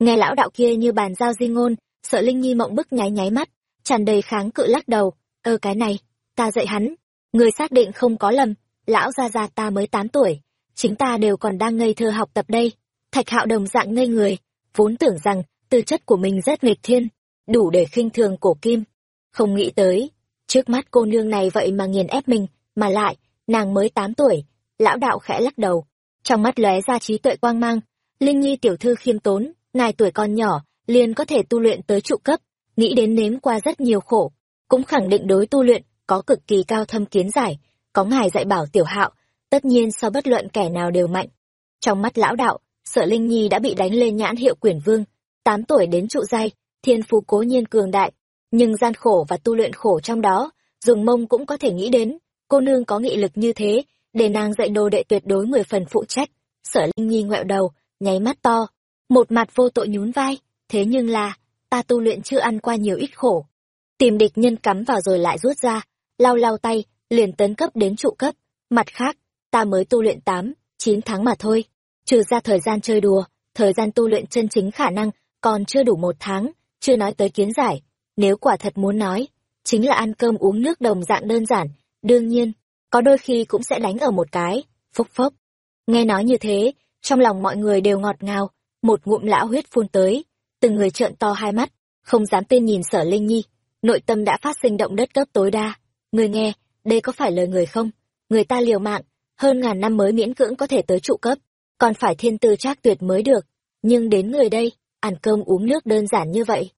nghe lão đạo kia như bàn giao di ngôn, sợ linh nhi mộng bức nháy nháy mắt, tràn đầy kháng cự lắc đầu, ơ, cái này, ta dạy hắn, người xác định không có lầm, lão gia gia ta mới tám tuổi, chính ta đều còn đang ngây thơ học tập đây. Thạch hạo đồng dạng ngây người, vốn tưởng rằng tư chất của mình rất nghịch thiên, đủ để khinh thường cổ kim. Không nghĩ tới, trước mắt cô nương này vậy mà nghiền ép mình, mà lại, nàng mới tám tuổi, lão đạo khẽ lắc đầu, trong mắt lóe ra trí tuệ quang mang. Linh nhi tiểu thư khiêm tốn ngài tuổi còn nhỏ, liền có thể tu luyện tới trụ cấp, nghĩ đến nếm qua rất nhiều khổ, cũng khẳng định đối tu luyện có cực kỳ cao thâm kiến giải, có ngài dạy bảo tiểu hạo, tất nhiên so bất luận kẻ nào đều mạnh. Trong mắt lão đạo sợ linh nhi đã bị đánh lên nhãn hiệu quyển vương, tám tuổi đến trụ giai, thiên phú cố nhiên cường đại, nhưng gian khổ và tu luyện khổ trong đó, dùng mông cũng có thể nghĩ đến, cô nương có nghị lực như thế, để nàng dạy đồ đệ tuyệt đối mười phần phụ trách. Sở linh nhi ngoẹo đầu, nháy mắt to một mặt vô tội nhún vai, thế nhưng là, ta tu luyện chưa ăn qua nhiều ít khổ. Tìm địch nhân cắm vào rồi lại rút ra, lau lau tay, liền tấn cấp đến trụ cấp. Mặt khác, ta mới tu luyện tám, chín tháng mà thôi. Trừ ra thời gian chơi đùa, thời gian tu luyện chân chính khả năng còn chưa đủ một tháng, chưa nói tới kiến giải. Nếu quả thật muốn nói, chính là ăn cơm uống nước đồng dạng đơn giản, đương nhiên, có đôi khi cũng sẽ đánh ở một cái, phốc phốc. Nghe nói như thế, trong lòng mọi người đều ngọt ngào một ngụm lão huyết phun tới, từng người trợn to hai mắt, không dám tin nhìn sở linh nhi. Nội tâm đã phát sinh động đất cấp tối đa. Người nghe, đây có phải lời người không? Người ta liều mạng, hơn ngàn năm mới miễn cưỡng có thể tới trụ cấp. Còn phải thiên tư trác tuyệt mới được. Nhưng đến người đây, ăn cơm uống nước đơn giản như vậy.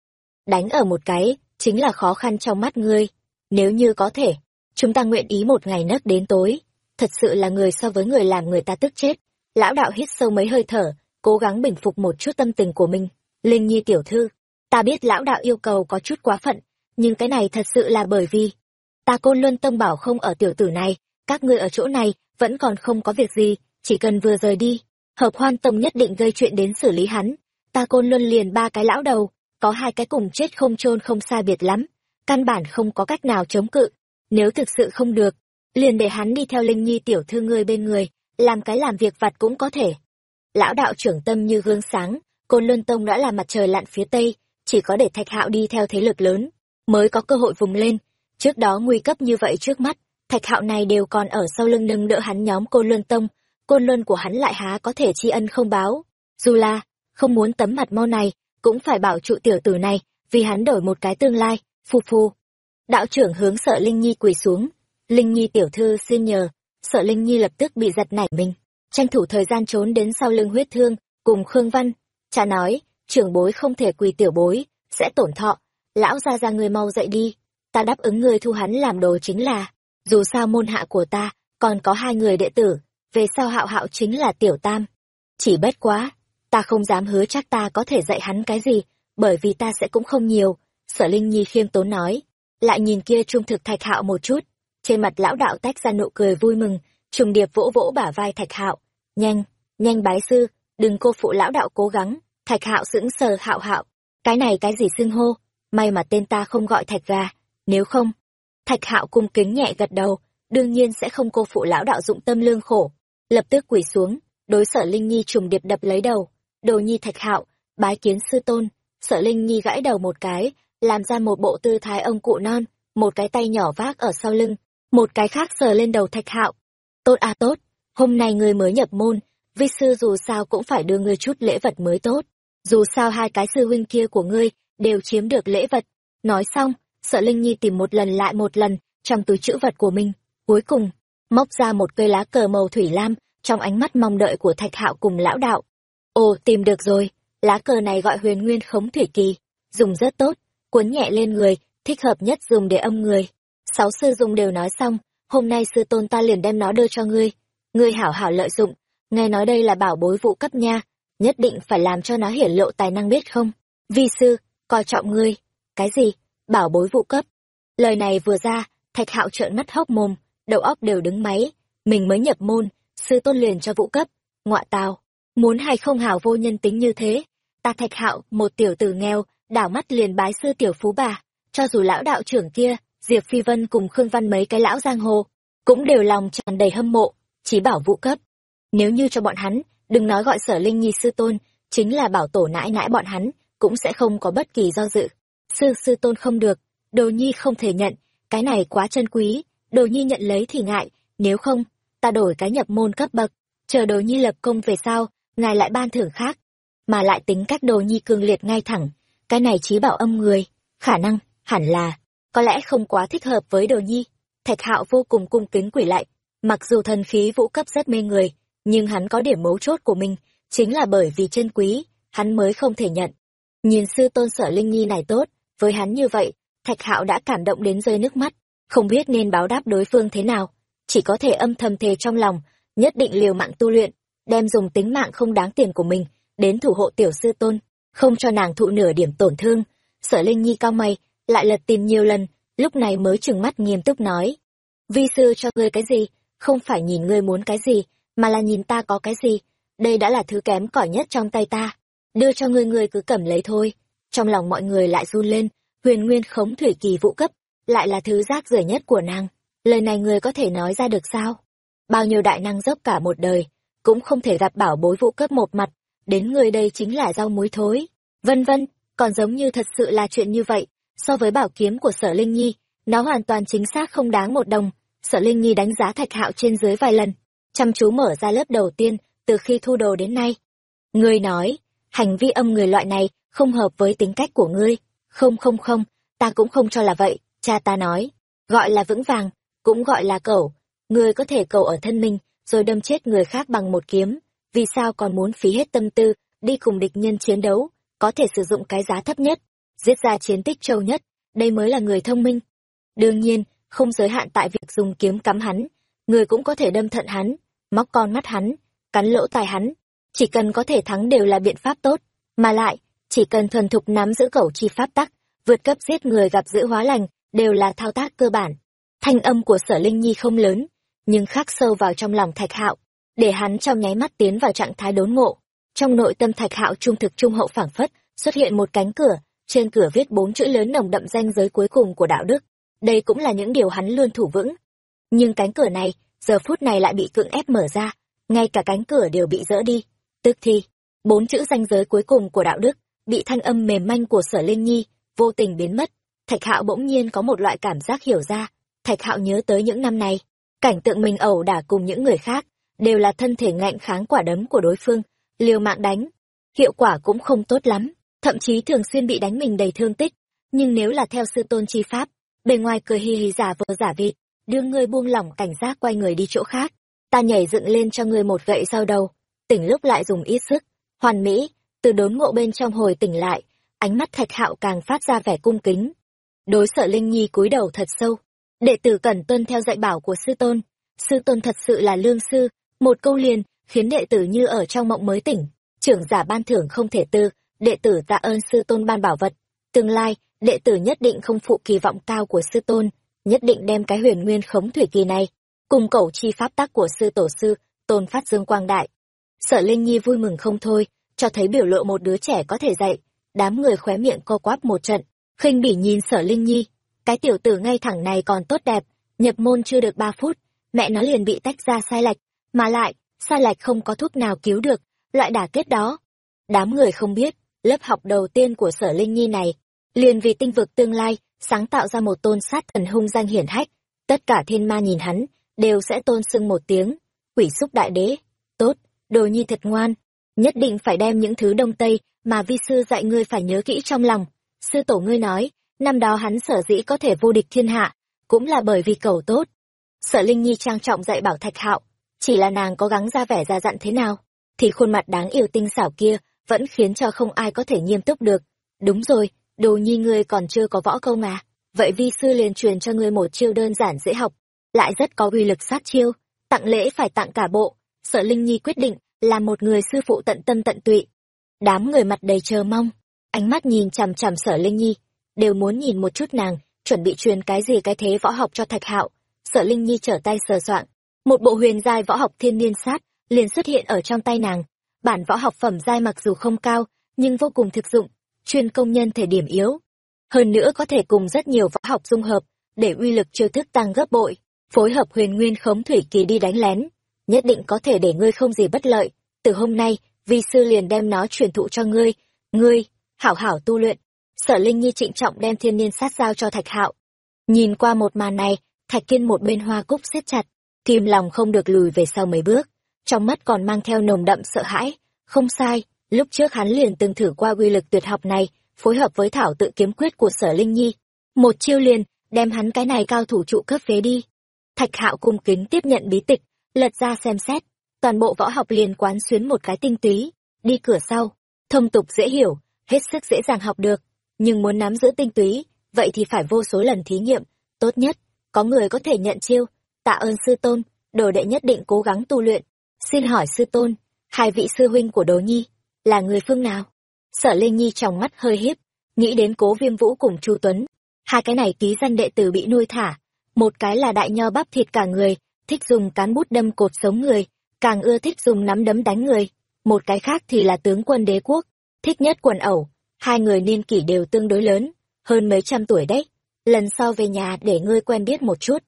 Đánh ở một cái, chính là khó khăn trong mắt ngươi. Nếu như có thể, chúng ta nguyện ý một ngày nấc đến tối. Thật sự là người so với người làm người ta tức chết. Lão đạo hít sâu mấy hơi thở cố gắng bình phục một chút tâm tình của mình. Linh nhi tiểu thư, ta biết lão đạo yêu cầu có chút quá phận, nhưng cái này thật sự là bởi vì ta côn luân tông bảo không ở tiểu tử này, các ngươi ở chỗ này vẫn còn không có việc gì, chỉ cần vừa rời đi, hợp hoan tông nhất định gây chuyện đến xử lý hắn. Ta côn luân liền ba cái lão đầu, có hai cái cùng chết không chôn không xa biệt lắm, căn bản không có cách nào chống cự, nếu thực sự không được, liền để hắn đi theo linh nhi tiểu thư ngươi bên người, làm cái làm việc vặt cũng có thể lão đạo trưởng tâm như gương sáng, côn luân tông đã là mặt trời lặn phía tây, chỉ có để thạch hạo đi theo thế lực lớn, mới có cơ hội vùng lên. Trước đó nguy cấp như vậy trước mắt, thạch hạo này đều còn ở sau lưng nâng đỡ hắn nhóm côn luân tông. Côn luân của hắn lại há có thể tri ân không báo. Dù là không muốn tấm mặt mau này, cũng phải bảo trụ tiểu tử này, vì hắn đổi một cái tương lai. Phu phu. Đạo trưởng hướng sợ linh nhi quỳ xuống. Linh nhi tiểu thư xin nhờ, sợ linh nhi lập tức bị giật nảy mình tranh thủ thời gian trốn đến sau lưng huyết thương, cùng khương văn. Cha nói, trưởng bối không thể quỳ tiểu bối, sẽ tổn thọ. Lão ra ra người mau dậy đi. Ta đáp ứng người thu hắn làm đồ chính là, dù sao môn hạ của ta, còn có hai người đệ tử, về sau hạo hạo chính là tiểu tam. Chỉ bất quá, ta không dám hứa chắc ta có thể dạy hắn cái gì, bởi vì ta sẽ cũng không nhiều. Sở linh nhi khiêm tốn nói, lại nhìn kia trung thực thạch hạo một chút. Trên mặt lão đạo tách ra nụ cười vui mừng, trùng điệp vỗ vỗ bả vai thạch hạo nhanh nhanh bái sư, đừng cô phụ lão đạo cố gắng, thạch hạo sững sờ, hạo hạo, cái này cái gì xưng hô, may mà tên ta không gọi thạch gà nếu không. Thạch hạo cung kính nhẹ gật đầu, đương nhiên sẽ không cô phụ lão đạo dụng tâm lương khổ. Lập tức quỳ xuống, đối sở linh nhi trùng điệp đập lấy đầu. Đồ nhi thạch hạo, bái kiến sư tôn. Sở linh nhi gãi đầu một cái, làm ra một bộ tư thái ông cụ non, một cái tay nhỏ vác ở sau lưng, một cái khác sờ lên đầu thạch hạo. Tốt à tốt hôm nay ngươi mới nhập môn, vi sư dù sao cũng phải đưa ngươi chút lễ vật mới tốt. Dù sao hai cái sư huynh kia của ngươi đều chiếm được lễ vật. Nói xong, sợ linh nhi tìm một lần lại một lần trong túi chữ vật của mình. Cuối cùng, móc ra một cây lá cờ màu thủy lam trong ánh mắt mong đợi của thạch hạo cùng lão đạo. Ồ, tìm được rồi. Lá cờ này gọi huyền nguyên khống thủy kỳ. Dùng rất tốt. Cuốn nhẹ lên người, thích hợp nhất dùng để âm người. Sáu sư dùng đều nói xong, hôm nay sư tôn ta liền đem nó đưa cho ngươi ngươi hảo hảo lợi dụng, nghe nói đây là bảo bối vụ cấp nha, nhất định phải làm cho nó hiển lộ tài năng biết không? Vi sư, coi trọng ngươi. Cái gì? Bảo bối vụ cấp. Lời này vừa ra, thạch hạo trợn mắt hốc mồm, đầu óc đều đứng máy. Mình mới nhập môn, sư tôn liền cho vụ cấp. Ngọa tào, muốn hay không hảo vô nhân tính như thế? Ta thạch hạo, một tiểu tử nghèo, đảo mắt liền bái sư tiểu phú bà. Cho dù lão đạo trưởng kia, diệp phi vân cùng khương văn mấy cái lão giang hồ, cũng đều lòng tràn đầy hâm mộ chỉ bảo vũ cấp nếu như cho bọn hắn đừng nói gọi sở linh nhi sư tôn chính là bảo tổ nãi nãi bọn hắn, cũng sẽ không có bất kỳ do dự. Sư sư tôn không được, đồ nhi không thể nhận, cái này quá chân quý, đồ nhi nhận lấy thì ngại, nếu không, ta đổi cái nhập môn cấp bậc, chờ đồ nhi lập công về sau, ngài lại ban thưởng khác. Mà lại tính cách đồ nhi cương liệt ngay thẳng, cái này trí bảo âm người, khả năng, hẳn là, có lẽ không quá thích hợp với đồ nhi. Thạch hạo vô cùng cung kính quỷ lại, mặc dù thần khí vũ cấp rất mê người, nhưng hắn có điểm mấu chốt của mình, chính là bởi vì chân quý, hắn mới không thể nhận. Nhìn sư tôn sở Linh Nhi này tốt, với hắn như vậy, Thạch Hạo đã cảm động đến rơi nước mắt, không biết nên báo đáp đối phương thế nào, chỉ có thể âm thầm thề trong lòng, nhất định liều mạng tu luyện, đem dùng tính mạng không đáng tiền của mình, đến thủ hộ tiểu sư tôn, không cho nàng thụ nửa điểm tổn thương. Sở Linh Nhi cao mày, lại lật tìm nhiều lần, lúc này mới trừng mắt nghiêm túc nói. Vi sư cho ngươi cái gì, không phải nhìn ngươi muốn cái gì, mà là nhìn ta có cái gì, đây đã là thứ kém cỏi nhất trong tay ta. Đưa cho ngươi ngươi cứ cầm lấy thôi. Trong lòng mọi người lại run lên, huyền nguyên khống thủy kỳ vũ cấp, lại là thứ rác rưởi nhất của nàng. Lời này người có thể nói ra được sao? Bao nhiêu đại năng dốc cả một đời, cũng không thể gặp bảo bối vũ cấp một mặt, đến người đây chính là rau muối thối. Vân vân, còn giống như thật sự là chuyện như vậy, so với bảo kiếm của sở Linh Nhi, nó hoàn toàn chính xác không đáng một đồng. Sở Linh Nhi đánh giá thạch hạo trên dưới vài lần, chăm chú mở ra lớp đầu tiên từ khi thu đồ đến nay. Ngươi nói, hành vi âm người loại này không hợp với tính cách của ngươi. Không không không, ta cũng không cho là vậy, cha ta nói. Gọi là vững vàng, cũng gọi là cẩu. Ngươi có thể cầu ở thân mình, rồi đâm chết người khác bằng một kiếm. Vì sao còn muốn phí hết tâm tư, đi cùng địch nhân chiến đấu, có thể sử dụng cái giá thấp nhất, giết ra chiến tích trâu nhất, đây mới là người thông minh. Đương nhiên, không giới hạn tại việc dùng kiếm cắm hắn, người cũng có thể đâm thận hắn, móc con mắt hắn, cắn lỗ tai hắn. Chỉ cần có thể thắng đều là biện pháp tốt, mà lại, chỉ cần thuần thục nắm giữ cẩu chi pháp tắc, vượt cấp giết người gặp giữ hóa lành, đều là thao tác cơ bản. Thanh âm của sở Linh Nhi không lớn, nhưng khắc sâu vào trong lòng thạch hạo, để hắn trong nháy mắt tiến vào trạng thái đốn ngộ. Trong nội tâm thạch hạo trung thực trung hậu phảng phất, xuất hiện một cánh cửa, trên cửa viết bốn chữ lớn nồng đậm danh giới cuối cùng của đạo đức. Đây cũng là những điều hắn luôn thủ vững. Nhưng cánh cửa này, giờ phút này lại bị cưỡng ép mở ra, ngay cả cánh cửa đều bị dỡ đi. Tức thì, bốn chữ danh giới cuối cùng của đạo đức, bị thanh âm mềm manh của sở Linh Nhi, vô tình biến mất. Thạch Hạo bỗng nhiên có một loại cảm giác hiểu ra. Thạch Hạo nhớ tới những năm này, cảnh tượng mình ẩu đả cùng những người khác, đều là thân thể ngạnh kháng quả đấm của đối phương, liều mạng đánh. Hiệu quả cũng không tốt lắm, thậm chí thường xuyên bị đánh mình đầy thương tích. Nhưng nếu là theo sư tôn chi pháp, bề ngoài cười hì hì giả vờ giả vịt, đưa ngươi buông lỏng cảnh giác quay người đi chỗ khác, ta nhảy dựng lên cho ngươi một gậy sau đầu, tỉnh lúc lại dùng ít sức, hoàn mỹ, từ đốn ngộ bên trong hồi tỉnh lại, ánh mắt thạch hạo càng phát ra vẻ cung kính. Đối sợ Linh Nhi cúi đầu thật sâu, đệ tử cần tuân theo dạy bảo của sư tôn, sư tôn thật sự là lương sư, một câu liền, khiến đệ tử như ở trong mộng mới tỉnh, trưởng giả ban thưởng không thể tư, đệ tử tạ ơn sư tôn ban bảo vật, tương lai, đệ tử nhất định không phụ kỳ vọng cao của sư tôn, nhất định đem cái huyền nguyên khống thủy kỳ này, cùng cẩu chi pháp tác của sư tổ sư, tôn phát dương quang đại. Sở Linh Nhi vui mừng không thôi, cho thấy biểu lộ một đứa trẻ có thể dạy, đám người khóe miệng co quắp một trận, khinh bỉ nhìn sở Linh Nhi, cái tiểu tử ngay thẳng này còn tốt đẹp, nhập môn chưa được ba phút, mẹ nó liền bị tách ra sai lệch, mà lại, sai lệch không có thuốc nào cứu được, loại đả kết đó. Đám người không biết, lớp học đầu tiên của sở Linh Nhi này, liền vì tinh vực tương lai, sáng tạo ra một tôn sát thần hung danh hiển hách, tất cả thiên ma nhìn hắn, đều sẽ tôn sưng một tiếng, quỷ xúc đại đế, tốt, đồ nhi thật ngoan, nhất định phải đem những thứ đông tây mà vi sư dạy ngươi phải nhớ kỹ trong lòng. Sư tổ ngươi nói, năm đó hắn sở dĩ có thể vô địch thiên hạ, cũng là bởi vì cầu tốt. Sở Linh Nhi trang trọng dạy bảo Thạch Hạo, chỉ là nàng có gắng ra vẻ ra dặn thế nào, thì khuôn mặt đáng yêu tinh xảo kia vẫn khiến cho không ai có thể nghiêm túc được. Đúng rồi, đồ nhi ngươi còn chưa có võ công à? vậy vi sư liền truyền cho ngươi một chiêu đơn giản dễ học, lại rất có uy lực sát chiêu, tặng lễ phải tặng cả bộ. sợ Linh Nhi quyết định là một người sư phụ tận tâm tận tụy. Đám người mặt đầy chờ mong, ánh mắt nhìn chằm chằm Sở Linh Nhi, đều muốn nhìn một chút nàng, chuẩn bị truyền cái gì cái thế võ học cho Thạch Hạo. Sở Linh Nhi trở tay sờ soạn, một bộ huyền giai võ học thiên niên sát liền xuất hiện ở trong tay nàng. Bản võ học phẩm giai mặc dù không cao, nhưng vô cùng thực dụng, chuyên công nhân thể điểm yếu. Hơn nữa có thể cùng rất nhiều võ học dung hợp, để uy lực chiêu thức tăng gấp bội phối hợp huyền nguyên khống thủy kỳ đi đánh lén, nhất định có thể để ngươi không gì bất lợi. Từ hôm nay, vi sư liền đem nó truyền thụ cho ngươi. Ngươi hảo hảo tu luyện. Sở linh nhi trịnh trọng đem thiên niên sát giao cho thạch hạo. Nhìn qua một màn này thạch kiên một bên hoa cúc siết chặt kim lòng không được lùi về sau mấy bước. Trong mắt còn mang theo nồng đậm sợ hãi. Không sai lúc trước hắn liền từng thử qua quy lực tuyệt học này, phối hợp với thảo tự kiếm quyết của sở linh nhi. Một chiêu liền, đem hắn cái này cao thủ trụ cấp phế đi. Thạch hạo cung kính tiếp nhận bí tịch, lật ra xem xét. Toàn bộ võ học liền quán xuyến một cái tinh túy, đi cửa sau. Thông tục dễ hiểu, hết sức dễ dàng học được. Nhưng muốn nắm giữ tinh túy, vậy thì phải vô số lần thí nghiệm. Tốt nhất, có người có thể nhận chiêu. Tạ ơn sư tôn, đồ đệ nhất định cố gắng tu luyện. Xin hỏi sư tôn, hai vị sư huynh của đồ nhi là người phương nào? Sở linh nhi trong mắt hơi hiếp nghĩ đến cố viêm vũ cùng chu tuấn. Hai cái này ký danh đệ tử bị nuôi thả. Một cái là đại nho bắp thịt cả người, thích dùng cán bút đâm cột sống người, càng ưa thích dùng nắm đấm đánh người. Một cái khác thì là tướng quân đế quốc, thích nhất quần ẩu. Hai người niên kỷ đều tương đối lớn, hơn mấy trăm tuổi đấy. Lần sau về nhà để ngươi quen biết một chút.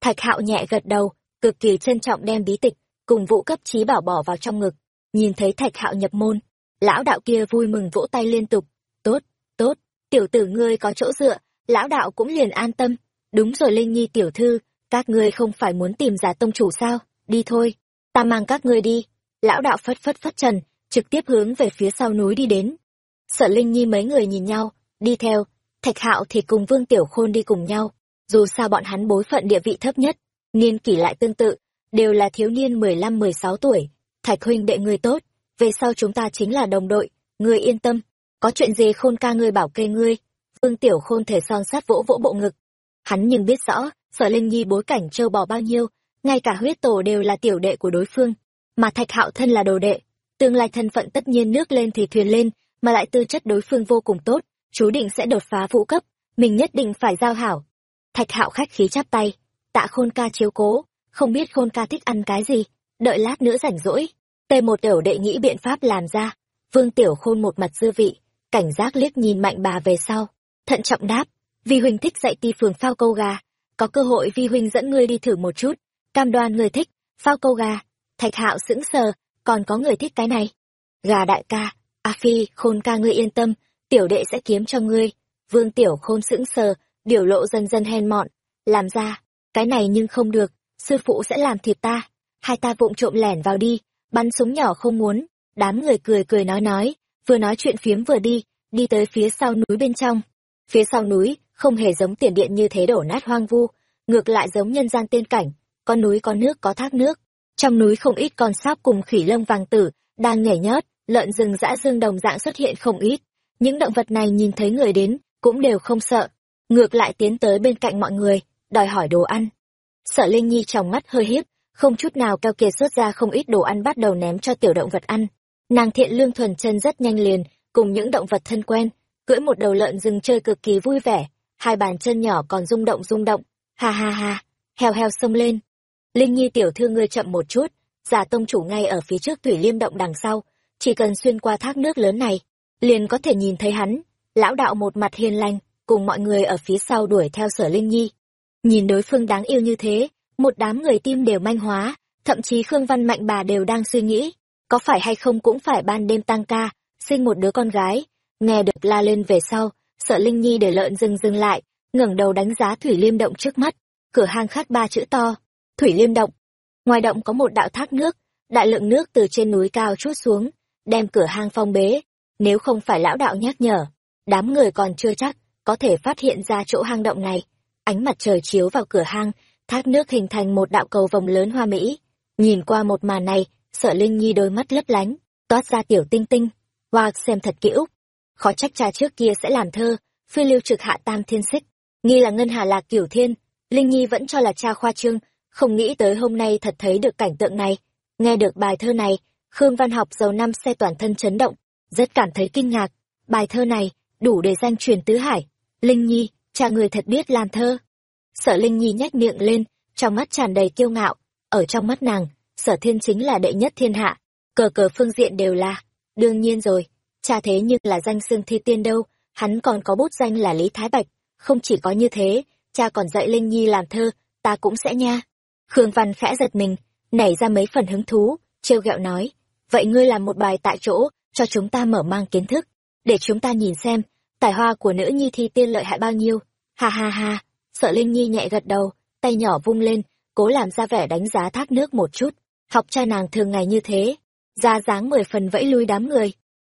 Thạch hạo nhẹ gật đầu, cực kỳ trân trọng đem bí tịch cùng vũ cấp trí bảo bỏ vào trong ngực. Nhìn thấy thạch hạo nhập môn lão đạo kia vui mừng vỗ tay liên tục. Tốt tốt, tiểu tử ngươi có chỗ dựa, lão đạo cũng liền an tâm. Đúng rồi linh nhi tiểu thư, các ngươi không phải muốn tìm giả tông chủ sao? Đi thôi, ta mang các ngươi đi. Lão đạo phất phất phất trần, trực tiếp hướng về phía sau núi đi đến. Sợ linh nhi mấy người nhìn nhau, đi theo. Thạch hạo thì cùng vương tiểu khôn đi cùng nhau. Dù sao bọn hắn bối phận địa vị thấp nhất, niên kỷ lại tương tự, đều là thiếu niên mười lăm, mười sáu tuổi. Thạch huynh đệ người tốt về sau chúng ta chính là đồng đội, ngươi yên tâm, có chuyện gì khôn ca ngươi bảo kê ngươi. Vương tiểu khôn thể son sát vỗ vỗ bộ ngực. Hắn nhưng biết rõ sở linh nhi bối cảnh trâu bò bao nhiêu, ngay cả huyết tổ đều là tiểu đệ của đối phương. Mà thạch hạo thân là đồ đệ, tương lai thân phận tất nhiên nước lên thì thuyền lên, mà lại tư chất đối phương vô cùng tốt, chú định sẽ đột phá vũ cấp, mình nhất định phải giao hảo. Thạch hạo khách khí chắp tay, tạ khôn ca chiếu cố, không biết khôn ca thích ăn cái gì, đợi lát nữa rảnh rỗi tề một tiểu đệ nghĩ biện pháp làm ra. Vương tiểu khôn một mặt dư vị, cảnh giác liếc nhìn mạnh bà về sau, thận trọng đáp, vi huynh thích dạy ti phường phao câu gà, có cơ hội vi huynh dẫn ngươi đi thử một chút, cam đoan người thích, phao câu gà, thạch hạo sững sờ, còn có người thích cái này. Gà đại ca, a phi, khôn ca ngươi yên tâm, tiểu đệ sẽ kiếm cho ngươi. Vương tiểu khôn sững sờ, biểu lộ dần dần hèn mọn, làm ra, cái này nhưng không được, sư phụ sẽ làm thịt ta, hai ta vụng trộm lẻn vào đi bắn súng nhỏ không muốn. Đám người cười cười nói nói, vừa nói chuyện phiếm vừa đi đi tới phía sau núi bên trong. Phía sau núi, không hề giống tiền điện như thế đổ nát hoang vu, ngược lại giống nhân gian tiên cảnh, có núi có nước có thác nước. Trong núi không ít con sáp cùng khỉ lông vàng tử, đang nhảy nhót, lợn rừng dã dương đồng dạng xuất hiện không ít. Những động vật này nhìn thấy người đến, cũng đều không sợ. Ngược lại tiến tới bên cạnh mọi người, đòi hỏi đồ ăn. Sợ linh nhi trong mắt hơi hiếp không chút nào keo kiệt xuất ra không ít đồ ăn bắt đầu ném cho tiểu động vật ăn. Nàng thiện lương thuần chân rất nhanh liền, cùng những động vật thân quen, cưỡi một đầu lợn rừng chơi cực kỳ vui vẻ. Hai bàn chân nhỏ còn rung động rung động. Ha ha ha, heo heo xông lên. Linh nhi tiểu thư ngươi chậm một chút, giả tông chủ ngay ở phía trước thủy liêm động đằng sau, chỉ cần xuyên qua thác nước lớn này, liền có thể nhìn thấy hắn. Lão đạo một mặt hiền lành, cùng mọi người ở phía sau đuổi theo sở linh nhi. Nhìn đối phương đáng yêu như thế một đám người tim đều manh hóa, thậm chí khương văn mạnh bà đều đang suy nghĩ, có phải hay không cũng phải ban đêm tăng ca, sinh một đứa con gái. Nghe được la lên về sau, sợ linh nhi để lợn dừng dừng lại, ngẩng đầu đánh giá thủy liêm động trước mắt. Cửa hang khắc ba chữ to. Thủy liêm động. Ngoài động có một đạo thác nước, đại lượng nước từ trên núi cao chút xuống, đem cửa hang phong bế. Nếu không phải lão đạo nhắc nhở, đám người còn chưa chắc có thể phát hiện ra chỗ hang động này. Ánh mặt trời chiếu vào cửa hang thác nước hình thành một đạo cầu vòng lớn hoa mỹ. Nhìn qua một màn này, sợ linh nhi đôi mắt lấp lánh, toát ra tiểu tinh tinh. Hoa, xem thật kỹ úc. Khó trách cha trước kia sẽ làm thơ, phi lưu trực hạ tam thiên xích. Nghi là ngân hà lạc cửu thiên, linh nhi vẫn cho là cha khoa trương, không nghĩ tới hôm nay thật thấy được cảnh tượng này. Nghe được bài thơ này, khương văn học dầu năm xe toàn thân chấn động, rất cảm thấy kinh ngạc. Bài thơ này đủ để danh truyền tứ hải. Linh nhi, cha người thật biết làm thơ sở linh nhi nhếch miệng lên, trong mắt tràn đầy kiêu ngạo. Ở trong mắt nàng, sở thiên chính là đệ nhất thiên hạ. Cờ cờ phương diện đều là, đương nhiên rồi, cha thế nhưng là danh xưng thi tiên đâu, hắn còn có bút danh là lý thái bạch. Không chỉ có như thế, cha còn dạy linh nhi làm thơ, ta cũng sẽ nha. Khương văn khẽ giật mình, nảy ra mấy phần hứng thú, trêu ghẹo nói, vậy ngươi làm một bài tại chỗ, cho chúng ta mở mang kiến thức, để chúng ta nhìn xem, tài hoa của nữ nhi thi tiên lợi hại bao nhiêu. Ha ha ha sợ linh nhi nhẹ gật đầu, tay nhỏ vung lên, cố làm ra vẻ đánh giá thác nước một chút. Học cha nàng thường ngày như thế, ra dáng mười phần vẫy lui đám người.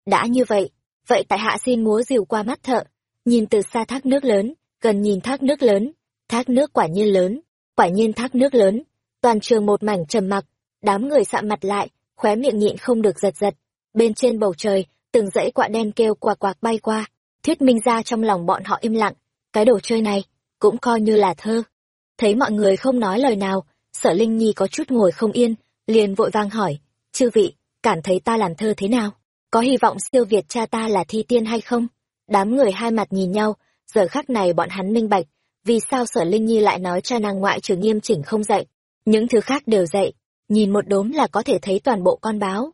Đã như vậy vậy tại hạ xin múa dìu qua mắt thợ, nhìn từ xa thác nước lớn, gần nhìn thác nước lớn, thác nước quả nhiên lớn, quả nhiên thác nước lớn. Toàn trường một mảnh trầm mặc, đám người sạm mặt lại, khóe miệng nhịn không được giật giật. Bên trên bầu trời, từng dãy quạ đen kêu quạc quạc bay qua, thuyết minh ra trong lòng bọn họ im lặng. Cái đồ chơi này cũng coi như là thơ. Thấy mọi người không nói lời nào, sở linh nhi có chút ngồi không yên, liền vội vang hỏi, chư vị, cảm thấy ta làm thơ thế nào? Có hy vọng siêu việt cha ta là thi tiên hay không? Đám người hai mặt nhìn nhau, giờ khắc này bọn hắn minh bạch, vì sao sở linh nhi lại nói cha nàng ngoại trừ nghiêm chỉnh không dạy. Những thứ khác đều dạy, nhìn một đốm là có thể thấy toàn bộ con báo.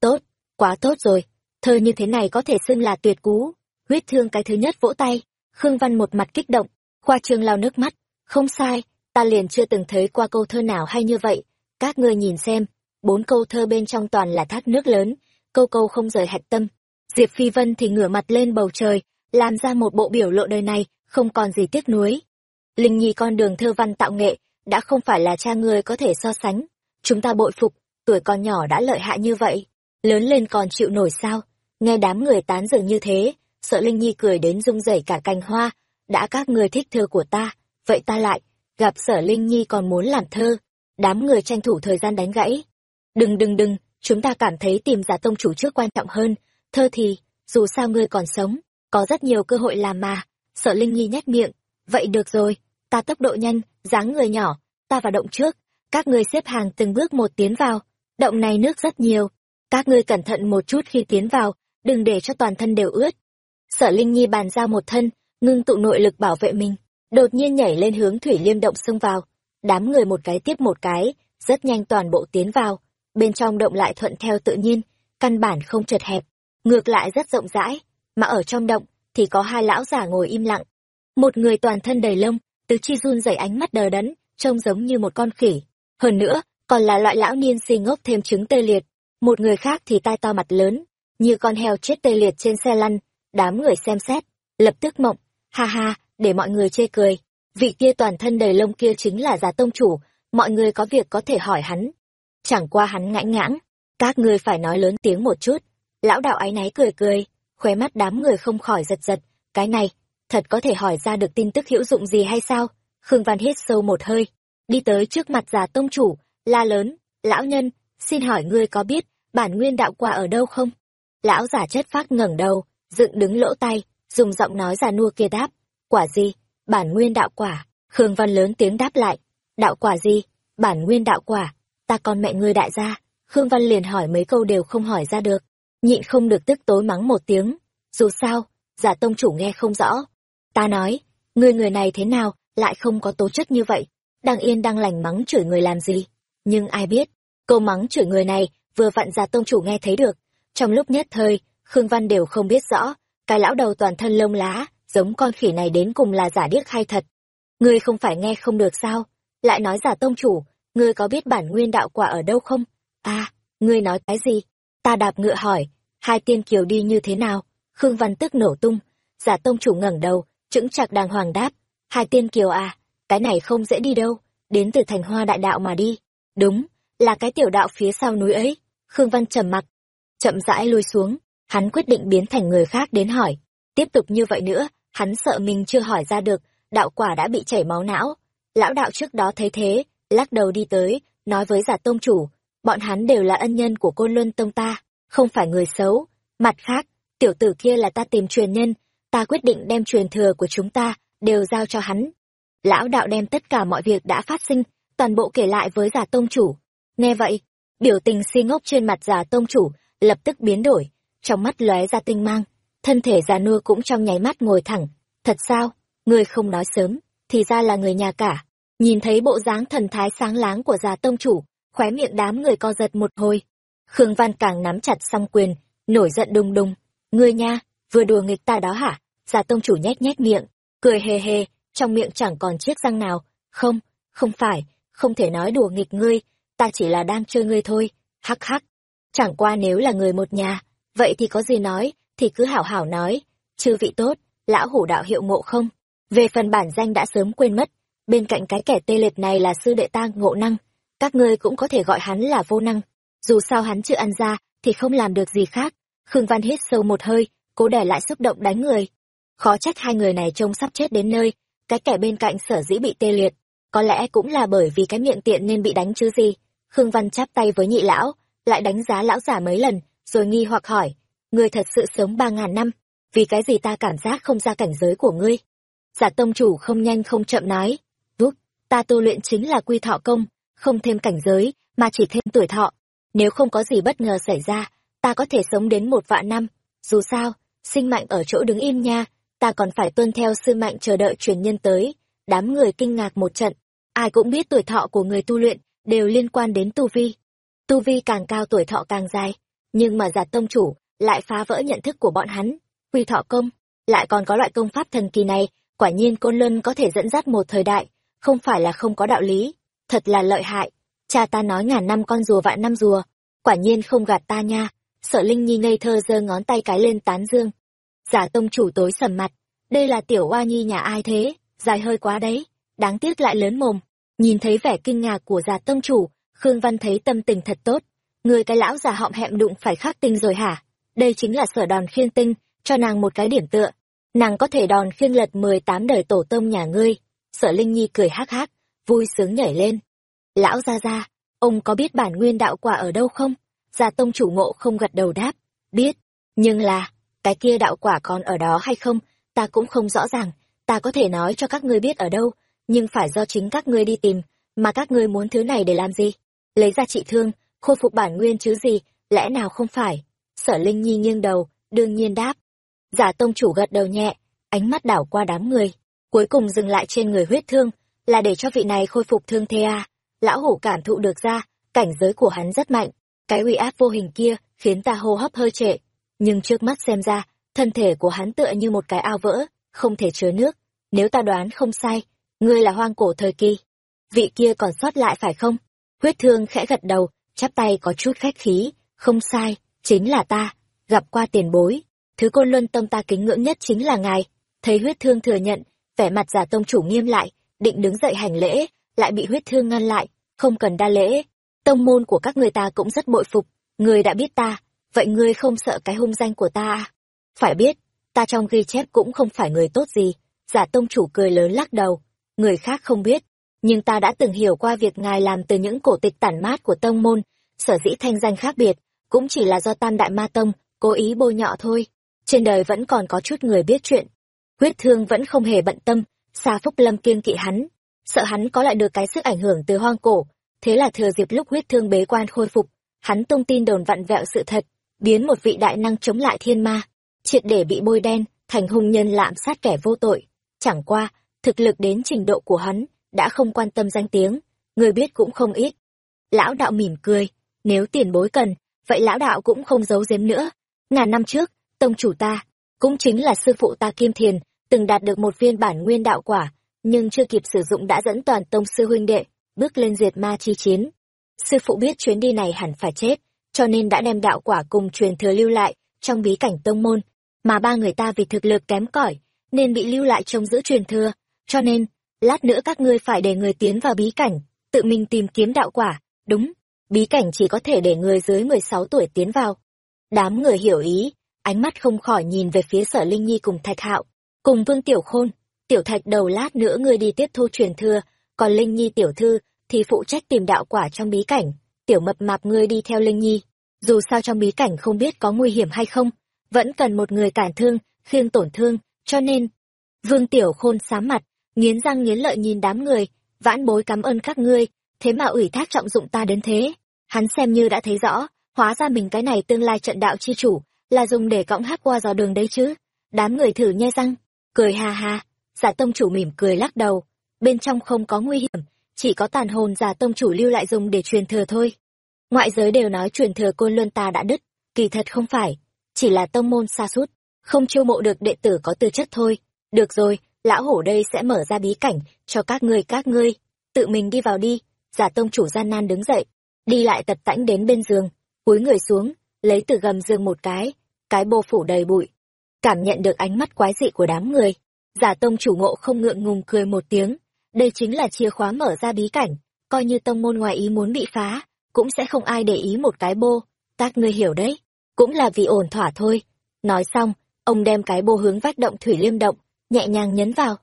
Tốt, quá tốt rồi, thơ như thế này có thể xưng là tuyệt cú, huyết thương cái thứ nhất vỗ tay. Khương văn một mặt kích động khoa trương lau nước mắt. Không sai, ta liền chưa từng thấy qua câu thơ nào hay như vậy. Các ngươi nhìn xem, bốn câu thơ bên trong toàn là thác nước lớn. Câu câu không rời hạch tâm. Diệp phi vân thì ngửa mặt lên bầu trời, làm ra một bộ biểu lộ đời này, không còn gì tiếc nuối. Linh nhi con đường thơ văn tạo nghệ, đã không phải là cha ngươi có thể so sánh. Chúng ta bội phục, tuổi con nhỏ đã lợi hại như vậy. Lớn lên còn chịu nổi sao? Nghe đám người tán dường như thế, sợ linh nhi cười đến rung rẩy cả cành hoa đã các người thích thơ của ta, vậy ta lại gặp sở linh nhi còn muốn làm thơ. Đám người tranh thủ thời gian đánh gãy. Đừng đừng đừng, chúng ta cảm thấy tìm giả tông chủ trước quan trọng hơn. Thơ thì, dù sao ngươi còn sống, có rất nhiều cơ hội làm mà. Sở linh nhi nhếch miệng. Vậy được rồi, ta tốc độ nhanh, dáng người nhỏ, ta vào động trước. Các ngươi xếp hàng từng bước một tiến vào. Động này nước rất nhiều. Các ngươi cẩn thận một chút khi tiến vào, đừng để cho toàn thân đều ướt. Sở linh nhi bàn giao một thân ngưng tụ nội lực bảo vệ mình, đột nhiên nhảy lên hướng thủy liêm động xông vào. Đám người một cái tiếp một cái, rất nhanh toàn bộ tiến vào. Bên trong động lại thuận theo tự nhiên, căn bản không chật hẹp, ngược lại rất rộng rãi. Mà ở trong động thì có hai lão giả ngồi im lặng. Một người toàn thân đầy lông tứ chi run rẩy ánh mắt đờ đẫn, trông giống như một con khỉ. Hơn nữa, còn là loại lão niên si ngốc thêm trứng tê liệt. Một người khác thì tai to mặt lớn, như con heo chết tê liệt trên xe lăn. Đám người xem xét, lập tức mộng ha ha, để mọi người chê cười. Vị kia toàn thân đầy lông kia chính là già tông chủ, mọi người có việc có thể hỏi hắn. Chẳng qua hắn ngãnh ngãng, các ngươi phải nói lớn tiếng một chút. Lão đạo áy náy cười cười, khóe mắt đám người không khỏi giật giật. Cái này, thật có thể hỏi ra được tin tức hữu dụng gì hay sao? Khương văn hít sâu một hơi. Đi tới trước mặt già tông chủ, la lớn, lão nhân, xin hỏi ngươi có biết bản nguyên đạo quả ở đâu không? Lão giả chất phác ngẩng đầu, dựng đứng lỗ tay dùng giọng nói già nua kia đáp, quả gì? Bản nguyên đạo quả. Khương văn lớn tiếng đáp lại, đạo quả gì? Bản nguyên đạo quả. Ta con mẹ ngươi đại gia. Khương văn liền hỏi mấy câu đều không hỏi ra được. Nhịn không được tức tối mắng một tiếng, dù sao, giả tông chủ nghe không rõ. Ta nói, ngươi người này thế nào lại không có tố chất như vậy? Đang yên đang lành mắng chửi người làm gì? Nhưng ai biết, câu mắng chửi người này vừa vặn giả tông chủ nghe thấy được. Trong lúc nhất thời, khương văn đều không biết rõ cái lão đầu toàn thân lông lá, giống con khỉ này đến cùng là giả điếc hay thật? Ngươi không phải nghe không được sao? Lại nói giả tông chủ, ngươi có biết bản nguyên đạo quả ở đâu không? À ngươi nói cái gì? Ta đạp ngựa hỏi, hai tiên kiều đi như thế nào? Khương văn tức nổ tung. Giả tông chủ ngẩng đầu, chững chặt đàng hoàng đáp. Hai tiên kiều à cái này không dễ đi đâu, đến từ thành hoa đại đạo mà đi. Đúng, là cái tiểu đạo phía sau núi ấy. Khương văn trầm mặc. Chậm rãi lui xuống hắn quyết định biến thành người khác đến hỏi. Tiếp tục như vậy nữa, hắn sợ mình chưa hỏi ra được, đạo quả đã bị chảy máu não. Lão đạo trước đó thấy thế, lắc đầu đi tới, nói với giả tông chủ, bọn hắn đều là ân nhân của côn luân tông ta, không phải người xấu. Mặt khác, tiểu tử kia là ta tìm truyền nhân, ta quyết định đem truyền thừa của chúng ta đều giao cho hắn. Lão đạo đem tất cả mọi việc đã phát sinh, toàn bộ kể lại với giả tông chủ. Nghe vậy, biểu tình si ngốc trên mặt giả tông chủ lập tức biến đổi trong mắt lóe ra tinh mang thân thể già nua cũng trong nháy mắt ngồi thẳng. Thật sao? Ngươi không nói sớm thì ra là người nhà cả. Nhìn thấy bộ dáng thần thái sáng láng của già tông chủ khóe miệng đám người co giật một hồi. Khương văn càng nắm chặt song quyền nổi giận đùng đùng. Ngươi nha vừa đùa nghịch ta đó hả? Già tông chủ nhét nhét miệng cười hề hề trong miệng chẳng còn chiếc răng nào. Không không phải không thể nói đùa nghịch ngươi ta chỉ là đang chơi ngươi thôi. Hắc hắc Chẳng qua nếu là người một nhà, vậy thì có gì nói, thì cứ hảo hảo nói. Chư vị tốt, lão hủ đạo hiệu ngộ không? Về phần bản danh đã sớm quên mất, bên cạnh cái kẻ tê liệt này là sư đệ ta ngộ năng, các ngươi cũng có thể gọi hắn là vô năng. Dù sao hắn chưa ăn ra, thì không làm được gì khác. Khương Văn hít sâu một hơi, cố đẻ lại xúc động đánh người. Khó trách hai người này trông sắp chết đến nơi, cái kẻ bên cạnh sở dĩ bị tê liệt, có lẽ cũng là bởi vì cái miệng tiện nên bị đánh chứ gì. Khương Văn chắp tay với nhị lão, lại đánh giá lão giả mấy lần, rồi nghi hoặc hỏi, ngươi thật sự sống ba ngàn năm, vì cái gì ta cảm giác không ra cảnh giới của ngươi? Giả tông chủ không nhanh không chậm nói, "Đúc, ta tu luyện chính là quy thọ công, không thêm cảnh giới, mà chỉ thêm tuổi thọ. Nếu không có gì bất ngờ xảy ra, ta có thể sống đến một vạn năm. Dù sao, sinh mạnh ở chỗ đứng im nha, ta còn phải tuân theo sư mạnh chờ đợi truyền nhân tới. Đám người kinh ngạc một trận, ai cũng biết tuổi thọ của người tu luyện đều liên quan đến tu vi. Tu vi càng cao tuổi thọ càng dài, nhưng mà giả tông chủ lại phá vỡ nhận thức của bọn hắn. Quy thọ công, lại còn có loại công pháp thần kỳ này, quả nhiên côn luân có thể dẫn dắt một thời đại, không phải là không có đạo lý, thật là lợi hại. Cha ta nói ngàn năm con rùa vạn năm rùa, quả nhiên không gạt ta nha. Sở Linh Nhi ngây thơ giơ ngón tay cái lên tán dương. Giả tông chủ tối sầm mặt, đây là tiểu oa nhi nhà ai thế, dài hơi quá đấy, đáng tiếc lại lớn mồm. Nhìn thấy vẻ kinh ngạc của giả tông chủ, Khương Văn thấy tâm tình thật tốt. Người cái lão già họng hẹm đụng phải khắc tinh rồi hả? Đây chính là sở đòn khiên tinh, cho nàng một cái điểm tựa. Nàng có thể đòn khiên lật mười tám đời tổ tông nhà ngươi. Sở Linh Nhi cười hắc hắc, vui sướng nhảy lên. Lão gia gia, ông có biết bản nguyên đạo quả ở đâu không? Gia tông chủ ngộ không gật đầu đáp. Biết, nhưng là, cái kia đạo quả còn ở đó hay không, ta cũng không rõ ràng. Ta có thể nói cho các ngươi biết ở đâu, nhưng phải do chính các ngươi đi tìm, mà các ngươi muốn thứ này để làm gì? Lấy ra trị thương, khôi phục bản nguyên chứ gì, lẽ nào không phải? Sở Linh Nhi nghiêng đầu, đương nhiên đáp. Giả tông chủ gật đầu nhẹ, ánh mắt đảo qua đám người, cuối cùng dừng lại trên người huyết thương, là để cho vị này khôi phục thương thế à. Lão hủ cảm thụ được ra, cảnh giới của hắn rất mạnh, cái uy áp vô hình kia khiến ta hô hấp hơi trệ. Nhưng trước mắt xem ra, thân thể của hắn tựa như một cái ao vỡ, không thể chứa nước. Nếu ta đoán không sai, ngươi là hoang cổ thời kỳ. Vị kia còn sót lại phải không? Huyết thương khẽ gật đầu, chắp tay có chút khách khí, không sai, chính là ta, gặp qua tiền bối. Thứ côn luân tâm ta kính ngưỡng nhất chính là ngài. Thấy huyết thương thừa nhận, vẻ mặt giả tông chủ nghiêm lại, định đứng dậy hành lễ, lại bị huyết thương ngăn lại, không cần đa lễ. Tông môn của các người ta cũng rất bội phục, người đã biết ta, vậy ngươi không sợ cái hung danh của ta à? Phải biết, ta trong ghi chép cũng không phải người tốt gì, giả tông chủ cười lớn lắc đầu, người khác không biết, nhưng ta đã từng hiểu qua việc ngài làm từ những cổ tịch tản mát của tông môn, sở dĩ thanh danh khác biệt, cũng chỉ là do tam đại ma tông, cố ý bôi nhọ thôi. Trên đời vẫn còn có chút người biết chuyện. Huyết thương vẫn không hề bận tâm, xa phúc lâm kiên kỵ hắn, sợ hắn có lại được cái sức ảnh hưởng từ hoang cổ, thế là thừa dịp lúc huyết thương bế quan khôi phục, hắn tung tin đồn vặn vẹo sự thật, biến một vị đại năng chống lại thiên ma, triệt để bị bôi đen, thành hung nhân lạm sát kẻ vô tội. Chẳng qua, thực lực đến trình độ của hắn, đã không quan tâm danh tiếng, người biết cũng không ít. Lão đạo mỉm cười, nếu tiền bối cần, vậy lão đạo cũng không giấu giếm nữa. Ngàn năm trước, tông chủ ta, cũng chính là sư phụ ta Kim Thiền, từng đạt được một viên bản nguyên đạo quả, nhưng chưa kịp sử dụng đã dẫn toàn tông sư huynh đệ, bước lên diệt ma chi chiến. Sư phụ biết chuyến đi này hẳn phải chết, cho nên đã đem đạo quả cùng truyền thừa lưu lại trong bí cảnh tông môn, mà ba người ta vì thực lực kém cỏi nên bị lưu lại trong giữ truyền thừa, cho nên, lát nữa các ngươi phải để người tiến vào bí cảnh, tự mình tìm kiếm đạo quả, đúng, bí cảnh chỉ có thể để người dưới 16 tuổi tiến vào. Đám người hiểu ý, ánh mắt không khỏi nhìn về phía sở Linh Nhi cùng Thạch Hạo, cùng Vương Tiểu Khôn, Tiểu Thạch đầu lát nữa ngươi đi tiếp thu truyền thừa, còn Linh Nhi tiểu thư thì phụ trách tìm đạo quả trong bí cảnh, tiểu mập mạp ngươi đi theo Linh Nhi. Dù sao trong bí cảnh không biết có nguy hiểm hay không, vẫn cần một người cản thương, khiêng tổn thương, cho nên... Vương Tiểu Khôn sám mặt, nghiến răng nghiến lợi nhìn đám người, vãn bối cảm ơn các ngươi, thế mà ủy thác trọng dụng ta đến thế. Hắn xem như đã thấy rõ, hóa ra mình cái này tương lai trận đạo chi chủ, là dùng để cõng hát qua dò đường đấy chứ. Đám người thử nhe răng, cười ha ha, giả tông chủ mỉm cười lắc đầu, bên trong không có nguy hiểm, chỉ có tàn hồn giả tông chủ lưu lại dùng để truyền thừa thôi. Ngoại giới đều nói truyền thừa côn luân ta đã đứt, kỳ thật không phải, chỉ là tông môn xa sút không chiêu mộ được đệ tử có tư chất thôi. Được rồi, lão hổ đây sẽ mở ra bí cảnh cho các ngươi các ngươi, tự mình đi vào đi. Giả tông chủ gian nan đứng dậy, đi lại tật tãnh đến bên giường, cúi người xuống lấy từ gầm giường một cái. Cái bô phủ đầy bụi. Cảm nhận được ánh mắt quái dị của đám người. Giả tông chủ ngộ không ngượng ngùng cười một tiếng. Đây chính là chìa khóa mở ra bí cảnh. Coi như tông môn ngoài ý muốn bị phá cũng sẽ không ai để ý một cái bô. Các ngươi hiểu đấy. Cũng là vì ổn thỏa thôi. Nói xong ông đem cái bô hướng vách động thủy liêm động nhẹ nhàng nhấn vào.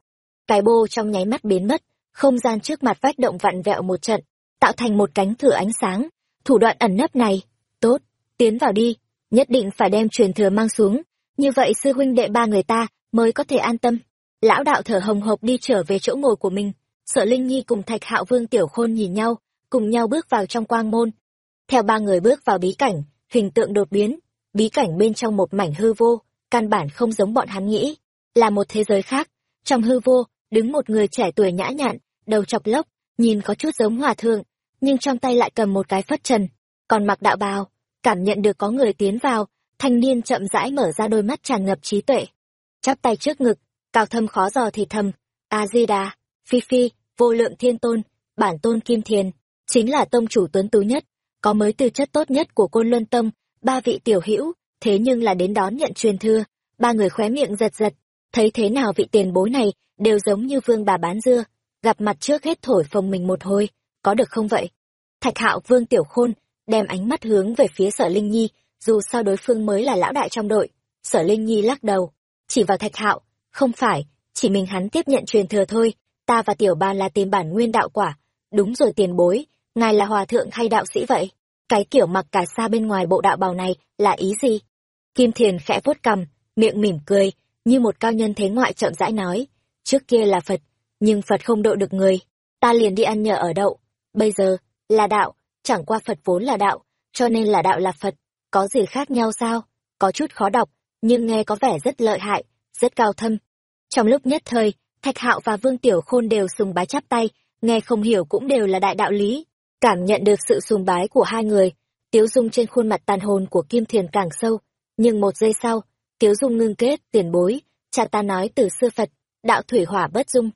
Cái bô trong nháy mắt biến mất, không gian trước mặt vách động vặn vẹo một trận, tạo thành một cánh cửa ánh sáng. Thủ đoạn ẩn nấp này, tốt, tiến vào đi, nhất định phải đem truyền thừa mang xuống. Như vậy sư huynh đệ ba người ta mới có thể an tâm. Lão đạo thở hồng hộc đi trở về chỗ ngồi của mình. Sợ linh nhi cùng thạch hạo vương tiểu khôn nhìn nhau, cùng nhau bước vào trong quang môn. Theo ba người bước vào bí cảnh, hình tượng đột biến. Bí cảnh bên trong một mảnh hư vô, căn bản không giống bọn hắn nghĩ là một thế giới khác. Trong hư vô, đứng một người trẻ tuổi nhã nhặn, đầu chọc lốc, nhìn có chút giống hòa thượng, nhưng trong tay lại cầm một cái phất trần, còn mặc đạo bào, cảm nhận được có người tiến vào, thanh niên chậm rãi mở ra đôi mắt tràn ngập trí tuệ. Chắp tay trước ngực, cao thâm khó dò thì thầm a di đà phi phi, vô lượng thiên tôn, bản tôn kim thiền, chính là tông chủ tuấn tú nhất, có mới tư chất tốt nhất của côn luân tông, ba vị tiểu hữu, thế nhưng là đến đón nhận truyền thưa ba người khóe miệng giật giật thấy thế nào vị tiền bối này đều giống như vương bà bán dưa, gặp mặt trước hết thổi phồng mình một hồi, có được không vậy? Thạch hạo vương tiểu khôn đem ánh mắt hướng về phía sở linh nhi, dù sao đối phương mới là lão đại trong đội, sở linh nhi lắc đầu, chỉ vào thạch hạo, không phải, chỉ mình hắn tiếp nhận truyền thừa thôi, ta và tiểu ba là tìm bản nguyên đạo quả, đúng rồi tiền bối, ngài là hòa thượng hay đạo sĩ vậy? Cái kiểu mặc cả xa bên ngoài bộ đạo bào này là ý gì? Kim thiền khẽ vuốt cằm, miệng mỉm cười như một cao nhân thế ngoại chậm rãi nói, trước kia là phật, nhưng phật không độ được người. Ta liền đi ăn nhờ ở đậu. Bây giờ là đạo, chẳng qua phật vốn là đạo, cho nên là đạo là phật. Có gì khác nhau sao? Có chút khó đọc, nhưng nghe có vẻ rất lợi hại, rất cao thâm. Trong lúc nhất thời, thạch hạo và vương tiểu khôn đều sùng bái chắp tay, nghe không hiểu cũng đều là đại đạo lý. Cảm nhận được sự sùng bái của hai người, tiếu dung trên khuôn mặt tàn hồn của kim thiền càng sâu, nhưng một giây sau tiếu dung ngưng kết, tiền bối, cha ta nói từ xưa phật, đạo thủy hỏa bất dung.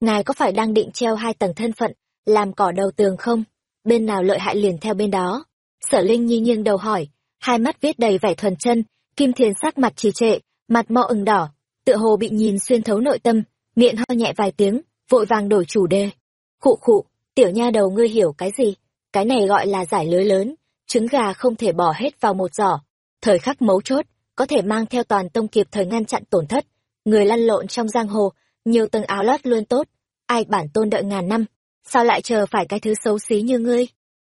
Ngài có phải đang định treo hai tầng thân phận, làm cỏ đầu tường không? Bên nào lợi hại liền theo bên đó. Sở linh nhi nghiêng đầu hỏi, hai mắt viết đầy vẻ thuần chân, kim thiền sắc mặt trì trệ, mặt mò ửng đỏ, tựa hồ bị nhìn xuyên thấu nội tâm, miệng ho nhẹ vài tiếng, vội vàng đổi chủ đề. Khụ khụ, tiểu nha đầu ngươi hiểu cái gì? Cái này gọi là giải lưới lớn, trứng gà không thể bỏ hết vào một giỏ. Thời khắc mấu chốt có thể mang theo toàn tông kịp thời ngăn chặn tổn thất. Người lăn lộn trong giang hồ, nhiều tầng áo lót luôn tốt. Ai bản tôn đợi ngàn năm, sao lại chờ phải cái thứ xấu xí như ngươi?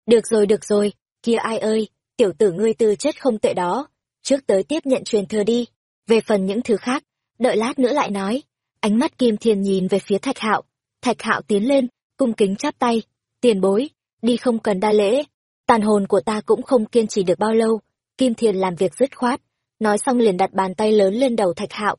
Được rồi được rồi, kia ai ơi, tiểu tử ngươi tư chất không tệ đó. Trước tới tiếp nhận truyền thừa đi. Về phần những thứ khác, đợi lát nữa lại nói. Ánh mắt kim thiền nhìn về phía thạch hạo. Thạch hạo tiến lên, cung kính chắp tay. Tiền bối, đi không cần đa lễ. Tàn hồn của ta cũng không kiên trì được bao lâu. Kim thiền làm việc dứt khoát nói xong liền đặt bàn tay lớn lên đầu thạch hạo.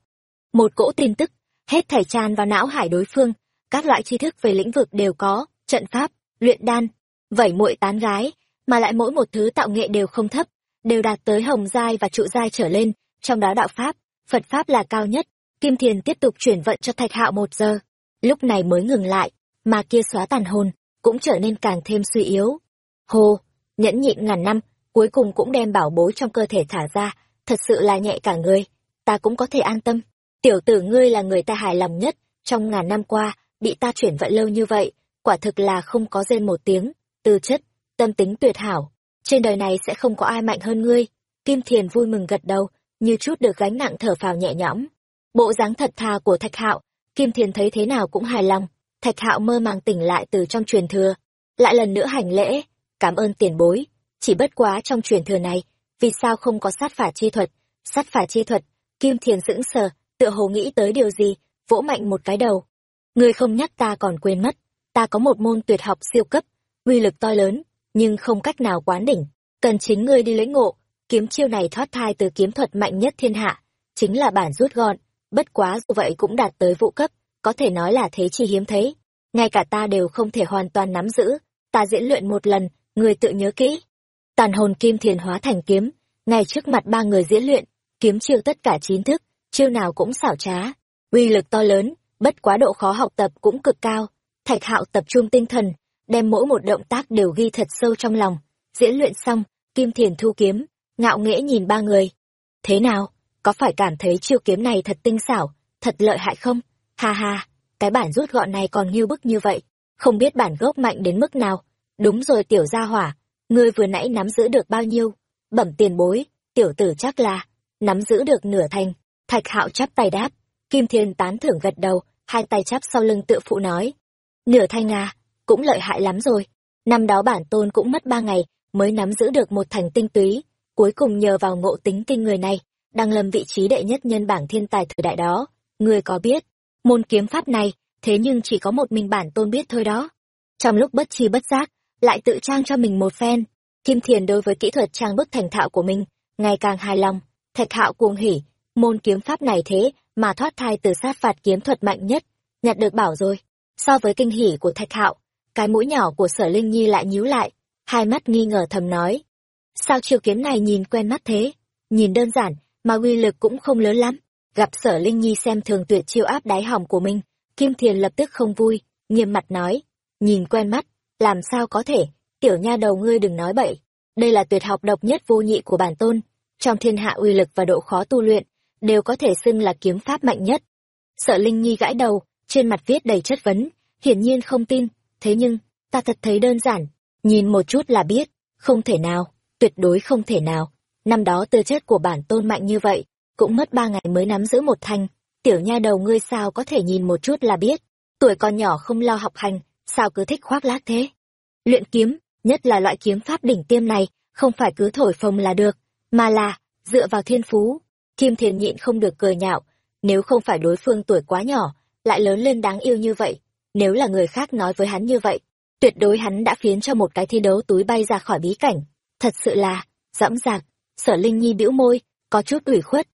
Một cỗ tin tức, hết thảy tràn vào não hải đối phương, các loại tri thức về lĩnh vực đều có, trận pháp, luyện đan vẩy muội tán gái, mà lại mỗi một thứ tạo nghệ đều không thấp, đều đạt tới hồng giai và trụ giai trở lên, trong đó đạo pháp, phật pháp là cao nhất, kim thiền tiếp tục chuyển vận cho thạch hạo một giờ. Lúc này mới ngừng lại, mà kia xóa tàn hồn, cũng trở nên càng thêm suy yếu. Hồ nhẫn nhịn ngàn năm, cuối cùng cũng đem bảo bối trong cơ thể thả ra thật sự là nhẹ cả người. Ta cũng có thể an tâm. Tiểu tử ngươi là người ta hài lòng nhất trong ngàn năm qua, bị ta chuyển vận lâu như vậy, quả thực là không có rên một tiếng. Tư chất, tâm tính tuyệt hảo. Trên đời này sẽ không có ai mạnh hơn ngươi. Kim thiền vui mừng gật đầu, như chút được gánh nặng thở phào nhẹ nhõm. Bộ dáng thật thà của thạch hạo, kim thiền thấy thế nào cũng hài lòng. Thạch hạo mơ màng tỉnh lại từ trong truyền thừa. Lại lần nữa hành lễ, cảm ơn tiền bối. Chỉ bất quá trong truyền thừa này vì sao không có sát phả chi thuật? Sát phả chi thuật, kim thiền sững sờ, tựa hồ nghĩ tới điều gì, vỗ mạnh một cái đầu. Ngươi không nhắc ta còn quên mất, ta có một môn tuyệt học siêu cấp, uy lực to lớn, nhưng không cách nào quán đỉnh. Cần chính ngươi đi lấy ngộ, kiếm chiêu này thoát thai từ kiếm thuật mạnh nhất thiên hạ, chính là bản rút gọn. Bất quá dù vậy cũng đạt tới vụ cấp, có thể nói là thế chi hiếm thấy. Ngay cả ta đều không thể hoàn toàn nắm giữ, ta diễn luyện một lần, người tự nhớ kỹ tàn hồn kim thiền hóa thành kiếm ngay trước mặt ba người diễn luyện kiếm chiêu tất cả chín thức chiêu nào cũng xảo trá uy lực to lớn bất quá độ khó học tập cũng cực cao thạch hạo tập trung tinh thần đem mỗi một động tác đều ghi thật sâu trong lòng diễn luyện xong Kim Thiền thu kiếm, ngạo nghễ nhìn ba người. Thế nào, có phải cảm thấy chiêu kiếm này thật tinh xảo, thật lợi hại không? Ha ha, cái bản rút gọn này còn nghiêu bức như vậy, không biết bản gốc mạnh đến mức nào. Đúng rồi tiểu gia hỏa, ngươi vừa nãy nắm giữ được bao nhiêu? Bẩm tiền bối, tiểu tử chắc là, nắm giữ được nửa thành. Thạch hạo chắp tay đáp, Kim Thiên tán thưởng gật đầu, hai tay chắp sau lưng tự phụ nói. Nửa thanh à, cũng lợi hại lắm rồi. Năm đó bản tôn cũng mất ba ngày mới nắm giữ được một thành tinh túy, cuối cùng nhờ vào ngộ tính kinh người này, đang lâm vị trí đệ nhất nhân bảng thiên tài thời đại đó. Người có biết, môn kiếm pháp này, thế nhưng chỉ có một mình bản tôn biết thôi đó. Trong lúc bất chi bất giác, lại tự trang cho mình một phen, Kim Thiền đối với kỹ thuật trang bức thành thạo của mình, ngày càng hài lòng, thạch hạo cuồng hỉ, môn kiếm pháp này thế mà thoát thai từ sát phạt kiếm thuật mạnh nhất, nhặt được bảo rồi. So với kinh hỉ của thạch hạo, cái mũi nhỏ của sở Linh Nhi lại nhíu lại, hai mắt nghi ngờ thầm nói. Sao chiêu kiếm này nhìn quen mắt thế? Nhìn đơn giản, mà uy lực cũng không lớn lắm. Gặp sở Linh Nhi xem thường tuyệt chiêu áp đáy hỏng của mình, Kim Thiền lập tức không vui, nghiêm mặt nói. Nhìn quen mắt, làm sao có thể, tiểu nha đầu ngươi đừng nói bậy. Đây là tuyệt học độc nhất vô nhị của bản tôn. Trong thiên hạ uy lực và độ khó tu luyện, đều có thể xưng là kiếm pháp mạnh nhất. Sợ Linh Nhi gãi đầu, trên mặt viết đầy chất vấn, hiển nhiên không tin, thế nhưng, ta thật thấy đơn giản, nhìn một chút là biết, không thể nào, tuyệt đối không thể nào. Năm đó tư chất của bản tôn mạnh như vậy, cũng mất ba ngày mới nắm giữ một thanh, tiểu nha đầu ngươi sao có thể nhìn một chút là biết, tuổi còn nhỏ không lo học hành, sao cứ thích khoác lác thế. Luyện kiếm, nhất là loại kiếm pháp đỉnh tiêm này, không phải cứ thổi phồng là được, mà là, dựa vào thiên phú. Kim Thiền nhịn không được cười nhạo, nếu không phải đối phương tuổi quá nhỏ, lại lớn lên đáng yêu như vậy, nếu là người khác nói với hắn như vậy, tuyệt đối hắn đã phiến cho một cái thi đấu túi bay ra khỏi bí cảnh. Thật sự là, dõng dạc, sở Linh Nhi bĩu môi, có chút ủy khuất.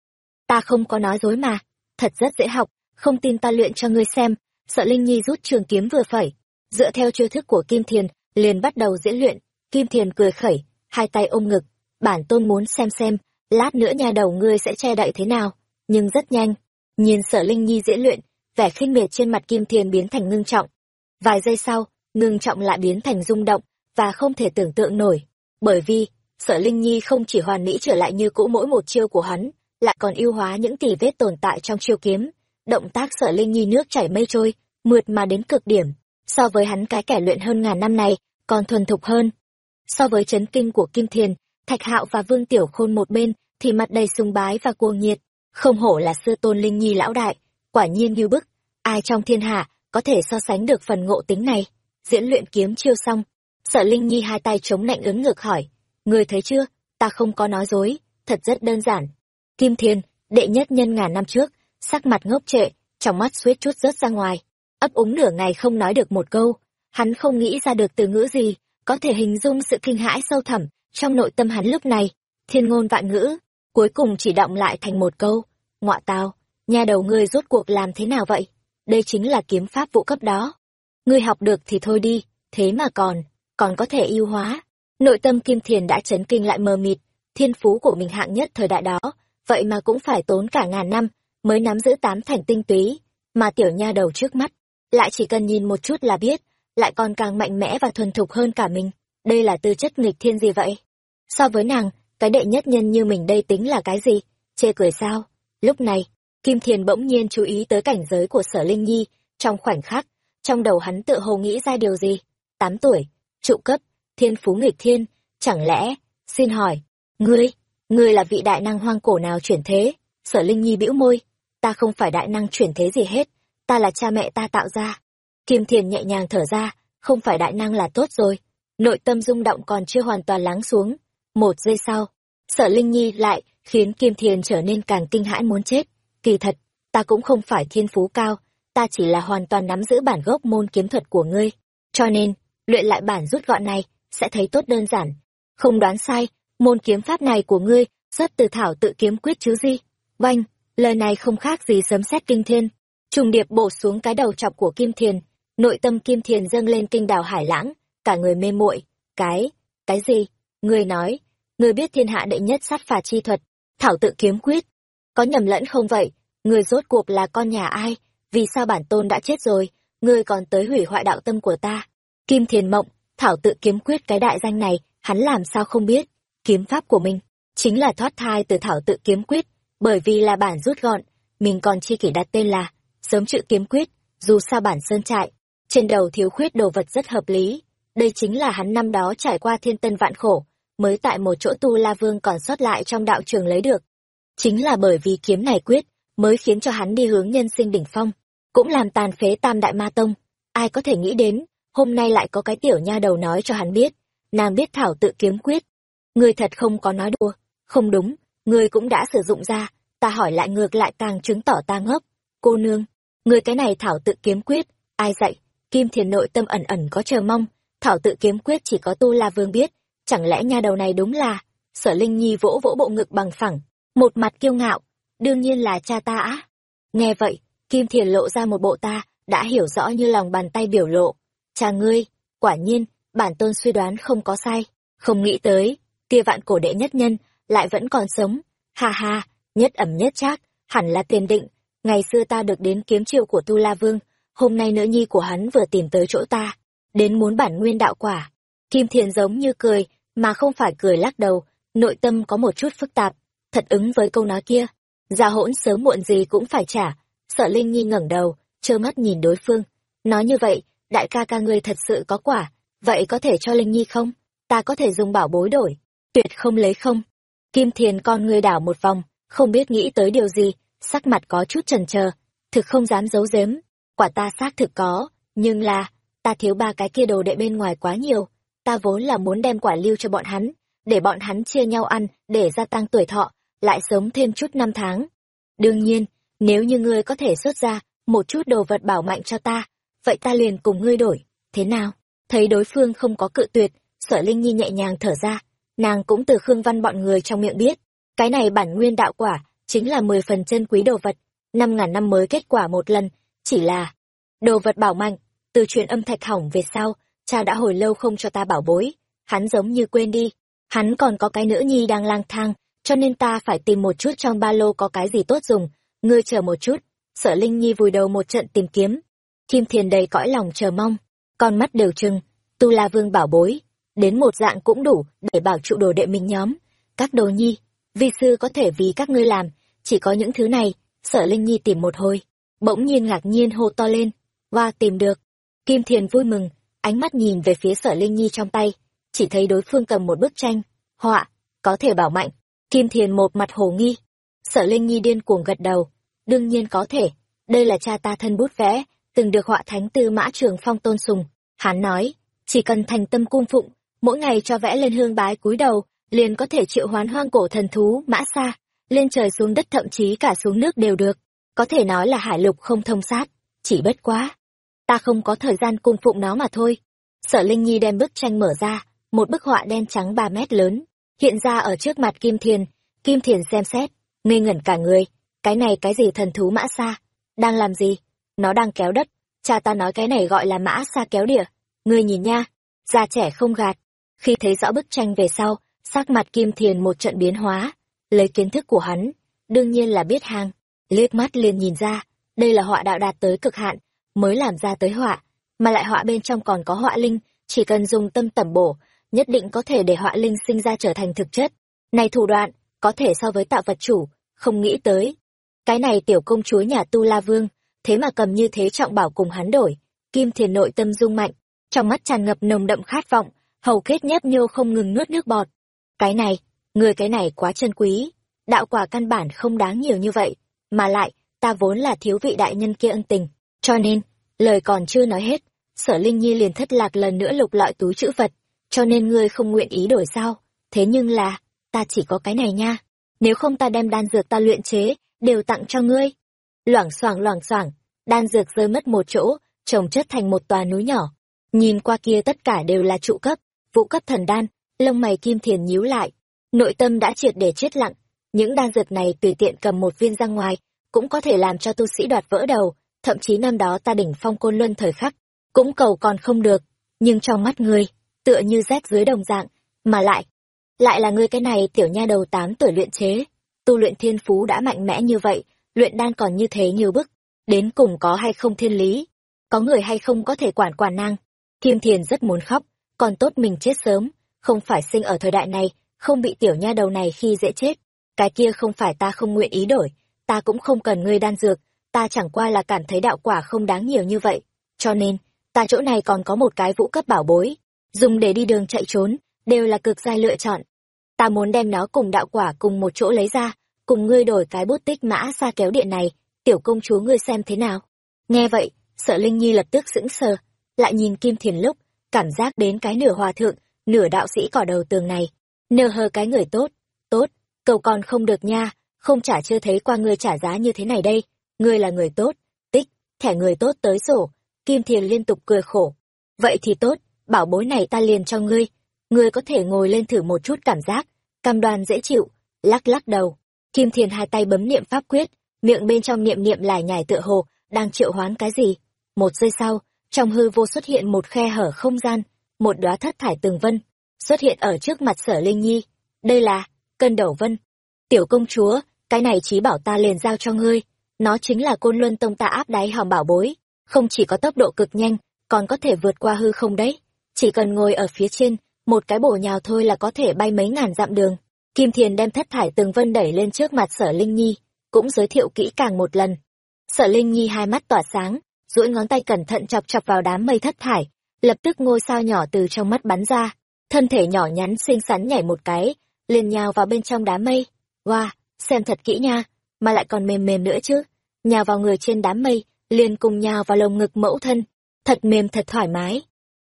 Ta không có nói dối mà, thật rất dễ học, không tin ta luyện cho ngươi xem. Sợ Linh Nhi rút trường kiếm vừa phẩy, dựa theo chiêu thức của Kim Thiền, liền bắt đầu diễn luyện. Kim Thiền cười khẩy, hai tay ôm ngực, bản tôn muốn xem xem, lát nữa nhà đầu ngươi sẽ che đậy thế nào. Nhưng rất nhanh, nhìn Sở Linh Nhi diễn luyện, vẻ khinh miệt trên mặt Kim Thiền biến thành ngưng trọng. Vài giây sau, ngưng trọng lại biến thành rung động, và không thể tưởng tượng nổi. Bởi vì, Sở Linh Nhi không chỉ hoàn mỹ trở lại như cũ mỗi một chiêu của hắn, lại còn ưu hóa những tỉ vết tồn tại trong chiêu kiếm. Động tác Sở Linh Nhi nước chảy mây trôi, mượt mà đến cực điểm. So với hắn cái kẻ luyện hơn ngàn năm này, còn thuần thục hơn. So với chấn kinh của Kim Thiền, Thạch Hạo và Vương Tiểu Khôn một bên, thì mặt đầy sùng bái và cuồng nhiệt. Không hổ là sư tôn Linh Nhi lão đại, quả nhiên như bức. Ai trong thiên hạ có thể so sánh được phần ngộ tính này? Diễn luyện kiếm chiêu xong, sợ Linh Nhi hai tay chống lạnh ứng ngược hỏi. Người thấy chưa, ta không có nói dối, thật rất đơn giản. Kim thiền đệ nhất nhân ngàn năm trước, sắc mặt ngốc trệ, trong mắt suýt chút rớt ra ngoài. Ấp úng nửa ngày không nói được một câu, hắn không nghĩ ra được từ ngữ gì, có thể hình dung sự kinh hãi sâu thẳm trong nội tâm hắn lúc này. Thiên ngôn vạn ngữ, cuối cùng chỉ động lại thành một câu. Ngọa tào, nhà đầu ngươi rốt cuộc làm thế nào vậy? Đây chính là kiếm pháp vụ cấp đó. Ngươi học được thì thôi đi, thế mà còn, còn có thể yêu hóa. Nội tâm Kim Thiền đã chấn kinh lại mờ mịt, thiên phú của mình hạng nhất thời đại đó, vậy mà cũng phải tốn cả ngàn năm mới nắm giữ tám thành tinh túy, mà tiểu nha đầu trước mắt, lại chỉ cần nhìn một chút là biết, lại còn càng mạnh mẽ và thuần thục hơn cả mình. Đây là tư chất nghịch thiên gì vậy? So với nàng, cái đệ nhất nhân như mình đây tính là cái gì? Chê cười sao? Lúc này, Kim Thiền bỗng nhiên chú ý tới cảnh giới của sở Linh Nhi, trong khoảnh khắc, trong đầu hắn tự hồ nghĩ ra điều gì? Tám tuổi, trụ cấp, thiên phú nghịch thiên, chẳng lẽ, xin hỏi, ngươi, ngươi là vị đại năng hoang cổ nào chuyển thế? Sở Linh Nhi bĩu môi, ta không phải đại năng chuyển thế gì hết, ta là cha mẹ ta tạo ra. Kim Thiền nhẹ nhàng thở ra, không phải đại năng là tốt rồi. Nội tâm rung động còn chưa hoàn toàn lắng xuống. Một giây sau, Sở Linh Nhi lại khiến Kim Thiền trở nên càng kinh hãi muốn chết. Kỳ thật, ta cũng không phải thiên phú cao, ta chỉ là hoàn toàn nắm giữ bản gốc môn kiếm thuật của ngươi. Cho nên, luyện lại bản rút gọn này, sẽ thấy tốt đơn giản. Không đoán sai, môn kiếm pháp này của ngươi, xuất từ thảo tự kiếm quyết chứ gì. Oanh, lời này không khác gì sấm sét kinh thiên. Trùng điệp bổ xuống cái đầu chọc của Kim Thiền, nội tâm Kim Thiền dâng lên kinh đảo hải lãng, cả người mê muội. Cái, cái gì? người nói, người biết thiên hạ đệ nhất sát phạt chi thuật, thảo tự kiếm quyết. Có nhầm lẫn không vậy? người rốt cuộc là con nhà ai? Vì sao bản tôn đã chết rồi, ngươi còn tới hủy hoại đạo tâm của ta? Kim Thiền Mộng, thảo tự kiếm quyết cái đại danh này, hắn làm sao không biết? kiếm pháp của mình chính là thoát thai từ thảo tự kiếm quyết bởi vì là bản rút gọn mình còn chi kỷ đặt tên là sớm chữ kiếm quyết, dù sao bản sơn trại, trên đầu thiếu khuyết đồ vật rất hợp lý. Đây chính là hắn năm đó trải qua thiên tân vạn khổ, mới tại một chỗ tu la vương còn sót lại trong đạo trường lấy được. Chính là bởi vì kiếm này quyết, mới khiến cho hắn đi hướng nhân sinh đỉnh phong, cũng làm tàn phế tam đại ma tông. Ai có thể nghĩ đến, hôm nay lại có cái tiểu nha đầu nói cho hắn biết, nàng biết thảo tự kiếm quyết. Người thật không có nói đùa. Không đúng người cũng đã sử dụng ra, ta hỏi lại ngược lại càng chứng tỏ ta ngốc. Cô nương người cái này thảo tự kiếm quyết. Ai dạy? Kim thiền nội tâm ẩn ẩn có chờ mong. Thảo tự kiếm quyết chỉ có tu la vương biết. Chẳng lẽ nha đầu này đúng là sở linh nhi vỗ vỗ bộ ngực bằng phẳng, một mặt kiêu ngạo. Đương nhiên là cha ta á. Nghe vậy, kim thiền lộ ra một bộ ta đã hiểu rõ như lòng bàn tay biểu lộ. Cha ngươi, quả nhiên, bản tôn suy đoán không có sai. Không nghĩ tới, kia vạn cổ đệ nhất nhân lại vẫn còn sống. Ha ha, nhất ẩm nhất trác, hẳn là tiền định ngày xưa ta được đến kiếm triều của tu la vương, hôm nay nữ nhi của hắn vừa tìm tới chỗ ta, đến muốn bản nguyên đạo quả. Kim thiền giống như cười, mà không phải cười lắc đầu, nội tâm có một chút phức tạp, thật ứng với câu nói kia. Gia hỗn sớm muộn gì cũng phải trả, sợ linh nhi ngẩng đầu, trơ mắt nhìn đối phương. Nói như vậy, đại ca ca ngươi thật sự có quả, vậy có thể cho linh nhi không? Ta có thể dùng bảo bối đổi, tuyệt không lấy không. Kim thiền con ngươi đảo một vòng, không biết nghĩ tới điều gì sắc mặt có chút trần trờ, thực không dám giấu giếm. Quả ta xác thực có, nhưng là, ta thiếu ba cái kia đồ đệ bên ngoài quá nhiều. Ta vốn là muốn đem quả lưu cho bọn hắn, để bọn hắn chia nhau ăn, để gia tăng tuổi thọ, lại sống thêm chút năm tháng. Đương nhiên, nếu như ngươi có thể xuất ra một chút đồ vật bảo mạnh cho ta, vậy ta liền cùng ngươi đổi. Thế nào? Thấy đối phương không có cự tuyệt, sở linh nhi nhẹ nhàng thở ra. Nàng cũng từ khương văn bọn người trong miệng biết, cái này bản nguyên đạo quả chính là mười phần chân quý đồ vật. Năm ngàn năm mới kết quả một lần, chỉ là đồ vật bảo mạnh từ chuyện âm thạch hỏng về sau, cha đã hồi lâu không cho ta bảo bối. Hắn giống như quên đi. Hắn còn có cái nữ nhi đang lang thang, cho nên ta phải tìm một chút trong ba lô có cái gì tốt dùng. Ngươi chờ một chút. Sở linh nhi vùi đầu một trận tìm kiếm. Kim thiền đầy cõi lòng chờ mong. Con mắt đều trừng. Tu la vương bảo bối. Đến một dạng cũng đủ để bảo trụ đồ đệ mình nhóm. Các đồ nhi vi sư có thể vì các ngươi làm, chỉ có những thứ này sở linh nhi tìm một hồi. Bỗng nhiên ngạc nhiên hô to lên hoa tìm được. Kim thiền vui mừng, ánh mắt nhìn về phía sở linh nhi trong tay, chỉ thấy đối phương cầm một bức tranh. Họa, có thể bảo mạnh. Kim thiền một mặt hồ nghi. Sở linh nhi điên cuồng gật đầu, đương nhiên có thể, đây là cha ta thân bút vẽ, từng được họa thánh tư mã trường phong tôn sùng. Hắn nói, chỉ cần thành tâm cung phụng, mỗi ngày cho vẽ lên hương bái cúi đầu liền có thể triệu hoán hoang cổ thần thú, mã xa lên trời xuống đất, thậm chí cả xuống nước đều được. Có thể nói là hải lục không thông sát, chỉ bất quá. Ta không có thời gian cung phụng nó mà thôi. Sở linh nhi đem bức tranh mở ra, một bức họa đen trắng ba mét lớn, hiện ra ở trước mặt kim thiền. Kim thiền xem xét, ngây ngẩn cả người. Cái này cái gì thần thú mã xa đang làm gì? Nó đang kéo đất. Cha ta nói cái này gọi là mã xa kéo đỉa. Ngươi nhìn nha, già trẻ không gạt. Khi thấy rõ bức tranh về sau sắc mặt kim thiền một trận biến hóa, lấy kiến thức của hắn, đương nhiên là biết hàng liếc mắt liền nhìn ra, đây là họa đạo đạt tới cực hạn, mới làm ra tới họa, mà lại họa bên trong còn có họa linh, chỉ cần dùng tâm tẩm bổ, nhất định có thể để họa linh sinh ra trở thành thực chất. Này thủ đoạn, có thể so với tạo vật chủ, không nghĩ tới. Cái này tiểu công chúa nhà tu la vương, thế mà cầm như thế trọng bảo cùng hắn đổi, kim thiền nội tâm rung mạnh, trong mắt tràn ngập nồng đậm khát vọng, hầu kết nhấp nhô không ngừng nuốt nước bọt cái này người cái này quá chân quý. Đạo quả căn bản không đáng nhiều như vậy, mà lại, ta vốn là thiếu vị đại nhân kia ân tình. Cho nên, lời còn chưa nói hết, sở linh nhi liền thất lạc lần nữa lục lọi túi chữ vật. Cho nên ngươi không nguyện ý đổi sao? Thế nhưng là, ta chỉ có cái này nha. Nếu không ta đem đan dược ta luyện chế, đều tặng cho ngươi. Loảng xoảng loảng xoảng, đan dược rơi mất một chỗ, trồng chất thành một tòa núi nhỏ. Nhìn qua kia tất cả đều là trụ cấp, vũ cấp thần đan lông mày kim thiền nhíu lại. Nội tâm đã triệt để chết lặng. Những đan dược này tùy tiện cầm một viên ra ngoài, cũng có thể làm cho tu sĩ đoạt vỡ đầu. Thậm chí năm đó ta đỉnh phong côn luân thời khắc, cũng cầu còn không được. Nhưng trong mắt ngươi, tựa như rét dưới đồng dạng, mà lại lại là ngươi cái này tiểu nha đầu tám tuổi luyện chế. Tu luyện thiên phú đã mạnh mẽ như vậy, luyện đan còn như thế nhiều bức, đến cùng có hay không thiên lý? Có người hay không có thể quản quản năng kim thiền rất muốn khóc, còn tốt mình chết sớm không phải sinh ở thời đại này không bị tiểu nha đầu này khi dễ chết. Cái kia không phải ta không nguyện ý đổi, ta cũng không cần ngươi đan dược, ta chẳng qua là cảm thấy đạo quả không đáng nhiều như vậy. Cho nên, ta chỗ này còn có một cái vũ cấp bảo bối, dùng để đi đường chạy trốn, đều là cực giai lựa chọn. Ta muốn đem nó cùng đạo quả cùng một chỗ lấy ra, cùng ngươi đổi cái bút tích mã xa kéo điện này, tiểu công chúa ngươi xem thế nào. Nghe vậy, sợ Linh Nhi lập tức sững sờ, lại nhìn Kim Thiền lúc, cảm giác đến cái nửa hòa thượng, nửa đạo sĩ cỏ đầu tường này, nơ hờ cái người tốt, tốt, cầu còn không được nha, không trả chưa thấy qua ngươi trả giá như thế này đây, ngươi là người tốt, tích, thẻ người tốt tới sổ, Kim Thiền liên tục cười khổ. Vậy thì tốt, bảo bối này ta liền cho ngươi, ngươi có thể ngồi lên thử một chút cảm giác, cam đoan dễ chịu, lắc lắc đầu. Kim Thiền hai tay bấm niệm pháp quyết, miệng bên trong niệm niệm lải nhải tựa hồ, đang triệu hoán cái gì. Một giây sau, trong hư vô xuất hiện một khe hở không gian, một đóa thất thải tường vân, xuất hiện ở trước mặt sở Linh Nhi. Đây là, cân đầu vân. Tiểu công chúa, cái này trí bảo ta liền giao cho ngươi. Nó chính là côn luân tông ta áp đáy hòm bảo bối. Không chỉ có tốc độ cực nhanh, còn có thể vượt qua hư không đấy. Chỉ cần ngồi ở phía trên, một cái bổ nhào thôi là có thể bay mấy ngàn dặm đường. Kim Thiền đem thất thải tường vân đẩy lên trước mặt sở Linh Nhi, cũng giới thiệu kỹ càng một lần. Sở Linh Nhi hai mắt tỏa sáng, duỗi ngón tay cẩn thận chọc chọc vào đám mây thất thải, lập tức ngôi sao nhỏ từ trong mắt bắn ra, thân thể nhỏ nhắn xinh xắn nhảy một cái, liền nhào vào bên trong đám mây. Wow, xem thật kỹ nha, mà lại còn mềm mềm nữa chứ. Nhào vào người trên đám mây, liền cùng nhào vào lồng ngực mẫu thân, thật mềm thật thoải mái.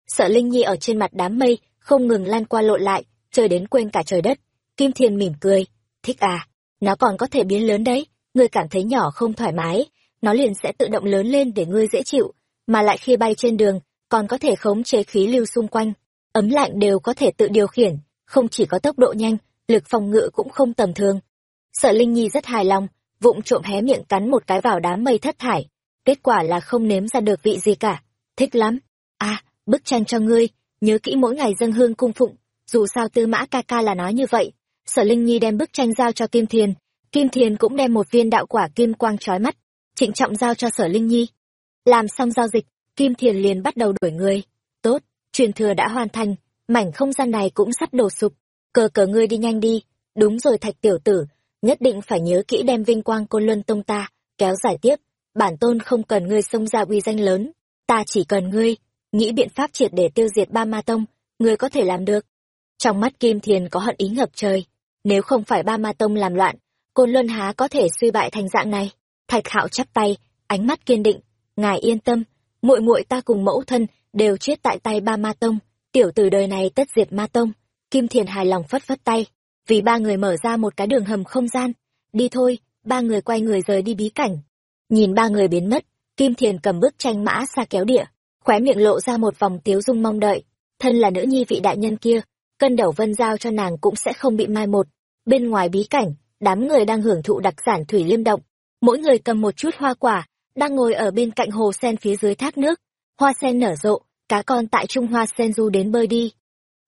Sợ Linh Nhi ở trên mặt đám mây, không ngừng lan qua lộn lại, chơi đến quên cả trời đất. Kim Thiền mỉm cười, thích à, nó còn có thể biến lớn đấy, ngươi cảm thấy nhỏ không thoải mái, nó liền sẽ tự động lớn lên để ngươi dễ chịu, mà lại khi bay trên đường, còn có thể khống chế khí lưu xung quanh, ấm lạnh đều có thể tự điều khiển, không chỉ có tốc độ nhanh, lực phòng ngự cũng không tầm thường. Sợ Linh Nhi rất hài lòng, vụng trộm hé miệng cắn một cái vào đám mây thất thải, kết quả là không nếm ra được vị gì cả, thích lắm. À, bức tranh cho ngươi, nhớ kỹ mỗi ngày dâng hương cung phụng, dù sao tư mã ca ca là nói như vậy. Sở Linh Nhi đem bức tranh giao cho Kim Thiền, Kim Thiền cũng đem một viên đạo quả kim quang trói mắt, trịnh trọng giao cho Sở Linh Nhi. Làm xong giao dịch, Kim Thiền liền bắt đầu đuổi người. Tốt, truyền thừa đã hoàn thành, mảnh không gian này cũng sắp đổ sụp. Cờ cờ ngươi đi nhanh đi, đúng rồi thạch tiểu tử, nhất định phải nhớ kỹ đem vinh quang côn luân tông ta, kéo giải tiếp. Bản tôn không cần ngươi xông ra uy danh lớn, ta chỉ cần ngươi, nghĩ biện pháp triệt để tiêu diệt ba ma tông, ngươi có thể làm được. Trong mắt Kim Thiền có hận ý ngập trời, nếu không phải ba ma tông làm loạn, côn luân há có thể suy bại thành dạng này. Thạch Hạo chắp tay, ánh mắt kiên định, ngài yên tâm, muội muội ta cùng mẫu thân đều chết tại tay ba ma tông, tiểu tử đời này tất diệt ma tông. Kim Thiền hài lòng phất phất tay, vì ba người mở ra một cái đường hầm không gian. Đi thôi, ba người quay người rời đi bí cảnh. Nhìn ba người biến mất, Kim Thiền cầm bức tranh mã xa kéo địa, khóe miệng lộ ra một vòng tiếu dung mong đợi. Thân là nữ nhi vị đại nhân kia, cân đầu vân giao cho nàng cũng sẽ không bị mai một. Bên ngoài bí cảnh, đám người đang hưởng thụ đặc sản thủy liêm động. Mỗi người cầm một chút hoa quả, đang ngồi ở bên cạnh hồ sen phía dưới thác nước. Hoa sen nở rộ, cá con tại trung hoa sen du đến bơi đi.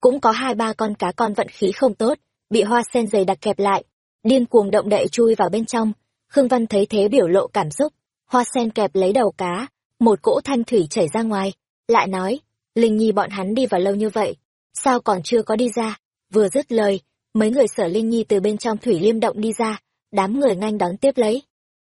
Cũng có hai ba con cá con vận khí không tốt, bị hoa sen dày đặc kẹp lại, điên cuồng động đậy chui vào bên trong. Khương Văn thấy thế biểu lộ cảm xúc, hoa sen kẹp lấy đầu cá, một cỗ thanh thủy chảy ra ngoài, lại nói, Linh Nhi bọn hắn đi vào lâu như vậy, sao còn chưa có đi ra? Vừa dứt lời, mấy người sở Linh Nhi từ bên trong thủy liêm động đi ra, đám người nhanh đón tiếp lấy.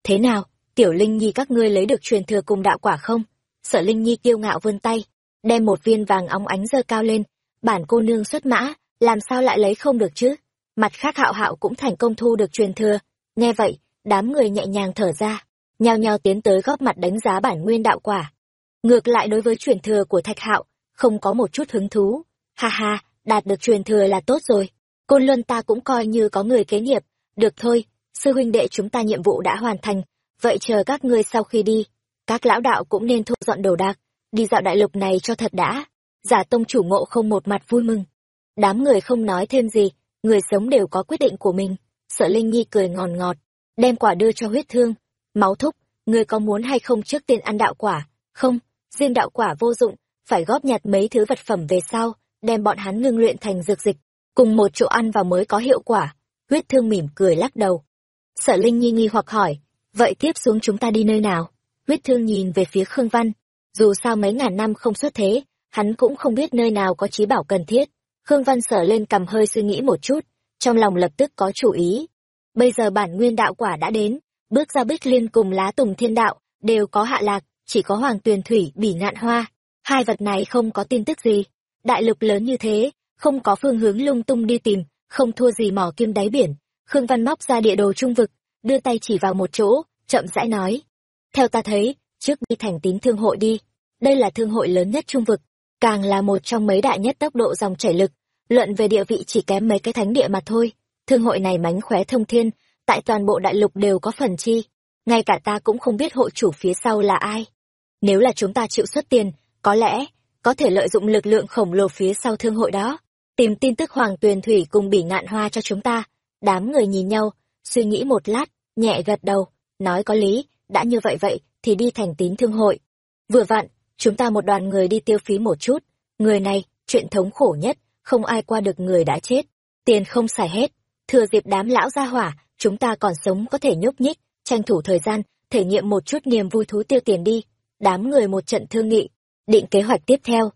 Thế nào, tiểu Linh Nhi các ngươi lấy được truyền thừa cùng đạo quả không? Sở Linh Nhi kiêu ngạo vươn tay, đem một viên vàng óng ánh giơ cao lên, bản cô nương xuất mã, làm sao lại lấy không được chứ? Mặt khác hạo hạo cũng thành công thu được truyền thừa, nghe vậy, đám người nhẹ nhàng thở ra, nhao nhao tiến tới góp mặt đánh giá bản nguyên đạo quả. Ngược lại đối với truyền thừa của Thạch Hạo, không có một chút hứng thú. Ha ha, đạt được truyền thừa là tốt rồi. Côn Luân ta cũng coi như có người kế nghiệp. Được thôi, sư huynh đệ chúng ta nhiệm vụ đã hoàn thành. Vậy chờ các ngươi sau khi đi, các lão đạo cũng nên thu dọn đồ đạc, đi dạo đại lục này cho thật đã. Giả tông chủ ngộ không một mặt vui mừng. Đám người không nói thêm gì, người sống đều có quyết định của mình. Sợ Linh Nhi cười ngòn ngọt, đem quả đưa cho huyết thương. Máu thúc, ngươi có muốn hay không trước tiên ăn đạo quả? Không, riêng đạo quả vô dụng, phải góp nhặt mấy thứ vật phẩm về sau, đem bọn hắn ngưng luyện thành dược dịch, cùng một chỗ ăn vào mới có hiệu quả. Huyết thương mỉm cười lắc đầu. Sợ Linh Nhi nghi hoặc hỏi, vậy tiếp xuống chúng ta đi nơi nào? Huyết thương nhìn về phía Khương Văn, dù sao mấy ngàn năm không xuất thế, hắn cũng không biết nơi nào có trí bảo cần thiết. Khương Văn sở lên cầm hơi suy nghĩ một chút, trong lòng lập tức có chủ ý. Bây giờ bản nguyên đạo quả đã đến, bước ra bích liên cùng lá tùng thiên đạo, đều có hạ lạc, chỉ có hoàng tuyền thủy bỉ ngạn hoa. Hai vật này không có tin tức gì. Đại lục lớn như thế, không có phương hướng lung tung đi tìm, không thua gì mỏ kim đáy biển. Khương Văn móc ra địa đồ trung vực, đưa tay chỉ vào một chỗ, chậm rãi nói. Theo ta thấy, trước đi thành tín thương hội đi. Đây là thương hội lớn nhất trung vực, càng là một trong mấy đại nhất tốc độ dòng chảy lực. Luận về địa vị chỉ kém mấy cái thánh địa mà thôi. Thương hội này mánh khóe thông thiên, tại toàn bộ đại lục đều có phần chi. Ngay cả ta cũng không biết hội chủ phía sau là ai. Nếu là chúng ta chịu xuất tiền, có lẽ, có thể lợi dụng lực lượng khổng lồ phía sau thương hội đó. Tìm tin tức Hoàng Tuyền Thủy cùng bỉ ngạn hoa cho chúng ta. Đám người nhìn nhau, suy nghĩ một lát, nhẹ gật đầu, nói có lý, đã như vậy vậy, thì đi thành tín thương hội. Vừa vặn, chúng ta một đoàn người đi tiêu phí một chút. Người này, chuyện thống khổ nhất, không ai qua được người đã chết. Tiền không xài hết. Thừa dịp đám lão gia hỏa, chúng ta còn sống có thể nhúc nhích, tranh thủ thời gian, thể nghiệm một chút niềm vui thú tiêu tiền đi. Đám người một trận thương nghị, định kế hoạch tiếp theo.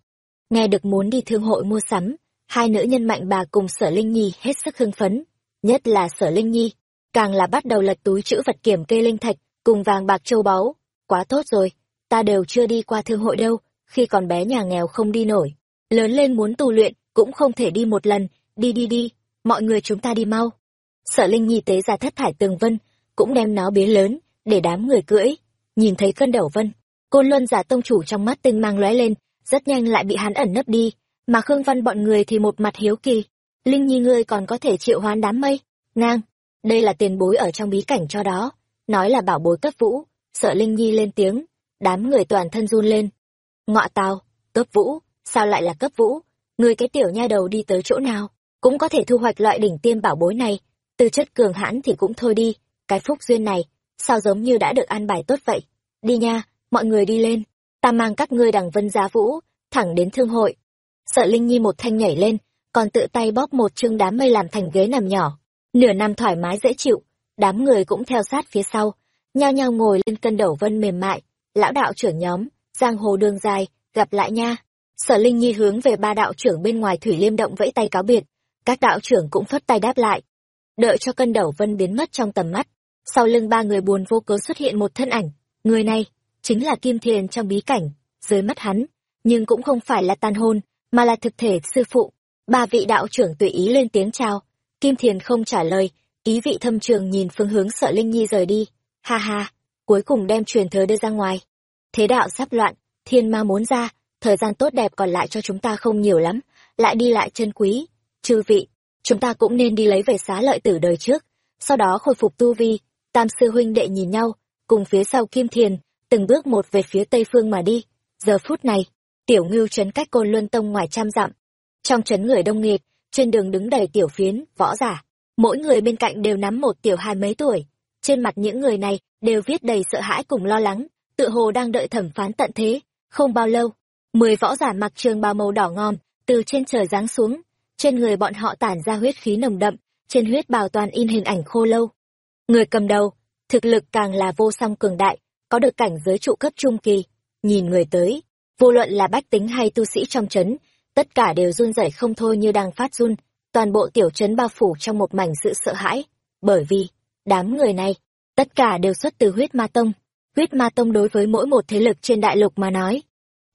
Nghe được muốn đi thương hội mua sắm, hai nữ nhân mạnh bà cùng sở Linh Nhi hết sức hưng phấn. Nhất là sở Linh Nhi, càng là bắt đầu lật túi chữ vật kiểm kê linh thạch, cùng vàng bạc châu báu. Quá tốt rồi, ta đều chưa đi qua thương hội đâu, khi còn bé nhà nghèo không đi nổi. Lớn lên muốn tu luyện, cũng không thể đi một lần, đi đi đi, mọi người chúng ta đi mau. Sở Linh Nhi tế ra thất thải tường vân, cũng đem nó biến lớn, để đám người cưỡi. Nhìn thấy cân đầu vân, côn luân giả tông chủ trong mắt tinh mang lóe lên, rất nhanh lại bị hắn ẩn nấp đi, mà Khương Văn bọn người thì một mặt hiếu kỳ. Linh Nhi ngươi còn có thể triệu hoán đám mây, ngang, đây là tiền bối ở trong bí cảnh cho đó, nói là bảo bối cấp vũ, sợ Linh Nhi lên tiếng, đám người toàn thân run lên. Ngọa tào, cấp vũ, sao lại là cấp vũ, người cái tiểu nha đầu đi tới chỗ nào, cũng có thể thu hoạch loại đỉnh tiêm bảo bối này, tư chất cường hãn thì cũng thôi đi, cái phúc duyên này, sao giống như đã được ăn bài tốt vậy. Đi nha, mọi người đi lên, ta mang các ngươi đằng vân giá vũ, thẳng đến thương hội. Sợ Linh Nhi một thanh nhảy lên, còn tự tay bóp một chương đám mây làm thành ghế nằm nhỏ. Nửa năm thoải mái dễ chịu, đám người cũng theo sát phía sau, nhao nhao ngồi lên cân đầu vân mềm mại. Lão đạo trưởng nhóm, giang hồ đường dài, gặp lại nha. Sở Linh Nhi hướng về ba đạo trưởng bên ngoài Thủy Liêm Động vẫy tay cáo biệt, các đạo trưởng cũng phất tay đáp lại. Đợi cho cân đầu vân biến mất trong tầm mắt, sau lưng ba người buồn vô cớ xuất hiện một thân ảnh, người này chính là Kim Thiền trong bí cảnh, dưới mắt hắn, nhưng cũng không phải là tan hôn, mà là thực thể sư phụ. Ba vị đạo trưởng tùy ý lên tiếng chào, Kim Thiền không trả lời, ý vị thâm trường nhìn phương hướng sợ Linh Nhi rời đi. Ha ha, cuối cùng đem truyền thớ đưa ra ngoài. Thế đạo sắp loạn, thiên ma muốn ra, thời gian tốt đẹp còn lại cho chúng ta không nhiều lắm, lại đi lại chân quý. Chư vị, chúng ta cũng nên đi lấy về xá lợi tử đời trước, sau đó khôi phục tu vi. Tam sư huynh đệ nhìn nhau, cùng phía sau Kim Thiền, từng bước một về phía tây phương mà đi. Giờ phút này, tiểu ngưu trấn cách côn luân tông ngoài trăm dặm. Trong trấn người đông nghịt, trên đường đứng đầy tiểu phiến, võ giả. Mỗi người bên cạnh đều nắm một tiểu hai mấy tuổi. Trên mặt những người này đều viết đầy sợ hãi cùng lo lắng, tựa hồ đang đợi thẩm phán tận thế. Không bao lâu, mười võ giả mặc trường bào màu đỏ ngòm, từ trên trời giáng xuống. Trên người bọn họ tản ra huyết khí nồng đậm, trên huyết bào toàn in hình ảnh khô lâu. Người cầm đầu, thực lực càng là vô song cường đại, có được cảnh giới trụ cấp trung kỳ. Nhìn người tới, vô luận là bách tính hay tu sĩ trong chấn, tất cả đều run rẩy không thôi như đang phát run, toàn bộ tiểu trấn bao phủ trong một mảnh sự sợ hãi, bởi vì, đám người này, tất cả đều xuất từ huyết ma tông. Huyết ma tông đối với mỗi một thế lực trên đại lục mà nói,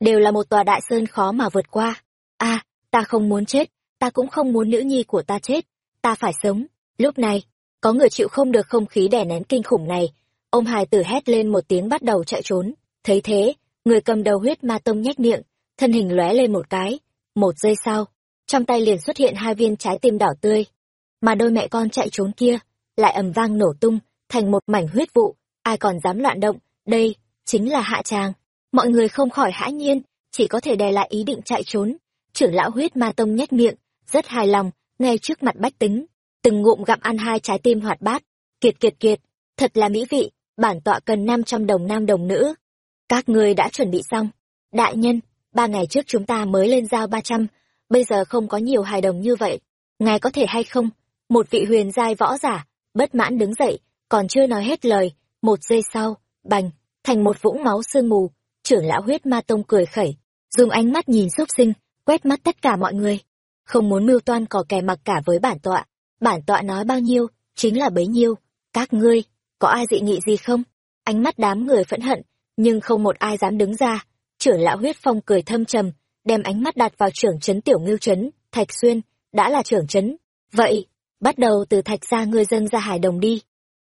đều là một tòa đại sơn khó mà vượt qua. a ta không muốn chết, ta cũng không muốn nữ nhi của ta chết, ta phải sống. Lúc này, có người chịu không được không khí đè nén kinh khủng này. Ông hài tử hét lên một tiếng bắt đầu chạy trốn. Thấy thế, người cầm đầu huyết ma tông nhếch miệng, thân hình lóe lên một cái, một giây sau, trong tay liền xuất hiện hai viên trái tim đỏ tươi. Mà đôi mẹ con chạy trốn kia, lại ầm vang nổ tung, thành một mảnh huyết vụ, ai còn dám loạn động, đây, chính là hạ tràng. Mọi người không khỏi hãi nhiên, chỉ có thể đè lại ý định chạy trốn. Trưởng lão huyết ma tông nhếch miệng, rất hài lòng, ngay trước mặt bách tính, từng ngụm gặm ăn hai trái tim hoạt bát. Kiệt kiệt kiệt, thật là mỹ vị, bản tọa cần 500 đồng nam đồng nữ. Các người đã chuẩn bị xong. Đại nhân, ba ngày trước chúng ta mới lên giao ba trăm, bây giờ không có nhiều hài đồng như vậy. Ngài có thể hay không? Một vị huyền giai võ giả, bất mãn đứng dậy, còn chưa nói hết lời. Một giây sau, bành, thành một vũng máu sương mù. Trưởng lão huyết ma tông cười khẩy, dùng ánh mắt nhìn xúc sinh, quét mắt tất cả mọi người. Không muốn mưu toan cò kè mặc cả với bản tọa. Bản tọa nói bao nhiêu, chính là bấy nhiêu. Các ngươi, có ai dị nghị gì không? Ánh mắt đám người phẫn hận, nhưng không một ai dám đứng ra trưởng lão huyết phong cười thâm trầm, đem ánh mắt đặt vào trưởng trấn tiểu ngưu trấn, thạch xuyên, đã là trưởng trấn. Vậy, bắt đầu từ thạch gia ngươi dâng ra hải đồng đi.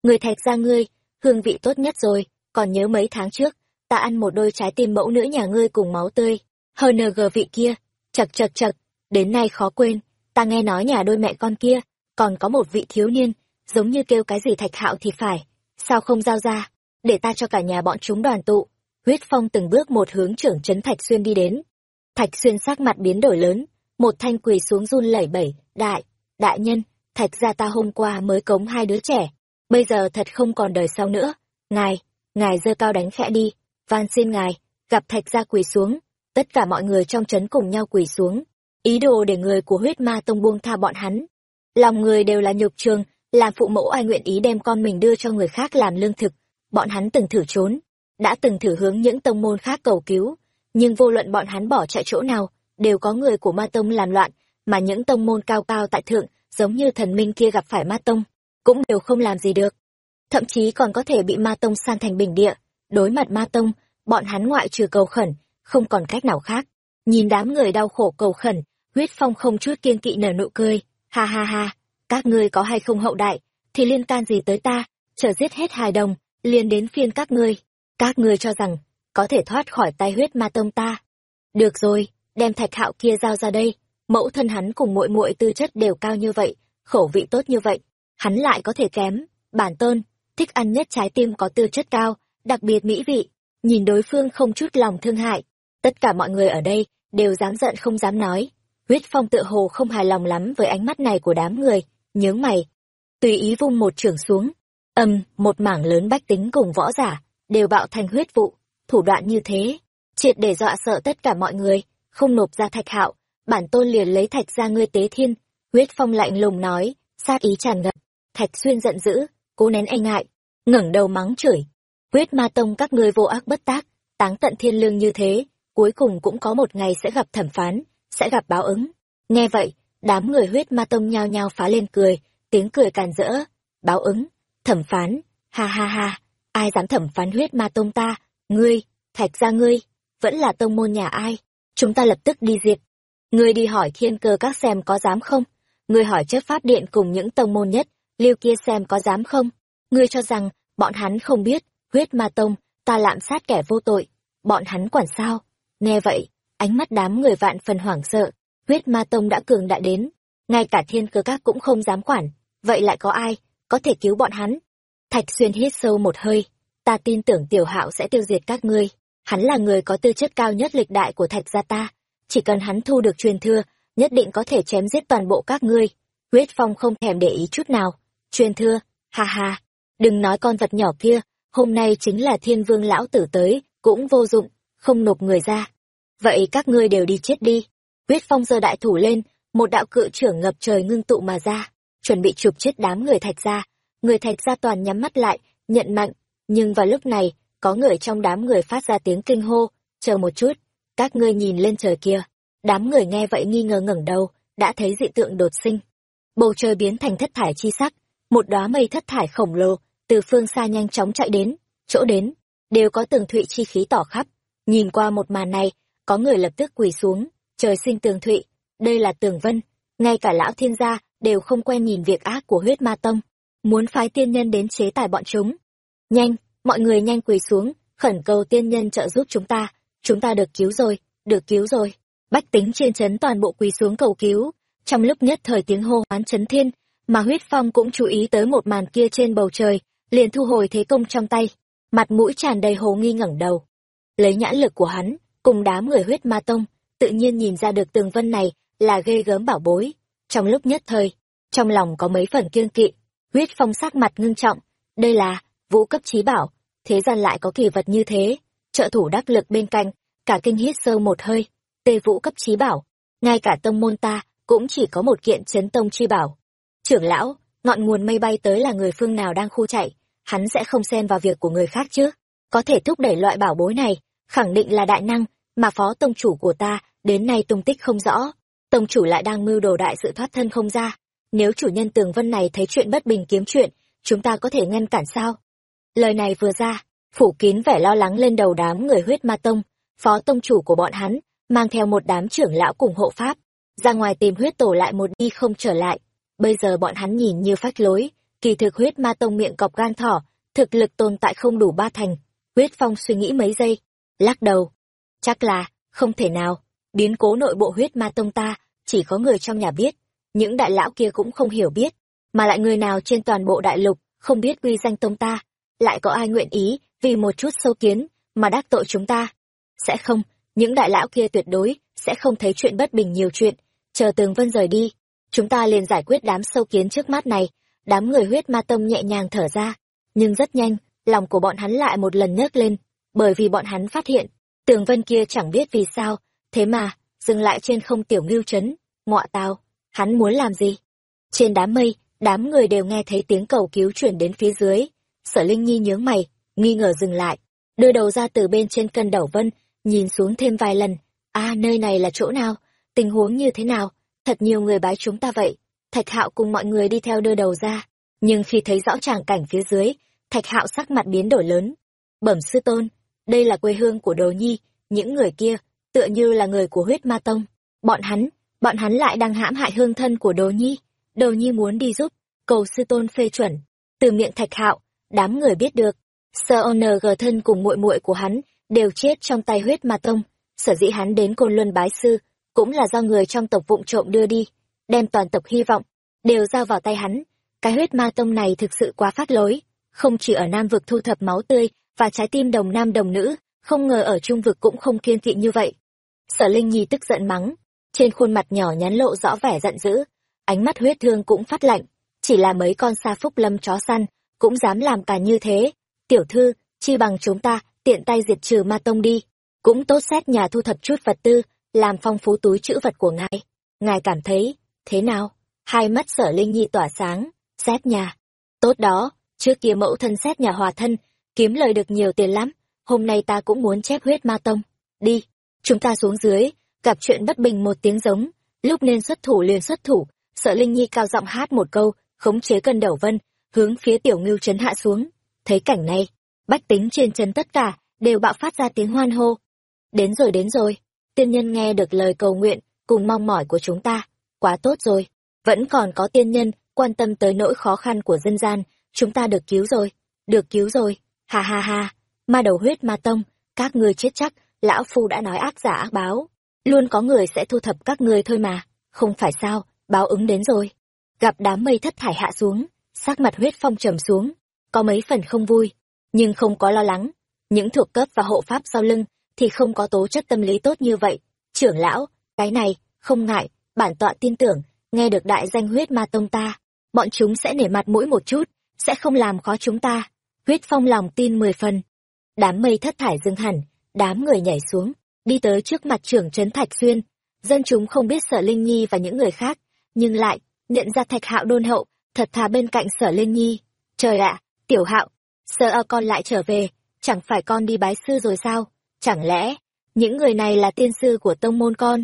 Người thạch gia ngươi, hương vị tốt nhất rồi, còn nhớ mấy tháng trước, ta ăn một đôi trái tim mẫu nữ nhà ngươi cùng máu tươi. Hờ nờ gờ vị kia, chật chật chật, đến nay khó quên, ta nghe nói nhà đôi mẹ con kia, còn có một vị thiếu niên, giống như kêu cái gì thạch hạo thì phải, sao không giao ra, để ta cho cả nhà bọn chúng đoàn tụ huyết phong từng bước một hướng trưởng trấn thạch xuyên đi đến. Thạch xuyên sắc mặt biến đổi lớn, một thanh quỳ xuống run lẩy bẩy, đại đại nhân, thạch gia ta hôm qua mới cống hai đứa trẻ, bây giờ thật không còn đời sau nữa. Ngài ngài giơ cao đánh khẽ đi, van xin ngài, gặp thạch gia quỳ xuống, tất cả mọi người trong trấn cùng nhau quỳ xuống. Ý đồ để người của huyết ma tông buông tha bọn hắn. Lòng người đều là nhục trường, làm phụ mẫu ai nguyện ý đem con mình đưa cho người khác làm lương thực, bọn hắn từng thử trốn đã từng thử hướng những tông môn khác cầu cứu, nhưng vô luận bọn hắn bỏ chạy chỗ nào, đều có người của ma tông làm loạn, mà những tông môn cao cao tại thượng, giống như thần minh kia gặp phải ma tông, cũng đều không làm gì được. Thậm chí còn có thể bị ma tông san thành bình địa. Đối mặt ma tông, bọn hắn ngoại trừ cầu khẩn, không còn cách nào khác. Nhìn đám người đau khổ cầu khẩn, huyết phong không chút kiên kỵ nở nụ cười. Ha ha ha, các ngươi có hay không hậu đại, thì liên can gì tới ta, chờ giết hết hài đồng, liền đến phiên các ngươi các ngươi cho rằng có thể thoát khỏi tay huyết ma tông ta. Được rồi, đem thạch hạo kia giao ra đây. Mẫu thân hắn cùng muội muội tư chất đều cao như vậy, khẩu vị tốt như vậy. Hắn lại có thể kém. Bản tôn, thích ăn nhất trái tim có tư chất cao, đặc biệt mỹ vị. Nhìn đối phương không chút lòng thương hại. Tất cả mọi người ở đây đều dám giận không dám nói. Huyết phong tựa hồ không hài lòng lắm với ánh mắt này của đám người. Nhướng mày. Tùy ý vung một trưởng xuống. Âm một mảng lớn bách tính cùng võ giả đều bạo thành huyết vụ, thủ đoạn như thế, triệt để dọa sợ tất cả mọi người, không nộp ra thạch hạo, bản tôn liền lấy thạch ra ngươi tế thiên, huyết phong lạnh lùng nói, sát ý tràn ngập, thạch xuyên giận dữ, cố nén e ngại, ngẩng đầu mắng chửi. Huyết ma tông các ngươi vô ác bất tác, táng tận thiên lương như thế, cuối cùng cũng có một ngày sẽ gặp thẩm phán, sẽ gặp báo ứng. Nghe vậy, đám người huyết ma tông nhao nhao phá lên cười, tiếng cười càn rỡ, báo ứng, thẩm phán, ha ha ha ai dám thẩm phán huyết ma tông ta? Ngươi, thạch ra ngươi, vẫn là tông môn nhà ai? Chúng ta lập tức đi diệt. Ngươi đi hỏi thiên cơ các xem có dám không? Ngươi hỏi chấp pháp điện cùng những tông môn nhất, lưu kia xem có dám không? Ngươi cho rằng, bọn hắn không biết, huyết ma tông, ta lạm sát kẻ vô tội. Bọn hắn quản sao? Nghe vậy, ánh mắt đám người vạn phần hoảng sợ, huyết ma tông đã cường đại đến. Ngay cả thiên cơ các cũng không dám quản. Vậy lại có ai có thể cứu bọn hắn? Thạch xuyên hít sâu một hơi. Ta tin tưởng tiểu hạo sẽ tiêu diệt các ngươi. Hắn là người có tư chất cao nhất lịch đại của thạch gia ta. Chỉ cần hắn thu được truyền thừa, nhất định có thể chém giết toàn bộ các ngươi. Huyết phong không thèm để ý chút nào. Truyền thừa, ha ha. Đừng nói con vật nhỏ kia, hôm nay chính là thiên vương lão tử tới, cũng vô dụng, không nộp người ra. Vậy các ngươi đều đi chết đi. Huyết phong giơ đại thủ lên, một đạo cự trưởng ngập trời ngưng tụ mà ra, chuẩn bị chụp chết đám người thạch gia người thạch gia toàn nhắm mắt lại, nhận mạnh nhưng vào lúc này, có người trong đám người phát ra tiếng kinh hô. Chờ một chút, các ngươi nhìn lên trời kia. Đám người nghe vậy nghi ngờ ngẩng đầu, đã thấy dị tượng đột sinh. Bầu trời biến thành thất thải chi sắc, một đóa mây thất thải khổng lồ, từ phương xa nhanh chóng chạy đến, chỗ đến, đều có tường thụy chi khí tỏ khắp. Nhìn qua một màn này, có người lập tức quỳ xuống, trời sinh tường thụy, đây là tường vân, ngay cả lão thiên gia đều không quen nhìn việc ác của huyết ma tông muốn phái tiên nhân đến chế tài bọn chúng. Nhanh, mọi người nhanh quỳ xuống, khẩn cầu tiên nhân trợ giúp chúng ta. Chúng ta được cứu rồi, được cứu rồi. Bách tính trên chấn toàn bộ quỳ xuống cầu cứu. Trong lúc nhất thời tiếng hô hoán chấn thiên, mà huyết phong cũng chú ý tới một màn kia trên bầu trời, liền thu hồi thế công trong tay. Mặt mũi tràn đầy hồ nghi ngẩng đầu. Lấy nhãn lực của hắn, cùng đám người huyết ma tông, tự nhiên nhìn ra được tường vân này là ghê gớm bảo bối. Trong lúc nhất thời, trong lòng có mấy phần kiêng kỵ huyết phong sắc mặt ngưng trọng. Đây là vũ cấp trí bảo. Thế gian lại có kỳ vật như thế. Trợ thủ đắc lực bên cạnh, cả kinh hít sơ một hơi. Tê vũ cấp trí bảo. Ngay cả tông môn ta cũng chỉ có một kiện chấn tông chi bảo. Trưởng lão, ngọn nguồn mây bay tới là người phương nào đang khu chạy? Hắn sẽ không xen vào việc của người khác chứ? Có thể thúc đẩy loại bảo bối này, khẳng định là đại năng, mà phó tông chủ của ta đến nay tung tích không rõ. Tông chủ lại đang mưu đồ đại sự thoát thân không ra nếu chủ nhân tường vân này thấy chuyện bất bình kiếm chuyện, chúng ta có thể ngăn cản sao? Lời này vừa ra, phủ kín vẻ lo lắng lên đầu đám người huyết ma tông, phó tông chủ của bọn hắn, mang theo một đám trưởng lão cùng hộ pháp, ra ngoài tìm huyết tổ lại một đi không trở lại. Bây giờ bọn hắn nhìn như phách lối, kỳ thực huyết ma tông miệng cọp gan thỏ, thực lực tồn tại không đủ ba thành, huyết phong suy nghĩ mấy giây, lắc đầu. Chắc là, không thể nào, biến cố nội bộ huyết ma tông ta, chỉ có người trong nhà biết những đại lão kia cũng không hiểu biết, mà lại người nào trên toàn bộ đại lục không biết uy danh tông ta, lại có ai nguyện ý vì một chút sâu kiến mà đắc tội chúng ta? Sẽ không, những đại lão kia tuyệt đối sẽ không thấy chuyện bất bình nhiều chuyện. Chờ tường vân rời đi, chúng ta liền giải quyết đám sâu kiến trước mắt này. Đám người huyết ma tông nhẹ nhàng thở ra, nhưng rất nhanh, lòng của bọn hắn lại một lần nhấc lên, bởi vì bọn hắn phát hiện, tường vân kia chẳng biết vì sao, thế mà, dừng lại trên không tiểu ngưu trấn ngọa tao hắn muốn làm gì? Trên đám mây, đám người đều nghe thấy tiếng cầu cứu chuyển đến phía dưới. Sở linh nhi nhướng mày, nghi ngờ dừng lại, đưa đầu ra từ bên trên cân đầu vân, nhìn xuống thêm vài lần. A nơi này là chỗ nào? Tình huống như thế nào? Thật nhiều người bái chúng ta vậy. Thạch hạo cùng mọi người đi theo đưa đầu ra. Nhưng khi thấy rõ tràng cảnh phía dưới, thạch hạo sắc mặt biến đổi lớn. Bẩm sư tôn, đây là quê hương của đồ nhi, những người kia tựa như là người của huyết ma tông. Bọn hắn bọn hắn lại đang hãm hại hương thân của đồ nhi. Đồ nhi muốn đi giúp, cầu sư tôn phê chuẩn. Từ miệng thạch hạo, đám người biết được, sơ ong thân cùng muội muội của hắn đều chết trong tay huyết ma tông. Sở dĩ hắn đến côn luân bái sư cũng là do người trong tộc vụng trộm đưa đi, đem toàn tộc hy vọng đều giao vào tay hắn. Cái huyết ma tông này thực sự quá phát lối, không chỉ ở nam vực thu thập máu tươi và trái tim đồng nam đồng nữ, không ngờ ở trung vực cũng không kiên kỵ như vậy. Sở linh nhi tức giận mắng trên khuôn mặt nhỏ nhắn lộ rõ vẻ giận dữ, ánh mắt huyết thương cũng phát lạnh, chỉ là mấy con sa phúc lâm chó săn cũng dám làm cả như thế. Tiểu thư, chi bằng chúng ta tiện tay diệt trừ ma tông đi, cũng tốt xét nhà thu thập chút vật tư, làm phong phú túi chữ vật của ngài. Ngài cảm thấy thế nào? Hai mắt sở linh nhi tỏa sáng, xét nhà. Tốt đó, trước kia mẫu thân xét nhà hòa thân, kiếm lời được nhiều tiền lắm, hôm nay ta cũng muốn chép huyết ma tông. Đi, chúng ta xuống dưới gặp chuyện bất bình một tiếng giống, lúc nên xuất thủ liền xuất thủ, sợ linh nhi cao giọng hát một câu, khống chế cân đầu vân, hướng phía tiểu ngưu trấn hạ xuống. Thấy cảnh này, bách tính trên trấn tất cả đều bạo phát ra tiếng hoan hô. Đến rồi đến rồi, tiên nhân nghe được lời cầu nguyện cùng mong mỏi của chúng ta, quá tốt rồi. Vẫn còn có tiên nhân quan tâm tới nỗi khó khăn của dân gian, chúng ta được cứu rồi, được cứu rồi, ha ha ha. Ma đầu huyết ma tông, các ngươi chết chắc, lão phu đã nói ác giả ác báo luôn có người sẽ thu thập các ngươi thôi mà. Không phải sao, báo ứng đến rồi. Gặp đám mây thất thải hạ xuống, sắc mặt huyết phong trầm xuống, có mấy phần không vui, nhưng không có lo lắng. Những thuộc cấp và hộ pháp sau lưng thì không có tố chất tâm lý tốt như vậy. Trưởng lão, cái này, không ngại, bản tọa tin tưởng, nghe được đại danh huyết ma tông ta, bọn chúng sẽ nể mặt mũi một chút, sẽ không làm khó chúng ta. Huyết phong lòng tin mười phần. Đám mây thất thải dừng hẳn, đám người nhảy xuống đi tới trước mặt trưởng trấn thạch xuyên, dân chúng không biết sở linh nhi và những người khác, nhưng lại nhận ra thạch hạo đôn hậu, thật thà bên cạnh sở linh nhi. Trời ạ, tiểu hạo sợ ao con lại trở về, chẳng phải con đi bái sư rồi sao? Chẳng lẽ những người này là tiên sư của tông môn con?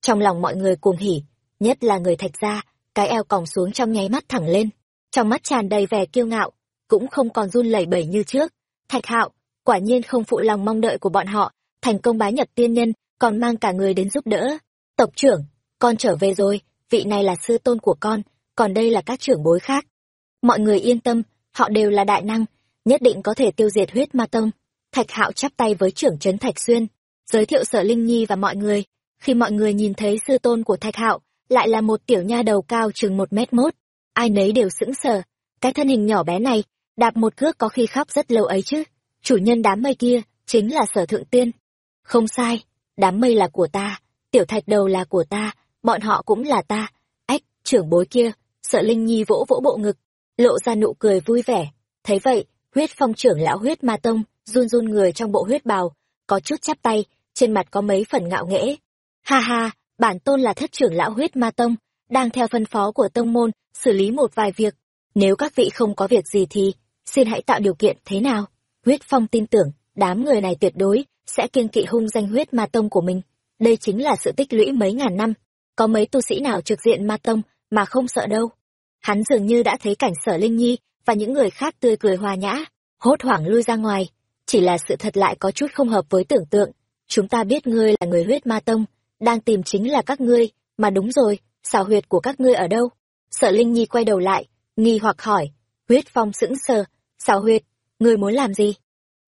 Trong lòng mọi người cuồng hỉ, nhất là người thạch gia, cái eo còng xuống trong nháy mắt thẳng lên. Trong mắt tràn đầy vẻ kiêu ngạo, cũng không còn run lẩy bẩy như trước. Thạch hạo, quả nhiên không phụ lòng mong đợi của bọn họ thành công bái nhập tiên nhân, còn mang cả người đến giúp đỡ. Tộc trưởng, con trở về rồi, vị này là sư tôn của con, còn đây là các trưởng bối khác. Mọi người yên tâm, họ đều là đại năng, nhất định có thể tiêu diệt huyết ma tông. Thạch hạo chắp tay với trưởng trấn thạch xuyên, giới thiệu sở linh nhi và mọi người. Khi mọi người nhìn thấy sư tôn của thạch hạo, lại là một tiểu nha đầu cao chừng một mét mốt. Ai nấy đều sững sờ. Cái thân hình nhỏ bé này, đạp một cước có khi khóc rất lâu ấy chứ. Chủ nhân đám mây kia chính là sở thượng tiên không sai, đám mây là của ta, tiểu thạch đầu là của ta, bọn họ cũng là ta. Ách, trưởng bối kia, sợ linh nhi vỗ vỗ bộ ngực, lộ ra nụ cười vui vẻ. Thấy vậy, huyết phong trưởng lão huyết ma tông, run run người trong bộ huyết bào, có chút chắp tay, trên mặt có mấy phần ngạo nghễ. Ha ha, bản tôn là thất trưởng lão huyết ma tông, đang theo phân phó của tông môn, xử lý một vài việc. Nếu các vị không có việc gì thì, xin hãy tạo điều kiện thế nào? Huyết phong tin tưởng, đám người này tuyệt đối sẽ kiêng kỵ hung danh huyết ma tông của mình. Đây chính là sự tích lũy mấy ngàn năm. Có mấy tu sĩ nào trực diện ma tông mà không sợ đâu? Hắn dường như đã thấy cảnh sở linh nhi và những người khác tươi cười hòa nhã, hốt hoảng lui ra ngoài. Chỉ là sự thật lại có chút không hợp với tưởng tượng. Chúng ta biết ngươi là người huyết ma tông, đang tìm chính là các ngươi, mà đúng rồi, xào huyệt của các ngươi ở đâu? Sở linh nhi quay đầu lại, nghi hoặc hỏi, huyết phong sững sờ, xào huyệt, ngươi muốn làm gì?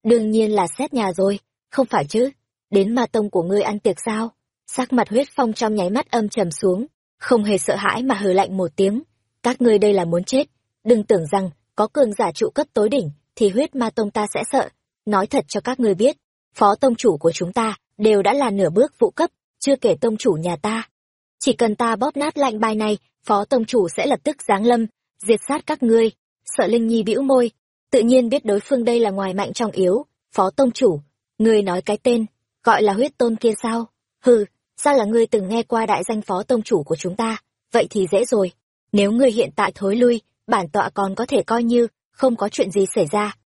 Đương nhiên là xét nhà rồi không phải chứ, đến ma tông của ngươi ăn tiệc sao? Sắc mặt huyết phong trong nháy mắt âm trầm xuống, không hề sợ hãi mà hừ lạnh một tiếng. Các ngươi đây là muốn chết, đừng tưởng rằng có cường giả trụ cấp tối đỉnh thì huyết ma tông ta sẽ sợ. Nói thật cho các ngươi biết, phó tông chủ của chúng ta đều đã là nửa bước vụ cấp, chưa kể tông chủ nhà ta. Chỉ cần ta bóp nát lạnh bài này, phó tông chủ sẽ lập tức giáng lâm, diệt sát các ngươi. Sợ linh nhi bĩu môi, tự nhiên biết đối phương đây là ngoài mạnh trong yếu, phó tông chủ ngươi nói cái tên, gọi là huyết tôn kia sao? Hừ, sao là ngươi từng nghe qua đại danh phó tông chủ của chúng ta? Vậy thì dễ rồi. Nếu ngươi hiện tại thối lui, bản tọa còn có thể coi như không có chuyện gì xảy ra.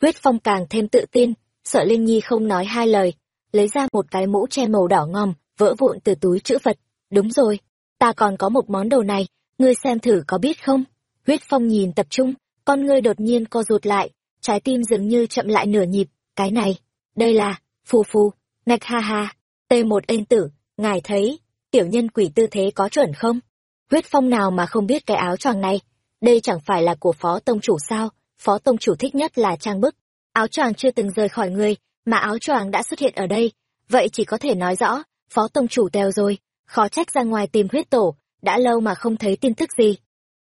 Huyết phong càng thêm tự tin, sợ linh nhi không nói hai lời, lấy ra một cái mũ che màu đỏ ngòm, vỡ vụn từ túi chữ vật đúng rồi, ta còn có một món đồ này, ngươi xem thử có biết không? Huyết phong nhìn tập trung, con ngươi đột nhiên co rụt lại, trái tim dường như chậm lại nửa nhịp, cái này đây là, phù phù, ngạch ha ha, t một ên tử, ngài thấy, tiểu nhân quỷ tư thế có chuẩn không? Huyết phong nào mà không biết cái áo choàng này? Đây chẳng phải là của phó tông chủ sao? Phó tông chủ thích nhất là trang bức. Áo choàng chưa từng rời khỏi người, mà áo choàng đã xuất hiện ở đây. Vậy chỉ có thể nói rõ, phó tông chủ tèo rồi. Khó trách ra ngoài tìm huyết tổ, đã lâu mà không thấy tin tức gì.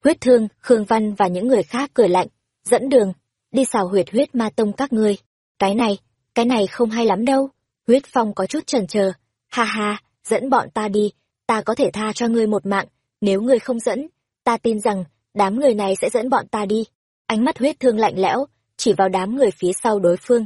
Huyết thương, khương văn và những người khác cười lạnh, dẫn đường, đi xào huyệt huyết ma tông các ngươi. Cái này cái này không hay lắm đâu. Huyết phong có chút chần chờ ha ha, dẫn bọn ta đi. Ta có thể tha cho ngươi một mạng. Nếu ngươi không dẫn, ta tin rằng đám người này sẽ dẫn bọn ta đi. Ánh mắt huyết thương lạnh lẽo chỉ vào đám người phía sau đối phương.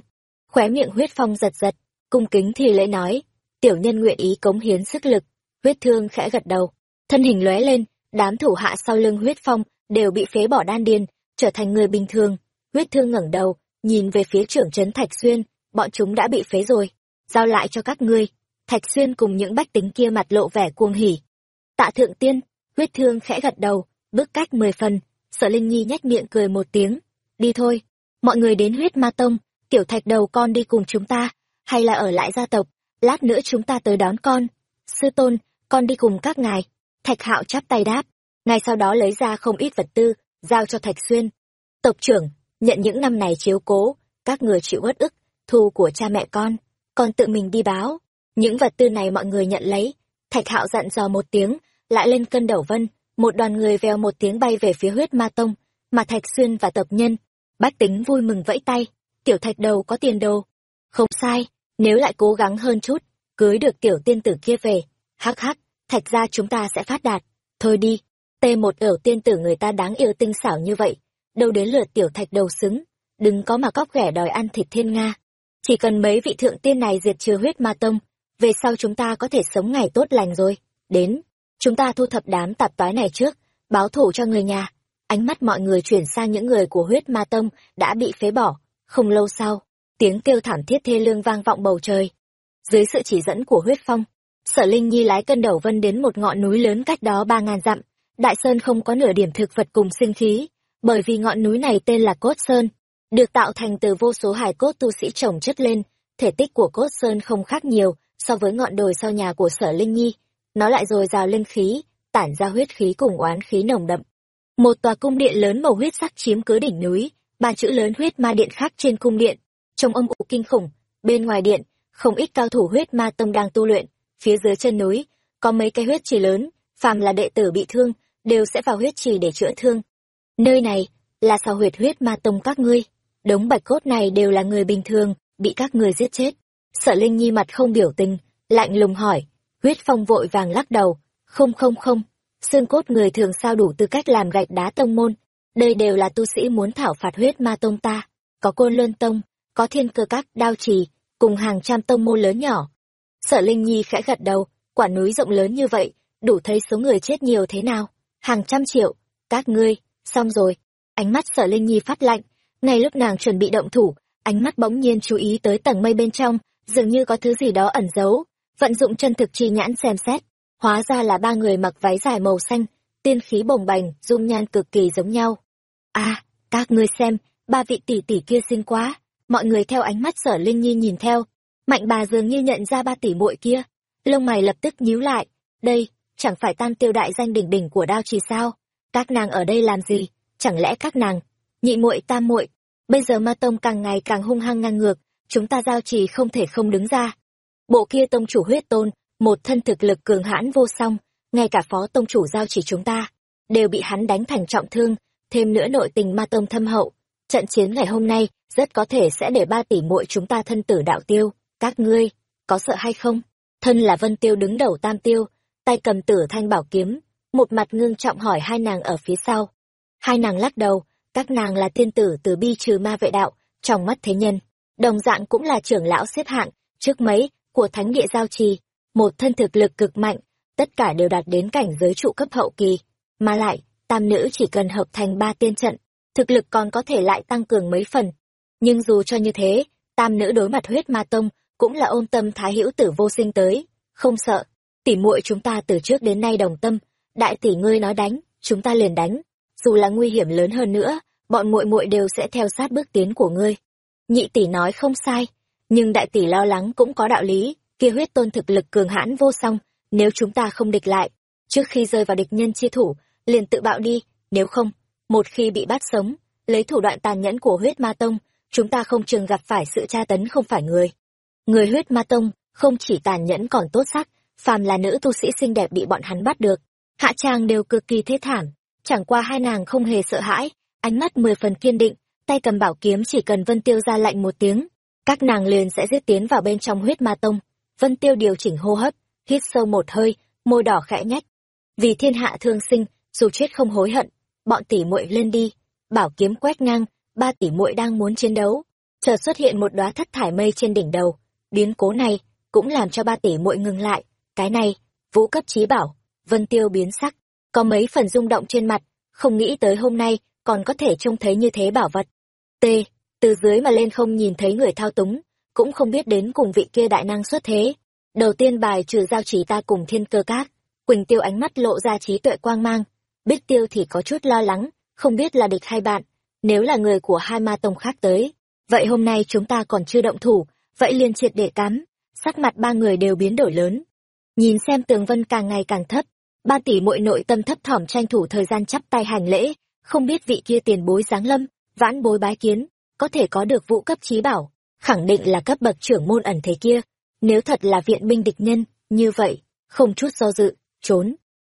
Khóe miệng huyết phong giật giật, cung kính thì lễ nói, tiểu nhân nguyện ý cống hiến sức lực. Huyết thương khẽ gật đầu. Thân hình lóe lên, đám thủ hạ sau lưng huyết phong đều bị phế bỏ đan điền, trở thành người bình thường. Huyết thương ngẩng đầu, nhìn về phía trưởng trấn thạch xuyên bọn chúng đã bị phế rồi, giao lại cho các ngươi. Thạch xuyên cùng những bách tính kia mặt lộ vẻ cuồng hỉ. Tạ thượng tiên, huyết thương khẽ gật đầu, bước cách mười phần, sợ linh nhi nhách miệng cười một tiếng. Đi thôi, mọi người đến huyết ma tông, tiểu thạch đầu con đi cùng chúng ta, hay là ở lại gia tộc, lát nữa chúng ta tới đón con. Sư tôn, con đi cùng các ngài. Thạch hạo chắp tay đáp. Ngay sau đó lấy ra không ít vật tư, giao cho thạch xuyên. Tộc trưởng, nhận những năm này chiếu cố, các người chịu uất ức thu của cha mẹ con con tự mình đi báo. Những vật tư này mọi người nhận lấy. Thạch hạo dặn dò một tiếng, lại lên cân đầu vân. Một đoàn người vèo một tiếng bay về phía huyết ma tông. Mà thạch xuyên và tập nhân, bách tính vui mừng vẫy tay. Tiểu thạch đầu có tiền đồ. Không sai, nếu lại cố gắng hơn chút, cưới được tiểu tiên tử kia về. Hắc hắc, thạch ra chúng ta sẽ phát đạt. Thôi đi t một ở tiên tử người ta đáng yêu tinh xảo như vậy. Đâu đến lượt tiểu thạch đầu xứng. Đừng có mà cóc ghẻ đòi ăn thịt thiên nga chỉ cần mấy vị thượng tiên này diệt trừ huyết ma tông, về sau chúng ta có thể sống ngày tốt lành rồi. Đến, chúng ta thu thập đám tạp toái này trước, báo thủ cho người nhà. Ánh mắt mọi người chuyển sang những người của huyết ma tông đã bị phế bỏ. Không lâu sau, tiếng kêu thảm thiết thê lương vang vọng bầu trời. Dưới sự chỉ dẫn của huyết phong, sở linh nhi lái cân đầu vân đến một ngọn núi lớn cách đó ba ngàn dặm. Đại sơn không có nửa điểm thực vật cùng sinh khí, bởi vì ngọn núi này tên là cốt sơn được tạo thành từ vô số hài cốt tu sĩ trồng chất lên. Thể tích của cốt sơn không khác nhiều so với ngọn đồi sau nhà của sở linh nhi. Nó lại dồi dào linh khí, tản ra huyết khí cùng oán khí nồng đậm. Một tòa cung điện lớn màu huyết sắc chiếm cứ đỉnh núi, ba chữ lớn huyết ma điện khác trên cung điện. Trông âm ủ kinh khủng, bên ngoài điện, không ít cao thủ huyết ma tông đang tu luyện. Phía dưới chân núi, có mấy cái huyết trì lớn, phàm là đệ tử bị thương, đều sẽ vào huyết trì để chữa thương. Nơi này là sao huyệt huyết ma tông các ngươi? Đống bạch cốt này đều là người bình thường, bị các người giết chết. Sở linh nhi mặt không biểu tình, lạnh lùng hỏi, huyết phong vội vàng lắc đầu, không không không, xương cốt người thường sao đủ tư cách làm gạch đá tông môn, đây đều là tu sĩ muốn thảo phạt huyết ma tông ta, có côn luân tông, có thiên cơ các đao trì, cùng hàng trăm tông môn lớn nhỏ. Sở linh nhi khẽ gật đầu, quả núi rộng lớn như vậy, đủ thấy số người chết nhiều thế nào, hàng trăm triệu, các ngươi, xong rồi. Ánh mắt sở linh nhi phát lạnh ngay lúc nàng chuẩn bị động thủ, ánh mắt bỗng nhiên chú ý tới tầng mây bên trong, dường như có thứ gì đó ẩn giấu. Vận dụng chân thực chi nhãn xem xét, hóa ra là ba người mặc váy dài màu xanh, tiên khí bồng bềnh, dung nhan cực kỳ giống nhau. À các ngươi xem, ba vị tỷ tỷ kia xinh quá. Mọi người theo ánh mắt sở linh nhi nhìn theo. Mạnh bà dường như nhận ra ba tỷ muội kia. Lông mày lập tức nhíu lại. Đây, chẳng phải tam tiêu đại danh đỉnh đỉnh của đao trì sao? Các nàng ở đây làm gì? Chẳng lẽ các nàng nhị muội tam muội. Bây giờ ma tông càng ngày càng hung hăng ngang ngược, chúng ta giao trì không thể không đứng ra. Bộ kia tông chủ huyết tôn, một thân thực lực cường hãn vô song, ngay cả phó tông chủ giao chỉ chúng ta, đều bị hắn đánh thành trọng thương, thêm nữa nội tình ma tông thâm hậu. Trận chiến ngày hôm nay, rất có thể sẽ để ba tỷ muội chúng ta thân tử đạo tiêu. Các ngươi, có sợ hay không? Thân là vân tiêu đứng đầu tam tiêu, tay cầm tử thanh bảo kiếm, một mặt ngưng trọng hỏi hai nàng ở phía sau. Hai nàng lắc đầu các nàng là tiên tử từ bi trừ ma vệ đạo, trong mắt thế nhân. Đồng dạng cũng là trưởng lão xếp hạng, trước mấy, của thánh địa giao trì. Một thân thực lực cực mạnh, tất cả đều đạt đến cảnh giới trụ cấp hậu kỳ. Mà lại, tam nữ chỉ cần hợp thành ba tiên trận, thực lực còn có thể lại tăng cường mấy phần. Nhưng dù cho như thế, tam nữ đối mặt huyết ma tông cũng là ôn tâm thái hữu tử vô sinh tới. Không sợ, tỉ muội chúng ta từ trước đến nay đồng tâm, đại tỷ ngươi nói đánh, chúng ta liền đánh dù là nguy hiểm lớn hơn nữa, bọn muội muội đều sẽ theo sát bước tiến của ngươi. Nhị tỷ nói không sai, nhưng đại tỷ lo lắng cũng có đạo lý, kia huyết tôn thực lực cường hãn vô song, nếu chúng ta không địch lại, trước khi rơi vào địch nhân chi thủ, liền tự bạo đi, nếu không, một khi bị bắt sống, lấy thủ đoạn tàn nhẫn của huyết ma tông, chúng ta không chừng gặp phải sự tra tấn không phải người. Người huyết ma tông không chỉ tàn nhẫn còn tốt sắc, phàm là nữ tu sĩ xinh đẹp bị bọn hắn bắt được, hạ trang đều cực kỳ thế thảm chẳng qua hai nàng không hề sợ hãi, ánh mắt mười phần kiên định, tay cầm bảo kiếm chỉ cần vân tiêu ra lạnh một tiếng, các nàng liền sẽ giết tiến vào bên trong huyết ma tông. Vân tiêu điều chỉnh hô hấp, hít sâu một hơi, môi đỏ khẽ nhách vì thiên hạ thương sinh, dù chết không hối hận, bọn tỷ muội lên đi. Bảo kiếm quét ngang, ba tỷ muội đang muốn chiến đấu. Chợt xuất hiện một đóa thất thải mây trên đỉnh đầu. Biến cố này cũng làm cho ba tỷ muội ngừng lại. Cái này, vũ cấp trí bảo, vân tiêu biến sắc có mấy phần rung động trên mặt, không nghĩ tới hôm nay còn có thể trông thấy như thế bảo vật. T, từ dưới mà lên không nhìn thấy người thao túng, cũng không biết đến cùng vị kia đại năng xuất thế. Đầu tiên bài trừ giao chỉ ta cùng thiên cơ các, quỳnh tiêu ánh mắt lộ ra trí tuệ quang mang. Bích tiêu thì có chút lo lắng, không biết là địch hay bạn, nếu là người của hai ma tông khác tới. Vậy hôm nay chúng ta còn chưa động thủ, vậy liền triệt để cắm. Sắc mặt ba người đều biến đổi lớn. Nhìn xem tường vân càng ngày càng thấp ba tỷ muội nội tâm thấp thỏm tranh thủ thời gian chắp tay hành lễ, không biết vị kia tiền bối giáng lâm, vãn bối bái kiến, có thể có được vũ cấp trí bảo, khẳng định là cấp bậc trưởng môn ẩn thế kia. Nếu thật là viện binh địch nhân, như vậy, không chút do dự, trốn.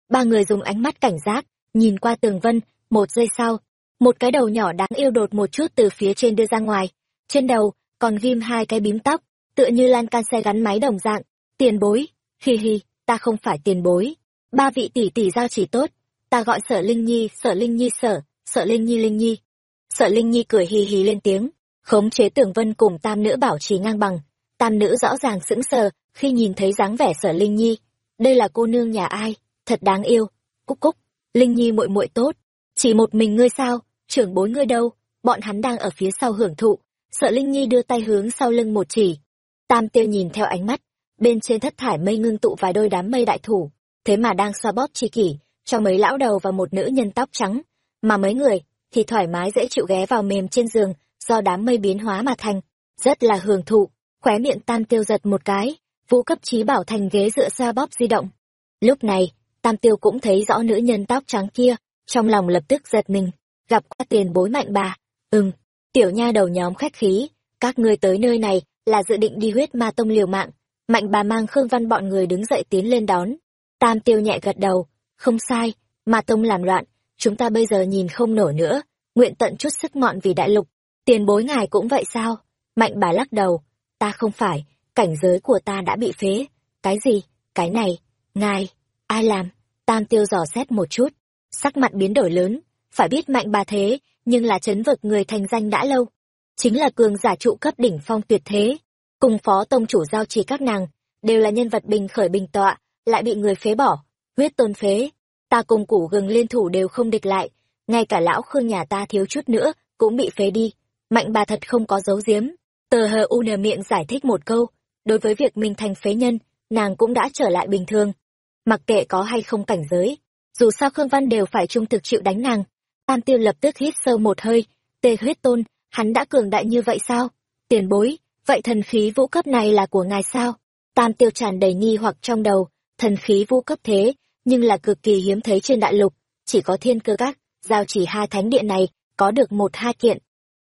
Ba người dùng ánh mắt cảnh giác, nhìn qua tường vân, một giây sau, một cái đầu nhỏ đáng yêu đột một chút từ phía trên đưa ra ngoài. Trên đầu, còn ghim hai cái bím tóc, tựa như lan can xe gắn máy đồng dạng. Tiền bối, hi hi, ta không phải tiền bối ba vị tỷ tỷ giao chỉ tốt. Ta gọi sở linh nhi, sở linh nhi sở sở linh nhi linh nhi. Sở linh nhi cười hì hì lên tiếng. Khống chế tường vân cùng tam nữ bảo trì ngang bằng. Tam nữ rõ ràng sững sờ khi nhìn thấy dáng vẻ sở linh nhi. Đây là cô nương nhà ai? Thật đáng yêu. Cúc cúc. Linh nhi muội muội tốt. Chỉ một mình ngươi sao? Trưởng bối ngươi đâu? Bọn hắn đang ở phía sau hưởng thụ. Sợ linh nhi đưa tay hướng sau lưng một chỉ. Tam tiêu nhìn theo ánh mắt. Bên trên thất thải mây ngưng tụ vài đôi đám mây đại thủ thế mà đang xoa bóp tri kỷ cho mấy lão đầu và một nữ nhân tóc trắng. Mà mấy người thì thoải mái dễ chịu ghé vào mềm trên giường, do đám mây biến hóa mà thành. Rất là hưởng thụ, khóe miệng tam tiêu giật một cái, vũ cấp trí bảo thành ghế dựa xoa bóp di động. Lúc này, tam tiêu cũng thấy rõ nữ nhân tóc trắng kia, trong lòng lập tức giật mình. Gặp qua tiền bối mạnh bà. Ừm, tiểu nha đầu nhóm khách khí, các ngươi tới nơi này là dự định đi huyết ma tông liều mạng. Mạnh bà mang khương văn bọn người đứng dậy tiến lên đón tam tiêu nhẹ gật đầu, không sai mà tông làm loạn, chúng ta bây giờ nhìn không nổi nữa, nguyện tận chút sức mọn vì đại lục, tiền bối ngài cũng vậy sao? Mạnh bà lắc đầu, ta không phải, cảnh giới của ta đã bị phế, cái gì, cái này, ngài, ai làm? Tam tiêu dò xét một chút, sắc mặt biến đổi lớn, phải biết mạnh bà thế, nhưng là chấn vực người thành danh đã lâu, chính là cường giả trụ cấp đỉnh phong tuyệt thế, cùng phó tông chủ giao trì các nàng, đều là nhân vật bình khởi bình tọa lại bị người phế bỏ, huyết tôn phế. Ta cùng củ gừng liên thủ đều không địch lại, ngay cả lão khương nhà ta thiếu chút nữa cũng bị phế đi. Mạnh bà thật không có dấu diếm tờ hờ u nờ miệng giải thích một câu, đối với việc mình thành phế nhân, nàng cũng đã trở lại bình thường. Mặc kệ có hay không cảnh giới, dù sao khương văn đều phải trung thực chịu đánh nàng. Tam tiêu lập tức hít sâu một hơi tê huyết tôn, hắn đã cường đại như vậy sao? Tiền bối, vậy thần khí vũ cấp này là của ngài sao? Tam tiêu tràn đầy nghi hoặc trong đầu thần khí vũ cấp thế, nhưng là cực kỳ hiếm thấy trên đại lục. Chỉ có thiên cơ các, giao chỉ hai thánh điện này, có được một hai kiện.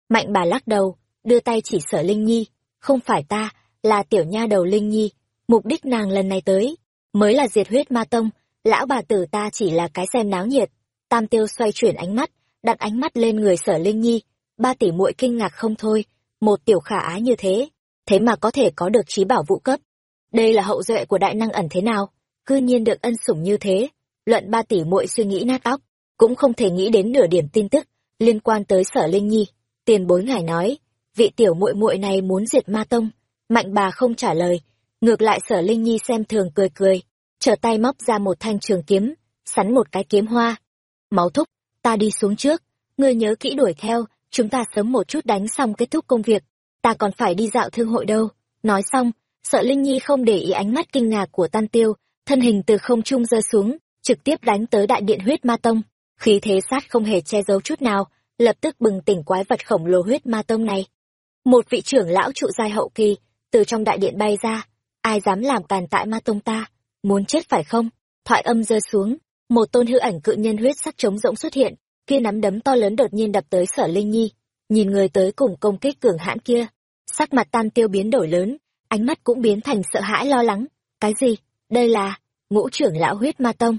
Mạnh bà lắc đầu, đưa tay chỉ sở linh nhi. Không phải ta, là tiểu nha đầu linh nhi. Mục đích nàng lần này tới, mới là diệt huyết ma tông. Lão bà tử ta chỉ là cái xem náo nhiệt. Tam tiêu xoay chuyển ánh mắt, đặt ánh mắt lên người sở linh nhi. Ba tỷ muội kinh ngạc không thôi, một tiểu khả ái như thế. Thế mà có thể có được trí bảo vũ cấp. Đây là hậu duệ của đại năng ẩn thế nào? Cư nhiên được ân sủng như thế. Luận ba tỷ muội suy nghĩ nát óc, cũng không thể nghĩ đến nửa điểm tin tức liên quan tới sở linh nhi. Tiền bối ngài nói, vị tiểu muội muội này muốn diệt ma tông. Mạnh bà không trả lời, ngược lại sở linh nhi xem thường cười cười, trở tay móc ra một thanh trường kiếm, sắn một cái kiếm hoa. Máu thúc, ta đi xuống trước, ngươi nhớ kỹ đuổi theo, chúng ta sớm một chút đánh xong kết thúc công việc. Ta còn phải đi dạo thương hội đâu. Nói xong sợ linh nhi không để ý ánh mắt kinh ngạc của tan tiêu thân hình từ không trung rơi xuống, trực tiếp đánh tới đại điện huyết ma tông. Khí thế sát không hề che giấu chút nào, lập tức bừng tỉnh quái vật khổng lồ huyết ma tông này. Một vị trưởng lão trụ giai hậu kỳ, từ trong đại điện bay ra, ai dám làm càn tại ma tông ta, muốn chết phải không? Thoại âm rơi xuống, một tôn hư ảnh cự nhân huyết sắc trống rỗng xuất hiện, kia nắm đấm to lớn đột nhiên đập tới sở linh nhi, nhìn người tới cùng công kích cường hãn kia. Sắc mặt tan tiêu biến đổi lớn, ánh mắt cũng biến thành sợ hãi lo lắng, cái gì? Đây là ngũ trưởng lão huyết ma tông.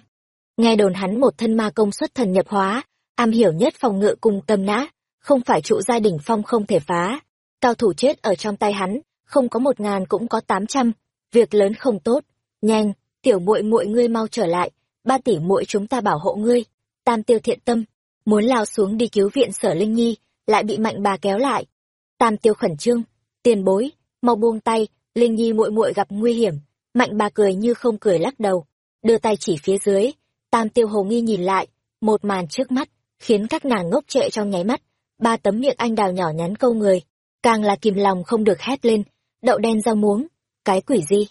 Nghe đồn hắn một thân ma công xuất thần nhập hóa, am hiểu nhất phòng ngự cùng tâm nã, không phải trụ gia đình phong không thể phá. Cao thủ chết ở trong tay hắn, không có một ngàn cũng có tám trăm. Việc lớn không tốt. Nhanh, tiểu muội muội ngươi mau trở lại, ba tỷ muội chúng ta bảo hộ ngươi. Tam tiêu thiện tâm, muốn lao xuống đi cứu viện sở linh nhi, lại bị mạnh bà kéo lại. Tam tiêu khẩn trương, tiền bối, mau buông tay, linh nhi muội muội gặp nguy hiểm mạnh bà cười như không cười lắc đầu, đưa tay chỉ phía dưới. Tam tiêu hồ nghi nhìn lại, một màn trước mắt, khiến các nàng ngốc trệ trong nháy mắt. Ba tấm miệng anh đào nhỏ nhắn câu người, càng là kìm lòng không được hét lên, đậu đen rau muống, cái quỷ gì?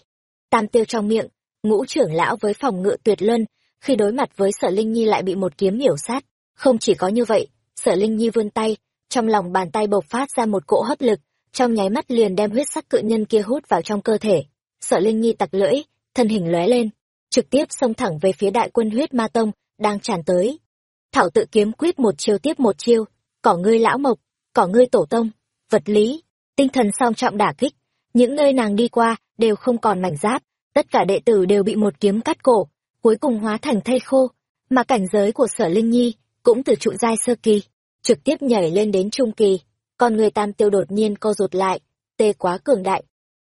Tam tiêu trong miệng, ngũ trưởng lão với phòng ngự tuyệt luân, khi đối mặt với sở linh nhi lại bị một kiếm miểu sát. Không chỉ có như vậy, sở linh nhi vươn tay, trong lòng bàn tay bộc phát ra một cỗ hấp lực, trong nháy mắt liền đem huyết sắc cự nhân kia hút vào trong cơ thể sợ linh nhi tặc lưỡi, thân hình lóe lên, trực tiếp xông thẳng về phía đại quân huyết ma tông đang tràn tới. Thảo tự kiếm quyết một chiêu tiếp một chiêu, cỏ ngươi lão mộc, cỏ ngươi tổ tông, vật lý, tinh thần song trọng đả kích, những nơi nàng đi qua đều không còn mảnh giáp, tất cả đệ tử đều bị một kiếm cắt cổ, cuối cùng hóa thành thây khô, mà cảnh giới của sở linh nhi cũng từ trụ giai sơ kỳ, trực tiếp nhảy lên đến trung kỳ. Con người tam tiêu đột nhiên co rụt lại, tê quá cường đại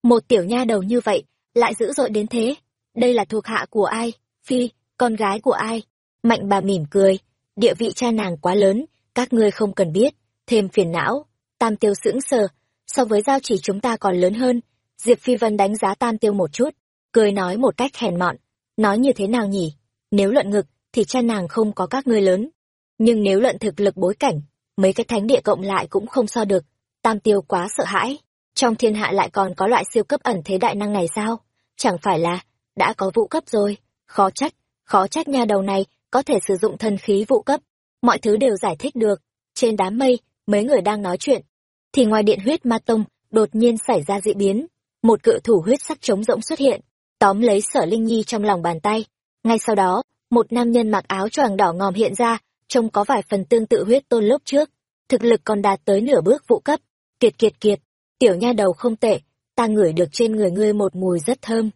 một tiểu nha đầu như vậy, lại dữ dội đến thế. Đây là thuộc hạ của ai? Phi, con gái của ai? Mạnh bà mỉm cười. Địa vị cha nàng quá lớn, các ngươi không cần biết. Thêm phiền não. Tam tiêu sững sờ. So với giao chỉ chúng ta còn lớn hơn. Diệp phi vân đánh giá tam tiêu một chút. Cười nói một cách hèn mọn. Nói như thế nào nhỉ? Nếu luận ngực, thì cha nàng không có các ngươi lớn. Nhưng nếu luận thực lực bối cảnh, mấy cái thánh địa cộng lại cũng không so được. Tam tiêu quá sợ hãi trong thiên hạ lại còn có loại siêu cấp ẩn thế đại năng này sao? Chẳng phải là đã có vụ cấp rồi. Khó trách khó trách nha đầu này có thể sử dụng thần khí vụ cấp. Mọi thứ đều giải thích được. Trên đám mây, mấy người đang nói chuyện. Thì ngoài điện huyết ma tông, đột nhiên xảy ra dị biến. Một cự thủ huyết sắc trống rỗng xuất hiện, tóm lấy sở linh nhi trong lòng bàn tay. Ngay sau đó, một nam nhân mặc áo choàng đỏ ngòm hiện ra, trông có vài phần tương tự huyết tôn lốc trước. Thực lực còn đạt tới nửa bước vụ cấp. Kiệt kiệt kiệt tiểu nha đầu không tệ, ta ngửi được trên người ngươi một mùi rất thơm.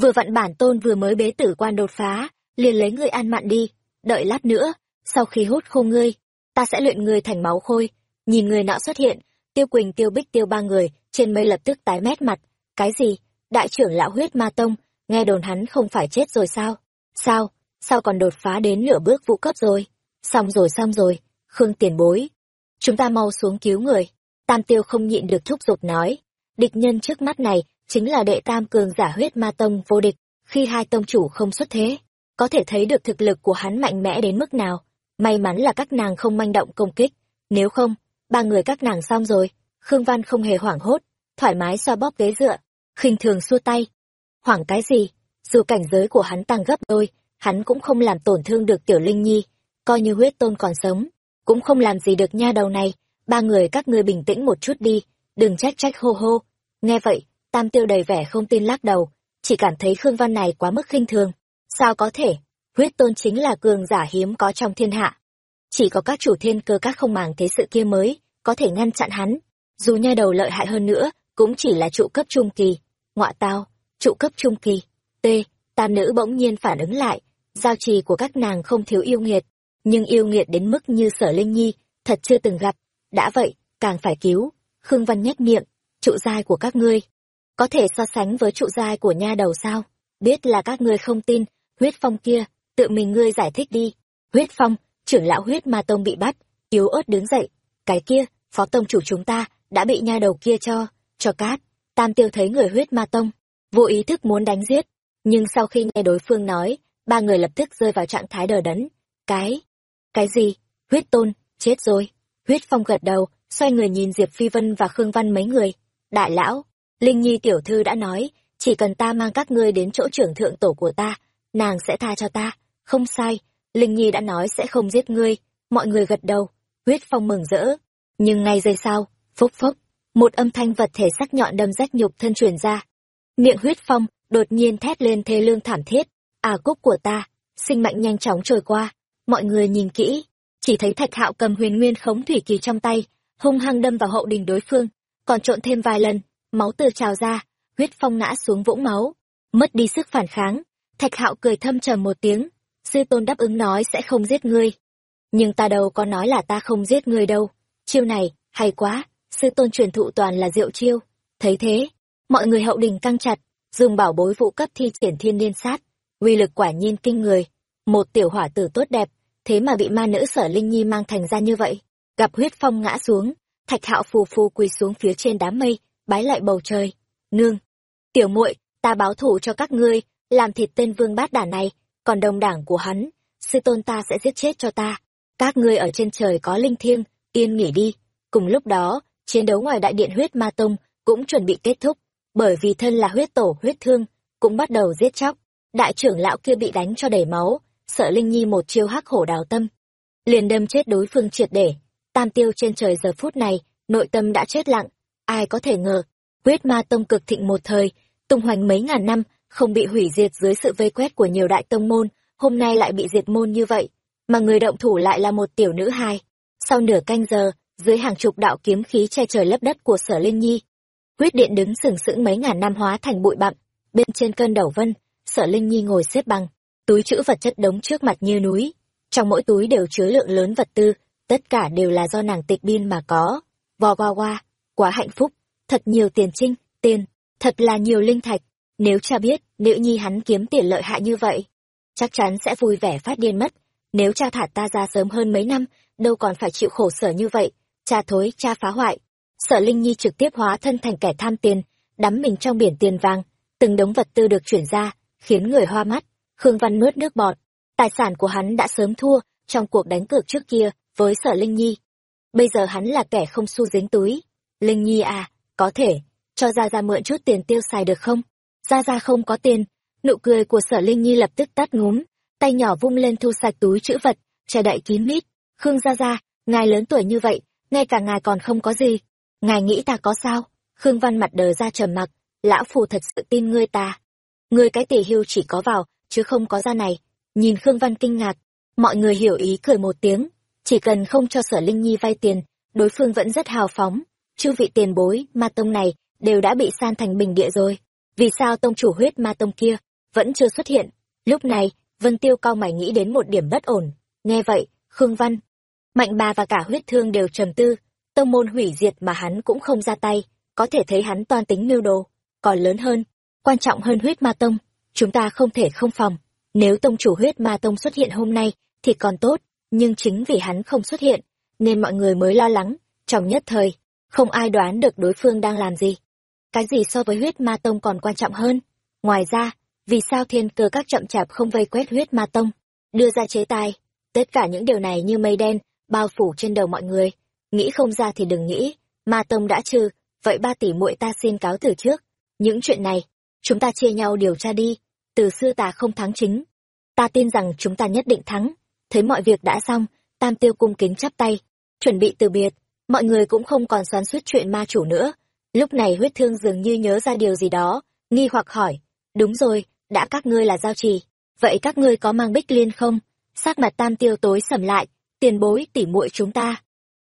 Vừa vặn bản tôn vừa mới bế tử quan đột phá, liền lấy ngươi ăn mặn đi, đợi lát nữa, sau khi hút khô ngươi, ta sẽ luyện ngươi thành máu khôi. Nhìn người nọ xuất hiện, tiêu quỳnh, tiêu bích, tiêu ba người, trên mây lập tức tái mét mặt. Cái gì? Đại trưởng lão huyết ma tông, nghe đồn hắn không phải chết rồi sao? Sao? Sao còn đột phá đến nửa bước vũ cấp rồi? Xong rồi xong rồi, khương tiền bối. Chúng ta mau xuống cứu người tam tiêu không nhịn được thúc giục nói, địch nhân trước mắt này chính là đệ tam cường giả huyết ma tông vô địch, khi hai tông chủ không xuất thế, có thể thấy được thực lực của hắn mạnh mẽ đến mức nào. May mắn là các nàng không manh động công kích, nếu không, ba người các nàng xong rồi, khương văn không hề hoảng hốt, thoải mái xoa bóp ghế dựa, khinh thường xua tay. Hoảng cái gì? Dù cảnh giới của hắn tăng gấp đôi, hắn cũng không làm tổn thương được tiểu linh nhi, coi như huyết tôn còn sống, cũng không làm gì được nha đầu này ba người các ngươi bình tĩnh một chút đi, đừng trách trách hô hô. Nghe vậy, tam tiêu đầy vẻ không tin lắc đầu, chỉ cảm thấy khương văn này quá mức khinh thường. Sao có thể? Huyết tôn chính là cường giả hiếm có trong thiên hạ. Chỉ có các chủ thiên cơ các không màng thế sự kia mới có thể ngăn chặn hắn. Dù nha đầu lợi hại hơn nữa, cũng chỉ là trụ cấp trung kỳ. Ngọa tao, trụ cấp trung kỳ. T, tam nữ bỗng nhiên phản ứng lại. Giao trì của các nàng không thiếu yêu nghiệt, nhưng yêu nghiệt đến mức như sở linh nhi, thật chưa từng gặp đã vậy, càng phải cứu. Khương văn nhếch miệng, trụ giai của các ngươi có thể so sánh với trụ giai của nha đầu sao? Biết là các ngươi không tin, huyết phong kia, tự mình ngươi giải thích đi. Huyết phong, trưởng lão huyết ma tông bị bắt, yếu ớt đứng dậy. Cái kia, phó tông chủ chúng ta đã bị nha đầu kia cho cho cát. Tam tiêu thấy người huyết ma tông, vô ý thức muốn đánh giết. Nhưng sau khi nghe đối phương nói, ba người lập tức rơi vào trạng thái đờ đẫn. Cái cái gì? Huyết tôn, chết rồi huyết phong gật đầu, xoay người nhìn diệp phi vân và khương văn mấy người. Đại lão, linh nhi tiểu thư đã nói, chỉ cần ta mang các ngươi đến chỗ trưởng thượng tổ của ta, nàng sẽ tha cho ta. Không sai, linh nhi đã nói sẽ không giết ngươi. Mọi người gật đầu, huyết phong mừng rỡ. Nhưng ngay giây sau, phốc phốc, một âm thanh vật thể sắc nhọn đâm rách nhục thân truyền ra. Miệng huyết phong đột nhiên thét lên thê lương thảm thiết. À cúc của ta, sinh mệnh nhanh chóng trôi qua. Mọi người nhìn kỹ chỉ thấy thạch hạo cầm huyền nguyên khống thủy kỳ trong tay, hung hăng đâm vào hậu đình đối phương, còn trộn thêm vài lần, máu từ trào ra, huyết phong ngã xuống vũng máu, mất đi sức phản kháng. Thạch hạo cười thâm trầm một tiếng, sư tôn đáp ứng nói sẽ không giết ngươi. Nhưng ta đâu có nói là ta không giết ngươi đâu. Chiêu này, hay quá, sư tôn truyền thụ toàn là diệu chiêu. Thấy thế, mọi người hậu đình căng chặt, dùng bảo bối vụ cấp thi triển thiên niên sát, uy lực quả nhiên kinh người. Một tiểu hỏa tử tốt đẹp thế mà bị ma nữ sở linh nhi mang thành ra như vậy. Gặp huyết phong ngã xuống, thạch hạo phù phù quỳ xuống phía trên đám mây, bái lại bầu trời. Nương tiểu muội, ta báo thủ cho các ngươi, làm thịt tên vương bát đả này, còn đồng đảng của hắn, sư tôn ta sẽ giết chết cho ta. Các ngươi ở trên trời có linh thiêng, yên nghỉ đi. Cùng lúc đó, chiến đấu ngoài đại điện huyết ma tông cũng chuẩn bị kết thúc, bởi vì thân là huyết tổ, huyết thương, cũng bắt đầu giết chóc. Đại trưởng lão kia bị đánh cho đầy máu sợ linh nhi một chiêu hắc hổ đào tâm. Liền đâm chết đối phương triệt để. Tam tiêu trên trời giờ phút này, nội tâm đã chết lặng. Ai có thể ngờ, huyết ma tông cực thịnh một thời, tung hoành mấy ngàn năm, không bị hủy diệt dưới sự vây quét của nhiều đại tông môn, hôm nay lại bị diệt môn như vậy, mà người động thủ lại là một tiểu nữ hài. Sau nửa canh giờ, dưới hàng chục đạo kiếm khí che trời lấp đất của sở linh nhi huyết điện đứng sừng sững mấy ngàn năm hóa thành bụi bặm, bên trên cơn đầu vân, sở linh nhi ngồi xếp bằng túi chữ vật chất đống trước mặt như núi. Trong mỗi túi đều chứa lượng lớn vật tư, tất cả đều là do nàng tịch biên mà có. Vo qua qua quá hạnh phúc, thật nhiều tiền trinh, tiền, thật là nhiều linh thạch. Nếu cha biết, nữ nhi hắn kiếm tiền lợi hại như vậy, chắc chắn sẽ vui vẻ phát điên mất. Nếu cha thả ta ra sớm hơn mấy năm, đâu còn phải chịu khổ sở như vậy. Cha thối, cha phá hoại. Sở linh nhi trực tiếp hóa thân thành kẻ tham tiền, đắm mình trong biển tiền vàng. Từng đống vật tư được chuyển ra, khiến người hoa mắt khương văn nuốt nước bọt. Tài sản của hắn đã sớm thua, trong cuộc đánh cược trước kia, với sở linh nhi. Bây giờ hắn là kẻ không xu dính túi. Linh nhi à có thể, cho ra ra mượn chút tiền tiêu xài được không? Ra ra không có tiền. Nụ cười của sở linh nhi lập tức tắt ngúm. Tay nhỏ vung lên thu sạch túi chữ vật, che đậy kín mít. Khương ra ra ngài lớn tuổi như vậy, ngay cả ngài còn không có gì. Ngài nghĩ ta có sao? Khương văn mặt đờ ra trầm mặc. Lão phù thật sự tin ngươi ta. Ngươi cái tỷ hưu chỉ có vào chứ không có ra này. Nhìn khương văn kinh ngạc, mọi người hiểu ý cười một tiếng. Chỉ cần không cho sở linh nhi vay tiền, đối phương vẫn rất hào phóng. Chư vị tiền bối, ma tông này đều đã bị san thành bình địa rồi. Vì sao tông chủ huyết ma tông kia vẫn chưa xuất hiện? Lúc này, vân tiêu cao mày nghĩ đến một điểm bất ổn. Nghe vậy, khương văn, mạnh bà và cả huyết thương đều trầm tư. Tông môn hủy diệt mà hắn cũng không ra tay. Có thể thấy hắn toan tính mưu đồ, còn lớn hơn, quan trọng hơn huyết ma tông chúng ta không thể không phòng. Nếu tông chủ huyết ma tông xuất hiện hôm nay, thì còn tốt, nhưng chính vì hắn không xuất hiện, nên mọi người mới lo lắng, trong nhất thời, không ai đoán được đối phương đang làm gì. Cái gì so với huyết ma tông còn quan trọng hơn? Ngoài ra, vì sao thiên cơ các chậm chạp không vây quét huyết ma tông, đưa ra chế tài? Tất cả những điều này như mây đen, bao phủ trên đầu mọi người. Nghĩ không ra thì đừng nghĩ, ma tông đã trừ, vậy ba tỷ muội ta xin cáo từ trước. Những chuyện này, chúng ta chia nhau điều tra đi từ xưa ta không thắng chính. Ta tin rằng chúng ta nhất định thắng. Thấy mọi việc đã xong, tam tiêu cung kính chắp tay. Chuẩn bị từ biệt, mọi người cũng không còn xoắn suýt chuyện ma chủ nữa. Lúc này huyết thương dường như nhớ ra điều gì đó, nghi hoặc hỏi, đúng rồi, đã các ngươi là giao trì. Vậy các ngươi có mang bích liên không? Sắc mặt tam tiêu tối sầm lại, tiền bối tỉ muội chúng ta.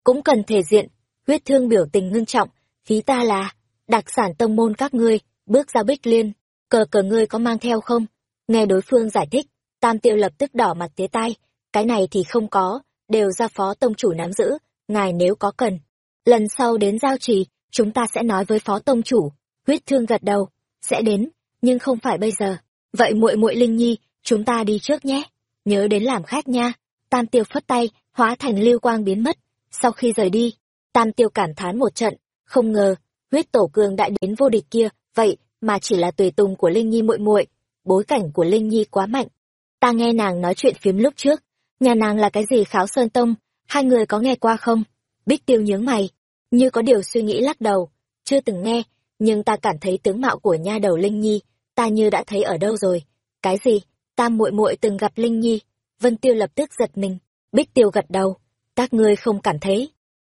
Cũng cần thể diện, huyết thương biểu tình ngưng trọng, phí ta là đặc sản tông môn các ngươi, bước ra bích liên cờ cờ ngươi có mang theo không? Nghe đối phương giải thích, tam tiêu lập tức đỏ mặt tía tai. Cái này thì không có, đều ra phó tông chủ nắm giữ, ngài nếu có cần. Lần sau đến giao trì, chúng ta sẽ nói với phó tông chủ. Huyết thương gật đầu, sẽ đến, nhưng không phải bây giờ. Vậy muội muội linh nhi, chúng ta đi trước nhé. Nhớ đến làm khách nha. Tam tiêu phất tay, hóa thành lưu quang biến mất. Sau khi rời đi, tam tiêu cảm thán một trận. Không ngờ, huyết tổ cường đại đến vô địch kia. Vậy mà chỉ là tùy tùng của linh nhi muội muội, bối cảnh của linh nhi quá mạnh. Ta nghe nàng nói chuyện phiếm lúc trước, nhà nàng là cái gì kháo sơn tông, hai người có nghe qua không? Bích tiêu nhướng mày, như có điều suy nghĩ lắc đầu, chưa từng nghe, nhưng ta cảm thấy tướng mạo của nha đầu linh nhi, ta như đã thấy ở đâu rồi? Cái gì? Tam muội muội từng gặp linh nhi? Vân tiêu lập tức giật mình, bích tiêu gật đầu, các ngươi không cảm thấy.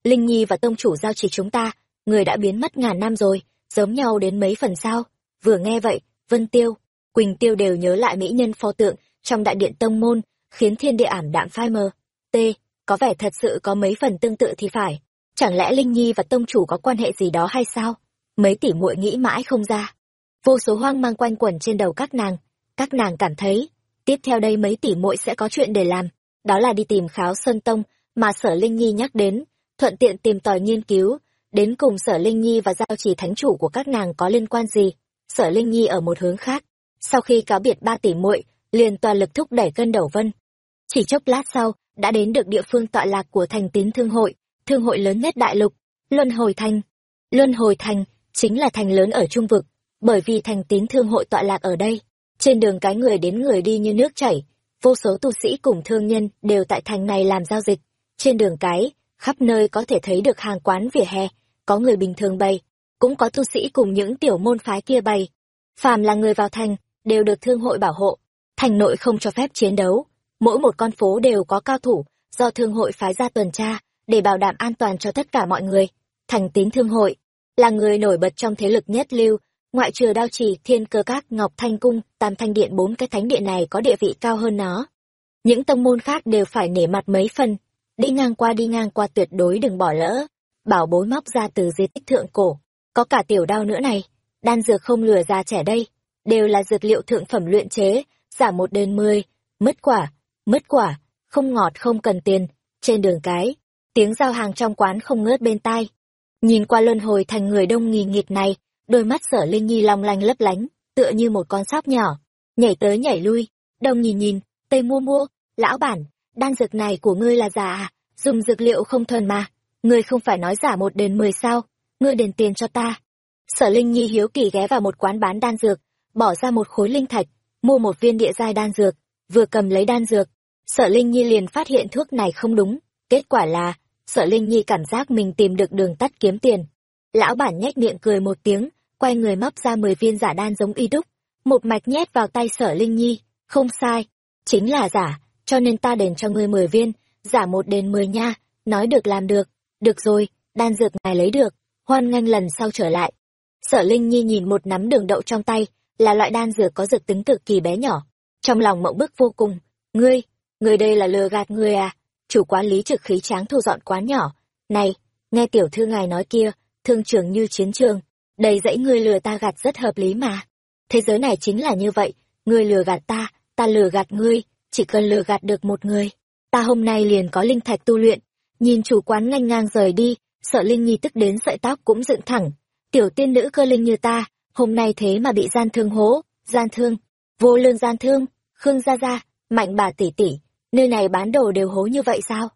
Linh nhi và tông chủ giao chỉ chúng ta, người đã biến mất ngàn năm rồi, giống nhau đến mấy phần sao? Vừa nghe vậy, vân tiêu, quỳnh tiêu đều nhớ lại mỹ nhân pho tượng trong đại điện tông môn, khiến thiên địa ảm đạm phai mờ. T có vẻ thật sự có mấy phần tương tự thì phải. Chẳng lẽ linh nhi và tông chủ có quan hệ gì đó hay sao? Mấy tỷ muội nghĩ mãi không ra. Vô số hoang mang quanh quẩn trên đầu các nàng. Các nàng cảm thấy, tiếp theo đây mấy tỷ muội sẽ có chuyện để làm. Đó là đi tìm kháo sơn tông mà sở linh nhi nhắc đến, thuận tiện tìm tòi nghiên cứu, đến cùng sở linh nhi và giao trì thánh chủ của các nàng có liên quan gì sở linh nhi ở một hướng khác. Sau khi cáo biệt ba tỷ muội, liền toàn lực thúc đẩy cân đầu vân. Chỉ chốc lát sau, đã đến được địa phương tọa lạc của thành tín thương hội thương hội lớn nhất đại lục, luân hồi thành. Luân hồi thành chính là thành lớn ở trung vực, bởi vì thành tín thương hội tọa lạc ở đây, trên đường cái người đến người đi như nước chảy, vô số tu sĩ cùng thương nhân đều tại thành này làm giao dịch. Trên đường cái, khắp nơi có thể thấy được hàng quán vỉa hè, có người bình thường bày cũng có tu sĩ cùng những tiểu môn phái kia bày. Phàm là người vào thành, đều được thương hội bảo hộ. Thành nội không cho phép chiến đấu. Mỗi một con phố đều có cao thủ, do thương hội phái ra tuần tra, để bảo đảm an toàn cho tất cả mọi người. Thành tín thương hội, là người nổi bật trong thế lực nhất lưu, ngoại trừ đao trì, thiên cơ các, ngọc thanh cung, tam thanh điện, bốn cái thánh điện này có địa vị cao hơn nó. Những tông môn khác đều phải nể mặt mấy phần. Đi ngang qua, đi ngang qua tuyệt đối đừng bỏ lỡ. Bảo bối móc ra từ di tích thượng cổ có cả tiểu đao nữa này. Đan dược không lừa già trẻ đây, đều là dược liệu thượng phẩm luyện chế, giả một đền mười. Mất quả mất quả, không ngọt, không cần tiền. Trên đường cái, tiếng giao hàng trong quán không ngớt bên tai. Nhìn qua luân hồi thành người đông nghì nghịt này, đôi mắt sở linh nhi long lanh lấp lánh, tựa như một con sóc nhỏ. Nhảy tới nhảy lui, đông nhìn nhìn, tây mua mua. Lão bản, đan dược này của ngươi là giả à? Dùng dược liệu không thuần mà. Ngươi không phải nói giả một đền mười sao? Ngươi đền tiền cho ta. Sở linh nhi hiếu kỳ ghé vào một quán bán đan dược, bỏ ra một khối linh thạch, mua một viên địa giai đan dược, vừa cầm lấy đan dược. Sở linh nhi liền phát hiện thuốc này không đúng, kết quả là, sở linh nhi cảm giác mình tìm được đường tắt kiếm tiền. Lão bản nhếch miệng cười một tiếng, quay người móc ra mười viên giả đan giống y đúc, một mạch nhét vào tay sở linh nhi, không sai, chính là giả, cho nên ta đền cho ngươi mười viên, giả một đền mười nha, nói được làm được được rồi, đan dược ngài lấy được hoan nghênh lần sau trở lại. Sở linh nhi nhìn một nắm đường đậu trong tay, là loại đan dược có dược tính cực kỳ bé nhỏ. Trong lòng mộng bức vô cùng, ngươi ngươi đây là lừa gạt ngươi à? Chủ quán lý trực khí tráng thu dọn quán nhỏ. Này, nghe tiểu thư ngài nói kia, thương trường như chiến trường, đầy dãy ngươi lừa ta gạt rất hợp lý mà. Thế giới này chính là như vậy, ngươi lừa gạt ta ta lừa gạt ngươi, chỉ cần lừa gạt được một người. Ta hôm nay liền có linh thạch tu luyện, nhìn chủ quán ngang ngang rời đi sợ linh nhi tức đến sợi tóc cũng dựng thẳng. Tiểu tiên nữ cơ linh như ta, hôm nay thế mà bị gian thương hố, gian thương, vô lương gian thương, khương gia gia, mạnh bà tỷ tỷ, nơi này bán đồ đều hố như vậy sao?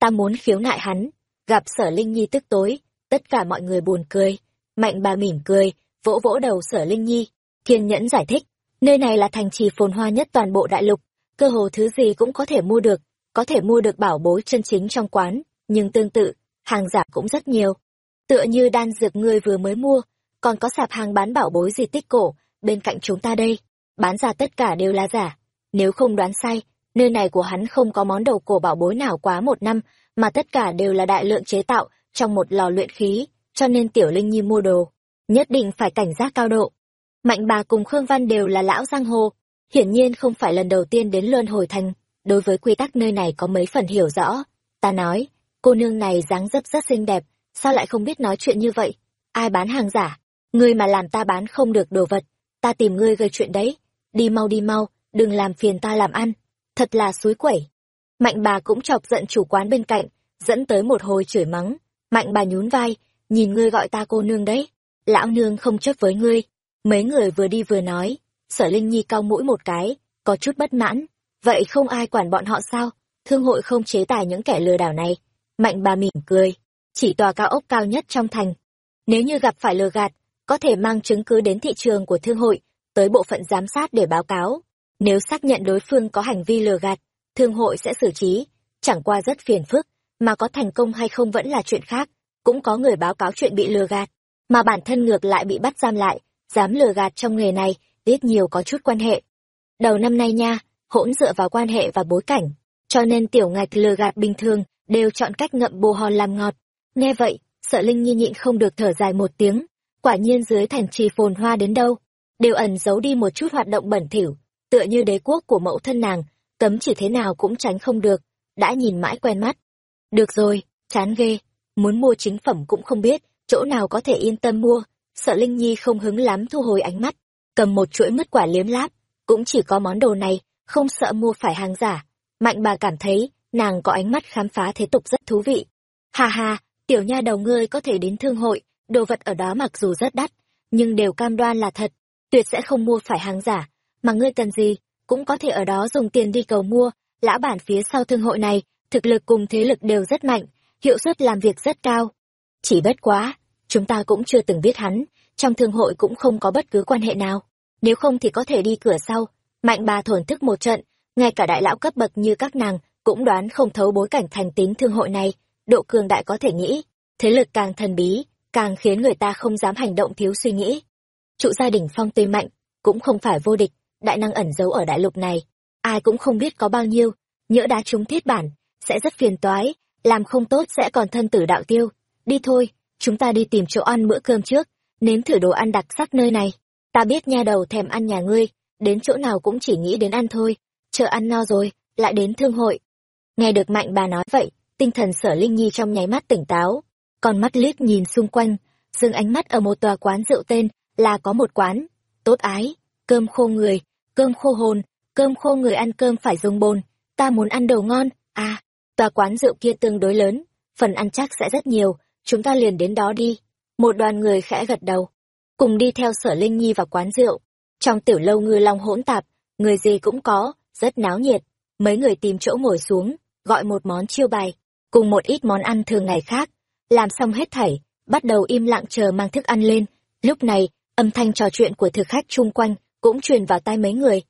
Ta muốn khiếu nại hắn, gặp sở linh nhi tức tối, tất cả mọi người buồn cười, mạnh bà mỉm cười, vỗ vỗ đầu sở linh nhi kiên nhẫn giải thích, nơi này là thành trì phồn hoa nhất toàn bộ đại lục, cơ hồ thứ gì cũng có thể mua được, có thể mua được bảo bối chân chính trong quán, nhưng tương tự hàng giả cũng rất nhiều tựa như đan dược ngươi vừa mới mua còn có sạp hàng bán bảo bối gì tích cổ bên cạnh chúng ta đây bán ra tất cả đều là giả nếu không đoán sai, nơi này của hắn không có món đầu cổ bảo bối nào quá một năm, mà tất cả đều là đại lượng chế tạo trong một lò luyện khí, cho nên Tiểu Linh Nhi mua đồ, nhất định phải cảnh giác cao độ. Mạnh bà cùng Khương Văn đều là lão giang hồ, hiển nhiên không phải lần đầu tiên đến Luân Hồi Thành, đối với quy tắc nơi này có mấy phần hiểu rõ. Ta nói, cô nương này dáng dấp rất xinh đẹp, sao lại không biết nói chuyện như vậy? Ai bán hàng giả? Ngươi mà làm ta bán không được đồ vật, ta tìm ngươi gây chuyện đấy. Đi mau đi mau, đừng làm phiền ta làm ăn. Thật là suối quẩy. Mạnh bà cũng chọc giận chủ quán bên cạnh, dẫn tới một hồi chửi mắng. Mạnh bà nhún vai, nhìn ngươi gọi ta cô nương đấy. Lão nương không chấp với ngươi. Mấy người vừa đi vừa nói, sở Linh Nhi cau mũi một cái, có chút bất mãn. Vậy không ai quản bọn họ sao? Thương hội không chế tài những kẻ lừa đảo này. Mạnh bà mỉm cười, chỉ tòa cao ốc cao nhất trong thành. Nếu như gặp phải lừa gạt, có thể mang chứng cứ đến thị trường của thương hội, tới bộ phận giám sát để báo cáo. Nếu xác nhận đối phương có hành vi lừa gạt, thương hội sẽ xử trí, chẳng qua rất phiền phức, mà có thành công hay không vẫn là chuyện khác, cũng có người báo cáo chuyện bị lừa gạt, mà bản thân ngược lại bị bắt giam lại, dám lừa gạt trong nghề này, ít nhiều có chút quan hệ. Đầu năm nay nha, hỗn dựa vào quan hệ và bối cảnh, cho nên tiểu ngạch lừa gạt bình thường đều chọn cách ngậm bồ hòn làm ngọt. Nghe vậy, sợ Linh Nhi nhịn không được thở dài một tiếng, quả nhiên dưới thành trì phồn hoa đến đâu, đều ẩn giấu đi một chút hoạt động bẩn thỉu, tựa như đế quốc của mẫu thân nàng, cấm chỉ thế nào cũng tránh không được, đã nhìn mãi quen mắt. Được rồi, chán ghê, muốn mua chính phẩm cũng không biết, chỗ nào có thể yên tâm mua, sợ Linh Nhi không hứng lắm thu hồi ánh mắt, cầm một chuỗi mứt quả liếm láp, cũng chỉ có món đồ này, không sợ mua phải hàng giả. Mạnh bà cảm thấy, nàng có ánh mắt khám phá thế tục rất thú vị. Hà hà, tiểu nha đầu ngươi có thể đến thương hội, đồ vật ở đó mặc dù rất đắt, nhưng đều cam đoan là thật, tuyệt sẽ không mua phải hàng giả, mà ngươi cần gì, cũng có thể ở đó dùng tiền đi cầu mua, lão bản phía sau thương hội này, thực lực cùng thế lực đều rất mạnh, hiệu suất làm việc rất cao. Chỉ bất quá, chúng ta cũng chưa từng biết hắn, trong thương hội cũng không có bất cứ quan hệ nào, nếu không thì có thể đi cửa sau, mạnh bà thổn thức một trận, ngay cả đại lão cấp bậc như các nàng cũng đoán không thấu bối cảnh thành tín thương hội này, độ cường đại có thể nghĩ, thế lực càng thần bí, càng khiến người ta không dám hành động thiếu suy nghĩ. Trụ gia đình phong tuy mạnh, cũng không phải vô địch, đại năng ẩn giấu ở đại lục này, ai cũng không biết có bao nhiêu, nhỡ đá chúng thiết bản, sẽ rất phiền toái, làm không tốt sẽ còn thân tử đạo tiêu. Đi thôi, chúng ta đi tìm chỗ ăn bữa cơm trước, nếm thử đồ ăn đặc sắc nơi này. Ta biết nha đầu thèm ăn nhà ngươi, đến chỗ nào cũng chỉ nghĩ đến ăn thôi, chờ ăn no rồi, lại đến thương hội. Nghe được mạnh bà nói vậy, tinh thần sở Linh Nhi trong nháy mắt tỉnh táo, còn mắt liếc nhìn xung quanh, dừng ánh mắt ở một tòa quán rượu tên là có một quán, tốt ái, cơm khô người, cơm khô hồn, cơm khô người ăn cơm phải dùng bồn, ta muốn ăn đồ ngon, à, tòa quán rượu kia tương đối lớn, phần ăn chắc sẽ rất nhiều, chúng ta liền đến đó đi. Một đoàn người khẽ gật đầu, cùng đi theo sở Linh Nhi vào quán rượu. Trong tiểu lâu ngư long hỗn tạp, người gì cũng có, rất náo nhiệt. Mấy người tìm chỗ ngồi xuống, gọi một món chiêu bài, cùng một ít món ăn thường ngày khác. Làm xong hết thảy, bắt đầu im lặng chờ mang thức ăn lên. Lúc này, âm thanh trò chuyện của thực khách chung quanh cũng truyền vào tai mấy người.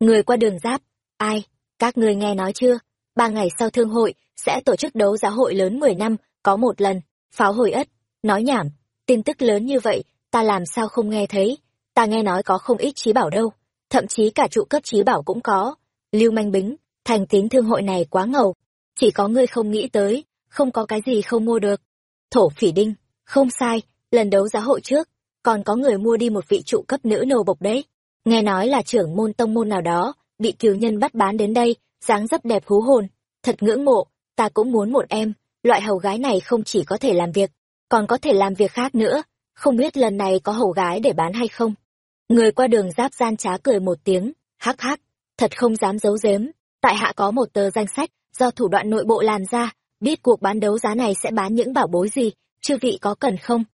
Người qua đường giáp, ai, các người nghe nói chưa? Ba ngày sau thương hội sẽ tổ chức đấu giá hội lớn 10 năm, có một lần, pháo hồi ất, nói nhảm, tin tức lớn như vậy, ta làm sao không nghe thấy, ta nghe nói có không ít trí bảo đâu, thậm chí cả trụ cấp trí bảo cũng có. Lưu manh bính, thành tín thương hội này quá ngầu, chỉ có ngươi không nghĩ tới, không có cái gì không mua được. Thổ phỉ đinh, không sai, lần đấu giá hội trước, còn có người mua đi một vị trụ cấp nữ nô bộc đấy. Nghe nói là trưởng môn tông môn nào đó, bị kiều nhân bắt bán đến đây, dáng dấp đẹp hú hồn, thật ngưỡng mộ, ta cũng muốn một em, loại hầu gái này không chỉ có thể làm việc, còn có thể làm việc khác nữa, không biết lần này có hầu gái để bán hay không. Người qua đường giáp gian trá cười một tiếng, hắc hắc, thật không dám giấu giếm, tại hạ có một tờ danh sách, do thủ đoạn nội bộ làm ra, biết cuộc bán đấu giá này sẽ bán những bảo bối gì, chư vị có cần không?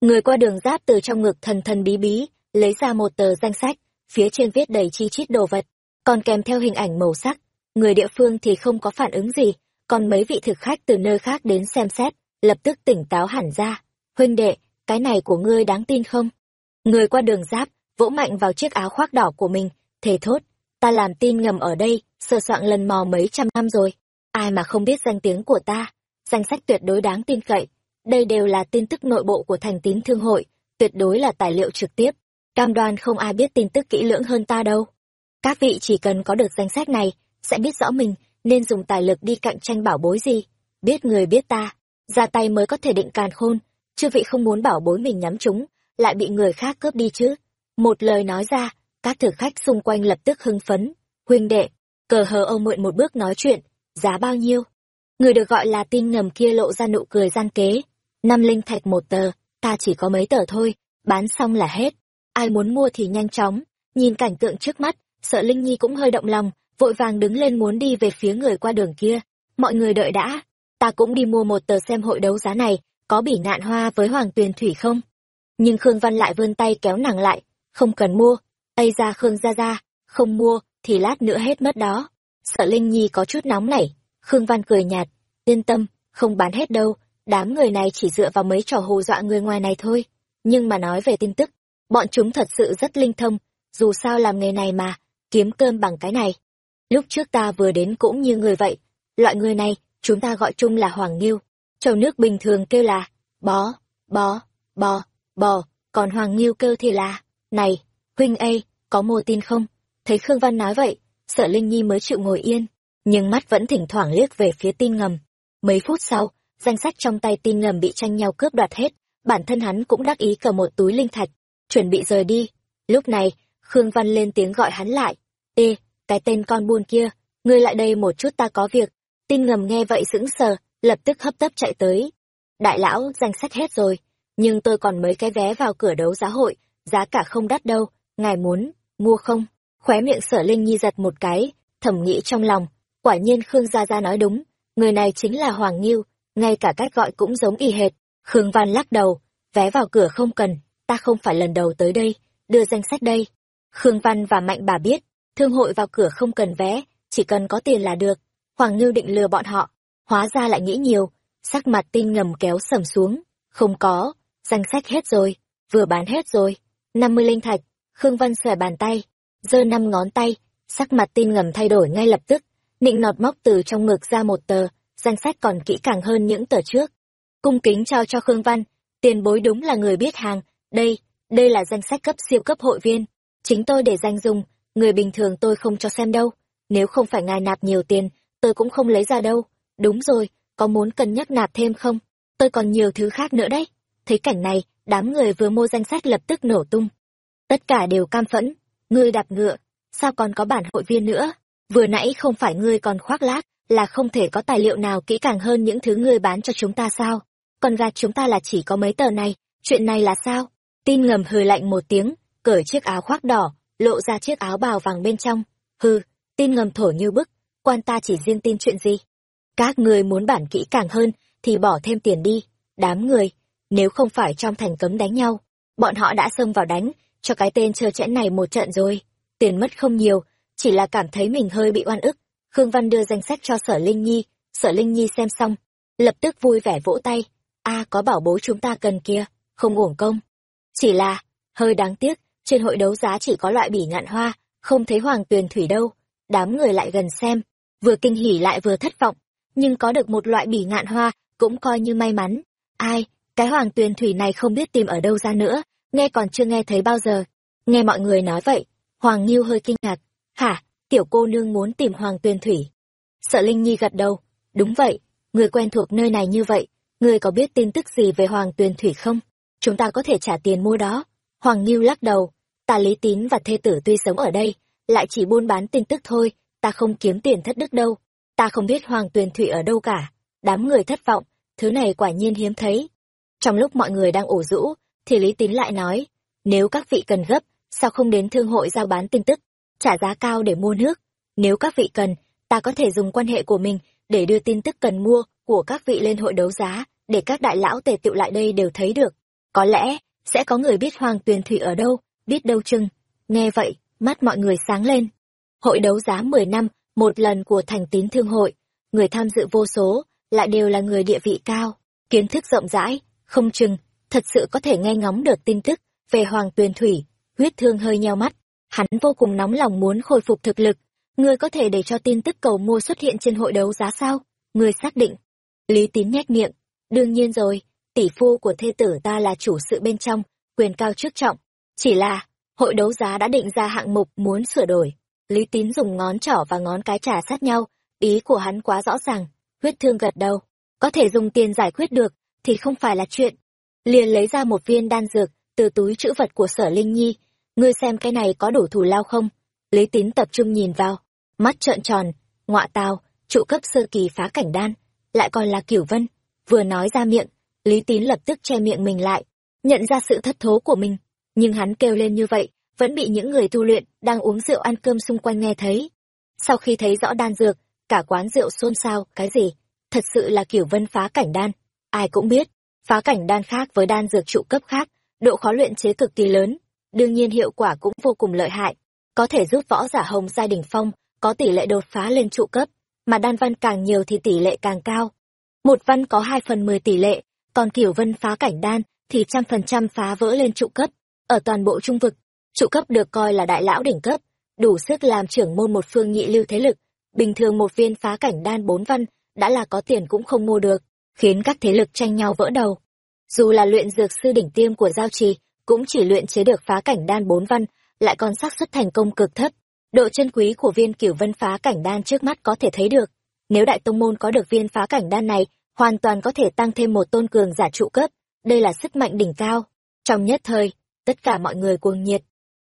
Người qua đường giáp từ trong ngực thần thần bí bí, lấy ra một tờ danh sách, phía trên viết đầy chi chít đồ vật, còn kèm theo hình ảnh màu sắc. Người địa phương thì không có phản ứng gì, còn mấy vị thực khách từ nơi khác đến xem xét, lập tức tỉnh táo hẳn ra. Huynh đệ, cái này của ngươi đáng tin không? Người qua đường giáp, vỗ mạnh vào chiếc áo khoác đỏ của mình, thề thốt, ta làm tin ngầm ở đây, sờ soạn lần mò mấy trăm năm rồi. Ai mà không biết danh tiếng của ta, danh sách tuyệt đối đáng tin cậy. Đây đều là tin tức nội bộ của thành tín thương hội, tuyệt đối là tài liệu trực tiếp. Cam đoan không ai biết tin tức kỹ lưỡng hơn ta đâu. Các vị chỉ cần có được danh sách này, sẽ biết rõ mình nên dùng tài lực đi cạnh tranh bảo bối gì. Biết người biết ta, ra tay mới có thể định càn khôn, chư vị không muốn bảo bối mình nhắm chúng, lại bị người khác cướp đi chứ. Một lời nói ra, các thực khách xung quanh lập tức hưng phấn. Huynh đệ, cờ hờ ông muộn một bước nói chuyện, giá bao nhiêu? Người được gọi là tin ngầm kia lộ ra nụ cười gian kế. Năm linh thạch một tờ, ta chỉ có mấy tờ thôi, bán xong là hết. Ai muốn mua thì nhanh chóng. Nhìn cảnh tượng trước mắt, sợ Linh Nhi cũng hơi động lòng, vội vàng đứng lên muốn đi về phía người qua đường kia. Mọi người đợi đã, ta cũng đi mua một tờ xem hội đấu giá này, có bỉ ngạn hoa với hoàng tuyền thủy không? Nhưng Khương Văn lại vươn tay kéo nàng lại, không cần mua, ây ra Khương ra ra, không mua, thì lát nữa hết mất đó. Sợ Linh Nhi có chút nóng nảy, Khương Văn cười nhạt, yên tâm, không bán hết đâu, đám người này chỉ dựa vào mấy trò hù dọa người ngoài này thôi. Nhưng mà nói về tin tức, bọn chúng thật sự rất linh thông, dù sao làm nghề này mà, kiếm cơm bằng cái này. Lúc trước ta vừa đến cũng như người vậy, loại người này, chúng ta gọi chung là Hoàng Nghiêu. Trầu nước bình thường kêu là bó, bó, bò, bò, còn Hoàng Nghiêu kêu thì là, này, huynh ê, có mua tin không? Thấy Khương Văn nói vậy, sợ Linh Nhi mới chịu ngồi yên, nhưng mắt vẫn thỉnh thoảng liếc về phía tin ngầm. Mấy phút sau, danh sách trong tay tin ngầm bị tranh nhau cướp đoạt hết, bản thân hắn cũng đắc ý cầm một túi linh thạch, chuẩn bị rời đi. Lúc này, Khương Văn lên tiếng gọi hắn lại. Ê, cái tên con buôn kia, ngươi lại đây một chút ta có việc. Tin ngầm nghe vậy sững sờ, lập tức hấp tấp chạy tới. Đại lão, danh sách hết rồi, nhưng tôi còn mấy cái vé vào cửa đấu giá hội, giá cả không đắt đâu, ngài muốn, mua không? Khóe miệng sở Linh Nhi giật một cái, thẩm nghĩ trong lòng, quả nhiên Khương Gia Gia nói đúng, người này chính là Hoàng Nghiêu, ngay cả cách gọi cũng giống y hệt. Khương Văn lắc đầu, vé vào cửa không cần, ta không phải lần đầu tới đây, đưa danh sách đây. Khương Văn và Mạnh bà biết, thương hội vào cửa không cần vé, chỉ cần có tiền là được. Hoàng Ngưu định lừa bọn họ, hóa ra lại nghĩ nhiều, sắc mặt tin ngầm kéo sầm xuống. Không có, danh sách hết rồi, vừa bán hết rồi. năm mươi linh thạch, Khương Văn xòe bàn tay, giơ năm ngón tay, sắc mặt tin ngầm thay đổi ngay lập tức, nịnh nọt móc từ trong ngực ra một tờ, danh sách còn kỹ càng hơn những tờ trước. Cung kính trao cho Khương Văn, tiền bối đúng là người biết hàng, đây, đây là danh sách cấp siêu cấp hội viên, chính tôi để danh dùng, người bình thường tôi không cho xem đâu, nếu không phải ngài nạp nhiều tiền, tôi cũng không lấy ra đâu. Đúng rồi, có muốn cân nhắc nạp thêm không? Tôi còn nhiều thứ khác nữa đấy. Thấy cảnh này, đám người vừa mua danh sách lập tức nổ tung. Tất cả đều cam phẫn, ngươi đạp ngựa, sao còn có bản hội viên nữa? Vừa nãy không phải ngươi còn khoác lác, là không thể có tài liệu nào kỹ càng hơn những thứ ngươi bán cho chúng ta sao? Còn gạt chúng ta là chỉ có mấy tờ này, chuyện này là sao? Tin ngầm hừ lạnh một tiếng, cởi chiếc áo khoác đỏ, lộ ra chiếc áo bào vàng bên trong. Hừ, tin ngầm thổ như bức, quan ta chỉ riêng tin chuyện gì? Các người muốn bản kỹ càng hơn, thì bỏ thêm tiền đi. Đám người, nếu không phải trong thành cấm đánh nhau, bọn họ đã xông vào đánh, cho cái tên trơ chẽn này một trận rồi. Tiền mất không nhiều, chỉ là cảm thấy mình hơi bị oan ức. Khương Văn đưa danh sách cho Sở Linh Nhi, Sở Linh Nhi xem xong, lập tức vui vẻ vỗ tay. a có bảo bối chúng ta cần kia, không uổng công. Chỉ là, hơi đáng tiếc, trên hội đấu giá chỉ có loại bỉ ngạn hoa, không thấy hoàng tuyền thủy đâu. Đám người lại gần xem, vừa kinh hỉ lại vừa thất vọng, nhưng có được một loại bỉ ngạn hoa cũng coi như may mắn. Ai, cái hoàng tuyền thủy này không biết tìm ở đâu ra nữa, nghe còn chưa nghe thấy bao giờ. Nghe mọi người nói vậy, Hoàng Nghiêu hơi kinh ngạc. Hả, tiểu cô nương muốn tìm Hoàng Tuyền Thủy. Sợ Linh Nhi gật đầu. Đúng vậy, người quen thuộc nơi này như vậy, người có biết tin tức gì về Hoàng Tuyền Thủy không? Chúng ta có thể trả tiền mua đó. Hoàng Nghiêu lắc đầu. Ta Lý Tín và thê tử tuy sống ở đây, lại chỉ buôn bán tin tức thôi, ta không kiếm tiền thất đức đâu. Ta không biết Hoàng Tuyền Thủy ở đâu cả. Đám người thất vọng, thứ này quả nhiên hiếm thấy. Trong lúc mọi người đang ủ rũ, thì Lý Tín lại nói, nếu các vị cần gấp, sao không đến thương hội giao bán tin tức, trả giá cao để mua nước. Nếu các vị cần, ta có thể dùng quan hệ của mình để đưa tin tức cần mua của các vị lên hội đấu giá, để các đại lão tề tựu lại đây đều thấy được. Có lẽ, sẽ có người biết Hoàng Tuyền Thủy ở đâu, biết đâu chừng. Nghe vậy, mắt mọi người sáng lên. Hội đấu giá 10 năm, một lần của thành tín thương hội, người tham dự vô số, lại đều là người địa vị cao, kiến thức rộng rãi, không chừng, thật sự có thể nghe ngóng được tin tức về Hoàng Tuyền Thủy, huyết thương hơi nheo mắt, hắn vô cùng nóng lòng muốn khôi phục thực lực. Ngươi có thể để cho tin tức cầu mua xuất hiện trên hội đấu giá sao? Ngươi xác định. Lý tín nhếch miệng. Đương nhiên rồi, tỷ phu của thê tử ta là chủ sự bên trong, quyền cao chức trọng. Chỉ là, hội đấu giá đã định ra hạng mục muốn sửa đổi. Lý Tín dùng ngón trỏ và ngón cái trả sát nhau, ý của hắn quá rõ ràng, huyết thương gật đầu. Có thể dùng tiền giải quyết được, thì không phải là chuyện. Liền lấy ra một viên đan dược, từ túi chữ vật của sở Linh Nhi. Ngươi xem cái này có đủ thủ lao không? Lý Tín tập trung nhìn vào, mắt trợn tròn, ngọa tào, trụ cấp sơ kỳ phá cảnh đan, lại còn là kiểu vân. Vừa nói ra miệng, Lý Tín lập tức che miệng mình lại, nhận ra sự thất thố của mình. Nhưng hắn kêu lên như vậy, vẫn bị những người tu luyện đang uống rượu ăn cơm xung quanh nghe thấy. Sau khi thấy rõ đan dược, cả quán rượu xôn xao, cái gì? Thật sự là kiểu vân phá cảnh đan. Ai cũng biết, phá cảnh đan khác với đan dược trụ cấp khác, độ khó luyện chế cực kỳ lớn, đương nhiên hiệu quả cũng vô cùng lợi hại, có thể giúp võ giả hồng gia đỉnh phong có tỷ lệ đột phá lên trụ cấp, mà đan văn càng nhiều thì tỷ lệ càng cao. Một văn có hai phần mười tỷ lệ, còn kiểu vân phá cảnh đan thì trăm phần trăm phá vỡ lên trụ cấp. Ở toàn bộ trung vực, trụ cấp được coi là đại lão đỉnh cấp, đủ sức làm trưởng môn một phương nhị lưu thế lực. Bình thường một viên phá cảnh đan bốn văn đã là có tiền cũng không mua được, khiến các thế lực tranh nhau vỡ đầu. Dù là luyện dược sư đỉnh tiêm của giao trì, cũng chỉ luyện chế được phá cảnh đan bốn văn, lại còn xác suất thành công cực thấp. Độ chân quý của viên cửu vân phá cảnh đan trước mắt có thể thấy được. Nếu đại tông môn có được viên phá cảnh đan này, hoàn toàn có thể tăng thêm một tôn cường giả trụ cấp. Đây là sức mạnh đỉnh cao. Trong nhất thời, tất cả mọi người cuồng nhiệt.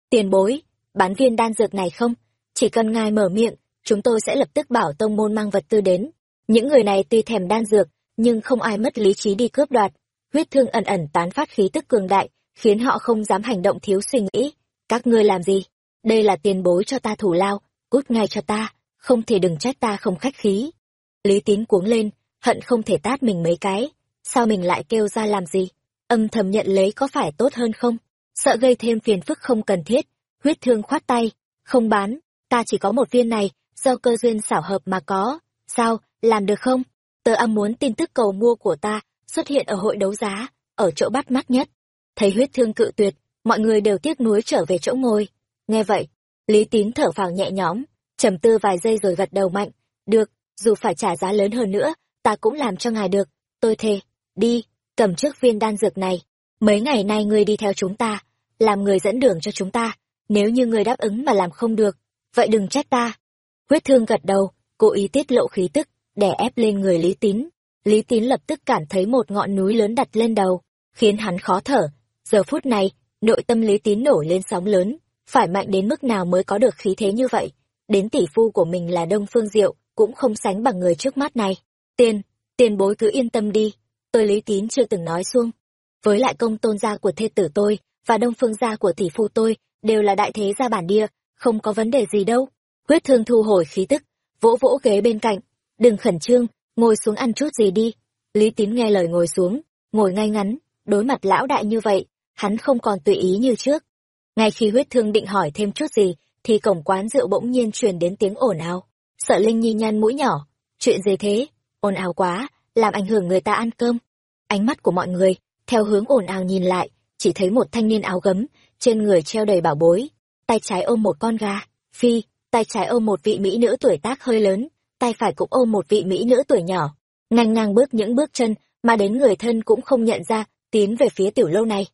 Tiền bối, bán viên đan dược này không? Chỉ cần ngài mở miệng, chúng tôi sẽ lập tức bảo tông môn mang vật tư đến. Những người này tuy thèm đan dược, nhưng không ai mất lý trí đi cướp đoạt. Huyết thương ẩn ẩn tán phát khí tức cường đại, khiến họ không dám hành động thiếu suy nghĩ. Các ngươi làm gì? Đây là tiền bối cho ta thủ lao, cút ngay cho ta, không thể đừng trách ta không khách khí. Lý tín cuống lên, hận không thể tát mình mấy cái. Sao mình lại kêu ra làm gì? Âm thầm nhận lấy có phải tốt hơn không? Sợ gây thêm phiền phức không cần thiết. Huyết thương khoát tay, không bán, ta chỉ có một viên này, do cơ duyên xảo hợp mà có. Sao, làm được không? Tớ âm muốn tin tức cầu mua của ta xuất hiện ở hội đấu giá, ở chỗ bắt mắt nhất. Thấy huyết thương cự tuyệt, mọi người đều tiếc nuối trở về chỗ ngồi. Nghe vậy, Lý Tín thở phào nhẹ nhõm, trầm tư vài giây rồi gật đầu mạnh. Được, dù phải trả giá lớn hơn nữa, ta cũng làm cho ngài được. Tôi thề, đi, cầm trước viên đan dược này. Mấy ngày nay ngươi đi theo chúng ta, làm người dẫn đường cho chúng ta. Nếu như ngươi đáp ứng mà làm không được, vậy đừng trách ta. Huyết thương gật đầu, cố ý tiết lộ khí tức, đè ép lên người Lý Tín. Lý Tín lập tức cảm thấy một ngọn núi lớn đặt lên đầu, khiến hắn khó thở. Giờ phút này, nội tâm Lý Tín nổi lên sóng lớn, phải mạnh đến mức nào mới có được khí thế như vậy. Đến tỷ phu của mình là Đông Phương Diệu, cũng không sánh bằng người trước mắt này. Tiền, tiền bối cứ yên tâm đi, tôi Lý Tín chưa từng nói xuông. Với lại công tôn gia của thê tử tôi, và Đông Phương gia của tỷ phu tôi, đều là đại thế gia bản địa, không có vấn đề gì đâu. Huyết thương thu hồi khí tức, vỗ vỗ ghế bên cạnh, đừng khẩn trương, ngồi xuống ăn chút gì đi. Lý Tín nghe lời ngồi xuống, ngồi ngay ngắn, đối mặt lão đại như vậy, hắn không còn tùy ý như trước. Ngay khi huyết thương định hỏi thêm chút gì, thì cổng quán rượu bỗng nhiên truyền đến tiếng ồn ào. Sợ Linh Nhi nhăn mũi nhỏ, chuyện gì thế? Ồn ào quá, làm ảnh hưởng người ta ăn cơm. Ánh mắt của mọi người, theo hướng ồn ào nhìn lại, chỉ thấy một thanh niên áo gấm, trên người treo đầy bảo bối, tay trái ôm một con gà, phi, tay trái ôm một vị mỹ nữ tuổi tác hơi lớn, tay phải cũng ôm một vị mỹ nữ tuổi nhỏ. Ngang ngang bước những bước chân mà đến người thân cũng không nhận ra, tiến về phía tiểu lâu này.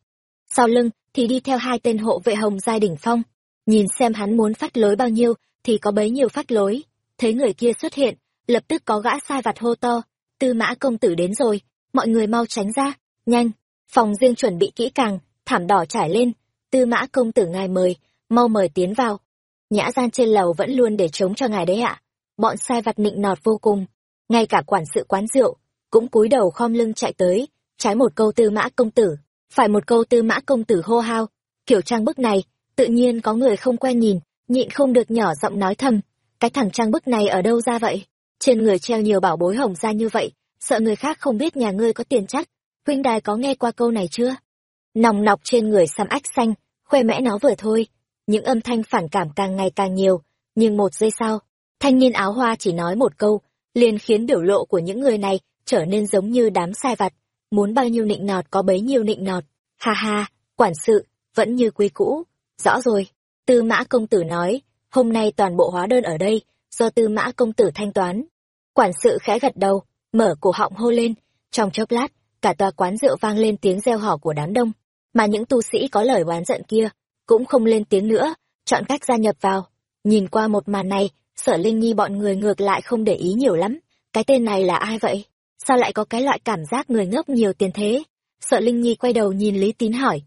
Sau lưng thì đi theo hai tên hộ vệ hồng giai đỉnh phong, nhìn xem hắn muốn phát lối bao nhiêu thì có bấy nhiêu phát lối. Thấy người kia xuất hiện, lập tức có gã sai vặt hô to, tư mã công tử đến rồi, mọi người mau tránh ra, nhanh, phòng riêng chuẩn bị kỹ càng, thảm đỏ trải lên, tư mã công tử ngài mời, mau mời tiến vào. Nhã gian trên lầu vẫn luôn để chống cho ngài đấy ạ bọn sai vặt nịnh nọt vô cùng. Ngay cả quản sự quán rượu cũng cúi đầu khom lưng chạy tới, trái một câu tư mã công tử, phải một câu tư mã công tử hô hao. Kiểu trang bức này, tự nhiên có người không quen nhìn, nhịn không được nhỏ giọng nói thầm, cái thằng trang bức này ở đâu ra vậy? Trên người treo nhiều bảo bối hồng ra như vậy, sợ người khác không biết nhà ngươi có tiền chắc. Huynh đài có nghe qua câu này chưa? Nòng nọc trên người xăm ách xanh, khoe mẽ nó vừa thôi. Những âm thanh phản cảm càng ngày càng nhiều, nhưng một giây sau Thanh niên áo hoa chỉ nói một câu, liền khiến biểu lộ của những người này trở nên giống như đám sai vặt, muốn bao nhiêu nịnh nọt có bấy nhiêu nịnh nọt. Ha ha, quản sự, vẫn như quý cũ. Rõ rồi, Tư Mã Công Tử nói, hôm nay toàn bộ hóa đơn ở đây, do Tư Mã Công Tử thanh toán. Quản sự khẽ gật đầu, mở cổ họng hô lên, trong chốc lát, cả tòa quán rượu vang lên tiếng reo hò của đám đông, mà những tu sĩ có lời oán giận kia, cũng không lên tiếng nữa, chọn cách gia nhập vào. Nhìn qua một màn này, sở Linh Nhi bọn người ngược lại không để ý nhiều lắm. Cái tên này là ai vậy? Sao lại có cái loại cảm giác người ngốc nhiều tiền thế? Sợ Linh Nhi quay đầu nhìn Lý Tín hỏi.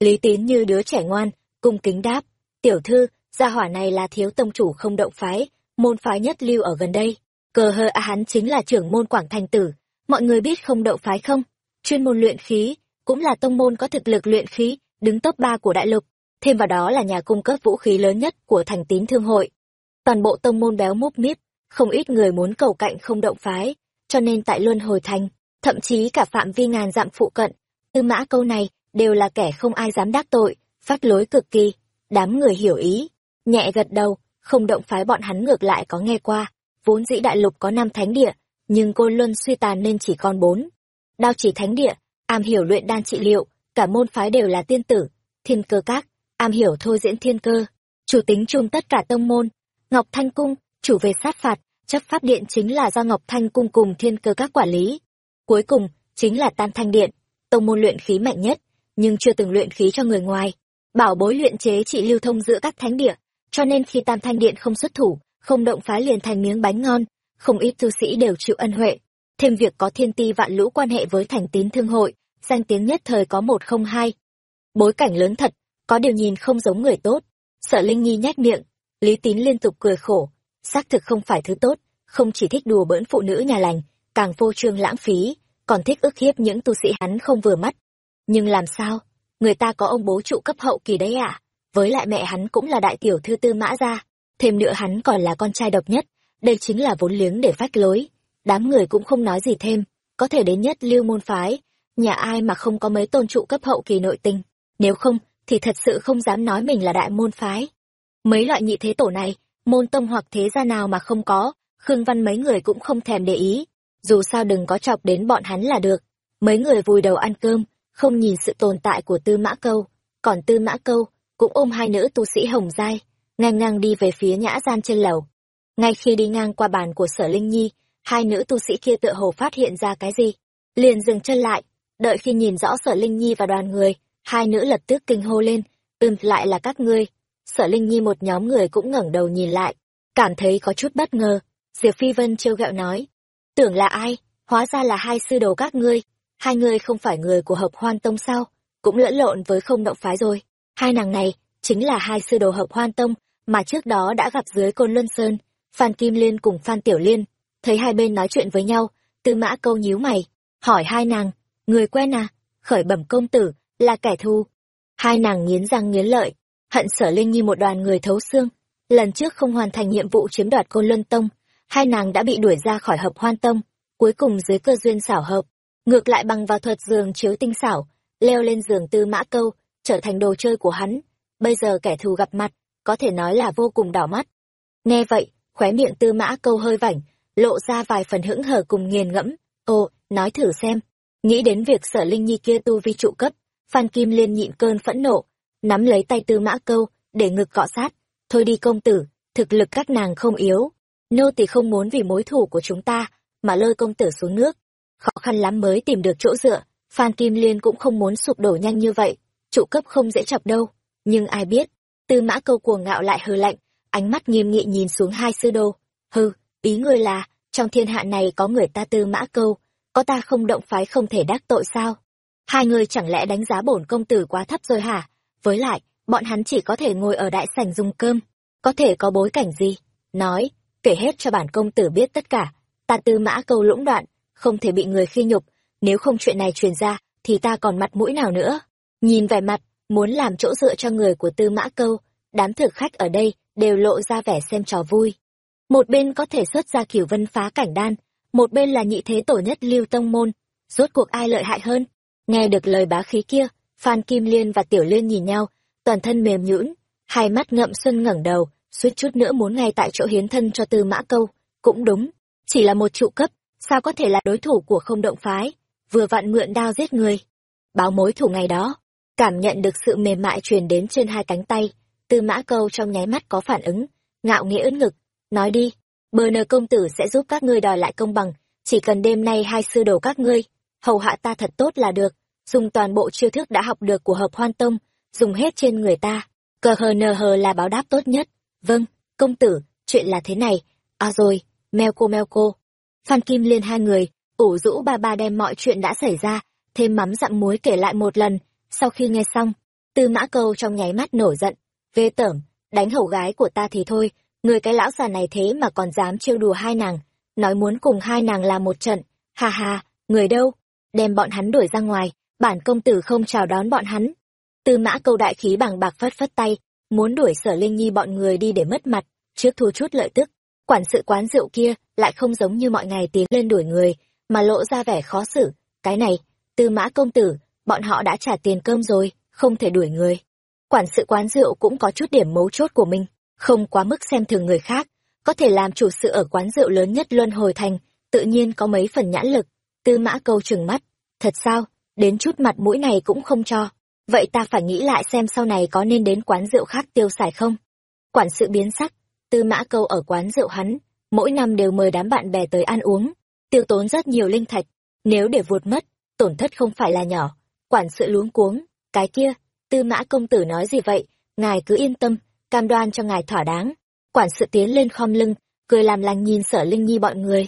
Lý Tín như đứa trẻ ngoan, cung kính đáp. Tiểu thư, gia hỏa này là thiếu tông chủ không động phái, môn phái nhất lưu ở gần đây. Cờ hơ a hắn chính là trưởng môn Quảng Thành Tử. Mọi người biết không động phái không? Chuyên môn luyện khí, cũng là tông môn có thực lực luyện khí, đứng top ba của đại lục. Thêm vào đó là nhà cung cấp vũ khí lớn nhất của thành tín thương hội. Toàn bộ tông môn béo múp míp, không ít người muốn cầu cạnh không động phái, cho nên tại Luân Hồi Thành, thậm chí cả phạm vi ngàn dặm phụ cận, tư mã câu này đều là kẻ không ai dám đắc tội, phát lối cực kỳ. Đám người hiểu ý, nhẹ gật đầu, không động phái bọn hắn ngược lại có nghe qua, vốn dĩ đại lục có năm thánh địa, nhưng côn luân suy tàn nên chỉ còn bốn. Đao chỉ thánh địa, am hiểu luyện đan trị liệu, cả môn phái đều là tiên tử, thiên cơ các, am hiểu thôi diễn thiên cơ, chủ tính chung tất cả tông môn, Ngọc Thanh Cung, chủ về sát phạt, chấp pháp điện chính là do Ngọc Thanh Cung cùng thiên cơ các quản lý. Cuối cùng, chính là Tam Thanh Điện, tông môn luyện khí mạnh nhất, nhưng chưa từng luyện khí cho người ngoài. Bảo bối luyện chế chỉ lưu thông giữa các thánh địa, cho nên khi Tam Thanh Điện không xuất thủ, không động phái liền thành miếng bánh ngon, không ít tu sĩ đều chịu ân huệ. Thêm việc có thiên ti vạn lũ quan hệ với thành tín thương hội, danh tiếng nhất thời có một không hai. Bối cảnh lớn thật, có điều nhìn không giống người tốt. Sợ Linh Nhi nhét miệng, Lý Tín liên tục cười khổ, xác thực không phải thứ tốt, không chỉ thích đùa bỡn phụ nữ nhà lành, càng vô trương lãng phí, còn thích ức hiếp những tu sĩ hắn không vừa mắt. Nhưng làm sao? Người ta có ông bố trụ cấp hậu kỳ đấy ạ. Với lại mẹ hắn cũng là đại tiểu thư tư mã gia, thêm nữa hắn còn là con trai độc nhất, đây chính là vốn liếng để phách lối. Đám người cũng không nói gì thêm, có thể đến nhất lưu môn phái, nhà ai mà không có mấy tôn trụ cấp hậu kỳ nội tình, nếu không thì thật sự không dám nói mình là đại môn phái. Mấy loại nhị thế tổ này, môn tông hoặc thế gia nào mà không có, Khương Văn mấy người cũng không thèm để ý, dù sao đừng có chọc đến bọn hắn là được. Mấy người vùi đầu ăn cơm, không nhìn sự tồn tại của Tư Mã Câu, còn Tư Mã Câu cũng ôm hai nữ tu sĩ hồng giai, ngang ngang đi về phía nhã gian trên lầu. Ngay khi đi ngang qua bàn của Sở Linh Nhi, hai nữ tu sĩ kia tựa hồ phát hiện ra cái gì, liền dừng chân lại, đợi khi nhìn rõ Sở Linh Nhi và đoàn người, hai nữ lập tức kinh hô lên, ưm lại là các ngươi. Sở Linh Nhi một nhóm người cũng ngẩng đầu nhìn lại, cảm thấy có chút bất ngờ, Diệp Phi Vân trêu ghẹo nói. Tưởng là ai? Hóa ra là hai sư đồ các ngươi. Hai người không phải người của hợp hoan tông sao? Cũng lẫn lộn với không động phái rồi. Hai nàng này, chính là hai sư đồ hợp hoan tông, mà trước đó đã gặp dưới Côn Luân Sơn. Phan Kim Liên cùng Phan Tiểu Liên. Thấy hai bên nói chuyện với nhau, tư mã câu nhíu mày. Hỏi hai nàng, người quen à? Khởi bẩm công tử, là kẻ thù. Hai nàng nghiến răng nghiến lợi, hận sở linh nhi một đoàn người thấu xương. Lần trước không hoàn thành nhiệm vụ chiếm đoạt Côn Luân Tông, hai nàng đã bị đuổi ra khỏi hợp hoan tông, cuối cùng dưới cơ duyên xảo hợp, ngược lại bằng vào thuật giường chiếu tinh xảo, leo lên giường tư mã câu, trở thành đồ chơi của hắn. Bây giờ kẻ thù gặp mặt, có thể nói là vô cùng đỏ mắt. Nghe vậy, khóe miệng tư mã câu hơi vảnh, lộ ra vài phần hững hờ cùng nghiền ngẫm. Ồ, nói thử xem. Nghĩ đến việc sở linh nhi kia tu vi trụ cấp, Phan Kim Liên nhịn cơn phẫn nộ, nắm lấy tay tư mã câu, để ngực cọ sát. Thôi đi công tử, thực lực các nàng không yếu, nô tỳ không muốn vì mối thù của chúng ta mà lôi công tử xuống nước. Khó khăn lắm mới tìm được chỗ dựa phan kim liên cũng không muốn sụp đổ nhanh như vậy. Trụ cấp không dễ chọc đâu nhưng ai biết. Tư mã câu cuồng ngạo lại hừ lạnh ánh mắt nghiêm nghị nhìn xuống hai sư đô. Hừ ý ngươi là trong thiên hạ này có người ta tư mã câu có ta không động phái không thể đắc tội sao? Hai người chẳng lẽ đánh giá bổn công tử quá thấp rồi hả? Với lại, bọn hắn chỉ có thể ngồi ở đại sảnh dùng cơm, có thể có bối cảnh gì? Nói, kể hết cho bản công tử biết tất cả, ta tư mã câu lũng đoạn, không thể bị người khi nhục, nếu không chuyện này truyền ra, thì ta còn mặt mũi nào nữa? Nhìn vẻ mặt, muốn làm chỗ dựa cho người của tư mã câu, đám thực khách ở đây đều lộ ra vẻ xem trò vui. Một bên có thể xuất ra kiểu vân phá cảnh đan, một bên là nhị thế tổ nhất lưu tông môn, rốt cuộc ai lợi hại hơn? Nghe được lời bá khí kia phan kim liên và tiểu liên nhìn nhau, toàn thân mềm nhũn, hai mắt ngậm xuân ngẩng đầu, suýt chút nữa muốn ngay tại chỗ hiến thân cho tư mã câu. Cũng đúng, chỉ là một trụ cấp, sao có thể là đối thủ của không động phái, vừa vặn mượn đao giết người. Báo mối thủ ngày đó, cảm nhận được sự mềm mại truyền đến trên hai cánh tay, tư mã câu trong nháy mắt có phản ứng, ngạo nghĩa ưỡn ngực, nói đi, bờ nờ công tử sẽ giúp các ngươi đòi lại công bằng, chỉ cần đêm nay hai sư đồ các ngươi, hầu hạ ta thật tốt là được dùng toàn bộ chiêu thức đã học được của hợp hoan tông dùng hết trên người ta. Cờ hờ nờ hờ là báo đáp tốt nhất. Vâng, công tử chuyện là thế này. À rồi meo cô meo cô. Phan kim liên hai người ủ rũ ba ba đem mọi chuyện đã xảy ra thêm mắm dặm muối kể lại một lần. Sau khi nghe xong tư mã câu trong nháy mắt nổi giận. Vê tởm đánh hầu gái của ta thì thôi người cái lão già này thế mà còn dám trêu đùa hai nàng. Nói muốn cùng hai nàng làm một trận hà hà người đâu? Đem bọn hắn đuổi ra ngoài bản công tử không chào đón bọn hắn. Tư mã câu đại khí bằng bạc phất phất tay, muốn đuổi sở linh nhi bọn người đi để mất mặt, trước thu chút lợi tức. Quản sự quán rượu kia lại không giống như mọi ngày tiến lên đuổi người, mà lộ ra vẻ khó xử. Cái này, tư mã công tử, bọn họ đã trả tiền cơm rồi, không thể đuổi người. Quản sự quán rượu cũng có chút điểm mấu chốt của mình, không quá mức xem thường người khác. Có thể làm chủ sự ở quán rượu lớn nhất luân hồi thành, tự nhiên có mấy phần nhãn lực. Tư mã câu trừng mắt, thật sao? Đến chút mặt mũi này cũng không cho. Vậy ta phải nghĩ lại xem sau này có nên đến quán rượu khác tiêu xài không? Quản sự biến sắc, tư mã câu ở quán rượu hắn, mỗi năm đều mời đám bạn bè tới ăn uống, tiêu tốn rất nhiều linh thạch, nếu để vụt mất, tổn thất không phải là nhỏ. Quản sự luống cuống, cái kia, tư mã công tử nói gì vậy, ngài cứ yên tâm, cam đoan cho ngài thỏa đáng. Quản sự tiến lên khom lưng, cười làm lành nhìn sở linh nhi bọn người.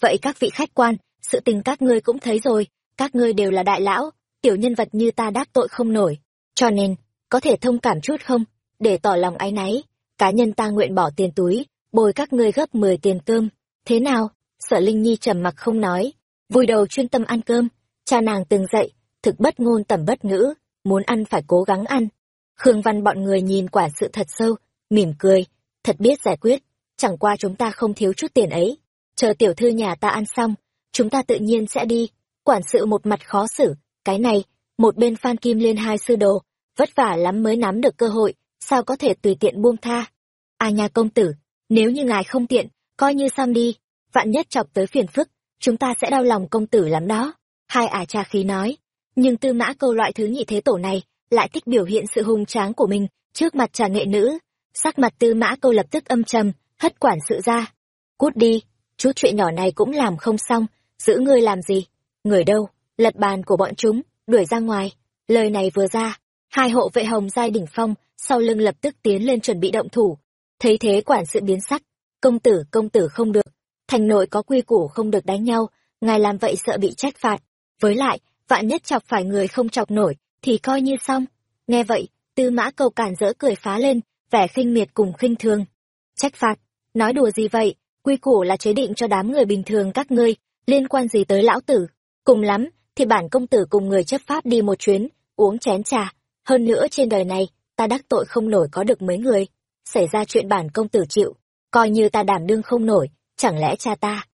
Vậy các vị khách quan, sự tình các ngươi cũng thấy rồi các ngươi đều là đại lão, tiểu nhân vật như ta đắc tội không nổi. Cho nên, có thể thông cảm chút không? Để tỏ lòng áy náy, cá nhân ta nguyện bỏ tiền túi, bồi các ngươi gấp mười tiền cơm. Thế nào? Sở linh nhi trầm mặc không nói. Vùi đầu chuyên tâm ăn cơm. Cha nàng từng dậy thực bất ngôn tẩm bất ngữ, muốn ăn phải cố gắng ăn. Khương văn bọn người nhìn quả sự thật sâu, mỉm cười, thật biết giải quyết. Chẳng qua chúng ta không thiếu chút tiền ấy. Chờ tiểu thư nhà ta ăn xong, chúng ta tự nhiên sẽ đi quản sự một mặt khó xử. Cái này, một bên phan kim liên hai sư đồ, vất vả lắm mới nắm được cơ hội, sao có thể tùy tiện buông tha? À nhà công tử, nếu như ngài không tiện, coi như xong đi. Vạn nhất chọc tới phiền phức, chúng ta sẽ đau lòng công tử lắm đó. Hai ả cha khí nói. Nhưng tư mã câu loại thứ nhị thế tổ này lại thích biểu hiện sự hung tráng của mình trước mặt trà nghệ nữ. Sắc mặt tư mã câu lập tức âm trầm, hất quản sự ra. Cút đi, chút chuyện nhỏ này cũng làm không xong, giữ ngươi làm gì? Người đâu? Lật bàn của bọn chúng, đuổi ra ngoài. Lời này vừa ra, hai hộ vệ hồng giai đỉnh phong sau lưng lập tức tiến lên chuẩn bị động thủ. Thấy thế quản sự biến sắc, công tử công tử không được. Thành nội có quy củ không được đánh nhau, ngài làm vậy sợ bị trách phạt. Với lại, vạn nhất chọc phải người không chọc nổi, thì coi như xong. Nghe vậy, tư mã cầu cản dỡ cười phá lên, vẻ khinh miệt cùng khinh thường. Trách phạt? Nói đùa gì vậy? Quy củ là chế định cho đám người bình thường các ngươi, liên quan gì tới lão tử? Cùng lắm, thì bản công tử cùng người chấp pháp đi một chuyến, uống chén trà. Hơn nữa trên đời này, ta đắc tội không nổi có được mấy người. Xảy ra chuyện bản công tử chịu, coi như ta đảm đương không nổi, chẳng lẽ cha ta?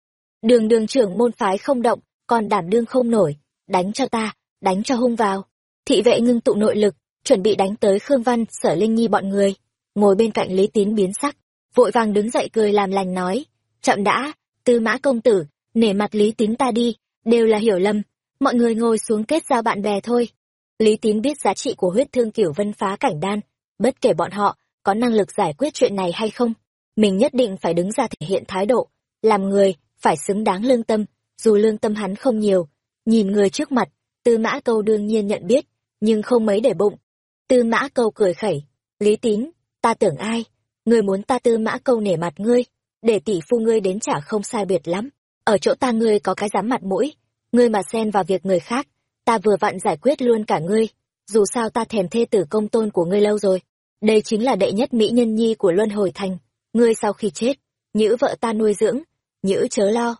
Đường đường trưởng môn phái không động, còn đảm đương không nổi, đánh cho ta, đánh cho hung vào. Thị vệ ngưng tụ nội lực, chuẩn bị đánh tới khương văn, sở linh nhi bọn người. Ngồi bên cạnh lý tín biến sắc, vội vàng đứng dậy cười làm lành nói, chậm đã, tư mã công tử, nể mặt lý tín ta đi đều là hiểu lầm. Mọi người ngồi xuống kết giao bạn bè thôi. Lý tín biết giá trị của huyết thương kiểu vân phá cảnh đan. Bất kể bọn họ có năng lực giải quyết chuyện này hay không, mình nhất định phải đứng ra thể hiện thái độ, làm người phải xứng đáng lương tâm. Dù lương tâm hắn không nhiều, nhìn người trước mặt, tư mã câu đương nhiên nhận biết, nhưng không mấy để bụng. Tư mã câu cười khẩy, lý tín, ta tưởng ai? Người muốn ta tư mã câu nể mặt ngươi, để tỷ phu ngươi đến trả không sai biệt lắm ở chỗ ta ngươi có cái dám mặt mũi. Ngươi mà xen vào việc người khác, ta vừa vặn giải quyết luôn cả ngươi. Dù sao ta thèm thê tử công tôn của ngươi lâu rồi. Đây chính là đệ nhất mỹ nhân nhi của luân hồi thành. Ngươi sau khi chết, nhữ vợ ta nuôi dưỡng, nhữ chớ lo.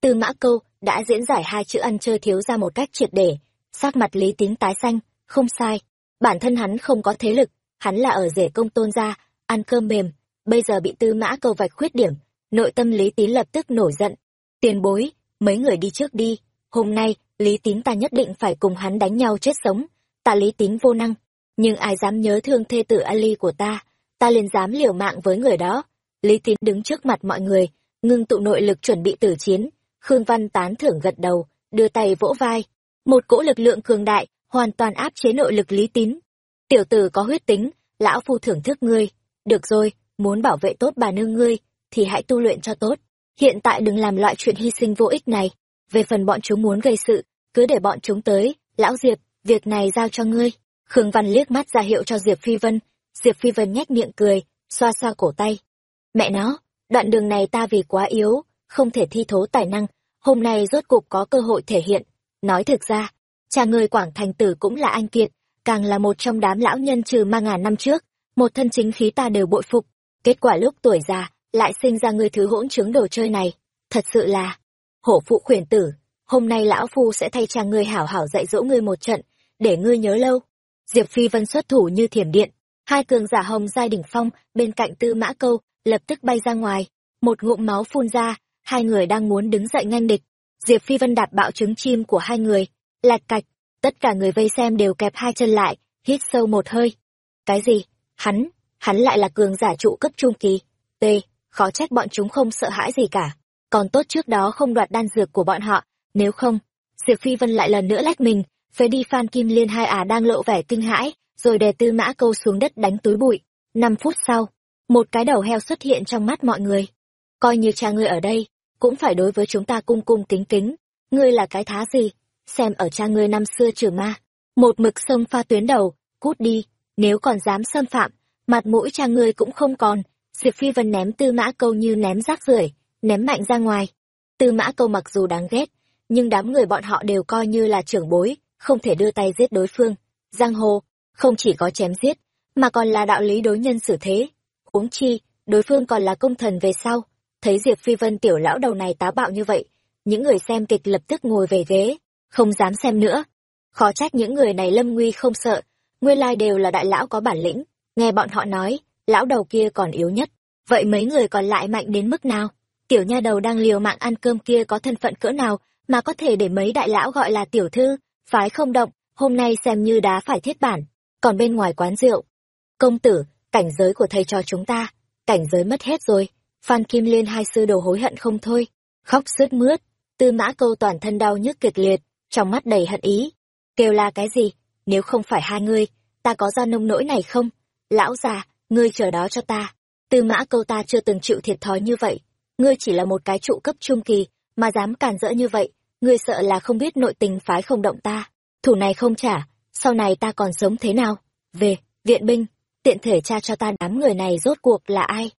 Tư mã câu đã diễn giải hai chữ ăn chơi thiếu ra một cách triệt để, sắc mặt lý tín tái xanh, không sai. Bản thân hắn không có thế lực, hắn là ở rể công tôn gia, ăn cơm mềm. Bây giờ bị tư mã câu vạch khuyết điểm, nội tâm lý tín lập tức nổi giận tiền bối, mấy người đi trước đi. Hôm nay, lý tín ta nhất định phải cùng hắn đánh nhau chết sống. Ta lý tín vô năng, nhưng ai dám nhớ thương thê tử ali của ta? Ta liền dám liều mạng với người đó. Lý tín đứng trước mặt mọi người, ngưng tụ nội lực chuẩn bị tử chiến. Khương văn tán thưởng gật đầu, đưa tay vỗ vai. Một cỗ lực lượng cường đại, hoàn toàn áp chế nội lực lý tín. Tiểu tử có huyết tính, lão phu thưởng thức ngươi. Được rồi, muốn bảo vệ tốt bà nương ngươi, thì hãy tu luyện cho tốt hiện tại đừng làm loại chuyện hy sinh vô ích này. Về phần bọn chúng muốn gây sự, cứ để bọn chúng tới. Lão diệp, việc này giao cho ngươi. Khương văn liếc mắt ra hiệu cho diệp phi vân. Diệp phi vân nhếch miệng cười, xoa xoa cổ tay. Mẹ nó, đoạn đường này ta vì quá yếu, không thể thi thố tài năng. Hôm nay rốt cục có cơ hội thể hiện. Nói thực ra, cha người quảng thành tử cũng là anh kiệt, càng là một trong đám lão nhân trừ ma ngàn năm trước. Một thân chính khí ta đều bội phục. Kết quả lúc tuổi già lại sinh ra người thứ hỗn trướng đồ chơi này. Thật sự là, hổ phụ khuyển tử, hôm nay lão phu sẽ thay cha ngươi hảo hảo dạy dỗ ngươi một trận, để ngươi nhớ lâu. Diệp phi vân xuất thủ như thiểm điện, hai cường giả hồng giai đỉnh phong, bên cạnh tư mã câu, lập tức bay ra ngoài. Một ngụm máu phun ra, hai người đang muốn đứng dậy nhanh địch. Diệp phi vân đạp bạo trứng chim của hai người, lạch cạch, tất cả người vây xem đều kẹp hai chân lại, hít sâu một hơi. Cái gì? Hắn hắn lại là cường giả trụ cấp trung kỳ. T khó trách bọn chúng không sợ hãi gì cả. Còn tốt trước đó không đoạt đan dược của bọn họ, nếu không, diệp phi vân lại lần nữa lách mình, phế đi phan kim liên hai ả đang lộ vẻ kinh hãi, rồi đè tư mã câu xuống đất đánh túi bụi. Năm phút sau, một cái đầu heo xuất hiện trong mắt mọi người. Coi như cha ngươi ở đây, cũng phải đối với chúng ta cung cung kính kính. Ngươi là cái thá gì? Xem ở cha ngươi năm xưa trừ ma. Một mực sông pha tuyến đầu, cút đi, nếu còn dám xâm phạm, mặt mũi cha ngươi cũng không còn diệp phi vân ném tư mã câu như ném rác rưởi, ném mạnh ra ngoài. Tư mã câu mặc dù đáng ghét, nhưng đám người bọn họ đều coi như là trưởng bối, không thể đưa tay giết đối phương. Giang hồ không chỉ có chém giết, mà còn là đạo lý đối nhân xử thế. Huống chi, đối phương còn là công thần về sau. Thấy diệp phi vân tiểu lão đầu này táo bạo như vậy, những người xem kịch lập tức ngồi về ghế, không dám xem nữa. Khó trách những người này lâm nguy không sợ, nguyên lai đều là đại lão có bản lĩnh, nghe bọn họ nói lão đầu kia còn yếu nhất. Vậy mấy người còn lại mạnh đến mức nào? Tiểu nha đầu đang liều mạng ăn cơm kia có thân phận cỡ nào mà có thể để mấy đại lão gọi là tiểu thư? Phái không động, hôm nay xem như đá phải thiết bản. Còn bên ngoài quán rượu. Công tử, cảnh giới của thầy cho chúng ta. Cảnh giới mất hết rồi. Phan kim liên hai sư đồ hối hận không thôi. Khóc sướt mướt. Tư mã câu toàn thân đau nhức kịch liệt, trong mắt đầy hận ý. Kêu la cái gì? Nếu không phải hai ngươi ta có ra nông nỗi này không? Lão già ngươi chờ đó cho ta. Tư mã câu ta chưa từng chịu thiệt thòi như vậy. Ngươi chỉ là một cái trụ cấp trung kỳ, mà dám càn rỡ như vậy, ngươi sợ là không biết nội tình phái không động ta. Thủ này không trả, sau này ta còn sống thế nào? Về, viện binh, tiện thể tra cho ta đám người này rốt cuộc là ai?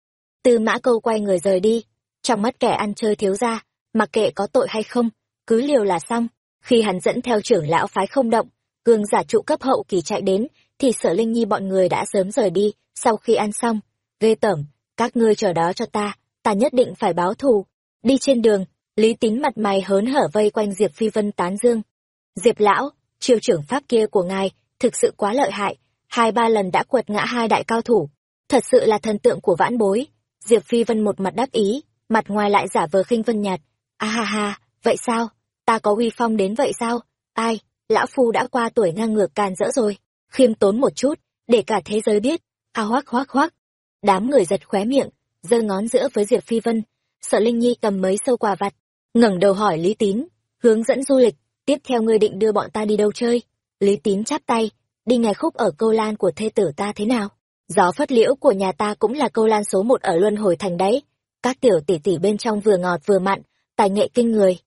Tư mã câu quay người rời đi. Trong mắt kẻ ăn chơi thiếu ra mặc kệ có tội hay không, cứ liều là xong. Khi hắn dẫn theo trưởng lão phái không động, cường giả trụ cấp hậu kỳ chạy đến, thì sở linh nhi bọn người đã sớm rời đi sau khi ăn xong, ghê tởm, các ngươi chờ đó cho ta ta nhất định phải báo thù. Đi trên đường, lý tín mặt mày hớn hở vây quanh diệp phi vân tán dương. Diệp lão triều trưởng pháp kia của ngài, thực sự quá lợi hại, hai ba lần đã quật ngã hai đại cao thủ. Thật sự là thần tượng của vãn bối. Diệp phi vân một mặt đáp ý, mặt ngoài lại giả vờ khinh vân nhạt. A ha ha, vậy sao? Ta có uy phong đến vậy sao? Ai, lão phu đã qua tuổi ngang ngược càn rỡ rồi. Khiêm tốn một chút, để cả thế giới biết a hoác hoác hoác đám người giật khóe miệng, giơ ngón giữa với diệp phi vân. Sợ linh nhi cầm mấy sâu quà vặt, ngẩng đầu hỏi lý tín, hướng dẫn du lịch, tiếp theo ngươi định đưa bọn ta đi đâu chơi? Lý tín chắp tay, đi ngày khúc ở câu lan của thê tử ta thế nào? Gió phất liễu của nhà ta cũng là câu lan số một ở luân hồi thành đấy. Các tiểu tỷ tỷ bên trong vừa ngọt vừa mặn, tài nghệ kinh người.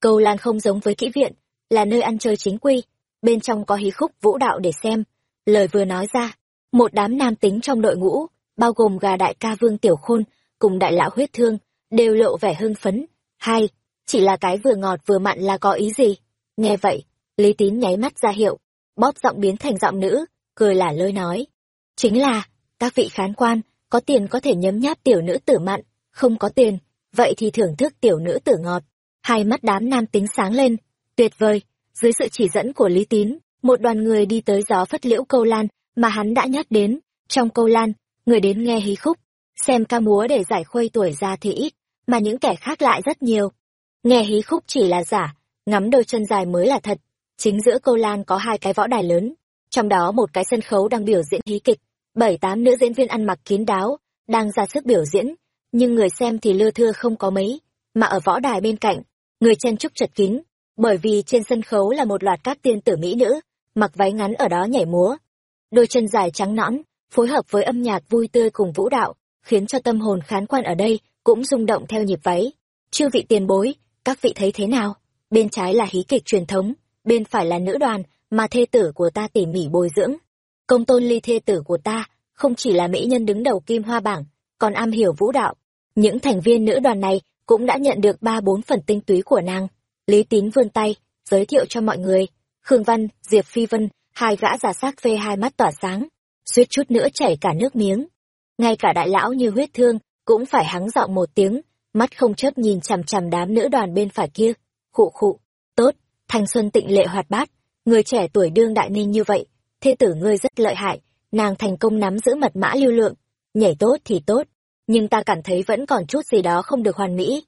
Câu lan không giống với kỹ viện, là nơi ăn chơi chính quy. Bên trong có hí khúc vũ đạo để xem. Lời vừa nói ra một đám nam tính trong đội ngũ, bao gồm gà đại ca vương tiểu khôn cùng đại lão huyết thương, đều lộ vẻ hưng phấn. Hai, chỉ là cái vừa ngọt vừa mặn là có ý gì? Nghe vậy, lý tín nháy mắt ra hiệu, bóp giọng biến thành giọng nữ, cười lả lơi nói. Chính là, các vị khán quan, có tiền có thể nhấm nháp tiểu nữ tử mặn, không có tiền, vậy thì thưởng thức tiểu nữ tử ngọt. Hai mắt đám nam tính sáng lên. Tuyệt vời, dưới sự chỉ dẫn của lý tín, một đoàn người đi tới gió phất liễu câu lan mà hắn đã nhắc đến. Trong câu lan, người đến nghe hí khúc, xem ca múa để giải khuây tuổi già thì ít, mà những kẻ khác lại rất nhiều. Nghe hí khúc chỉ là giả, ngắm đôi chân dài mới là thật. Chính giữa câu lan có hai cái võ đài lớn, trong đó một cái sân khấu đang biểu diễn hí kịch. Bảy tám nữ diễn viên ăn mặc kín đáo, đang ra sức biểu diễn, nhưng người xem thì lưa thưa không có mấy, mà ở võ đài bên cạnh, người chen trúc chật kín, bởi vì trên sân khấu là một loạt các tiên tử mỹ nữ, mặc váy ngắn ở đó nhảy múa đôi chân dài trắng nõn phối hợp với âm nhạc vui tươi cùng vũ đạo khiến cho tâm hồn khán quan ở đây cũng rung động theo nhịp váy chư vị tiền bối các vị thấy thế nào bên trái là hí kịch truyền thống bên phải là nữ đoàn mà thê tử của ta tỉ mỉ bồi dưỡng công tôn ly thê tử của ta không chỉ là mỹ nhân đứng đầu kim hoa bảng còn am hiểu vũ đạo. Những thành viên nữ đoàn này cũng đã nhận được ba bốn phần tinh túy của nàng. Lý Tín vươn tay, giới thiệu cho mọi người. Khương Văn, Diệp Phi Vân, hai gã giả xác phê hai mắt tỏa sáng, suýt chút nữa chảy cả nước miếng. Ngay cả đại lão như huyết thương, cũng phải hắng giọng một tiếng, mắt không chớp nhìn chằm chằm đám nữ đoàn bên phải kia. Khụ khụ, tốt, thanh xuân tịnh lệ hoạt bát, người trẻ tuổi đương đại ninh như vậy, thê tử ngươi rất lợi hại, nàng thành công nắm giữ mật mã lưu lượng, nhảy tốt thì tốt, nhưng ta cảm thấy vẫn còn chút gì đó không được hoàn mỹ.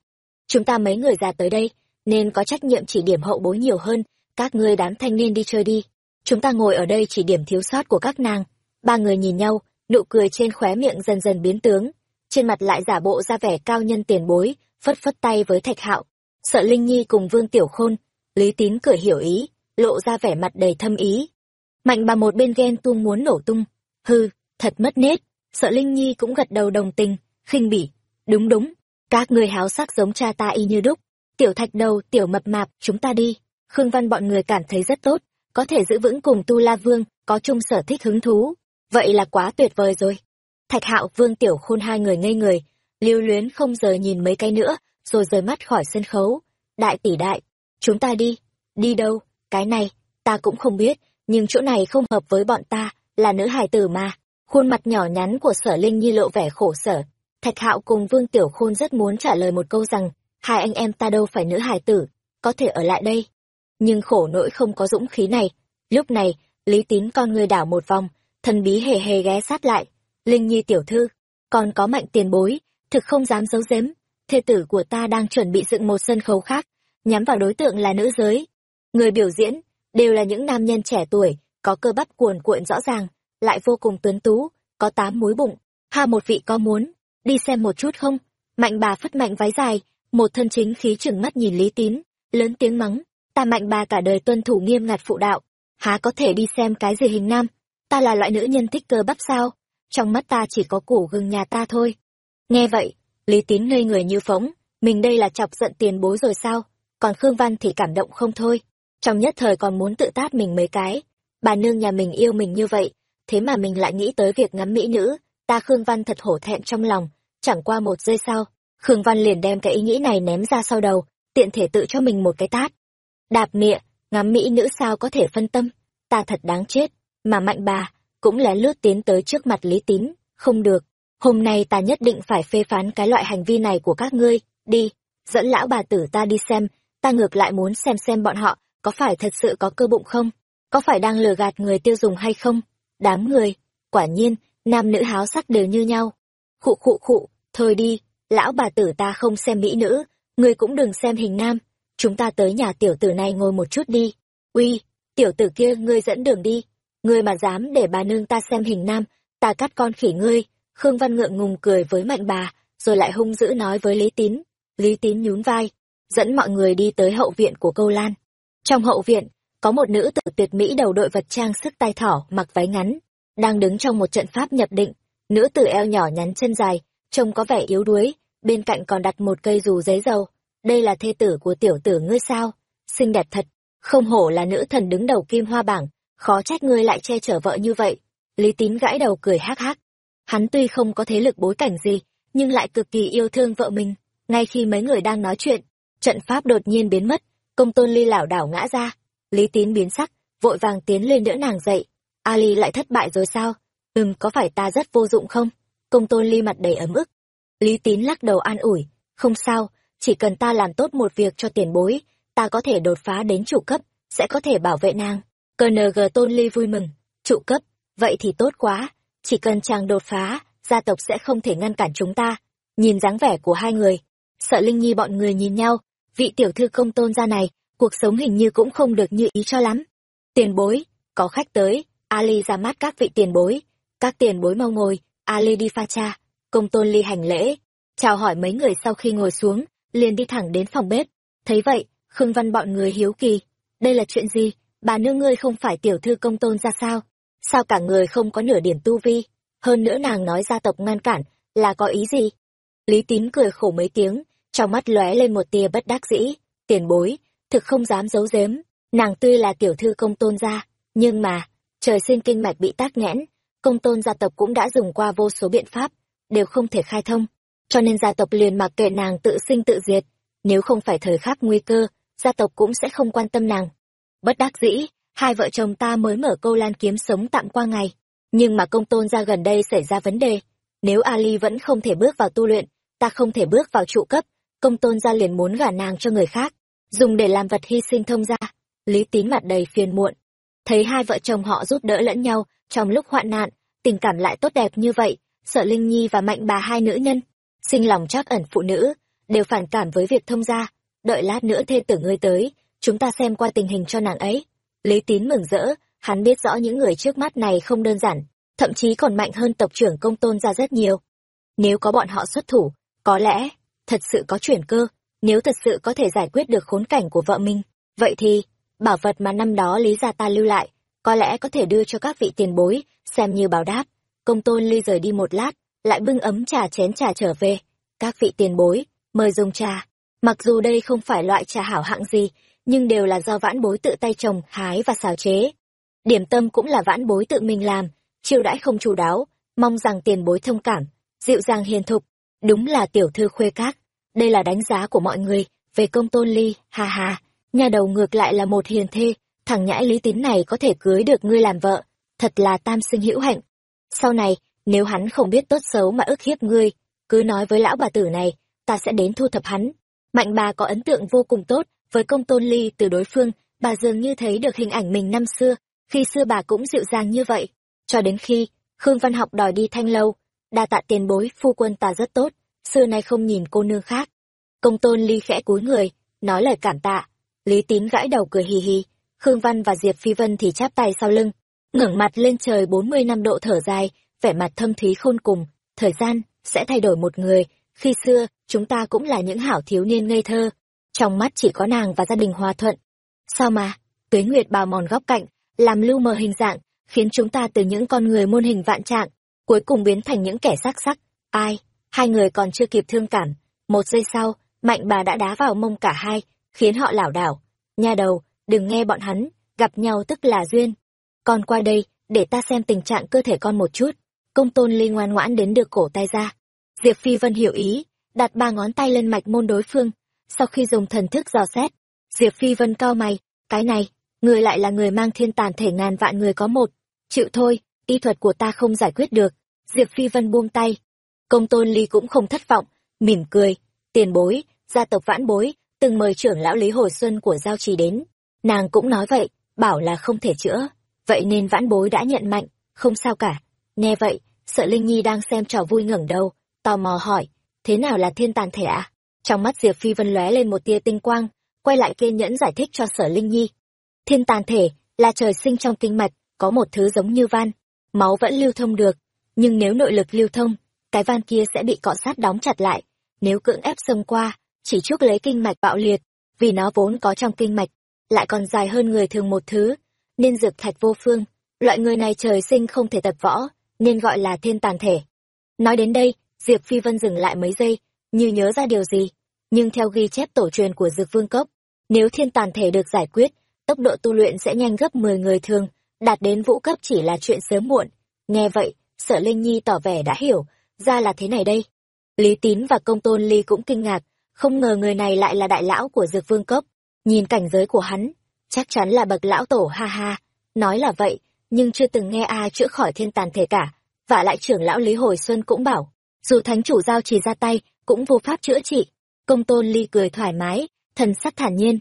Chúng ta mấy người già tới đây, nên có trách nhiệm chỉ điểm hậu bối nhiều hơn, các ngươi đám thanh niên đi chơi đi. Chúng ta ngồi ở đây chỉ điểm thiếu sót của các nàng. Ba người nhìn nhau, nụ cười trên khóe miệng dần dần biến tướng, trên mặt lại giả bộ ra vẻ cao nhân tiền bối, phất phất tay với Thạch Hạo. Sợ Linh Nhi cùng Vương Tiểu Khôn, Lý Tín cười hiểu ý, lộ ra vẻ mặt đầy thâm ý. Mạnh bà một bên ghen tuông muốn nổ tung. Hư, thật mất nết. Sợ Linh Nhi cũng gật đầu đồng tình, khinh bỉ. Đúng đúng, các người háo sắc giống cha ta y như đúc. Tiểu thạch đầu, tiểu mập mạp, chúng ta đi. Khương Văn bọn người cảm thấy rất tốt, có thể giữ vững cùng Tu La Vương, có chung sở thích hứng thú. Vậy là quá tuyệt vời rồi. Thạch Hạo, Vương Tiểu Khôn hai người ngây người, lưu luyến không giờ nhìn mấy cái nữa, rồi rời mắt khỏi sân khấu. Đại tỷ đại, chúng ta đi. Đi đâu? Cái này, ta cũng không biết, nhưng chỗ này không hợp với bọn ta, là nữ hài tử mà. Khuôn mặt nhỏ nhắn của sở linh nhi lộ vẻ khổ sở. Thạch hạo cùng Vương Tiểu Khôn rất muốn trả lời một câu rằng, hai anh em ta đâu phải nữ hài tử, có thể ở lại đây. Nhưng khổ nỗi không có dũng khí này. Lúc này, Lý Tín con người đảo một vòng, thần bí hề hề ghé sát lại. Linh Nhi tiểu thư, còn có mạnh tiền bối, thực không dám giấu giếm. Thê tử của ta đang chuẩn bị dựng một sân khấu khác, nhắm vào đối tượng là nữ giới. Người biểu diễn, đều là những nam nhân trẻ tuổi, có cơ bắp cuồn cuộn rõ ràng, lại vô cùng tuấn tú, có tám múi bụng. Ha một vị có muốn, đi xem một chút không? Mạnh bà phất mạnh váy dài, một thân chính khí chừng mắt nhìn Lý Tín, lớn tiếng mắng, ta mạnh bà cả đời tuân thủ nghiêm ngặt phụ đạo, há có thể đi xem cái gì hình nam, ta là loại nữ nhân thích cơ bắp sao? Trong mắt ta chỉ có củ gừng nhà ta thôi. Nghe vậy, Lý Tín ngây người như phóng, mình đây là chọc giận tiền bối rồi sao? Còn Khương Văn thì cảm động không thôi trong nhất thời còn muốn tự tát mình mấy cái. Bà nương nhà mình yêu mình như vậy, thế mà mình lại nghĩ tới việc ngắm mỹ nữ, ta Khương Văn thật hổ thẹn trong lòng, chẳng qua một giây sau, Khương Văn liền đem cái ý nghĩ này ném ra sau đầu, tiện thể tự cho mình một cái tát. Đạp mịa, ngắm mỹ nữ sao có thể phân tâm, ta thật đáng chết, mà mạnh bà, cũng lén lướt tiến tới trước mặt Lý Tín, không được, hôm nay ta nhất định phải phê phán cái loại hành vi này của các ngươi, đi, dẫn lão bà tử ta đi xem, ta ngược lại muốn xem xem bọn họ có phải thật sự có cơ bụng không? Có phải đang lừa gạt người tiêu dùng hay không? Đám người, quả nhiên, nam nữ háo sắc đều như nhau. Khụ khụ khụ, thôi đi, lão bà tử ta không xem mỹ nữ, người cũng đừng xem hình nam. Chúng ta tới nhà tiểu tử này ngồi một chút đi. Uy, tiểu tử kia ngươi dẫn đường đi. Ngươi mà dám để bà nương ta xem hình nam, ta cắt con khỉ ngươi. Khương Văn ngượng ngùng cười với mạnh bà, rồi lại hung dữ nói với Lý Tín. Lý Tín nhún vai, dẫn mọi người đi tới hậu viện của câu lan. Trong hậu viện, có một nữ tử tuyệt mỹ đầu đội vật trang sức tay thỏ, mặc váy ngắn, đang đứng trong một trận pháp nhập định. Nữ tử eo nhỏ nhắn chân dài, trông có vẻ yếu đuối, bên cạnh còn đặt một cây dù giấy dầu. Đây là thê tử của tiểu tử ngươi sao? Xinh đẹp thật, không hổ là nữ thần đứng đầu kim hoa bảng, khó trách ngươi lại che chở vợ như vậy. Lý tín gãi đầu cười hắc hắc. Hắn tuy không có thế lực bối cảnh gì, nhưng lại cực kỳ yêu thương vợ mình. Ngay khi mấy người đang nói chuyện, trận pháp đột nhiên biến mất, công tôn ly lảo đảo ngã ra lý tín biến sắc vội vàng tiến lên đỡ nàng dậy ali lại thất bại rồi sao ừm có phải ta rất vô dụng không công tôn ly mặt đầy ấm ức lý tín lắc đầu an ủi không sao chỉ cần ta làm tốt một việc cho tiền bối ta có thể đột phá đến chủ cấp sẽ có thể bảo vệ nàng. Cng tôn ly vui mừng. Trụ cấp vậy thì tốt quá. Chỉ cần chàng đột phá gia tộc sẽ không thể ngăn cản chúng ta. Nhìn dáng vẻ của hai người sợ linh nhi bọn người nhìn nhau. Vị tiểu thư công tôn gia này, cuộc sống hình như cũng không được như ý cho lắm. Tiền bối, có khách tới, Ali ra mắt các vị tiền bối. Các tiền bối mau ngồi, Ali đi pha cha. Công tôn ly hành lễ, chào hỏi mấy người sau khi ngồi xuống, liền đi thẳng đến phòng bếp. Thấy vậy, Khương Văn bọn người hiếu kỳ. Đây là chuyện gì? Bà nương ngươi không phải tiểu thư công tôn ra sao? Sao cả người không có nửa điểm tu vi? Hơn nữa nàng nói gia tộc ngăn cản, là có ý gì? Lý tín cười khổ mấy tiếng, trong mắt lóe lên một tia bất đắc dĩ tiền bối thực không dám giấu giếm nàng tuy là tiểu thư công tôn gia nhưng mà trời sinh kinh mạch bị tắc nghẽn công tôn gia tộc cũng đã dùng qua vô số biện pháp đều không thể khai thông. Cho nên gia tộc liền mặc kệ nàng tự sinh tự diệt. Nếu không phải thời khắc nguy cơ, gia tộc cũng sẽ không quan tâm nàng. Bất đắc dĩ, hai vợ chồng ta mới mở câu lan kiếm sống tạm qua ngày. Nhưng mà công tôn ra gần đây xảy ra vấn đề. Nếu Ali vẫn không thể bước vào tu luyện, ta không thể bước vào trụ cấp, công tôn ra liền muốn gả nàng cho người khác, dùng để làm vật hy sinh thông gia. Lý tín mặt đầy phiền muộn. Thấy hai vợ chồng họ giúp đỡ lẫn nhau trong lúc hoạn nạn, tình cảm lại tốt đẹp như vậy, sợ Linh Nhi và Mạnh bà hai nữ nhân, sinh lòng chắc ẩn phụ nữ, đều phản cảm với việc thông gia. Đợi lát nữa thê tử ngươi tới, chúng ta xem qua tình hình cho nàng ấy. Lý tín mừng rỡ, hắn biết rõ những người trước mắt này không đơn giản, thậm chí còn mạnh hơn tộc trưởng công tôn ra rất nhiều. Nếu có bọn họ xuất thủ, có lẽ, thật sự có chuyển cơ, nếu thật sự có thể giải quyết được khốn cảnh của vợ mình, vậy thì, bảo vật mà năm đó lý gia ta lưu lại, có lẽ có thể đưa cho các vị tiền bối, xem như báo đáp. Công tôn ly rời đi một lát, lại bưng ấm trà chén trà trở về. Các vị tiền bối, mời dùng trà. Mặc dù đây không phải loại trà hảo hạng gì, nhưng đều là do vãn bối tự tay trồng, hái và xào chế. Điểm tâm cũng là vãn bối tự mình làm, chiêu đãi không chủ đáo, mong rằng tiền bối thông cảm, dịu dàng hiền thục, đúng là tiểu thư khuê các. Đây là đánh giá của mọi người về công tôn ly, ha ha, nhà đầu ngược lại là một hiền thê, thằng nhãi lý tín này có thể cưới được ngươi làm vợ, thật là tam sinh hữu hạnh. Sau này, nếu hắn không biết tốt xấu mà ức hiếp ngươi, cứ nói với lão bà tử này, ta sẽ đến thu thập hắn. Mạnh bà có ấn tượng vô cùng tốt với công tôn ly từ đối phương, bà dường như thấy được hình ảnh mình năm xưa, khi xưa bà cũng dịu dàng như vậy. Cho đến khi, Khương Văn Học đòi đi thanh lâu, đa tạ tiền bối, phu quân ta rất tốt, xưa nay không nhìn cô nương khác. Công tôn ly khẽ cúi người, nói lời cảm tạ. Lý tín gãi đầu cười hì hì, Khương Văn và Diệp Phi Vân thì chắp tay sau lưng, ngẩng mặt lên trời bốn mươi năm độ thở dài, vẻ mặt thâm thúy khôn cùng, thời gian sẽ thay đổi một người, khi xưa, chúng ta cũng là những hảo thiếu niên ngây thơ, trong mắt chỉ có nàng và gia đình hòa thuận. Sao mà, tuế nguyệt bào mòn góc cạnh, làm lưu mờ hình dạng, khiến chúng ta từ những con người môn hình vạn trạng, cuối cùng biến thành những kẻ sắc sắc. Ai? Hai người còn chưa kịp thương cảm. Một giây sau, mạnh bà đã đá vào mông cả hai, khiến họ lảo đảo. Nha đầu, đừng nghe bọn hắn, gặp nhau tức là duyên. Con qua đây, để ta xem tình trạng cơ thể con một chút. Công tôn ly ngoan ngoãn đến được cổ tay ra. Diệp Phi Vân hiểu ý, đặt ba ngón tay lên mạch môn đối phương. Sau khi dùng thần thức dò xét, Diệp Phi Vân cao mày, cái này, người lại là người mang thiên tàn thể ngàn vạn người có một. Chịu thôi, y thuật của ta không giải quyết được. Diệp Phi Vân buông tay. Công tôn ly cũng không thất vọng, mỉm cười. Tiền bối, gia tộc vãn bối, từng mời trưởng lão Lý Hồi Xuân của Giao Trì đến. Nàng cũng nói vậy, bảo là không thể chữa. Vậy nên vãn bối đã nhận mạnh, không sao cả. Nghe vậy, sợ Linh Nhi đang xem trò vui ngẩng đầu, tò mò hỏi, thế nào là thiên tàn thể ạ? À? Trong mắt Diệp Phi Vân lóe lên một tia tinh quang, quay lại kiên nhẫn giải thích cho sở Linh Nhi. Thiên tàn thể là trời sinh trong kinh mạch, có một thứ giống như van, máu vẫn lưu thông được, nhưng nếu nội lực lưu thông, cái van kia sẽ bị cọ sát đóng chặt lại. Nếu cưỡng ép xông qua, chỉ chuốc lấy kinh mạch bạo liệt, vì nó vốn có trong kinh mạch, lại còn dài hơn người thường một thứ, nên dược thạch vô phương. Loại người này trời sinh không thể tập võ, nên gọi là thiên tàn thể. Nói đến đây, Diệp Phi Vân dừng lại mấy giây, như nhớ ra điều gì. Nhưng theo ghi chép tổ truyền của Dược Vương Cốc, nếu thiên tàn thể được giải quyết, tốc độ tu luyện sẽ nhanh gấp 10 người thường, đạt đến vũ cấp chỉ là chuyện sớm muộn. Nghe vậy, sở Linh Nhi tỏ vẻ đã hiểu, ra là thế này đây. Lý Tín và Công Tôn Ly cũng kinh ngạc, không ngờ người này lại là đại lão của Dược Vương Cốc. Nhìn cảnh giới của hắn, chắc chắn là bậc lão tổ ha ha. Nói là vậy, nhưng chưa từng nghe ai chữa khỏi thiên tàn thể cả. Và lại trưởng lão Lý Hồi Xuân cũng bảo, dù thánh chủ giao chỉ ra tay, cũng vô pháp chữa trị. Công tôn ly cười thoải mái, thần sắc thản nhiên.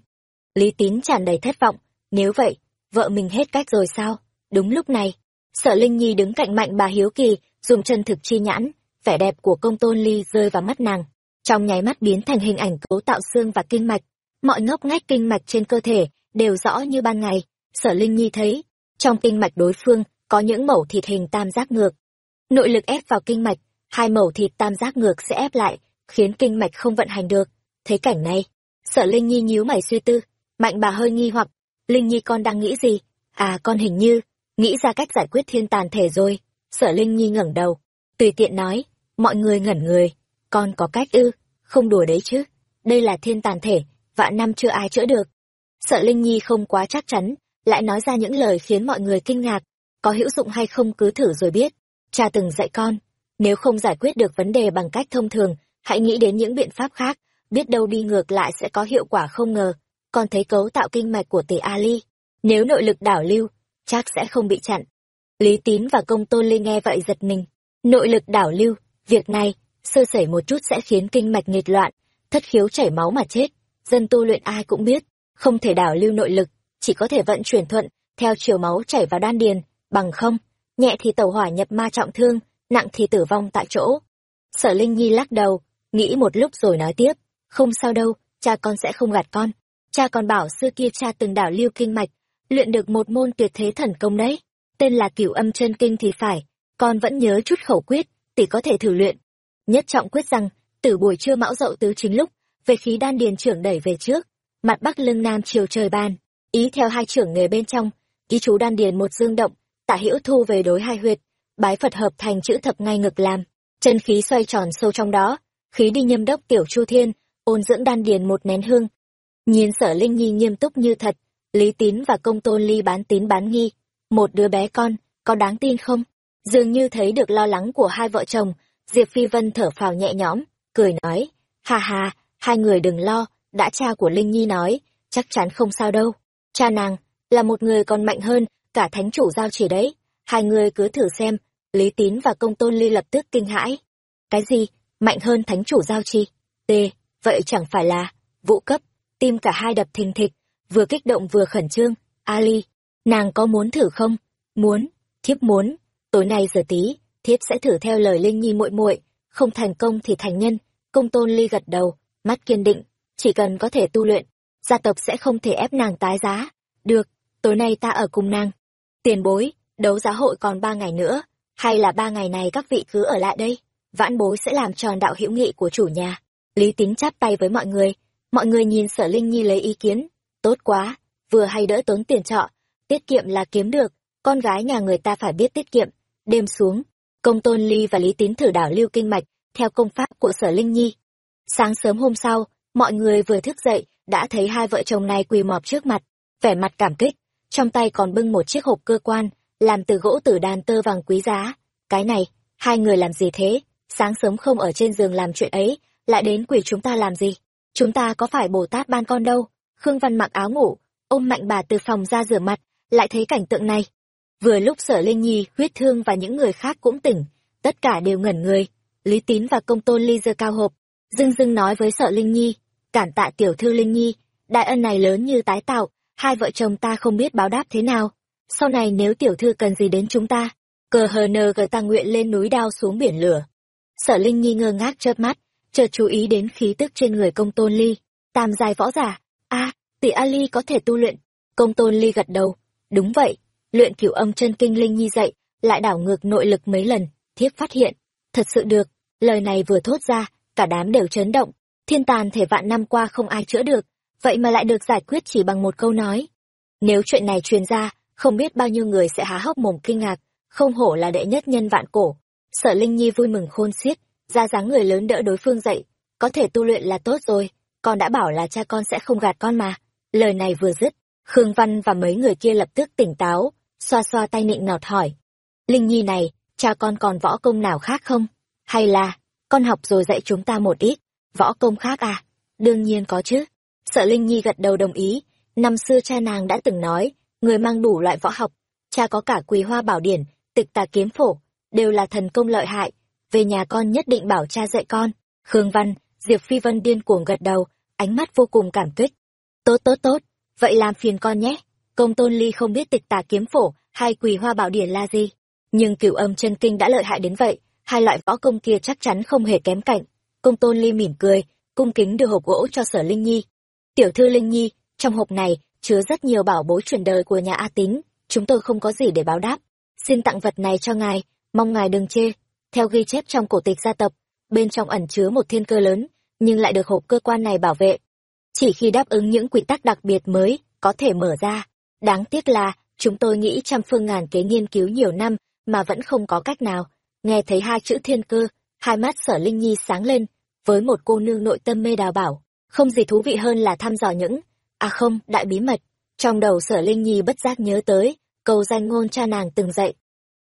Lý tín tràn đầy thất vọng, nếu vậy, vợ mình hết cách rồi sao? Đúng lúc này, sở Linh Nhi đứng cạnh mạnh bà Hiếu Kỳ, dùng chân thực chi nhãn, vẻ đẹp của công tôn ly rơi vào mắt nàng. Trong nháy mắt biến thành hình ảnh cấu tạo xương và kinh mạch. Mọi ngóc ngách kinh mạch trên cơ thể đều rõ như ban ngày. Sở Linh Nhi thấy, trong kinh mạch đối phương có những mẩu thịt hình tam giác ngược. Nội lực ép vào kinh mạch, hai mẩu thịt tam giác ngược sẽ ép lại, khiến kinh mạch không vận hành được. Thấy cảnh này, sở Linh Nhi nhíu mày suy tư, mạnh bà hơi nghi hoặc, Linh Nhi con đang nghĩ gì? À con hình như, nghĩ ra cách giải quyết thiên tàn thể rồi. Sở Linh Nhi ngẩng đầu, tùy tiện nói, mọi người ngẩn người, con có cách ư, không đùa đấy chứ, đây là thiên tàn thể, vạn năm chưa ai chữa được. Sợ Linh Nhi không quá chắc chắn, lại nói ra những lời khiến mọi người kinh ngạc, có hữu dụng hay không cứ thử rồi biết. Cha từng dạy con, nếu không giải quyết được vấn đề bằng cách thông thường hãy nghĩ đến những biện pháp khác biết đâu đi ngược lại sẽ có hiệu quả không ngờ. Con thấy cấu tạo kinh mạch của tỷ ali nếu nội lực đảo lưu chắc sẽ không bị chặn. Lý tín và công tôn ly nghe vậy giật mình. Nội lực đảo lưu việc này sơ sẩy một chút sẽ khiến kinh mạch nghịch loạn thất khiếu chảy máu mà chết dân tu luyện ai cũng biết không thể đảo lưu nội lực chỉ có thể vận chuyển thuận, theo chiều máu chảy vào đan điền, bằng không, nhẹ thì tẩu hỏa nhập ma trọng thương, nặng thì tử vong tại chỗ. Sở linh nhi lắc đầu, nghĩ một lúc rồi nói tiếp, không sao đâu, cha con sẽ không gạt con. Cha còn bảo xưa kia cha từng đảo lưu kinh mạch, luyện được một môn tuyệt thế thần công đấy. Tên là cửu âm chân kinh thì phải, con vẫn nhớ chút khẩu quyết tỷ có thể thử luyện. Nhất trọng quyết rằng, từ buổi trưa mão dậu tứ chính lúc, về khí đan điền trưởng đẩy về trước, mặt bắc lưng nam chiều trời ban ý theo hai trưởng nghề bên trong ý chú đan điền một dương động, tạ hữu thu về đối hai huyệt, bái phật hợp thành chữ thập ngay ngực làm, chân khí xoay tròn sâu trong đó, khí đi nhâm đốc tiểu chu thiên, ôn dưỡng đan điền một nén hương. Nhìn sở linh nhi nghiêm túc như thật, lý tín và công tôn ly bán tín bán nghi, một đứa bé con, có đáng tin không? Dường như thấy được lo lắng của hai vợ chồng, diệp phi vân thở phào nhẹ nhõm, cười nói hà hà hai người đừng lo, đã cha của linh nhi nói, chắc chắn không sao đâu cha nàng là một người còn mạnh hơn cả thánh chủ giao chỉ đấy. Hai người cứ thử xem, lý tín và công tôn ly lập tức kinh hãi. Cái gì? Mạnh hơn thánh chủ giao chi? T vậy chẳng phải là vụ cấp, tim cả hai đập thình thịch, vừa kích động vừa khẩn trương. Ali, nàng có muốn thử không? Muốn, thiếp muốn. Tối nay giờ tí, thiếp sẽ thử theo lời linh nhi muội muội. Không thành công thì thành nhân. Công tôn ly gật đầu, mắt kiên định, chỉ cần có thể tu luyện gia tộc sẽ không thể ép nàng tái giá. Được, tối nay ta ở cùng nàng. Tiền bối, đấu giá hội còn ba ngày nữa. Hay là ba ngày này các vị cứ ở lại đây. Vãn bối sẽ làm tròn đạo hữu nghị của chủ nhà. Lý tính chắp tay với mọi người. Mọi người nhìn sở linh nhi lấy ý kiến. Tốt quá, vừa hay đỡ tốn tiền trọ. Tiết kiệm là kiếm được. Con gái nhà người ta phải biết tiết kiệm. Đêm xuống, công tôn ly và lý tín thử đảo lưu kinh mạch theo công pháp của sở linh nhi. Sáng sớm hôm sau, mọi người vừa thức dậy đã thấy hai vợ chồng này quỳ mọp trước mặt, vẻ mặt cảm kích, trong tay còn bưng một chiếc hộp cơ quan, làm từ gỗ tử đàn tơ vàng quý giá. Cái này, hai người làm gì thế? Sáng sớm không ở trên giường làm chuyện ấy, lại đến quỳ chúng ta làm gì? Chúng ta có phải bồ tát ban con đâu? Khương văn mặc áo ngủ, ôm mạnh bà từ phòng ra rửa mặt, lại thấy cảnh tượng này. Vừa lúc sở linh nhi, huyết thương và những người khác cũng tỉnh, tất cả đều ngẩn người. Lý tín và công tôn ly giơ cao hộp, dưng dưng nói với sở linh nhi cản tạ tiểu thư linh nhi, đại ân này lớn như tái tạo, hai vợ chồng ta không biết báo đáp thế nào. Sau này nếu tiểu thư cần gì đến chúng ta, cờ hờ nờ gờ ta nguyện lên núi đao xuống biển lửa. Sở linh nhi ngơ ngác chớp mắt, chợt chú ý đến khí tức trên người công tôn ly. Tam dài võ giả. A, tỷ ali có thể tu luyện. Công tôn ly gật đầu. Đúng vậy, luyện cửu âm chân kinh linh nhi dậy lại đảo ngược nội lực mấy lần, thiếp phát hiện. Thật sự được, lời này vừa thốt ra, cả đám đều chấn động thiên tàn thể vạn năm qua không ai chữa được, vậy mà lại được giải quyết chỉ bằng một câu nói. Nếu chuyện này truyền ra, không biết bao nhiêu người sẽ há hốc mồm kinh ngạc, không hổ là đệ nhất nhân vạn cổ. Sở linh nhi vui mừng khôn xiết, ra dáng người lớn đỡ đối phương dậy, có thể tu luyện là tốt rồi, con đã bảo là cha con sẽ không gạt con mà. Lời này vừa dứt, khương văn và mấy người kia lập tức tỉnh táo, xoa xoa tay nịnh nọt hỏi. Linh nhi này, cha con còn võ công nào khác không? Hay là, con học rồi dạy chúng ta một ít? Võ công khác à? Đương nhiên có chứ. Sợ linh nhi gật đầu đồng ý. Năm xưa cha nàng đã từng nói, người mang đủ loại võ học, cha có cả quỳ hoa bảo điển, tịch tà kiếm phổ, đều là thần công lợi hại. Về nhà con nhất định bảo cha dạy con. Khương văn, diệp phi vân điên cuồng gật đầu, ánh mắt vô cùng cảm kích. Tốt tốt tốt. Vậy làm phiền con nhé. Công tôn ly không biết tịch tà kiếm phổ hay quỳ hoa bảo điển là gì, nhưng cửu âm chân kinh đã lợi hại đến vậy, hai loại võ công kia chắc chắn không hề kém cạnh công tôn ly mỉm cười, cung kính đưa hộp gỗ cho sở linh nhi. Tiểu thư linh nhi, trong hộp này chứa rất nhiều bảo bối truyền đời của nhà a tín, chúng tôi không có gì để báo đáp. Xin tặng vật này cho ngài, mong ngài đừng chê. Theo ghi chép trong cổ tịch gia tộc, bên trong ẩn chứa một thiên cơ lớn, nhưng lại được hộp cơ quan này bảo vệ. Chỉ khi đáp ứng những quy tắc đặc biệt mới có thể mở ra. Đáng tiếc là chúng tôi nghĩ trăm phương ngàn kế nghiên cứu nhiều năm mà vẫn không có cách nào. Nghe thấy hai chữ thiên cơ, hai mắt sở linh nhi sáng lên với một cô nương nội tâm mê đào bảo, không gì thú vị hơn là thăm dò những à không, đại bí mật. Trong đầu sở linh nhi bất giác nhớ tới câu danh ngôn cha nàng từng dạy.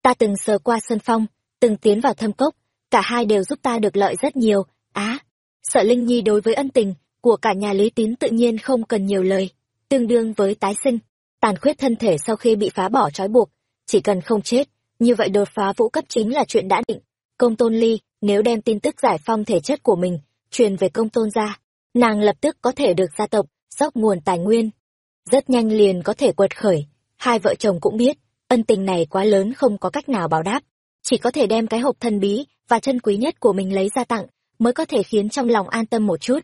Ta từng sờ qua sân phong, từng tiến vào thâm cốc, cả hai đều giúp ta được lợi rất nhiều. Á, sở linh nhi đối với ân tình của cả nhà lý tín tự nhiên không cần nhiều lời, tương đương với tái sinh. Tàn khuyết thân thể sau khi bị phá bỏ trói buộc, chỉ cần không chết, như vậy đột phá vũ cấp chính là chuyện đã định công tôn ly, nếu đem tin tức giải phong thể chất của mình, truyền về công tôn gia nàng lập tức có thể được gia tộc dốc nguồn tài nguyên. Rất nhanh liền có thể quật khởi, hai vợ chồng cũng biết, ân tình này quá lớn không có cách nào báo đáp. Chỉ có thể đem cái hộp thần bí và chân quý nhất của mình lấy ra tặng, mới có thể khiến trong lòng an tâm một chút.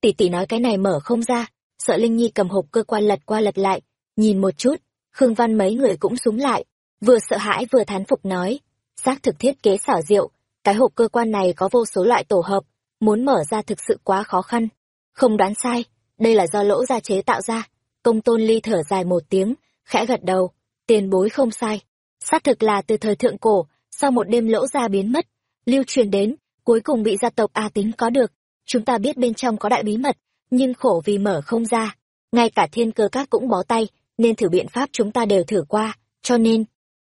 Tỷ tỷ nói cái này mở không ra, sợ linh nhi cầm hộp cơ quan lật qua lật lại, nhìn một chút, khương văn mấy người cũng súng lại, vừa sợ hãi vừa thán phục nói, xác thực thiết kế xảo diệu cái hộp cơ quan này có vô số loại tổ hợp, muốn mở ra thực sự quá khó khăn. Không đoán sai, đây là do lỗ gia chế tạo ra. Công tôn ly thở dài một tiếng, khẽ gật đầu. Tiền bối không sai. Xác thực là từ thời thượng cổ, sau một đêm lỗ gia biến mất, lưu truyền đến, cuối cùng bị gia tộc a tính có được. Chúng ta biết bên trong có đại bí mật, nhưng khổ vì mở không ra. Ngay cả thiên cơ các cũng bó tay, nên thử biện pháp chúng ta đều thử qua, cho nên.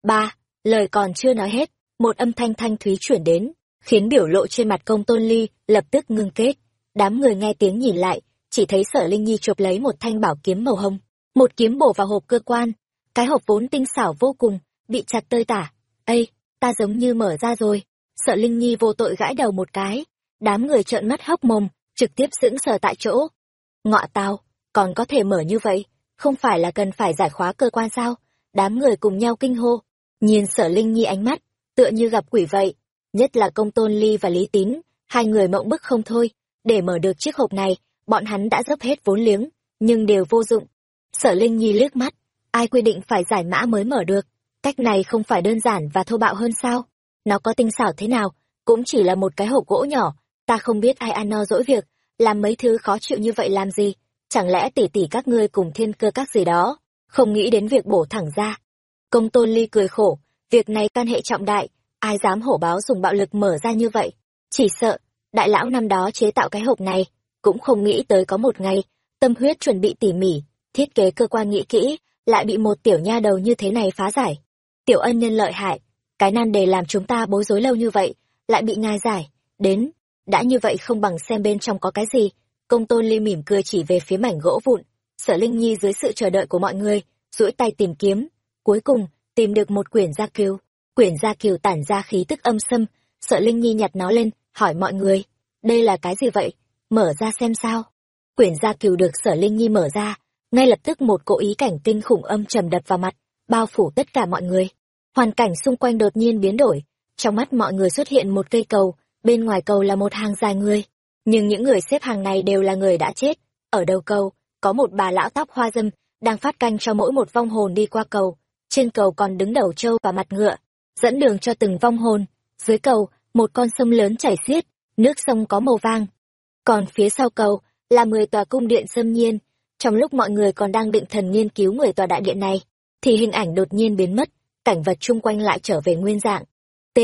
Ba, lời còn chưa nói hết một âm thanh thanh thúy chuyển đến, khiến biểu lộ trên mặt công tôn ly lập tức ngưng kết. Đám người nghe tiếng nhìn lại, chỉ thấy sở linh nhi chụp lấy một thanh bảo kiếm màu hồng. Một kiếm bổ vào hộp cơ quan, cái hộp vốn tinh xảo vô cùng, bị chặt tơi tả. Ây ta giống như mở ra rồi. Sợ linh nhi vô tội gãi đầu một cái. Đám người trợn mắt hốc mồm, trực tiếp sững sờ tại chỗ. Ngọa tao, còn có thể mở như vậy? Không phải là cần phải giải khóa cơ quan sao? Đám người cùng nhau kinh hô. Nhìn sở linh nhi ánh mắt tựa như gặp quỷ vậy, nhất là công tôn ly và lý tín, hai người mộng bức không thôi. Để mở được chiếc hộp này, bọn hắn đã dốc hết vốn liếng, nhưng đều vô dụng. Sở linh nhi liếc mắt, ai quy định phải giải mã mới mở được? Cách này không phải đơn giản và thô bạo hơn sao? Nó có tinh xảo thế nào? Cũng chỉ là một cái hộp gỗ nhỏ. Ta không biết ai ăn no dỗi việc, làm mấy thứ khó chịu như vậy làm gì? Chẳng lẽ tỉ tỉ các ngươi cùng thiên cơ các gì đó, không nghĩ đến việc bổ thẳng ra? Công tôn ly cười khổ việc này can hệ trọng đại, ai dám hổ báo dùng bạo lực mở ra như vậy? Chỉ sợ, đại lão năm đó chế tạo cái hộp này, cũng không nghĩ tới có một ngày, tâm huyết chuẩn bị tỉ mỉ, thiết kế cơ quan nghĩ kỹ, lại bị một tiểu nha đầu như thế này phá giải. Tiểu ân nhân lợi hại, cái nan đề làm chúng ta bối rối lâu như vậy, lại bị ngài giải, đến, đã như vậy không bằng xem bên trong có cái gì. Công tôn ly mỉm cười chỉ về phía mảnh gỗ vụn, sở linh nhi dưới sự chờ đợi của mọi người, duỗi tay tìm kiếm, cuối cùng tìm được một quyển gia kiều. Quyển gia kiều tản ra khí tức âm xâm sợ linh nhi nhặt nó lên, hỏi mọi người, đây là cái gì vậy? Mở ra xem sao. Quyển gia kiều được sở linh nhi mở ra, ngay lập tức một cỗ ý cảnh kinh khủng âm trầm đập vào mặt, bao phủ tất cả mọi người. Hoàn cảnh xung quanh đột nhiên biến đổi, trong mắt mọi người xuất hiện một cây cầu, bên ngoài cầu là một hàng dài người. Nhưng những người xếp hàng này đều là người đã chết. Ở đầu cầu, có một bà lão tóc hoa dâm đang phát canh cho mỗi một vong hồn đi qua cầu trên cầu còn đứng đầu trâu và mặt ngựa, dẫn đường cho từng vong hồn. Dưới cầu, một con sông lớn chảy xiết, nước sông có màu vàng. Còn phía sau cầu là mười tòa cung điện xâm nhiên. Trong lúc mọi người còn đang định thần nghiên cứu mười tòa đại điện này, thì hình ảnh đột nhiên biến mất, cảnh vật chung quanh lại trở về nguyên dạng. T,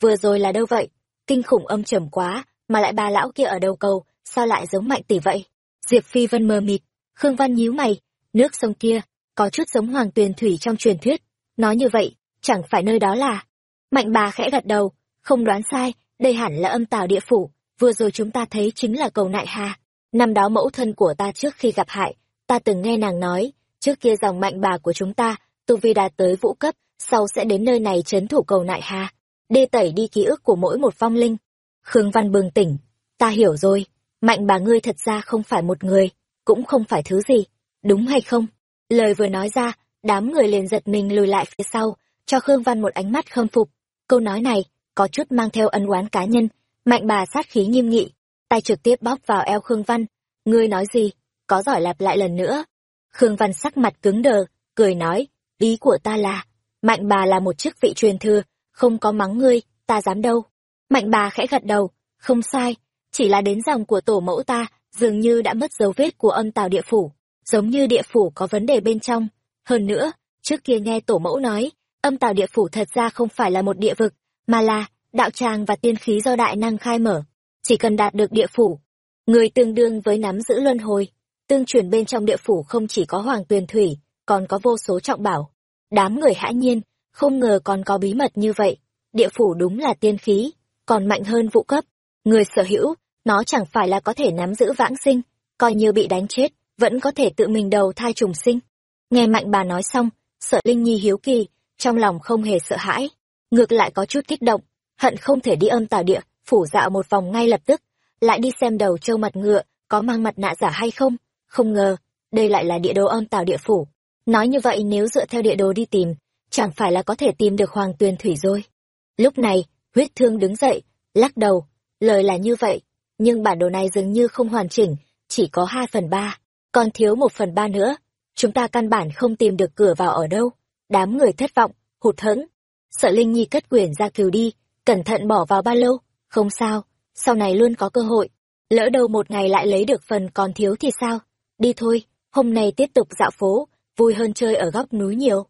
vừa rồi là đâu vậy? Kinh khủng âm trầm quá, mà lại bà lão kia ở đầu cầu, sao lại giống mạnh tỷ vậy? Diệp phi vân mờ mịt, khương văn nhíu mày, nước sông kia có chút giống hoàng tuyền thủy trong truyền thuyết. Nói như vậy, chẳng phải nơi đó là. Mạnh bà khẽ gật đầu, không đoán sai, đây hẳn là âm tào địa phủ, vừa rồi chúng ta thấy chính là cầu nại hà. Năm đó mẫu thân của ta trước khi gặp hại, ta từng nghe nàng nói, trước kia dòng mạnh bà của chúng ta, tu vi đạt tới vũ cấp, sau sẽ đến nơi này trấn thủ cầu nại hà, đê tẩy đi ký ức của mỗi một phong linh. Khương văn bừng tỉnh, ta hiểu rồi, mạnh bà ngươi thật ra không phải một người, cũng không phải thứ gì, đúng hay không? Lời vừa nói ra, đám người liền giật mình lùi lại phía sau, cho khương văn một ánh mắt khâm phục. Câu nói này có chút mang theo ân oán cá nhân. Mạnh bà sát khí nghiêm nghị, tay trực tiếp bóp vào eo khương văn. Ngươi nói gì? Có giỏi lặp lại lần nữa. Khương văn sắc mặt cứng đờ, cười nói, ý của ta là, mạnh bà là một chức vị truyền thừa, không có mắng ngươi, ta dám đâu. Mạnh bà khẽ gật đầu, không sai, chỉ là đến dòng của tổ mẫu ta, dường như đã mất dấu vết của âm tào địa phủ giống như địa phủ có vấn đề bên trong. Hơn nữa trước kia nghe tổ mẫu nói âm tào địa phủ thật ra không phải là một địa vực mà là đạo tràng và tiên khí do đại năng khai mở. Chỉ cần đạt được địa phủ người tương đương với nắm giữ luân hồi. Tương truyền bên trong địa phủ không chỉ có hoàng tuyền thủy còn có vô số trọng bảo. Đám người hãi nhiên không ngờ còn có bí mật như vậy. Địa phủ đúng là tiên khí còn mạnh hơn vũ cấp. Người sở hữu, nó chẳng phải là có thể nắm giữ vãng sinh, coi như bị đánh chết, vẫn có thể tự mình đầu thai trùng sinh. Nghe mạnh bà nói xong, sợ Linh Nhi hiếu kỳ, trong lòng không hề sợ hãi, ngược lại có chút kích động, hận không thể đi âm tà địa, phủ dạo một vòng ngay lập tức, lại đi xem đầu trâu mặt ngựa, có mang mặt nạ giả hay không, không ngờ, đây lại là địa đồ âm tào địa phủ. Nói như vậy nếu dựa theo địa đồ đi tìm, chẳng phải là có thể tìm được hoàng tuyền thủy rồi. Lúc này, huyết thương đứng dậy, lắc đầu, lời là như vậy, nhưng bản đồ này dường như không hoàn chỉnh, chỉ có hai phần ba, còn thiếu một phần ba nữa. Chúng ta căn bản không tìm được cửa vào ở đâu. Đám người thất vọng, hụt hẫng. Sợ Linh Nhi cất quyển ra cừu đi, cẩn thận bỏ vào ba lô, không sao, sau này luôn có cơ hội. Lỡ đâu một ngày lại lấy được phần còn thiếu thì sao? Đi thôi, hôm nay tiếp tục dạo phố, vui hơn chơi ở góc núi nhiều.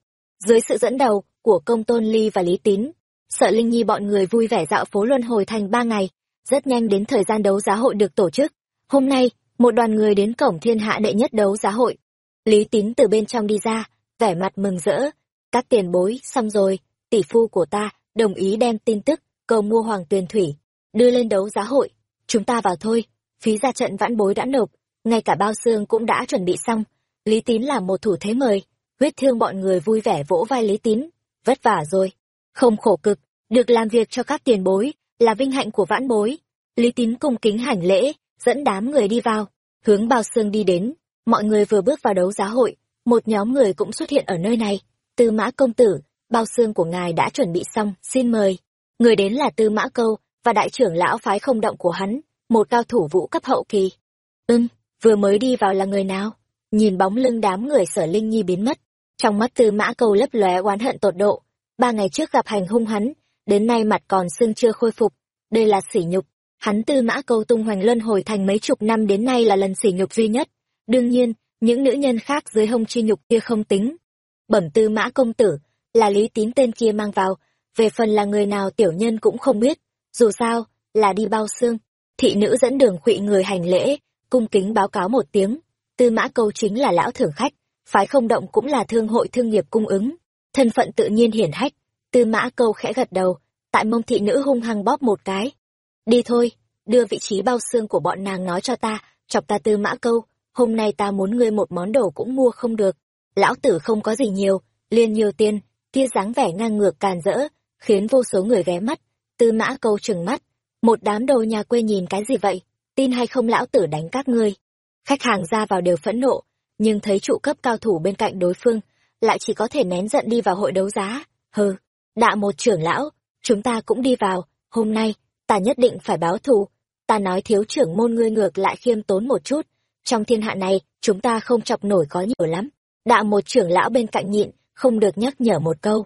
Dưới sự dẫn đầu của công tôn ly và lý tín, sợ Linh Nhi bọn người vui vẻ dạo phố luân hồi thành ba ngày, rất nhanh đến thời gian đấu giá hội được tổ chức. Hôm nay, một đoàn người đến cổng thiên hạ đệ nhất đấu giá hội. Lý tín từ bên trong đi ra, vẻ mặt mừng rỡ. Các tiền bối, xong rồi, tỷ phu của ta, đồng ý đem tin tức, cầu mua hoàng tuyền thủy, đưa lên đấu giá hội. Chúng ta vào thôi, phí ra trận vãn bối đã nộp, ngay cả bao xương cũng đã chuẩn bị xong. Lý tín là một thủ thế mời, huyết thương bọn người vui vẻ vỗ vai Lý tín. Vất vả rồi, không khổ cực, được làm việc cho các tiền bối, là vinh hạnh của vãn bối. Lý tín cung kính hành lễ, dẫn đám người đi vào, hướng bao xương đi đến. Mọi người vừa bước vào đấu giá hội, một nhóm người cũng xuất hiện ở nơi này. Tư mã công tử, bao xương của ngài đã chuẩn bị xong, xin mời. Người đến là tư mã câu, và đại trưởng lão phái không động của hắn, một cao thủ vũ cấp hậu kỳ. Ưm, vừa mới đi vào là người nào? Nhìn bóng lưng đám người sở Linh Nhi biến mất, trong mắt tư mã câu lấp lóe oán hận tột độ. Ba ngày trước gặp hành hung hắn, đến nay mặt còn xương chưa khôi phục. Đây là sỉ nhục. Hắn tư mã câu tung hoành luân hồi thành mấy chục năm đến nay là lần sỉ nhục duy nhất. Đương nhiên, những nữ nhân khác dưới hông chi nhục kia không tính. Bẩm tư mã công tử, là lý tín tên kia mang vào, về phần là người nào tiểu nhân cũng không biết. Dù sao, là đi bao xương. Thị nữ dẫn đường khụy người hành lễ, cung kính báo cáo một tiếng. Tư mã câu chính là lão thưởng khách, phái không động cũng là thương hội thương nghiệp cung ứng. Thân phận tự nhiên hiển hách, tư mã câu khẽ gật đầu, tại mông thị nữ hung hăng bóp một cái. Đi thôi, đưa vị trí bao xương của bọn nàng nói cho ta, chọc ta tư mã câu, hôm nay ta muốn ngươi một món đồ cũng mua không được. Lão tử không có gì nhiều, liền nhiều tiền, kia dáng vẻ ngang ngược càn rỡ, khiến vô số người ghé mắt. Tư mã câu trừng mắt, một đám đồ nhà quê nhìn cái gì vậy, tin hay không lão tử đánh các ngươi. Khách hàng ra vào đều phẫn nộ, nhưng thấy trụ cấp cao thủ bên cạnh đối phương, lại chỉ có thể nén giận đi vào hội đấu giá. Hừ, đạ một trưởng lão, chúng ta cũng đi vào, hôm nay, ta nhất định phải báo thù. Ta nói thiếu trưởng môn ngươi ngược lại khiêm tốn một chút, trong thiên hạ này, chúng ta không chọc nổi có nhiều lắm. Đạo một trưởng lão bên cạnh nhịn, không được nhắc nhở một câu.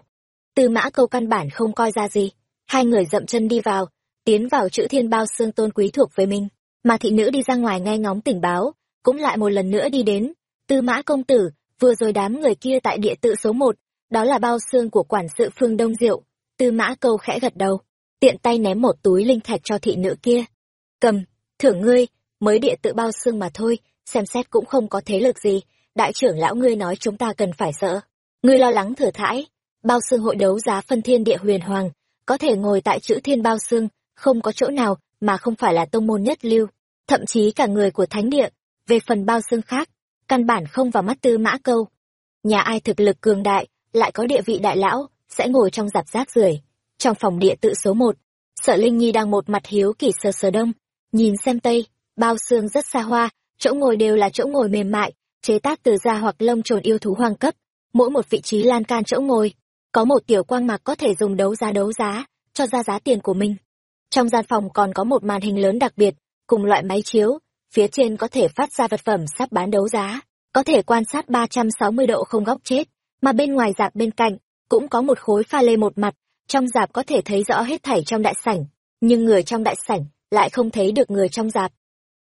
Tư mã câu căn bản không coi ra gì. Hai người dậm chân đi vào, tiến vào chữ thiên bao xương tôn quý thuộc về mình. Mà thị nữ đi ra ngoài nghe ngóng tình báo, cũng lại một lần nữa đi đến. Tư mã công tử, vừa rồi đám người kia tại địa tự số một, đó là bao xương của quản sự phương Đông Diệu. Tư mã câu khẽ gật đầu, tiện tay ném một túi linh thạch cho thị nữ kia. Cầm, thưởng ngươi, mới địa tự bao xương mà thôi, xem xét cũng không có thế lực gì, đại trưởng lão ngươi nói chúng ta cần phải sợ. Ngươi lo lắng thừa thãi, bao xương hội đấu giá phân thiên địa huyền hoàng, có thể ngồi tại chữ thiên bao xương, không có chỗ nào mà không phải là tông môn nhất lưu, thậm chí cả người của thánh địa, về phần bao xương khác, căn bản không vào mắt tư mã câu. Nhà ai thực lực cường đại, lại có địa vị đại lão, sẽ ngồi trong giạp rác rưởi trong phòng địa tự số một, sợ Linh Nhi đang một mặt hiếu kỳ sờ sờ đông, nhìn xem tây, bao xương rất xa hoa, chỗ ngồi đều là chỗ ngồi mềm mại, chế tác từ da hoặc lông trồn yêu thú hoàng cấp, mỗi một vị trí lan can chỗ ngồi, có một tiểu quang mạc có thể dùng đấu giá đấu giá, cho ra giá tiền của mình. Trong gian phòng còn có một màn hình lớn đặc biệt, cùng loại máy chiếu, phía trên có thể phát ra vật phẩm sắp bán đấu giá, có thể quan sát 360 độ không góc chết, mà bên ngoài dạp bên cạnh, cũng có một khối pha lê một mặt, trong dạp có thể thấy rõ hết thảy trong đại sảnh, nhưng người trong đại sảnh lại không thấy được người trong dạp.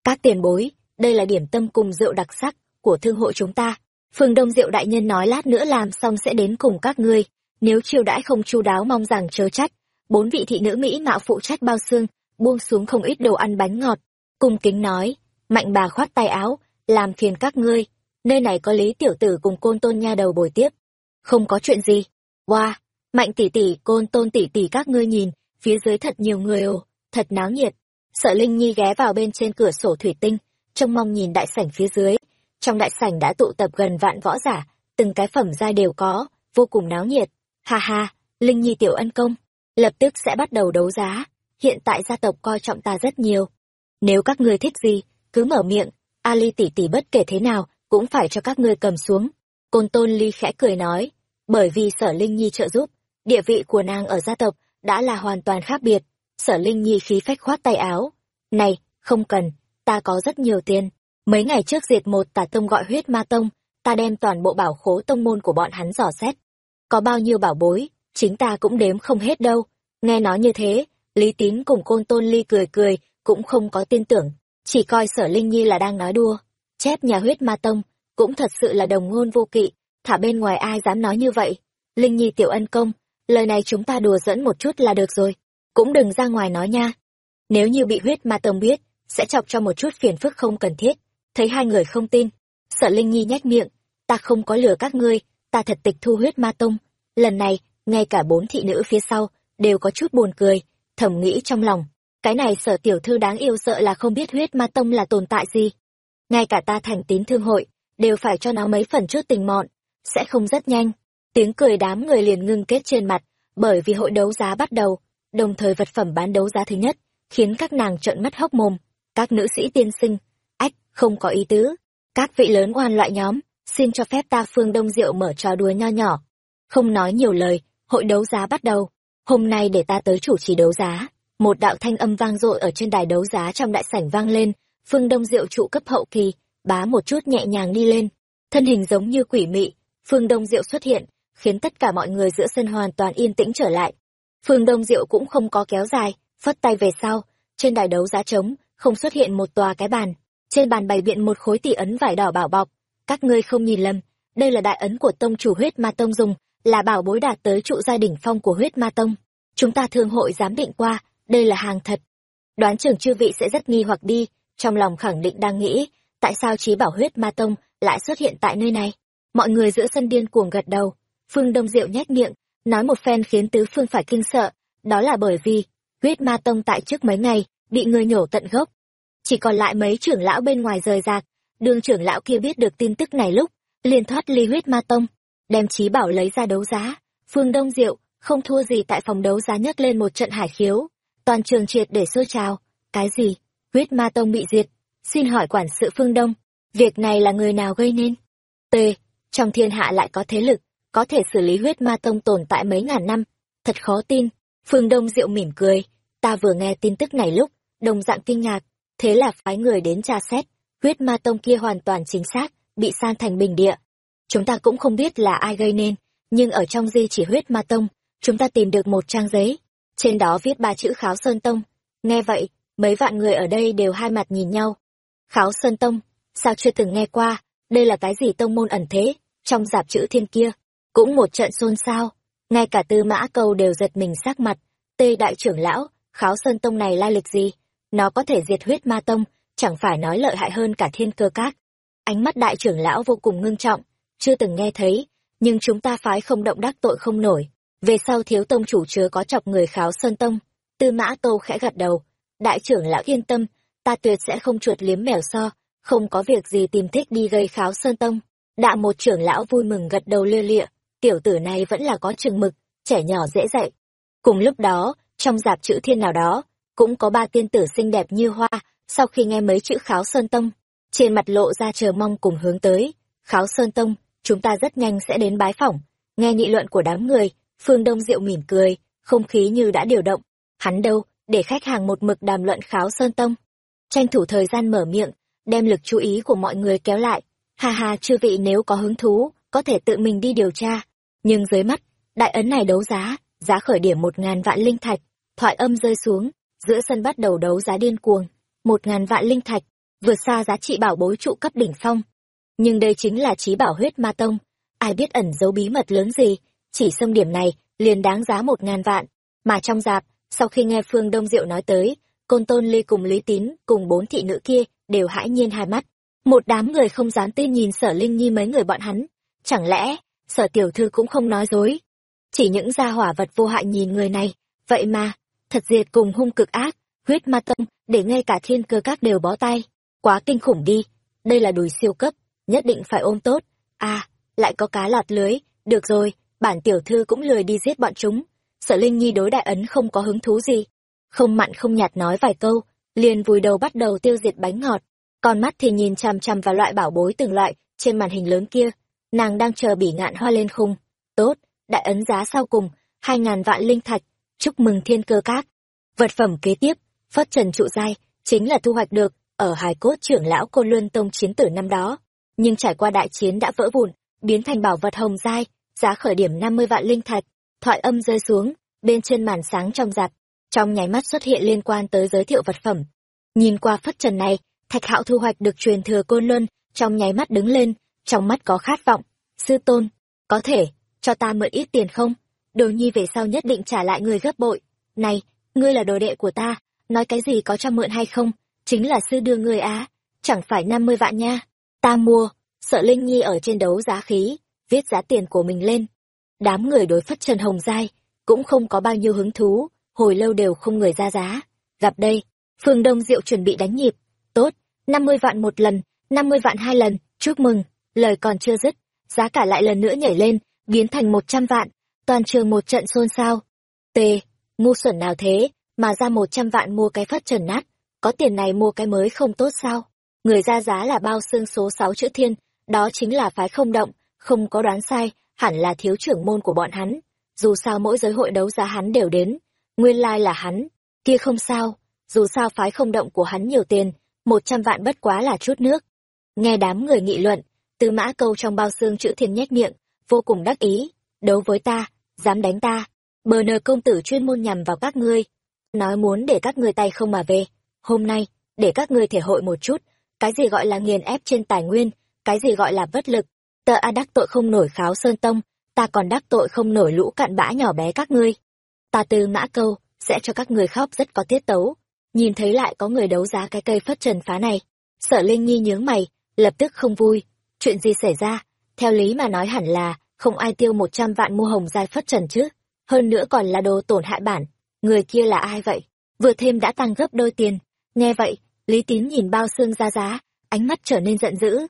Các tiền bối, đây là điểm tâm cùng rượu đặc sắc của thương hội chúng ta. Phương Đông Diệu đại nhân nói lát nữa làm xong sẽ đến cùng các ngươi, nếu chiêu đãi không chu đáo mong rằng chớ trách. Bốn vị thị nữ Mỹ mạo phụ trách bao xương, buông xuống không ít đồ ăn bánh ngọt, cung kính nói, mạnh bà khoát tay áo, làm phiền các ngươi, nơi này có lý tiểu tử cùng côn tôn nha đầu bồi tiếp. Không có chuyện gì. Wow, mạnh tỷ tỷ, côn tôn tỷ tỷ các ngươi nhìn, phía dưới thật nhiều người ồ, thật náo nhiệt. Sợ Linh Nhi ghé vào bên trên cửa sổ thủy tinh, trông mong nhìn đại sảnh phía dưới. Trong đại sảnh đã tụ tập gần vạn võ giả, từng cái phẩm giai đều có, vô cùng náo nhiệt. Ha ha, Linh Nhi tiểu ân công, lập tức sẽ bắt đầu đấu giá. Hiện tại gia tộc coi trọng ta rất nhiều. Nếu các ngươi thích gì, cứ mở miệng, Ali tỷ tỷ bất kể thế nào, cũng phải cho các ngươi cầm xuống. Côn Tôn Ly khẽ cười nói, bởi vì sở Linh Nhi trợ giúp, địa vị của nàng ở gia tộc đã là hoàn toàn khác biệt. Sở Linh Nhi khí phách khoát tay áo. Này, không cần, ta có rất nhiều tiền. Mấy ngày trước diệt một tà tông gọi huyết ma tông, ta đem toàn bộ bảo khố tông môn của bọn hắn dò xét. Có bao nhiêu bảo bối, chính ta cũng đếm không hết đâu. Nghe nói như thế, Lý Tín cùng Côn Tôn Ly cười cười, cũng không có tin tưởng, chỉ coi sở Linh Nhi là đang nói đùa. Chép nhà huyết ma tông, cũng thật sự là đồng ngôn vô kỵ, thả bên ngoài ai dám nói như vậy. Linh Nhi tiểu ân công, lời này chúng ta đùa dẫn một chút là được rồi, cũng đừng ra ngoài nói nha. Nếu như bị huyết ma tông biết, sẽ chọc cho một chút phiền phức không cần thiết. Thấy hai người không tin, sợ Linh Nhi nhếch miệng, ta không có lừa các ngươi, ta thật tịch thu huyết ma tông. Lần này, ngay cả bốn thị nữ phía sau, đều có chút buồn cười, thầm nghĩ trong lòng. Cái này sở tiểu thư đáng yêu sợ là không biết huyết ma tông là tồn tại gì. Ngay cả ta thành tín thương hội, đều phải cho nó mấy phần chút tình mọn, sẽ không rất nhanh. Tiếng cười đám người liền ngưng kết trên mặt, bởi vì hội đấu giá bắt đầu, đồng thời vật phẩm bán đấu giá thứ nhất, khiến các nàng trợn mắt hốc mồm. Các nữ sĩ tiên sinh, ách, không có ý tứ. Các vị lớn oan loại nhóm, xin cho phép ta phương đông diệu mở trò đùa nho nhỏ. Không nói nhiều lời, hội đấu giá bắt đầu. Hôm nay để ta tới chủ trì đấu giá. Một đạo thanh âm vang dội ở trên đài đấu giá trong đại sảnh vang lên, phương đông diệu trụ cấp hậu kỳ, bá một chút nhẹ nhàng đi lên. Thân hình giống như quỷ mị, phương đông diệu xuất hiện, khiến tất cả mọi người giữa sân hoàn toàn yên tĩnh trở lại. Phương Đông Diệu cũng không có kéo dài, phất tay về sau, trên đài đấu giá trống, không xuất hiện một tòa cái bàn. Trên bàn bày biện một khối tỷ ấn vải đỏ bảo bọc. Các ngươi không nhìn lầm, đây là đại ấn của tông chủ huyết ma tông dùng, là bảo bối đạt tới trụ gia đỉnh phong của huyết ma tông. Chúng ta thương hội giám định qua, đây là hàng thật. Đoán trưởng chư vị sẽ rất nghi hoặc đi, trong lòng khẳng định đang nghĩ, tại sao trí bảo huyết ma tông lại xuất hiện tại nơi này. Mọi người giữa sân điên cuồng gật đầu, Phương Đông Diệu nhếch miệng, nói một phen khiến tứ phương phải kinh sợ, đó là bởi vì, huyết ma tông tại trước mấy ngày, bị người nhổ tận gốc. Chỉ còn lại mấy trưởng lão bên ngoài rời rạc, Đường trưởng lão kia biết được tin tức này lúc, liền thoát ly huyết ma tông, đem trí bảo lấy ra đấu giá. Phương Đông Diệu, không thua gì tại phòng đấu giá nhấc lên một trận hải khiếu, toàn trường triệt để xôi trào. Cái gì? Huyết ma tông bị diệt? Xin hỏi quản sự Phương Đông, việc này là người nào gây nên? T. Trong thiên hạ lại có thế lực, có thể xử lý huyết ma tông tồn tại mấy ngàn năm, thật khó tin. Phương Đông Diệu mỉm cười, ta vừa nghe tin tức này lúc, đồng dạng kinh ngạc, thế là phái người đến tra xét, huyết ma tông kia hoàn toàn chính xác, bị san thành bình địa. Chúng ta cũng không biết là ai gây nên, nhưng ở trong di chỉ huyết ma tông, chúng ta tìm được một trang giấy, trên đó viết ba chữ Kháo Sơn Tông. Nghe vậy, mấy vạn người ở đây đều hai mặt nhìn nhau. Kháo Sơn Tông, sao chưa từng nghe qua, đây là cái gì tông môn ẩn thế, trong dạp chữ thiên kia, cũng một trận xôn xao, ngay cả tư mã câu đều giật mình sắc mặt. Tê đại trưởng lão, kháo sơn tông này lai lịch gì? Nó có thể diệt huyết ma tông, chẳng phải nói lợi hại hơn cả thiên cơ các. Ánh mắt đại trưởng lão vô cùng ngưng trọng, chưa từng nghe thấy, nhưng chúng ta phái không động đắc tội không nổi. Về sau thiếu tông chủ chứa có chọc người kháo sơn tông. Tư mã câu khẽ gật đầu. Đại trưởng lão yên tâm, ta tuyệt sẽ không chuột liếm mèo so, không có việc gì tìm thích đi gây kháo sơn tông. Đạ một trưởng lão vui mừng gật đầu lia lịa, tiểu tử này vẫn là có chừng mực, trẻ nhỏ dễ dạy. Cùng lúc đó, trong dạp chữ thiên nào đó, cũng có ba tiên tử xinh đẹp như hoa, sau khi nghe mấy chữ kháo sơn tông, trên mặt lộ ra chờ mong cùng hướng tới. Kháo sơn tông, chúng ta rất nhanh sẽ đến bái phỏng. Nghe nghị luận của đám người, Phương Đông Diệu mỉm cười, không khí như đã điều động. Hắn đâu, để khách hàng một mực đàm luận kháo sơn tông. Tranh thủ thời gian mở miệng, đem lực chú ý của mọi người kéo lại. ha ha, chư vị nếu có hứng thú, có thể tự mình đi điều tra, nhưng dưới mắt, đại ấn này đấu giá giá khởi điểm một ngàn vạn linh thạch, thoại âm rơi xuống, giữa sân bắt đầu đấu giá điên cuồng, một ngàn vạn linh thạch, vượt xa giá trị bảo bối trụ cấp đỉnh phong. Nhưng đây chính là trí bảo huyết ma tông, ai biết ẩn giấu bí mật lớn gì, chỉ xâm điểm này liền đáng giá một ngàn vạn. Mà trong dạp, sau khi nghe phương đông diệu nói tới, côn tôn ly cùng lý tín cùng bốn thị nữ kia đều hãi nhiên hai mắt. Một đám người không dám tin nhìn sở linh nhi mấy người bọn hắn, chẳng lẽ sở tiểu thư cũng không nói dối. Chỉ những gia hỏa vật vô hại nhìn người này, vậy mà, thật diệt cùng hung cực ác, huyết ma tông để ngay cả thiên cơ các đều bó tay. Quá kinh khủng đi. Đây là đùi siêu cấp nhất định phải ôm tốt. À lại có cá lọt lưới. Được rồi bản tiểu thư cũng lười đi giết bọn chúng. Sở linh nhi đối đại ấn không có hứng thú gì. Không mặn không nhạt nói vài câu liền vùi đầu bắt đầu tiêu diệt bánh ngọt. Con mắt thì nhìn chằm chằm vào loại bảo bối từng loại trên màn hình lớn kia nàng đang chờ bỉ ngạn hoa lên khung. Tốt, đại ấn giá sau cùng, hai ngàn vạn linh thạch. Chúc mừng thiên cơ cát vật phẩm kế tiếp, phất trần trụ giai, chính là thu hoạch được ở hài cốt trưởng lão côn luân tông chiến tử năm đó. Nhưng trải qua đại chiến đã vỡ vụn, biến thành bảo vật hồng giai, giá khởi điểm năm mươi vạn linh thạch. Thoại âm rơi xuống, bên trên màn sáng trong giặt trong nháy mắt xuất hiện liên quan tới giới thiệu vật phẩm. Nhìn qua phất trần này, thạch hạo thu hoạch được truyền thừa côn luân, trong nháy mắt đứng lên trong mắt có khát vọng. Sư tôn, có thể, cho ta mượn ít tiền không? Đồ nhi về sau nhất định trả lại người gấp bội. Này, ngươi là đồ đệ của ta, nói cái gì có cho mượn hay không? Chính là sư đưa ngươi á, chẳng phải năm mươi vạn nha. Ta mua, sợ linh nhi ở trên đấu giá khí, viết giá tiền của mình lên. Đám người đối phất trần hồng giai, cũng không có bao nhiêu hứng thú, hồi lâu đều không người ra giá. Gặp đây, phương đông diệu chuẩn bị đánh nhịp. Tốt, năm mươi vạn một lần, năm mươi vạn hai lần, chúc mừng lời còn chưa dứt, giá cả lại lần nữa nhảy lên, biến thành một trăm vạn, toàn trường một trận xôn xao. T, ngu xuẩn nào thế mà ra một trăm vạn mua cái phất trần nát, có tiền này mua cái mới không tốt sao? Người ra giá là bao xương số sáu chữ thiên, đó chính là phái không động, không có đoán sai, hẳn là thiếu trưởng môn của bọn hắn. Dù sao mỗi giới hội đấu giá hắn đều đến, nguyên lai là hắn, kia không sao. Dù sao phái không động của hắn nhiều tiền, một trăm vạn bất quá là chút nước. Nghe đám người nghị luận tư mã câu trong bao xương chữ thiên nhếch miệng, vô cùng đắc ý. Đấu với ta, dám đánh ta. Bờ nờ công tử chuyên môn nhằm vào các ngươi. Nói muốn để các ngươi tay không mà về. Hôm nay, để các ngươi thể hội một chút. Cái gì gọi là nghiền ép trên tài nguyên, cái gì gọi là bất lực. Tợ a đắc tội không nổi kháo sơn tông, ta còn đắc tội không nổi lũ cặn bã nhỏ bé các ngươi. Ta từ mã câu, sẽ cho các người khóc rất có tiết tấu. Nhìn thấy lại có người đấu giá cái cây phất trần phá này. Sợ linh nhi nhướng mày, lập tức không vui chuyện gì xảy ra? Theo lý mà nói hẳn là không ai tiêu một trăm vạn mua hồng giai phất trần chứ. Hơn nữa còn là đồ tổn hại bản. Người kia là ai vậy? Vừa thêm đã tăng gấp đôi tiền. Nghe vậy, lý tín nhìn bao xương ra giá, ánh mắt trở nên giận dữ.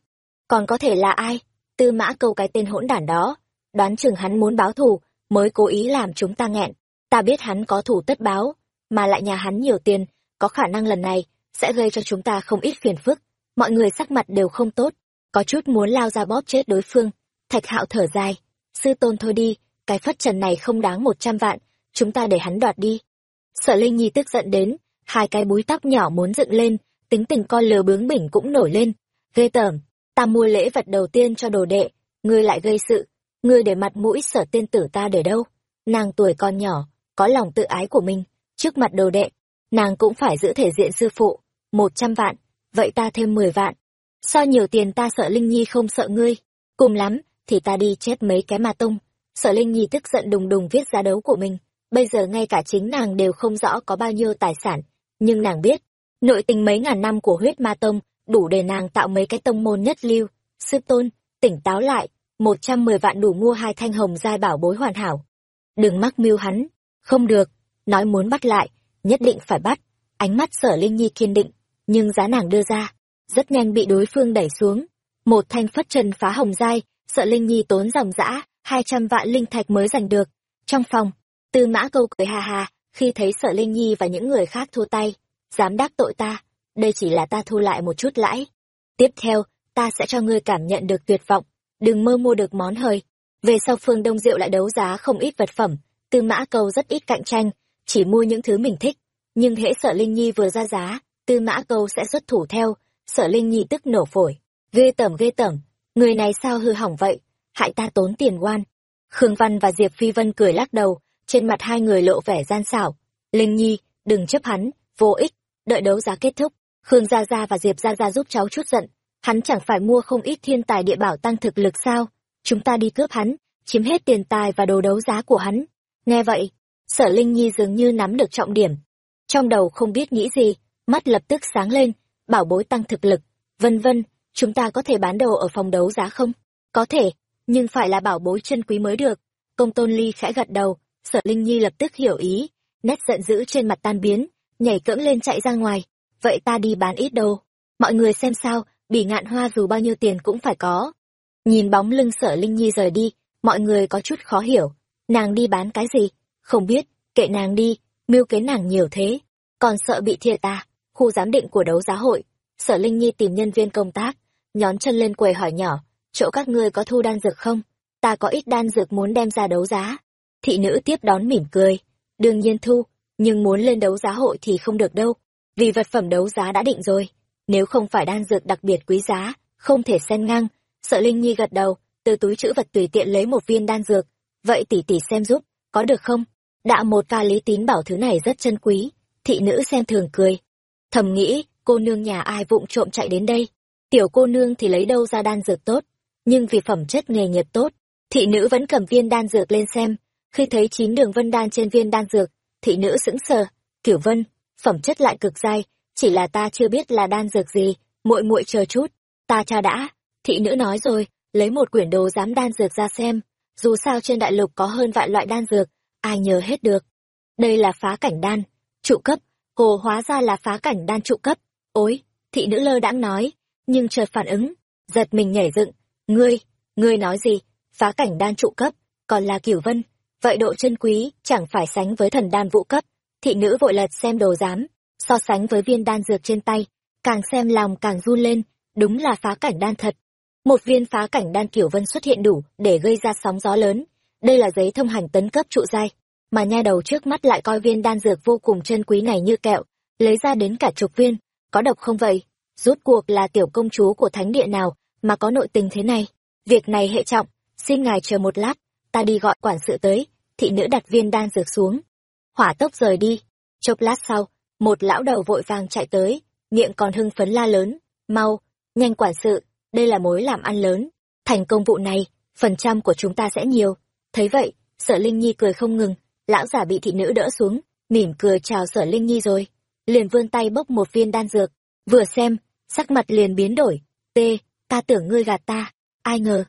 Còn có thể là ai? Tư mã câu cái tên hỗn đản đó. Đoán chừng hắn muốn báo thù, mới cố ý làm chúng ta nghẹn. Ta biết hắn có thủ tất báo, mà lại nhà hắn nhiều tiền, có khả năng lần này sẽ gây cho chúng ta không ít phiền phức. Mọi người sắc mặt đều không tốt có chút muốn lao ra bóp chết đối phương. Thạch hạo thở dài. Sư tôn thôi đi, cái phất trần này không đáng một trăm vạn, chúng ta để hắn đoạt đi. Sợ linh nhi tức giận đến, hai cái búi tóc nhỏ muốn dựng lên, tính tình con lừa bướng bỉnh cũng nổi lên. Ghê tởm, ta mua lễ vật đầu tiên cho đồ đệ, ngươi lại gây sự, ngươi để mặt mũi sở tiên tử ta để đâu? Nàng tuổi con nhỏ, có lòng tự ái của mình, trước mặt đồ đệ, nàng cũng phải giữ thể diện sư phụ, một trăm vạn, vậy ta thêm mười vạn sao nhiều tiền ta sợ linh nhi không sợ ngươi. Cùng lắm, thì ta đi chết mấy cái mà tung sở linh nhi tức giận đùng đùng viết giá đấu của mình. Bây giờ ngay cả chính nàng đều không rõ có bao nhiêu tài sản. Nhưng nàng biết, nội tình mấy ngàn năm của huyết ma tông đủ để nàng tạo mấy cái tông môn nhất lưu. Sư tôn, tỉnh táo lại, một trăm mười vạn đủ mua hai thanh hồng giai bảo bối hoàn hảo. Đừng mắc mưu hắn. Không được, nói muốn bắt lại, nhất định phải bắt. Ánh mắt sở linh nhi kiên định, nhưng giá nàng đưa ra rất nhanh bị đối phương đẩy xuống. Một thanh phất trần phá hồng giai, sợ linh nhi tốn dòng dã, hai trăm vạn linh thạch mới giành được. Trong phòng, tư mã câu cười hà hà khi thấy sợ linh nhi và những người khác thua tay, dám đắc tội ta, đây chỉ là ta thu lại một chút lãi. Tiếp theo, ta sẽ cho ngươi cảm nhận được tuyệt vọng, đừng mơ mua được món hời. Về sau phương đông diệu lại đấu giá không ít vật phẩm, tư mã câu rất ít cạnh tranh, chỉ mua những thứ mình thích. Nhưng hễ sợ linh nhi vừa ra giá, tư mã câu sẽ xuất thủ theo sợ linh nhi tức nổ phổi. Ghê tởm ghê tởm. Người này sao hư hỏng vậy? Hại ta tốn tiền oan. Khương văn và diệp phi vân cười lắc đầu. Trên mặt hai người lộ vẻ gian xảo. Linh nhi, đừng chấp hắn. Vô ích. Đợi đấu giá kết thúc. Khương gia gia và diệp gia gia giúp cháu chút giận. Hắn chẳng phải mua không ít thiên tài địa bảo tăng thực lực sao? Chúng ta đi cướp hắn, chiếm hết tiền tài và đồ đấu giá của hắn. Nghe vậy, sở linh nhi dường như nắm được trọng điểm. Trong đầu không biết nghĩ gì, mắt lập tức sáng lên bảo bối tăng thực lực vân vân chúng ta có thể bán đồ ở phòng đấu giá không có thể nhưng phải là bảo bối chân quý mới được công tôn ly khẽ gật đầu sở linh nhi lập tức hiểu ý nét giận dữ trên mặt tan biến nhảy cẫng lên chạy ra ngoài. Vậy ta đi bán ít đồ. Mọi người xem sao, bỉ ngạn hoa dù bao nhiêu tiền cũng phải có. Nhìn bóng lưng sở Linh Nhi rời đi, mọi người có chút khó hiểu. Nàng đi bán cái gì? Không biết, kệ nàng đi, mưu kế nàng nhiều thế. Còn sợ bị thiệt ta, khu giám định của đấu giá hội. Sở Linh Nhi tìm nhân viên công tác, nhón chân lên quầy hỏi nhỏ, chỗ các ngươi có thu đan dược không? Ta có ít đan dược muốn đem ra đấu giá. Thị nữ tiếp đón mỉm cười, đương nhiên thu, nhưng muốn lên đấu giá hội thì không được đâu, vì vật phẩm đấu giá đã định rồi. Nếu không phải đan dược đặc biệt quý giá, không thể xen ngang. Sợ Linh Nhi gật đầu, từ túi chữ vật tùy tiện lấy một viên đan dược. Vậy tỷ tỷ xem giúp, có được không? Đạ một ca lý tín bảo thứ này rất chân quý. Thị nữ xem thường cười. Thầm nghĩ, cô nương nhà ai vụng trộm chạy đến đây. Tiểu cô nương thì lấy đâu ra đan dược tốt. Nhưng vì phẩm chất nghề nghiệp tốt, thị nữ vẫn cầm viên đan dược lên xem. Khi thấy chín đường vân đan trên viên đan dược, thị nữ sững sờ. Kiểu vân, phẩm chất lại cực dai, chỉ là ta chưa biết là đan dược gì, muội muội chờ chút, ta cha đã. Thị nữ nói rồi, lấy một quyển đồ giám đan dược ra xem, dù sao trên đại lục có hơn vạn loại đan dược, ai nhớ hết được. Đây là phá cảnh đan, trụ cấp, hồ hóa ra là phá cảnh đan trụ cấp. Ôi, thị nữ lơ đãng nói, nhưng chợt phản ứng, giật mình nhảy dựng, ngươi, ngươi nói gì, phá cảnh đan trụ cấp, còn là kiểu vân, vậy độ chân quý chẳng phải sánh với thần đan vũ cấp. Thị nữ vội lật xem đồ giám, so sánh với viên đan dược trên tay, càng xem lòng càng run lên, đúng là phá cảnh đan thật. Một viên phá cảnh đan kiểu vân xuất hiện đủ để gây ra sóng gió lớn. Đây là giấy thông hành tấn cấp trụ giai, mà nha đầu trước mắt lại coi viên đan dược vô cùng chân quý này như kẹo, lấy ra đến cả chục viên, có độc không vậy? Rốt cuộc là tiểu công chúa của thánh địa nào mà có nội tình thế này? Việc này hệ trọng, xin ngài chờ một lát, ta đi gọi quản sự tới. Thị nữ đặt viên đan dược xuống, hỏa tốc rời đi. Chốc lát sau, một lão đầu vội vàng chạy tới, miệng còn hưng phấn la lớn, mau, nhanh quản sự, đây là mối làm ăn lớn, thành công vụ này, phần trăm của chúng ta sẽ nhiều. Thấy vậy, sở Linh Nhi cười không ngừng, lão giả bị thị nữ đỡ xuống, mỉm cười chào sở Linh Nhi rồi, liền vươn tay bốc một viên đan dược, vừa xem, sắc mặt liền biến đổi, tê, ta tưởng ngươi gạt ta, ai ngờ,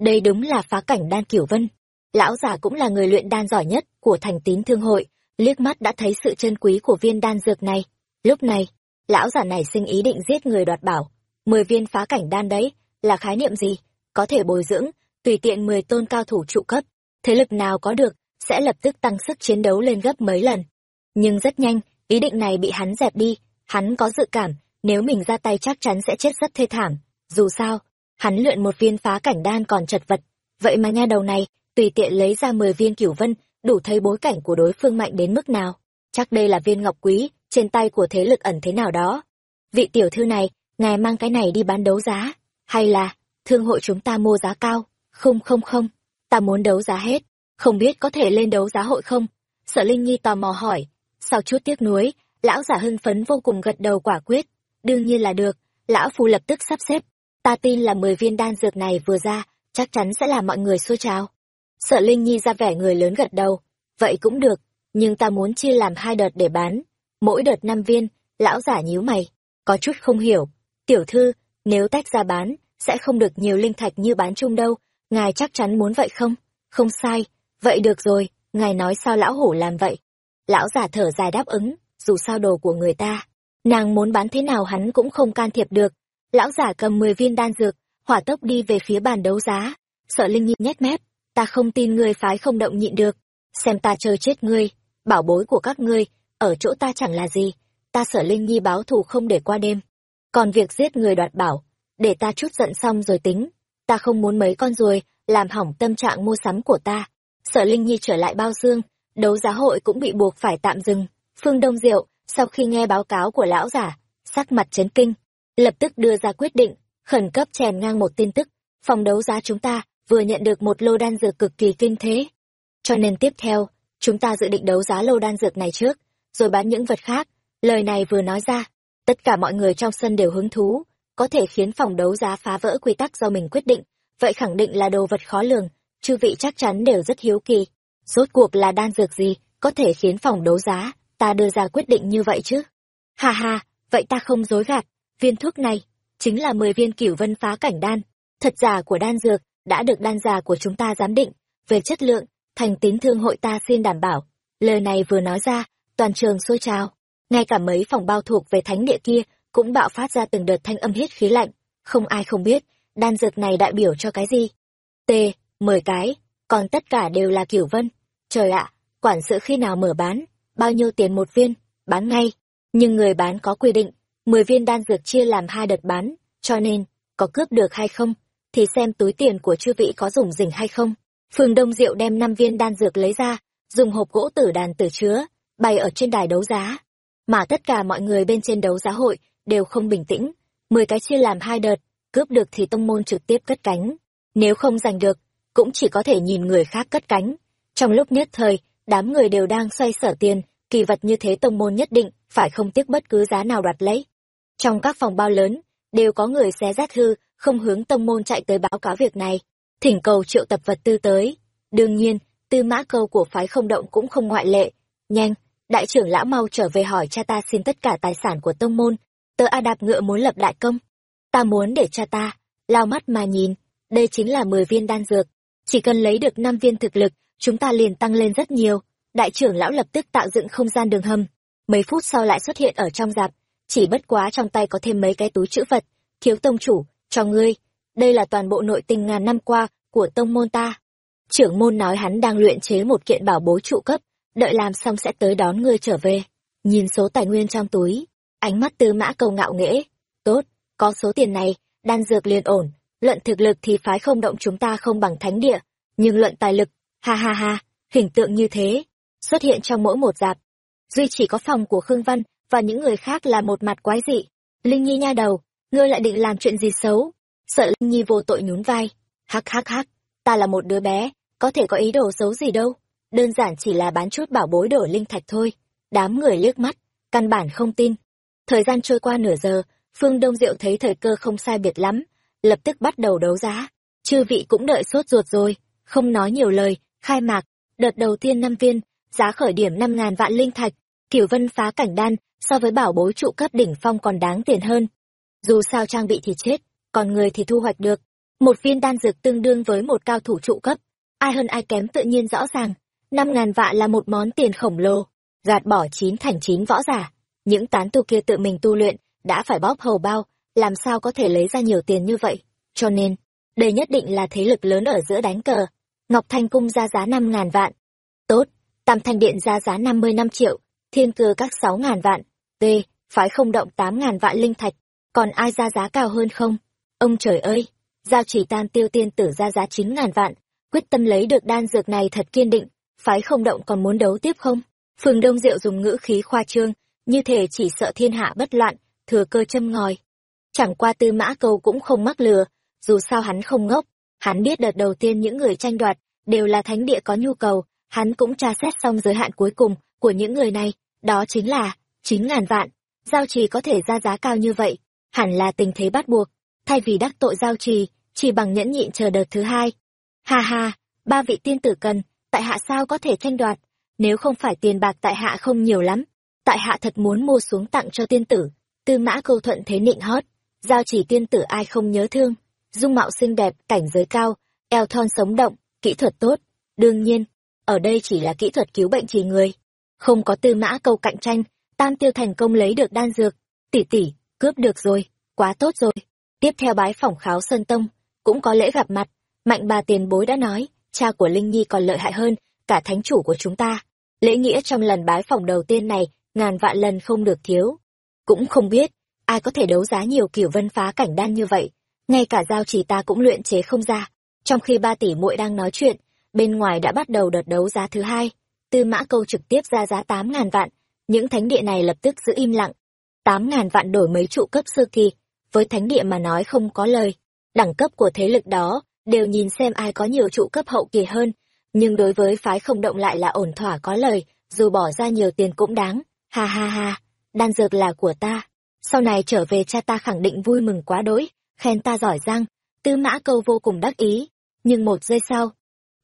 đây đúng là phá cảnh đan kiểu vân. Lão giả cũng là người luyện đan giỏi nhất của thành tín thương hội, liếc mắt đã thấy sự chân quý của viên đan dược này. Lúc này, lão giả này sinh ý định giết người đoạt bảo. Mười viên phá cảnh đan đấy, là khái niệm gì? Có thể bồi dưỡng, tùy tiện mười tôn cao thủ trụ cấp. Thế lực nào có được, sẽ lập tức tăng sức chiến đấu lên gấp mấy lần. Nhưng rất nhanh, ý định này bị hắn dẹp đi. Hắn có dự cảm, nếu mình ra tay chắc chắn sẽ chết rất thê thảm. Dù sao, hắn luyện một viên phá cảnh đan còn chật vật. Vậy mà nha đầu này, tùy tiện lấy ra mười viên cửu vân, đủ thấy bối cảnh của đối phương mạnh đến mức nào. Chắc đây là viên ngọc quý, trên tay của thế lực ẩn thế nào đó. Vị tiểu thư này, ngài mang cái này đi bán đấu giá, hay là, thương hội chúng ta mua giá cao, không không không, ta muốn đấu giá hết, không biết có thể lên đấu giá hội không? Sở Linh Nhi tò mò hỏi, sau chút tiếc nuối, lão giả hưng phấn vô cùng gật đầu quả quyết, đương nhiên là được, lão phu lập tức sắp xếp, ta tin là mười viên đan dược này vừa ra, chắc chắn sẽ làm mọi người xôi trào. Sợ Linh Nhi ra vẻ người lớn gật đầu. Vậy cũng được, nhưng ta muốn chia làm hai đợt để bán. Mỗi đợt năm viên, lão giả nhíu mày. Có chút không hiểu. Tiểu thư, nếu tách ra bán, sẽ không được nhiều linh thạch như bán chung đâu. Ngài chắc chắn muốn vậy không? Không sai. Vậy được rồi, ngài nói sao lão hổ làm vậy? Lão giả thở dài đáp ứng, dù sao đồ của người ta. Nàng muốn bán thế nào hắn cũng không can thiệp được. Lão giả cầm 10 viên đan dược, hỏa tốc đi về phía bàn đấu giá. Sợ Linh nhị nhét mép, ta không tin ngươi phái không động nhịn được xem ta chơi chết ngươi bảo bối của các ngươi ở chỗ ta chẳng là gì ta sợ linh nhi báo thù không để qua đêm còn việc giết người đoạt bảo để ta chút giận xong rồi tính ta không muốn mấy con ruồi làm hỏng tâm trạng mua sắm của ta sợ linh nhi trở lại bao dương đấu giá hội cũng bị buộc phải tạm dừng phương đông diệu sau khi nghe báo cáo của lão giả sắc mặt chấn kinh lập tức đưa ra quyết định khẩn cấp chèn ngang một tin tức phòng đấu giá chúng ta vừa nhận được một lô đan dược cực kỳ kinh thế. Cho nên tiếp theo, chúng ta dự định đấu giá lô đan dược này trước, rồi bán những vật khác. Lời này vừa nói ra, tất cả mọi người trong sân đều hứng thú, có thể khiến phòng đấu giá phá vỡ quy tắc do mình quyết định, vậy khẳng định là đồ vật khó lường, chư vị chắc chắn đều rất hiếu kỳ. Rốt cuộc là đan dược gì, có thể khiến phòng đấu giá, ta đưa ra quyết định như vậy chứ? Ha ha, vậy ta không dối gạt, viên thuốc này, chính là 10 viên cửu vân phá cảnh đan. Thật giả của đan dược, đã được đan giả của chúng ta giám định. Về chất lượng thành tín thương hội ta xin đảm bảo. Lời này vừa nói ra toàn trường sôi trào. Ngay cả mấy phòng bao thuộc về thánh địa kia cũng bạo phát ra từng đợt thanh âm hít khí lạnh. Không ai không biết đan dược này đại biểu cho cái gì? T mười cái, còn tất cả đều là kiểu vân. Trời ạ, quản sự khi nào mở bán, bao nhiêu tiền một viên, bán ngay. Nhưng người bán có quy định, mười viên đan dược chia làm hai đợt bán, cho nên có cướp được hay không, thì xem túi tiền của chư vị có dùng dình hay không. Phường đông diệu đem năm viên đan dược lấy ra, dùng hộp gỗ tử đàn tử chứa, bày ở trên đài đấu giá. Mà tất cả mọi người bên trên đấu giá hội đều không bình tĩnh, mười cái chia làm hai đợt, cướp được thì tông môn trực tiếp cất cánh. Nếu không giành được cũng chỉ có thể nhìn người khác cất cánh. Trong lúc nhất thời, đám người đều đang xoay sở tiền, kỳ vật như thế tông môn nhất định, phải không tiếc bất cứ giá nào đoạt lấy. Trong các phòng bao lớn, đều có người xé rách hư, không hướng tông môn chạy tới báo cáo việc này. Thỉnh cầu triệu tập vật tư tới. Đương nhiên, tư mã câu của phái không động cũng không ngoại lệ. Nhanh, đại trưởng lão mau trở về hỏi cha ta xin tất cả tài sản của tông môn. Tớ a đạp ngựa muốn lập đại công. Ta muốn để cha ta lao mắt mà nhìn. Đây chính là mười viên đan dược chỉ cần lấy được năm viên thực lực, chúng ta liền tăng lên rất nhiều. Đại trưởng lão lập tức tạo dựng không gian đường hầm. Mấy phút sau lại xuất hiện ở trong dạp. Chỉ bất quá trong tay có thêm mấy cái túi chữ vật. Thiếu tông chủ, cho ngươi. Đây là toàn bộ nội tình ngàn năm qua của tông môn ta. Trưởng môn nói hắn đang luyện chế một kiện bảo bối trụ cấp. Đợi làm xong sẽ tới đón ngươi trở về. Nhìn số tài nguyên trong túi. Ánh mắt tư mã cầu ngạo nghễ. Tốt, có số tiền này, đan dược liền ổn luận thực lực thì phái không động chúng ta không bằng thánh địa, nhưng luận tài lực, ha ha ha, hình tượng như thế, xuất hiện trong mỗi một dạp. Duy chỉ có phòng của khương văn và những người khác là một mặt quái dị. Linh nhi nha đầu, ngươi lại định làm chuyện gì xấu? Sợ linh nhi vô tội nhún vai. Hắc hắc hắc, ta là một đứa bé, có thể có ý đồ xấu gì đâu. Đơn giản chỉ là bán chút bảo bối đổi linh thạch thôi. Đám người liếc mắt, căn bản không tin. Thời gian trôi qua nửa giờ, phương đông diệu thấy thời cơ không sai biệt lắm lập tức bắt đầu đấu giá. Chư vị cũng đợi sốt ruột rồi, không nói nhiều lời, khai mạc, đợt đầu tiên năm viên, giá khởi điểm năm ngàn vạn linh thạch, kiểu vân phá cảnh đan, so với bảo bối trụ cấp đỉnh phong còn đáng tiền hơn. Dù sao trang bị thì chết, còn người thì thu hoạch được. Một viên đan dược tương đương với một cao thủ trụ cấp, ai hơn ai kém tự nhiên rõ ràng. Năm ngàn vạn là một món tiền khổng lồ, gạt bỏ chín thành chín võ giả. Những tán tu kia tự mình tu luyện, đã phải bóp hầu bao làm sao có thể lấy ra nhiều tiền như vậy? Cho nên, đây nhất định là thế lực lớn ở giữa đánh cờ. Ngọc thanh cung ra giá năm ngàn vạn. Tốt, tam thanh điện ra giá năm mươi năm triệu, thiên cư các sáu ngàn vạn. T, phái không động tám ngàn vạn linh thạch. Còn ai ra giá cao hơn không? Ông trời ơi! Giao chỉ tan tiêu tiên tử ra giá chín ngàn vạn. Quyết tâm lấy được đan dược này thật kiên định. Phái không động còn muốn đấu tiếp không? Phường đông diệu dùng ngữ khí khoa trương, như thể chỉ sợ thiên hạ bất loạn, thừa cơ châm ngòi chẳng qua tư mã câu cũng không mắc lừa, dù sao hắn không ngốc. Hắn biết đợt đầu tiên những người tranh đoạt đều là thánh địa có nhu cầu, hắn cũng tra xét xong giới hạn cuối cùng của những người này, đó chính là chín ngàn vạn. Giao trì có thể ra giá cao như vậy, hẳn là tình thế bắt buộc. Thay vì đắc tội giao trì, chỉ bằng nhẫn nhịn chờ đợt thứ hai. Ha ha, ba vị tiên tử cần, tại hạ sao có thể tranh đoạt? Nếu không phải tiền bạc tại hạ không nhiều lắm, tại hạ thật muốn mua xuống tặng cho tiên tử. Tư mã câu thuận thế nịnh hót giao chỉ tiên tử ai không nhớ thương. Dung mạo xinh đẹp, cảnh giới cao, eo thon sống động, kỹ thuật tốt. Đương nhiên, ở đây chỉ là kỹ thuật cứu bệnh trì người. Không có tư mã câu cạnh tranh, tam tiêu thành công lấy được đan dược. Tỷ tỷ, cướp được rồi, quá tốt rồi. Tiếp theo bái phỏng kháo sơn tông, cũng có lễ gặp mặt. Mạnh bà tiền bối đã nói, cha của linh nhi còn lợi hại hơn cả thánh chủ của chúng ta. Lễ nghĩa trong lần bái phỏng đầu tiên này, ngàn vạn lần không được thiếu. Cũng không biết ai có thể đấu giá nhiều kiểu vân phá cảnh đan như vậy? Ngay cả giao chỉ ta cũng luyện chế không ra. Trong khi ba tỷ muội đang nói chuyện, bên ngoài đã bắt đầu đợt đấu giá thứ hai. Tư mã câu trực tiếp ra giá tám ngàn vạn, những thánh địa này lập tức giữ im lặng. tám ngàn vạn đổi mấy trụ cấp sơ kỳ, với thánh địa mà nói không có lời. Đẳng cấp của thế lực đó, đều nhìn xem ai có nhiều trụ cấp hậu kỳ hơn, nhưng đối với phái không động lại là ổn thỏa có lời, dù bỏ ra nhiều tiền cũng đáng. Ha ha ha, đan dược là của ta sau này trở về cha ta khẳng định vui mừng quá đỗi, khen ta giỏi giang, tư mã câu vô cùng đắc ý. Nhưng một giây sau,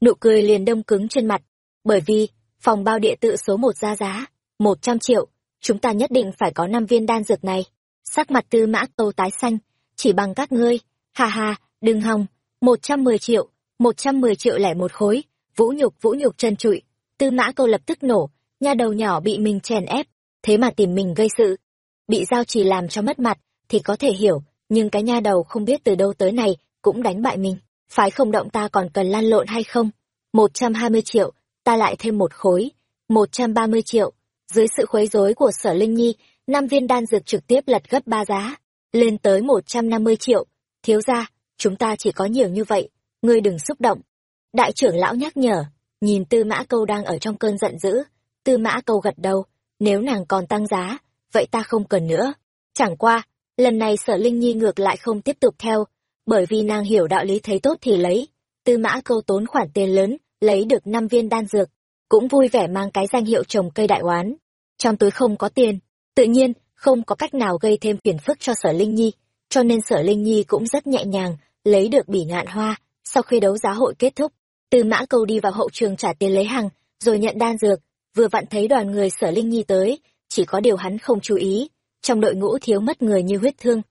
nụ cười liền đông cứng trên mặt, bởi vì phòng bao địa tự số một ra giá, một trăm triệu, chúng ta nhất định phải có năm viên đan dược này. Sắc mặt tư mã câu tái xanh, chỉ bằng các ngươi hà hà đừng hòng, một trăm mười triệu, một trăm mười triệu lẻ một khối, vũ nhục vũ nhục chân trụi. Tư mã câu lập tức nổ, nha đầu nhỏ bị mình chèn ép, thế mà tìm mình gây sự. Bị giao trì làm cho mất mặt, thì có thể hiểu, nhưng cái nha đầu không biết từ đâu tới này, cũng đánh bại mình. Phái không động ta còn cần lan lộn hay không? một trăm hai mươi triệu, ta lại thêm một khối. một trăm ba mươi triệu. Dưới sự khuấy rối của sở Linh Nhi, năm viên đan dược trực tiếp lật gấp ba giá, lên tới một trăm năm mươi triệu. Thiếu ra, chúng ta chỉ có nhiều như vậy, ngươi đừng xúc động. Đại trưởng lão nhắc nhở, nhìn tư mã câu đang ở trong cơn giận dữ, tư mã câu gật đầu, nếu nàng còn tăng giá, vậy ta không cần nữa. Chẳng qua, lần này sở Linh Nhi ngược lại không tiếp tục theo, bởi vì nàng hiểu đạo lý thấy tốt thì lấy. Tư mã câu tốn khoản tiền lớn, lấy được năm viên đan dược, cũng vui vẻ mang cái danh hiệu trồng cây đại oán. Trong túi không có tiền, tự nhiên, không có cách nào gây thêm phiền phức cho sở Linh Nhi, cho nên sở Linh Nhi cũng rất nhẹ nhàng, lấy được bỉ ngạn hoa, sau khi đấu giá hội kết thúc. Tư mã câu đi vào hậu trường trả tiền lấy hàng, rồi nhận đan dược, vừa vặn thấy đoàn người sở Linh Nhi tới, chỉ có điều hắn không chú ý, trong đội ngũ thiếu mất người như huyết thương.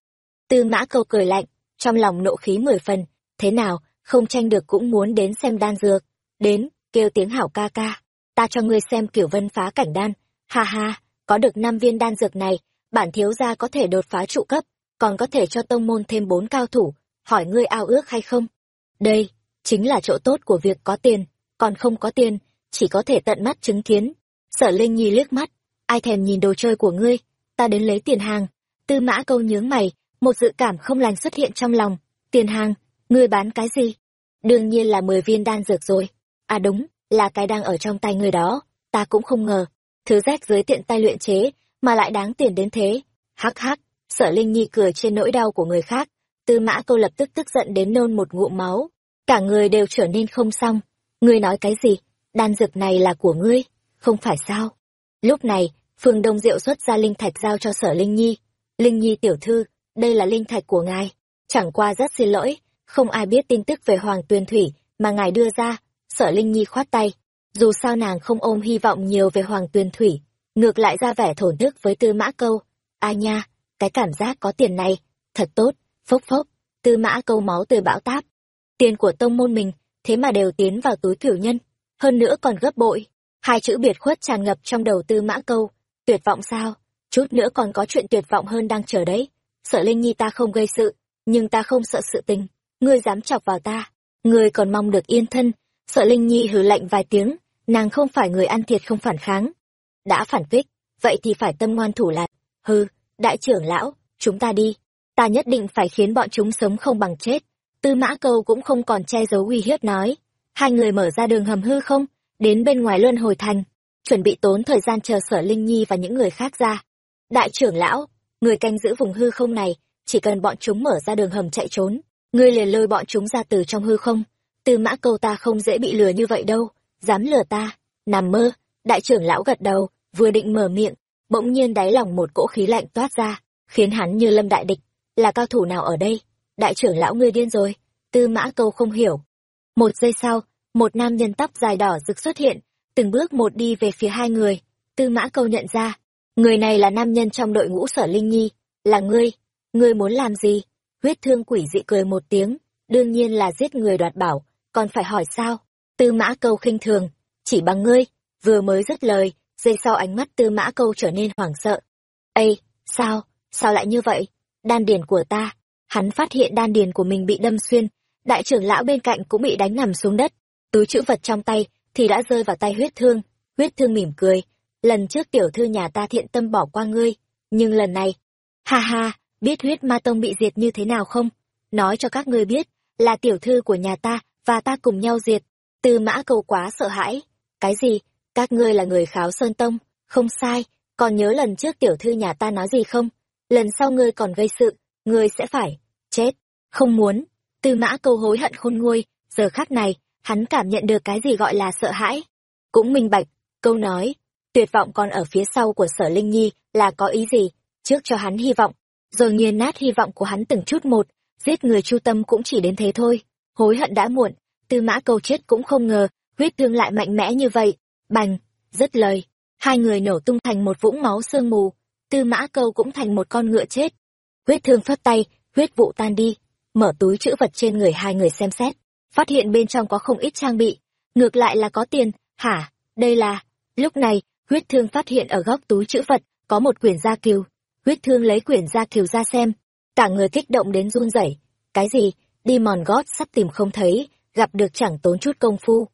Tư mã câu cười lạnh, trong lòng nộ khí mười phần, thế nào, không tranh được cũng muốn đến xem đan dược. Đến, kêu tiếng hảo ca ca, ta cho ngươi xem kiểu vân phá cảnh đan, ha ha, có được năm viên đan dược này, bản thiếu gia có thể đột phá trụ cấp, còn có thể cho tông môn thêm bốn cao thủ, hỏi ngươi ao ước hay không? Đây, chính là chỗ tốt của việc có tiền, còn không có tiền, chỉ có thể tận mắt chứng kiến. Sở Linh Nhi liếc mắt, ai thèm nhìn đồ chơi của ngươi, ta đến lấy tiền hàng. Tư mã câu nhướng mày, một dự cảm không lành xuất hiện trong lòng. Tiền hàng, ngươi bán cái gì? Đương nhiên là mười viên đan dược rồi. À đúng, là cái đang ở trong tay ngươi đó, ta cũng không ngờ. Thứ rách dưới tiện tay luyện chế, mà lại đáng tiền đến thế. Hắc hắc, sở Linh Nhi cười trên nỗi đau của người khác. Tư mã câu lập tức tức giận đến nôn một ngụm máu. Cả người đều trở nên không xong. Ngươi nói cái gì? Đan dược này là của ngươi, không phải sao? Lúc này, Phương Đông Diệu xuất ra linh thạch giao cho sở Linh Nhi. Linh Nhi tiểu thư, đây là linh thạch của ngài. Chẳng qua rất xin lỗi, không ai biết tin tức về Hoàng Tuyền Thủy mà ngài đưa ra. Sở Linh Nhi khoát tay. Dù sao nàng không ôm hy vọng nhiều về Hoàng Tuyền Thủy, ngược lại ra vẻ thổn thức với Tư Mã Câu. A nha, cái cảm giác có tiền này, thật tốt, phốc phốc, Tư Mã Câu máu từ bão táp. Tiền của tông môn mình, thế mà đều tiến vào túi cửu nhân, hơn nữa còn gấp bội. Hai chữ biệt khuất tràn ngập trong đầu Tư Mã Câu, tuyệt vọng sao? Chút nữa còn có chuyện tuyệt vọng hơn đang chờ đấy. Sợ Linh Nhi ta không gây sự, nhưng ta không sợ sự tình. Ngươi dám chọc vào ta, ngươi còn mong được yên thân. Sợ Linh Nhi hừ lạnh vài tiếng, nàng không phải người ăn thiệt không phản kháng. Đã phản kích, vậy thì phải tâm ngoan thủ lại. Hừ, đại trưởng lão, chúng ta đi. Ta nhất định phải khiến bọn chúng sống không bằng chết. Tư mã câu cũng không còn che giấu uy hiếp nói. Hai người mở ra đường hầm hư không, đến bên ngoài luân hồi thành chuẩn bị tốn thời gian chờ sở Linh Nhi và những người khác ra. Đại trưởng lão, người canh giữ vùng hư không này, chỉ cần bọn chúng mở ra đường hầm chạy trốn, ngươi liền lôi bọn chúng ra từ trong hư không. tư mã câu ta không dễ bị lừa như vậy đâu, dám lừa ta, nằm mơ, đại trưởng lão gật đầu, vừa định mở miệng, bỗng nhiên đáy lòng một cỗ khí lạnh toát ra, khiến hắn như lâm đại địch, là cao thủ nào ở đây? Đại trưởng lão ngươi điên rồi, tư mã câu không hiểu. Một giây sau, một nam nhân tóc dài đỏ rực xuất hiện, từng bước một đi về phía hai người. Tư mã câu nhận ra, người này là nam nhân trong đội ngũ sở Linh Nhi, là ngươi, ngươi muốn làm gì? Huyết thương quỷ dị cười một tiếng, đương nhiên là giết người đoạt bảo, còn phải hỏi sao? Tư mã câu khinh thường, chỉ bằng ngươi, vừa mới dứt lời, giây sau ánh mắt tư mã câu trở nên hoảng sợ. Ây, sao, sao lại như vậy? Đan điền của ta, hắn phát hiện đan điền của mình bị đâm xuyên, đại trưởng lão bên cạnh cũng bị đánh nằm xuống đất, túi chữ vật trong tay thì đã rơi vào tay huyết thương. Huyết thương mỉm cười, lần trước tiểu thư nhà ta thiện tâm bỏ qua ngươi, nhưng lần này, ha ha, biết huyết ma tông bị diệt như thế nào không? Nói cho các ngươi biết, là tiểu thư của nhà ta và ta cùng nhau diệt. Tư mã cầu quá sợ hãi. Cái gì? Các ngươi là người kháo sơn tông, không sai, còn nhớ lần trước tiểu thư nhà ta nói gì không? Lần sau ngươi còn gây sự, ngươi sẽ phải, chết, không muốn. Tư mã câu hối hận khôn nguôi, giờ khắc này, hắn cảm nhận được cái gì gọi là sợ hãi. Cũng minh bạch, câu nói, tuyệt vọng còn ở phía sau của sở Linh Nhi là có ý gì, trước cho hắn hy vọng, rồi nghiền nát hy vọng của hắn từng chút một, giết người chu tâm cũng chỉ đến thế thôi, hối hận đã muộn, tư mã câu chết cũng không ngờ, huyết thương lại mạnh mẽ như vậy, bành, dứt lời, hai người nổ tung thành một vũng máu sương mù, tư mã câu cũng thành một con ngựa chết. Huyết thương phất tay, huyết vụ tan đi, mở túi chữ vật trên người hai người xem xét, phát hiện bên trong có không ít trang bị, ngược lại là có tiền, hả, đây là... Lúc này, huyết thương phát hiện ở góc túi chữ vật, có một quyển gia kiều. Huyết thương lấy quyển gia kiều ra xem. Cả người kích động đến run rẩy. Cái gì? Đi mòn gót sắp tìm không thấy. Gặp được chẳng tốn chút công phu.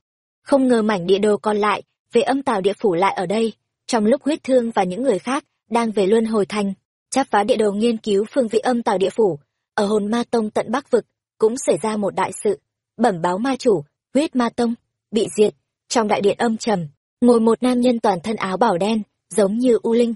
Không ngờ mảnh địa đồ còn lại. Về âm tào địa phủ lại ở đây. Trong lúc huyết thương và những người khác đang về luân hồi thành chắp phá địa đồ nghiên cứu phương vị âm tào địa phủ ở hồn ma tông tận bắc vực cũng xảy ra một đại sự bẩm báo ma chủ, huyết ma tông, bị diệt. Trong đại điện âm trầm, ngồi một nam nhân toàn thân áo bảo đen, giống như u linh.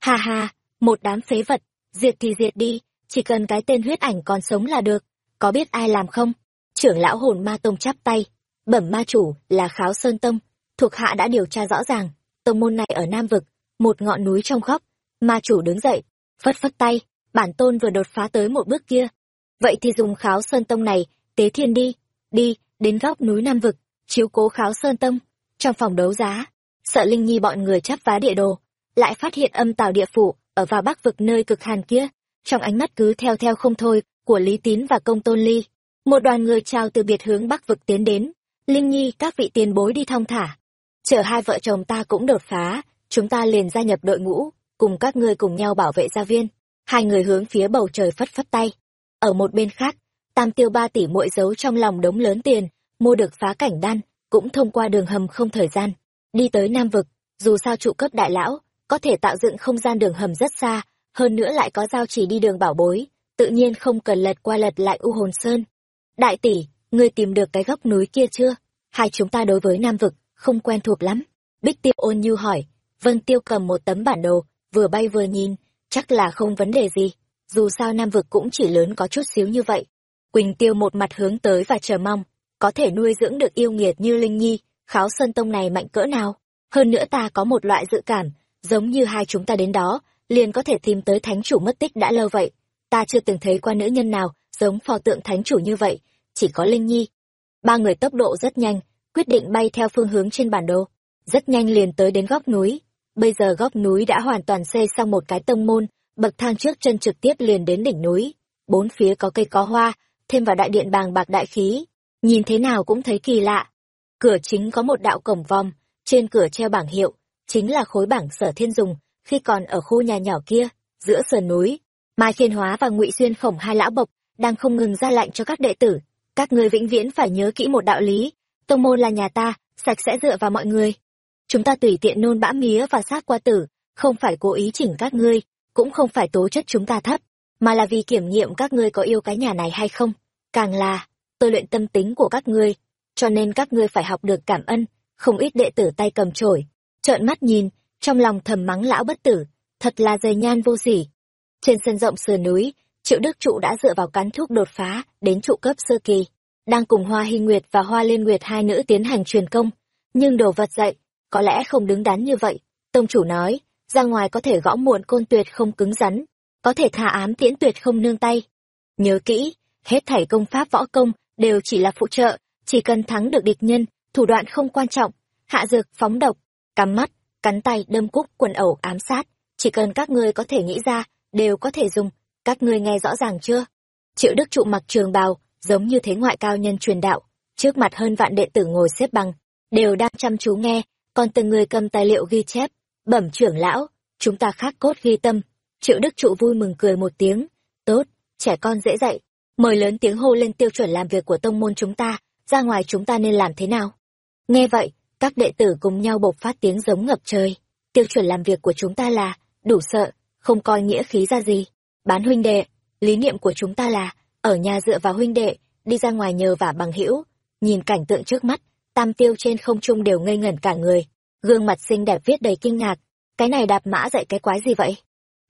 Ha ha, một đám phế vật, diệt thì diệt đi, chỉ cần cái tên huyết ảnh còn sống là được. Có biết ai làm không? Trưởng lão hồn ma tông chắp tay. Bẩm ma chủ là kháo sơn tông, thuộc hạ đã điều tra rõ ràng. Tông môn này ở nam vực, một ngọn núi trong góc ma chủ đứng dậy, phất phất tay, bản tôn vừa đột phá tới một bước kia. Vậy thì dùng kháo sơn tông này, tế thiên đi đi, đến góc núi nam vực, chiếu cố kháo sơn tông. Trong phòng đấu giá, sợ linh nhi bọn người chắp vá địa đồ, lại phát hiện âm tào địa phủ ở vào bắc vực nơi cực hàn kia. Trong ánh mắt cứ theo theo không thôi của lý tín và công tôn ly, một đoàn người chào từ biệt hướng bắc vực tiến đến. Linh nhi, các vị tiền bối đi thong thả. Chờ hai vợ chồng ta cũng đột phá, chúng ta liền gia nhập đội ngũ, cùng các ngươi cùng nhau bảo vệ gia viên. Hai người hướng phía bầu trời phất phất tay. Ở một bên khác tam tiêu ba tỷ muội giấu trong lòng đống lớn tiền, mua được phá cảnh đan, cũng thông qua đường hầm không thời gian, đi tới nam vực. Dù sao trụ cấp đại lão, có thể tạo dựng không gian đường hầm rất xa, hơn nữa lại có giao chỉ đi đường bảo bối, tự nhiên không cần lật qua lật lại u hồn sơn. Đại tỷ, ngươi tìm được cái góc núi kia chưa? Hai chúng ta đối với nam vực, không quen thuộc lắm. Bích tiêu ôn như hỏi. Vân tiêu cầm một tấm bản đồ, vừa bay vừa nhìn, chắc là không vấn đề gì. Dù sao nam vực cũng chỉ lớn có chút xíu như vậy quỳnh tiêu một mặt hướng tới và chờ mong, có thể nuôi dưỡng được yêu nghiệt như linh nhi, kháo sơn tông này mạnh cỡ nào. Hơn nữa ta có một loại dự cảm, giống như hai chúng ta đến đó, liền có thể tìm tới thánh chủ mất tích đã lâu vậy. Ta chưa từng thấy qua nữ nhân nào giống pho tượng thánh chủ như vậy, chỉ có linh nhi. Ba người tốc độ rất nhanh, quyết định bay theo phương hướng trên bản đồ. Rất nhanh liền tới đến góc núi. Bây giờ góc núi đã hoàn toàn xây xong một cái tông môn, bậc thang trước chân trực tiếp liền đến đỉnh núi. Bốn phía có cây có hoa thêm vào đại điện bàng bạc đại khí. Nhìn thế nào cũng thấy kỳ lạ. Cửa chính có một đạo cổng vòng trên cửa treo bảng hiệu, chính là khối bảng sở thiên dùng, khi còn ở khu nhà nhỏ kia, giữa sườn núi. Mai khiên hóa và ngụy xuyên khổng hai lão bộc đang không ngừng ra lệnh cho các đệ tử. Các người vĩnh viễn phải nhớ kỹ một đạo lý, tông môn là nhà ta, sạch sẽ dựa vào mọi người. Chúng ta tùy tiện nôn bã mía và sát qua tử, không phải cố ý chỉnh các ngươi, cũng không phải tố chất chúng ta thấp mà là vì kiểm nghiệm các ngươi có yêu cái nhà này hay không? Càng là, tôi luyện tâm tính của các ngươi, cho nên các ngươi phải học được cảm ân không ít đệ tử tay cầm chổi. Trợn mắt nhìn, trong lòng thầm mắng lão bất tử, thật là dày nhan vô sỉ. Trên sân rộng sườn núi, triệu đức trụ đã dựa vào cắn thuốc đột phá đến trụ cấp sơ kỳ, đang cùng hoa hy nguyệt và hoa liên nguyệt hai nữ tiến hành truyền công. Nhưng đồ vật dậy có lẽ không đứng đắn như vậy. Tông chủ nói, ra ngoài có thể gõ muộn côn tuyệt không cứng rắn có thể thả ám tiễn tuyệt không nương tay. Nhớ kỹ, hết thảy công pháp võ công đều chỉ là phụ trợ, chỉ cần thắng được địch nhân, thủ đoạn không quan trọng. Hạ dược, phóng độc, cắm mắt, cắn tay, đâm cúc quần ẩu, ám sát. Chỉ cần các ngươi có thể nghĩ ra, đều có thể dùng. Các ngươi nghe rõ ràng chưa? Triệu đức trụ mặc trường bào, giống như thế ngoại cao nhân truyền đạo, trước mặt hơn vạn đệ tử ngồi xếp bằng, đều đang chăm chú nghe, còn từng người cầm tài liệu ghi chép. Bẩm trưởng lão, chúng ta khắc cốt ghi tâm triệu đức trụ vui mừng cười một tiếng. Tốt, trẻ con dễ dạy. Mời lớn tiếng hô lên tiêu chuẩn làm việc của tông môn chúng ta, ra ngoài chúng ta nên làm thế nào? Nghe vậy, các đệ tử cùng nhau bộc phát tiếng giống ngập trời. Tiêu chuẩn làm việc của chúng ta là, đủ sợ, không coi nghĩa khí ra gì. Bán huynh đệ, lý niệm của chúng ta là, ở nhà dựa vào huynh đệ, đi ra ngoài nhờ vả bằng hữu. Nhìn cảnh tượng trước mắt, tam tiêu trên không trung đều ngây ngẩn cả người. Gương mặt xinh đẹp viết đầy kinh ngạc. Cái này đạp mã dạy cái quái gì vậy?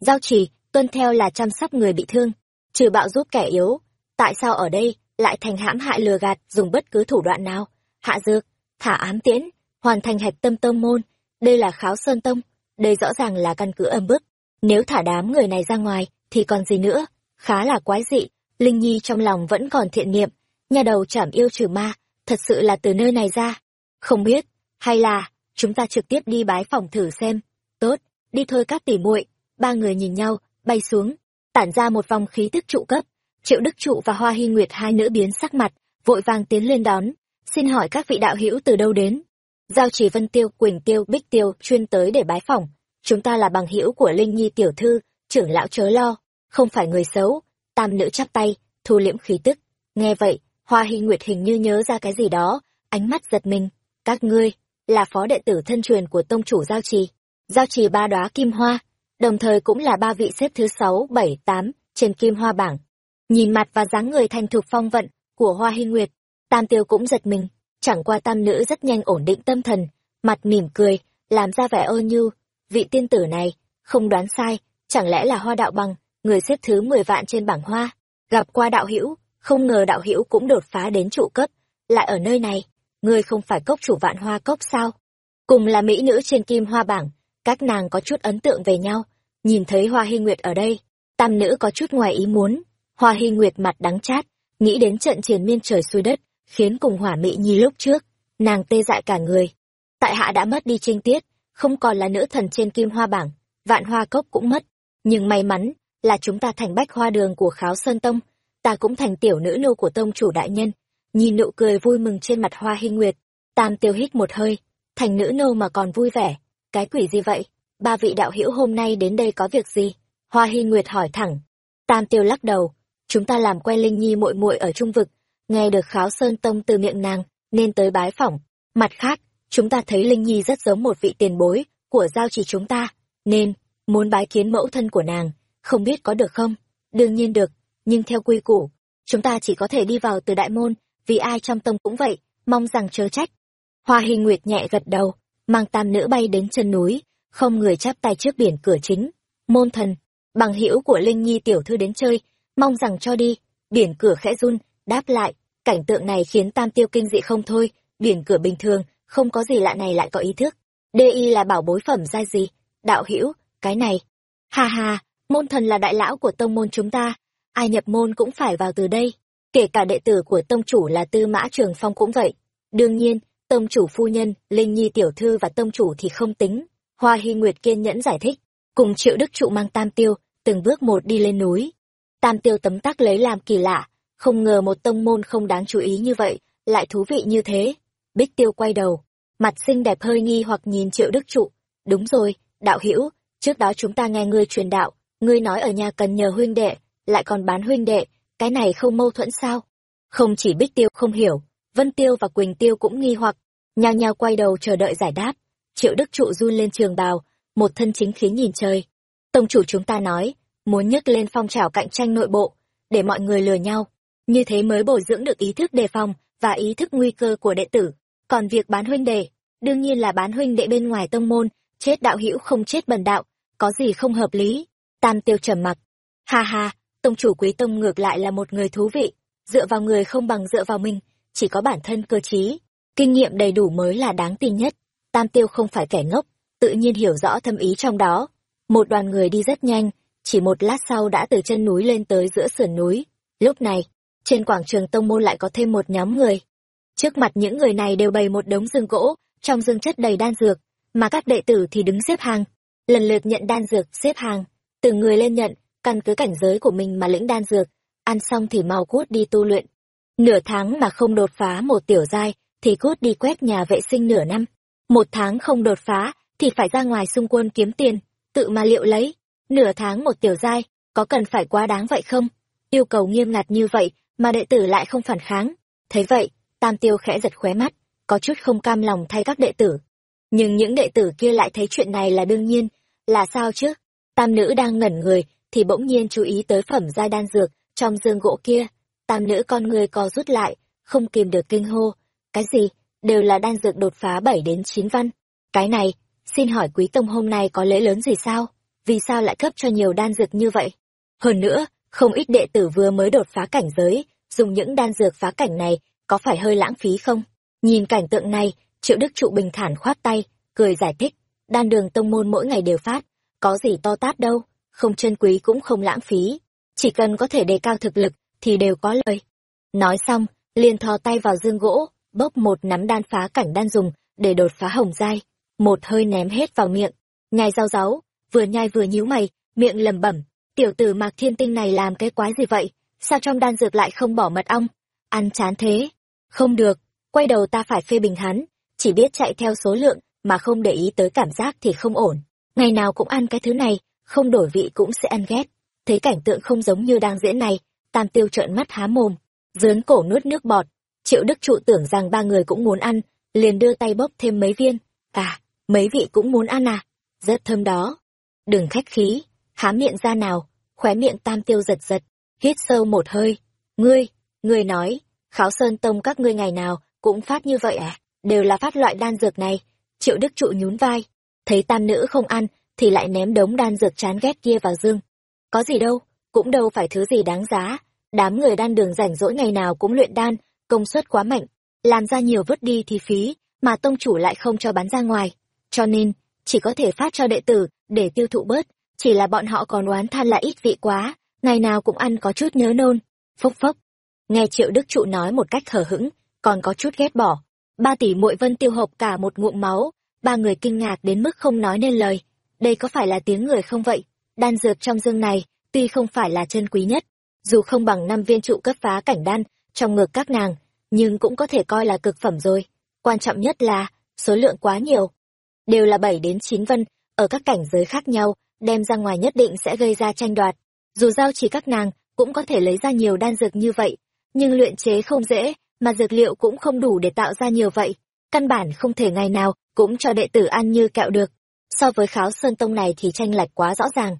Giao trì, tuân theo là chăm sóc người bị thương, trừ bạo giúp kẻ yếu. Tại sao ở đây lại thành hãm hại lừa gạt, dùng bất cứ thủ đoạn nào? Hạ dược, thả ám tiễn, hoàn thành hạch tâm tâm môn. Đây là kháo sơn tông. Đây rõ ràng là căn cứ âm bức. Nếu thả đám người này ra ngoài, thì còn gì nữa? Khá là quái dị. Linh nhi trong lòng vẫn còn thiện niệm. Nhà đầu chảm yêu trừ ma, thật sự là từ nơi này ra. Không biết, hay là, chúng ta trực tiếp đi bái phòng thử xem. Tốt, đi thôi các tỉ muội ba người nhìn nhau, bay xuống, tản ra một vòng khí tức trụ cấp. Triệu đức trụ và hoa hy nguyệt, hai nữ biến sắc mặt, vội vàng tiến lên đón, xin hỏi các vị đạo hữu từ đâu đến? Giao chỉ vân tiêu, quỳnh tiêu, bích tiêu chuyên tới để bái phỏng. Chúng ta là bằng hữu của linh nhi tiểu thư, trưởng lão chớ lo, không phải người xấu. Tam nữ chắp tay, thu liễm khí tức. Nghe vậy, hoa hy nguyệt hình như nhớ ra cái gì đó, ánh mắt giật mình. Các ngươi, là phó đệ tử thân truyền của tông chủ giao trì. Giao trì ba đóa kim hoa đồng thời cũng là ba vị xếp thứ sáu, bảy, tám trên kim hoa bảng. Nhìn mặt và dáng người thành thục phong vận của hoa hy nguyệt, tam tiêu cũng giật mình. Chẳng qua tam nữ rất nhanh ổn định tâm thần, mặt mỉm cười, làm ra vẻ ôn nhu vị tiên tử này không đoán sai, chẳng lẽ là hoa đạo bằng, người xếp thứ mười vạn trên bảng hoa? Gặp qua đạo hữu, không ngờ đạo hữu cũng đột phá đến trụ cấp, lại ở nơi này, ngươi không phải cốc chủ vạn hoa cốc sao? Cùng là mỹ nữ trên kim hoa bảng, các nàng có chút ấn tượng về nhau nhìn thấy hoa hy nguyệt ở đây, tam nữ có chút ngoài ý muốn. Hoa hy nguyệt mặt đắng chát, nghĩ đến trận triền miên trời xuôi đất, khiến cùng hỏa mỹ nhi lúc trước, nàng tê dại cả người. Tại hạ đã mất đi trinh tiết, không còn là nữ thần trên kim hoa bảng, vạn hoa cốc cũng mất. Nhưng may mắn là chúng ta thành bách hoa đường của kháo sơn tông, ta cũng thành tiểu nữ nô của tông chủ đại nhân. Nhìn nụ cười vui mừng trên mặt hoa hinh nguyệt, tam tiêu hít một hơi, thành nữ nô mà còn vui vẻ, cái quỷ gì vậy? Ba vị đạo hữu hôm nay đến đây có việc gì? Hoa hy nguyệt hỏi thẳng. Tam tiêu lắc đầu. Chúng ta làm quen linh nhi muội muội ở trung vực, nghe được kháo sơn tông từ miệng nàng, nên tới bái phỏng. Mặt khác, chúng ta thấy linh nhi rất giống một vị tiền bối của giao chỉ chúng ta, nên muốn bái kiến mẫu thân của nàng, không biết có được không? Đương nhiên được, nhưng theo quy củ, chúng ta chỉ có thể đi vào từ đại môn, vì ai trong tông cũng vậy, mong rằng chớ trách. Hoa hy nguyệt nhẹ gật đầu, mang tam nữ bay đến chân núi không người chắp tay trước biển cửa chính. Môn thần, bằng hữu của linh nhi tiểu thư đến chơi, mong rằng cho đi, biển cửa khẽ run, đáp lại, cảnh tượng này khiến tam tiêu kinh dị không thôi, biển cửa bình thường, không có gì lạ này lại có ý thức. Di là bảo bối phẩm giai gì? Đạo hữu, cái này. Ha ha, môn thần là đại lão của tông môn chúng ta, ai nhập môn cũng phải vào từ đây. Kể cả đệ tử của tông chủ là tư mã trường phong cũng vậy. Đương nhiên, tông chủ phu nhân, linh nhi tiểu thư và tông chủ thì không tính hoa hy nguyệt kiên nhẫn giải thích, cùng triệu đức trụ mang tam tiêu, từng bước một đi lên núi. Tam tiêu tấm tắc lấy làm kỳ lạ, không ngờ một tông môn không đáng chú ý như vậy, lại thú vị như thế. Bích tiêu quay đầu, mặt xinh đẹp hơi nghi hoặc nhìn triệu đức trụ. Đúng rồi, đạo hữu, trước đó chúng ta nghe ngươi truyền đạo, ngươi nói ở nhà cần nhờ huynh đệ, lại còn bán huynh đệ, cái này không mâu thuẫn sao? Không chỉ bích tiêu không hiểu, vân tiêu và quỳnh tiêu cũng nghi hoặc, nhao nhao quay đầu chờ đợi giải đáp triệu đức trụ run lên trường bào một thân chính khí nhìn trời. Tông chủ chúng ta nói muốn nhấc lên phong trào cạnh tranh nội bộ để mọi người lừa nhau. Như thế mới bồi dưỡng được ý thức đề phòng và ý thức nguy cơ của đệ tử. Còn việc bán huynh đệ đương nhiên là bán huynh đệ bên ngoài tông môn chết đạo hữu không chết bần đạo có gì không hợp lý? Tam tiêu trầm mặc. Ha ha tông chủ quý tông ngược lại là một người thú vị dựa vào người không bằng dựa vào mình chỉ có bản thân cơ trí, kinh nghiệm đầy đủ mới là đáng tin nhất tam tiêu không phải kẻ ngốc, tự nhiên hiểu rõ thâm ý trong đó. Một đoàn người đi rất nhanh, chỉ một lát sau đã từ chân núi lên tới giữa sườn núi. Lúc này, trên quảng trường tông môn lại có thêm một nhóm người. Trước mặt những người này đều bày một đống dương gỗ, trong dương chất đầy đan dược, mà các đệ tử thì đứng xếp hàng. Lần lượt nhận đan dược, xếp hàng. Từng người lên nhận, căn cứ cảnh giới của mình mà lĩnh đan dược, ăn xong thì mau cút đi tu luyện. Nửa tháng mà không đột phá một tiểu giai, thì cút đi quét nhà vệ sinh nửa năm một tháng không đột phá, thì phải ra ngoài xung quân kiếm tiền, tự mà liệu lấy. Nửa tháng một tiểu giai, có cần phải quá đáng vậy không? Yêu cầu nghiêm ngặt như vậy, mà đệ tử lại không phản kháng. Thấy vậy, tam tiêu khẽ giật khóe mắt, có chút không cam lòng thay các đệ tử. Nhưng những đệ tử kia lại thấy chuyện này là đương nhiên, là sao chứ? Tam nữ đang ngẩn người, thì bỗng nhiên chú ý tới phẩm giai đan dược trong dương gỗ kia. Tam nữ con người co rút lại, không kìm được kinh hô. Cái gì? Đều là đan dược đột phá bảy đến chín văn. Cái này, xin hỏi quý tông hôm nay có lễ lớn gì sao? Vì sao lại cấp cho nhiều đan dược như vậy? Hơn nữa, không ít đệ tử vừa mới đột phá cảnh giới, dùng những đan dược phá cảnh này có phải hơi lãng phí không? Nhìn cảnh tượng này, triệu đức trụ bình thản khoát tay, cười giải thích, đan đường tông môn mỗi ngày đều phát, có gì to tát đâu, không chân quý cũng không lãng phí. Chỉ cần có thể đề cao thực lực thì đều có lời nói xong, liền thò tay vào dương gỗ bốc một nắm đan phá cảnh đan dùng, để đột phá hồng dai một hơi ném hết vào miệng. Nhai rau ráu vừa nhai vừa nhíu mày, miệng lẩm bẩm, tiểu tử mạc thiên tinh này làm cái quái gì vậy? Sao trong đan dược lại không bỏ mật ong? Ăn chán thế. Không được, quay đầu ta phải phê bình hắn, chỉ biết chạy theo số lượng, mà không để ý tới cảm giác thì không ổn. Ngày nào cũng ăn cái thứ này, không đổi vị cũng sẽ ăn ghét. Thấy cảnh tượng không giống như đang diễn này, tam tiêu trợn mắt há mồm, dướn cổ nuốt nước bọt triệu đức trụ tưởng rằng ba người cũng muốn ăn, liền đưa tay bóp thêm mấy viên. À mấy vị cũng muốn ăn à? Rất thơm đó. Đừng khách khí. Há miệng ra nào. Khóe miệng tam tiêu giật giật. Hít sâu một hơi. Ngươi ngươi nói. Kháo sơn tông các ngươi ngày nào cũng phát như vậy à? Đều là phát loại đan dược này. Triệu đức trụ nhún vai. Thấy tam nữ không ăn, thì lại ném đống đan dược chán ghét kia vào dương. Có gì đâu, cũng đâu phải thứ gì đáng giá. Đám người đan đường rảnh rỗi ngày nào cũng luyện đan công suất quá mạnh, làm ra nhiều vứt đi thì phí mà tông chủ lại không cho bán ra ngoài. Cho nên, chỉ có thể phát cho đệ tử để tiêu thụ bớt, chỉ là bọn họ còn oán than là ít vị quá, ngày nào cũng ăn có chút nhớ nôn. Phốc phốc, nghe triệu đức trụ nói một cách hờ hững, còn có chút ghét bỏ. Ba tỷ muội vân tiêu hộp cả một ngụm máu, ba người kinh ngạc đến mức không nói nên lời. Đây có phải là tiếng người không vậy? Đan dược trong dương này, tuy không phải là chân quý nhất, dù không bằng năm viên trụ cấp phá cảnh đan, trong ngực các nàng nhưng cũng có thể coi là cực phẩm rồi. Quan trọng nhất là, số lượng quá nhiều. Đều là bảy đến chín vân, ở các cảnh giới khác nhau, đem ra ngoài nhất định sẽ gây ra tranh đoạt. Dù giao chỉ các nàng, cũng có thể lấy ra nhiều đan dược như vậy, nhưng luyện chế không dễ, mà dược liệu cũng không đủ để tạo ra nhiều vậy. Căn bản không thể ngày nào cũng cho đệ tử ăn như kẹo được. So với kháo sơn tông này thì tranh lệch quá rõ ràng.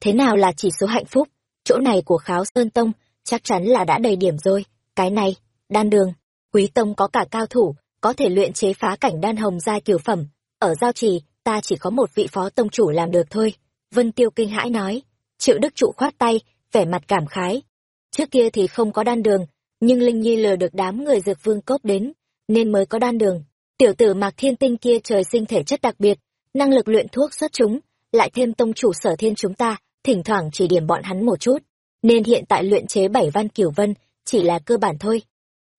Thế nào là chỉ số hạnh phúc? Chỗ này của kháo sơn tông chắc chắn là đã đầy điểm rồi. Cái này đan đường, quý tông có cả cao thủ, có thể luyện chế phá cảnh đan hồng gia kiểu phẩm. Ở giao trì, ta chỉ có một vị phó tông chủ làm được thôi. Vân tiêu kinh hãi nói. Triệu đức trụ khoát tay, vẻ mặt cảm khái. Trước kia thì không có đan đường, nhưng linh nhi lừa được đám người dược vương cốc đến, nên mới có đan đường. Tiểu tử mạc thiên tinh kia trời sinh thể chất đặc biệt, năng lực luyện thuốc xuất chúng, lại thêm tông chủ sở thiên chúng ta, thỉnh thoảng chỉ điểm bọn hắn một chút. Nên hiện tại luyện chế bảy văn kiểu vân, chỉ là cơ bản thôi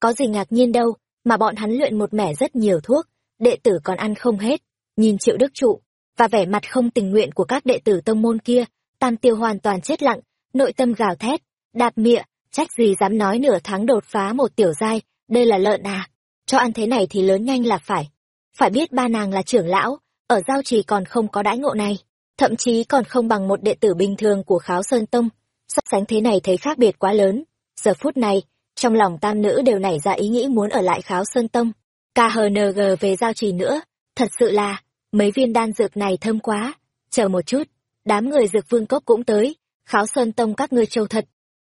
có gì ngạc nhiên đâu, mà bọn hắn luyện một mẻ rất nhiều thuốc, đệ tử còn ăn không hết, nhìn triệu đức trụ, và vẻ mặt không tình nguyện của các đệ tử tông môn kia, tam tiêu hoàn toàn chết lặng, nội tâm gào thét, đạp mịa trách gì dám nói nửa tháng đột phá một tiểu giai, đây là lợn à cho ăn thế này thì lớn nhanh là phải. Phải biết ba nàng là trưởng lão, ở giao trì còn không có đãi ngộ này, thậm chí còn không bằng một đệ tử bình thường của kháo sơn tông, so sánh thế này thấy khác biệt quá lớn. Giờ phút này trong lòng tam nữ đều nảy ra ý nghĩ muốn ở lại kháo sơn tông. Khng về giao trì nữa. Thật sự là, mấy viên đan dược này thơm quá. Chờ một chút, đám người dược vương cốc cũng tới, kháo sơn tông các ngươi châu thật.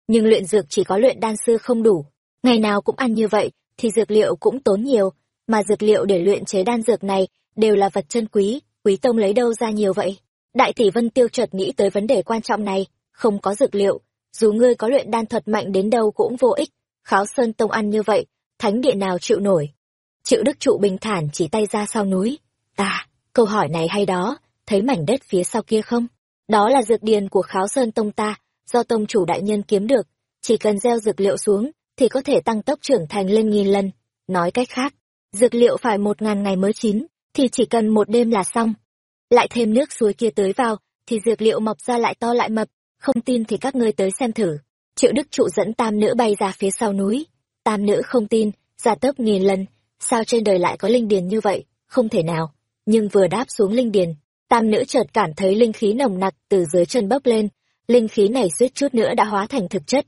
Nhưng luyện dược chỉ có luyện đan sư không đủ. Ngày nào cũng ăn như vậy, thì dược liệu cũng tốn nhiều. Mà dược liệu để luyện chế đan dược này đều là vật chân quý quý tông lấy đâu ra nhiều vậy? Đại tỷ vân tiêu chợt nghĩ tới vấn đề quan trọng này, không có dược liệu, dù ngươi có luyện đan thuật mạnh đến đâu cũng vô ích kháo sơn tông ăn như vậy, thánh địa nào chịu nổi? Triệu đức trụ bình thản chỉ tay ra sau núi. À câu hỏi này hay đó, thấy mảnh đất phía sau kia không? Đó là dược điền của kháo sơn tông ta, do tông chủ đại nhân kiếm được. Chỉ cần gieo dược liệu xuống, thì có thể tăng tốc trưởng thành lên nghìn lần. Nói cách khác, dược liệu phải một ngàn ngày mới chín, thì chỉ cần một đêm là xong. Lại thêm nước suối kia tới vào, thì dược liệu mọc ra lại to lại mập. Không tin thì các ngươi tới xem thử triệu đức trụ dẫn tam nữ bay ra phía sau núi. Tam nữ không tin ra tớp nghìn lần. Sao trên đời lại có linh điền như vậy? Không thể nào. Nhưng vừa đáp xuống linh điền, tam nữ chợt cảm thấy linh khí nồng nặc từ dưới chân bốc lên. Linh khí này suýt chút nữa đã hóa thành thực chất.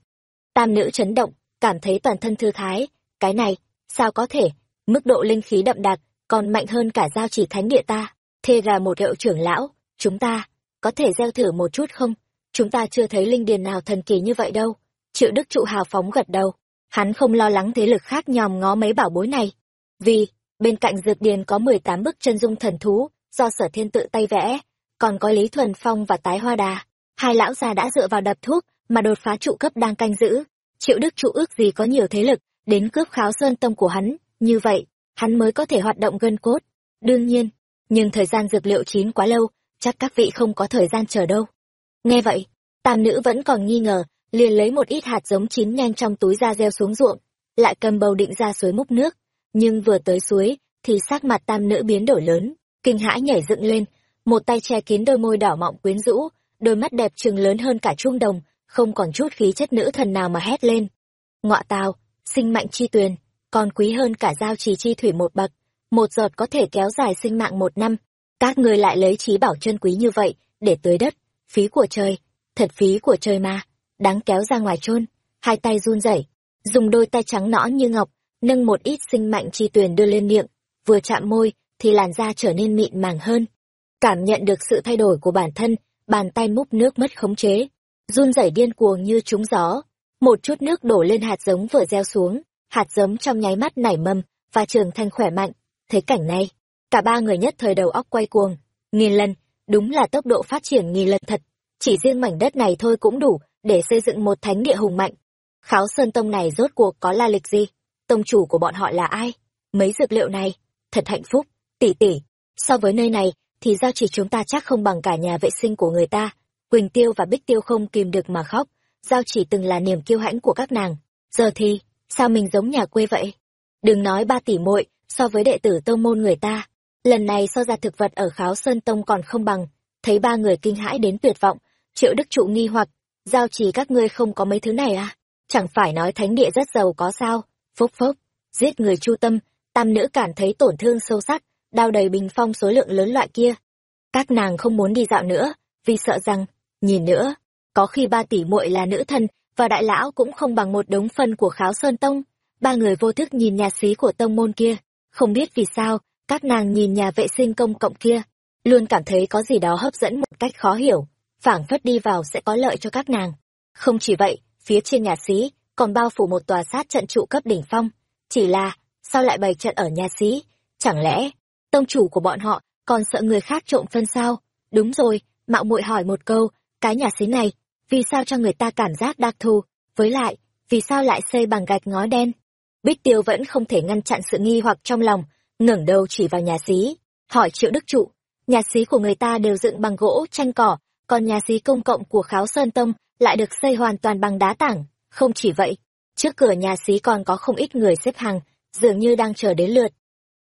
Tam nữ chấn động, cảm thấy toàn thân thư thái. Cái này, sao có thể? Mức độ linh khí đậm đặc, còn mạnh hơn cả giao chỉ thánh địa ta. Thê gà một hiệu trưởng lão, chúng ta có thể gieo thử một chút không? Chúng ta chưa thấy linh điền nào thần kỳ như vậy đâu. Triệu đức trụ hào phóng gật đầu. Hắn không lo lắng thế lực khác nhòm ngó mấy bảo bối này. Vì, bên cạnh dược điền có mười tám bức chân dung thần thú, do sở thiên tự tay vẽ, còn có lý thuần phong và tái hoa đà. Hai lão già đã dựa vào đập thuốc mà đột phá trụ cấp đang canh giữ. Triệu đức trụ ước gì có nhiều thế lực đến cướp kháo sơn tông của hắn. Như vậy, hắn mới có thể hoạt động gân cốt. Đương nhiên, nhưng thời gian dược liệu chín quá lâu, chắc các vị không có thời gian chờ đâu nghe vậy tam nữ vẫn còn nghi ngờ liền lấy một ít hạt giống chín nhanh trong túi ra gieo xuống ruộng lại cầm bầu định ra suối múc nước. Nhưng vừa tới suối thì sắc mặt tam nữ biến đổi lớn kinh hãi nhảy dựng lên một tay che kín đôi môi đỏ mọng quyến rũ đôi mắt đẹp trừng lớn hơn cả trung đồng không còn chút khí chất nữ thần nào mà hét lên. Ngọa tào sinh mạnh chi tuyền còn quý hơn cả giao trì chi thủy một bậc một giọt có thể kéo dài sinh mạng một năm. Các người lại lấy trí bảo chân quý như vậy, để tưới đất, phí của trời, thật phí của trời mà, đáng kéo ra ngoài chôn hai tay run rẩy dùng đôi tay trắng nõn như ngọc, nâng một ít sinh mạnh chi tuyền đưa lên miệng, vừa chạm môi, thì làn da trở nên mịn màng hơn. Cảm nhận được sự thay đổi của bản thân, bàn tay múc nước mất khống chế, run rẩy điên cuồng như trúng gió. Một chút nước đổ lên hạt giống vừa gieo xuống, hạt giống trong nháy mắt nảy mầm và trưởng thành khỏe mạnh. Thấy cảnh này, cả ba người nhất thời đầu óc quay cuồng, nghìn lần, đúng là tốc độ phát triển nghìn lần thật. Chỉ riêng mảnh đất này thôi cũng đủ để xây dựng một thánh địa hùng mạnh. Kháo Sơn Tông này rốt cuộc có la lịch gì? Tông chủ của bọn họ là ai? Mấy dược liệu này? Thật hạnh phúc, tỷ tỷ. So với nơi này, thì giao chỉ chúng ta chắc không bằng cả nhà vệ sinh của người ta. Quỳnh Tiêu và Bích Tiêu không kìm được mà khóc. Giao chỉ từng là niềm kiêu hãnh của các nàng. Giờ thì, sao mình giống nhà quê vậy? Đừng nói ba tỷ muội so với đệ tử tông môn người ta. Lần này so ra thực vật ở Kháo Sơn Tông còn không bằng. Thấy ba người kinh hãi đến tuyệt vọng, triệu đức trụ nghi hoặc, giao trì các ngươi không có mấy thứ này à? Chẳng phải nói thánh địa rất giàu có sao? Phốc phốc, giết người chu tâm, tam nữ cảm thấy tổn thương sâu sắc, đau đầy bình phong số lượng lớn loại kia. Các nàng không muốn đi dạo nữa, vì sợ rằng, nhìn nữa, có khi ba tỷ muội là nữ thân, và đại lão cũng không bằng một đống phân của kháo sơn tông. Ba người vô thức nhìn nhà xí của tông môn kia, không biết vì sao, các nàng nhìn nhà vệ sinh công cộng kia, luôn cảm thấy có gì đó hấp dẫn một cách khó hiểu, phảng phất đi vào sẽ có lợi cho các nàng. Không chỉ vậy, phía trên nhà xí còn bao phủ một tòa sát trận trụ cấp đỉnh phong, chỉ là, sao lại bày trận ở nhà xí? Chẳng lẽ, tông chủ của bọn họ còn sợ người khác trộm phân sao? Đúng rồi, mạo muội hỏi một câu, cái nhà xí này, vì sao cho người ta cảm giác đặc thù? Với lại, vì sao lại xây bằng gạch ngói đen? Bích Tiêu vẫn không thể ngăn chặn sự nghi hoặc trong lòng, ngẩng đầu chỉ vào nhà xí, hỏi Triệu Đức Trụ, nhà xí của người ta đều dựng bằng gỗ, tranh cỏ, còn nhà xí công cộng của Kháo Sơn Tông lại được xây hoàn toàn bằng đá tảng. Không chỉ vậy, trước cửa nhà xí còn có không ít người xếp hàng, dường như đang chờ đến lượt.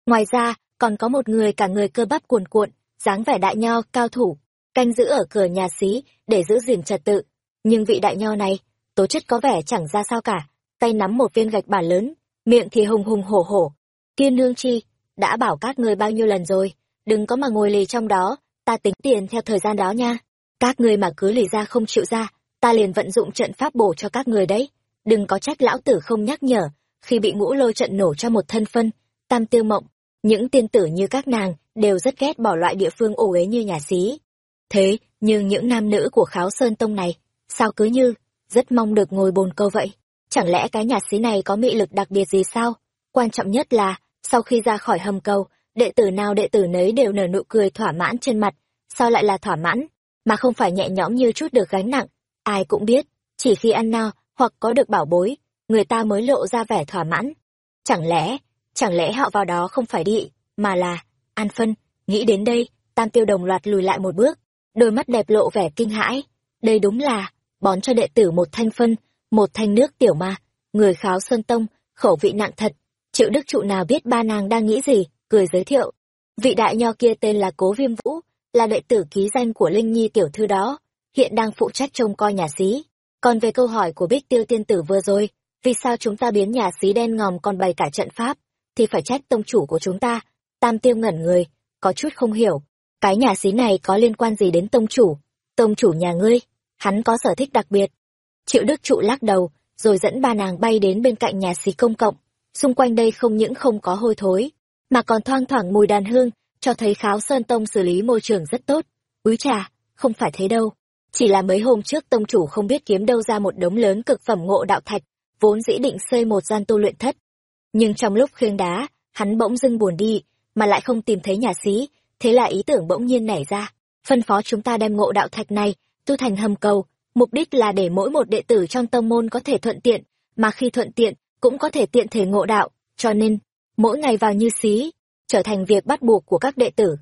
Ngoài ra, còn có một người cả người cơ bắp cuồn cuộn, dáng vẻ đại nho, cao thủ, canh giữ ở cửa nhà xí để giữ gìn trật tự. Nhưng vị đại nho này, tố chất có vẻ chẳng ra sao cả, tay nắm một viên gạch bản lớn, miệng thì hùng hùng hổ hổ. Tiên nương chi, đã bảo các người bao nhiêu lần rồi, đừng có mà ngồi lì trong đó, ta tính tiền theo thời gian đó nha. Các người mà cứ lì ra không chịu ra, ta liền vận dụng trận pháp bổ cho các người đấy. Đừng có trách lão tử không nhắc nhở, khi bị ngũ lôi trận nổ cho một thân phân, tam tiêu mộng, những tiên tử như các nàng đều rất ghét bỏ loại địa phương ổ ế như nhà xí. Thế, nhưng những nam nữ của kháo sơn tông này, sao cứ như, rất mong được ngồi bồn câu vậy. Chẳng lẽ cái nhà xí này có mị lực đặc biệt gì sao? Quan trọng nhất là, sau khi ra khỏi hầm cầu, đệ tử nào đệ tử nấy đều nở nụ cười thỏa mãn trên mặt. Sao lại là thỏa mãn, mà không phải nhẹ nhõm như chút được gánh nặng? Ai cũng biết, chỉ khi ăn no, hoặc có được bảo bối, người ta mới lộ ra vẻ thỏa mãn. Chẳng lẽ, chẳng lẽ họ vào đó không phải đi, mà là, an phân, nghĩ đến đây, tam tiêu đồng loạt lùi lại một bước, đôi mắt đẹp lộ vẻ kinh hãi. Đây đúng là, bón cho đệ tử một thanh phân, một thanh nước tiểu mà, người kháo sơn tông, khẩu vị nặng thật. Triệu đức trụ nào biết ba nàng đang nghĩ gì, cười giới thiệu. Vị đại nho kia tên là Cố Viêm Vũ, là đệ tử ký danh của Linh Nhi tiểu thư đó, hiện đang phụ trách trông coi nhà xí. Còn về câu hỏi của Bích Tiêu tiên tử vừa rồi, vì sao chúng ta biến nhà xí đen ngòm còn bày cả trận pháp, thì phải trách tông chủ của chúng ta. Tam tiêu ngẩn người, có chút không hiểu. Cái nhà xí này có liên quan gì đến tông chủ? Tông chủ nhà ngươi, hắn có sở thích đặc biệt. Triệu Đức Trụ lắc đầu, rồi dẫn ba nàng bay đến bên cạnh nhà xí công cộng. Xung quanh đây không những không có hôi thối, mà còn thoang thoảng mùi đàn hương, cho thấy kháo sơn tông xử lý môi trường rất tốt. Úi trà, không phải thế đâu. Chỉ là mấy hôm trước tông chủ không biết kiếm đâu ra một đống lớn cực phẩm ngộ đạo thạch, vốn dĩ định xây một gian tu luyện thất. Nhưng trong lúc khiêng đá, hắn bỗng dưng buồn đi, mà lại không tìm thấy nhà sĩ, thế là ý tưởng bỗng nhiên nảy ra. Phân phó chúng ta đem ngộ đạo thạch này, tu thành hầm cầu, mục đích là để mỗi một đệ tử trong tông môn có thể thuận tiện, mà khi thuận tiện, cũng có thể tiện thể ngộ đạo, cho nên, mỗi ngày vào như xí, trở thành việc bắt buộc của các đệ tử.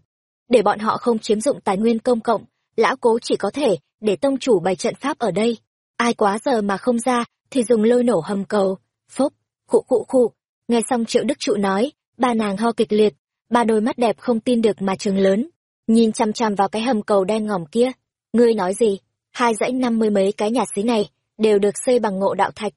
Để bọn họ không chiếm dụng tài nguyên công cộng, lão cố chỉ có thể để tông chủ bày trận pháp ở đây. Ai quá giờ mà không ra, thì dùng lôi nổ hầm cầu. Phốc, khụ khụ khụ. Nghe xong triệu đức trụ nói, ba nàng ho kịch liệt, ba đôi mắt đẹp không tin được mà trường lớn. Nhìn chăm chăm vào cái hầm cầu đen ngòm kia. Ngươi nói gì? Hai dãy năm mươi mấy cái nhà xí này, đều được xây bằng ngộ đạo thạch.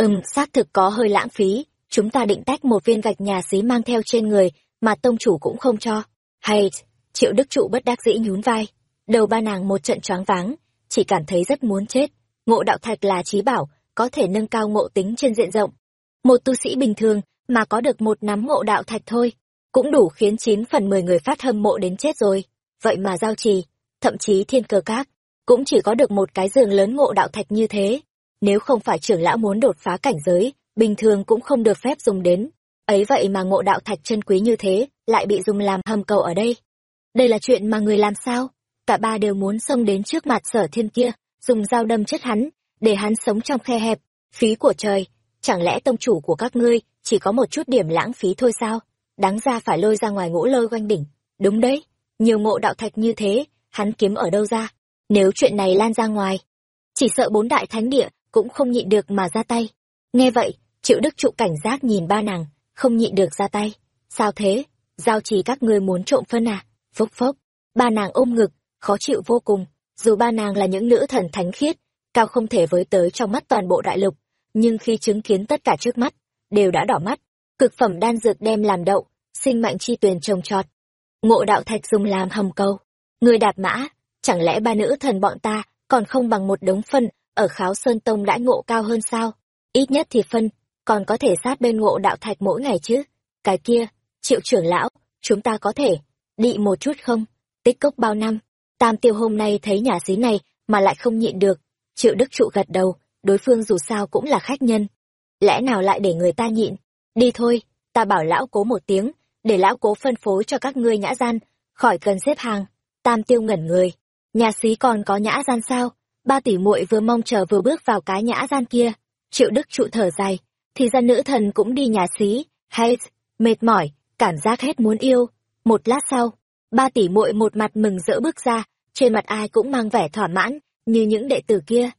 Ừm, xác thực có hơi lãng phí, chúng ta định tách một viên gạch nhà xí mang theo trên người, mà tông chủ cũng không cho. Hay, triệu đức trụ bất đắc dĩ nhún vai. Đầu ba nàng một trận choáng váng chỉ cảm thấy rất muốn chết. Ngộ đạo thạch là trí bảo có thể nâng cao ngộ tính trên diện rộng. Một tu sĩ bình thường mà có được một nắm ngộ đạo thạch thôi cũng đủ khiến chín phần mười người phát hâm mộ đến chết rồi. Vậy mà giao trì thậm chí thiên cơ các cũng chỉ có được một cái giường lớn ngộ đạo thạch như thế nếu không phải trưởng lão muốn đột phá cảnh giới, bình thường cũng không được phép dùng đến. Ấy vậy mà ngộ đạo thạch chân quý như thế, lại bị dùng làm hầm cầu ở đây. Đây là chuyện mà người làm sao? Cả ba đều muốn xông đến trước mặt sở thiên kia, dùng dao đâm chết hắn, để hắn sống trong khe hẹp. Phí của trời, chẳng lẽ tông chủ của các ngươi chỉ có một chút điểm lãng phí thôi sao? Đáng ra phải lôi ra ngoài ngũ lôi quanh đỉnh. Đúng đấy, nhiều ngộ đạo thạch như thế, hắn kiếm ở đâu ra? Nếu chuyện này lan ra ngoài, chỉ sợ bốn đại thánh địa cũng không nhịn được mà ra tay. Nghe vậy, triệu đức trụ cảnh giác nhìn ba nàng, không nhịn được ra tay. Sao thế? Giao trì các ngươi muốn trộm phân à? Phốc phốc. Ba nàng ôm ngực, khó chịu vô cùng. Dù ba nàng là những nữ thần thánh khiết, cao không thể với tới trong mắt toàn bộ đại lục, nhưng khi chứng kiến tất cả trước mắt, đều đã đỏ mắt. Cực phẩm đan dược đem làm đậu, sinh mạnh chi tuyền trồng trọt. Ngộ đạo thạch dùng làm hầm câu người đạp mã, chẳng lẽ ba nữ thần bọn ta còn không bằng một đống phân ở kháo sơn tông đãi ngộ cao hơn sao? Ít nhất thì phân, còn có thể sát bên ngộ đạo thạch mỗi ngày chứ. Cái kia, triệu trưởng lão, chúng ta có thể, đi một chút không? Tích cốc bao năm, tam tiêu hôm nay thấy nhà xí này mà lại không nhịn được. Triệu đức trụ gật đầu, đối phương dù sao cũng là khách nhân. Lẽ nào lại để người ta nhịn? Đi thôi, ta bảo lão cố một tiếng, để lão cố phân phối cho các ngươi nhã gian, khỏi cần xếp hàng. Tam tiêu ngẩn người. Nhà xí còn có nhã gian sao? Ba tỷ muội vừa mong chờ vừa bước vào cái nhã gian kia. Triệu đức trụ thở dài. Thì ra nữ thần cũng đi nhà xí, hay mệt mỏi, cảm giác hết muốn yêu. Một lát sau, ba tỷ muội một mặt mừng rỡ bước ra, trên mặt ai cũng mang vẻ thỏa mãn, như những đệ tử kia.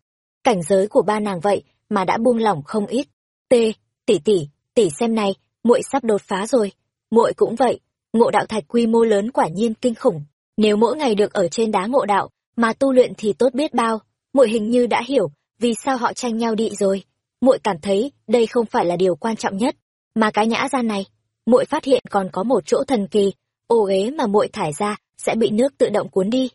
Cảnh giới của ba nàng vậy mà đã buông lỏng không ít. T, tỷ tỷ tỷ xem này, muội sắp đột phá rồi. Muội cũng vậy, ngộ đạo thạch quy mô lớn quả nhiên kinh khủng. Nếu mỗi ngày được ở trên đá ngộ đạo, mà tu luyện thì tốt biết bao muội hình như đã hiểu vì sao họ tranh nhau đi rồi. Muội cảm thấy đây không phải là điều quan trọng nhất. Mà cái nhã gian này, muội phát hiện còn có một chỗ thần kỳ. Ô ế mà muội thải ra sẽ bị nước tự động cuốn đi.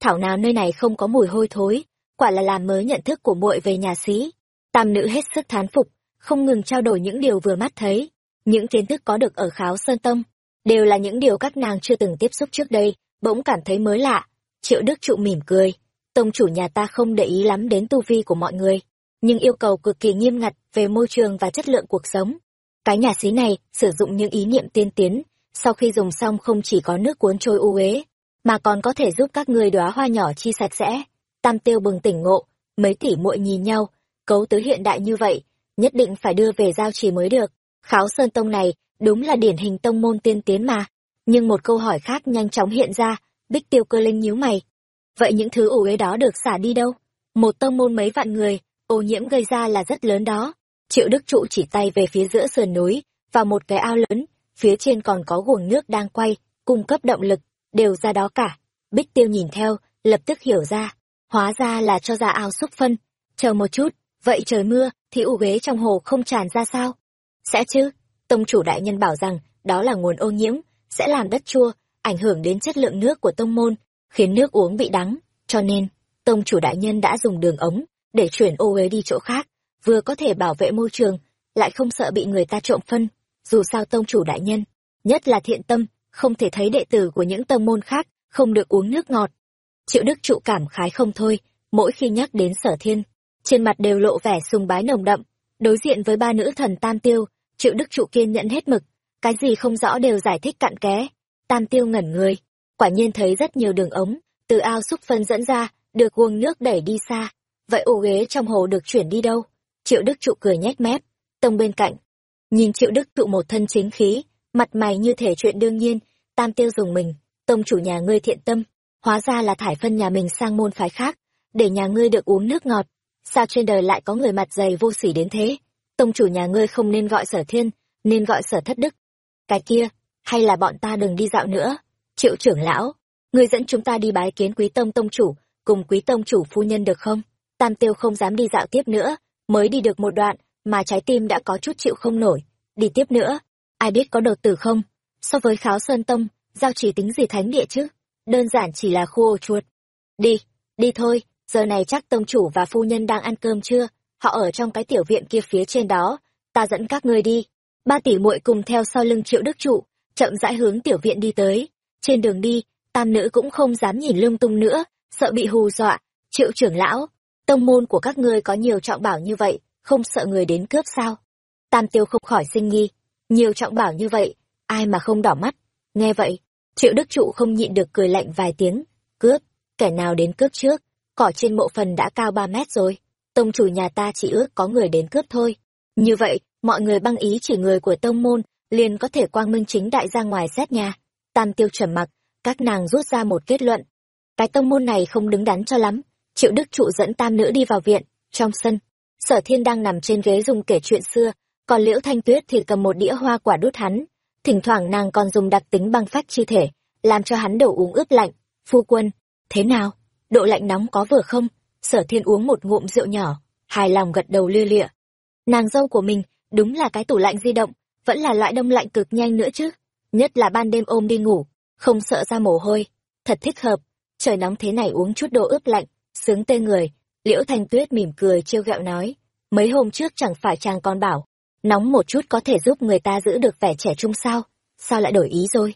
Thảo nào nơi này không có mùi hôi thối, quả là làm mới nhận thức của muội về nhà sĩ tam nữ hết sức thán phục, không ngừng trao đổi những điều vừa mắt thấy. Những kiến thức có được ở kháo sơn tông đều là những điều các nàng chưa từng tiếp xúc trước đây, bỗng cảm thấy mới lạ. Triệu đức trụ mỉm cười tông chủ nhà ta không để ý lắm đến tu vi của mọi người, nhưng yêu cầu cực kỳ nghiêm ngặt về môi trường và chất lượng cuộc sống. Cái nhà xí này sử dụng những ý niệm tiên tiến, sau khi dùng xong không chỉ có nước cuốn trôi u uế, mà còn có thể giúp các ngươi đóa hoa nhỏ chi sạch sẽ. Tam tiêu bừng tỉnh ngộ, mấy tỷ muội nhìn nhau, cấu tứ hiện đại như vậy, nhất định phải đưa về giao trì mới được. Kháo sơn tông này đúng là điển hình tông môn tiên tiến mà, nhưng một câu hỏi khác nhanh chóng hiện ra, bích tiêu cơ linh nhíu mày vậy những thứ ủ ế đó được xả đi đâu? Một tông môn mấy vạn người, ô nhiễm gây ra là rất lớn đó. Triệu đức trụ chỉ tay về phía giữa sườn núi và một cái ao lớn, phía trên còn có guồng nước đang quay, cung cấp động lực, đều ra đó cả. Bích tiêu nhìn theo, lập tức hiểu ra, hóa ra là cho ra ao xúc phân. Chờ một chút, vậy trời mưa, thì ủ ghế trong hồ không tràn ra sao? Sẽ chứ, tông chủ đại nhân bảo rằng, đó là nguồn ô nhiễm, sẽ làm đất chua, ảnh hưởng đến chất lượng nước của tông môn khiến nước uống bị đắng, cho nên, tông chủ đại nhân đã dùng đường ống, để chuyển ô uế đi chỗ khác, vừa có thể bảo vệ môi trường, lại không sợ bị người ta trộm phân. Dù sao tông chủ đại nhân, nhất là thiện tâm, không thể thấy đệ tử của những tông môn khác không được uống nước ngọt. Triệu đức trụ cảm khái không thôi, mỗi khi nhắc đến sở thiên, trên mặt đều lộ vẻ sùng bái nồng đậm. Đối diện với ba nữ thần tam tiêu, triệu đức trụ kiên nhẫn hết mực, cái gì không rõ đều giải thích cặn ké tam tiêu ngẩn người quả nhiên thấy rất nhiều đường ống, từ ao xúc phân dẫn ra, được guông nước đẩy đi xa. Vậy ổ ghế trong hồ được chuyển đi đâu? Triệu đức trụ cười nhếch mép. Tông bên cạnh. Nhìn triệu đức trụ một thân chính khí, mặt mày như thể chuyện đương nhiên, tam tiêu dùng mình. Tông chủ nhà ngươi thiện tâm, hóa ra là thải phân nhà mình sang môn phái khác, để nhà ngươi được uống nước ngọt. Sao trên đời lại có người mặt dày vô sỉ đến thế? Tông chủ nhà ngươi không nên gọi sở thiên, nên gọi sở thất đức. Cái kia, hay là bọn ta đừng đi dạo nữa triệu trưởng lão người dẫn chúng ta đi bái kiến quý tông tông chủ cùng quý tông chủ phu nhân được không tam tiêu không dám đi dạo tiếp nữa mới đi được một đoạn mà trái tim đã có chút chịu không nổi đi tiếp nữa ai biết có đột tử không so với kháo sơn tông giao chỉ tính gì thánh địa chứ đơn giản chỉ là khu ổ chuột. Đi, đi thôi, giờ này chắc tông chủ và phu nhân đang ăn cơm chưa, họ ở trong cái tiểu viện kia phía trên đó, ta dẫn các ngươi đi. Ba tỷ muội cùng theo sau lưng triệu đức trụ, chậm rãi hướng tiểu viện đi tới. Trên đường đi, tam nữ cũng không dám nhìn lung tung nữa, sợ bị hù dọa. Triệu trưởng lão, tông môn của các ngươi có nhiều trọng bảo như vậy, không sợ người đến cướp sao? Tam tiêu không khỏi sinh nghi, nhiều trọng bảo như vậy, ai mà không đỏ mắt. Nghe vậy, triệu đức trụ không nhịn được cười lạnh vài tiếng, cướp, kẻ nào đến cướp trước, cỏ trên mộ phần đã cao ba mét rồi, tông chủ nhà ta chỉ ước có người đến cướp thôi. Như vậy, mọi người băng ý chỉ người của tông môn, liền có thể quang minh chính đại ra ngoài xét nhà. Tam tiêu trầm mặc, các nàng rút ra một kết luận. Cái tông môn này không đứng đắn cho lắm. Triệu Đức Trụ dẫn tam nữ đi vào viện, trong sân. Sở thiên đang nằm trên ghế dùng kể chuyện xưa, còn liễu thanh tuyết thì cầm một đĩa hoa quả đút hắn. Thỉnh thoảng nàng còn dùng đặc tính băng phách chi thể, làm cho hắn đầu uống ướp lạnh. Phu quân, thế nào? Độ lạnh nóng có vừa không? Sở thiên uống một ngụm rượu nhỏ, hài lòng gật đầu lia lịa. Nàng dâu của mình, đúng là cái tủ lạnh di động, vẫn là loại đông lạnh cực nhanh nữa chứ. Nhất là ban đêm ôm đi ngủ, không sợ ra mồ hôi. Thật thích hợp, trời nóng thế này uống chút đồ ướp lạnh, sướng tê người. Liễu Thanh Tuyết mỉm cười trêu ghẹo nói, mấy hôm trước chẳng phải chàng còn bảo, nóng một chút có thể giúp người ta giữ được vẻ trẻ trung sao, sao lại đổi ý rồi?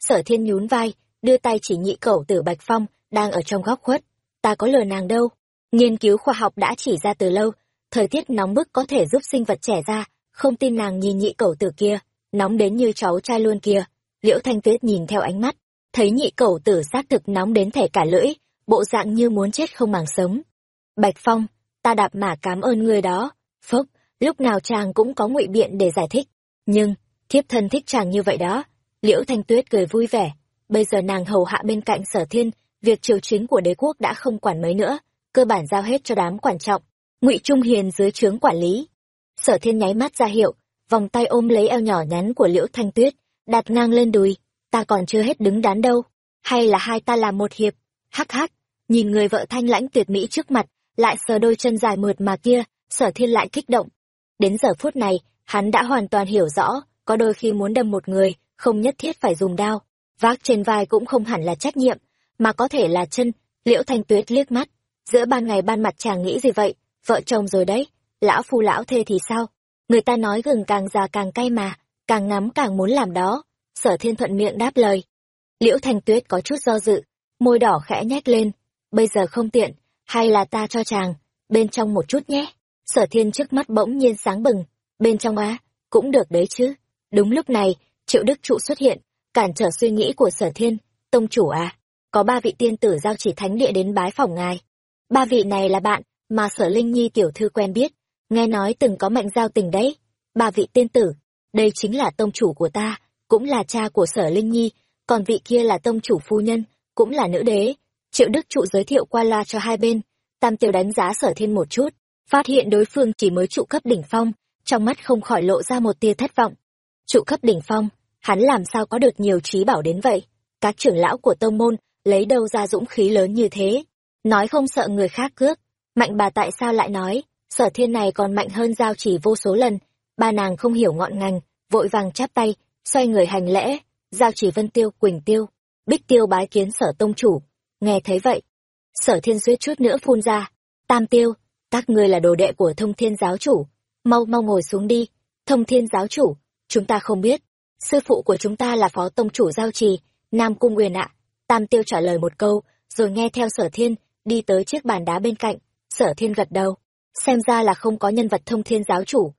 Sở thiên nhún vai, đưa tay chỉ nhị cẩu tử Bạch Phong, đang ở trong góc khuất. Ta có lừa nàng đâu. Nghiên cứu khoa học đã chỉ ra từ lâu, thời tiết nóng bức có thể giúp sinh vật trẻ ra, không tin nàng nhìn nhị cẩu tử kia, nóng đến như cháu trai luôn kia. Liễu Thanh Tuyết nhìn theo ánh mắt, thấy nhị cẩu tử xác thực nóng đến thể cả lưỡi, bộ dạng như muốn chết không màng sống. Bạch Phong, ta đạp mà cảm ơn người đó. Phốc, lúc nào chàng cũng có ngụy biện để giải thích. Nhưng, thiếp thân thích chàng như vậy đó. Liễu Thanh Tuyết cười vui vẻ. Bây giờ nàng hầu hạ bên cạnh sở thiên, việc triều chính của đế quốc đã không quản mấy nữa, cơ bản giao hết cho đám quan trọng. Ngụy Trung Hiền dưới trướng quản lý. Sở thiên nháy mắt ra hiệu, vòng tay ôm lấy eo nhỏ nhắn của Liễu Thanh Tuyết, đặt ngang lên đùi. Ta còn chưa hết đứng đắn đâu. Hay là hai ta làm một hiệp? Hắc hắc, nhìn người vợ thanh lãnh tuyệt mỹ trước mặt, lại sờ đôi chân dài mượt mà kia, sở thiên lại kích động. Đến giờ phút này, hắn đã hoàn toàn hiểu rõ, có đôi khi muốn đâm một người, không nhất thiết phải dùng đao. Vác trên vai cũng không hẳn là trách nhiệm, mà có thể là chân, liễu thanh tuyết liếc mắt. Giữa ban ngày ban mặt chàng nghĩ gì vậy, vợ chồng rồi đấy, lão phu lão thê thì sao? Người ta nói gừng càng già càng cay mà, càng ngắm càng muốn làm đó. Sở thiên thuận miệng đáp lời. Liễu thanh tuyết có chút do dự, môi đỏ khẽ nhét lên. Bây giờ không tiện, hay là ta cho chàng, bên trong một chút nhé. Sở thiên trước mắt bỗng nhiên sáng bừng, bên trong á, cũng được đấy chứ. Đúng lúc này, triệu đức trụ xuất hiện, cản trở suy nghĩ của sở thiên, tông chủ à, có ba vị tiên tử giao chỉ thánh địa đến bái phòng ngài. Ba vị này là bạn mà sở linh nhi tiểu thư quen biết, nghe nói từng có mệnh giao tình đấy. Ba vị tiên tử, đây chính là tông chủ của ta, cũng là cha của sở linh nhi, còn vị kia là tông chủ phu nhân, cũng là nữ đế. Triệu Đức Trụ giới thiệu qua loa cho hai bên, Tam Tiêu đánh giá sở thiên một chút, phát hiện đối phương chỉ mới trụ cấp đỉnh phong, trong mắt không khỏi lộ ra một tia thất vọng. Trụ cấp đỉnh phong, hắn làm sao có được nhiều trí bảo đến vậy? Các trưởng lão của tông môn lấy đâu ra dũng khí lớn như thế? Nói không sợ người khác cướp, mạnh bà tại sao lại nói, sở thiên này còn mạnh hơn giao chỉ vô số lần, ba nàng không hiểu ngọn ngành, vội vàng chắp tay, xoay người hành lễ, giao chỉ vân tiêu, quỳnh tiêu, bích tiêu bái kiến sở tông chủ, nghe thấy vậy. Sở thiên suýt chút nữa phun ra, tam tiêu, các ngươi là đồ đệ của thông thiên giáo chủ, mau mau ngồi xuống đi, thông thiên giáo chủ, chúng ta không biết, sư phụ của chúng ta là phó tông chủ giao trì, Nam Cung Nguyên ạ. Tam tiêu trả lời một câu, rồi nghe theo sở thiên, đi tới chiếc bàn đá bên cạnh, sở thiên gật đầu, xem ra là không có nhân vật thông thiên giáo chủ.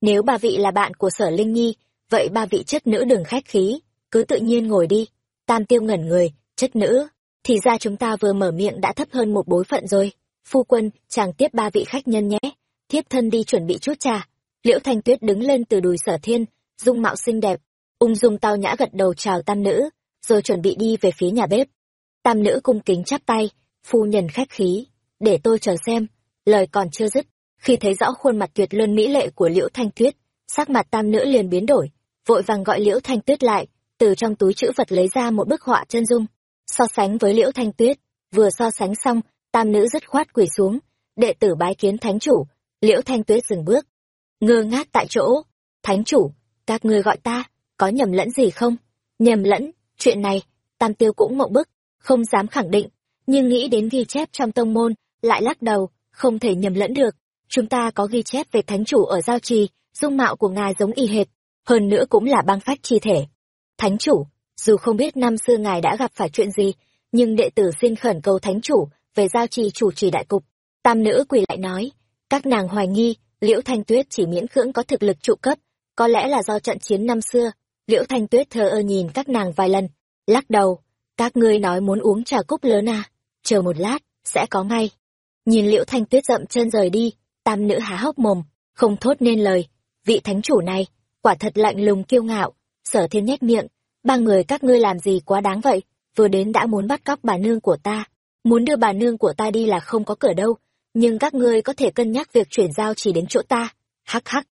Nếu ba vị là bạn của sở Linh Nhi, vậy ba vị chất nữ đừng khách khí, cứ tự nhiên ngồi đi. Tam tiêu ngẩn người, chất nữ, thì ra chúng ta vừa mở miệng đã thấp hơn một bối phận rồi. Phu quân, chàng tiếp ba vị khách nhân nhé. Thiếp thân đi chuẩn bị chút trà. Liễu Thanh Tuyết đứng lên từ đùi sở thiên, dung mạo xinh đẹp, ung dung tao nhã gật đầu chào tam nữ, rồi chuẩn bị đi về phía nhà bếp. Tam nữ cung kính chắp tay, phu nhân khách khí, để tôi chờ xem. Lời còn chưa dứt, khi thấy rõ khuôn mặt tuyệt luân mỹ lệ của Liễu Thanh Tuyết, sắc mặt tam nữ liền biến đổi, vội vàng gọi Liễu Thanh Tuyết lại, từ trong túi chữ vật lấy ra một bức họa chân dung, so sánh với Liễu Thanh Tuyết, vừa so sánh xong, tam nữ dứt khoát quỳ xuống, đệ tử bái kiến thánh chủ, Liễu Thanh Tuyết dừng bước, ngơ ngác tại chỗ, "Thánh chủ, các ngươi gọi ta, có nhầm lẫn gì không?" "Nhầm lẫn, chuyện này." Tam Tiêu cũng mộng bức, không dám khẳng định, nhưng nghĩ đến ghi chép trong tông môn, lại lắc đầu, không thể nhầm lẫn được. Chúng ta có ghi chép về thánh chủ ở giao trì, dung mạo của ngài giống y hệt, hơn nữa cũng là băng phách chi thể. Thánh chủ, dù không biết năm xưa ngài đã gặp phải chuyện gì, nhưng đệ tử xin khẩn cầu thánh chủ về giao trì chủ trì đại cục. Tam nữ quỳ lại nói, các nàng hoài nghi, Liễu Thanh Tuyết chỉ miễn cưỡng có thực lực trụ cấp, có lẽ là do trận chiến năm xưa. Liễu Thanh Tuyết thờ ơ nhìn các nàng vài lần, lắc đầu, các ngươi nói muốn uống trà cúc lớn à, chờ một lát, sẽ có ngay. Nhìn Liễu Thanh Tuyết dậm chân rời đi, tam nữ há hốc mồm, không thốt nên lời, vị thánh chủ này, quả thật lạnh lùng kiêu ngạo, sở thiên nhếch miệng, ba người các ngươi làm gì quá đáng vậy, vừa đến đã muốn bắt cóc bà nương của ta, muốn đưa bà nương của ta đi là không có cửa đâu, nhưng các ngươi có thể cân nhắc việc chuyển giao chỉ đến chỗ ta, hắc hắc.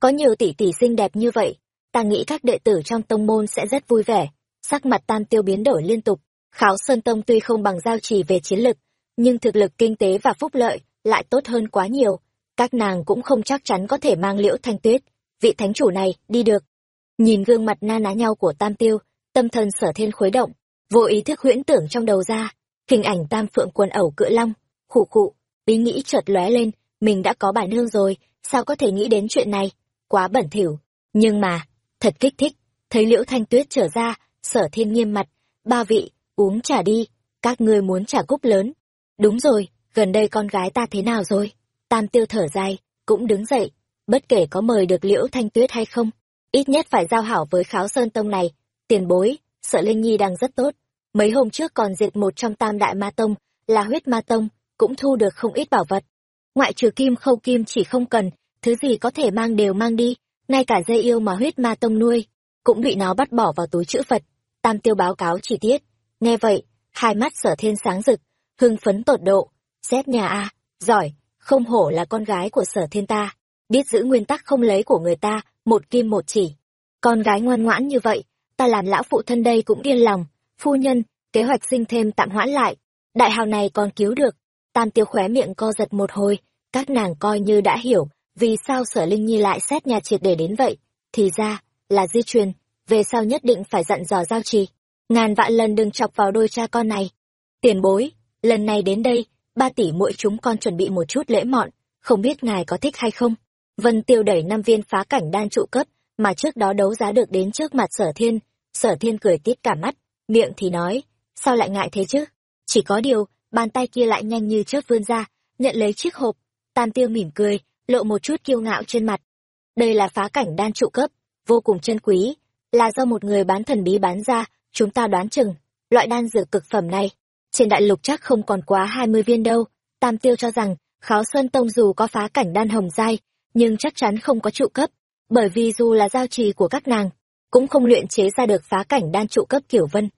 Có nhiều tỷ tỷ xinh đẹp như vậy, ta nghĩ các đệ tử trong tông môn sẽ rất vui vẻ, sắc mặt tam tiêu biến đổi liên tục, kháo sơn tông tuy không bằng giao chỉ về chiến lực, nhưng thực lực kinh tế và phúc lợi lại tốt hơn quá nhiều, các nàng cũng không chắc chắn có thể mang liễu thanh tuyết, vị thánh chủ này, đi được. Nhìn gương mặt na ná nhau của tam tiêu, tâm thần sở thiên khuấy động, vô ý thức huyễn tưởng trong đầu ra, hình ảnh tam phượng quần ẩu cự long, khụ khụ, ý nghĩ chợt lóe lên, mình đã có bà nương rồi, sao có thể nghĩ đến chuyện này, quá bẩn thỉu. Nhưng mà, thật kích thích, thấy liễu thanh tuyết trở ra, sở thiên nghiêm mặt, ba vị, uống trà đi, các ngươi muốn trà cúp lớn. Đúng rồi, gần đây con gái ta thế nào rồi? Tam tiêu thở dài, cũng đứng dậy, bất kể có mời được liễu thanh tuyết hay không, ít nhất phải giao hảo với kháo sơn tông này. Tiền bối, sợ Linh Nhi đang rất tốt. Mấy hôm trước còn diệt một trong tam đại ma tông, là huyết ma tông, cũng thu được không ít bảo vật. Ngoại trừ kim khâu kim chỉ không cần, thứ gì có thể mang đều mang đi, ngay cả dây yêu mà huyết ma tông nuôi, cũng bị nó bắt bỏ vào túi chữ Phật. Tam tiêu báo cáo chi tiết. Nghe vậy, hai mắt sở thiên sáng rực, hưng phấn tột độ. Xét nhà a giỏi, không hổ là con gái của sở thiên ta, biết giữ nguyên tắc không lấy của người ta, một kim một chỉ. Con gái ngoan ngoãn như vậy, ta làm lão phụ thân đây cũng yên lòng. Phu nhân, kế hoạch sinh thêm tạm hoãn lại. Đại hào này còn cứu được. Tam tiêu khóe miệng co giật một hồi, các nàng coi như đã hiểu, vì sao sở Linh Nhi lại xét nhà triệt để đến vậy. Thì ra, là di truyền, về sau nhất định phải dặn dò giao trì. Ngàn vạn lần đừng chọc vào đôi cha con này. Tiền bối, lần này đến đây, ba tỷ mỗi chúng con chuẩn bị một chút lễ mọn, không biết ngài có thích hay không? Vân Tiêu đẩy năm viên phá cảnh đan trụ cấp, mà trước đó đấu giá được đến trước mặt sở thiên. Sở thiên cười tít cả mắt, miệng thì nói, sao lại ngại thế chứ? Chỉ có điều, bàn tay kia lại nhanh như chớp vươn ra, nhận lấy chiếc hộp. Tam tiêu mỉm cười, lộ một chút kiêu ngạo trên mặt. Đây là phá cảnh đan trụ cấp, vô cùng chân quý, là do một người bán thần bí bán ra, chúng ta đoán chừng, loại đan dược cực phẩm này, trên đại lục chắc không còn quá hai mươi viên đâu. Tam tiêu cho rằng, kháo sơn tông dù có phá cảnh đan hồng dai, nhưng chắc chắn không có trụ cấp, bởi vì dù là giao trì của các nàng, cũng không luyện chế ra được phá cảnh đan trụ cấp kiểu vân.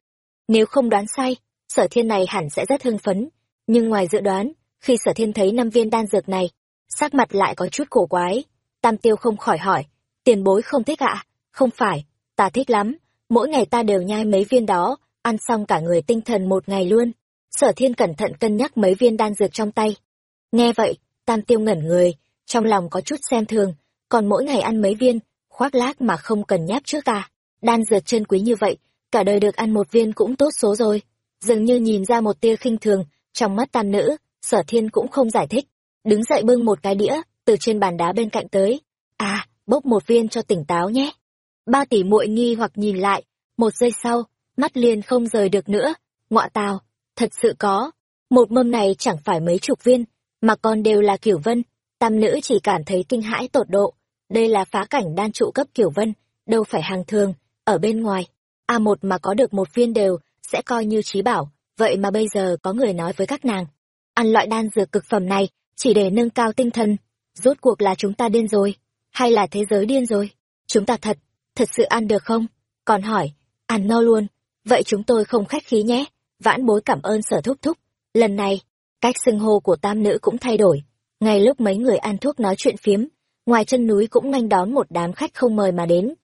Nếu không đoán sai, sở thiên này hẳn sẽ rất hưng phấn, nhưng ngoài dự đoán, khi sở thiên thấy năm viên đan dược này, sắc mặt lại có chút cổ quái, tam tiêu không khỏi hỏi, tiền bối không thích ạ, không phải, ta thích lắm, mỗi ngày ta đều nhai mấy viên đó, ăn xong cả người tinh thần một ngày luôn. Sở thiên cẩn thận cân nhắc mấy viên đan dược trong tay. Nghe vậy, tam tiêu ngẩn người, trong lòng có chút xem thường, còn mỗi ngày ăn mấy viên, khoác lác mà không cần nháp trước ta Đan dược chân quý như vậy, cả đời được ăn một viên cũng tốt số rồi. Dường như nhìn ra một tia khinh thường, trong mắt tam nữ, sở thiên cũng không giải thích. Đứng dậy bưng một cái đĩa, từ trên bàn đá bên cạnh tới. À, bốc một viên cho tỉnh táo nhé. Ba tỷ muội nghi hoặc nhìn lại, một giây sau, mắt liền không rời được nữa. Ngọa tào, thật sự có. Một mâm này chẳng phải mấy chục viên, mà còn đều là kiểu vân. Tam nữ chỉ cảm thấy kinh hãi tột độ. Đây là phá cảnh đan trụ cấp kiểu vân, đâu phải hàng thường, ở bên ngoài. a một mà có được một viên đều, sẽ coi như trí bảo. Vậy mà bây giờ có người nói với các nàng. Ăn loại đan dược cực phẩm này, chỉ để nâng cao tinh thần. Rốt cuộc là chúng ta điên rồi, hay là thế giới điên rồi? Chúng ta thật, thật sự ăn được không? Còn hỏi, ăn no luôn, vậy chúng tôi không khách khí nhé. Vãn bối cảm ơn sở thúc thúc. Lần này, cách xưng hô của tam nữ cũng thay đổi. Ngay lúc mấy người ăn thuốc nói chuyện phiếm, ngoài chân núi cũng nhanh đón một đám khách không mời mà đến.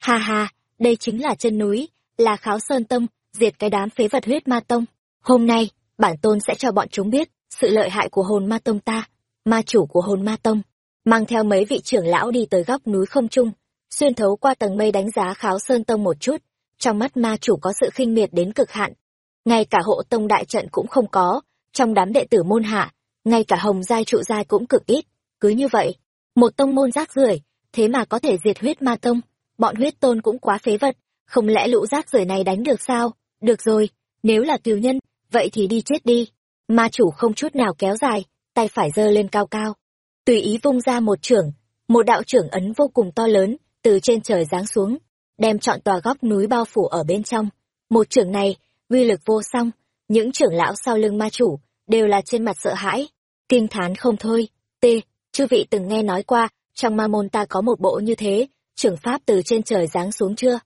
Ha ha, đây chính là chân núi, là kháo sơn tông, diệt cái đám phế vật huyết ma tông. Hôm nay, bản tôn sẽ cho bọn chúng biết sự lợi hại của hồn ma tông ta, ma chủ của hồn ma tông. Mang theo mấy vị trưởng lão đi tới góc núi không trung, xuyên thấu qua tầng mây đánh giá kháo sơn tông một chút, trong mắt ma chủ có sự khinh miệt đến cực hạn ngay cả hộ tông đại trận cũng không có, trong đám đệ tử môn hạ, ngay cả hồng giai trụ giai cũng cực ít. Cứ như vậy, một tông môn rác rưởi, thế mà có thể diệt huyết ma tông, bọn huyết tôn cũng quá phế vật, không lẽ lũ rác rưởi này đánh được sao? Được rồi, nếu là kiều nhân, vậy thì đi chết đi. Ma chủ không chút nào kéo dài, tay phải giơ lên cao cao. Tùy ý vung ra một trưởng, một đạo trưởng ấn vô cùng to lớn, từ trên trời giáng xuống, đem trọn tòa góc núi bao phủ ở bên trong. Một trưởng này, uy lực vô song, những trưởng lão sau lưng ma chủ, đều là trên mặt sợ hãi, kinh thán không thôi. T, chư vị từng nghe nói qua, trong ma môn ta có một bộ như thế, trưởng pháp từ trên trời giáng xuống chưa?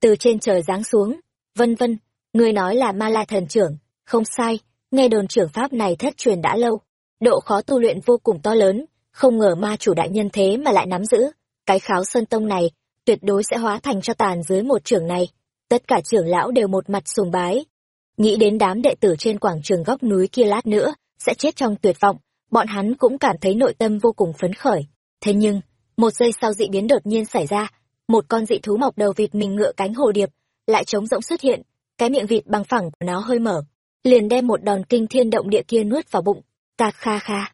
Từ trên trời giáng xuống, vân vân, người nói là ma la thần trưởng, không sai, nghe đồn trưởng pháp này thất truyền đã lâu, độ khó tu luyện vô cùng to lớn, không ngờ ma chủ đại nhân thế mà lại nắm giữ, cái kháo sơn tông này, tuyệt đối sẽ hóa thành cho tàn dưới một trưởng này. Tất cả trưởng lão đều một mặt sùng bái. Nghĩ đến đám đệ tử trên quảng trường góc núi kia lát nữa, sẽ chết trong tuyệt vọng, bọn hắn cũng cảm thấy nội tâm vô cùng phấn khởi. Thế nhưng, một giây sau dị biến đột nhiên xảy ra, một con dị thú mọc đầu vịt mình ngựa cánh hồ điệp, lại trống rỗng xuất hiện, cái miệng vịt bằng phẳng của nó hơi mở, liền đem một đòn kinh thiên động địa kia nuốt vào bụng, cạc kha kha.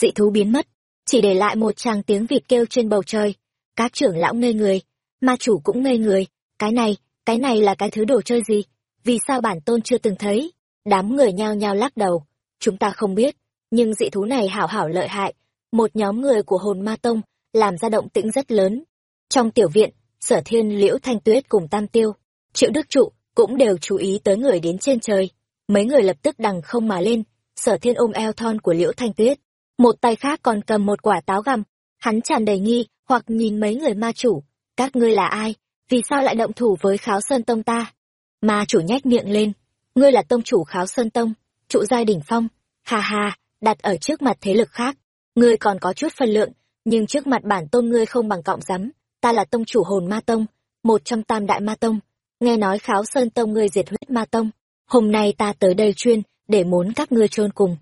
Dị thú biến mất, chỉ để lại một tràng tiếng vịt kêu trên bầu trời. Các trưởng lão ngây người, ma chủ cũng ngây người, cái này, cái này là cái thứ đồ chơi gì? Vì sao bản tôn chưa từng thấy? Đám người nhao nhao lắc đầu, chúng ta không biết, nhưng dị thú này hảo hảo lợi hại, một nhóm người của hồn ma tông làm ra động tĩnh rất lớn. Trong tiểu viện, sở thiên liễu thanh tuyết cùng tam tiêu, triệu đức trụ cũng đều chú ý tới người đến trên trời. Mấy người lập tức đằng không mà lên, sở thiên ôm eo thon của liễu thanh tuyết, một tay khác còn cầm một quả táo găm. Hắn tràn đầy nghi, hoặc nhìn mấy người ma chủ, các ngươi là ai, vì sao lại động thủ với kháo sơn tông ta? mà chủ nhếch miệng lên, ngươi là tông chủ kháo sơn tông, trụ giai đỉnh phong, hà hà, đặt ở trước mặt thế lực khác, ngươi còn có chút phân lượng, nhưng trước mặt bản tôn ngươi không bằng cọng rắm, ta là tông chủ hồn ma tông, một trong tam đại ma tông, nghe nói kháo sơn tông ngươi diệt huyết ma tông, hôm nay ta tới đây chuyên, để muốn các ngươi chôn cùng.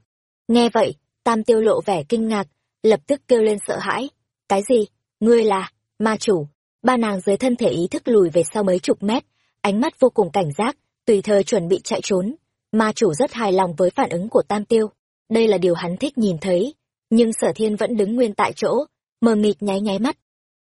Nghe vậy, tam tiêu lộ vẻ kinh ngạc, lập tức kêu lên sợ hãi. Cái gì? Ngươi là, ma chủ. Ba nàng dưới thân thể ý thức lùi về sau mấy chục mét, ánh mắt vô cùng cảnh giác, tùy thời chuẩn bị chạy trốn. Ma chủ rất hài lòng với phản ứng của tam tiêu. Đây là điều hắn thích nhìn thấy. Nhưng sở thiên vẫn đứng nguyên tại chỗ, mờ mịt nháy nháy mắt.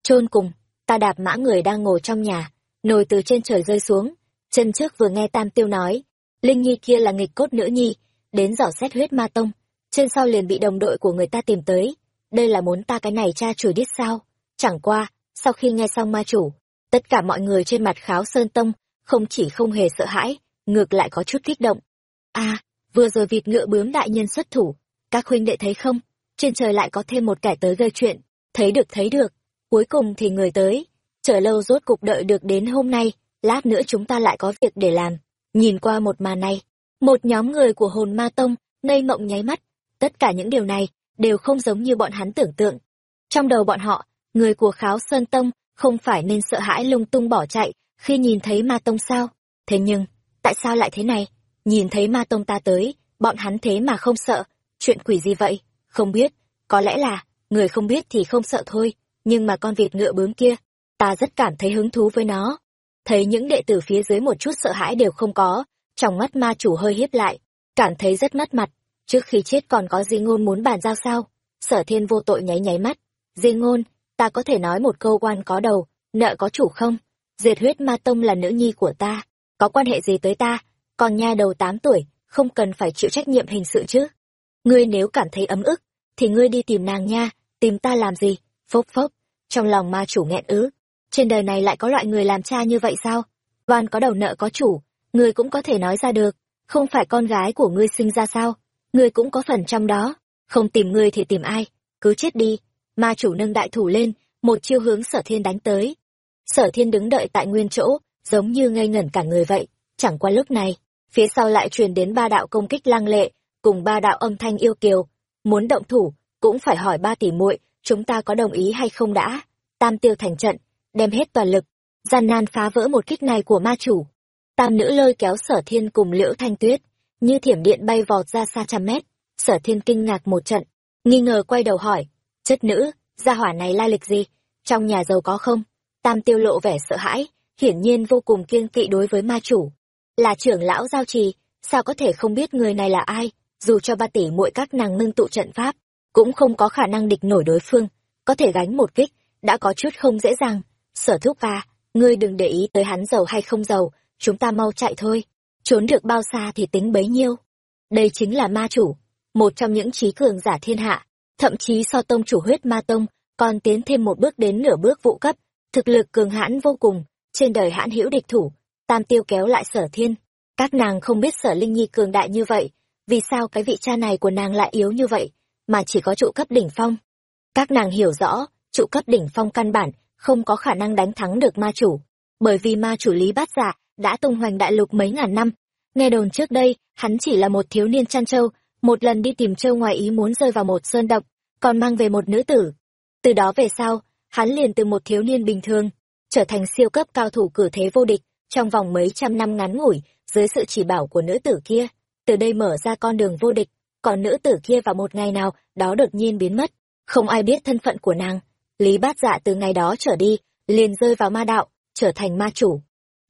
Trôn cùng, ta đạp mã người đang ngồi trong nhà, nồi từ trên trời rơi xuống. Chân trước vừa nghe tam tiêu nói, Linh Nhi kia là nghịch cốt nữ nhi, đến dò xét huyết ma tông. Trên sau liền bị đồng đội của người ta tìm tới. Đây là muốn ta cái này cha chửi đít sao? Chẳng qua, sau khi nghe xong ma chủ, tất cả mọi người trên mặt kháo sơn tông, không chỉ không hề sợ hãi, ngược lại có chút kích động. a vừa rồi vịt ngựa bướm đại nhân xuất thủ, các huynh đệ thấy không? Trên trời lại có thêm một kẻ tới gây chuyện, thấy được thấy được, cuối cùng thì người tới. Chờ lâu rốt cục đợi được đến hôm nay, lát nữa chúng ta lại có việc để làm. Nhìn qua một màn này, một nhóm người của hồn ma tông, ngây mộng nháy mắt, tất cả những điều này đều không giống như bọn hắn tưởng tượng. Trong đầu bọn họ, người của kháo Sơn Tông không phải nên sợ hãi lung tung bỏ chạy khi nhìn thấy ma tông sao? Thế nhưng, tại sao lại thế này? Nhìn thấy ma tông ta tới, bọn hắn thế mà không sợ. Chuyện quỷ gì vậy? Không biết. Có lẽ là, người không biết thì không sợ thôi. Nhưng mà con vịt ngựa bướm kia, ta rất cảm thấy hứng thú với nó. Thấy những đệ tử phía dưới một chút sợ hãi đều không có, trong mắt ma chủ hơi hiếp lại, cảm thấy rất mất mặt. Trước khi chết còn có di ngôn muốn bàn giao sao? Sở thiên vô tội nháy nháy mắt. Di ngôn, ta có thể nói một câu quan có đầu, nợ có chủ không? Diệt huyết ma tông là nữ nhi của ta, có quan hệ gì tới ta? Còn nha đầu tám tuổi, không cần phải chịu trách nhiệm hình sự chứ. Ngươi nếu cảm thấy ấm ức, thì ngươi đi tìm nàng nha, tìm ta làm gì? Phốc phốc, trong lòng ma chủ nghẹn ứ. Trên đời này lại có loại người làm cha như vậy sao? Oan có đầu nợ có chủ, ngươi cũng có thể nói ra được, không phải con gái của ngươi sinh ra sao? Ngươi cũng có phần trong đó, không tìm ngươi thì tìm ai, cứ chết đi. Ma chủ nâng đại thủ lên, một chiêu hướng sở thiên đánh tới. Sở thiên đứng đợi tại nguyên chỗ, giống như ngây ngẩn cả người vậy. Chẳng qua lúc này, phía sau lại truyền đến ba đạo công kích lang lệ, cùng ba đạo âm thanh yêu kiều. Muốn động thủ, cũng phải hỏi ba tỷ muội chúng ta có đồng ý hay không đã. Tam tiêu thành trận, đem hết toàn lực, gian nan phá vỡ một kích này của ma chủ. Tam nữ lôi kéo sở thiên cùng liễu thanh tuyết, như thiểm điện bay vọt ra xa trăm mét. Sở thiên kinh ngạc một trận, nghi ngờ quay đầu hỏi, chất nữ, gia hỏa này lai lịch gì, trong nhà giàu có không? Tam tiêu lộ vẻ sợ hãi, hiển nhiên vô cùng kiêng kỵ đối với ma chủ. Là trưởng lão giao trì, sao có thể không biết người này là ai? Dù cho ba tỷ muội các nàng ngưng tụ trận pháp cũng không có khả năng địch nổi đối phương. Có thể gánh một kích đã có chút không dễ dàng. Sở thúc ca ngươi đừng để ý tới hắn giàu hay không giàu chúng ta mau chạy thôi. Trốn được bao xa thì tính bấy nhiêu. Đây chính là ma chủ một trong những trí cường giả thiên hạ thậm chí so tông chủ huyết ma tông còn tiến thêm một bước đến nửa bước vụ cấp, thực lực cường hãn vô cùng, trên đời hãn hữu địch thủ, tam tiêu kéo lại sở thiên. Các nàng không biết sở linh nhi cường đại như vậy, vì sao cái vị cha này của nàng lại yếu như vậy, mà chỉ có trụ cấp đỉnh phong. Các nàng hiểu rõ, trụ cấp đỉnh phong căn bản không có khả năng đánh thắng được ma chủ, bởi vì ma chủ lý bát giả đã tung hoành đại lục mấy ngàn năm. Nghe đồn trước đây, hắn chỉ là một thiếu niên chăn trâu một lần đi tìm trâu ngoài ý muốn rơi vào một sơn động, còn mang về một nữ tử. Từ đó về sau, hắn liền từ một thiếu niên bình thường, trở thành siêu cấp cao thủ cử thế vô địch trong vòng mấy trăm năm ngắn ngủi dưới sự chỉ bảo của nữ tử kia. Từ đây mở ra con đường vô địch, còn nữ tử kia vào một ngày nào đó đột nhiên biến mất. Không ai biết thân phận của nàng. Lý bát dạ từ ngày đó trở đi, liền rơi vào ma đạo, trở thành ma chủ.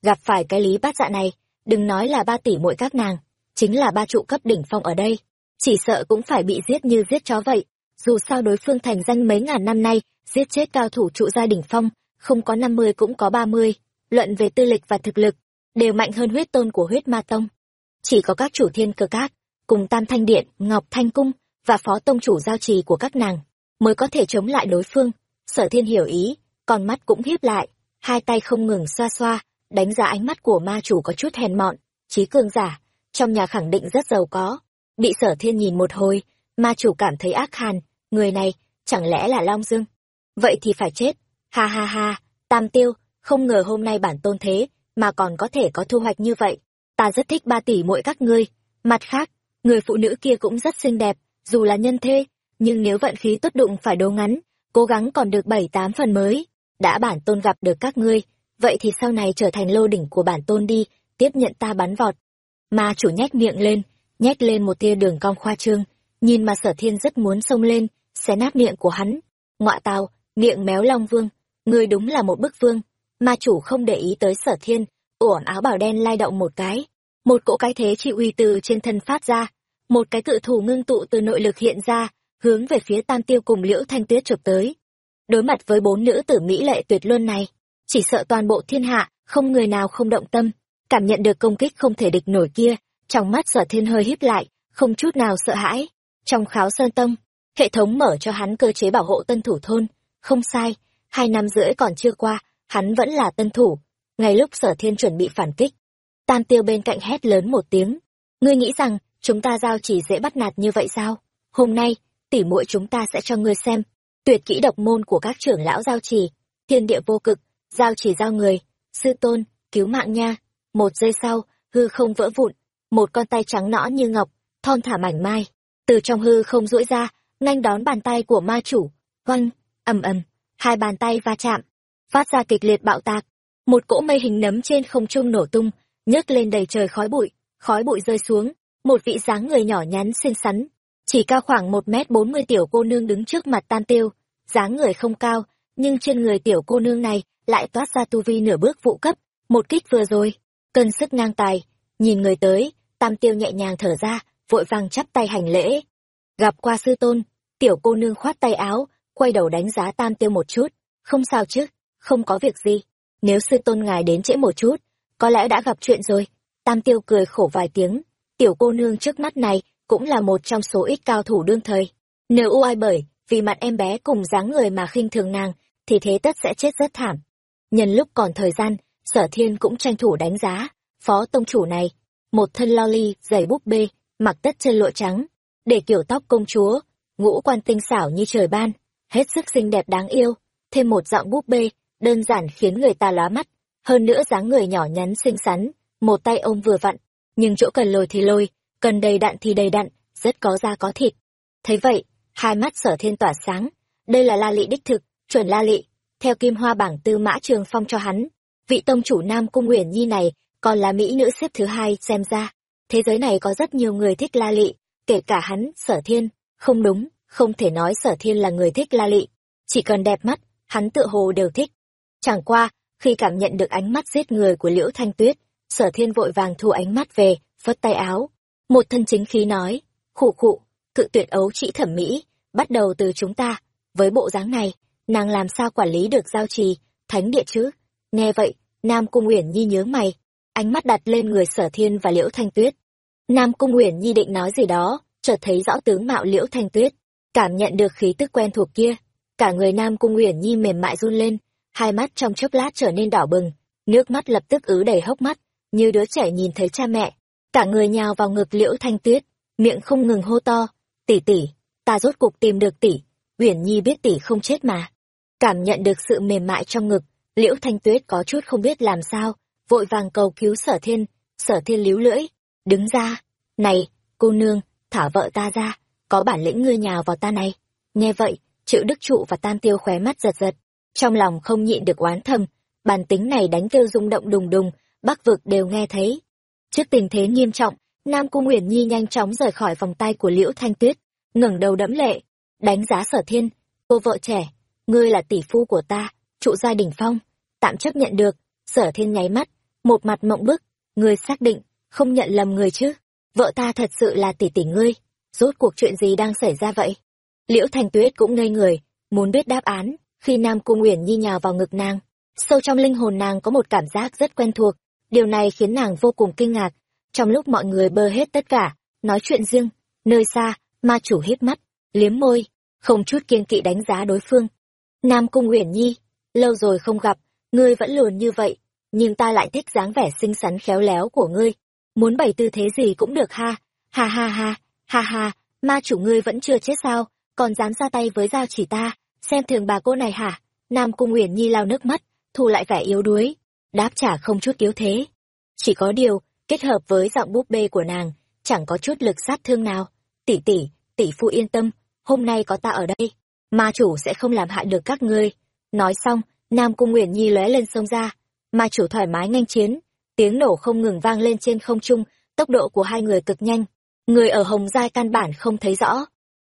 Gặp phải cái lý bát dạ này, đừng nói là ba tỷ mỗi các nàng, chính là ba trụ cấp đỉnh phong ở đây chỉ sợ cũng phải bị giết như giết chó vậy. Dù sao đối phương thành danh mấy ngàn năm nay giết chết cao thủ trụ gia đỉnh phong không có năm mươi cũng có ba mươi. Luận về tư lịch và thực lực đều mạnh hơn huyết tôn của huyết ma tông. Chỉ có các chủ thiên cơ cát, cùng tam thanh điện ngọc thanh cung và phó tông chủ giao trì của các nàng mới có thể chống lại đối phương. Sở thiên hiểu ý còn mắt cũng hiếp lại hai tay không ngừng xoa xoa đánh giá ánh mắt của ma chủ có chút hèn mọn. Trí cường giả trong nhà khẳng định rất giàu có bị sở thiên nhìn một hồi, ma chủ cảm thấy ác hàn, người này, chẳng lẽ là long dương? Vậy thì phải chết. Ha ha ha, tam tiêu, không ngờ hôm nay bản tôn thế, mà còn có thể có thu hoạch như vậy. Ta rất thích ba tỷ mỗi các ngươi. Mặt khác, người phụ nữ kia cũng rất xinh đẹp, dù là nhân thê nhưng nếu vận khí tốt đụng phải đố ngắn, cố gắng còn được bảy tám phần mới. Đã bản tôn gặp được các ngươi, vậy thì sau này trở thành lô đỉnh của bản tôn đi, tiếp nhận ta bắn vọt. Ma chủ nhách miệng lên nhét lên một tia đường cong khoa trương. Nhìn mà sở thiên rất muốn xông lên, xé nát miệng của hắn. Ngoạ tào, miệng méo long vương, ngươi đúng là một bức vương. Ma chủ không để ý tới sở thiên uổng áo bảo đen lai động một cái. Một cỗ cái thế chi uy từ trên thân phát ra. Một cái cự thủ ngưng tụ từ nội lực hiện ra, hướng về phía tam tiêu cùng liễu thanh tuyết chụp tới. Đối mặt với bốn nữ tử mỹ lệ tuyệt luân này, chỉ sợ toàn bộ thiên hạ, không người nào không động tâm, cảm nhận được công kích không thể địch nổi kia trong mắt sở thiên hơi híp lại, không chút nào sợ hãi. Trong kháo sơn tông, hệ thống mở cho hắn cơ chế bảo hộ tân thủ thôn. Không sai, hai năm rưỡi còn chưa qua, hắn vẫn là tân thủ. Ngay lúc sở thiên chuẩn bị phản kích, tam tiêu bên cạnh hét lớn một tiếng. Ngươi nghĩ rằng chúng ta giao chỉ dễ bắt nạt như vậy sao? Hôm nay, tỉ muội chúng ta sẽ cho ngươi xem, tuyệt kỹ độc môn của các trưởng lão giao trì thiên địa vô cực, giao chỉ giao người, sư tôn, cứu mạng nha. Một giây sau, hư không vỡ vụn một con tay trắng nõn như ngọc, thon thả mảnh mai. Từ trong hư không duỗi ra, nhanh đón bàn tay của ma chủ. Oanh, ầm ầm, hai bàn tay va chạm, phát ra kịch liệt bạo tạc. Một cỗ mây hình nấm trên không trung nổ tung, nhấc lên đầy trời khói bụi khói bụi rơi xuống. Một vị dáng người nhỏ nhắn xinh xắn, chỉ cao khoảng một mét bốn mươi tiểu cô nương đứng trước mặt tam tiêu. Dáng người không cao, nhưng trên người tiểu cô nương này lại toát ra tu vi nửa bước vụ cấp. Một kích vừa rồi, cân sức ngang tài, nhìn người tới tam tiêu nhẹ nhàng thở ra, vội vàng chắp tay hành lễ. Gặp qua sư tôn, tiểu cô nương khoát tay áo, quay đầu đánh giá tam tiêu một chút. Không sao chứ, không có việc gì. Nếu sư tôn ngài đến trễ một chút, có lẽ đã gặp chuyện rồi. Tam tiêu cười khổ vài tiếng. Tiểu cô nương trước mắt này cũng là một trong số ít cao thủ đương thời. Nếu u ai bởi vì mặt em bé cùng dáng người mà khinh thường nàng, thì thế tất sẽ chết rất thảm. Nhân lúc còn thời gian, sở thiên cũng tranh thủ đánh giá, phó tông chủ này một thân lo ly giày búp bê, mặc tất chân lụa trắng, để kiểu tóc công chúa, ngũ quan tinh xảo như trời ban, hết sức xinh đẹp đáng yêu, thêm một giọng búp bê, đơn giản khiến người ta lóa mắt, hơn nữa dáng người nhỏ nhắn xinh xắn, một tay ôm vừa vặn, nhưng chỗ cần lồi thì lôi cần đầy đặn thì đầy đặn, rất có da có thịt. Thấy vậy, hai mắt sở thiên tỏa sáng, đây là la lị đích thực, chuẩn la lị, theo kim hoa bảng tư mã trường phong cho hắn, vị tông chủ nam cung uyển nhi này còn là mỹ nữ xếp thứ hai xem ra thế giới này có rất nhiều người thích la lị kể cả hắn sở thiên không đúng không thể nói sở thiên là người thích la lị chỉ cần đẹp mắt hắn tự hồ đều thích chẳng qua khi cảm nhận được ánh mắt giết người của liễu thanh tuyết sở thiên vội vàng thu ánh mắt về phất tay áo. Một thân chính khí nói, khụ khụ, cự tuyệt ấu trĩ thẩm mỹ, bắt đầu từ chúng ta. Với bộ dáng này, nàng làm sao quản lý được giao trì, thánh địa chứ? Nghe vậy, Nam Cung Uyển Nhi nhớ mày, ánh mắt đặt lên người sở thiên và liễu thanh tuyết. Nam Cung Uyển Nhi định nói gì đó, chợt thấy rõ tướng mạo liễu thanh tuyết, cảm nhận được khí tức quen thuộc kia. Cả người Nam Cung Uyển Nhi mềm mại run lên, hai mắt trong chốc lát trở nên đỏ bừng, nước mắt lập tức ứ đầy hốc mắt, như đứa trẻ nhìn thấy cha mẹ. Cả người nhào vào ngực liễu thanh tuyết, miệng không ngừng hô to, tỷ tỷ, ta rốt cục tìm được tỷ, Uyển Nhi biết tỷ không chết mà. Cảm nhận được sự mềm mại trong ngực, liễu thanh tuyết có chút không biết làm sao, vội vàng cầu cứu sở thiên, sở thiên líu lưỡi, đứng ra, này, cô nương, thả vợ ta ra, có bản lĩnh ngươi nhào vào ta này. Nghe vậy, triệu đức trụ và tam tiêu khóe mắt giật giật, trong lòng không nhịn được oán thầm, bản tính này đánh kêu rung động đùng đùng, bắc vực đều nghe thấy. Trước tình thế nghiêm trọng, Nam Cung Uyển Nhi nhanh chóng rời khỏi vòng tay của Liễu Thanh Tuyết, ngẩng đầu đẫm lệ, đánh giá Sở Thiên, cô vợ trẻ, ngươi là tỷ phu của ta, trụ gia đình phong, tạm chấp nhận được. Sở Thiên nháy mắt, một mặt mộng bức, ngươi xác định, không nhận lầm người chứ? Vợ ta thật sự là tỷ tỷ ngươi, rốt cuộc chuyện gì đang xảy ra vậy? Liễu thành Tuyết cũng ngây người, muốn biết đáp án, khi Nam Cung Uyển Nhi nhào vào ngực nàng, sâu trong linh hồn nàng có một cảm giác rất quen thuộc, điều này khiến nàng vô cùng kinh ngạc. Trong lúc mọi người bơ hết tất cả, nói chuyện riêng, nơi xa, ma chủ hít mắt, liếm môi, không chút kiên kỵ đánh giá đối phương. Nam Cung Uyển Nhi, lâu rồi không gặp, ngươi vẫn lùn như vậy, nhưng ta lại thích dáng vẻ xinh xắn khéo léo của ngươi. Muốn bày tư thế gì cũng được ha, ha ha ha, ha ha, ma chủ ngươi vẫn chưa chết sao, còn dám ra tay với giao chỉ ta, xem thường bà cô này hả? Nam Cung Uyển Nhi lao nước mắt, thu lại vẻ yếu đuối, đáp trả không chút yếu thế. Chỉ có điều, kết hợp với giọng búp bê của nàng, chẳng có chút lực sát thương nào. Tỷ tỷ, tỷ phu yên tâm, hôm nay có ta ở đây, ma chủ sẽ không làm hại được các ngươi. Nói xong, Nam Cung Uyển Nhi lóe lên sông ra, ma chủ thoải mái nhanh chiến, tiếng nổ không ngừng vang lên trên không trung, tốc độ của hai người cực nhanh. Người ở Hồng Giai căn bản không thấy rõ.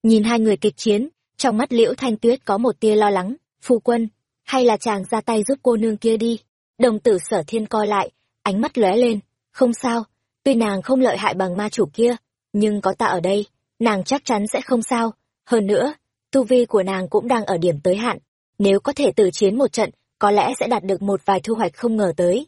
Nhìn hai người kịch chiến, trong mắt Liễu Thanh Tuyết có một tia lo lắng, phu quân, hay là chàng ra tay giúp cô nương kia đi. Đồng tử sở thiên coi lại, ánh mắt lóe lên, không sao, tuy nàng không lợi hại bằng ma chủ kia, nhưng có ta ở đây, nàng chắc chắn sẽ không sao. Hơn nữa, tu vi của nàng cũng đang ở điểm tới hạn, nếu có thể tử chiến một trận, có lẽ sẽ đạt được một vài thu hoạch không ngờ tới.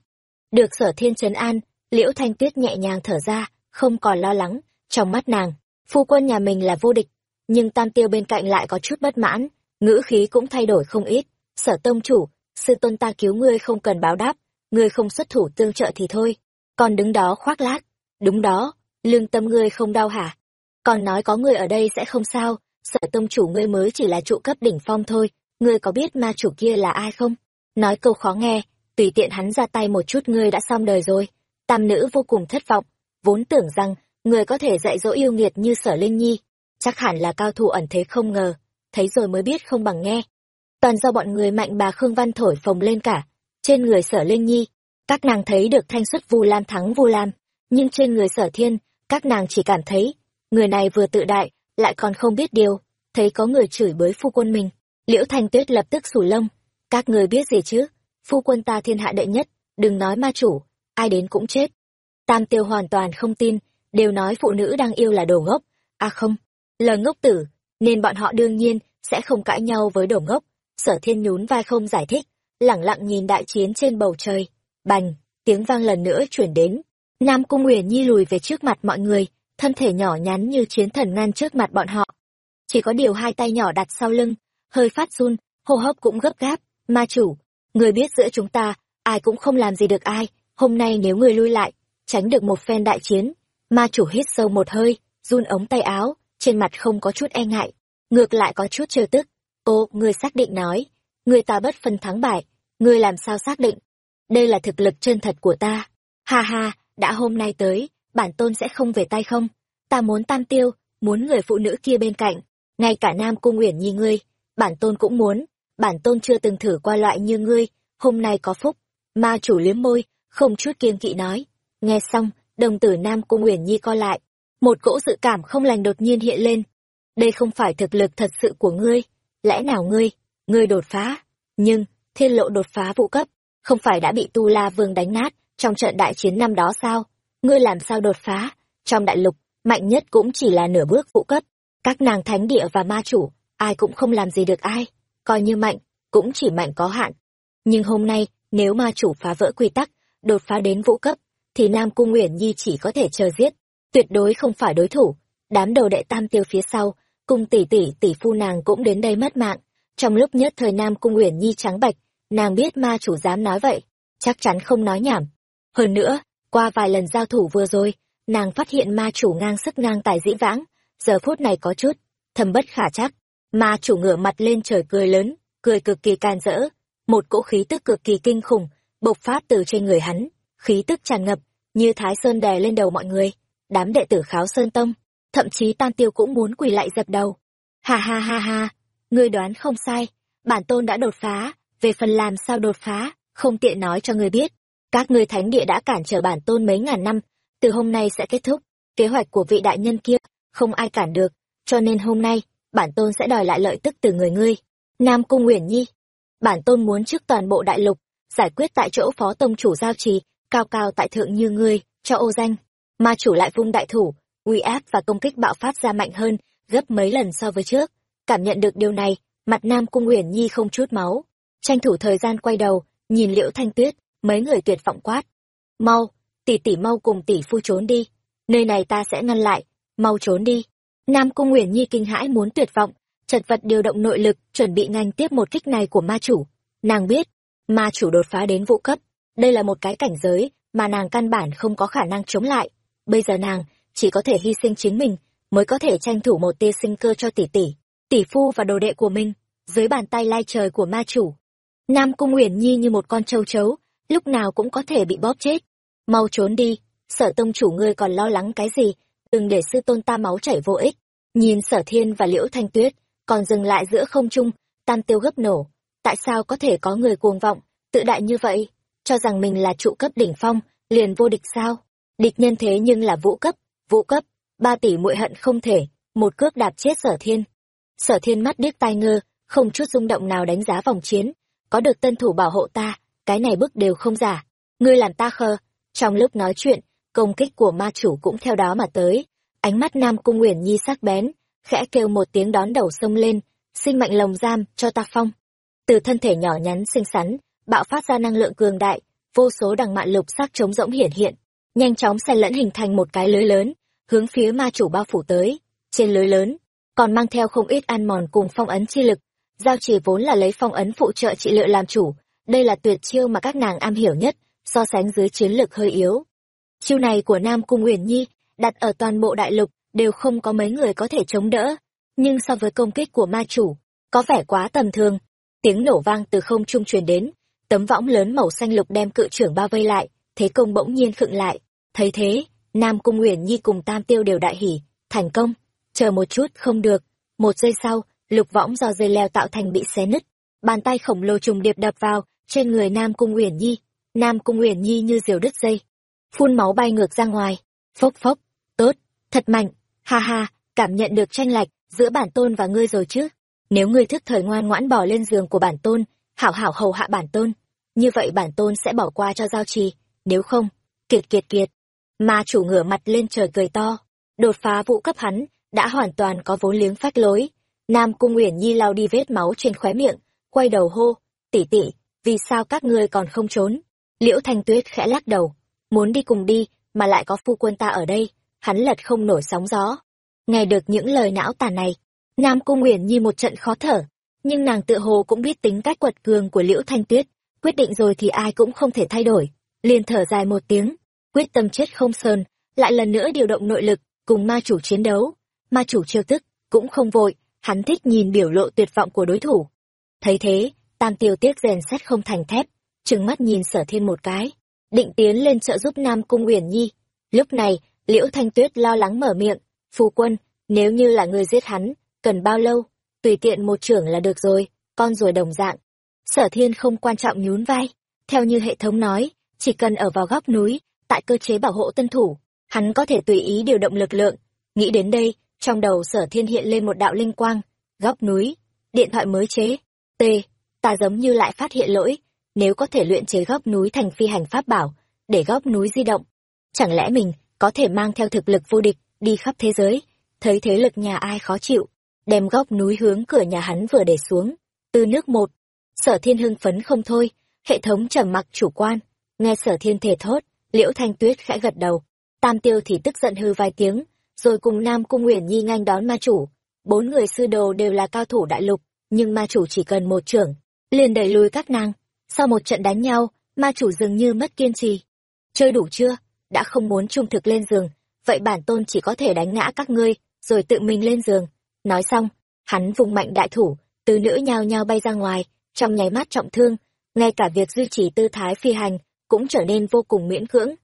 Được sở thiên trấn an, liễu thanh tuyết nhẹ nhàng thở ra, không còn lo lắng, trong mắt nàng, phu quân nhà mình là vô địch, nhưng tam tiêu bên cạnh lại có chút bất mãn, ngữ khí cũng thay đổi không ít. Sở tông chủ, sư tôn ta cứu ngươi không cần báo đáp, ngươi không xuất thủ tương trợ thì thôi, còn đứng đó khoác lác. Đúng đó, lương tâm ngươi không đau hả? Còn nói có ngươi ở đây sẽ không sao, sở tông chủ ngươi mới chỉ là trụ cấp đỉnh phong thôi, ngươi có biết ma chủ kia là ai không? Nói câu khó nghe, tùy tiện hắn ra tay một chút ngươi đã xong đời rồi. Tam nữ vô cùng thất vọng, vốn tưởng rằng người có thể dạy dỗ yêu nghiệt như sở linh nhi, chắc hẳn là cao thủ ẩn thế không ngờ, thấy rồi mới biết không bằng nghe. Toàn do bọn người mạnh bà Khương Văn thổi phồng lên cả, trên người sở linh nhi, các nàng thấy được thanh xuất vu lam thắng vu lam, nhưng trên người sở thiên, các nàng chỉ cảm thấy, người này vừa tự đại, lại còn không biết điều, thấy có người chửi bới phu quân mình. Liễu Thanh Tuyết lập tức sủ lông, các người biết gì chứ, phu quân ta thiên hạ đệ nhất, đừng nói ma chủ, ai đến cũng chết. Tam tiêu hoàn toàn không tin, đều nói phụ nữ đang yêu là đồ ngốc, à không, là ngốc tử, nên bọn họ đương nhiên sẽ không cãi nhau với đồ ngốc. Sở thiên nhún vai không giải thích, lẳng lặng nhìn đại chiến trên bầu trời. Bành, tiếng vang lần nữa chuyển đến. Nam Cung Uyển Nhi lùi về trước mặt mọi người, thân thể nhỏ nhắn như chiến thần ngăn trước mặt bọn họ. Chỉ có điều hai tay nhỏ đặt sau lưng, hơi phát run, hô hấp cũng gấp gáp. Ma chủ, người biết giữa chúng ta, ai cũng không làm gì được ai, hôm nay nếu người lui lại, tránh được một phen đại chiến. Ma chủ hít sâu một hơi, run ống tay áo, trên mặt không có chút e ngại, ngược lại có chút trêu tức. Ô, người xác định nói, người ta bất phân thắng bại, người làm sao xác định? Đây là thực lực chân thật của ta. Ha ha, đã hôm nay tới, bản tôn sẽ không về tay không? Ta muốn tam tiêu, muốn người phụ nữ kia bên cạnh, ngay cả Nam Cung Uyển Nhi ngươi, bản tôn cũng muốn, bản tôn chưa từng thử qua loại như ngươi, hôm nay có phúc. Ma chủ liếm môi, không chút kiên kỵ nói. Nghe xong, đồng tử Nam Cung Uyển Nhi co lại, một cỗ dự cảm không lành đột nhiên hiện lên. Đây không phải thực lực thật sự của ngươi, lẽ nào ngươi, ngươi đột phá, nhưng, thiên lộ đột phá vụ cấp, không phải đã bị Tu La Vương đánh nát trong trận đại chiến năm đó sao? ngươi làm sao đột phá trong đại lục mạnh nhất cũng chỉ là nửa bước vũ cấp các nàng thánh địa và ma chủ ai cũng không làm gì được ai coi như mạnh, cũng chỉ mạnh có hạn. Nhưng hôm nay, nếu ma chủ phá vỡ quy tắc, đột phá đến vũ cấp, thì nam cung uyển nhi chỉ có thể chờ giết. Tuyệt đối không phải đối thủ. Đám đầu đệ tam tiêu phía sau cung tỷ tỷ tỷ phu nàng cũng đến đây mất mạng. Trong lúc nhất thời nam cung uyển nhi trắng bạch, nàng biết ma chủ dám nói vậy, chắc chắn không nói nhảm. Hơn nữa, qua vài lần giao thủ vừa rồi, nàng phát hiện ma chủ ngang sức ngang tài dĩ vãng, giờ phút này có chút, thầm bất khả chắc ma chủ ngửa mặt lên trời cười lớn, cười cực kỳ can rỡ một cỗ khí tức cực kỳ kinh khủng, bộc phát từ trên người hắn. Khí tức tràn ngập, như thái sơn đè lên đầu mọi người. Đám đệ tử kháo sơn tông, thậm chí tan tiêu cũng muốn quỳ lại dập đầu. Ha ha ha ha, ngươi đoán không sai. Bản tôn đã đột phá, về phần làm sao đột phá, không tiện nói cho ngươi biết. Các ngươi thánh địa đã cản trở bản tôn mấy ngàn năm, từ hôm nay sẽ kết thúc. Kế hoạch của vị đại nhân kia, không ai cản được, cho nên hôm nay bản tôn sẽ đòi lại lợi tức từ người ngươi. Nam cung uyển nhi, bản tôn muốn trước toàn bộ đại lục, giải quyết tại chỗ phó tông chủ giao trì, cao cao tại thượng như ngươi, cho ô danh. Ma chủ lại vung đại thủ, uy áp và công kích bạo phát ra mạnh hơn, gấp mấy lần so với trước. Cảm nhận được điều này, mặt nam cung uyển nhi không chút máu. Tranh thủ thời gian quay đầu, nhìn liễu thanh tuyết, mấy người tuyệt vọng quát. Mau, tỷ tỷ mau cùng tỷ phu trốn đi, nơi này ta sẽ ngăn lại, mau trốn đi nam cung Nguyễn nhi kinh hãi muốn tuyệt vọng, chật vật điều động nội lực, chuẩn bị ngành tiếp một kích này của ma chủ. Nàng biết, ma chủ đột phá đến vũ cấp, đây là một cái cảnh giới mà nàng căn bản không có khả năng chống lại. Bây giờ nàng chỉ có thể hy sinh chính mình, mới có thể tranh thủ một tia sinh cơ cho tỷ tỷ tỷ phu và đồ đệ của mình, dưới bàn tay lai trời của ma chủ. Nam cung uyển nhi như một con châu chấu, lúc nào cũng có thể bị bóp chết. Mau trốn đi sở tông chủ ngươi còn lo lắng cái gì đừng để sư tôn ta máu chảy vô ích. Nhìn sở thiên và liễu thanh tuyết, còn dừng lại giữa không trung, tam tiêu gấp nổ. Tại sao có thể có người cuồng vọng, tự đại như vậy? Cho rằng mình là trụ cấp đỉnh phong, liền vô địch sao? Địch nhân thế nhưng là vũ cấp vũ cấp, ba tỷ muội hận không thể, một cước đạp chết sở thiên. Sở thiên mắt điếc tai ngơ, không chút rung động nào đánh giá vòng chiến. Có được tân thủ bảo hộ ta, cái này bức đều không giả. Ngươi làm ta khờ. Trong lúc nói chuyện công kích của ma chủ cũng theo đó mà tới. Ánh mắt nam cung uyển nhi sắc bén, khẽ kêu một tiếng đón đầu sông lên. Sinh mệnh lồng giam, cho ta phong. Từ thân thể nhỏ nhắn xinh xắn, bạo phát ra năng lượng cường đại, vô số đằng mạn lục sắc trống rỗng hiển hiện. Nhanh chóng xen lẫn hình thành một cái lưới lớn, hướng phía ma chủ bao phủ tới. Trên lưới lớn, còn mang theo không ít ăn mòn cùng phong ấn chi lực. Giao trì vốn là lấy phong ấn phụ trợ trị liệu làm chủ. Đây là tuyệt chiêu mà các nàng am hiểu nhất, so sánh dưới chiến lược hơi yếu chiêu này của nam cung uyển nhi, đặt ở toàn bộ đại lục, đều không có mấy người có thể chống đỡ. Nhưng so với công kích của ma chủ, có vẻ quá tầm thường. Tiếng nổ vang từ không trung truyền đến, tấm võng lớn màu xanh lục đem cự trưởng bao vây lại, thế công bỗng nhiên khựng lại. Thấy thế, nam cung uyển nhi cùng tam tiêu đều đại hỉ. Thành công, chờ một chút không được. Một giây sau, lục võng do dây leo tạo thành bị xé nứt. Bàn tay khổng lồ trùng điệp đập vào, trên người nam cung uyển nhi. Nam cung uyển nhi như diều đứt dây phun máu bay ngược ra ngoài. Phốc phốc, tốt, thật mạnh, ha ha, cảm nhận được tranh lệch giữa bản tôn và ngươi rồi chứ. Nếu ngươi thức thời ngoan ngoãn bỏ lên giường của bản tôn, hảo hảo hầu hạ bản tôn, như vậy bản tôn sẽ bỏ qua cho giao trì, nếu không, kiệt kiệt kiệt. Ma chủ ngửa mặt lên trời cười to, đột phá vụ cấp hắn, đã hoàn toàn có vốn liếng phách lối. Nam cung uyển nhi lau đi vết máu trên khóe miệng, quay đầu hô tỉ tỉ vì sao các ngươi còn không trốn? Liễu thanh tuyết khẽ lắc đầu muốn đi cùng đi, mà lại có phu quân ta ở đây, hắn lật không nổi sóng gió. Nghe được những lời não tàn này, nam cung uyển nhi một trận khó thở, nhưng nàng tự hồ cũng biết tính cách quật cường của liễu thanh tuyết, quyết định rồi thì ai cũng không thể thay đổi, liền thở dài một tiếng, quyết tâm chết không sơn, lại lần nữa điều động nội lực, cùng ma chủ chiến đấu. Ma chủ trêu tức, cũng không vội, hắn thích nhìn biểu lộ tuyệt vọng của đối thủ. Thấy thế, tam tiêu tiếc rèn sắt không thành thép, trừng mắt nhìn sở thiên một cái định tiến lên trợ giúp nam cung uyển nhi. Lúc này, liễu thanh tuyết lo lắng mở miệng, phu quân, nếu như là người giết hắn, cần bao lâu? Tùy tiện một trưởng là được rồi, con rồi đồng dạng. Sở thiên không quan trọng nhún vai. Theo như hệ thống nói, chỉ cần ở vào góc núi, tại cơ chế bảo hộ tân thủ, hắn có thể tùy ý điều động lực lượng. Nghĩ đến đây, trong đầu sở thiên hiện lên một đạo linh quang. Góc núi, điện thoại mới chế. T, ta giống như lại phát hiện lỗi nếu có thể luyện chế góc núi thành phi hành pháp bảo, để góc núi di động, chẳng lẽ mình có thể mang theo thực lực vô địch đi khắp thế giới? Thấy thế lực nhà ai khó chịu, đem góc núi hướng cửa nhà hắn vừa để xuống. Từ nước một, sở thiên hưng phấn không thôi, hệ thống trầm mặc chủ quan. Nghe sở thiên thể thốt, liễu thanh tuyết khẽ gật đầu. Tam tiêu thì tức giận hư vài tiếng, rồi cùng nam cung uyển nhi nhanh đón ma chủ. Bốn người sư đồ đều là cao thủ đại lục, nhưng ma chủ chỉ cần một trưởng, liền đẩy lùi các nàng sau một trận đánh nhau, ma chủ dường như mất kiên trì. Chơi đủ chưa? Đã không muốn trung thực lên giường. Vậy bản tôn chỉ có thể đánh ngã các ngươi, rồi tự mình lên giường. Nói xong, hắn vùng mạnh đại thủ từ nữ nhao nhao bay ra ngoài. Trong nháy mắt trọng thương, ngay cả việc duy trì tư thái phi hành cũng trở nên vô cùng miễn cưỡng.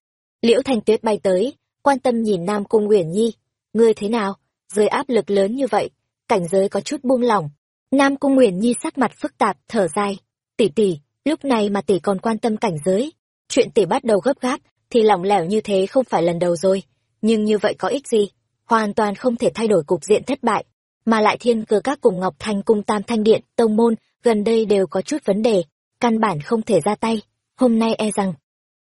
Liễu thanh tuyết bay tới, quan tâm nhìn nam cung uyển nhi. Ngươi thế nào? Dưới áp lực lớn như vậy, cảnh giới có chút buông lỏng. Nam cung uyển nhi sắc mặt phức tạp, thở dài. Tỷ tỷ lúc này mà tỷ còn quan tâm cảnh giới, chuyện tỷ bắt đầu gấp gáp thì lỏng lẻo như thế không phải lần đầu rồi. Nhưng như vậy có ích gì? Hoàn toàn không thể thay đổi cục diện thất bại, mà lại thiên cơ các cùng ngọc thanh cung tam thanh điện, tông môn gần đây đều có chút vấn đề, căn bản không thể ra tay. Hôm nay e rằng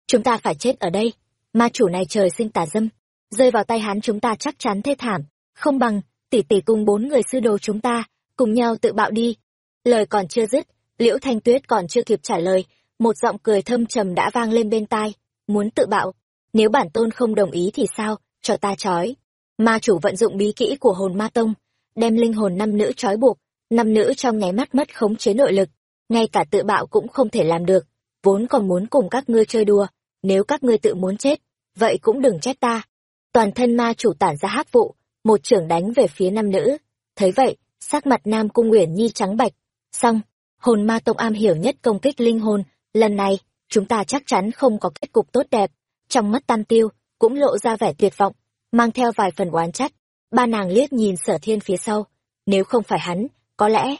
chúng ta phải chết ở đây. Ma chủ này trời sinh tà dâm, rơi vào tay hắn chúng ta chắc chắn thê thảm. Không bằng, tỷ tỷ cùng bốn người sư đồ chúng ta cùng nhau tự bạo đi. Lời còn chưa dứt liễu thanh tuyết còn chưa kịp trả lời, một giọng cười thâm trầm đã vang lên bên tai, muốn tự bạo. Nếu bản tôn không đồng ý thì sao? Cho ta trói. Ma chủ vận dụng bí kỹ của hồn ma tông, đem linh hồn năm nữ trói buộc. Năm nữ trong nháy mắt mất khống chế nội lực, ngay cả tự bạo cũng không thể làm được. Vốn còn muốn cùng các ngươi chơi đùa, nếu các ngươi tự muốn chết, vậy cũng đừng trách ta. Toàn thân ma chủ tản ra hắc vụ, một trưởng đánh về phía năm nữ. Thấy vậy, sắc mặt nam cung uyển nhi trắng bạch. Xong hồn ma tông am hiểu nhất công kích linh hồn. Lần này, chúng ta chắc chắn không có kết cục tốt đẹp. Trong mắt tam tiêu, cũng lộ ra vẻ tuyệt vọng, mang theo vài phần oán trách. Ba nàng liếc nhìn sở thiên phía sau. Nếu không phải hắn, có lẽ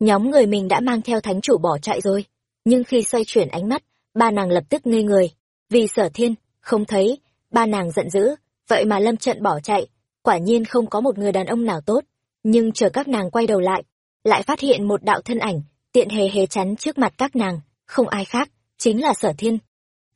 nhóm người mình đã mang theo thánh chủ bỏ chạy rồi. Nhưng khi xoay chuyển ánh mắt, ba nàng lập tức ngây người. Vì sở thiên, không thấy, ba nàng giận dữ. Vậy mà lâm trận bỏ chạy, quả nhiên không có một người đàn ông nào tốt. Nhưng chờ các nàng quay đầu lại lại phát hiện một đạo thân ảnh tiện hề hề chắn trước mặt các nàng, không ai khác, chính là sở thiên.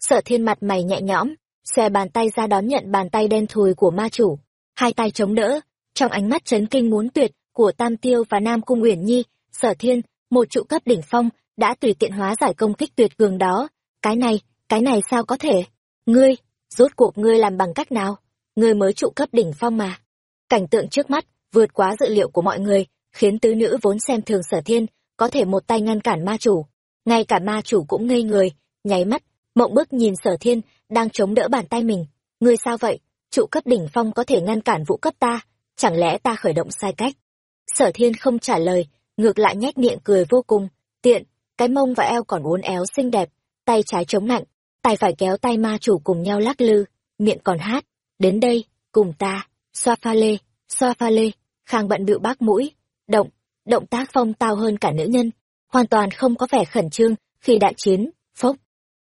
Sở thiên mặt mày nhẹ nhõm, xòe bàn tay ra đón nhận bàn tay đen thùi của ma chủ. Hai tay chống đỡ, trong ánh mắt chấn kinh muốn tuyệt của tam tiêu và nam cung uyển nhi, sở thiên, một trụ cấp đỉnh phong, đã tùy tiện hóa giải công kích tuyệt cường đó. Cái này cái này sao có thể? Ngươi, rốt cuộc ngươi làm bằng cách nào? Ngươi mới trụ cấp đỉnh phong mà. Cảnh tượng trước mắt vượt quá dự liệu của mọi người, khiến tứ nữ vốn xem thường sở thiên có thể một tay ngăn cản ma chủ. Ngay cả ma chủ cũng ngây người, nháy mắt, mộng bức nhìn sở thiên đang chống đỡ bàn tay mình. Ngươi sao vậy? Trụ cấp đỉnh phong có thể ngăn cản vũ cấp ta? Chẳng lẽ ta khởi động sai cách? Sở thiên không trả lời, ngược lại nhếch miệng cười vô cùng. Tiện, cái mông và eo còn uốn éo xinh đẹp, tay trái chống nạnh tay phải kéo tay ma chủ cùng nhau lắc lư, miệng còn hát. Đến đây, cùng ta, xoa pha lê, xoa pha lê, khang bận bịu bác mũi, động động tác phong tao hơn cả nữ nhân, hoàn toàn không có vẻ khẩn trương khi đại chiến, phốc.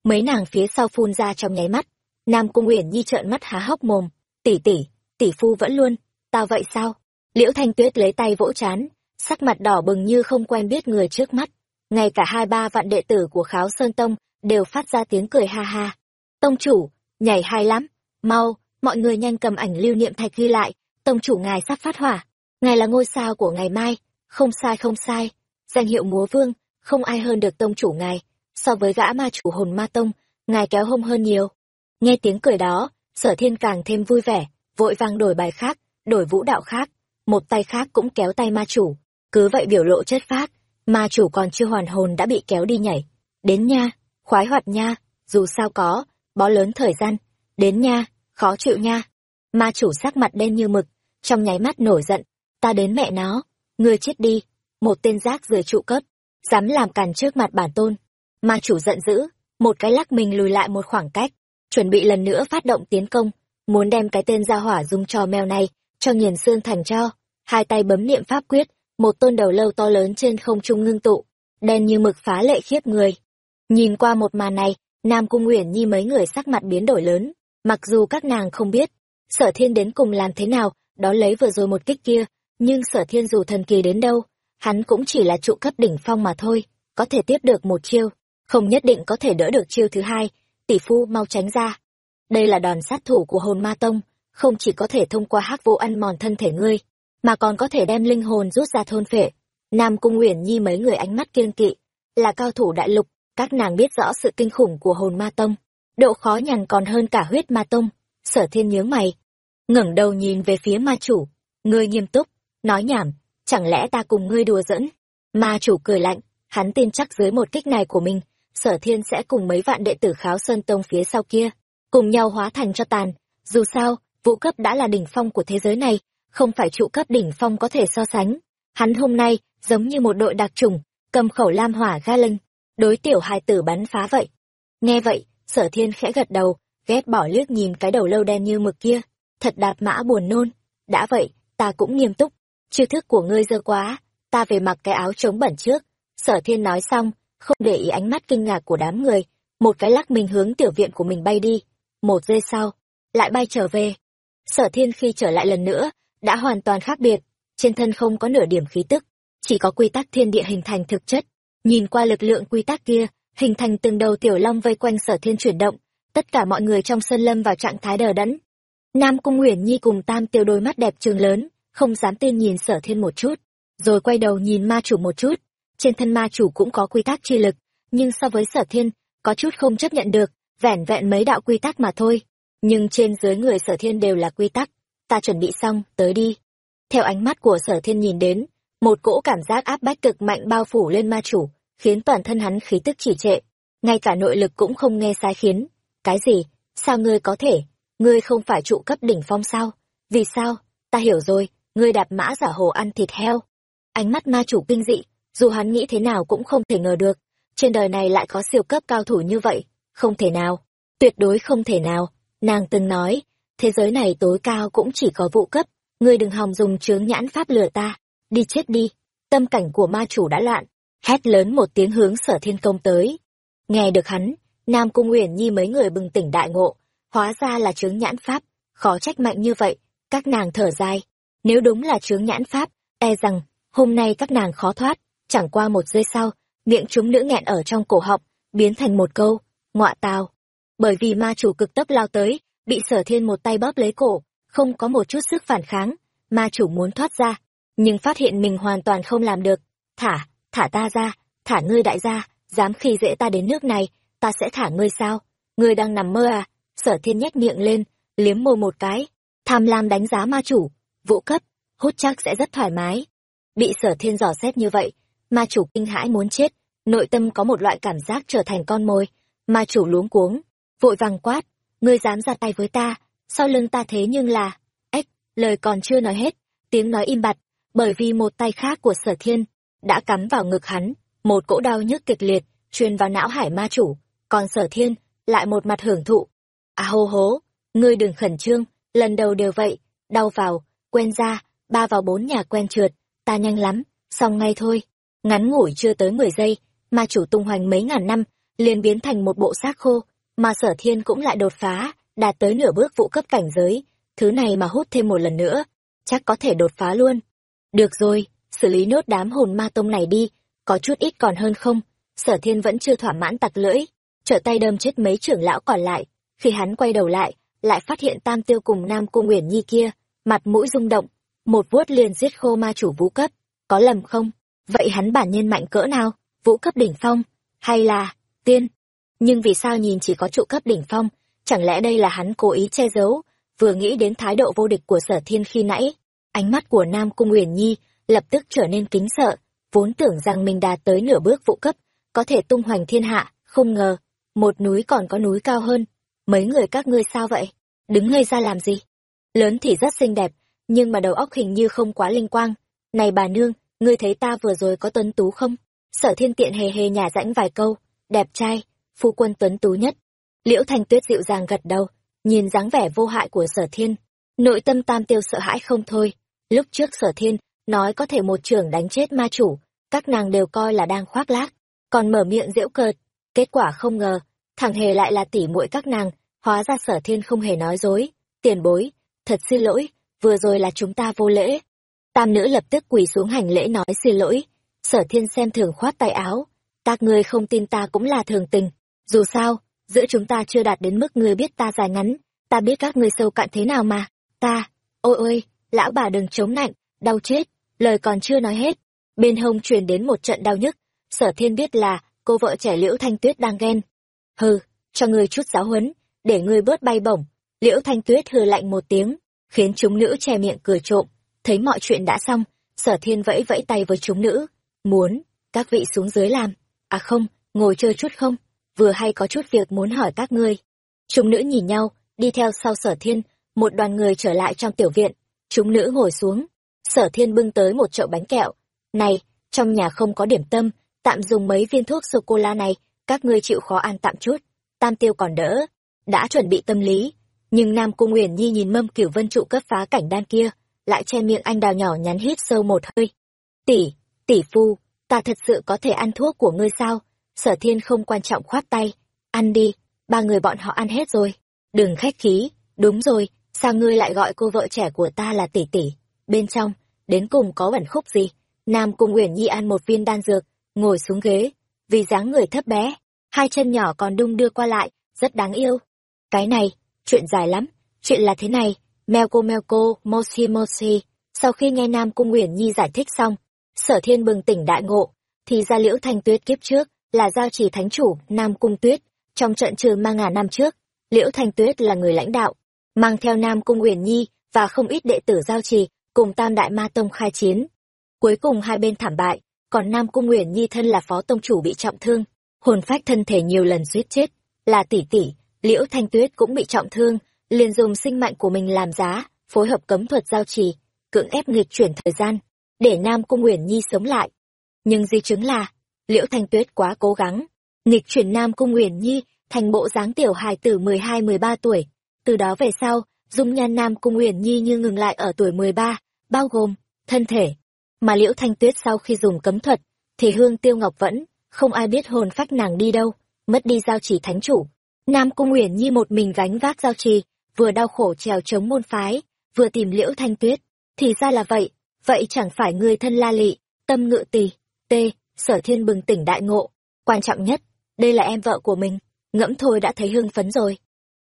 Mấy nàng phía sau phun ra trong nháy mắt, nam cung uyển nhi trợn mắt há hốc mồm, tỷ tỷ tỷ phu vẫn luôn, tao vậy sao? Liễu thanh tuyết lấy tay vỗ chán, sắc mặt đỏ bừng như không quen biết người trước mắt. Ngay cả hai ba vạn đệ tử của kháo sơn tông đều phát ra tiếng cười ha ha. Tông chủ, nhảy hay lắm, mau, mọi người nhanh cầm ảnh lưu niệm thạch ghi lại, tông chủ ngài sắp phát hỏa, ngài là ngôi sao của ngày mai không sai không sai. Danh hiệu múa vương, không ai hơn được tông chủ ngài. So với gã ma chủ hồn ma tông, ngài kéo hông hơn nhiều. Nghe tiếng cười đó, sở thiên càng thêm vui vẻ, vội vàng đổi bài khác, đổi vũ đạo khác. Một tay khác cũng kéo tay ma chủ. Cứ vậy biểu lộ chất phác, ma chủ còn chưa hoàn hồn đã bị kéo đi nhảy. Đến nha, khoái hoạt nha, dù sao có, bó lớn thời gian. Đến nha, khó chịu nha. Ma chủ sắc mặt đen như mực, trong nháy mắt nổi giận. Ta đến mẹ nó ngươi chết đi. Một tên rác rưởi trụ cấp. Dám làm càn trước mặt bản tôn. Ma chủ giận dữ. Một cái lắc mình lùi lại một khoảng cách. Chuẩn bị lần nữa phát động tiến công. Muốn đem cái tên gia hỏa dung trò mèo này, cho nghiền xương thành cho. Hai tay bấm niệm pháp quyết. Một tôn đầu lâu to lớn trên không trung ngưng tụ. Đen như mực phá lệ khiếp người. Nhìn qua một màn này, nam cung uyển nhi mấy người sắc mặt biến đổi lớn. Mặc dù các nàng không biết, sở thiên đến cùng làm thế nào đó lấy vừa rồi một kích kia nhưng sở thiên dù thần kỳ đến đâu, hắn cũng chỉ là trụ cấp đỉnh phong mà thôi, có thể tiếp được một chiêu, không nhất định có thể đỡ được chiêu thứ hai, tỷ phu mau tránh ra. Đây là đòn sát thủ của hồn ma tông, không chỉ có thể thông qua hắc vô ăn mòn thân thể ngươi, mà còn có thể đem linh hồn rút ra thôn phệ. Nam cung uyển nhi mấy người ánh mắt kiên kỵ, là cao thủ đại lục, các nàng biết rõ sự kinh khủng của hồn ma tông, độ khó nhằn còn hơn cả huyết ma tông, sở thiên nhớ mày, ngẩng đầu nhìn về phía ma chủ, ngươi nghiêm túc nói nhảm, chẳng lẽ ta cùng ngươi đùa giỡn? Ma chủ cười lạnh, hắn tin chắc dưới một kích này của mình, sở thiên sẽ cùng mấy vạn đệ tử kháo sơn tông phía sau kia, cùng nhau hóa thành cho tàn. Dù sao, vũ cấp đã là đỉnh phong của thế giới này, không phải trụ cấp đỉnh phong có thể so sánh. Hắn hôm nay, giống như một đội đặc trùng, cầm khẩu lam hỏa ga lưng, đối tiểu hài tử bắn phá vậy. Nghe vậy, sở thiên khẽ gật đầu, ghét bỏ liếc nhìn cái đầu lâu đen như mực kia. Thật đạp mã buồn nôn. Đã vậy, ta cũng nghiêm túc chiêu thức của ngươi dơ quá, ta về mặc cái áo chống bẩn trước. Sở thiên nói xong, không để ý ánh mắt kinh ngạc của đám người, một cái lắc mình hướng tiểu viện của mình bay đi. Một giây sau, lại bay trở về. Sở thiên khi trở lại lần nữa, đã hoàn toàn khác biệt, trên thân không có nửa điểm khí tức, chỉ có quy tắc thiên địa hình thành thực chất. Nhìn qua lực lượng quy tắc kia, hình thành từng đầu tiểu long vây quanh sở thiên chuyển động, tất cả mọi người trong sân lâm vào trạng thái đờ đẫn. Nam cung uyển nhi cùng tam tiêu đôi mắt đẹp trường lớn không dám tin nhìn sở thiên một chút, rồi quay đầu nhìn ma chủ một chút. Trên thân ma chủ cũng có quy tắc chi lực, nhưng so với sở thiên, có chút không chấp nhận được, vẻn vẹn mấy đạo quy tắc mà thôi. Nhưng trên dưới người sở thiên đều là quy tắc. Ta chuẩn bị xong, tới đi. Theo ánh mắt của sở thiên nhìn đến, một cỗ cảm giác áp bách cực mạnh bao phủ lên ma chủ, khiến toàn thân hắn khí tức chỉ trệ. Ngay cả nội lực cũng không nghe sai khiến. Cái gì? Sao ngươi có thể? Ngươi không phải trụ cấp đỉnh phong sao? Vì sao? Ta hiểu rồi ngươi đạp mã giả hồ ăn thịt heo. Ánh mắt ma chủ kinh dị, dù hắn nghĩ thế nào cũng không thể ngờ được, trên đời này lại có siêu cấp cao thủ như vậy, không thể nào, tuyệt đối không thể nào. Nàng từng nói, thế giới này tối cao cũng chỉ có vụ cấp, ngươi đừng hòng dùng chướng nhãn pháp lừa ta, đi chết đi. Tâm cảnh của ma chủ đã loạn, hét lớn một tiếng hướng sở thiên công tới. Nghe được hắn, nam cung uyển nhi mấy người bừng tỉnh đại ngộ, hóa ra là chướng nhãn pháp, khó trách mạnh như vậy, các nàng thở dài nếu đúng là chướng nhãn pháp e rằng, hôm nay các nàng khó thoát. Chẳng qua một giây sau, miệng chúng nữ nghẹn ở trong cổ họng, biến thành một câu, ngọa tào. Bởi vì ma chủ cực tốc lao tới, bị sở thiên một tay bóp lấy cổ, không có một chút sức phản kháng, ma chủ muốn thoát ra, nhưng phát hiện mình hoàn toàn không làm được. Thả thả ta ra, thả ngươi đại gia, dám khi dễ ta đến nước này, ta sẽ thả ngươi sao? Ngươi đang nằm mơ à? Sở thiên nhếch miệng lên, liếm môi một cái. Tham lam đánh giá ma chủ vũ cấp hút chắc sẽ rất thoải mái. Bị sở thiên dò xét như vậy, ma chủ kinh hãi muốn chết. Nội tâm có một loại cảm giác trở thành con mồi. Ma chủ luống cuống, vội vàng quát, ngươi dám ra tay với ta, sau lưng ta thế nhưng là ếch, lời còn chưa nói hết, tiếng nói im bặt, bởi vì một tay khác của sở thiên đã cắm vào ngực hắn, một cỗ đau nhức kịch liệt truyền vào não hải ma chủ. Còn sở thiên lại một mặt hưởng thụ. À hô hố, ngươi đừng khẩn trương, lần đầu đều vậy, đau vào quen ra, ba vào bốn nhà quen trượt, ta nhanh lắm, xong ngay thôi. Ngắn ngủi chưa tới mười giây, ma chủ tung hoành mấy ngàn năm, liền biến thành một bộ xác khô, mà sở thiên cũng lại đột phá, đạt tới nửa bước vụ cấp cảnh giới. Thứ này mà hút thêm một lần nữa, chắc có thể đột phá luôn. Được rồi, xử lý nốt đám hồn ma tông này đi, có chút ít còn hơn không? Sở thiên vẫn chưa thỏa mãn tặc lưỡi, trở tay đâm chết mấy trưởng lão còn lại. Khi hắn quay đầu lại lại phát hiện tam tiêu cùng nam cung uyển nhi kia mặt mũi rung động, một vuốt liền giết khô ma chủ vũ cấp. Có lầm không? Vậy hắn bản nhân mạnh cỡ nào? Vũ cấp đỉnh phong, hay là tiên? Nhưng vì sao nhìn chỉ có trụ cấp đỉnh phong, chẳng lẽ đây là hắn cố ý che giấu? Vừa nghĩ đến thái độ vô địch của sở thiên khi nãy, ánh mắt của nam cung uyển nhi lập tức trở nên kính sợ, vốn tưởng rằng mình đạt tới nửa bước vũ cấp, có thể tung hoành thiên hạ, không ngờ, một núi còn có núi cao hơn. Mấy người các ngươi sao vậy? Đứng ngây ra làm gì? Lớn thì rất xinh đẹp, nhưng mà đầu óc hình như không quá linh quang. Này bà nương, ngươi thấy ta vừa rồi có tuấn tú không? Sở thiên tiện hề hề nhả rãnh vài câu. Đẹp trai, phu quân tuấn tú nhất. Liễu thanh tuyết dịu dàng gật đầu, nhìn dáng vẻ vô hại của sở thiên. Nội tâm tam tiêu sợ hãi không thôi. Lúc trước sở thiên nói có thể một trưởng đánh chết ma chủ, các nàng đều coi là đang khoác lác, còn mở miệng giễu cợt. Kết quả không ngờ, thằng hề lại là tỉ muội các nàng, hóa ra sở thiên không hề nói dối. Tiền bối thật xin lỗi, vừa rồi là chúng ta vô lễ. Tam nữ lập tức quỳ xuống hành lễ nói xin lỗi. Sở thiên xem thường khoát tay áo. Các ngươi không tin ta cũng là thường tình. Dù sao, giữa chúng ta chưa đạt đến mức ngươi biết ta dài ngắn, ta biết các ngươi sâu cạn thế nào mà. Ta, ôi ôi, lão bà đừng chống nạnh, đau chết, lời còn chưa nói hết. Bên hông truyền đến một trận đau nhức. Sở thiên biết là cô vợ trẻ liễu thanh tuyết đang ghen. Hừ, cho ngươi chút giáo huấn, để ngươi bớt bay bổng liễu thanh tuyết hừ lạnh một tiếng, khiến chúng nữ che miệng cười trộm. Thấy mọi chuyện đã xong, sở thiên vẫy vẫy tay với chúng nữ. Muốn, các vị xuống dưới làm. À không, ngồi chơi chút không? Vừa hay có chút việc muốn hỏi các ngươi. Chúng nữ nhìn nhau, đi theo sau sở thiên, một đoàn người trở lại trong tiểu viện. Chúng nữ ngồi xuống. Sở thiên bưng tới một chậu bánh kẹo. Này, trong nhà không có điểm tâm, tạm dùng mấy viên thuốc sô cô la này, các ngươi chịu khó ăn tạm chút. Tam tiêu còn đỡ, đã chuẩn bị tâm lý nhưng nam cung uyển nhi nhìn mâm cửu vân trụ cấp phá cảnh đan kia, lại che miệng anh đào nhỏ nhắn hít sâu một hơi. Tỷ tỷ phu, ta thật sự có thể ăn thuốc của ngươi sao? Sở thiên không quan trọng khoát tay. Ăn đi, ba người bọn họ ăn hết rồi. Đừng khách khí, đúng rồi, sao ngươi lại gọi cô vợ trẻ của ta là tỷ tỷ? Bên trong, đến cùng có bẩn khúc gì? Nam cung uyển nhi ăn một viên đan dược, ngồi xuống ghế. Vì dáng người thấp bé, hai chân nhỏ còn đung đưa qua lại, rất đáng yêu. Cái này chuyện dài lắm. Chuyện là thế này. Melko cô moshi moshi. Sau khi nghe nam cung uyển nhi giải thích xong, sở thiên bừng tỉnh đại ngộ. Thì ra liễu thanh tuyết kiếp trước là giao trì thánh chủ nam cung tuyết trong trận trừ ma ngàn năm trước. Liễu thanh tuyết là người lãnh đạo, mang theo nam cung uyển nhi và không ít đệ tử giao trì cùng tam đại ma tông khai chiến. Cuối cùng hai bên thảm bại, còn nam cung uyển nhi thân là phó tông chủ bị trọng thương. Hồn phách thân thể nhiều lần suýt chết, là tỷ tỷ liễu thanh tuyết cũng bị trọng thương, liền dùng sinh mạnh của mình làm giá, phối hợp cấm thuật giao trì, cưỡng ép nghịch chuyển thời gian, để nam cung uyển nhi sống lại. Nhưng di chứng là, liễu thanh tuyết quá cố gắng, nghịch chuyển nam cung uyển nhi thành bộ dáng tiểu hài tử mười hai, mười ba tuổi. Từ đó về sau, dung nhan nam cung uyển nhi như ngừng lại ở tuổi mười ba, bao gồm thân thể. Mà liễu thanh tuyết sau khi dùng cấm thuật, thì hương tiêu ngọc vẫn không ai biết hồn phách nàng đi đâu, mất đi giao chỉ thánh chủ nam cung uyển nhi một mình gánh vác giao trì, vừa đau khổ trèo chống môn phái, vừa tìm liễu thanh tuyết. Thì ra là vậy vậy chẳng phải người thân la lị, tâm ngự tỳ t sở thiên bừng tỉnh đại ngộ. Quan trọng nhất, đây là em vợ của mình, ngẫm thôi đã thấy hưng phấn rồi.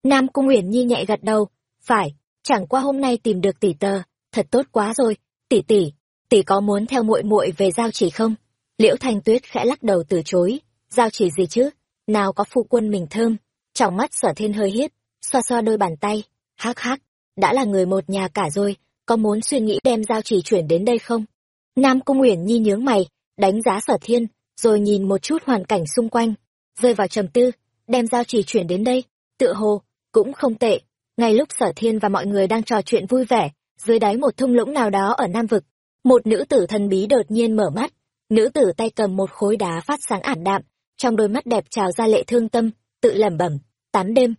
Nam cung uyển nhi nhẹ gật đầu, phải, chẳng qua hôm nay tìm được tỷ tờ, thật tốt quá rồi. Tỷ tỷ tỷ có muốn theo muội muội về giao chỉ không? Liễu thanh tuyết khẽ lắc đầu từ chối, giao chỉ gì chứ? Nào có phu quân mình thơm trong mắt sở thiên hơi hiếp xoa xoa đôi bàn tay. Hắc hắc, đã là người một nhà cả rồi, có muốn suy nghĩ đem giao chỉ chuyển đến đây không? Nam cung uyển nhi nhướng mày, đánh giá sở thiên, rồi nhìn một chút hoàn cảnh xung quanh, rơi vào trầm tư, đem giao chỉ chuyển đến đây. Tựa hồ, cũng không tệ. Ngay lúc sở thiên và mọi người đang trò chuyện vui vẻ, dưới đáy một thung lũng nào đó ở nam vực, một nữ tử thần bí đột nhiên mở mắt. Nữ tử tay cầm một khối đá phát sáng ảm đạm, trong đôi mắt đẹp trào ra lệ thương tâm, tự lẩm bẩm tám đêm.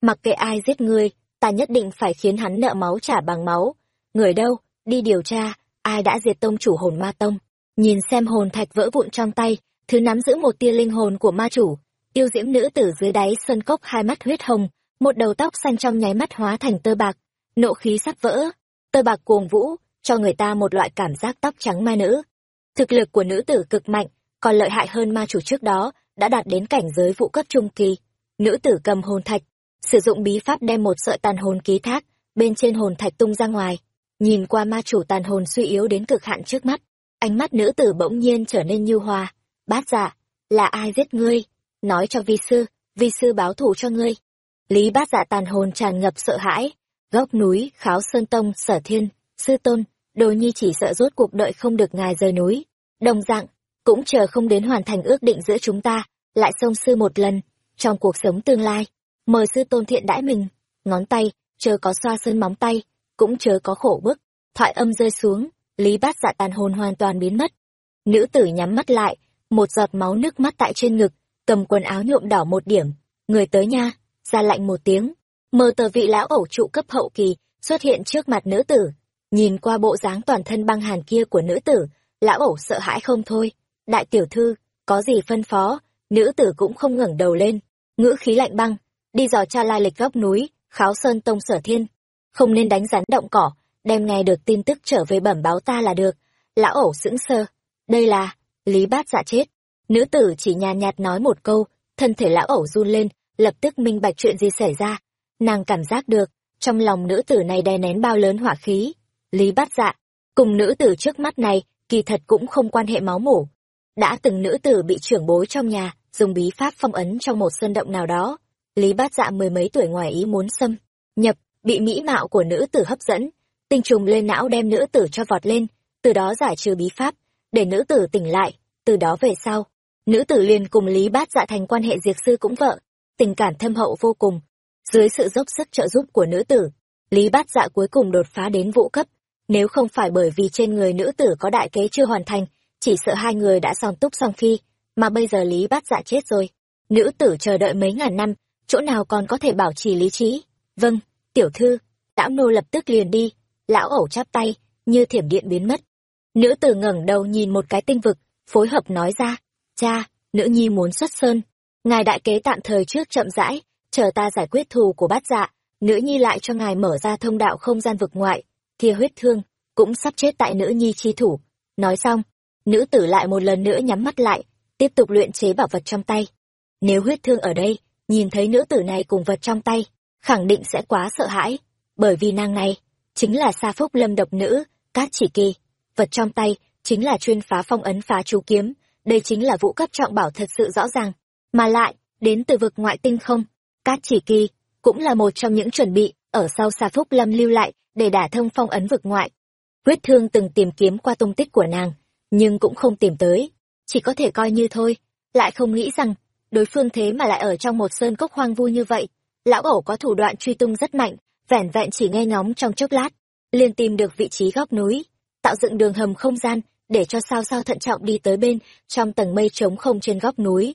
Mặc kệ ai giết ngươi, ta nhất định phải khiến hắn nợ máu trả bằng máu. Người đâu, đi điều tra, ai đã diệt tông chủ hồn ma tông. Nhìn xem hồn thạch vỡ vụn trong tay, thứ nắm giữ một tia linh hồn của ma chủ. Yêu diễm nữ tử dưới đáy sơn cốc hai mắt huyết hồng, một đầu tóc xanh trong nháy mắt hóa thành tơ bạc. Nộ khí sắp vỡ, tơ bạc cuồng vũ, cho người ta một loại cảm giác tóc trắng ma nữ. Thực lực của nữ tử cực mạnh, còn lợi hại hơn ma chủ trước đó, đã đạt đến cảnh giới vụ cấp trung kỳ nữ tử cầm hồn thạch, sử dụng bí pháp đem một sợi tàn hồn ký thác bên trên hồn thạch tung ra ngoài, nhìn qua ma chủ tàn hồn suy yếu đến cực hạn trước mắt, ánh mắt nữ tử bỗng nhiên trở nên nhu hòa. Bát dạ là ai giết ngươi? Nói cho vi sư vi sư báo thù cho ngươi. Lý bát dạ tàn hồn tràn ngập sợ hãi, góc núi, kháo sơn tông, sở thiên, sư tôn, đồ nhi chỉ sợ rốt cuộc đợi không được ngài rời núi. Đồng dạng, cũng chờ không đến hoàn thành ước định giữa chúng ta, lại xông sư một lần trong cuộc sống tương lai. Mời sư tôn thiện đãi mình, ngón tay chờ có xoa sơn móng tay, cũng chớ có khổ bức. Thoại âm rơi xuống, lý bát dạ tàn hồn hoàn toàn biến mất. Nữ tử nhắm mắt lại, một giọt máu nước mắt tại trên ngực, cầm quần áo nhuộm đỏ một điểm. Người tới nha ra lạnh một tiếng. Mờ tờ vị lão ẩu trụ cấp hậu kỳ, xuất hiện trước mặt nữ tử. Nhìn qua bộ dáng toàn thân băng hàn kia của nữ tử, lão ẩu sợ hãi không thôi. Đại tiểu thư, có gì phân phó? Nữ tử cũng không ngẩng đầu lên ngữ khí lạnh băng đi dò tra lai lịch góc núi kháo sơn tông sở thiên không nên đánh rắn động cỏ đem nghe được tin tức trở về bẩm báo ta là được lão ẩu sững sơ đây là lý bát dạ chết nữ tử chỉ nhàn nhạt nói một câu thân thể lão ẩu run lên lập tức minh bạch chuyện gì xảy ra. Nàng cảm giác được, trong lòng nữ tử này đè nén bao lớn hỏa khí. Lý bát dạ, cùng nữ tử trước mắt này, kỳ thật cũng không quan hệ máu mủ. Đã từng nữ tử bị trưởng bối trong nhà, dùng bí pháp phong ấn trong một sơn động nào đó. Lý bát dạ mười mấy tuổi ngoài ý muốn xâm, nhập, bị mỹ mạo của nữ tử hấp dẫn, tinh trùng lên não đem nữ tử cho vọt lên, từ đó giải trừ bí pháp, để nữ tử tỉnh lại, từ đó về sau. Nữ tử liền cùng Lý Bát Dạ thành quan hệ diệt sư cũng vợ, tình cảm thâm hậu vô cùng. Dưới sự dốc sức trợ giúp của nữ tử, Lý Bát Dạ cuối cùng đột phá đến vũ cấp, nếu không phải bởi vì trên người nữ tử có đại kế chưa hoàn thành, chỉ sợ hai người đã song túc song phi, mà bây giờ Lý Bát Dạ chết rồi. Nữ tử chờ đợi mấy ngàn năm, chỗ nào còn có thể bảo trì lý trí? Vâng, tiểu thư, lão nô lập tức liền đi, lão ẩu chắp tay, như thiểm điện biến mất. Nữ tử ngẩng đầu nhìn một cái tinh vực, phối hợp nói ra, cha, nữ nhi muốn xuất sơn. Ngài đại kế tạm thời trước chậm rãi, chờ ta giải quyết thù của bát dạ, nữ nhi lại cho ngài mở ra thông đạo không gian vực ngoại, thìa huyết thương, cũng sắp chết tại nữ nhi chi thủ. Nói xong, nữ tử lại một lần nữa nhắm mắt lại, tiếp tục luyện chế bảo vật trong tay. Nếu huyết thương ở đây, nhìn thấy nữ tử này cùng vật trong tay, khẳng định sẽ quá sợ hãi, bởi vì nàng này, chính là sa phúc lâm độc nữ, cát chỉ kỳ. Vật trong tay, chính là chuyên phá phong ấn phá chú kiếm, đây chính là vũ cấp trọng bảo thật sự rõ ràng. Mà lại, đến từ vực ngoại tinh không, cát chỉ kỳ, cũng là một trong những chuẩn bị, ở sau sa phúc lâm lưu lại, để đả thông phong ấn vực ngoại. Huyết thương từng tìm kiếm qua tung tích của nàng, nhưng cũng không tìm tới, chỉ có thể coi như thôi, lại không nghĩ rằng, đối phương thế mà lại ở trong một sơn cốc hoang vu như vậy. Lão ẩu có thủ đoạn truy tung rất mạnh, vẻn vẹn chỉ nghe ngóng trong chốc lát, liền tìm được vị trí góc núi, tạo dựng đường hầm không gian, để cho sao sao thận trọng đi tới bên, trong tầng mây trống không trên góc núi.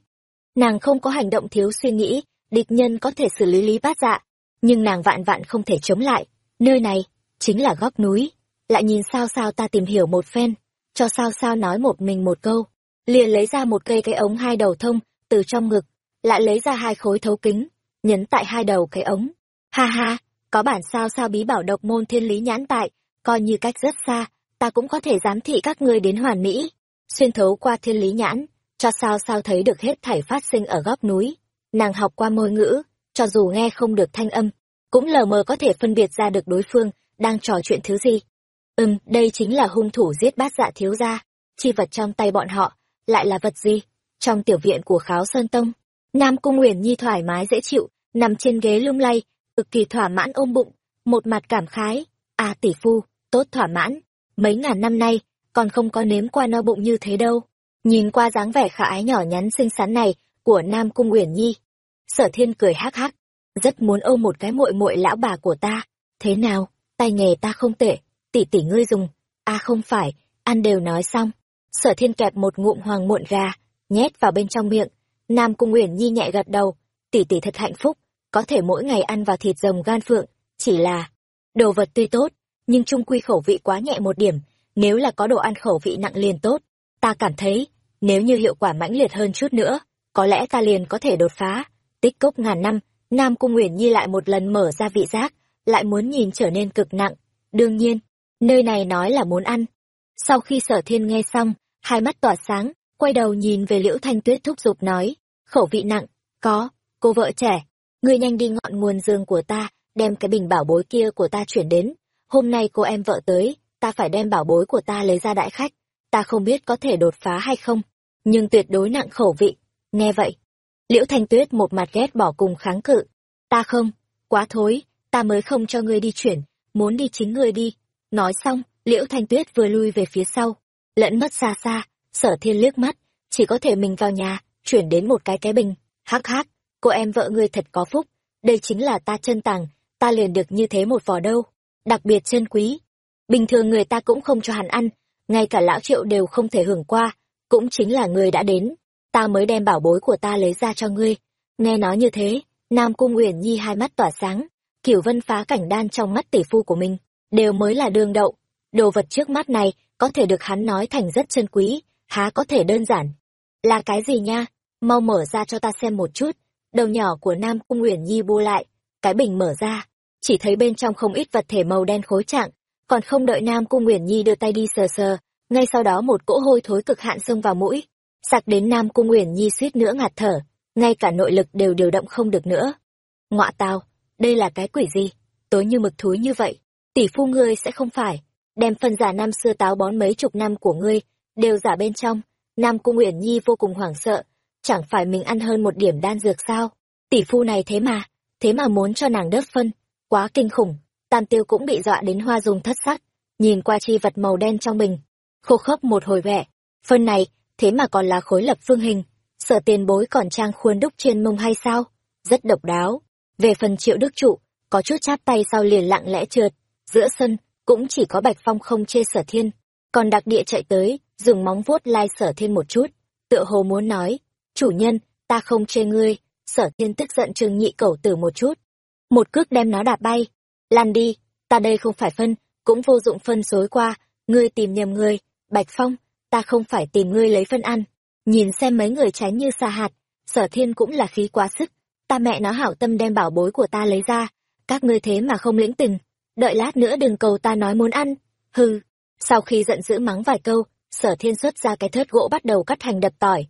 Nàng không có hành động thiếu suy nghĩ, địch nhân có thể xử lý lý bát dạ, nhưng nàng vạn vạn không thể chống lại. Nơi này, chính là góc núi. Lại nhìn sao sao ta tìm hiểu một phen, cho sao sao nói một mình một câu. Liền lấy ra một cây cái ống hai đầu thông, từ trong ngực, lại lấy ra hai khối thấu kính, nhấn tại hai đầu cái ống. Ha ha, có bản sao sao bí bảo độc môn thiên lý nhãn tại, coi như cách rất xa, ta cũng có thể giám thị các ngươi đến hoàn mỹ. Xuyên thấu qua thiên lý nhãn, cho sao sao thấy được hết thảy phát sinh ở góc núi. Nàng học qua môi ngữ, cho dù nghe không được thanh âm, cũng lờ mờ có thể phân biệt ra được đối phương đang trò chuyện thứ gì. Ừm, đây chính là hung thủ giết bát dạ thiếu gia, chi vật trong tay bọn họ, lại là vật gì? Trong tiểu viện của Kháo Sơn Tông, Nam Cung Uyển Nhi thoải mái dễ chịu, nằm trên ghế lung lay, cực kỳ thỏa mãn ôm bụng, một mặt cảm khái, "À tỷ phu, tốt thỏa mãn, mấy ngàn năm nay còn không có nếm qua no bụng như thế đâu." Nhìn qua dáng vẻ khả ái nhỏ nhắn xinh xắn này của Nam Cung Uyển Nhi, Sở Thiên cười hắc hắc, rất muốn ôm một cái muội muội lão bà của ta, thế nào, tay nghề ta không tệ, tỷ tỷ ngươi dùng, a à không phải, ăn đều nói xong. Sở Thiên kẹp một ngụm hoàng muộn gà, nhét vào bên trong miệng, Nam Cung Uyển Nhi nhẹ gật đầu, tỷ tỷ thật hạnh phúc, có thể mỗi ngày ăn vào thịt rồng gan phượng, chỉ là đồ vật tuy tốt, nhưng trung quy khẩu vị quá nhẹ một điểm, nếu là có đồ ăn khẩu vị nặng liền tốt, ta cảm thấy, nếu như hiệu quả mãnh liệt hơn chút nữa, có lẽ ta liền có thể đột phá. Tích cốc ngàn năm, Nam Cung Uyển Nhi lại một lần mở ra vị giác, lại muốn nhìn trở nên cực nặng. Đương nhiên, nơi này nói là muốn ăn. Sau khi sở thiên nghe xong, hai mắt tỏa sáng, quay đầu nhìn về liễu thanh tuyết thúc giục nói, khẩu vị nặng, có, cô vợ trẻ, ngươi nhanh đi ngọn nguồn dương của ta, đem cái bình bảo bối kia của ta chuyển đến. Hôm nay cô em vợ tới, ta phải đem bảo bối của ta lấy ra đại khách. Ta không biết có thể đột phá hay không, nhưng tuyệt đối nặng khẩu vị. Nghe vậy, liễu thanh tuyết một mặt ghét bỏ cùng kháng cự. Ta không, quá thối, ta mới không cho ngươi đi chuyển, muốn đi chính ngươi đi. Nói xong, liễu thanh tuyết vừa lui về phía sau, lẫn mất xa xa, sở thiên liếc mắt, chỉ có thể mình vào nhà, chuyển đến một cái cái bình. Hắc hắc, cô em vợ ngươi thật có phúc, đây chính là ta chân tàng, ta liền được như thế một vò đâu, đặc biệt chân quý. Bình thường người ta cũng không cho hắn ăn, ngay cả lão triệu đều không thể hưởng qua, cũng chính là người đã đến, ta mới đem bảo bối của ta lấy ra cho ngươi. Nghe nói như thế, Nam Cung Uyển Nhi hai mắt tỏa sáng, kiểu vân phá cảnh đan trong mắt tỷ phu của mình, đều mới là đường đậu. Đồ vật trước mắt này có thể được hắn nói thành rất chân quý, há có thể đơn giản. Là cái gì nha? Mau mở ra cho ta xem một chút. Đầu nhỏ của Nam Cung Uyển Nhi bu lại, cái bình mở ra, chỉ thấy bên trong không ít vật thể màu đen khối trạng, còn không đợi Nam Cung Uyển Nhi đưa tay đi sờ sờ, ngay sau đó một cỗ hôi thối cực hạn xông vào mũi, sặc đến Nam Cung Uyển Nhi suýt nữa ngạt thở. ngay cả nội lực đều điều động không được nữa. Ngọa tao, đây là cái quỷ gì? Tối như mực thúi như vậy, tỷ phu ngươi sẽ không phải, đem phần giả năm xưa táo bón mấy chục năm của ngươi, đều giả bên trong. Nam Cung Uyển Nhi vô cùng hoảng sợ, chẳng phải mình ăn hơn một điểm đan dược sao? Tỷ phu này thế mà, thế mà muốn cho nàng đớp phân, quá kinh khủng. Tam tiêu cũng bị dọa đến hoa dùng thất sắc, nhìn qua chi vật màu đen trong mình, khô khốc một hồi vẻ. Phân này, thế mà còn là khối lập phương hình, sợ tiền bối còn trang khuôn đúc trên mông hay sao? Rất độc đáo. Về phần triệu đức trụ, có chút chắp tay sau liền lặng lẽ trượt, giữa sân, cũng chỉ có Bạch Phong không chê sở thiên, còn đặc địa chạy tới, dùng móng vuốt lai sở thiên một chút, tựa hồ muốn nói, chủ nhân, ta không chê ngươi, sở thiên tức giận trừng nhị cẩu tử một chút. Một cước đem nó đạp bay, lan đi, ta đây không phải phân, cũng vô dụng phân dối qua, ngươi tìm nhầm ngươi, Bạch Phong, ta không phải tìm ngươi lấy phân ăn. Nhìn xem mấy người tránh như xa hạt, sở thiên cũng là khí quá sức, ta mẹ nó hảo tâm đem bảo bối của ta lấy ra, các ngươi thế mà không lĩnh tình, đợi lát nữa đừng cầu ta nói muốn ăn, hừ. Sau khi giận dữ mắng vài câu, sở thiên xuất ra cái thớt gỗ bắt đầu cắt hành đập tỏi.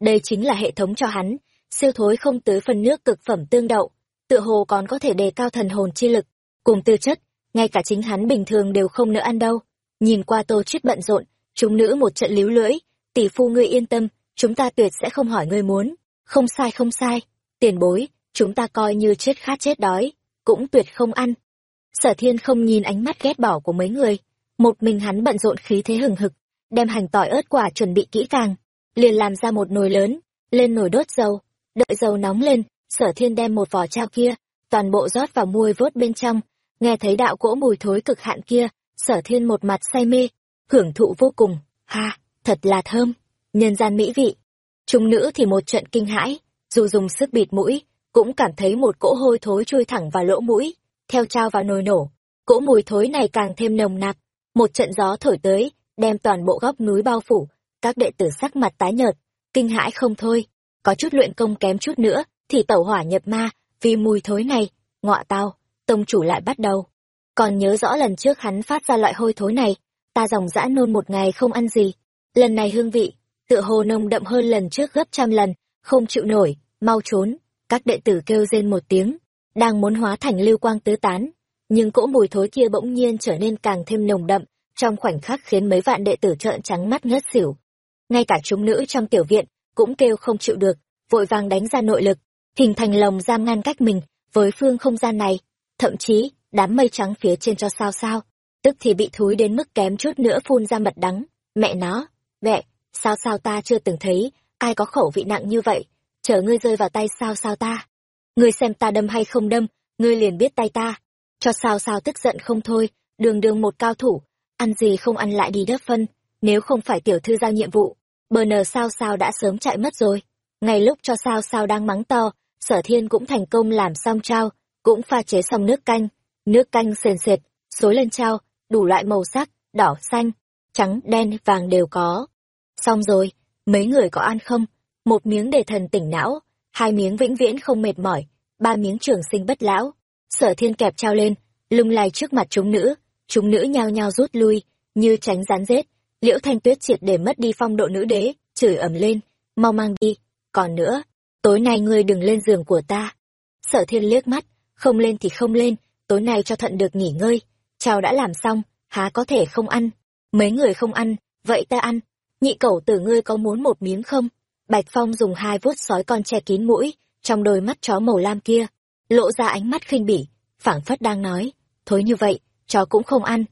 Đây chính là hệ thống cho hắn, siêu thối không tới phần nước cực phẩm tương đậu, tựa hồ còn có thể đề cao thần hồn chi lực, cùng tư chất, ngay cả chính hắn bình thường đều không nỡ ăn đâu. Nhìn qua tô chết bận rộn, chúng nữ một trận líu lưỡi, tỷ phu ngươi yên tâm, chúng ta tuyệt sẽ không hỏi ngươi muốn, không sai không sai, tiền bối, chúng ta coi như chết khát chết đói, cũng tuyệt không ăn. Sở thiên không nhìn ánh mắt ghét bỏ của mấy người, một mình hắn bận rộn khí thế hừng hực, đem hành tỏi ớt quả chuẩn bị kỹ càng, liền làm ra một nồi lớn, lên nồi đốt dầu, đợi dầu nóng lên, sở thiên đem một vỏ trao kia, toàn bộ rót vào môi vốt bên trong, nghe thấy đạo cỗ mùi thối cực hạn kia, sở thiên một mặt say mê, hưởng thụ vô cùng, ha, thật là thơm, nhân gian mỹ vị. Trung nữ thì một trận kinh hãi, dù dùng sức bịt mũi, cũng cảm thấy một cỗ hôi thối chui thẳng vào lỗ mũi, theo trao vào nồi nổ. Cỗ mùi thối này càng thêm nồng nặc, một trận gió thổi tới, đem toàn bộ góc núi bao phủ, các đệ tử sắc mặt tái nhợt, kinh hãi không thôi, có chút luyện công kém chút nữa, thì tẩu hỏa nhập ma, vì mùi thối này, ngọa tao, tông chủ lại bắt đầu. Còn nhớ rõ lần trước hắn phát ra loại hôi thối này, ta dòng dã nôn một ngày không ăn gì. Lần này hương vị, tựa hồ nồng đậm hơn lần trước gấp trăm lần, không chịu nổi, mau trốn. Các đệ tử kêu rên một tiếng, đang muốn hóa thành lưu quang tứ tán. Nhưng cỗ mùi thối kia bỗng nhiên trở nên càng thêm nồng đậm, trong khoảnh khắc khiến mấy vạn đệ tử trợn trắng mắt ngất xỉu. Ngay cả chúng nữ trong tiểu viện cũng kêu không chịu được, vội vàng đánh ra nội lực, hình thành lồng giam ngăn cách mình với phương không gian này. Thậm chí, đám mây trắng phía trên cho sao sao, tức thì bị thúi đến mức kém chút nữa phun ra mật đắng. Mẹ nó, mẹ, sao sao ta chưa từng thấy, ai có khẩu vị nặng như vậy, chờ ngươi rơi vào tay sao sao ta. Ngươi xem ta đâm hay không đâm, ngươi liền biết tay ta. Cho sao sao tức giận không thôi, đường đường một cao thủ, ăn gì không ăn lại đi đớp phân, nếu không phải tiểu thư giao nhiệm vụ, bờ nờ sao sao đã sớm chạy mất rồi. Ngay lúc cho sao sao đang mắng to, sở thiên cũng thành công làm xong trao, cũng pha chế xong nước canh, nước canh sền sệt, xối lên trao, đủ loại màu sắc, đỏ, xanh, trắng, đen, vàng đều có. Xong rồi, mấy người có ăn không? Một miếng để thần tỉnh não, hai miếng vĩnh viễn không mệt mỏi, ba miếng trường sinh bất lão. Sở thiên kẹp trao lên, lung lay trước mặt chúng nữ, chúng nữ nhao nhao rút lui, như tránh rán rết. Liễu Thanh Tuyết triệt để mất đi phong độ nữ đế, chửi ầm lên, mau mang đi. Còn nữa, tối nay ngươi đừng lên giường của ta. Sở thiên liếc mắt, không lên thì không lên, tối nay cho thận được nghỉ ngơi. Chào đã làm xong, há có thể không ăn. Mấy người không ăn, vậy ta ăn. Nhị cẩu tử ngươi có muốn một miếng không? Bạch Phong dùng hai vuốt sói con che kín mũi, trong đôi mắt chó màu lam kia, lộ ra ánh mắt khinh bỉ, phảng phất đang nói, thối như vậy, chó cũng không ăn.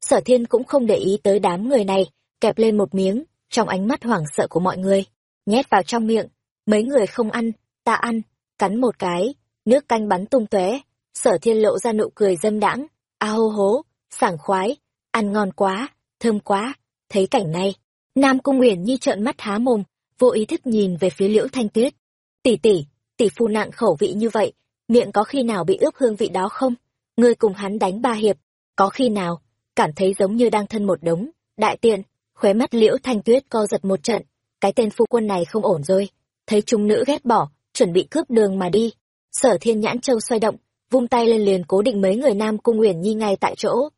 Sở thiên cũng không để ý tới đám người này, kẹp lên một miếng, trong ánh mắt hoảng sợ của mọi người, nhét vào trong miệng, mấy người không ăn, ta ăn, cắn một cái, nước canh bắn tung tóe sở thiên lộ ra nụ cười dâm đãng, a hô hố, sảng khoái, ăn ngon quá, thơm quá, thấy cảnh này, Nam Cung Uyển Nhi trợn mắt há mồm, vô ý thức nhìn về phía Liễu Thanh Tuyết. Tỷ tỷ, tỷ phu nặng khẩu vị như vậy, miệng có khi nào bị ướp hương vị đó không? Ngươi cùng hắn đánh ba hiệp, có khi nào, cảm thấy giống như đang thân một đống, đại tiện, khóe mắt Liễu Thanh Tuyết co giật một trận, cái tên phu quân này không ổn rồi, thấy chúng nữ ghét bỏ, chuẩn bị cướp đường mà đi. Sở Thiên Nhãn Châu xoay động, vung tay lên liền cố định mấy người Nam Cung Uyển Nhi ngay tại chỗ.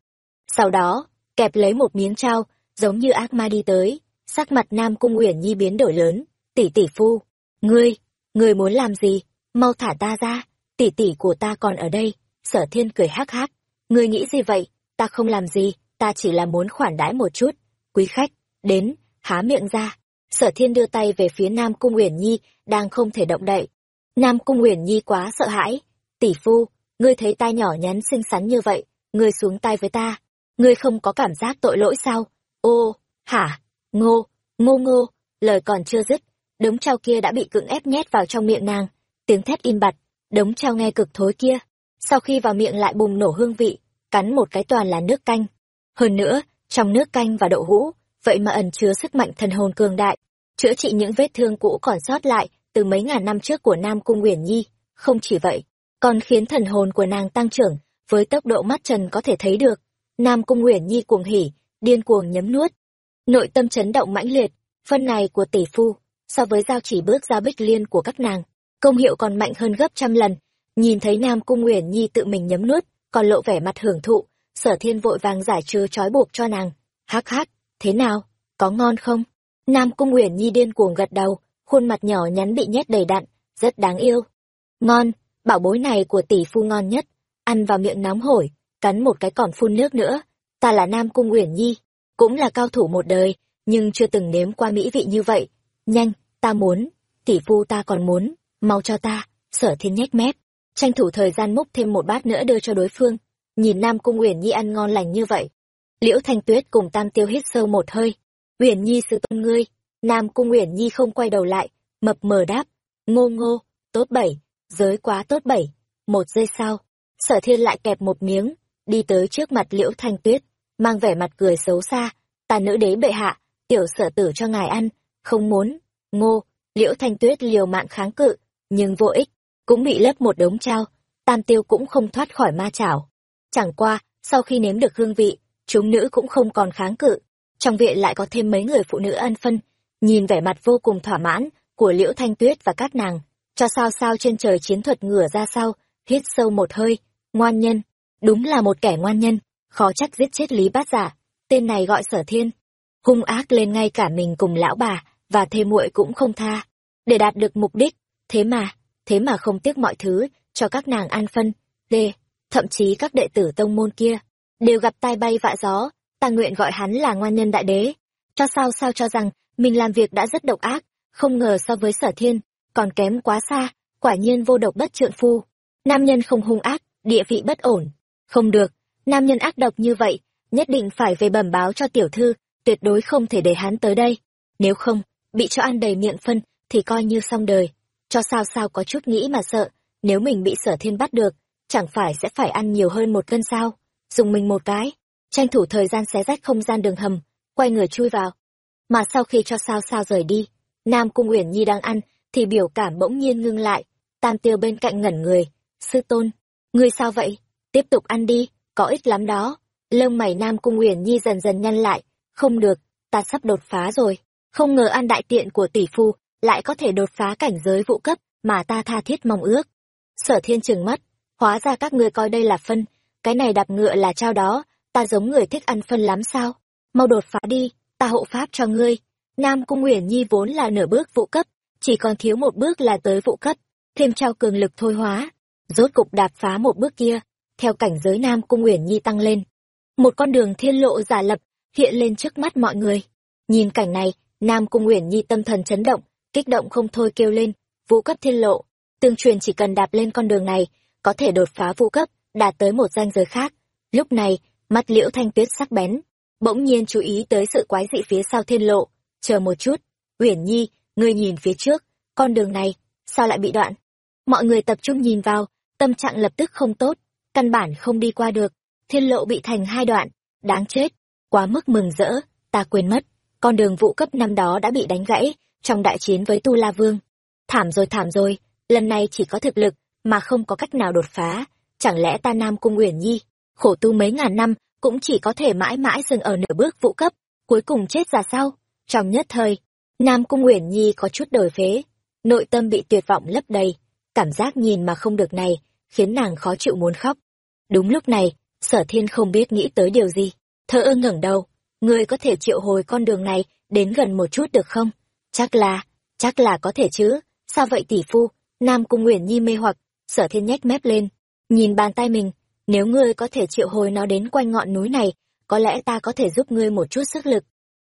Sau đó, kẹp lấy một miếng trao, giống như ác ma đi tới, sắc mặt Nam Cung Uyển Nhi biến đổi lớn, tỷ tỷ phu, ngươi, ngươi muốn làm gì? Mau thả ta ra, tỷ tỷ của ta còn ở đây. Sở thiên cười hắc hắc. Ngươi nghĩ gì vậy? Ta không làm gì, ta chỉ là muốn khoản đãi một chút. Quý khách, đến, há miệng ra. Sở thiên đưa tay về phía Nam Cung Uyển Nhi, đang không thể động đậy. Nam Cung Uyển Nhi quá sợ hãi. Tỷ phu, ngươi thấy tai nhỏ nhắn xinh xắn như vậy, ngươi xuống tay với ta. Ngươi không có cảm giác tội lỗi sao? Ô, hả? Ngô, ngô ngô, lời còn chưa dứt, đống trao kia đã bị cưỡng ép nhét vào trong miệng nàng. Tiếng thét im bặt, đống trao nghe cực thối kia. Sau khi vào miệng lại bùng nổ hương vị, cắn một cái toàn là nước canh. Hơn nữa, trong nước canh và đậu hũ, vậy mà ẩn chứa sức mạnh thần hồn cường đại, chữa trị những vết thương cũ còn sót lại từ mấy ngàn năm trước của Nam Cung Uyển Nhi. Không chỉ vậy, còn khiến thần hồn của nàng tăng trưởng với tốc độ mắt trần có thể thấy được. Nam Cung Uyển Nhi cuồng hỉ, điên cuồng nhấm nuốt. Nội tâm chấn động mãnh liệt, phân này của tỷ phu, so với giao chỉ bước ra bích liên của các nàng, công hiệu còn mạnh hơn gấp trăm lần. Nhìn thấy Nam Cung Uyển Nhi tự mình nhấm nuốt, còn lộ vẻ mặt hưởng thụ, sở thiên vội vàng giải trừ trói buộc cho nàng. Hắc hắc, thế nào, có ngon không? Nam Cung Uyển Nhi điên cuồng gật đầu, khuôn mặt nhỏ nhắn bị nhét đầy đặn, rất đáng yêu. Ngon, bảo bối này của tỷ phu ngon nhất, ăn vào miệng nóng hổi, cắn một cái còn phun nước nữa. Ta là Nam Cung Uyển Nhi, cũng là cao thủ một đời, nhưng chưa từng nếm qua mỹ vị như vậy. Nhanh, ta muốn, tỷ phu ta còn muốn, mau cho ta, sở thiên nhếch mép, tranh thủ thời gian múc thêm một bát nữa đưa cho đối phương. Nhìn Nam Cung Uyển Nhi ăn ngon lành như vậy. Liễu Thanh Tuyết cùng Tam Tiêu hít sâu một hơi. Uyển Nhi sự tôn ngươi, Nam Cung Uyển Nhi không quay đầu lại, mập mờ đáp, ngô ngô, tốt bảy, giới quá tốt bảy. Một giây sau, sở thiên lại kẹp một miếng, đi tới trước mặt Liễu Thanh Tuyết, mang vẻ mặt cười xấu xa, ta nữ đế bệ hạ, tiểu sở tử cho ngài ăn, không muốn, ngô, Liễu Thanh Tuyết liều mạng kháng cự, nhưng vô ích, cũng bị lấp một đống trao, tam tiêu cũng không thoát khỏi ma chảo. Chẳng qua, sau khi nếm được hương vị, chúng nữ cũng không còn kháng cự. Trong viện lại có thêm mấy người phụ nữ ăn phân, nhìn vẻ mặt vô cùng thỏa mãn của Liễu Thanh Tuyết và các nàng, cho sao sao trên trời chiến thuật ngửa ra sau, hít sâu một hơi, ngoan nhân, đúng là một kẻ ngoan nhân, khó trách giết chết Lý Bát Giả, tên này gọi Sở Thiên, hung ác lên ngay cả mình cùng lão bà và thê muội cũng không tha, để đạt được mục đích, thế mà, thế mà không tiếc mọi thứ cho các nàng ăn phân, đê, thậm chí các đệ tử tông môn kia đều gặp tai bay vạ gió, ta nguyện gọi hắn là ngoan nhân đại đế. Cho sao sao cho rằng mình làm việc đã rất độc ác, không ngờ so với sở thiên, còn kém quá xa, quả nhiên vô độc bất trượng phu. Nam nhân không hung ác, địa vị bất ổn. Không được, nam nhân ác độc như vậy, nhất định phải về bẩm báo cho tiểu thư, tuyệt đối không thể để hắn tới đây. Nếu không, bị cho ăn đầy miệng phân, thì coi như xong đời. Cho sao sao có chút nghĩ mà sợ, nếu mình bị sở thiên bắt được, chẳng phải sẽ phải ăn nhiều hơn một cân sao? Dùng mình một cái, tranh thủ thời gian xé rách không gian đường hầm, quay người chui vào. Mà sau khi cho sao sao rời đi, Nam Cung Uyển Nhi đang ăn, thì biểu cảm bỗng nhiên ngưng lại, Tam Tiêu bên cạnh ngẩn người, "Sư tôn, ngươi sao vậy? Tiếp tục ăn đi, có ích lắm đó." Lông mày Nam Cung Uyển Nhi dần dần nhăn lại, "Không được, ta sắp đột phá rồi, không ngờ ăn đại tiện của tỷ phu lại có thể đột phá cảnh giới vụ cấp mà ta tha thiết mong ước." Sở Thiên trừng mắt, hóa ra các ngươi coi đây là phân, cái này đạp ngựa là trao đó, ta giống người thích ăn phân lắm sao? Mau đột phá đi, ta hộ pháp cho ngươi. Nam Cung Uyển Nhi vốn là nửa bước vụ cấp, chỉ còn thiếu một bước là tới vụ cấp, thêm trao cường lực thôi hóa. Rốt cục đạp phá một bước kia, theo cảnh giới Nam Cung Uyển Nhi tăng lên. Một con đường thiên lộ giả lập hiện lên trước mắt mọi người. Nhìn cảnh này, Nam Cung Uyển Nhi tâm thần chấn động, kích động không thôi kêu lên, vũ cấp thiên lộ. Tương truyền chỉ cần đạp lên con đường này, có thể đột phá vũ cấp, đạt tới một danh giới khác. Lúc này, mắt liễu thanh tuyết sắc bén, bỗng nhiên chú ý tới sự quái dị phía sau thiên lộ. Chờ một chút, Uyển Nhi, ngươi nhìn phía trước, con đường này, sao lại bị đoạn? Mọi người tập trung nhìn vào, tâm trạng lập tức không tốt, căn bản không đi qua được, thiên lộ bị thành hai đoạn, đáng chết, quá mức mừng rỡ, ta quên mất, con đường vụ cấp năm đó đã bị đánh gãy, trong đại chiến với Tu La Vương. Thảm rồi thảm rồi, lần này chỉ có thực lực, mà không có cách nào đột phá, chẳng lẽ ta Nam Cung Uyển Nhi, khổ tu mấy ngàn năm, cũng chỉ có thể mãi mãi dừng ở nửa bước vụ cấp, cuối cùng chết ra sao? Trong nhất thời, Nam Cung Uyển Nhi có chút đổi phế, nội tâm bị tuyệt vọng lấp đầy, cảm giác nhìn mà không được này, khiến nàng khó chịu muốn khóc. Đúng lúc này, sở thiên không biết nghĩ tới điều gì, thơ ơ ngẩng đầu, ngươi có thể triệu hồi con đường này đến gần một chút được không? Chắc là, chắc là có thể chứ, sao vậy tỷ phu? Nam cung Nguyễn nhi mê hoặc sở thiên nhếch mép lên. Nhìn bàn tay mình nếu ngươi có thể triệu hồi nó đến quanh ngọn núi này có lẽ ta có thể giúp ngươi một chút sức lực.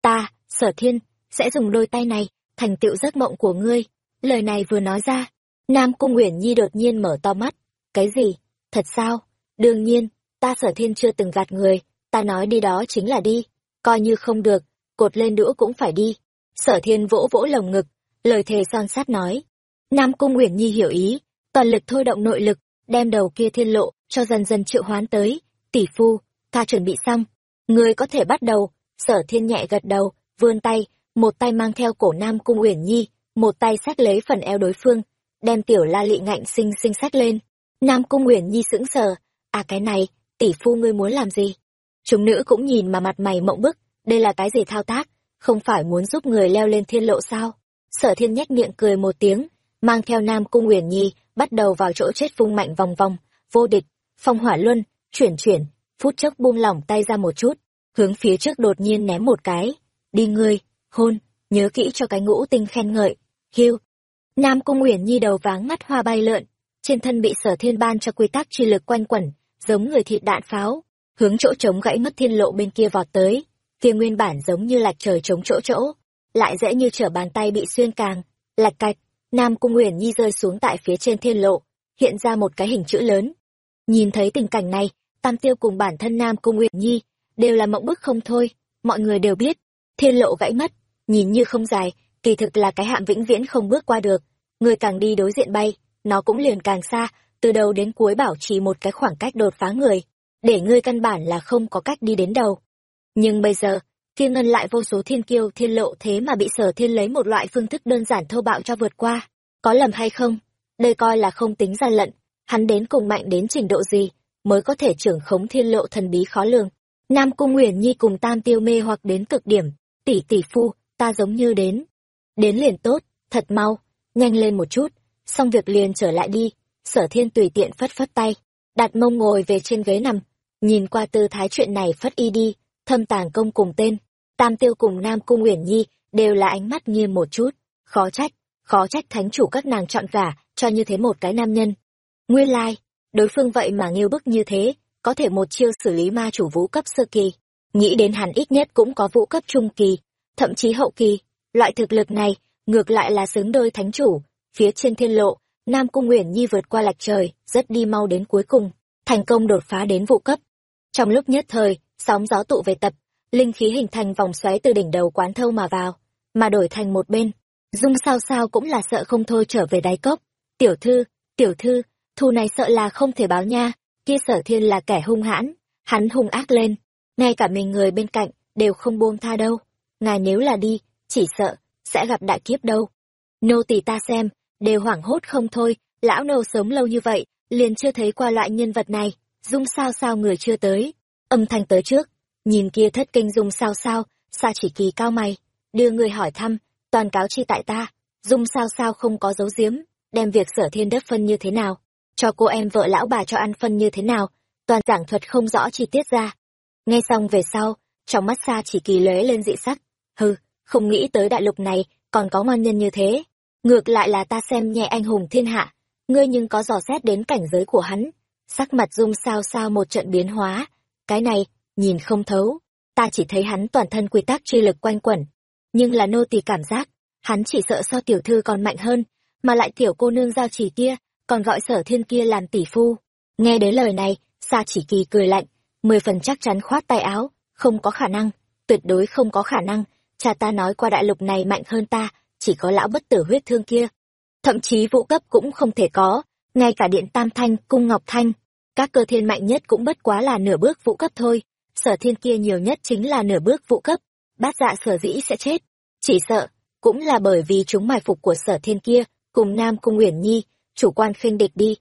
Ta sở thiên sẽ dùng đôi tay này thành tựu giấc mộng của ngươi. Lời này vừa nói ra nam cung Nguyễn nhi đột nhiên mở to mắt. Cái gì? Thật sao? Đương nhiên, ta sở thiên chưa từng gạt người, ta nói đi đó chính là đi, coi như không được, cột lên đũa cũng phải đi. Sở thiên vỗ vỗ lồng ngực, lời thề son sát nói. Nam cung uyển nhi hiểu ý, toàn lực thôi động nội lực, đem đầu kia thiên lộ cho dần dần triệu hoán tới. Tỷ phu, ta chuẩn bị xong, người có thể bắt đầu. Sở thiên nhẹ gật đầu, vươn tay, một tay mang theo cổ nam cung uyển nhi, một tay sách lấy phần eo đối phương, đem tiểu la lị ngạnh xinh xinh sách lên. Nam cung uyển nhi sững sờ à cái này, tỷ phu ngươi muốn làm gì? Chúng nữ cũng nhìn mà mặt mày mộng bức, đây là cái gì thao tác? Không phải muốn giúp người leo lên thiên lộ sao? Sở thiên nhếch miệng cười một tiếng, mang theo nam cung uyển nhi, bắt đầu vào chỗ chết phung mạnh vòng vòng, vô địch, phong hỏa luân, chuyển chuyển, phút chốc buông lỏng tay ra một chút, hướng phía trước đột nhiên ném một cái. Đi ngươi, hôn, nhớ kỹ cho cái ngũ tinh khen ngợi, hiu. Nam cung uyển nhi đầu váng mắt hoa bay lượn, trên thân bị sở thiên ban cho quy tắc chi lực quanh quẩn giống người thịt đạn pháo, hướng chỗ trống gãy mất thiên lộ bên kia vọt tới. Kia nguyên bản giống như lạch trời trống chỗ chỗ, lại dễ như trở bàn tay bị xuyên càng, lạch cạch, nam cung uyển nhi rơi xuống tại phía trên thiên lộ, hiện ra một cái hình chữ lớn. Nhìn thấy tình cảnh này, tam tiêu cùng bản thân nam cung uyển nhi đều là mộng bức không thôi, mọi người đều biết, thiên lộ gãy mất, nhìn như không dài, kỳ thực là cái hạm vĩnh viễn không bước qua được, người càng đi đối diện bay, nó cũng liền càng xa từ đầu đến cuối bảo trì một cái khoảng cách đột phá người, để ngươi căn bản là không có cách đi đến đầu nhưng bây giờ, thiên ngân lại vô số thiên kiêu, thiên lộ thế mà bị sở thiên lấy một loại phương thức đơn giản thô bạo cho vượt qua. Có lầm hay không? Đây coi là không tính ra lận. Hắn đến cùng mạnh đến trình độ gì, mới có thể trưởng khống thiên lộ thần bí khó lường? Nam cung Nguyễn nhi cùng tam tiêu mê hoặc đến cực điểm. Tỷ tỷ phu, ta giống như đến. Đến liền tốt, thật mau, nhanh lên một chút, xong việc liền trở lại đi sở thiên tùy tiện phất phất tay, đặt mông ngồi về trên ghế nằm, nhìn qua tư thái chuyện này phất y đi, thâm tàng công cùng tên, tam tiêu cùng nam cung uyển nhi đều là ánh mắt nghiêm một chút, khó trách khó trách thánh chủ các nàng chọn gả cho như thế một cái nam nhân. Nguyên lai, đối phương vậy mà nghiêu bức như thế, có thể một chiêu xử lý ma chủ vũ cấp sơ kỳ, nghĩ đến hẳn ít nhất cũng có vũ cấp trung kỳ, thậm chí hậu kỳ, loại thực lực này ngược lại là xứng đôi thánh chủ, phía trên thiên lộ nam cung Nguyễn nhi vượt qua lạch trời, rất đi mau đến cuối cùng, thành công đột phá đến vụ cấp. Trong lúc nhất thời, sóng gió tụ về tập, linh khí hình thành vòng xoáy từ đỉnh đầu quán thâu mà vào, mà đổi thành một bên. Dung sao sao cũng là sợ không thôi trở về đáy cốc. Tiểu thư tiểu thư, thù này sợ là không thể báo nha, kia sở thiên là kẻ hung hãn, hắn hung ác lên. Ngay cả mình người bên cạnh đều không buông tha đâu. Ngài nếu là đi, chỉ sợ sẽ gặp đại kiếp đâu. Nô tỳ ta xem đều hoảng hốt không thôi, lão nô sống lâu như vậy, liền chưa thấy qua loại nhân vật này, dung sao sao người chưa tới. Âm thanh tới trước, nhìn kia thất kinh dung sao sao xa chỉ kỳ cao mày, đưa người hỏi thăm, toàn cáo chi tại ta, dung sao sao không có dấu diếm đem việc sở thiên đất phân như thế nào, cho cô em vợ lão bà cho ăn phân như thế nào, toàn giảng thuật không rõ chi tiết ra. Nghe xong về sau, trong mắt xa chỉ kỳ lóe lên dị sắc, hừ, không nghĩ tới đại lục này còn có ngon nhân như thế ngược lại là ta xem nhẹ anh hùng thiên hạ, ngươi nhưng có dò xét đến cảnh giới của hắn, sắc mặt dung sao sao một trận biến hóa, cái này, nhìn không thấu, ta chỉ thấy hắn toàn thân quy tắc chi lực quanh quẩn, nhưng là nô tỳ cảm giác, hắn chỉ sợ so tiểu thư còn mạnh hơn, mà lại tiểu cô nương giao chỉ kia, còn gọi sở thiên kia làm tỷ phu. Nghe đến lời này, sa chỉ kỳ cười lạnh, mười phần chắc chắn khoát tay áo, không có khả năng, tuyệt đối không có khả năng, cha ta nói qua đại lục này mạnh hơn ta chỉ có lão bất tử huyết thương kia. Thậm chí vũ cấp cũng không thể có, ngay cả điện tam thanh, cung ngọc thanh, các cơ thiên mạnh nhất cũng bất quá là nửa bước vũ cấp thôi. Sở thiên kia nhiều nhất chính là nửa bước vũ cấp, bát dạ sở dĩ sẽ chết. Chỉ sợ, cũng là bởi vì chúng mài phục của sở thiên kia, cùng nam cung uyển nhi, chủ quan khinh địch đi.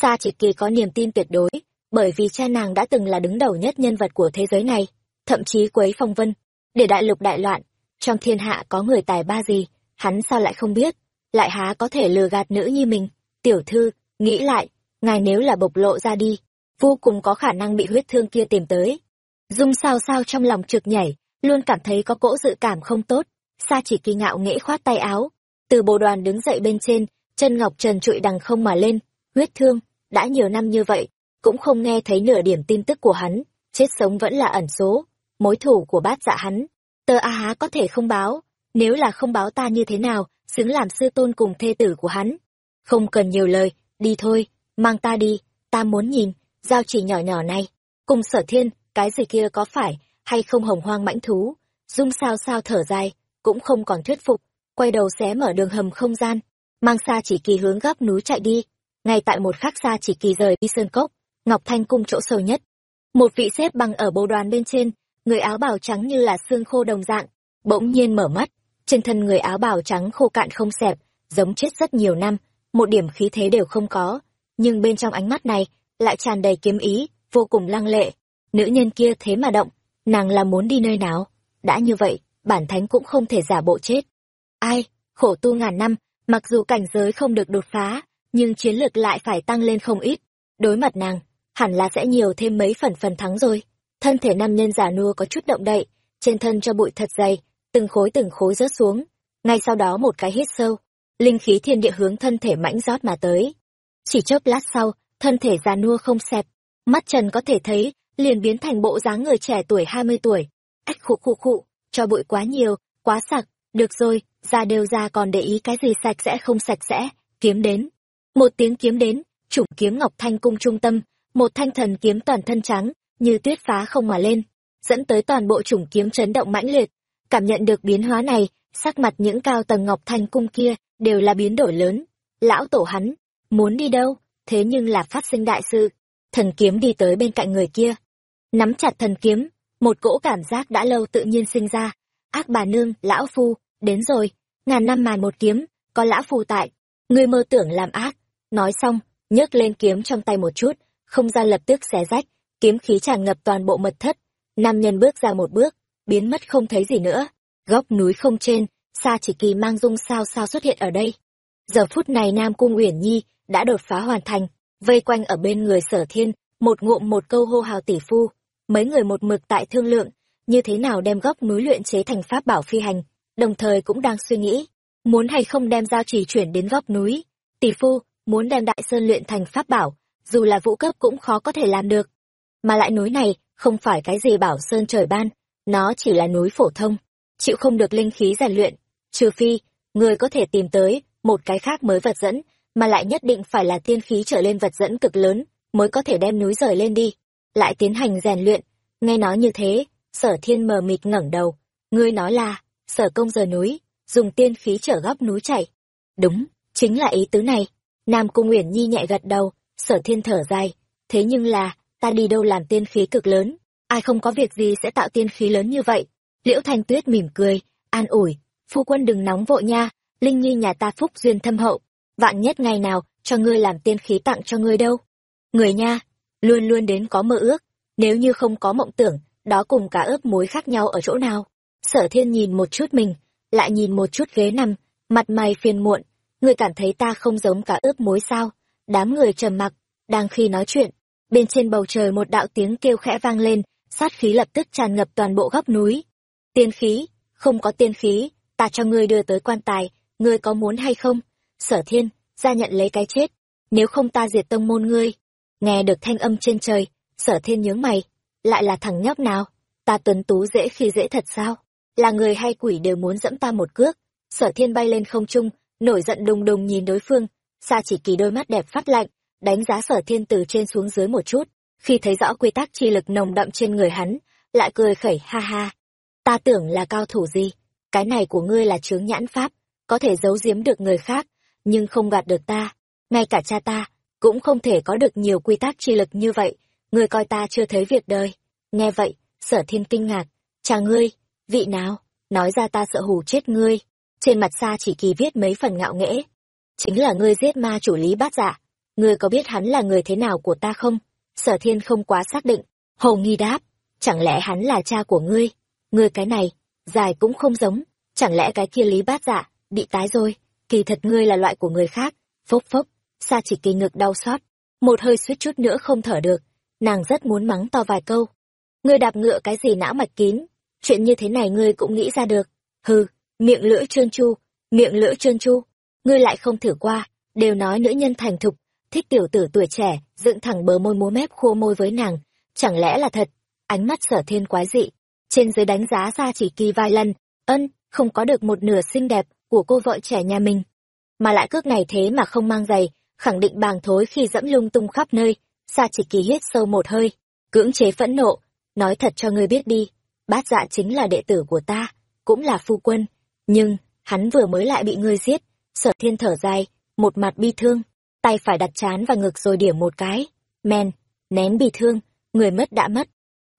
Sa chỉ kỳ có niềm tin tuyệt đối, bởi vì cha nàng đã từng là đứng đầu nhất nhân vật của thế giới này, thậm chí quấy phong vân. Để đại lục đại loạn, trong thiên hạ có người tài ba gì? Hắn sao lại không biết? Lại há có thể lừa gạt nữ như mình? Tiểu thư, nghĩ lại, ngài nếu là bộc lộ ra đi, vô cùng có khả năng bị huyết thương kia tìm tới. Dung sao sao trong lòng trực nhảy, luôn cảm thấy có cỗ dự cảm không tốt. Sa chỉ kỳ ngạo nghễ khoát tay áo. Từ bộ đoàn đứng dậy bên trên, chân ngọc trần trụi đằng không mà lên. Huyết thương, đã nhiều năm như vậy, cũng không nghe thấy nửa điểm tin tức của hắn. Chết sống vẫn là ẩn số, mối thủ của bát dạ hắn. Tơ a há có thể không báo nếu là không báo ta như thế nào, xứng làm sư tôn cùng thê tử của hắn. Không cần nhiều lời, đi thôi, mang ta đi, ta muốn nhìn, giao chỉ nhỏ nhỏ này. Cùng sở thiên, cái gì kia có phải, hay không hồng hoang mãnh thú. Dung sao sao thở dài, cũng không còn thuyết phục, quay đầu xé mở đường hầm không gian. Mang xa chỉ kỳ hướng góc núi chạy đi. Ngay tại một khắc xa chỉ kỳ rời đi sơn cốc, ngọc thanh cung chỗ sâu nhất. Một vị xếp bằng ở bầu đoàn bên trên, người áo bào trắng như là xương khô đồng dạng, bỗng nhiên mở mắt trên thân người áo bào trắng khô cạn không xẹp, giống chết rất nhiều năm, một điểm khí thế đều không có. Nhưng bên trong ánh mắt này lại tràn đầy kiếm ý, vô cùng lăng lệ. Nữ nhân kia thế mà động, nàng là muốn đi nơi nào? Đã như vậy, bản thánh cũng không thể giả bộ chết. Ai, khổ tu ngàn năm, mặc dù cảnh giới không được đột phá, nhưng chiến lược lại phải tăng lên không ít. Đối mặt nàng, hẳn là sẽ nhiều thêm mấy phần phần thắng rồi. Thân thể nam nhân giả nua có chút động đậy, trên thân cho bụi thật dày từng khối từng khối rớt xuống. Ngay sau đó một cái hít sâu, linh khí thiên địa hướng thân thể mãnh rót mà tới. Chỉ chớp lát sau, thân thể già nua không xẹp. Mắt trần có thể thấy, liền biến thành bộ dáng người trẻ tuổi hai mươi tuổi. Ách khụ khụ khụ, cho bụi quá nhiều, quá sặc. Được rồi ra đều ra còn để ý cái gì sạch sẽ không sạch sẽ, kiếm đến. Một tiếng kiếm đến, chủng kiếm ngọc thanh cung trung tâm, một thanh thần kiếm toàn thân trắng, như tuyết phá không mà lên, dẫn tới toàn bộ chủng kiếm chấn động mãnh liệt cảm nhận được biến hóa này, sắc mặt những cao tầng ngọc thanh cung kia đều là biến đổi lớn. Lão tổ hắn, muốn đi đâu? Thế nhưng là phát sinh đại sự. Thần kiếm đi tới bên cạnh người kia. Nắm chặt thần kiếm, một cỗ cảm giác đã lâu tự nhiên sinh ra. Ác bà nương, lão phu, đến rồi. Ngàn năm mài một kiếm, có lão phu tại. Người mơ tưởng làm ác. Nói xong, nhấc lên kiếm trong tay một chút, không gian lập tức xé rách, kiếm khí tràn ngập toàn bộ mật thất. Nam nhân bước ra một bước biến mất không thấy gì nữa. Góc núi không trên xa chỉ kỳ mang dung sao sao xuất hiện ở đây. Giờ phút này nam cung uyển nhi đã đột phá hoàn thành, vây quanh ở bên người sở thiên, một ngụm một câu hô hào tỷ phu. Mấy người một mực tại thương lượng, như thế nào đem góc núi luyện chế thành pháp bảo phi hành, đồng thời cũng đang suy nghĩ, muốn hay không đem giao chỉ chuyển đến góc núi. Tỷ phu, muốn đem đại sơn luyện thành pháp bảo, dù là vũ cấp cũng khó có thể làm được. Mà lại núi này không phải cái gì bảo sơn trời ban nó chỉ là núi phổ thông, chịu không được linh khí rèn luyện, trừ phi người có thể tìm tới một cái khác mới vật dẫn, mà lại nhất định phải là tiên khí trở lên vật dẫn cực lớn mới có thể đem núi rời lên đi, lại tiến hành rèn luyện. Nghe nói như thế, sở thiên mờ mịt ngẩng đầu. Ngươi nói là, sở công giờ núi, dùng tiên khí trở góc núi chảy. Đúng, chính là ý tứ này. Nam cung uyển nhi nhẹ gật đầu, sở thiên thở dài. Thế nhưng là, ta đi đâu làm tiên khí cực lớn? Ai không có việc gì sẽ tạo tiên khí lớn như vậy. Liễu thanh tuyết mỉm cười, an ủi, phu quân đừng nóng vội nha, linh nhi nhà ta phúc duyên thâm hậu, vạn nhất ngày nào cho ngươi làm tiên khí tặng cho ngươi đâu. Người nha, luôn luôn đến có mơ ước, nếu như không có mộng tưởng, đó cùng cả ướp muối khác nhau ở chỗ nào. Sở thiên nhìn một chút mình, lại nhìn một chút ghế nằm, mặt mày phiền muộn người cảm thấy ta không giống cả ướp muối sao? Đám người trầm mặc, đang khi nói chuyện, bên trên bầu trời một đạo tiếng kêu khẽ vang lên sát khí lập tức tràn ngập toàn bộ góc núi. Tiên khí, không có tiên khí, ta cho ngươi đưa tới quan tài, ngươi có muốn hay không? Sở thiên, ra nhận lấy cái chết, nếu không ta diệt tông môn ngươi. Nghe được thanh âm trên trời, sở thiên nhướng mày, lại là thằng nhóc nào? Ta tuấn tú dễ khi dễ thật sao? Là người hay quỷ đều muốn dẫm ta một cước? Sở thiên bay lên không trung, nổi giận đùng đùng nhìn đối phương, xa chỉ kỳ đôi mắt đẹp phát lạnh, đánh giá sở thiên từ trên xuống dưới một chút khi thấy rõ quy tắc chi lực nồng đậm trên người hắn, lại cười khẩy, ha ha, ta tưởng là cao thủ gì? Cái này của ngươi là chướng nhãn pháp, có thể giấu giếm được người khác, nhưng không gạt được ta. Ngay cả cha ta cũng không thể có được nhiều quy tắc chi lực như vậy. Ngươi coi ta chưa thấy việc đời. Nghe vậy, sở thiên kinh ngạc cha ngươi, vị nào? Nói ra ta sợ hù chết ngươi. Trên mặt xa chỉ kỳ viết mấy phần ngạo nghễ, chính là ngươi giết ma chủ lý bát dạ. Ngươi có biết hắn là người thế nào của ta không? Sở thiên không quá xác định. Hầu nghi đáp chẳng lẽ hắn là cha của ngươi? Ngươi cái này dài cũng không giống. Chẳng lẽ cái kia lý bát dạ bị tái rồi? Kỳ thật ngươi là loại của người khác. Phốc phốc xa chỉ kỳ ngực đau xót. Một hơi suýt chút nữa không thở được. Nàng rất muốn mắng to vài câu. Ngươi đạp ngựa cái gì não mạch kín? Chuyện như thế này ngươi cũng nghĩ ra được. Hừ miệng lưỡi trơn chu miệng lưỡi trơn chu, ngươi lại không thử qua đều nói nữ nhân thành thục thích tiểu tử tuổi trẻ, dựng thẳng bờ môi múa mép khô môi với nàng. Chẳng lẽ là thật? Ánh mắt sở thiên quái dị. Trên dưới đánh giá ra chỉ kỳ vài lần. Ân, không có được một nửa xinh đẹp của cô vợ trẻ nhà mình. Mà lại cước này thế mà không mang giày, khẳng định bàng thối khi dẫm lung tung khắp nơi. Sa chỉ kỳ hít sâu một hơi, cưỡng chế phẫn nộ, nói thật cho ngươi biết đi. Bát dạ chính là đệ tử của ta, cũng là phu quân. Nhưng, hắn vừa mới lại bị ngươi giết. Sở thiên thở dài, một mặt bi thương tay phải đặt chán và ngực rồi điểm một cái. Men, nén bị thương, người mất đã mất.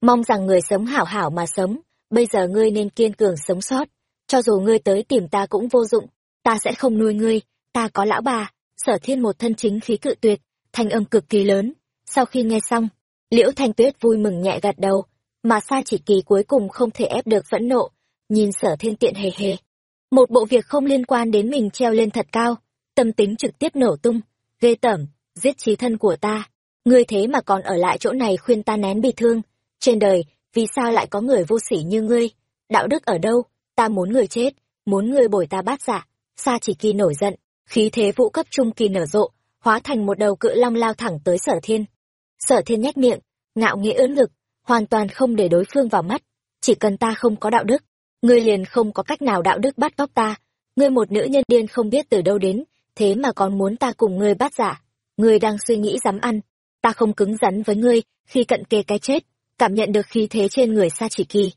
Mong rằng người sống hảo hảo mà sống, bây giờ ngươi nên kiên cường sống sót. Cho dù ngươi tới tìm ta cũng vô dụng, ta sẽ không nuôi ngươi, ta có lão bà, sở thiên một thân chính khí cự tuyệt, thanh âm cực kỳ lớn. Sau khi nghe xong, liễu thanh tuyết vui mừng nhẹ gật đầu, mà sa chỉ kỳ cuối cùng không thể ép được phẫn nộ, nhìn sở thiên tiện hề hề. Một bộ việc không liên quan đến mình treo lên thật cao, tâm tính trực tiếp nổ tung ghê tởm, giết trí thân của ta. Ngươi thế mà còn ở lại chỗ này khuyên ta nén bị thương. Trên đời, vì sao lại có người vô sỉ như ngươi? Đạo đức ở đâu? Ta muốn người chết, muốn ngươi bồi ta bát giả sa chỉ kỳ nổi giận, khí thế vũ cấp trung kỳ nở rộ, hóa thành một đầu cự long lao thẳng tới sở thiên. Sở thiên nhếch miệng, ngạo nghĩa ưỡn ngực, hoàn toàn không để đối phương vào mắt. Chỉ cần ta không có đạo đức, ngươi liền không có cách nào đạo đức bắt cóc ta. Ngươi một nữ nhân điên không biết từ đâu đến thế mà còn muốn ta cùng ngươi bắt giả. Ngươi đang suy nghĩ dám ăn. Ta không cứng rắn với ngươi, khi cận kề cái chết, cảm nhận được khí thế trên người sa chỉ kỳ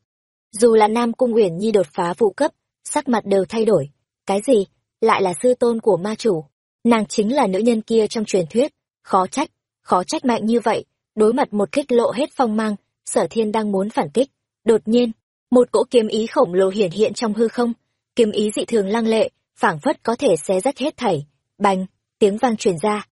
dù là nam cung uyển nhi đột phá vụ cấp, sắc mặt đều thay đổi. Cái gì? Lại là sư tôn của ma chủ. Nàng chính là nữ nhân kia trong truyền thuyết. Khó trách khó trách mạnh như vậy. Đối mặt một kích lộ hết phong mang, sở thiên đang muốn phản kích. Đột nhiên, một cỗ kiếm ý khổng lồ hiển hiện trong hư không. Kiếm ý dị thường lăng lệ phảng phất có thể xé rách hết thảy. Bành, tiếng vang truyền ra.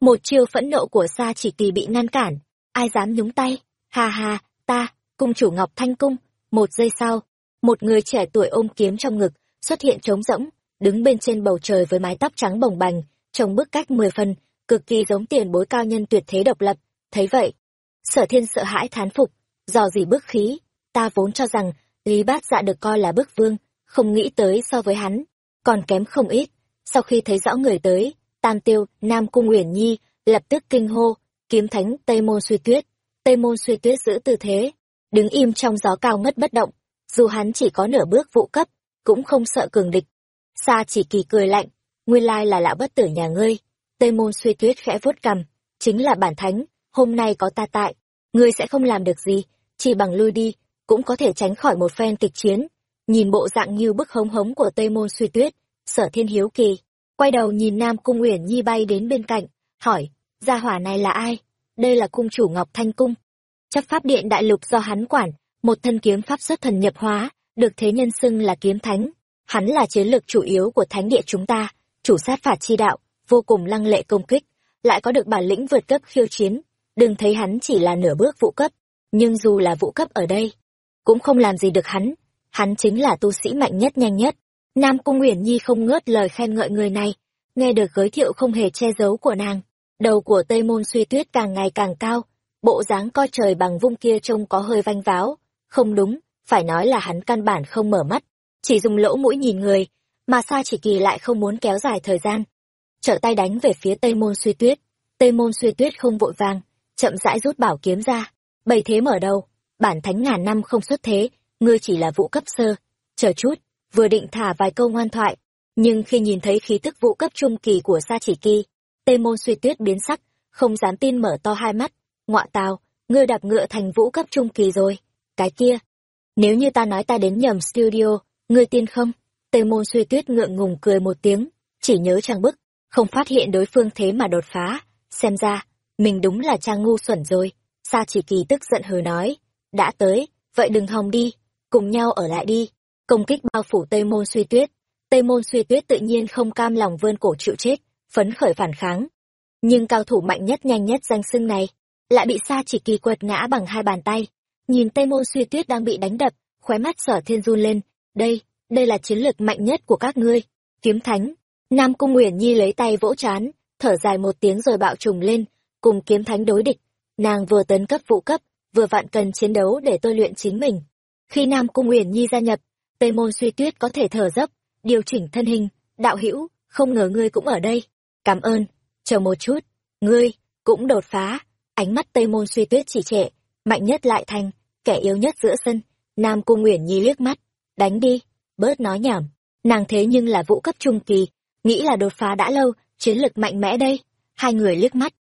Một chiêu phẫn nộ của sa chỉ kỳ bị ngăn cản. Ai dám nhúng tay? Ha ha, ta, cung chủ ngọc thanh cung. Một giây sau, một người trẻ tuổi ôm kiếm trong ngực xuất hiện trống rỗng, đứng bên trên bầu trời với mái tóc trắng bồng bềnh trông bức cách mười phần, cực kỳ giống tiền bối cao nhân tuyệt thế độc lập. Thấy vậy, sở thiên sợ hãi thán phục, dò dỉ bức khí. Ta vốn cho rằng lý bát dạ được coi là bức vương, không nghĩ tới so với hắn còn kém không ít sau khi thấy rõ người tới tam tiêu nam cung uyển nhi lập tức kinh hô kiếm thánh tây môn suy tuyết tây môn suy tuyết giữ tư thế đứng im trong gió cao ngất bất động dù hắn chỉ có nửa bước vụ cấp cũng không sợ cường địch Sa chỉ kỳ cười lạnh, nguyên lai là lão bất tử nhà ngươi. Tây môn suy tuyết khẽ vuốt cằm, chính là bản thánh, hôm nay có ta tại, ngươi sẽ không làm được gì, chỉ bằng lui đi, cũng có thể tránh khỏi một phen kịch chiến. Nhìn bộ dạng như bức hống hống của Tây môn suy tuyết, sở thiên hiếu kỳ, quay đầu nhìn Nam Cung Uyển Nhi bay đến bên cạnh, hỏi, gia hỏa này là ai? Đây là cung chủ Ngọc Thanh Cung. Chấp pháp điện đại lục do hắn quản, một thân kiếm pháp xuất thần nhập hóa, được thế nhân xưng là kiếm thánh Hắn là chiến lược chủ yếu của thánh địa chúng ta, chủ sát phạt chi đạo, vô cùng lăng lệ công kích, lại có được bản lĩnh vượt cấp khiêu chiến. Đừng thấy hắn chỉ là nửa bước vũ cấp, nhưng dù là vũ cấp ở đây, cũng không làm gì được hắn. Hắn chính là tu sĩ mạnh nhất nhanh nhất. Nam Cung Uyển Nhi không ngớt lời khen ngợi người này, nghe được giới thiệu không hề che giấu của nàng. Đầu của Tây Môn Suy Tuyết càng ngày càng cao, bộ dáng coi trời bằng vung kia trông có hơi vanh váo. Không đúng, phải nói là hắn căn bản không mở mắt chỉ dùng lỗ mũi nhìn người, mà Sa Chỉ Kỳ lại không muốn kéo dài thời gian. Trở tay đánh về phía Tây Môn Suy Tuyết. Tây Môn Suy Tuyết không vội vàng, chậm rãi rút bảo kiếm ra. Bày thế mở đầu, bản thánh ngàn năm không xuất thế, ngươi chỉ là vũ cấp sơ. Chờ chút, vừa định thả vài câu ngoan thoại, nhưng khi nhìn thấy khí tức vũ cấp trung kỳ của Sa Chỉ Kỳ, Tê Môn Suy Tuyết biến sắc, không dám tin mở to hai mắt. Ngọa tào, ngươi đạp ngựa thành vũ cấp trung kỳ rồi. Cái kia, nếu như ta nói ta đến nhầm studio, Ngươi tin không? Tề môn suy tuyết ngượng ngùng cười một tiếng, chỉ nhớ trang bức, không phát hiện đối phương thế mà đột phá. Xem ra, mình đúng là trang ngu xuẩn rồi. Sa chỉ kỳ tức giận hừ nói, đã tới, vậy đừng hòng đi, cùng nhau ở lại đi. Công kích bao phủ Tây môn suy tuyết. Tây môn suy tuyết tự nhiên không cam lòng vươn cổ chịu chết, phấn khởi phản kháng. Nhưng cao thủ mạnh nhất nhanh nhất danh xưng này, lại bị Sa chỉ kỳ quật ngã bằng hai bàn tay. Nhìn Tây môn suy tuyết đang bị đánh đập, khóe mắt sở thiên run lên, đây đây là chiến lược mạnh nhất của các ngươi kiếm thánh nam cung uyển nhi lấy tay vỗ chán thở dài một tiếng rồi bạo trùng lên cùng kiếm thánh đối địch nàng vừa tấn cấp vụ cấp vừa vạn cần chiến đấu để tôi luyện chính mình khi nam cung uyển nhi gia nhập, tây môn suy tuyết có thể thở dốc, điều chỉnh thân hình. Đạo hữu, không ngờ ngươi cũng ở đây. Cảm ơn. Chờ một chút. Ngươi cũng đột phá. Ánh mắt tây môn suy tuyết chỉ trệ, mạnh nhất lại thành, kẻ yếu nhất giữa sân. Nam cung uyển nhi liếc mắt, đánh đi, bớt nói nhảm. Nàng thế nhưng là vũ cấp trung kỳ, nghĩ là đột phá đã lâu, chiến lực mạnh mẽ đây. Hai người liếc mắt,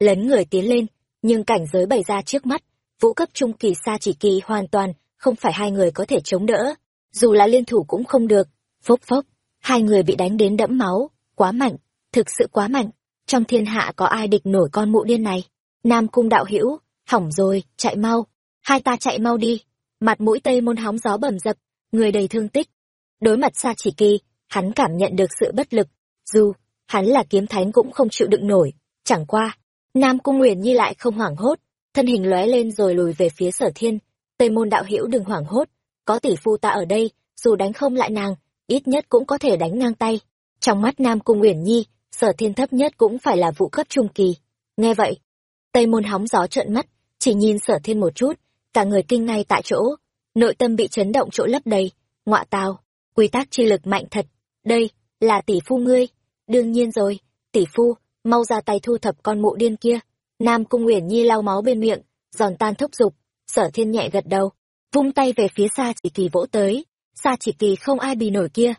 lấn người tiến lên, nhưng cảnh giới bày ra trước mắt, vũ cấp trung kỳ xa chỉ kỳ hoàn toàn không phải hai người có thể chống đỡ. Dù là liên thủ cũng không được. Phốc phốc hai người bị đánh đến đẫm máu, quá mạnh, thực sự quá mạnh. Trong thiên hạ có ai địch nổi con mụ điên này? Nam cung đạo hữu, hỏng rồi, chạy mau. Hai ta chạy mau đi. Mặt mũi tây môn hóng gió bầm dập, người đầy thương tích. Đối mặt sa chỉ kỳ, hắn cảm nhận được sự bất lực. Dù, hắn là kiếm thánh cũng không chịu đựng nổi. Chẳng qua, nam cung Uyển nhi lại không hoảng hốt. Thân hình lóe lên rồi lùi về phía sở thiên tây môn đạo hữu đừng hoảng hốt, có tỷ phu ta ở đây, dù đánh không lại nàng, ít nhất cũng có thể đánh ngang tay. Trong mắt nam cung uyển nhi, sở thiên thấp nhất cũng phải là vụ cấp trung kỳ. Nghe vậy, tây môn hóng gió trợn mắt, chỉ nhìn sở thiên một chút, cả người kinh ngay tại chỗ. Nội tâm bị chấn động chỗ lấp đầy, ngọa tào, quy tắc chi lực mạnh thật. Đây là tỷ phu ngươi. Đương nhiên rồi, tỷ phu, mau ra tay thu thập con mụ điên kia. Nam cung uyển nhi lau máu bên miệng, giòn tan thúc giục sở thiên nhẹ gật đầu, vung tay về phía xa chỉ kỳ vỗ tới. Xa chỉ kỳ không ai bì nổi kia.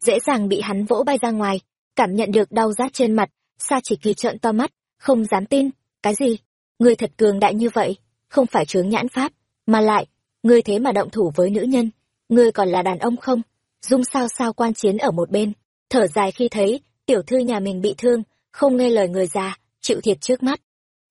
Dễ dàng bị hắn vỗ bay ra ngoài, cảm nhận được đau rát trên mặt. Xa chỉ kỳ trợn to mắt, không dám tin. Cái gì? Người thật cường đại như vậy, không phải chướng nhãn pháp, mà lại, ngươi thế mà động thủ với nữ nhân. Ngươi còn là đàn ông không? Dung sao sao quan chiến ở một bên. Thở dài khi thấy, tiểu thư nhà mình bị thương, không nghe lời người già, chịu thiệt trước mắt.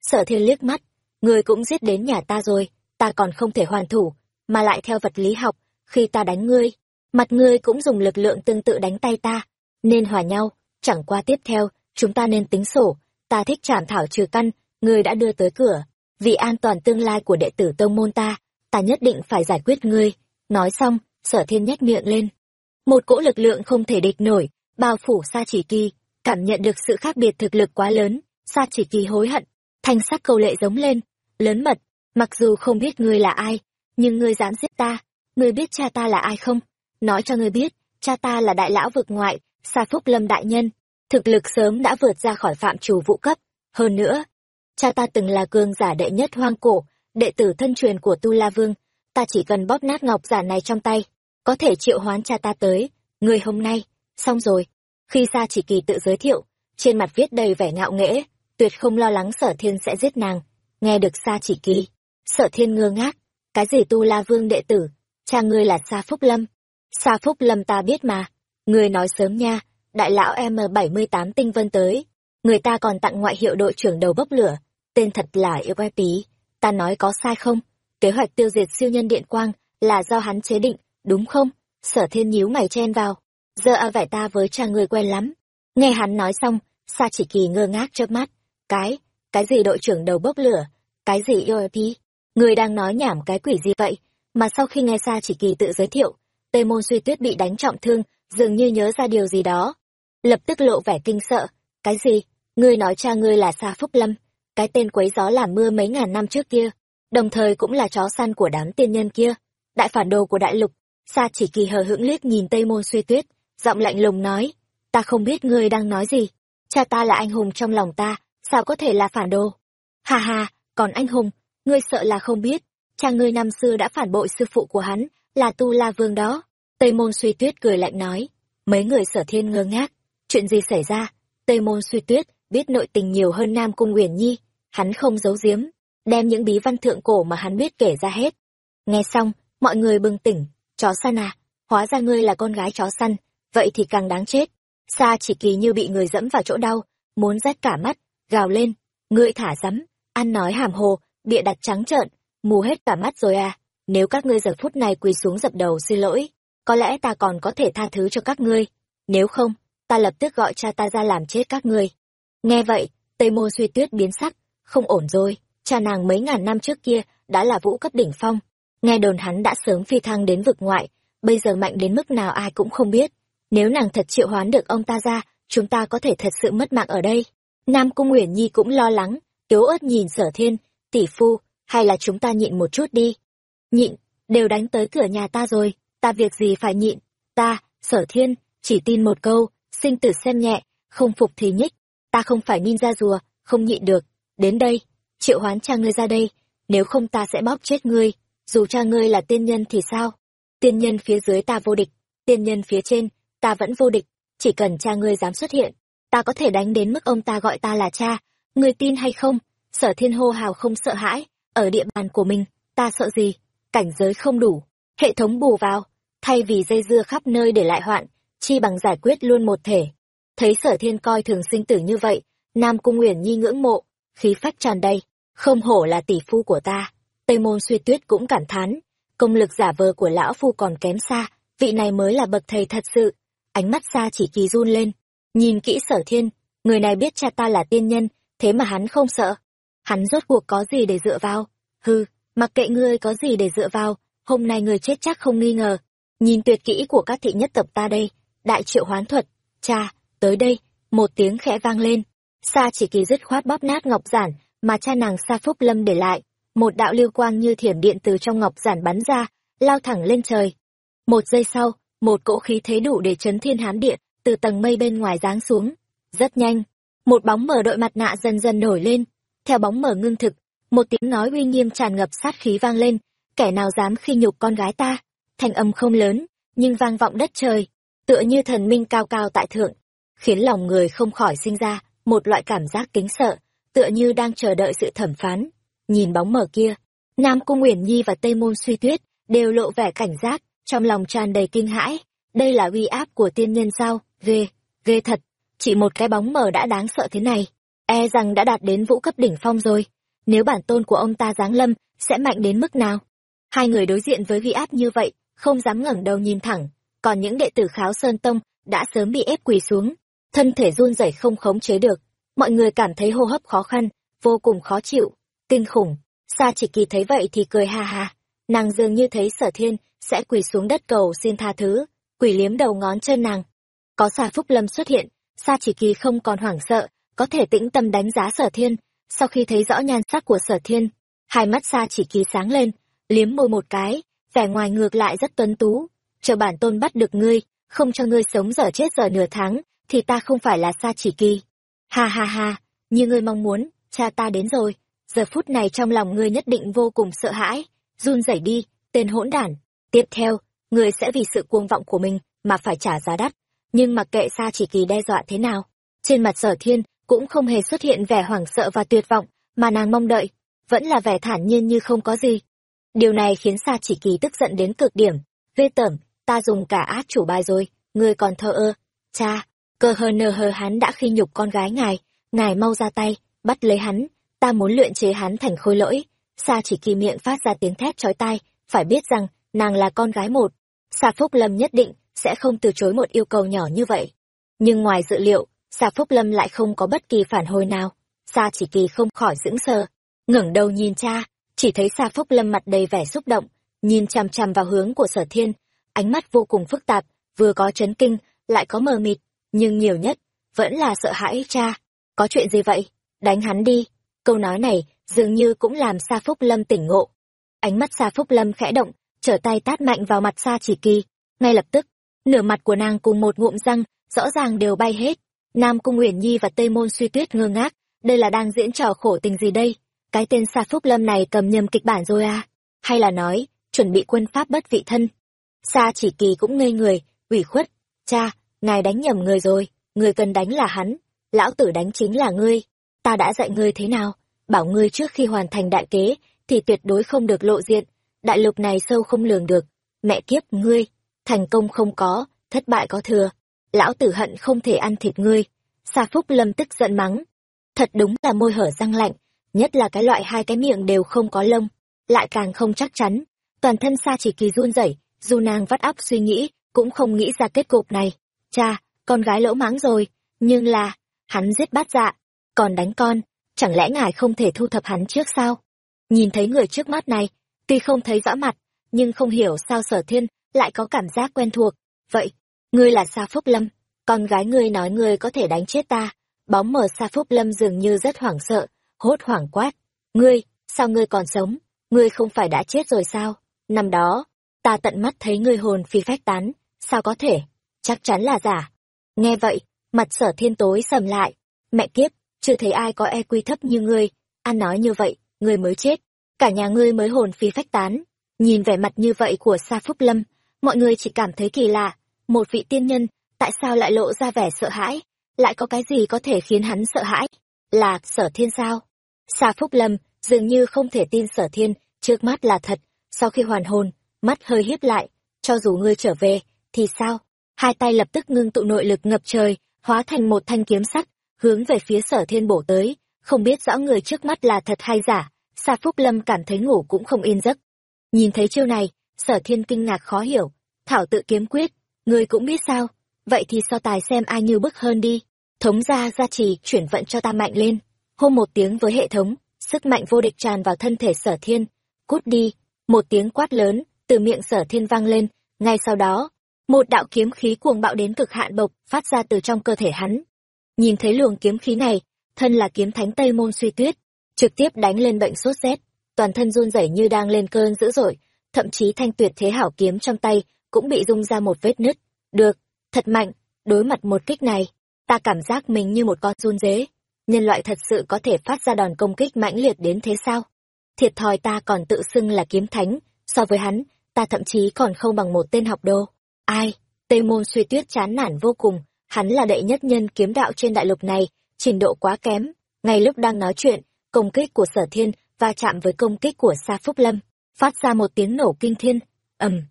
Sở thiên liếc mắt ngươi cũng giết đến nhà ta rồi ta còn không thể hoàn thủ, mà lại theo vật lý học, khi ta đánh ngươi, mặt ngươi cũng dùng lực lượng tương tự đánh tay ta, nên hòa nhau, chẳng qua tiếp theo, chúng ta nên tính sổ, ta thích trảm thảo trừ căn, ngươi đã đưa tới cửa, vì an toàn tương lai của đệ tử tông môn ta ta nhất định phải giải quyết ngươi, nói xong, sở thiên nhếch miệng lên. Một cỗ lực lượng không thể địch nổi, bao phủ sa chỉ kỳ, cảm nhận được sự khác biệt thực lực quá lớn, sa chỉ kỳ hối hận, thanh sắc câu lệ giống lên, lớn mật mặc dù không biết ngươi là ai, nhưng ngươi dám giết ta. Ngươi biết cha ta là ai không? Nói cho ngươi biết, cha ta là đại lão vực ngoại xa phúc lâm đại nhân. Thực lực sớm đã vượt ra khỏi phạm trù vũ cấp. Hơn nữa, cha ta từng là cường giả đệ nhất hoang cổ, đệ tử thân truyền của tu la vương. Ta chỉ cần bóp nát ngọc giả này trong tay, có thể triệu hoán cha ta tới. Người hôm nay, xong rồi. Khi sa chỉ kỳ tự giới thiệu, trên mặt viết đầy vẻ ngạo nghễ, tuyệt không lo lắng sở thiên sẽ giết nàng. Nghe được sa chỉ kỳ sở thiên ngơ ngác. Cái gì tu la vương đệ tử? Cha ngươi là sa phúc lâm. Sa phúc lâm ta biết mà. Ngươi nói sớm nha, đại lão m bảy mươi tám tinh vân tới. Người ta còn tặng ngoại hiệu đội trưởng đầu bốc lửa. Tên thật là yêu quái tí ta nói có sai không? Kế hoạch tiêu diệt siêu nhân điện quang là do hắn chế định, đúng không? Sở thiên nhíu mày chen vào. Giờ a vẻ ta với cha người quen lắm. Nghe hắn nói xong, sa chỉ kỳ ngơ ngác chớp mắt. Cái cái gì đội trưởng đầu bốc lửa? Cái gì yêu tí người đang nói nhảm cái quỷ gì vậy? Mà sau khi nghe sa chỉ kỳ tự giới thiệu tề môn suy tuyết bị đánh trọng thương, dường như nhớ ra điều gì đó. Lập tức lộ vẻ kinh sợ. Cái gì? Ngươi nói cha ngươi là sa phúc lâm. Cái tên quấy gió làm mưa mấy ngàn năm trước kia. Đồng thời cũng là chó săn của đám tiên nhân kia. Đại phản đồ của đại lục, sa chỉ kỳ hờ hững liếc nhìn tây môn suy tuyết, giọng lạnh lùng nói, ta không biết ngươi đang nói gì. Cha ta là anh hùng trong lòng ta, sao có thể là phản đồ? Hà hà còn anh hùng ngươi sợ là không biết, cha ngươi năm xưa đã phản bội sư phụ của hắn, là tu la vương đó. Tây môn suy tuyết cười lạnh nói, mấy người sở thiên ngơ ngác, chuyện gì xảy ra? Tây môn suy tuyết biết nội tình nhiều hơn nam cung uyển nhi, hắn không giấu giếm, đem những bí văn thượng cổ mà hắn biết kể ra hết. Nghe xong, mọi người bừng tỉnh, chó săn à hóa ra ngươi là con gái chó săn, vậy thì càng đáng chết. Sa chỉ kỳ như bị người dẫm vào chỗ đau, muốn rách cả mắt, gào lên, ngươi thả rắm ăn nói hàm hồ bịa đặt trắng trợn, mù hết cả mắt rồi à. Nếu các ngươi giờ phút này quỳ xuống dập đầu xin lỗi, có lẽ ta còn có thể tha thứ cho các ngươi. Nếu không, ta lập tức gọi cha ta ra làm chết các ngươi. Nghe vậy, tây môn suy tuyết biến sắc, không ổn rồi. Cha nàng mấy ngàn năm trước kia đã là vũ cấp đỉnh phong. Nghe đồn hắn đã sớm phi thăng đến vực ngoại, bây giờ mạnh đến mức nào ai cũng không biết. Nếu nàng thật triệu hoán được ông ta ra, chúng ta có thể thật sự mất mạng ở đây. Nam cung uyển nhi cũng lo lắng yếu ớt nhìn sở thiên tỷ phu, hay là chúng ta nhịn một chút đi. Nhịn, đều đánh tới cửa nhà ta rồi, ta việc gì phải nhịn? Ta, sở thiên, chỉ tin một câu, sinh tử xem nhẹ, không phục thì nhích. Ta không phải ra rùa, không nhịn được. Đến đây, triệu hoán cha ngươi ra đây, nếu không ta sẽ bóp chết ngươi. Dù cha ngươi là tiên nhân thì sao? Tiên nhân phía dưới ta vô địch, tiên nhân phía trên, ta vẫn vô địch. Chỉ cần cha ngươi dám xuất hiện, ta có thể đánh đến mức ông ta gọi ta là cha. Ngươi tin hay không? Sở thiên hô hào không sợ hãi, ở địa bàn của mình, ta sợ gì? Cảnh giới không đủ, hệ thống bù vào, thay vì dây dưa khắp nơi để lại hoạn, chi bằng giải quyết luôn một thể. Thấy sở thiên coi thường sinh tử như vậy, nam cung uyển nhi ngưỡng mộ, khí phách tràn đầy. Không hổ là tỷ phu của ta, tây môn suy tuyết cũng cảm thán, công lực giả vờ của lão phu còn kém xa, vị này mới là bậc thầy thật sự. Ánh mắt xa chỉ kỳ run lên, nhìn kỹ sở thiên, người này biết cha ta là tiên nhân, thế mà hắn không sợ hắn rốt cuộc có gì để dựa vào? Hư mặc kệ ngươi có gì để dựa vào, hôm nay ngươi chết chắc không nghi ngờ. Nhìn tuyệt kỹ của các thị nhất tập ta đây, đại triệu hoán thuật, cha, tới đây, một tiếng khẽ vang lên. Sa chỉ kỳ dứt khoát bóp nát ngọc giản, mà cha nàng sa phúc lâm để lại. Một đạo lưu quang như thiểm điện từ trong ngọc giản bắn ra, lao thẳng lên trời. Một giây sau, một cỗ khí thế đủ để chấn thiên hám điện từ tầng mây bên ngoài giáng xuống. Rất nhanh, một bóng mở đội mặt nạ dần dần nổi lên theo bóng mở ngưng thực, một tiếng nói uy nghiêm tràn ngập sát khí vang lên, kẻ nào dám khi nhục con gái ta? Thanh âm không lớn, nhưng vang vọng đất trời, tựa như thần minh cao cao tại thượng, khiến lòng người không khỏi sinh ra một loại cảm giác kính sợ, tựa như đang chờ đợi sự thẩm phán. Nhìn bóng mở kia, nam cung uyển nhi và tây môn suy tuyết đều lộ vẻ cảnh giác, trong lòng tràn đầy kinh hãi. Đây là uy áp của tiên nhân sao? Ghê ghê thật, chỉ một cái bóng mờ đã đáng sợ thế này e rằng đã đạt đến vũ cấp đỉnh phong rồi. Nếu bản tôn của ông ta giáng lâm, sẽ mạnh đến mức nào? Hai người đối diện với uy áp như vậy, không dám ngẩng đầu nhìn thẳng. Còn những đệ tử kháo sơn tông đã sớm bị ép quỳ xuống, thân thể run rẩy không khống chế được. Mọi người cảm thấy hô hấp khó khăn, vô cùng khó chịu, kinh khủng. Sa chỉ kỳ thấy vậy thì cười ha ha. Nàng dường như thấy sở thiên sẽ quỳ xuống đất cầu xin tha thứ, quỳ liếm đầu ngón chân nàng. Có xà phúc lâm xuất hiện, sa chỉ kỳ không còn hoảng sợ có thể tĩnh tâm đánh giá sở thiên. Sau khi thấy rõ nhan sắc của sở thiên, hai mắt sa chỉ kỳ sáng lên, liếm môi một cái, vẻ ngoài ngược lại rất tuấn tú. Chờ bản tôn bắt được ngươi, không cho ngươi sống giờ chết giờ nửa tháng, thì ta không phải là sa chỉ kỳ. Ha ha ha, như ngươi mong muốn, cha ta đến rồi. Giờ phút này trong lòng ngươi nhất định vô cùng sợ hãi. Run rẩy đi, tên hỗn đản. Tiếp theo, ngươi sẽ vì sự cuồng vọng của mình mà phải trả giá đắt. Nhưng mặc kệ sa chỉ kỳ đe dọa thế nào? Trên mặt sở thiên cũng không hề xuất hiện vẻ hoảng sợ và tuyệt vọng, mà nàng mong đợi, vẫn là vẻ thản nhiên như không có gì. Điều này khiến sa chỉ kỳ tức giận đến cực điểm. Ghê tởm, ta dùng cả át chủ bài rồi, ngươi còn thơ ơ. Cha, cơ hờ nờ hờ hắn đã khi nhục con gái ngài ngài mau ra tay, bắt lấy hắn, ta muốn luyện chế hắn thành khôi lỗi. Sa chỉ kỳ miệng phát ra tiếng thét chói tai, phải biết rằng, nàng là con gái một. Sa phúc lâm nhất định sẽ không từ chối một yêu cầu nhỏ như vậy. Nhưng ngoài dự liệu sa phúc lâm lại không có bất kỳ phản hồi nào. Sa chỉ kỳ không khỏi sững sờ. Ngẩng đầu nhìn cha, chỉ thấy sa phúc lâm mặt đầy vẻ xúc động, nhìn chằm chằm vào hướng của sở thiên, ánh mắt vô cùng phức tạp, vừa có chấn kinh, lại có mờ mịt, nhưng nhiều nhất, vẫn là sợ hãi cha. Có chuyện gì vậy? Đánh hắn đi. Câu nói này dường như cũng làm sa phúc lâm tỉnh ngộ. Ánh mắt sa phúc lâm khẽ động, trở tay tát mạnh vào mặt sa chỉ kỳ. Ngay lập tức, nửa mặt của nàng cùng một ngụm răng rõ ràng đều bay hết nam cung uyển nhi và tây môn suy tuyết ngơ ngác, đây là đang diễn trò khổ tình gì đây? Cái tên sa phúc lâm này cầm nhầm kịch bản rồi à? Hay là nói, chuẩn bị quân pháp bất vị thân? Sa chỉ kỳ cũng ngây người, ủy khuất, cha, ngài đánh nhầm người rồi, người cần đánh là hắn, lão tử đánh chính là ngươi. Ta đã dạy ngươi thế nào? Bảo ngươi trước khi hoàn thành đại kế thì tuyệt đối không được lộ diện, đại lục này sâu không lường được. Mẹ kiếp ngươi, thành công không có, thất bại có thừa lão tử hận không thể ăn thịt ngươi. Xa phúc lâm tức giận mắng. Thật đúng là môi hở răng lạnh, nhất là cái loại hai cái miệng đều không có lông, lại càng không chắc chắn. Toàn thân sa chỉ kỳ run rẩy, dù nàng vắt óc suy nghĩ, cũng không nghĩ ra kết cục này. Cha, con gái lỗ mãng rồi, nhưng là, hắn giết bát dạ còn đánh con, chẳng lẽ ngài không thể thu thập hắn trước sao? Nhìn thấy người trước mắt này, tuy không thấy rõ mặt, nhưng không hiểu sao sở thiên lại có cảm giác quen thuộc. Vậy ngươi là sa phúc lâm con gái ngươi nói ngươi có thể đánh chết ta bóng mờ sa phúc lâm dường như rất hoảng sợ hốt hoảng quát ngươi sao ngươi còn sống ngươi không phải đã chết rồi sao năm đó ta tận mắt thấy ngươi hồn phi phách tán sao có thể chắc chắn là giả Nghe vậy, mặt sở thiên tối sầm lại. Mẹ kiếp, chưa thấy ai có e quy thấp như ngươi. An nói như vậy, ngươi mới chết. Cả nhà ngươi mới hồn phi phách tán. Nhìn vẻ mặt như vậy của Sa Phúc Lâm, mọi người chỉ cảm thấy kỳ lạ. Một vị tiên nhân, tại sao lại lộ ra vẻ sợ hãi? Lại có cái gì có thể khiến hắn sợ hãi? Là sở thiên sao? xa Phúc Lâm dường như không thể tin sở thiên, trước mắt là thật. Sau khi hoàn hồn, mắt hơi hiếp lại, cho dù ngươi trở về, thì sao? Hai tay lập tức ngưng tụ nội lực ngập trời, hóa thành một thanh kiếm sắt, hướng về phía sở thiên bổ tới, không biết rõ người trước mắt là thật hay giả, Sa Phúc Lâm cảm thấy ngủ cũng không yên giấc. Nhìn thấy chiêu này, sở thiên kinh ngạc khó hiểu, thảo tự kiếm quyết, người cũng biết sao, vậy thì so tài xem ai như bức hơn đi. Thống gia gia trì chuyển vận cho ta mạnh lên, hô một tiếng với hệ thống, sức mạnh vô địch tràn vào thân thể sở thiên, cút đi, một tiếng quát lớn, từ miệng sở thiên vang lên, ngay sau đó, một đạo kiếm khí cuồng bạo đến cực hạn bộc phát ra từ trong cơ thể hắn. Nhìn thấy luồng kiếm khí này, thân là kiếm thánh Tây Môn Suy Tuyết, trực tiếp đánh lên bệnh sốt rét, toàn thân run rẩy như đang lên cơn dữ dội, thậm chí thanh tuyệt thế hảo kiếm trong tay cũng bị rung ra một vết nứt. Được, thật mạnh, đối mặt một kích này, ta cảm giác mình như một con run dế. Nhân loại thật sự có thể phát ra đòn công kích mãnh liệt đến thế sao? Thiệt thòi ta còn tự xưng là kiếm thánh, so với hắn, ta thậm chí còn không bằng một tên học đô. Ai? Tây môn suy tuyết chán nản vô cùng, hắn là đệ nhất nhân kiếm đạo trên đại lục này, trình độ quá kém. Ngay lúc đang nói chuyện, công kích của sở thiên va chạm với công kích của Sa Phúc Lâm, phát ra một tiếng nổ kinh thiên. ầm,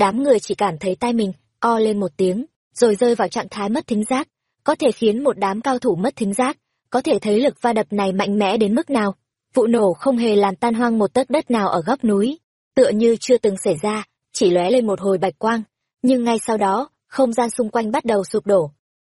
đám người chỉ cảm thấy tay mình o lên một tiếng, rồi rơi vào trạng thái mất thính giác, có thể khiến một đám cao thủ mất thính giác, có thể thấy lực va đập này mạnh mẽ đến mức nào. Vụ nổ không hề làm tan hoang một tấc đất nào ở góc núi, tựa như chưa từng xảy ra, chỉ lóe lên một hồi bạch quang, nhưng ngay sau đó, không gian xung quanh bắt đầu sụp đổ.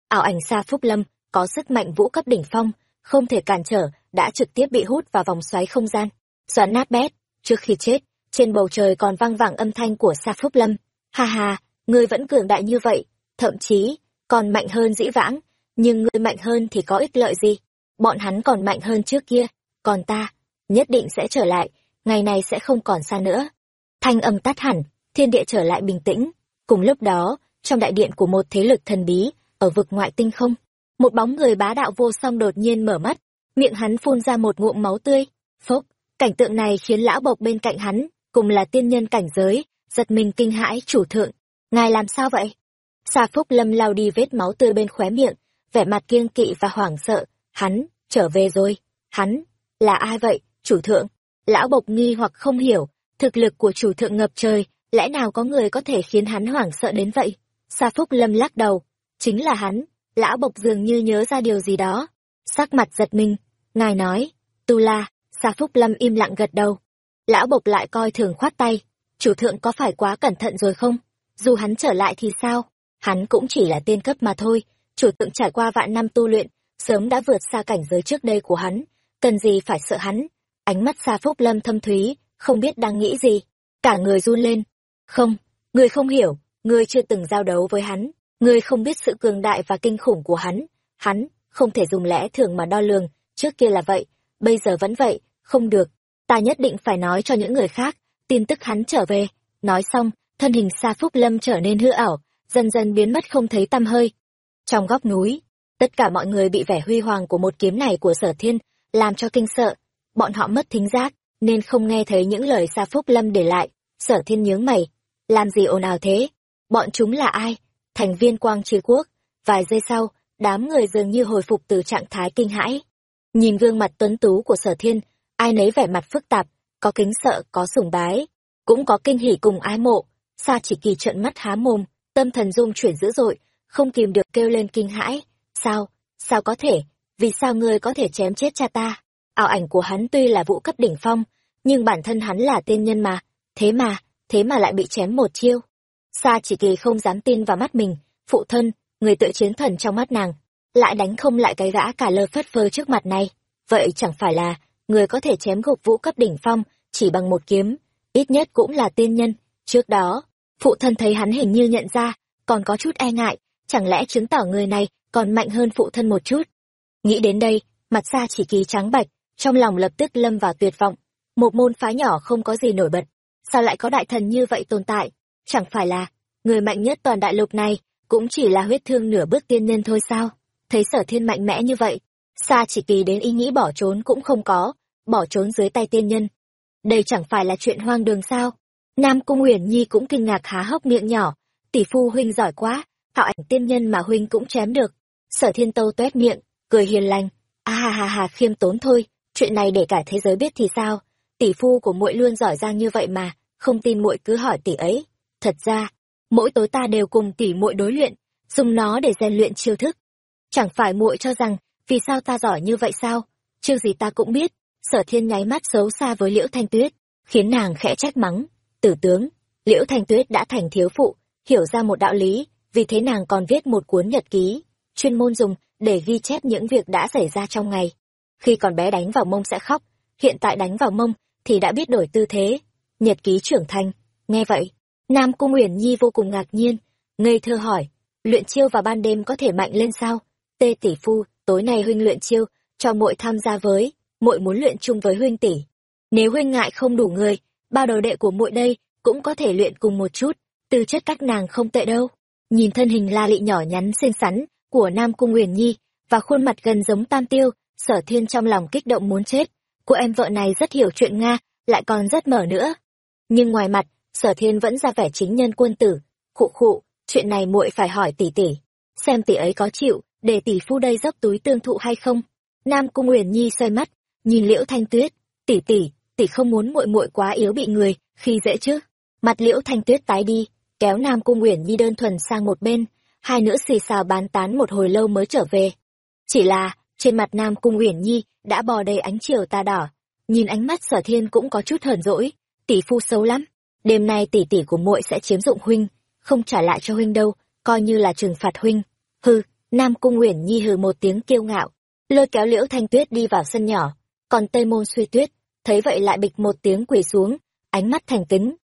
Ảo ảnh xa Phúc Lâm có sức mạnh vũ cấp đỉnh phong, không thể cản trở, đã trực tiếp bị hút vào vòng xoáy không gian, xoắn nát bét. Trước khi chết, trên bầu trời còn vang vẳng âm thanh của Sa Phúc Lâm. Ha ha, ngươi vẫn cường đại như vậy, thậm chí còn mạnh hơn dĩ vãng, nhưng ngươi mạnh hơn thì có ích lợi gì? Bọn hắn còn mạnh hơn trước kia, còn ta, nhất định sẽ trở lại, ngày này sẽ không còn xa nữa. Thanh âm tắt hẳn, thiên địa trở lại bình tĩnh. Cùng lúc đó, trong đại điện của một thế lực thần bí, ở vực ngoại tinh không, một bóng người bá đạo vô song đột nhiên mở mắt, miệng hắn phun ra một ngụm máu tươi. Phốc, cảnh tượng này khiến lão bộc bên cạnh hắn, cùng là tiên nhân cảnh giới, giật mình kinh hãi chủ thượng. Ngài làm sao vậy? Sa Phúc Lâm lao đi vết máu tươi bên khóe miệng, vẻ mặt kiêng kỵ và hoảng sợ. Hắn, trở về rồi. Hắn, là ai vậy, chủ thượng? Lão bộc nghi hoặc không hiểu, thực lực của chủ thượng ngập trời, lẽ nào có người có thể khiến hắn hoảng sợ đến vậy? Sa Phúc Lâm lắc đầu, chính là hắn, lão bộc dường như nhớ ra điều gì đó. Sắc mặt giật mình, ngài nói, tu la, Sa Phúc Lâm im lặng gật đầu. Lão bộc lại coi thường khoát tay, chủ thượng có phải quá cẩn thận rồi không? Dù hắn trở lại thì sao? Hắn cũng chỉ là tiên cấp mà thôi, chủ thượng trải qua vạn năm tu luyện, sớm đã vượt xa cảnh giới trước đây của hắn, cần gì phải sợ hắn? Ánh mắt xa Phúc Lâm thâm thúy, không biết đang nghĩ gì, cả người run lên. Không, người không hiểu, ngươi chưa từng giao đấu với hắn, ngươi không biết sự cường đại và kinh khủng của hắn, hắn không thể dùng lẽ thường mà đo lường, trước kia là vậy, bây giờ vẫn vậy, không được, ta nhất định phải nói cho những người khác, tin tức hắn trở về. Nói xong, thân hình Sa Phúc Lâm trở nên hư ảo, dần dần biến mất không thấy tăm hơi. Trong góc núi, tất cả mọi người bị vẻ huy hoàng của một kiếm này của Sở Thiên làm cho kinh sợ, bọn họ mất thính giác, nên không nghe thấy những lời Sa Phúc Lâm để lại. Sở Thiên nhướng mày, làm gì ồn ào thế? Bọn chúng là ai? Thành viên Quang tri Quốc. Vài giây sau, đám người dường như hồi phục từ trạng thái kinh hãi. Nhìn gương mặt tuấn tú của Sở Thiên, ai nấy vẻ mặt phức tạp, có kính sợ, có sùng bái, cũng có kinh hỉ cùng ái mộ. Sa chỉ kỳ trợn mắt há mồm, tâm thần dung chuyển dữ dội, không kìm được kêu lên kinh hãi. Sao? Sao có thể? Vì sao ngươi có thể chém chết cha ta? ảo ảnh của hắn tuy là vũ cấp đỉnh phong, nhưng bản thân hắn là tiên nhân mà, thế mà, thế mà lại bị chém một chiêu. Sa chỉ kỳ không dám tin vào mắt mình, phụ thân, người tự chiến thần trong mắt nàng, lại đánh không lại cái gã cả lơ phất phơ trước mặt này. Vậy chẳng phải là, người có thể chém gục vũ cấp đỉnh phong, chỉ bằng một kiếm, ít nhất cũng là tiên nhân. Trước đó, phụ thân thấy hắn hình như nhận ra, còn có chút e ngại, chẳng lẽ chứng tỏ người này còn mạnh hơn phụ thân một chút. Nghĩ đến đây, mặt xa chỉ kỳ trắng bạch, trong lòng lập tức lâm vào tuyệt vọng. Một môn phái nhỏ không có gì nổi bật, sao lại có đại thần như vậy tồn tại? Chẳng phải là, người mạnh nhất toàn đại lục này, cũng chỉ là huyết thương nửa bước tiên nhân thôi sao? Thấy sở thiên mạnh mẽ như vậy, xa chỉ kỳ đến ý nghĩ bỏ trốn cũng không có, bỏ trốn dưới tay tiên nhân. Đây chẳng phải là chuyện hoang đường sao? Nam Cung Uyển Nhi cũng kinh ngạc há hốc miệng nhỏ, tỷ phu huynh giỏi quá, hạo ảnh tiên nhân mà huynh cũng chém được. Sở thiên tâu tuét miệng, cười hiền lành, a à, ha ha ha khiêm tốn thôi, chuyện này để cả thế giới biết thì sao? Tỷ phu của muội luôn giỏi giang như vậy mà, không tin muội cứ hỏi tỷ ấy. Thật ra, mỗi tối ta đều cùng tỷ muội đối luyện, dùng nó để rèn luyện chiêu thức. Chẳng phải muội cho rằng, vì sao ta giỏi như vậy sao? Chưa gì ta cũng biết, sở thiên nháy mắt xấu xa với liễu thanh tuyết, khiến nàng khẽ trách mắng. Tử tướng, liễu thanh tuyết đã thành thiếu phụ, hiểu ra một đạo lý, vì thế nàng còn viết một cuốn nhật ký, chuyên môn dùng để ghi chép những việc đã xảy ra trong ngày. Khi còn bé đánh vào mông sẽ khóc, hiện tại đánh vào mông thì đã biết đổi tư thế. Nhật ký trưởng thành, nghe vậy, Nam Cung Uyển Nhi vô cùng ngạc nhiên, ngây thơ hỏi, luyện chiêu vào ban đêm có thể mạnh lên sao? Tê tỷ phu, tối nay huynh luyện chiêu, cho muội tham gia với, muội muốn luyện chung với huynh tỷ. Nếu huynh ngại không đủ người, ba đồ đệ của muội đây cũng có thể luyện cùng một chút, tư chất các nàng không tệ đâu. Nhìn thân hình la lị nhỏ nhắn xinh xắn của Nam Cung Uyển Nhi và khuôn mặt gần giống Tam Tiêu, Sở Thiên trong lòng kích động muốn chết. Cô em vợ này rất hiểu chuyện Nga, lại còn rất mở nữa. Nhưng ngoài mặt, Sở Thiên vẫn ra vẻ chính nhân quân tử, khụ khụ, chuyện này muội phải hỏi tỷ tỷ, xem tỷ ấy có chịu để tỷ phu đây dốc túi tương thụ hay không. Nam Cung Uyển Nhi xoay mắt, nhìn Liễu Thanh Tuyết, tỷ tỷ, tỷ không muốn muội muội quá yếu bị người khi dễ chứ? Mặt Liễu Thanh Tuyết tái đi, kéo Nam Cung Uyển Nhi đơn thuần sang một bên, hai nữ xì xào bán tán một hồi lâu mới trở về. Chỉ là, trên mặt Nam Cung Uyển Nhi đã bò đầy ánh chiều ta đỏ, nhìn ánh mắt Sở Thiên cũng có chút hờn dỗi, tỷ phu xấu lắm, đêm nay tỷ tỷ của muội sẽ chiếm dụng huynh, không trả lại cho huynh đâu, coi như là trừng phạt huynh. hư Nam Cung Uyển Nhi hừ một tiếng kiêu ngạo, lôi kéo Liễu Thanh Tuyết đi vào sân nhỏ, còn Tây Môn Suy Tuyết thấy vậy lại bịch một tiếng quỳ xuống, ánh mắt thành kính.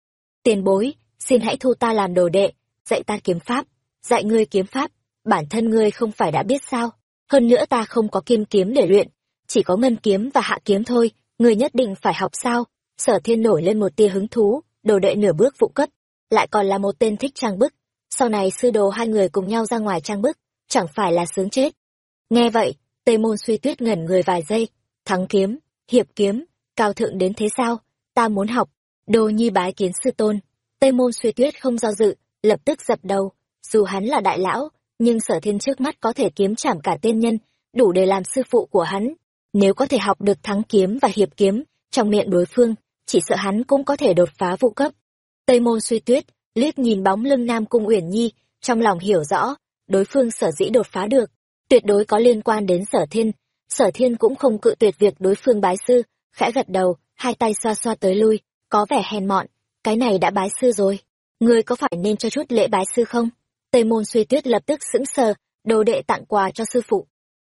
Tiền bối, xin hãy thu ta làm đồ đệ, dạy ta kiếm pháp, dạy ngươi kiếm pháp, bản thân ngươi không phải đã biết sao, hơn nữa ta không có kim kiếm để luyện, chỉ có ngân kiếm và hạ kiếm thôi, ngươi nhất định phải học sao? Sở Thiên nổi lên một tia hứng thú, đồ đệ nửa bước vụ cấp, lại còn là một tên thích trang bức, sau này sư đồ hai người cùng nhau ra ngoài trang bức, chẳng phải là sướng chết. Nghe vậy, Tây Môn Suy Tuyết ngẩn người vài giây, thắng kiếm, hiệp kiếm, cao thượng đến thế sao? Ta muốn học. Đồ Nhi bái kiến sư tôn. Tây Môn Suy Tuyết không do dự, lập tức dập đầu, dù hắn là đại lão, nhưng sở thiên trước mắt có thể kiếm chảm cả tiên nhân, đủ để làm sư phụ của hắn. Nếu có thể học được thắng kiếm và hiệp kiếm, trong miệng đối phương, chỉ sợ hắn cũng có thể đột phá vụ cấp. Tây môn suy tuyết, liếc nhìn bóng lưng Nam Cung Uyển Nhi, trong lòng hiểu rõ, đối phương sở dĩ đột phá được, tuyệt đối có liên quan đến sở thiên. Sở thiên cũng không cự tuyệt việc đối phương bái sư, khẽ gật đầu, hai tay xoa xoa tới lui, có vẻ hèn mọn, cái này đã bái sư rồi. Ngươi có phải nên cho chút lễ bái sư không? Tây môn suy tuyết lập tức sững sờ, đồ đệ tặng quà cho sư phụ.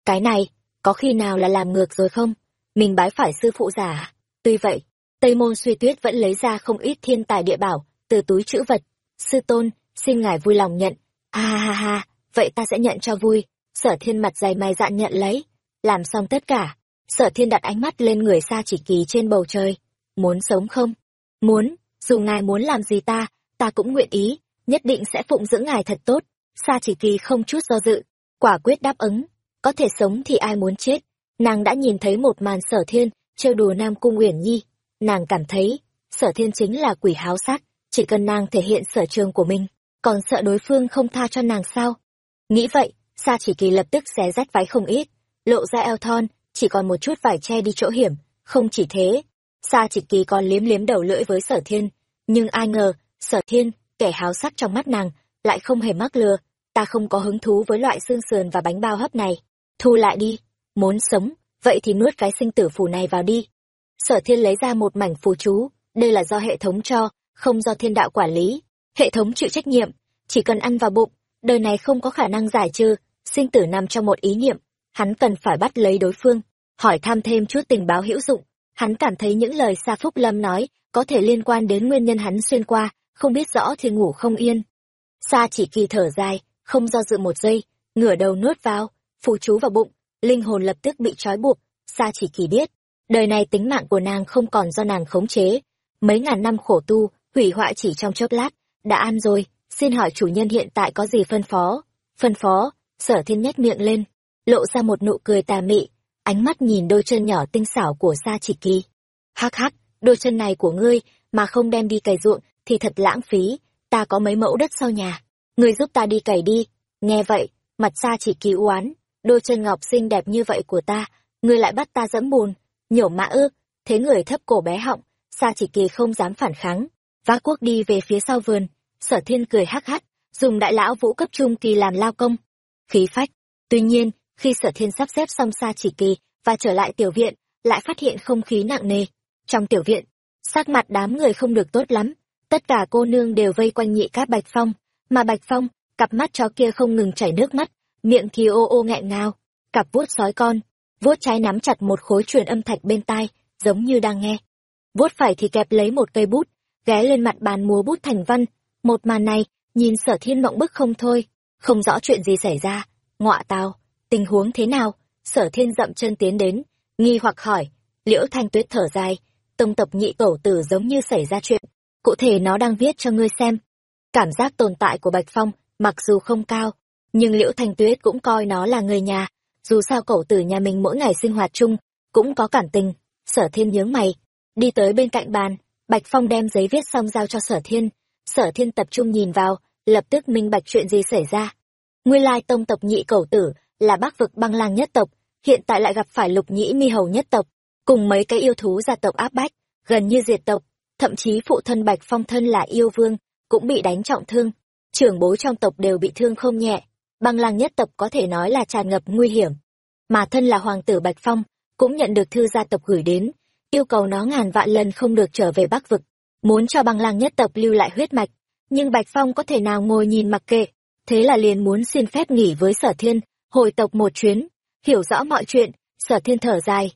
Cái này, có khi nào là làm ngược rồi không? Mình bái phải sư phụ giả. Tuy vậy, Tây môn suy tuyết vẫn lấy ra không ít thiên tài địa bảo, từ túi chữ vật. Sư tôn, xin ngài vui lòng nhận. À ha ha ha, vậy ta sẽ nhận cho vui. Sở thiên mặt dày mày dạn nhận lấy. Làm xong tất cả. Sở thiên đặt ánh mắt lên người xa chỉ kỳ trên bầu trời. Muốn sống không? Muốn, dù ngài muốn làm gì ta, ta cũng nguyện ý nhất định sẽ phụng dưỡng ngài thật tốt. xa chỉ kỳ không chút do dự, quả quyết đáp ứng. Có thể sống thì ai muốn chết. Nàng đã nhìn thấy một màn sở thiên, trêu đùa Nam Cung Uyển Nhi. Nàng cảm thấy, sở thiên chính là quỷ háo sắc, chỉ cần nàng thể hiện sở trường của mình, còn sợ đối phương không tha cho nàng sao. Nghĩ vậy, Sa chỉ kỳ lập tức xé rách váy không ít, lộ ra eo thon, chỉ còn một chút vải che đi chỗ hiểm, không chỉ thế. Sa chỉ kỳ còn liếm liếm đầu lưỡi với sở thiên, nhưng ai ngờ, sở thiên kẻ háo sắc trong mắt nàng lại không hề mắc lừa. Ta không có hứng thú với loại xương sườn và bánh bao hấp này. Thu lại đi muốn sống vậy thì nuốt cái sinh tử phù này vào đi. Sở thiên lấy ra một mảnh phù chú đây là do hệ thống cho không do thiên đạo quản lý. Hệ thống chịu trách nhiệm chỉ cần ăn vào bụng đời này không có khả năng giải trừ sinh tử nằm trong một ý niệm hắn cần phải bắt lấy đối phương hỏi thăm thêm chút tình báo hữu dụng hắn cảm thấy những lời Sa phúc lâm nói có thể liên quan đến nguyên nhân hắn xuyên qua không biết rõ thì ngủ không yên. Sa chỉ kỳ thở dài, không do dự một giây, ngửa đầu nuốt vào, phù chú vào bụng, linh hồn lập tức bị trói buộc. Sa chỉ kỳ biết, đời này tính mạng của nàng không còn do nàng khống chế. Mấy ngàn năm khổ tu, hủy hoại chỉ trong chốc lát, đã ăn rồi, xin hỏi chủ nhân hiện tại có gì phân phó? Phân phó, sở thiên nhếch miệng lên, lộ ra một nụ cười tà mị, ánh mắt nhìn đôi chân nhỏ tinh xảo của Sa Chỉ Kỳ. Hắc hắc, đôi chân này của ngươi mà không đem đi cày ruộng thì thật lãng phí, ta có mấy mẫu đất sau nhà, ngươi giúp ta đi cày đi. Nghe vậy, mặt Sa Chỉ Kỳ uán, đôi chân ngọc xinh đẹp như vậy của ta, ngươi lại bắt ta dẫm bùn, nhổ mã ư? Thế người thấp cổ bé họng, Sa Chỉ Kỳ không dám phản kháng, vác cuốc đi về phía sau vườn. Sở Thiên cười hắc hắc, dùng đại lão vũ cấp trung kỳ làm lao công. Khí phách. Tuy nhiên, khi Sở Thiên sắp xếp xong Sa Chỉ Kỳ và trở lại tiểu viện, lại phát hiện không khí nặng nề. Trong tiểu viện, sắc mặt đám người không được tốt lắm, tất cả cô nương đều vây quanh nhị cát Bạch Phong, mà Bạch Phong, cặp mắt chó kia không ngừng chảy nước mắt, miệng thì ô ô nghẹn ngào, cặp vuốt sói con, vuốt trái nắm chặt một khối truyền âm thạch bên tai, giống như đang nghe. Vuốt phải thì kẹp lấy một cây bút, ghé lên mặt bàn múa bút thành văn. Một màn này, nhìn sở thiên mộng bức không thôi, không rõ chuyện gì xảy ra. Ngọa tào, tình huống thế nào? Sở thiên dậm chân tiến đến, nghi hoặc hỏi. Liễu thanh tuyết thở dài, tông tập nhị cẩu tử giống như xảy ra chuyện. Cụ thể nó đang viết cho ngươi xem. Cảm giác tồn tại của Bạch Phong, mặc dù không cao, nhưng Liễu Thanh Tuyết cũng coi nó là người nhà. Dù sao cổ tử nhà mình mỗi ngày sinh hoạt chung, cũng có cảm tình. Sở thiên nhướng mày, đi tới bên cạnh bàn, Bạch Phong đem giấy viết xong giao cho sở thiên. Sở thiên tập trung nhìn vào, lập tức minh bạch chuyện gì xảy ra. Nguyên lai tông tộc nhị cầu tử là bắc vực băng lang nhất tộc, hiện tại lại gặp phải lục nhĩ mi hầu nhất tộc, cùng mấy cái yêu thú gia tộc áp bách, gần như diệt tộc, thậm chí phụ thân Bạch Phong thân là yêu vương, cũng bị đánh trọng thương. Trưởng bố trong tộc đều bị thương không nhẹ, băng lang nhất tộc có thể nói là tràn ngập nguy hiểm. Mà thân là hoàng tử Bạch Phong, cũng nhận được thư gia tộc gửi đến, yêu cầu nó ngàn vạn lần không được trở về Bắc Vực, muốn cho băng lang nhất tộc lưu lại huyết mạch. Nhưng Bạch Phong có thể nào ngồi nhìn mặc kệ, thế là liền muốn xin phép nghỉ với sở thiên, hồi tộc một chuyến, hiểu rõ mọi chuyện, sở thiên thở dài.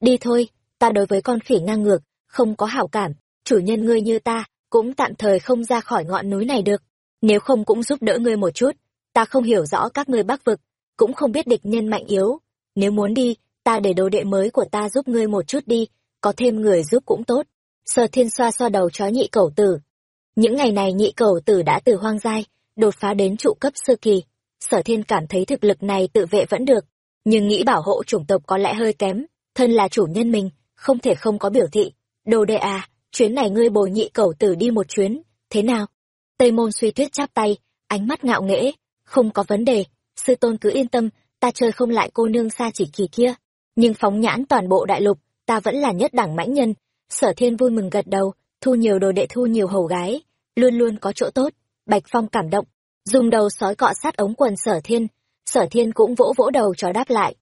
Đi thôi, ta đối với con khỉ ngang ngược, không có hảo cảm, chủ nhân ngươi như ta, cũng tạm thời không ra khỏi ngọn núi này được. Nếu không cũng giúp đỡ ngươi một chút, ta không hiểu rõ các ngươi bắc vực, cũng không biết địch nhân mạnh yếu. Nếu muốn đi, ta để đồ đệ mới của ta giúp ngươi một chút đi, có thêm người giúp cũng tốt. Sở thiên xoa xoa đầu chó nhị cẩu tử. Những ngày này nhị cẩu tử đã từ hoang giai, đột phá đến trụ cấp sơ kỳ. Sở thiên cảm thấy thực lực này tự vệ vẫn được, nhưng nghĩ bảo hộ chủng tộc có lẽ hơi kém, thân là chủ nhân mình, không thể không có biểu thị. Đồ đệ à, chuyến này ngươi bồi nhị cẩu tử đi một chuyến, thế nào? Tây môn suy tuyết chắp tay, ánh mắt ngạo nghễ, không có vấn đề, sư tôn cứ yên tâm, ta chơi không lại cô nương xa chỉ kỳ kia. Nhưng phóng nhãn toàn bộ đại lục, ta vẫn là nhất đẳng mãnh nhân. Sở thiên vui mừng gật đầu, thu nhiều đồ đệ thu nhiều hầu gái, luôn luôn có chỗ tốt. Bạch Phong cảm động, dùng đầu sói cọ sát ống quần sở thiên, sở thiên cũng vỗ vỗ đầu cho đáp lại.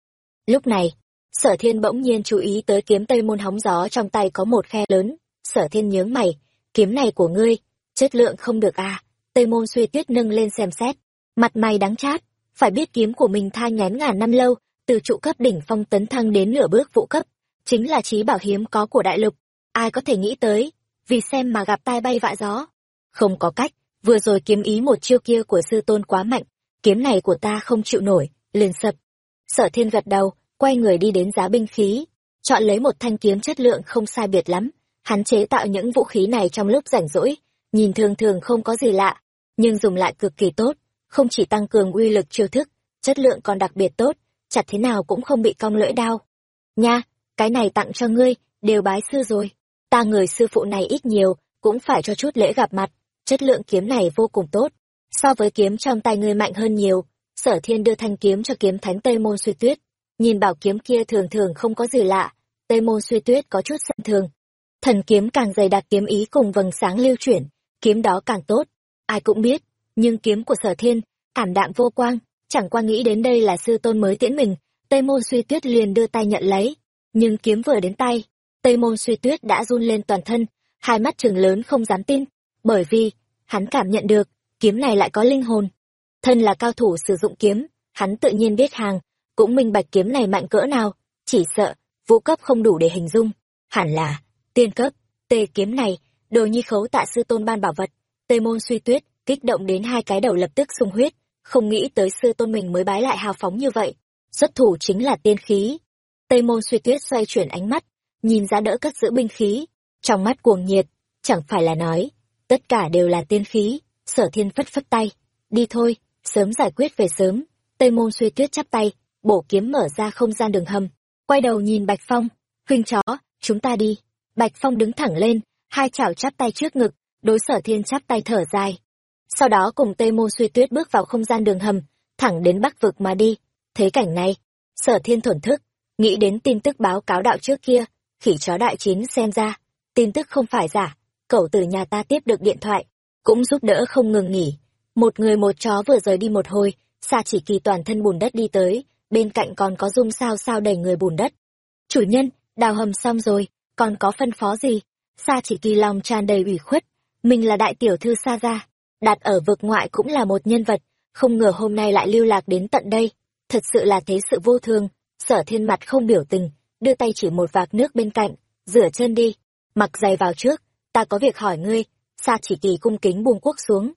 Lúc này, sở thiên bỗng nhiên chú ý tới kiếm tây môn hóng gió trong tay có một khe lớn, sở thiên nhướng mày, kiếm này của ngươi, chất lượng không được à, tây môn suy tuyết nâng lên xem xét, mặt mày đắng chát, phải biết kiếm của mình tha nhén ngàn năm lâu, từ trụ cấp đỉnh phong tấn thăng đến nửa bước vụ cấp, chính là trí bảo hiếm có của đại lục, ai có thể nghĩ tới, vì xem mà gặp tai bay vạ gió. Không có cách, vừa rồi kiếm ý một chiêu kia của sư tôn quá mạnh, kiếm này của ta không chịu nổi, liền sập. Sở thiên gật đầu, quay người đi đến giá binh khí, chọn lấy một thanh kiếm chất lượng không sai biệt lắm. Hắn chế tạo những vũ khí này trong lúc rảnh rỗi, nhìn thường thường không có gì lạ, nhưng dùng lại cực kỳ tốt, không chỉ tăng cường uy lực chiêu thức, chất lượng còn đặc biệt tốt, chặt thế nào cũng không bị cong lưỡi đao. Nha, cái này tặng cho ngươi, đều bái sư rồi. Ta người sư phụ này ít nhiều, cũng phải cho chút lễ gặp mặt, chất lượng kiếm này vô cùng tốt. So với kiếm trong tay ngươi mạnh hơn nhiều, sở thiên đưa thanh kiếm cho kiếm thánh Tây Môn Suy Tuyết. Nhìn bảo kiếm kia thường thường không có gì lạ, Tây Môn Suy Tuyết có chút sân thường. Thần kiếm càng dày đặc kiếm ý cùng vầng sáng lưu chuyển, kiếm đó càng tốt. Ai cũng biết, nhưng kiếm của sở thiên, cảm đạm vô quang, chẳng qua nghĩ đến đây là sư tôn mới tiễn mình, Tây Môn Suy Tuyết liền đưa tay nhận lấy, nhưng kiếm vừa đến tay, Tây Môn Suy Tuyết đã run lên toàn thân, hai mắt trừng lớn không dám tin, bởi vì, hắn cảm nhận được, kiếm này lại có linh hồn. Thân là cao thủ sử dụng kiếm, hắn tự nhiên biết hàng, cũng minh bạch kiếm này mạnh cỡ nào, chỉ sợ, vũ cấp không đủ để hình dung. Hẳn là, tiên cấp, tê kiếm này, đồ nhi khấu tạ sư tôn ban bảo vật, Tây Môn Suy Tuyết, kích động đến hai cái đầu lập tức sung huyết, không nghĩ tới sư tôn mình mới bái lại hào phóng như vậy. Xuất thủ chính là tiên khí, Tây môn suy tuyết xoay chuyển ánh mắt, nhìn ra đỡ cất giữ binh khí, trong mắt cuồng nhiệt, chẳng phải là nói, tất cả đều là tiên khí, sở thiên phất phất tay đi thôi sớm giải quyết về sớm. Tây môn suy tuyết chắp tay bổ kiếm mở ra không gian đường hầm. Quay đầu nhìn bạch phong huynh chó chúng ta đi. Bạch phong đứng thẳng lên hai chảo chắp tay trước ngực đối sở thiên chắp tay thở dài. Sau đó cùng tây môn suy tuyết bước vào không gian đường hầm thẳng đến bắc vực mà đi. Thấy cảnh này sở thiên thổn thức nghĩ đến tin tức báo cáo đạo trước kia khỉ chó đại chiến xem ra. Tin tức không phải giả. Cậu từ nhà ta tiếp được điện thoại, cũng giúp đỡ không ngừng nghỉ. Một người một chó vừa rời đi một hồi xa chỉ kỳ toàn thân bùn đất đi tới, bên cạnh còn có dung sao sao đầy người bùn đất. Chủ nhân, đào hầm xong rồi, còn có phân phó gì? Xa chỉ kỳ lòng tràn đầy ủy khuất. Mình là đại tiểu thư xa ra đặt ở vực ngoại cũng là một nhân vật, không ngờ hôm nay lại lưu lạc đến tận đây. Thật sự là thế sự vô thường, sở thiên mặt không biểu tình đưa tay chỉ một vạc nước bên cạnh, rửa chân đi. Mặc giày vào trước, ta có việc hỏi ngươi xa chỉ kỳ cung kính buông quốc xuống.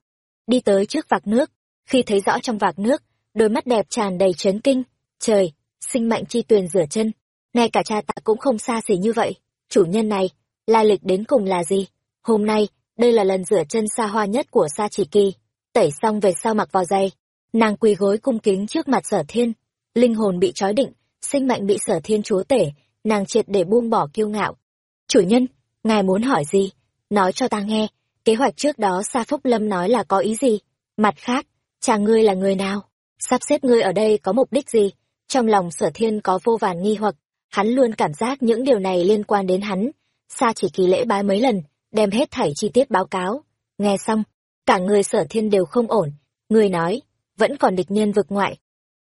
Đi tới trước vạc nước, khi thấy rõ trong vạc nước, đôi mắt đẹp tràn đầy chấn kinh. Trời, sinh mạnh chi tuyền rửa chân, ngay cả cha ta cũng không xa xỉ như vậy. Chủ nhân này, lai lịch đến cùng là gì? Hôm nay, đây là lần rửa chân xa hoa nhất của sa chỉ kỳ. Tẩy xong về sau mặc vào giày, nàng quỳ gối cung kính trước mặt sở thiên. Linh hồn bị trói định sinh mạnh bị sở thiên chúa tể, nàng triệt để buông bỏ kiêu ngạo. Chủ nhân, ngài muốn hỏi gì? Nói cho ta nghe, kế hoạch trước đó sa phúc lâm nói là có ý gì? Mặt khác, chàng ngươi là người nào? Sắp xếp ngươi ở đây có mục đích gì? Trong lòng sở thiên có vô vàn nghi hoặc, hắn luôn cảm giác những điều này liên quan đến hắn. Sa chỉ kỳ lễ bái mấy lần, đem hết thảy chi tiết báo cáo. Nghe xong, cả người sở thiên đều không ổn. Người nói, vẫn còn địch nhân vực ngoại.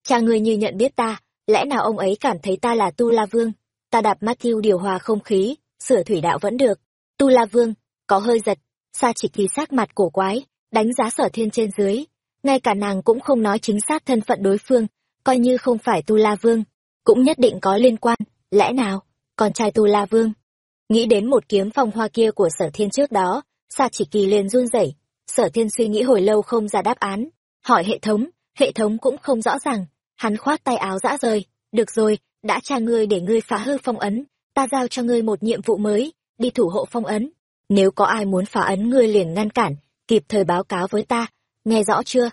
Cha ngươi như nhận biết ta lẽ nào ông ấy cảm thấy ta là tu la vương? Ta đạp Matthew điều hòa không khí, sửa thủy đạo vẫn được. Tu la vương, có hơi giật, sa chỉ kỳ sắc mặt cổ quái, đánh giá sở thiên trên dưới. Ngay cả nàng cũng không nói chính xác thân phận đối phương, coi như không phải tu la vương, cũng nhất định có liên quan. Lẽ nào, con trai tu la vương? Nghĩ đến một kiếm phong hoa kia của sở thiên trước đó, sa chỉ kỳ liền run rẩy. Sở thiên suy nghĩ hồi lâu không ra đáp án. Hỏi hệ thống hệ thống cũng không rõ ràng hắn khoát tay áo dã rời. Được rồi, đã tra ngươi để ngươi phá hư phong ấn. Ta giao cho ngươi một nhiệm vụ mới, đi thủ hộ phong ấn. Nếu có ai muốn phá ấn ngươi liền ngăn cản, kịp thời báo cáo với ta. Nghe rõ chưa?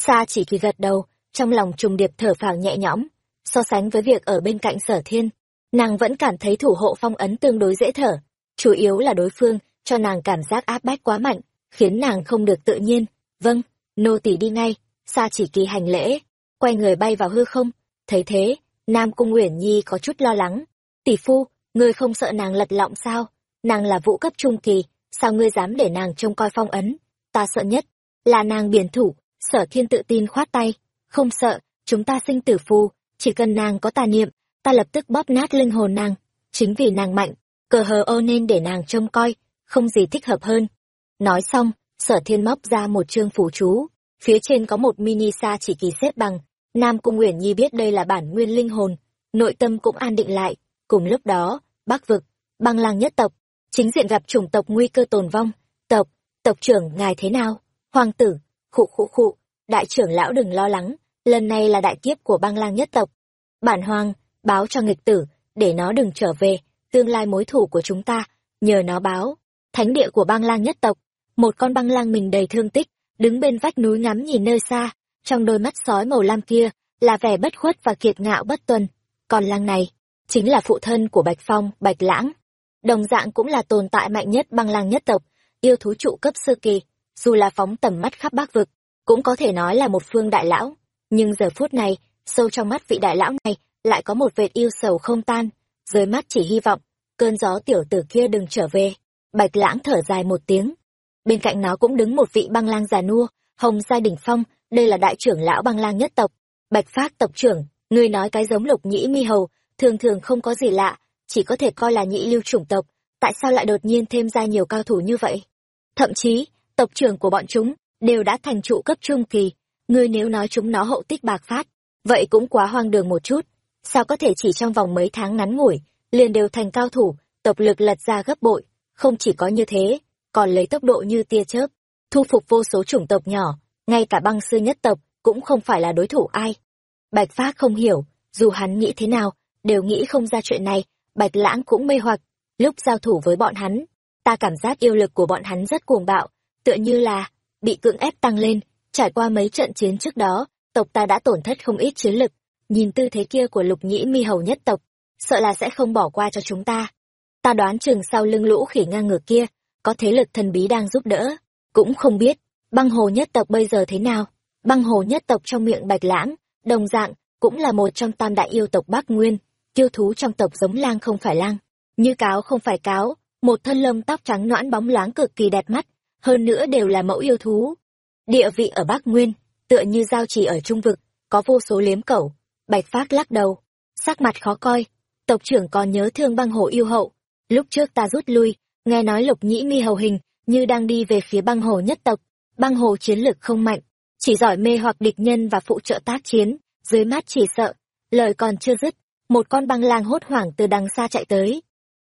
Sa chỉ kỳ gật đầu, trong lòng trùng điệp thở phào nhẹ nhõm. So sánh với việc ở bên cạnh sở thiên, nàng vẫn cảm thấy thủ hộ phong ấn tương đối dễ thở. Chủ yếu là đối phương, cho nàng cảm giác áp bách quá mạnh, khiến nàng không được tự nhiên. Vâng nô tỳ đi ngay. Sa chỉ kỳ hành lễ quay người bay vào hư không. Thấy thế, nam cung uyển nhi có chút lo lắng. Tỷ phu, ngươi không sợ nàng lật lọng sao? Nàng là vũ cấp trung kỳ, sao ngươi dám để nàng trông coi phong ấn? Ta sợ nhất là nàng biển thủ, sở thiên tự tin khoát tay. Không sợ, chúng ta sinh tử phù, chỉ cần nàng có tà niệm, ta lập tức bóp nát linh hồn nàng. Chính vì nàng mạnh, cờ hờ ô nên để nàng trông coi, không gì thích hợp hơn. Nói xong, sở thiên móc ra một chương phủ chú. Phía trên có một mini sa chỉ kỳ xếp bằng nam cung uyển nhi biết đây là bản nguyên linh hồn, nội tâm cũng an định lại. Cùng lúc đó, bắc vực, băng lang nhất tộc, chính diện gặp chủng tộc nguy cơ tồn vong. Tộc tộc trưởng ngài thế nào? Hoàng tử, khụ khụ khụ, đại trưởng lão đừng lo lắng, lần này là đại kiếp của băng lang nhất tộc. Bản hoàng báo cho nghịch tử, để nó đừng trở về, tương lai mối thủ của chúng ta, nhờ nó báo. Thánh địa của băng lang nhất tộc, một con băng lang mình đầy thương tích, đứng bên vách núi ngắm nhìn nơi xa trong đôi mắt sói màu lam kia là vẻ bất khuất và kiệt ngạo bất tuân. Còn lang này, chính là phụ thân của bạch phong, bạch lãng. Đồng dạng cũng là tồn tại mạnh nhất băng lang nhất tộc, yêu thú trụ cấp sơ kỳ, dù là phóng tầm mắt khắp bắc vực, cũng có thể nói là một phương đại lão. Nhưng giờ phút này, sâu trong mắt vị đại lão này lại có một vệt yêu sầu không tan, dưới mắt chỉ hy vọng, cơn gió tiểu tử kia đừng trở về. Bạch lãng thở dài một tiếng. Bên cạnh nó cũng đứng một vị băng lang già nua, hồng gia đỉnh phong đây là đại trưởng lão băng lang nhất tộc, bạch phát tộc trưởng, ngươi nói cái giống lục nhĩ mi hầu, thường thường không có gì lạ, chỉ có thể coi là nhị lưu chủng tộc, tại sao lại đột nhiên thêm ra nhiều cao thủ như vậy? Thậm chí, tộc trưởng của bọn chúng đều đã thành trụ cấp trung kỳ, ngươi nếu nói chúng nó hậu tích bạc phát, vậy cũng quá hoang đường một chút. Sao có thể chỉ trong vòng mấy tháng ngắn ngủi, liền đều thành cao thủ, tộc lực lật ra gấp bội, không chỉ có như thế, còn lấy tốc độ như tia chớp, thu phục vô số chủng tộc nhỏ ngay cả băng sư nhất tộc cũng không phải là đối thủ ai. Bạch phát không hiểu dù hắn nghĩ thế nào đều nghĩ không ra chuyện này. Bạch lãng cũng mê hoặc lúc giao thủ với bọn hắn ta cảm giác yêu lực của bọn hắn rất cuồng bạo tựa như là bị cưỡng ép tăng lên, trải qua mấy trận chiến trước đó, tộc ta đã tổn thất không ít chiến lực, nhìn tư thế kia của lục nhĩ mi hầu nhất tộc, sợ là sẽ không bỏ qua cho chúng ta. Ta đoán chừng sau lưng lũ khỉ ngang ngược kia, có thế lực thần bí đang giúp đỡ, cũng không biết, băng hồ nhất tộc bây giờ thế nào. Băng hồ nhất tộc trong miệng bạch lãng, đồng dạng, cũng là một trong tam đại yêu tộc Bắc Nguyên, yêu thú trong tộc giống lang không phải lang, như cáo không phải cáo, một thân lông tóc trắng noãn bóng loáng cực kỳ đẹp mắt, hơn nữa đều là mẫu yêu thú. Địa vị ở Bắc Nguyên, tựa như giao trì ở Trung Vực, có vô số liếm cẩu. Bạch Phác lắc đầu, sắc mặt khó coi, tộc trưởng còn nhớ thương băng hồ yêu hậu. Lúc trước ta rút lui, nghe nói lục nhĩ mi hầu hình, như đang đi về phía băng hồ nhất tộc. Băng hồ chiến lực không mạnh, chỉ giỏi mê hoặc địch nhân và phụ trợ tác chiến, dưới mắt chỉ sợ. Lời còn chưa dứt, một con băng lang hốt hoảng từ đằng xa chạy tới.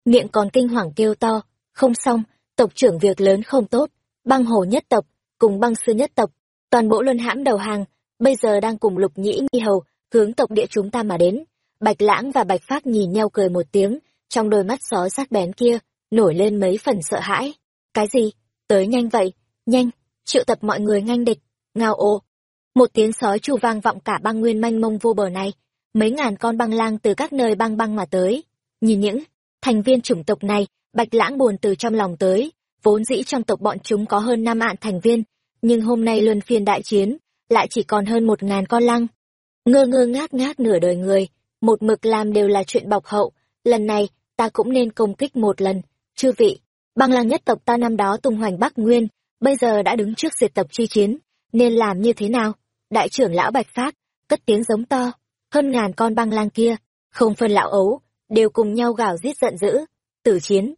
Miệng còn kinh hoàng kêu to, không xong, tộc trưởng việc lớn không tốt, băng hồ nhất tộc, cùng băng sư nhất tộc, toàn bộ luân hãm đầu hàng, bây giờ đang cùng lục nhĩ nghi hầu, hướng tộc địa chúng ta mà đến. Bạch lãng và bạch phát nhìn nhau cười một tiếng, trong đôi mắt xó sắc bén kia, nổi lên mấy phần sợ hãi. Cái gì? Tới nhanh vậy, nhanh, triệu tập mọi người nganh địch, ngao ô. Một tiếng sói chu vang vọng cả băng nguyên manh mông vô bờ này, mấy ngàn con băng lang từ các nơi băng băng mà tới. Nhìn những thành viên chủng tộc này, bạch lãng buồn từ trong lòng tới, vốn dĩ trong tộc bọn chúng có hơn năm ạn thành viên, nhưng hôm nay luân phiên đại chiến, lại chỉ còn hơn một ngàn con lăng. Ngơ ngơ ngác ngác nửa đời người, một mực làm đều là chuyện bọc hậu, lần này, ta cũng nên công kích một lần. Chư vị, băng lang nhất tộc ta năm đó tung hoành Bắc Nguyên, bây giờ đã đứng trước diệt tập chi chiến, nên làm như thế nào? Đại trưởng lão Bạch Phát, cất tiếng giống to, hơn ngàn con băng lang kia, không phân lão ấu, đều cùng nhau gào giết giận dữ, tử chiến.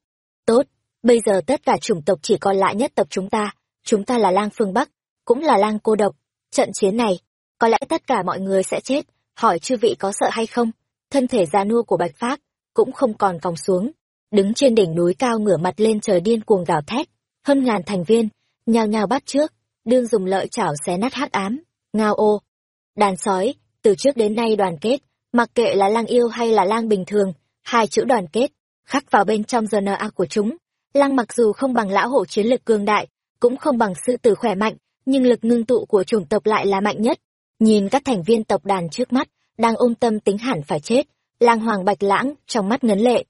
Tốt, bây giờ tất cả chủng tộc chỉ còn lại nhất tộc chúng ta, chúng ta là lang phương Bắc, cũng là lang cô độc. Trận chiến này, có lẽ tất cả mọi người sẽ chết, hỏi chư vị có sợ hay không? Thân thể già nua của Bạch Phác cũng không còn còng xuống, đứng trên đỉnh núi cao ngửa mặt lên trời điên cuồng gào thét, hơn ngàn thành viên, nhao nhao bắt trước, đương dùng lợi chảo xé nát hắc ám, ngao ô. Đàn sói, từ trước đến nay đoàn kết, mặc kệ là lang yêu hay là lang bình thường, hai chữ đoàn kết, khắc vào bên trong DNA của chúng. Lang mặc dù không bằng lão hổ chiến lực cường đại, cũng không bằng sự tử khỏe mạnh, nhưng lực ngưng tụ của chủng tộc lại là mạnh nhất. Nhìn các thành viên tộc đàn trước mắt, đang ôm tâm tính hẳn phải chết, lang hoàng bạch lãng, trong mắt ngấn lệ.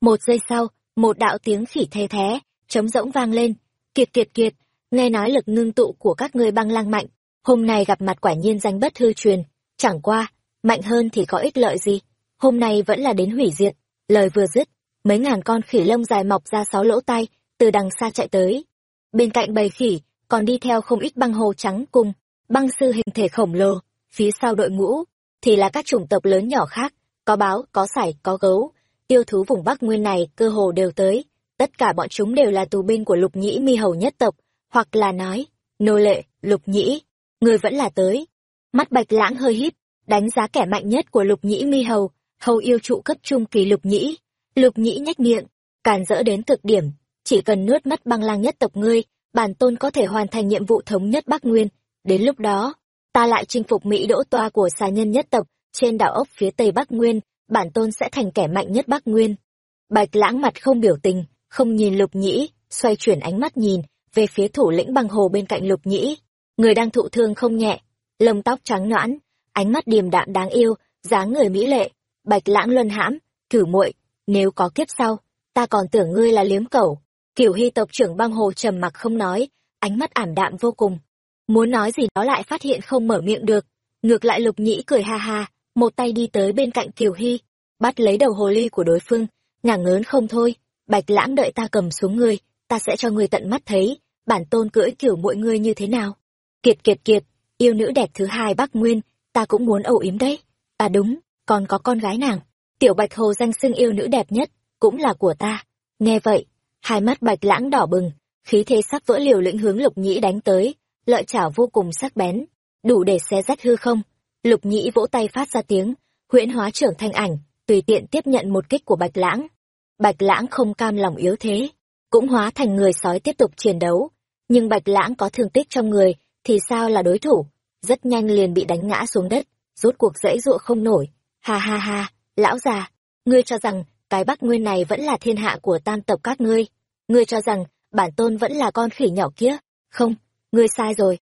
Một giây sau, một đạo tiếng khỉ thê thé, trống rỗng vang lên. Kiệt kiệt kiệt, nghe nói lực ngưng tụ của các ngươi băng lang mạnh, hôm nay gặp mặt quả nhiên danh bất hư truyền, chẳng qua, mạnh hơn thì có ích lợi gì, hôm nay vẫn là đến hủy diện. Lời vừa dứt, mấy ngàn con khỉ lông dài mọc ra sáu lỗ tay, từ đằng xa chạy tới. Bên cạnh bầy khỉ, còn đi theo không ít băng hồ trắng cùng, băng sư hình thể khổng lồ, phía sau đội ngũ, thì là các chủng tộc lớn nhỏ khác, có báo, có sải, có gấu. Tiêu thú vùng Bắc Nguyên này cơ hồ đều tới, tất cả bọn chúng đều là tù binh của lục nhĩ mi hầu nhất tộc, hoặc là nói, nô lệ, lục nhĩ, người vẫn là tới. Mắt bạch lãng hơi híp, đánh giá kẻ mạnh nhất của lục nhĩ mi hầu, hầu yêu trụ cấp trung kỳ lục nhĩ. Lục nhĩ nhếch miệng, càn rỡ đến cực điểm, chỉ cần nuốt mất băng lang nhất tộc ngươi, bản tôn có thể hoàn thành nhiệm vụ thống nhất Bắc Nguyên. Đến lúc đó, ta lại chinh phục Mỹ đỗ toa của xà nhân nhất tộc, trên đảo ốc phía tây Bắc Nguyên, bản tôn sẽ thành kẻ mạnh nhất Bắc Nguyên. Bạch lãng mặt không biểu tình, không nhìn lục nhĩ, xoay chuyển ánh mắt nhìn, về phía thủ lĩnh băng hồ bên cạnh lục nhĩ. Người đang thụ thương không nhẹ, lông tóc trắng noãn, ánh mắt điềm đạm đáng yêu, dáng người mỹ lệ, bạch lãng luân hãm, cử muội nếu có kiếp sau, ta còn tưởng ngươi là liếm cẩu. Kiểu hy tộc trưởng băng hồ trầm mặc không nói, ánh mắt ảm đạm vô cùng. Muốn nói gì đó lại phát hiện không mở miệng được. Ngược lại lục nhĩ cười ha ha, một tay đi tới bên cạnh Kiều Hy, bắt lấy đầu hồ ly của đối phương, ngả ngớn không thôi, bạch lãng đợi ta cầm xuống ngươi, ta sẽ cho ngươi tận mắt thấy, bản tôn cưỡi kiểu mọi ngươi như thế nào. Kiệt kiệt kiệt, yêu nữ đẹp thứ hai Bắc Nguyên, ta cũng muốn âu yếm đấy. À đúng, còn có con gái nàng, tiểu bạch hồ danh xưng yêu nữ đẹp nhất, cũng là của ta. Nghe vậy, hai mắt bạch lãng đỏ bừng, khí thế sắc vỡ liều lĩnh hướng lục nhĩ đánh tới, lợi chảo vô cùng sắc bén, đủ để xé rách hư không. Lục nhĩ vỗ tay phát ra tiếng, huyễn hóa trưởng thanh ảnh, tùy tiện tiếp nhận một kích của bạch lãng. Bạch lãng không cam lòng yếu thế, cũng hóa thành người sói tiếp tục chiến đấu. Nhưng bạch lãng có thương tích trong người, thì sao là đối thủ? Rất nhanh liền bị đánh ngã xuống đất, rốt cuộc dãy dụa không nổi. Ha ha ha, lão già, ngươi cho rằng cái Bắc Nguyên này vẫn là thiên hạ của tam tộc các ngươi. Ngươi cho rằng bản tôn vẫn là con khỉ nhỏ kia. Không, ngươi sai rồi.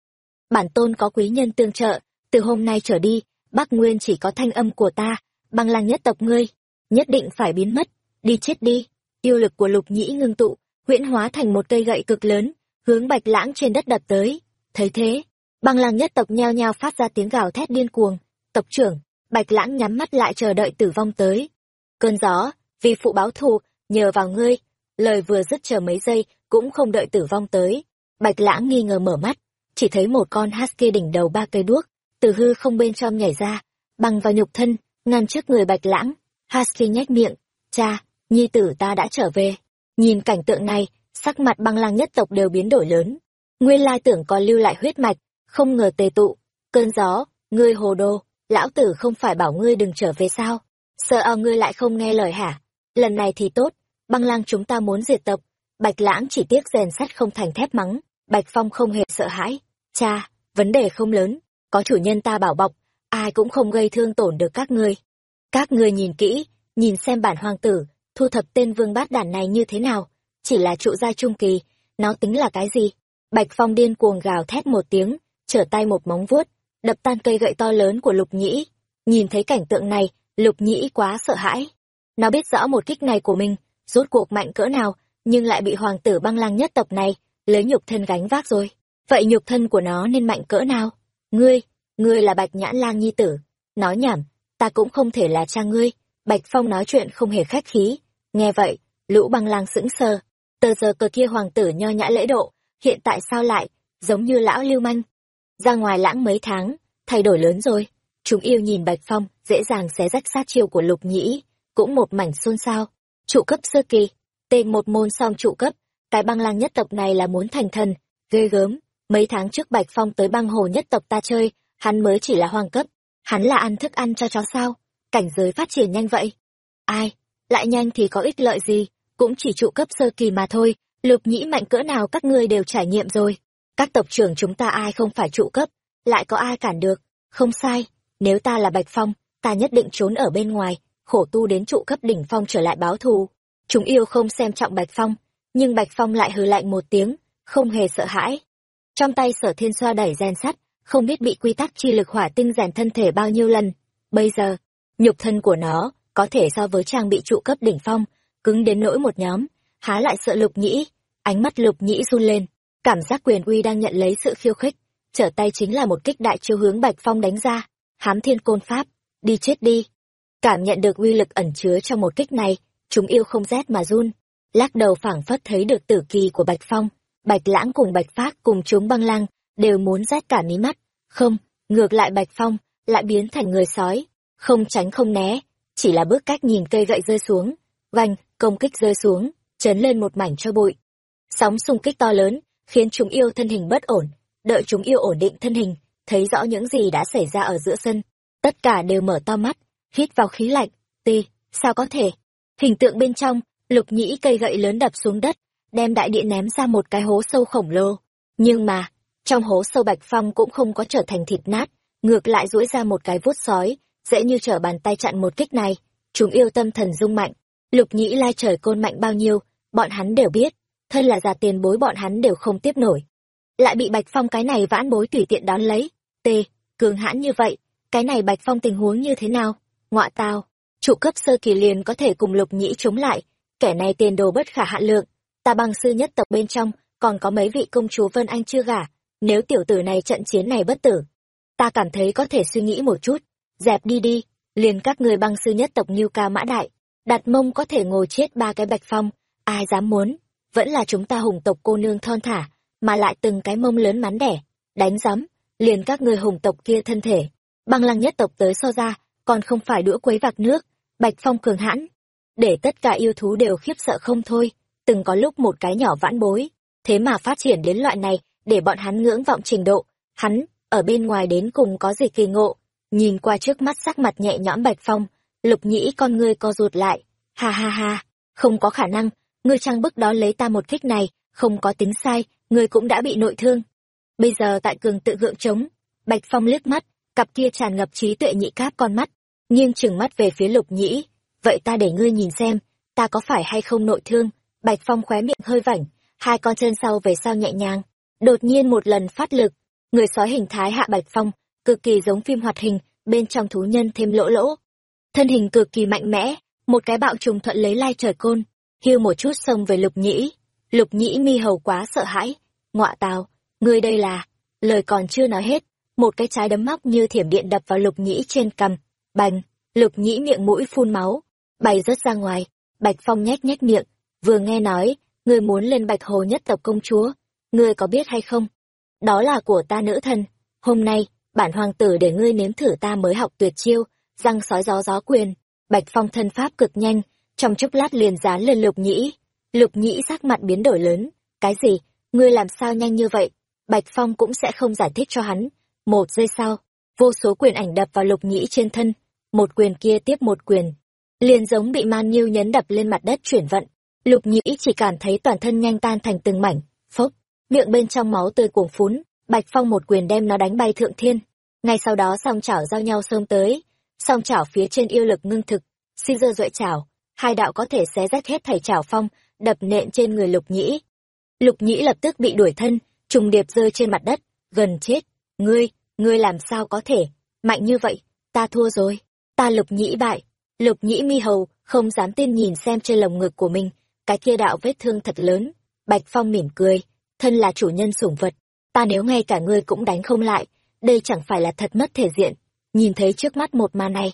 Bản tôn có quý nhân tương trợ, từ hôm nay trở đi, Bắc Nguyên chỉ có thanh âm của ta, băng lang nhất tộc ngươi, nhất định phải biến mất, đi chết đi. Yêu lực của lục nhĩ ngưng tụ, huyễn hóa thành một cây gậy cực lớn, hướng bạch lãng trên đất đập tới. Thấy thế, băng lang nhất tộc nhao nhao phát ra tiếng gào thét điên cuồng. Tộc trưởng, bạch lãng nhắm mắt lại chờ đợi tử vong tới. Cơn gió, vì phụ báo thù, nhờ vào ngươi. Lời vừa dứt chờ mấy giây, cũng không đợi tử vong tới. Bạch lãng nghi ngờ mở mắt, chỉ thấy một con husky đỉnh đầu ba cây đuốc, từ hư không bên trong nhảy ra, băng vào nhục thân, ngăn trước người bạch lãng. Husky nhếch miệng, cha, nhi tử ta đã trở về. Nhìn cảnh tượng này, sắc mặt băng lang nhất tộc đều biến đổi lớn. Nguyên lai tưởng còn lưu lại huyết mạch, không ngờ tề tụ. Cơn gió, ngươi hồ đồ, lão tử không phải bảo ngươi đừng trở về sao? Sợ ao ngươi lại không nghe lời hả? Lần này thì tốt, băng lang chúng ta muốn diệt tộc. Bạch lãng chỉ tiếc rèn sắt không thành thép mắng, Bạch Phong không hề sợ hãi. Cha, vấn đề không lớn, có chủ nhân ta bảo bọc, ai cũng không gây thương tổn được các ngươi. Các ngươi nhìn kỹ, nhìn xem bản hoàng tử, thu thập tên vương bát đản này như thế nào, chỉ là trụ gia trung kỳ, nó tính là cái gì? Bạch Phong điên cuồng gào thét một tiếng, trở tay một móng vuốt, đập tan cây gậy to lớn của Lục Nhĩ. Nhìn thấy cảnh tượng này, Lục Nhĩ quá sợ hãi. Nó biết rõ một kích này của mình, rốt cuộc mạnh cỡ nào, nhưng lại bị hoàng tử băng lang nhất tộc này, lấy nhục thân gánh vác rồi. Vậy nhục thân của nó nên mạnh cỡ nào? Ngươi, ngươi là bạch nhãn lang nhi tử. Nói nhảm, ta cũng không thể là cha ngươi. Bạch Phong nói chuyện không hề khách khí. Nghe vậy, lũ băng lang sững sờ. Tờ giờ cờ kia hoàng tử nho nhã lễ độ, hiện tại sao lại, giống như lão lưu manh. Ra ngoài lãng mấy tháng, thay đổi lớn rồi. Chúng yêu nhìn Bạch Phong, dễ dàng xé rách sát chiêu của lục nhĩ, cũng một mảnh xôn xao. Trụ cấp sơ kỳ, tên một môn song trụ cấp, cái băng lang nhất tộc này là muốn thành thần, ghê gớm. Mấy tháng trước Bạch Phong tới băng hồ nhất tộc ta chơi, hắn mới chỉ là hoàng cấp. Hắn là ăn thức ăn cho chó sao? Cảnh giới phát triển nhanh vậy. Ai? Lại nhanh thì có ích lợi gì? Cũng chỉ trụ cấp sơ kỳ mà thôi. Lục nhĩ mạnh cỡ nào các ngươi đều trải nghiệm rồi. Các tộc trưởng chúng ta ai không phải trụ cấp, lại có ai cản được. Không sai, nếu ta là Bạch Phong, ta nhất định trốn ở bên ngoài, khổ tu đến trụ cấp đỉnh phong trở lại báo thù. Chúng yêu không xem trọng Bạch Phong, nhưng Bạch Phong lại hừ lạnh một tiếng, không hề sợ hãi. Trong tay sở thiên xoa đẩy rèn sắt, không biết bị quy tắc chi lực hỏa tinh rèn thân thể bao nhiêu lần. Bây giờ, nhục thân của nó có thể so với trang bị trụ cấp đỉnh phong, cứng đến nỗi một nhóm, há lại sợ lục nhĩ. Ánh mắt lục nhĩ run lên, cảm giác quyền uy đang nhận lấy sự khiêu khích, trở tay chính là một kích đại chiêu hướng Bạch Phong đánh ra, hám thiên côn pháp, đi chết đi. Cảm nhận được uy lực ẩn chứa trong một kích này, chúng yêu không rét mà run, lắc đầu phảng phất thấy được tử kỳ của Bạch Phong, Bạch Lãng cùng Bạch Phát cùng chúng băng lăng, đều muốn rét cả mí mắt. Không, ngược lại Bạch Phong, lại biến thành người sói, không tránh không né, chỉ là bước cách nhìn cây gậy rơi xuống, vành, công kích rơi xuống, chấn lên một mảnh cho bụi. Sóng xung kích to lớn, khiến chúng yêu thân hình bất ổn, đợi chúng yêu ổn định thân hình, thấy rõ những gì đã xảy ra ở giữa sân. Tất cả đều mở to mắt, hít vào khí lạnh, ti, sao có thể? Hình tượng bên trong, lục nhĩ cây gậy lớn đập xuống đất, đem đại địa ném ra một cái hố sâu khổng lồ. Nhưng mà, trong hố sâu bạch phong cũng không có trở thành thịt nát, ngược lại duỗi ra một cái vuốt sói, dễ như trở bàn tay chặn một kích này. Chúng yêu tâm thần rung mạnh, lục nhĩ lai trời côn mạnh bao nhiêu, bọn hắn đều biết, thân là già tiền bối bọn hắn đều không tiếp nổi. Lại bị bạch phong cái này vãn bối tùy tiện đón lấy, t, cường hãn như vậy, cái này bạch phong tình huống như thế nào? Ngọa tao, trụ cấp sơ kỳ liền có thể cùng lục nhĩ chống lại, kẻ này tiền đồ bất khả hạn lượng ta băng sư nhất tộc bên trong còn có mấy vị công chúa vân anh chưa gả nếu tiểu tử này trận chiến này bất tử ta cảm thấy có thể suy nghĩ một chút dẹp đi đi liền các người băng sư nhất tộc như ca mã đại đặt mông có thể ngồi chết ba cái bạch phong, ai dám muốn? Vẫn là chúng ta hùng tộc cô nương thon thả, mà lại từng cái mông lớn mắn đẻ, đánh giấm, liền các người hùng tộc kia thân thể. Băng lăng nhất tộc tới so ra, còn không phải đũa quấy vạc nước, bạch phong cường hãn. Để tất cả yêu thú đều khiếp sợ không thôi, từng có lúc một cái nhỏ vãn bối. Thế mà phát triển đến loại này, để bọn hắn ngưỡng vọng trình độ, hắn, ở bên ngoài đến cùng có gì kỳ ngộ? Nhìn qua trước mắt sắc mặt nhẹ nhõm bạch phong lục nhĩ con ngươi co rụt lại. Ha ha ha. Không có khả năng. Ngươi trang bức đó lấy ta một kích này. Không có tính sai. Ngươi cũng đã bị nội thương. Bây giờ tại cường tự gượng chống bạch phong liếc mắt. Cặp kia tràn ngập trí tuệ nhị cáp con mắt. Nghiêng trừng mắt về phía lục nhĩ. Vậy ta để ngươi nhìn xem, ta có phải hay không nội thương. Bạch Phong khóe miệng hơi vảnh, hai con chân sau về sau nhẹ nhàng, đột nhiên một lần phát lực. Người sói hình thái hạ bạch phong. Cực kỳ giống phim hoạt hình. Bên trong thú nhân thêm lỗ lỗ thân hình cực kỳ mạnh mẽ, một cái bạo trùng thuận lấy lai trời côn, hưu một chút xông về lục nhĩ. Lục nhĩ mi hầu quá sợ hãi, ngọa tào, ngươi đây là lời còn chưa nói hết, một cái trái đấm móc như thiểm điện đập vào lục nhĩ trên cằm. Bành! Lục nhĩ miệng mũi phun máu, bay rớt ra ngoài. Bạch phong nhét nhét miệng, vừa nghe nói, ngươi muốn lên bạch hồ nhất tộc công chúa, ngươi có biết hay không? Đó là của ta nữ thần. Hôm nay, bản hoàng tử để ngươi nếm thử ta mới học tuyệt chiêu răng sói gió gió quyền, bạch phong thân pháp cực nhanh, trong chốc lát liền dán lên lục nhĩ. Lục nhĩ sắc mặt biến đổi lớn, cái gì? Ngươi làm sao nhanh như vậy? Bạch phong cũng sẽ không giải thích cho hắn. Một giây sau, vô số quyền ảnh đập vào lục nhĩ trên thân, một quyền kia tiếp một quyền, liền giống bị man nhiêu nhấn đập lên mặt đất chuyển vận. Lục nhĩ chỉ cảm thấy toàn thân nhanh tan thành từng mảnh, phốc, miệng bên trong máu tươi cuồng phún. Bạch phong một quyền đem nó đánh bay thượng thiên. Ngay sau đó song chảo giao nhau xông tới song chảo phía trên yêu lực ngưng thực si dơ duệ chảo, hai đạo có thể xé rách hết thảy chảo phong, đập nện trên người lục nhĩ. Lục nhĩ lập tức bị đuổi thân, trùng điệp rơi trên mặt đất, gần chết. Ngươi ngươi làm sao có thể? Mạnh như vậy, ta thua rồi. Ta lục nhĩ bại. Lục nhĩ mi hầu, không dám tin nhìn xem trên lồng ngực của mình, cái kia đạo vết thương thật lớn. Bạch phong mỉm cười, thân là chủ nhân sủng vật. Ta nếu ngay cả ngươi cũng đánh không lại, đây chẳng phải là thật mất thể diện nhìn thấy trước mắt một màn này,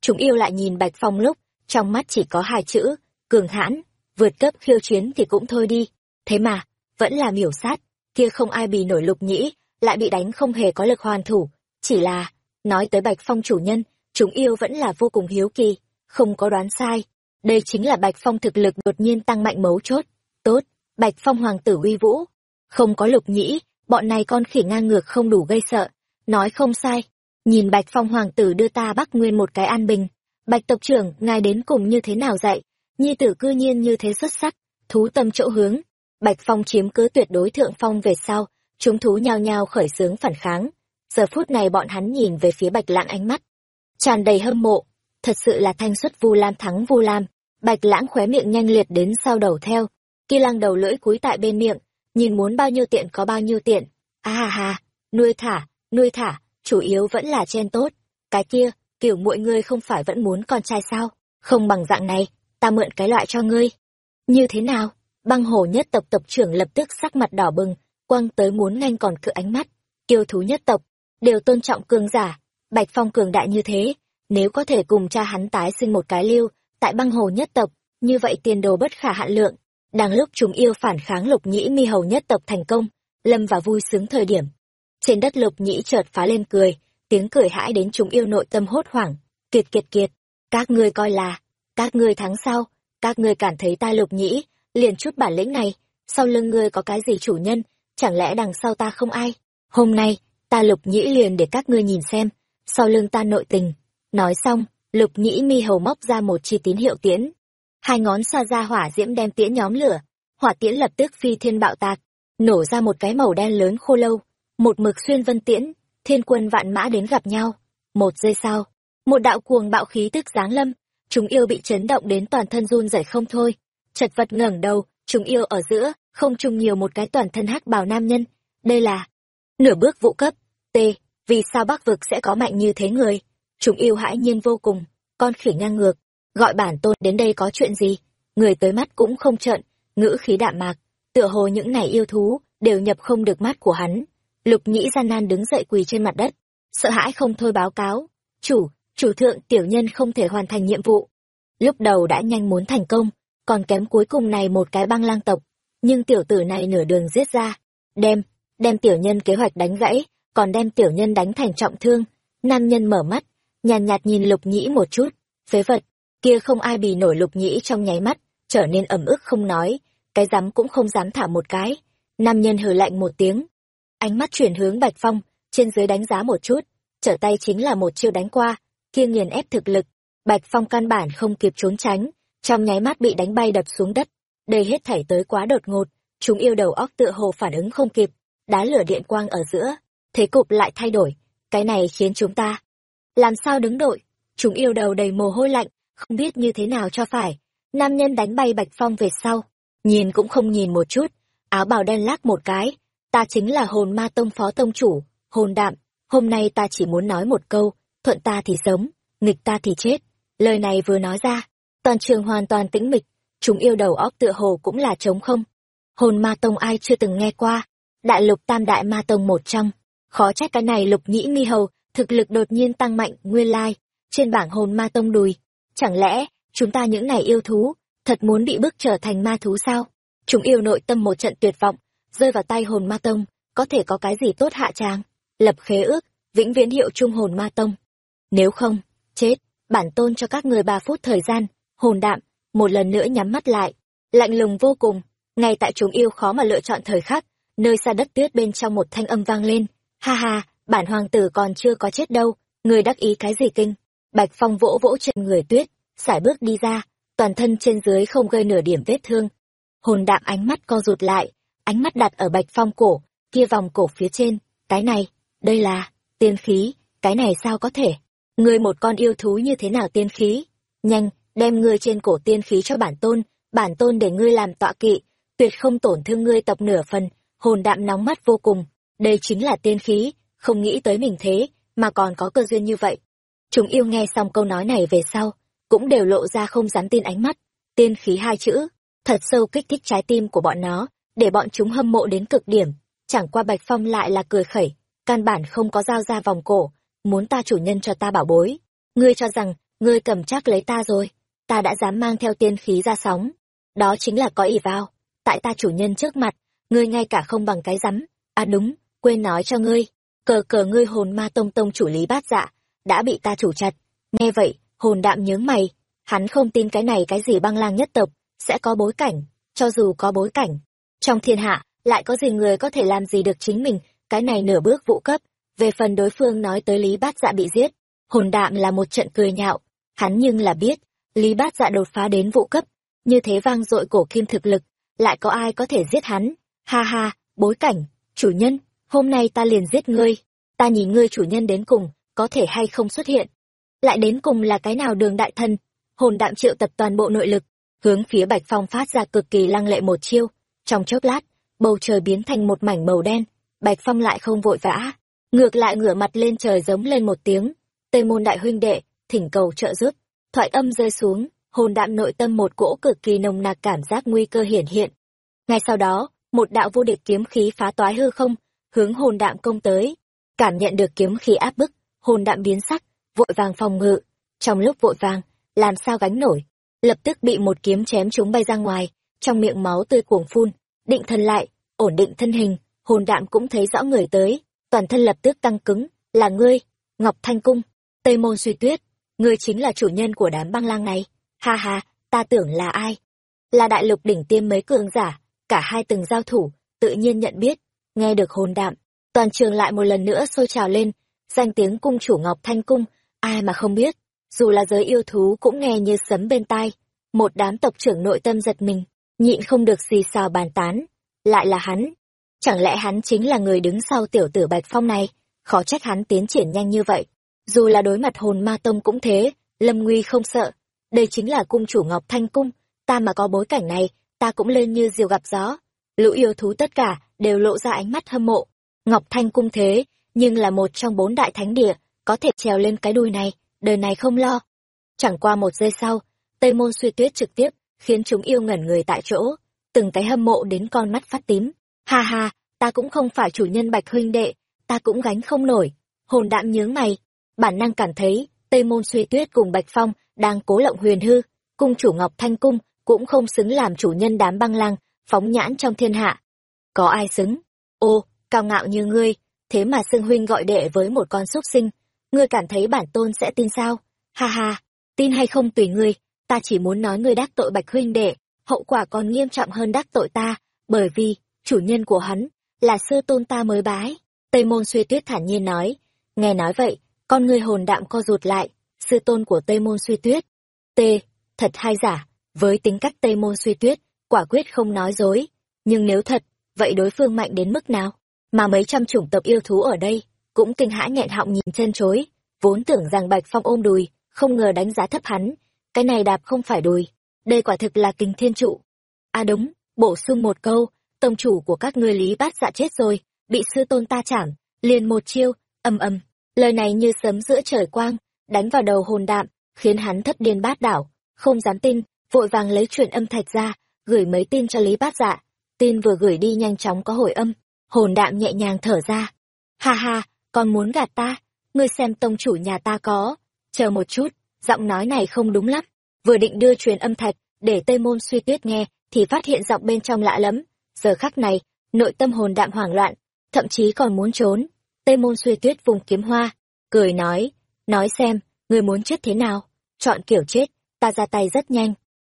chúng yêu lại nhìn bạch phong lúc, trong mắt chỉ có hai chữ, cường hãn, vượt cấp khiêu chiến thì cũng thôi đi. Thế mà, vẫn là miểu sát, kia không ai bì nổi lục nhĩ, lại bị đánh không hề có lực hoàn thủ. Chỉ là, nói tới bạch phong chủ nhân, chúng yêu vẫn là vô cùng hiếu kỳ, không có đoán sai. Đây chính là bạch phong thực lực đột nhiên tăng mạnh mấu chốt. Tốt, bạch phong hoàng tử uy vũ. Không có lục nhĩ, bọn này con khỉ ngang ngược không đủ gây sợ. Nói không sai nhìn bạch phong hoàng tử đưa ta bắc nguyên một cái an bình. Bạch tộc trưởng, ngài đến cùng như thế nào dạy? Nhi tử cư nhiên như thế xuất sắc, thú tâm chỗ hướng. Bạch phong chiếm cứ tuyệt đối thượng phong về sau, chúng thú nhao nhao khởi xướng phản kháng. Giờ phút này bọn hắn nhìn về phía bạch lãng ánh mắt, tràn đầy hâm mộ. Thật sự là thanh xuất vu lam thắng vu lam. Bạch lãng khóe miệng nhanh liệt đến sau đầu theo. Kia lăng đầu lưỡi cúi tại bên miệng, nhìn muốn bao nhiêu tiện có bao nhiêu tiện. A à ha, nuôi thả nuôi thả chủ yếu vẫn là chen tốt. Cái kia, kiểu mọi ngươi không phải vẫn muốn con trai sao? Không bằng dạng này, ta mượn cái loại cho ngươi. Như thế nào? Băng hồ nhất tộc tộc trưởng lập tức sắc mặt đỏ bừng, quăng tới muốn nhanh còn cự ánh mắt. Kiêu thú nhất tộc, đều tôn trọng cường giả. Bạch phong cường đại như thế, nếu có thể cùng cha hắn tái sinh một cái lưu, tại băng hồ nhất tộc, như vậy tiền đồ bất khả hạn lượng. Đang lúc chúng yêu phản kháng lục nhĩ mi hầu nhất tộc thành công, lâm vào vui sướng thời điểm trên đất lục nhĩ chợt phá lên cười, tiếng cười hãi đến chúng yêu nội tâm hốt hoảng, kiệt kiệt kiệt, các ngươi coi là, các ngươi thắng sau, các ngươi cảm thấy ta lục nhĩ, liền chút bản lĩnh này, sau lưng ngươi có cái gì chủ nhân, chẳng lẽ đằng sau ta không ai? Hôm nay, ta lục nhĩ liền để các ngươi nhìn xem, sau lưng ta nội tình. Nói xong, lục nhĩ mi hầu móc ra một chi tín hiệu tiễn. Hai ngón xa ra hỏa diễm đem tiễn nhóm lửa, hỏa tiễn lập tức phi thiên bạo tạc, nổ ra một cái màu đen lớn khô lâu một mực xuyên vân tiễn, thiên quân vạn mã đến gặp nhau. Một giây sau, một đạo cuồng bạo khí tức giáng lâm, chúng yêu bị chấn động đến toàn thân run rẩy không thôi. Chật vật ngẩng đầu, chúng yêu ở giữa, không chung nhiều một cái toàn thân hắc bào nam nhân. Đây là nửa bước vũ cấp, t, vì sao bắc vực sẽ có mạnh như thế người? Chúng yêu hãi nhiên vô cùng, con khỉ ngang ngược, gọi bản tôn đến đây có chuyện gì? Người tới mắt cũng không trợn, ngữ khí đạm mạc, tựa hồ những này yêu thú đều nhập không được mắt của hắn lục nhĩ gian nan đứng dậy quỳ trên mặt đất sợ hãi không thôi báo cáo chủ chủ thượng tiểu nhân không thể hoàn thành nhiệm vụ. Lúc đầu đã nhanh muốn thành công còn kém cuối cùng này một cái băng lang tộc nhưng tiểu tử này nửa đường giết ra đem đem tiểu nhân kế hoạch đánh gãy còn đem tiểu nhân đánh thành trọng thương. Nam nhân mở mắt nhàn nhạt, nhạt nhìn lục nhĩ một chút phế vật kia không ai bì nổi lục nhĩ trong nháy mắt trở nên ẩm ức không nói cái dám cũng không dám thả một cái. Nam nhân hừ lạnh một tiếng ánh mắt chuyển hướng bạch phong, trên dưới đánh giá một chút, trở tay chính là một chiêu đánh qua, kia nghiền ép thực lực. Bạch phong căn bản không kịp trốn tránh, trong nháy mắt bị đánh bay đập xuống đất. Đây hết thảy tới quá đột ngột, chúng yêu đầu óc tựa hồ phản ứng không kịp, đá lửa điện quang ở giữa, thế cục lại thay đổi, cái này khiến chúng ta làm sao đứng đội? Chúng yêu đầu đầy mồ hôi lạnh, không biết như thế nào cho phải. Nam nhân đánh bay bạch phong về sau, nhìn cũng không nhìn một chút, áo bào đen lắc một cái ta chính là hồn ma tông phó tông chủ, hồn đạm, hôm nay ta chỉ muốn nói một câu, thuận ta thì sống, nghịch ta thì chết. Lời này vừa nói ra, toàn trường hoàn toàn tĩnh mịch, chúng yêu đầu óc tựa hồ cũng là trống không. Hồn ma tông ai chưa từng nghe qua, đại lục tam đại ma tông một trăm, khó trách cái này lục nhĩ mi hầu, thực lực đột nhiên tăng mạnh, nguyên lai, trên bảng hồn ma tông đùi. Chẳng lẽ, chúng ta những này yêu thú, thật muốn bị bức trở thành ma thú sao? Chúng yêu nội tâm một trận tuyệt vọng, rơi vào tay hồn ma tông, có thể có cái gì tốt hạ tràng? Lập khế ước, vĩnh viễn hiệu trung hồn ma tông. Nếu không, chết, bản tôn cho các người ba phút thời gian, hồn đạm, một lần nữa nhắm mắt lại. Lạnh lùng vô cùng, ngay tại chúng yêu khó mà lựa chọn thời khắc, nơi xa đất tuyết bên trong một thanh âm vang lên. Ha ha, bản hoàng tử còn chưa có chết đâu, người đắc ý cái gì kinh. Bạch Phong vỗ vỗ trên người tuyết, sải bước đi ra, toàn thân trên dưới không gây nửa điểm vết thương. Hồn đạm ánh mắt co rụt lại, ánh mắt đặt ở Bạch Phong cổ, kia vòng cổ phía trên, cái này, đây là, tiên khí, cái này sao có thể? Ngươi một con yêu thú như thế nào tiên khí? Nhanh, đem ngươi trên cổ tiên khí cho bản tôn, bản tôn để ngươi làm tọa kỵ, tuyệt không tổn thương ngươi tập nửa phần, hồn đạm nóng mắt vô cùng, đây chính là tiên khí, không nghĩ tới mình thế, mà còn có cơ duyên như vậy. Chúng yêu nghe xong câu nói này về sau, cũng đều lộ ra không dám tin ánh mắt, tiên khí hai chữ, thật sâu kích thích trái tim của bọn nó, để bọn chúng hâm mộ đến cực điểm, chẳng qua Bạch Phong lại là cười khẩy, căn bản không có dao ra vòng cổ, muốn ta chủ nhân cho ta bảo bối. Ngươi cho rằng, ngươi cầm chắc lấy ta rồi, ta đã dám mang theo tiên khí ra sóng. Đó chính là có ỷ vào, tại ta chủ nhân trước mặt, ngươi ngay cả không bằng cái rắm. À đúng, quên nói cho ngươi, cờ cờ ngươi hồn ma tông tông chủ lý bát dạ, đã bị ta chủ chặt. Nghe vậy, hồn đạm nhướng mày, hắn không tin cái này cái gì băng lang nhất tộc, sẽ có bối cảnh, cho dù có bối cảnh. Trong thiên hạ, lại có gì người có thể làm gì được chính mình, cái này nửa bước vụ cấp. Về phần đối phương nói tới Lý Bát Dạ bị giết, hồn đạm là một trận cười nhạo, hắn nhưng là biết, Lý Bát Dạ đột phá đến vụ cấp, như thế vang dội cổ kim thực lực, lại có ai có thể giết hắn? Ha ha, bối cảnh, chủ nhân, hôm nay ta liền giết ngươi, ta nhìn ngươi chủ nhân đến cùng, có thể hay không xuất hiện. Lại đến cùng là cái nào đường đại thân, hồn đạm triệu tập toàn bộ nội lực, hướng phía Bạch Phong phát ra cực kỳ lăng lệ một chiêu, trong chốc lát, bầu trời biến thành một mảnh màu đen, Bạch Phong lại không vội vã, ngược lại ngửa mặt lên trời giống lên một tiếng, Tây môn đại huynh đệ, thỉnh cầu trợ giúp. Thoại âm rơi xuống, hồn đạm nội tâm một cỗ cực kỳ nồng nặc cảm giác nguy cơ hiển hiện. Ngay sau đó, một đạo vô địch kiếm khí phá toái hư không, hướng hồn đạm công tới. Cảm nhận được kiếm khí áp bức, hồn đạm biến sắc, vội vàng phòng ngự. Trong lúc vội vàng, làm sao gánh nổi, lập tức bị một kiếm chém chúng bay ra ngoài, trong miệng máu tươi cuồng phun, định thân lại, ổn định thân hình, hồn đạm cũng thấy rõ người tới, toàn thân lập tức tăng cứng, là ngươi, Ngọc Thanh Cung, Tây Môn Suy Tuyết, ngươi chính là chủ nhân của đám băng lang này, ha ha, ta tưởng là ai? Là đại lục đỉnh tiêm mấy cường giả, cả hai từng giao thủ, tự nhiên nhận biết, nghe được hồn đạm, toàn trường lại một lần nữa sôi trào lên, danh tiếng cung chủ Ngọc Thanh Cung, ai mà không biết, dù là giới yêu thú cũng nghe như sấm bên tai, một đám tộc trưởng nội tâm giật mình, nhịn không được xì xào bàn tán, lại là hắn. Chẳng lẽ hắn chính là người đứng sau tiểu tử Bạch Phong này, khó trách hắn tiến triển nhanh như vậy. Dù là đối mặt hồn ma tông cũng thế, Lâm Nguy không sợ. Đây chính là cung chủ Ngọc Thanh Cung, ta mà có bối cảnh này, ta cũng lên như diều gặp gió. Lũ yêu thú tất cả đều lộ ra ánh mắt hâm mộ. Ngọc Thanh Cung thế, nhưng là một trong bốn đại thánh địa, có thể trèo lên cái đuôi này, đời này không lo. Chẳng qua một giây sau, Tây Môn Suy Tuyết trực tiếp khiến chúng yêu ngẩn người tại chỗ, từng cái hâm mộ đến con mắt phát tím. Ha ha, ta cũng không phải chủ nhân Bạch huynh đệ, ta cũng gánh không nổi. Hồn đạm nhướng mày, bản năng cảm thấy Tây Môn Suy Tuyết cùng Bạch Phong đang cố lộng huyền hư, cung chủ Ngọc Thanh cung cũng không xứng làm chủ nhân đám băng lăng, phóng nhãn trong thiên hạ. Có ai xứng? Ô, cao ngạo như ngươi, thế mà xưng huynh gọi đệ với một con súc sinh, ngươi cảm thấy bản tôn sẽ tin sao? Ha ha, tin hay không tùy ngươi, ta chỉ muốn nói ngươi đắc tội bạch huynh đệ, hậu quả còn nghiêm trọng hơn đắc tội ta, bởi vì, chủ nhân của hắn, là sư tôn ta mới bái. Tây môn suy tuyết thản nhiên nói, nghe nói vậy, con ngươi hồn đạm co rụt lại, sư tôn của Tây môn suy tuyết. T, thật hay giả, với tính cách Tây môn suy tuyết, quả quyết không nói dối, nhưng nếu thật, vậy đối phương mạnh đến mức nào? Mà mấy trăm chủng tộc yêu thú ở đây, cũng kinh hãi nghẹn họng nhìn chân chối, vốn tưởng rằng Bạch Phong ôm đùi, không ngờ đánh giá thấp hắn, cái này đạp không phải đùi, đây quả thực là kinh thiên trụ. À đúng, bổ sung một câu, tông chủ của các ngươi lý bát dạ chết rồi bị sư tôn ta chảm liền một chiêu âm âm lời này như sấm giữa trời quang đánh vào đầu hồn đạm khiến hắn thất điên bát đảo. Không dám tin vội vàng lấy truyền âm thạch ra gửi mấy tin cho lý bát dạ. Tin vừa gửi đi nhanh chóng có hồi âm hồn đạm nhẹ nhàng thở ra. Ha ha còn muốn gạt ta? Ngươi xem tông chủ nhà ta có. Chờ một chút giọng nói này không đúng lắm. Vừa định đưa truyền âm thạch để tây môn suy tuyết nghe, thì phát hiện giọng bên trong lạ lắm giờ khắc này, nội tâm hồn đạm hoảng loạn, thậm chí còn muốn trốn. Tây môn suy tuyết vùng kiếm hoa, cười nói nói xem, người muốn chết thế nào? Chọn kiểu chết, ta ra tay rất nhanh.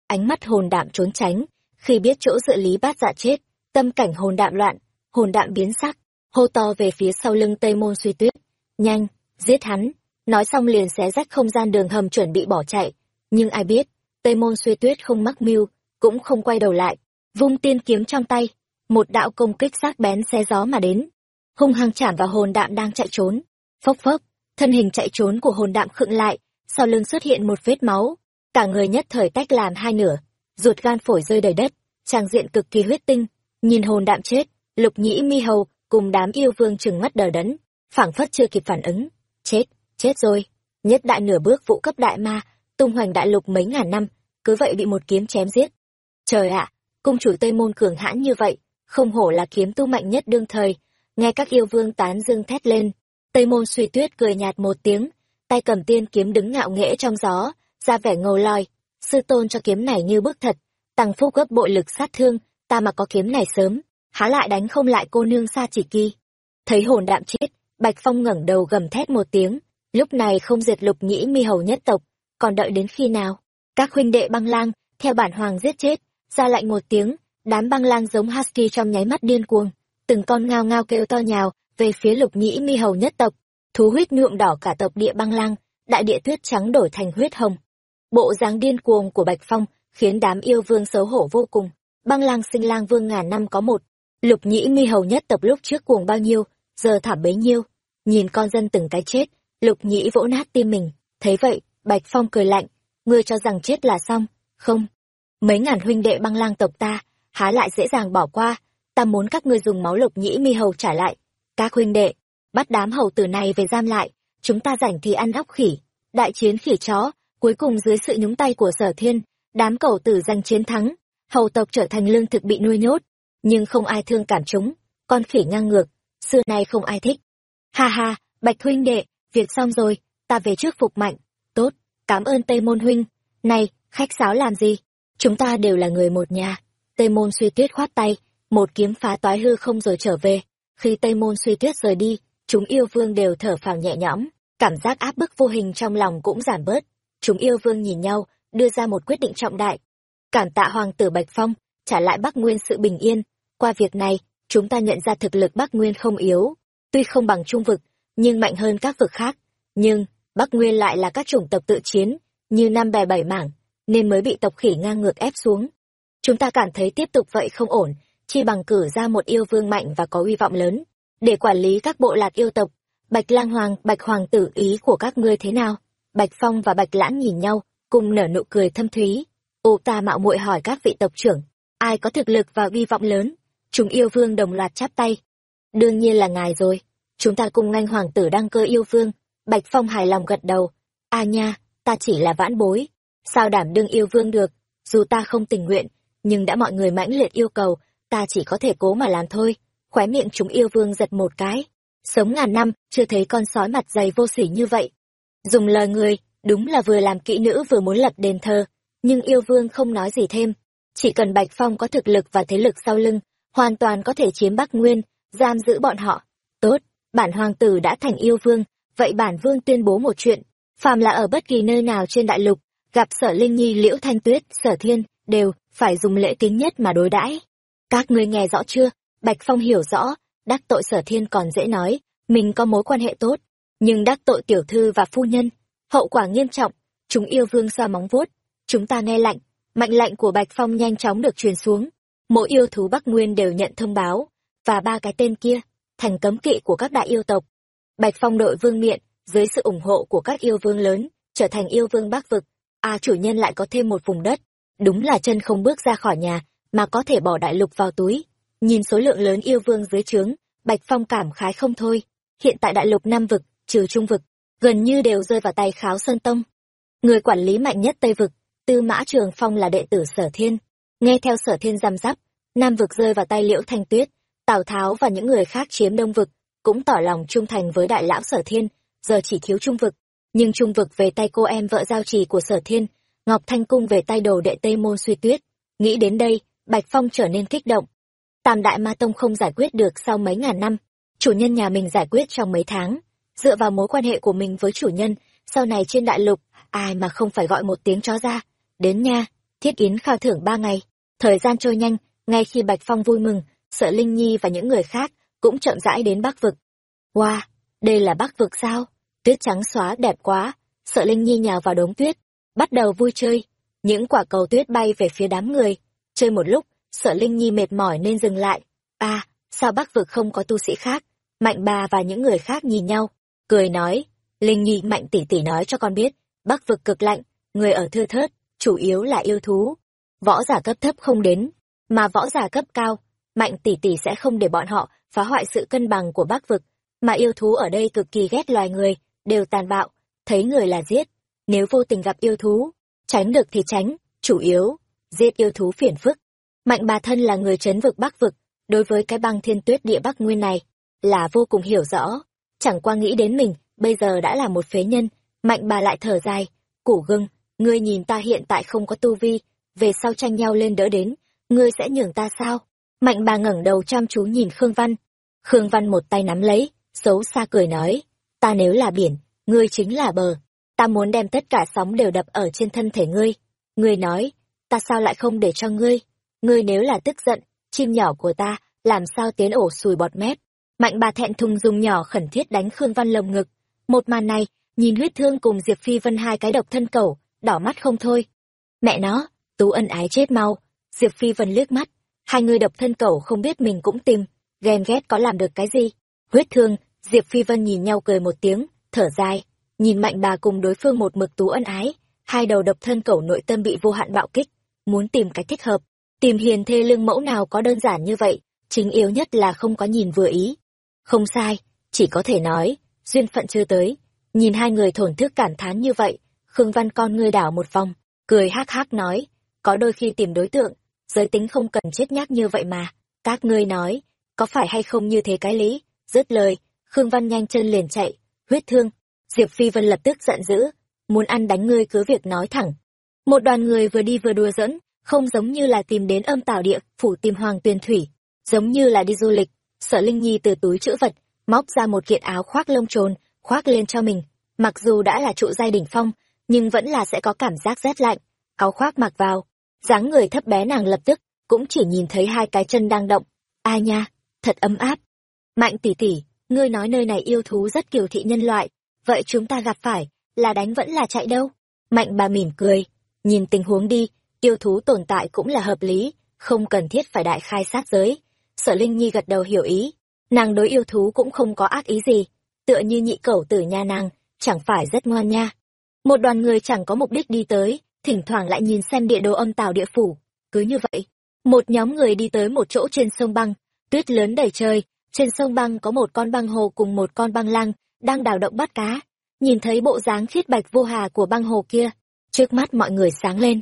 Ánh mắt hồn đạm trốn tránh, khi biết chỗ dựa lý bát dạ chết, tâm cảnh hồn đạm loạn, hồn đạm biến sắc, hô to về phía sau lưng tây môn suy tuyết. Nhanh, giết hắn nói xong liền xé rách không gian đường hầm chuẩn bị bỏ chạy. Nhưng ai biết, tây môn suy tuyết không mắc mưu, cũng không quay đầu lại. Vung tiên kiếm trong tay, một đạo công kích sắc bén xé gió mà đến. Hung hăng chạm vào hồn đạm đang chạy trốn. Phốc phốc, thân hình chạy trốn của hồn đạm khựng lại, sau lưng xuất hiện một vết máu. Cả người nhất thời tách làm hai nửa, ruột gan phổi rơi đầy đất trang diện cực kỳ huyết tinh. Nhìn hồn đạm chết, lục nhĩ mi hầu cùng đám yêu vương chừng mắt đờ đẫn, phảng phất chưa kịp phản ứng. Chết! Chết rồi. Nhất đại nửa bước vụ cấp đại ma, tung hoành đại lục mấy ngàn năm, cứ vậy bị một kiếm chém giết. Trời ạ, cung chủ tây môn cường hãn như vậy, không hổ là kiếm tu mạnh nhất đương thời. Nghe các yêu vương tán dương thét lên, tây môn suy tuyết cười nhạt một tiếng, tay cầm tiên kiếm đứng ngạo nghễ trong gió, ra vẻ ngầu lòi. Sư tôn cho kiếm này như bức thật, tăng phúc gấp bội lực sát thương, ta mà có kiếm này sớm, há lại đánh không lại cô nương xa chỉ kỳ. Thấy hồn đạm chết, bạch phong ngẩng đầu gầm thét một tiếng lúc này không diệt lục nhĩ mi hầu nhất tộc, còn đợi đến khi nào? Các huynh đệ băng lang, theo bản hoàng giết chết, ra lạnh một tiếng, đám băng lang giống husky trong nháy mắt điên cuồng, từng con ngao ngao kêu to nhào về phía lục nhĩ mi hầu nhất tộc, thú huyết nhuộm đỏ cả tộc địa băng lang, đại địa tuyết trắng đổi thành huyết hồng. Bộ dáng điên cuồng của bạch phong khiến đám yêu vương xấu hổ vô cùng. Băng lang sinh lang vương ngàn năm có một, lục nhĩ mi hầu nhất tộc lúc trước cuồng bao nhiêu, giờ thảm bấy nhiêu, nhìn con dân từng cái chết lục nhĩ vỗ nát tim mình. Thấy vậy, bạch phong cười lạnh. Ngươi cho rằng chết là xong. Không. Mấy ngàn huynh đệ băng lang tộc ta, há lại dễ dàng bỏ qua. Ta muốn các ngươi dùng máu lục nhĩ mi hầu trả lại. Các huynh đệ, bắt đám hầu tử này về giam lại. Chúng ta rảnh thì ăn óc khỉ. Đại chiến khỉ chó, cuối cùng dưới sự nhúng tay của sở thiên, đám cầu tử giành chiến thắng. Hầu tộc trở thành lương thực bị nuôi nhốt, nhưng không ai thương cảm chúng. Con khỉ ngang ngược, xưa nay không ai thích. Ha ha, bạch huynh đệ việc xong rồi, ta về trước phục mạnh. Tốt, cảm ơn tây môn huynh. Này, khách sáo làm gì? Chúng ta đều là người một nhà. Tây môn suy tuyết khoát tay, một kiếm phá toái hư không rồi trở về. Khi tây môn suy tuyết rời đi, chúng yêu vương đều thở phào nhẹ nhõm. Cảm giác áp bức vô hình trong lòng cũng giảm bớt. Chúng yêu vương nhìn nhau, đưa ra một quyết định trọng đại. Cảm tạ hoàng tử bạch phong, trả lại bắc nguyên sự bình yên. Qua việc này, chúng ta nhận ra thực lực bắc nguyên không yếu. Tuy không bằng trung vực nhưng mạnh hơn các vực khác. Nhưng, bắc nguyên lại là các chủng tộc tự chiến, như năm bè bảy mảng, nên mới bị tộc khỉ ngang ngược ép xuống. Chúng ta cảm thấy tiếp tục vậy không ổn, chi bằng cử ra một yêu vương mạnh và có uy vọng lớn. Để quản lý các bộ lạc yêu tộc, bạch lang hoàng, bạch hoàng tử ý của các ngươi thế nào? Bạch phong và bạch lãng nhìn nhau, cùng nở nụ cười thâm thúy. Ô ta mạo muội hỏi các vị tộc trưởng, ai có thực lực và uy vọng lớn? Chúng yêu vương đồng loạt chắp tay. Đương nhiên là ngài rồi chúng ta cùng nganh hoàng tử đăng cơ yêu vương. Bạch phong hài lòng gật đầu. A nha, ta chỉ là vãn bối. Sao đảm đương yêu vương được? Dù ta không tình nguyện, nhưng đã mọi người mãnh liệt yêu cầu, ta chỉ có thể cố mà làm thôi. Khóe miệng chúng yêu vương giật một cái. Sống ngàn năm, chưa thấy con sói mặt dày vô sỉ như vậy. Dùng lời người, đúng là vừa làm kỹ nữ vừa muốn lập đền thờ. Nhưng yêu vương không nói gì thêm. Chỉ cần bạch phong có thực lực và thế lực sau lưng, hoàn toàn có thể chiếm bắc nguyên, giam giữ bọn họ. Tốt bản hoàng tử đã thành yêu vương, vậy bản vương tuyên bố một chuyện. Phàm là ở bất kỳ nơi nào trên đại lục, gặp sở linh nhi liễu thanh tuyết, sở thiên, đều phải dùng lễ kính nhất mà đối đãi. Các ngươi nghe rõ chưa? Bạch phong hiểu rõ, đắc tội sở thiên còn dễ nói, mình có mối quan hệ tốt, nhưng đắc tội tiểu thư và phu nhân, hậu quả nghiêm trọng, chúng yêu vương xoa móng vuốt. Chúng ta nghe lạnh mạnh lạnh của bạch phong nhanh chóng được truyền xuống. Mỗi yêu thú bắc nguyên đều nhận thông báo, và ba cái tên kia thành cấm kỵ của các đại yêu tộc. Bạch phong đội vương miện, dưới sự ủng hộ của các yêu vương lớn, trở thành yêu vương bắc vực, a chủ nhân lại có thêm một vùng đất. Đúng là chân không bước ra khỏi nhà, mà có thể bỏ đại lục vào túi. Nhìn số lượng lớn yêu vương dưới trướng, bạch phong cảm khái không thôi. Hiện tại đại lục nam vực, trừ trung vực, gần như đều rơi vào tay kháo sơn tông. Người quản lý mạnh nhất tây vực, tư mã trường phong là đệ tử sở thiên. Nghe theo sở thiên giam giáp, nam vực rơi vào tay liễu thanh tuyết tào tháo và những người khác chiếm đông vực cũng tỏ lòng trung thành với đại lão sở thiên, giờ chỉ thiếu trung vực. Nhưng trung vực về tay cô em vợ giao trì của sở thiên, ngọc thanh cung về tay đồ đệ tây môn suy tuyết. Nghĩ đến đây, bạch phong trở nên kích động. Tam đại ma tông không giải quyết được sau mấy ngàn năm, chủ nhân nhà mình giải quyết trong mấy tháng. Dựa vào mối quan hệ của mình với chủ nhân, sau này trên đại lục, ai mà không phải gọi một tiếng chó ra. Đến nha, thiết yến khao thưởng ba ngày. Thời gian trôi nhanh, ngay khi bạch phong vui mừng sợ linh nhi và những người khác cũng chậm rãi đến bắc vực. Wow đây là bắc vực sao? Tuyết trắng xóa đẹp quá, sợ linh nhi nhào vào đống tuyết, bắt đầu vui chơi. Những quả cầu tuyết bay về phía đám người, chơi một lúc, sợ linh nhi mệt mỏi nên dừng lại. À sao bắc vực không có tu sĩ khác? Mạnh bà và những người khác nhìn nhau, cười nói, linh nhi, mạnh tỷ tỷ nói cho con biết, bắc vực cực lạnh, người ở thưa thớt, chủ yếu là yêu thú. Võ giả cấp thấp không đến, mà võ giả cấp cao mạnh tỷ tỷ sẽ không để bọn họ phá hoại sự cân bằng của bắc vực, mà yêu thú ở đây cực kỳ ghét loài người, đều tàn bạo, thấy người là giết. Nếu vô tình gặp yêu thú, tránh được thì tránh, chủ yếu, giết yêu thú phiền phức. Mạnh bà thân là người chấn vực bắc vực, đối với cái băng thiên tuyết địa bắc nguyên này, là vô cùng hiểu rõ. Chẳng qua nghĩ đến mình, bây giờ đã là một phế nhân, mạnh bà lại thở dài, củ gưng ngươi nhìn ta hiện tại không có tu vi, về sau tranh nhau lên đỡ đến, ngươi sẽ nhường ta sao? Mạnh bà ngẩng đầu chăm chú nhìn khương văn. Khương văn một tay nắm lấy, xấu xa cười nói, ta nếu là biển, ngươi chính là bờ. Ta muốn đem tất cả sóng đều đập ở trên thân thể ngươi. Ngươi nói, ta sao lại không để cho ngươi? Ngươi nếu là tức giận, chim nhỏ của ta làm sao tiến ổ sùi bọt mép? Mạnh bà thẹn thùng dùng nhỏ khẩn thiết đánh khương văn lồng ngực. Một màn này, nhìn huyết thương cùng diệp phi vân hai cái độc thân cẩu đỏ mắt không thôi. Mẹ nó, tú ân ái chết mau. Diệp phi vân liếc mắt hai người độc thân cẩu không biết mình cũng tìm, ghen ghét có làm được cái gì. Huyết thương, diệp phi vân nhìn nhau cười một tiếng, thở dài, nhìn mạnh bà cùng đối phương một mực tú ân ái. Hai đầu độc thân cẩu nội tâm bị vô hạn bạo kích, muốn tìm cái thích hợp. Tìm hiền thê lương mẫu nào có đơn giản như vậy, chính yếu nhất là không có nhìn vừa ý. Không sai, chỉ có thể nói, duyên phận chưa tới. Nhìn hai người thổn thức cảm thán như vậy, khương văn con ngươi đảo một vòng, cười hắc hắc nói, có đôi khi tìm đối tượng giới tính không cần chết nhác như vậy mà. Các ngươi nói, có phải hay không như thế cái lý? Dứt lời, khương văn nhanh chân liền chạy. Huyết thương. Diệp phi vân lập tức giận dữ. Muốn ăn đánh ngươi cứ việc nói thẳng. Một đoàn người vừa đi vừa đùa dẫn không giống như là tìm đến âm tảo địa, phủ tìm hoàng tuyền thủy. Giống như là đi du lịch sở linh nhi từ túi chữ vật, móc ra một kiện áo khoác lông trồn, khoác lên cho mình. Mặc dù đã là trụ giai đỉnh phong, nhưng vẫn là sẽ có cảm giác rét lạnh. Áo khoác mặc vào dáng người thấp bé nàng lập tức cũng chỉ nhìn thấy hai cái chân đang động. A nha, thật ấm áp. Mạnh tỉ tỉ ngươi nói nơi này yêu thú rất kiều thị nhân loại, vậy chúng ta gặp phải là đánh vẫn là chạy đâu? Mạnh bà mỉm cười, nhìn tình huống đi, yêu thú tồn tại cũng là hợp lý, không cần thiết phải đại khai sát giới. Sở linh nhi gật đầu hiểu ý, nàng đối yêu thú cũng không có ác ý gì, tựa như nhị cẩu tử nha nàng, chẳng phải rất ngoan nha. Một đoàn người chẳng có mục đích đi tới thỉnh thoảng lại nhìn xem địa đồ âm tàu địa phủ. Cứ như vậy, một nhóm người đi tới một chỗ trên sông băng, tuyết lớn đầy trời. Trên sông băng có một con băng hồ cùng một con băng lang đang đào động bắt cá. Nhìn thấy bộ dáng khiết bạch vô hà của băng hồ kia, trước mắt mọi người sáng lên.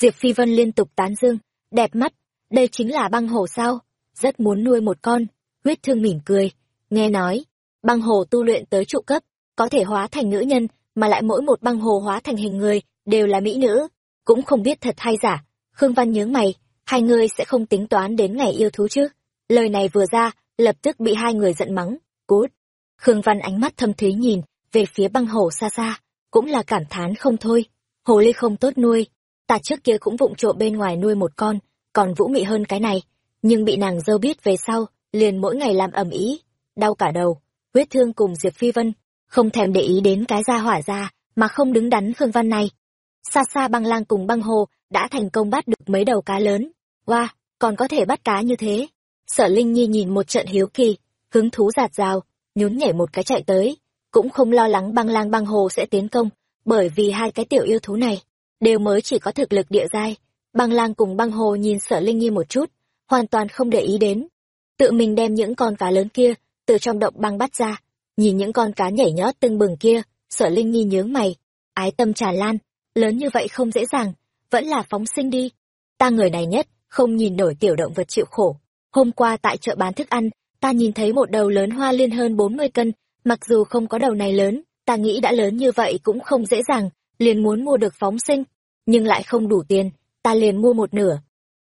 Diệp phi vân liên tục tán dương, đẹp mắt, đây chính là băng hồ sao? Rất muốn nuôi một con, huyết thương mỉm cười, nghe nói, băng hồ tu luyện tới trụ cấp, có thể hóa thành nữ nhân, mà lại mỗi một băng hồ hóa thành hình người đều là mỹ nữ. Cũng không biết thật hay giả. Khương văn nhớ mày, hai người sẽ không tính toán đến ngày yêu thú chứ. Lời này vừa ra, lập tức bị hai người giận mắng. Cút. Khương văn ánh mắt thâm thúy nhìn về phía băng hồ xa xa. Cũng là cảm thán không thôi. Hồ ly không tốt nuôi. Ta trước kia cũng vụng trộm bên ngoài nuôi một con, còn vũ mị hơn cái này. Nhưng bị nàng dâu biết về sau, liền mỗi ngày làm ầm ĩ, đau cả đầu, huyết thương cùng diệp phi vân. Không thèm để ý đến cái gia hỏa ra, mà không đứng đắn khương văn này xa xa băng lang cùng băng hồ đã thành công bắt được mấy đầu cá lớn Wow, còn có thể bắt cá như thế. Sở Linh Nhi nhìn một trận hiếu kỳ, hứng thú giạt rào, nhún nhảy một cái chạy tới, cũng không lo lắng băng lang băng hồ sẽ tiến công, bởi vì hai cái tiểu yêu thú này đều mới chỉ có thực lực địa giai. Băng lang cùng băng hồ nhìn sở Linh Nhi một chút, hoàn toàn không để ý đến. Tự mình đem những con cá lớn kia từ trong động băng bắt ra, nhìn những con cá nhảy nhót tưng bừng kia, Sở Linh Nhi nhướng mày, ái tâm tràn lan, lớn như vậy không dễ dàng, vẫn là phóng sinh đi. Ta người này nhất, không nhìn nổi tiểu động vật chịu khổ. Hôm qua tại chợ bán thức ăn, ta nhìn thấy một đầu lớn hoa liên hơn 40 cân, mặc dù không có đầu này lớn, ta nghĩ đã lớn như vậy cũng không dễ dàng, liền muốn mua được phóng sinh, nhưng lại không đủ tiền, ta liền mua một nửa.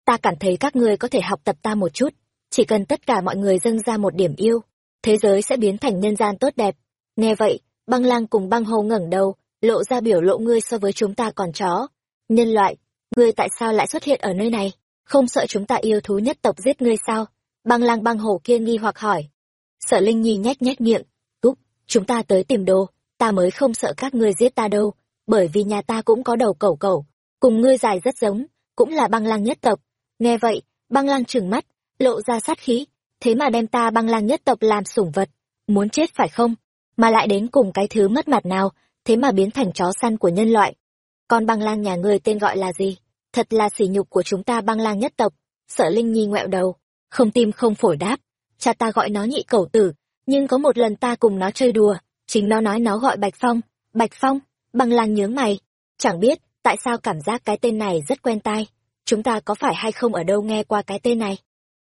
Ta cảm thấy các ngươi có thể học tập ta một chút, chỉ cần tất cả mọi người dâng ra một điểm yêu, thế giới sẽ biến thành nhân gian tốt đẹp. Nghe vậy, băng lang cùng băng hồ ngẩng đầu, lộ ra biểu lộ ngươi so với chúng ta còn chó. Nhân loại, ngươi tại sao lại xuất hiện ở nơi này? Không sợ chúng ta yêu thú nhất tộc giết ngươi sao? Băng lang băng hổ kia nghi hoặc hỏi. Sợ Linh Nhi nhét nhét miệng, Cúc, chúng ta tới tìm đồ, ta mới không sợ các ngươi giết ta đâu, bởi vì nhà ta cũng có đầu cẩu cẩu, cùng ngươi dài rất giống, cũng là băng lang nhất tộc. Nghe vậy, băng lang trừng mắt, lộ ra sát khí, thế mà đem ta băng lang nhất tộc làm sủng vật, muốn chết phải không? Mà lại đến cùng cái thứ mất mặt nào, thế mà biến thành chó săn của nhân loại. Con băng lang nhà ngươi tên gọi là gì? Thật là sỉ nhục của chúng ta băng lang nhất tộc. Sợ Linh Nhi ngoẹo đầu, không tim không phổi đáp. Cha ta gọi nó nhị cẩu tử, nhưng có một lần ta cùng nó chơi đùa, chính nó nói nó gọi Bạch Phong. Bạch Phong, băng lang nhướng mày. Chẳng biết, tại sao cảm giác cái tên này rất quen tai. Chúng ta có phải hay không ở đâu nghe qua cái tên này?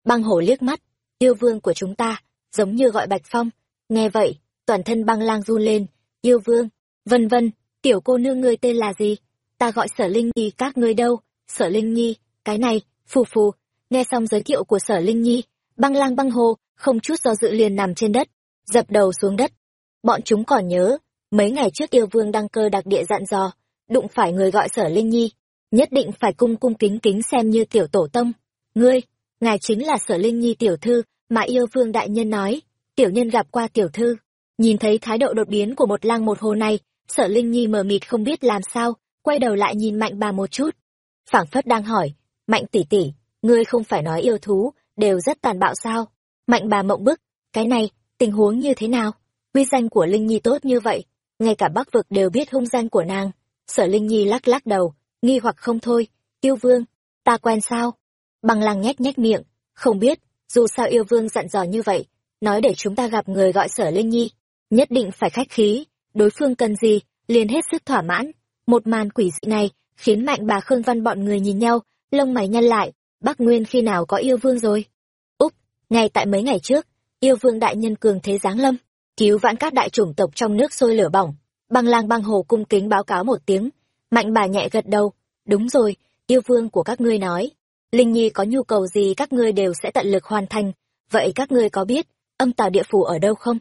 Băng hổ liếc mắt, yêu vương của chúng ta, giống như gọi Bạch Phong. Nghe vậy, toàn thân băng lang run lên, yêu vương, vân vân, tiểu cô nương ngươi tên là gì? Ta gọi sở Linh Nhi các ngươi đâu? Sở Linh Nhi, cái này, phù phù. Nghe xong giới thiệu của sở Linh Nhi, băng lang băng hồ, không chút do dự liền nằm trên đất, dập đầu xuống đất. Bọn chúng còn nhớ, mấy ngày trước yêu vương đăng cơ đặc địa dặn dò, đụng phải người gọi sở Linh Nhi, nhất định phải cung cung kính kính xem như tiểu tổ tông. Ngươi, ngài chính là sở Linh Nhi tiểu thư, mà yêu vương đại nhân nói, tiểu nhân gặp qua tiểu thư. Nhìn thấy thái độ đột biến của một lang một hồ này, sở Linh Nhi mờ mịt không biết làm sao, quay đầu lại nhìn mạnh bà một chút. phảng phất đang hỏi, mạnh tỷ tỷ, ngươi không phải nói yêu thú, đều rất tàn bạo sao? Mạnh bà mộng bức, cái này, tình huống như thế nào? Uy danh của Linh Nhi tốt như vậy, ngay cả bắc vực đều biết hung danh của nàng. Sở Linh Nhi lắc lắc đầu, nghi hoặc không thôi, yêu vương, ta quen sao? Bằng lăng nhếch nhếch miệng, không biết, dù sao yêu vương dặn dò như vậy, nói để chúng ta gặp người gọi sở Linh Nhi, nhất định phải khách khí, đối phương cần gì, liền hết sức thỏa mãn. Một màn quỷ dị này, khiến mạnh bà Khương Văn bọn người nhìn nhau, lông mày nhăn lại, Bắc Nguyên khi nào có yêu vương rồi? Úc, ngay tại mấy ngày trước, yêu vương đại nhân cường thế giáng lâm, cứu vãn các đại chủng tộc trong nước sôi lửa bỏng. Băng lang băng hồ cung kính báo cáo một tiếng, mạnh bà nhẹ gật đầu, đúng rồi, yêu vương của các ngươi nói. Linh Nhi có nhu cầu gì các ngươi đều sẽ tận lực hoàn thành, vậy các ngươi có biết, âm tào địa phủ ở đâu không?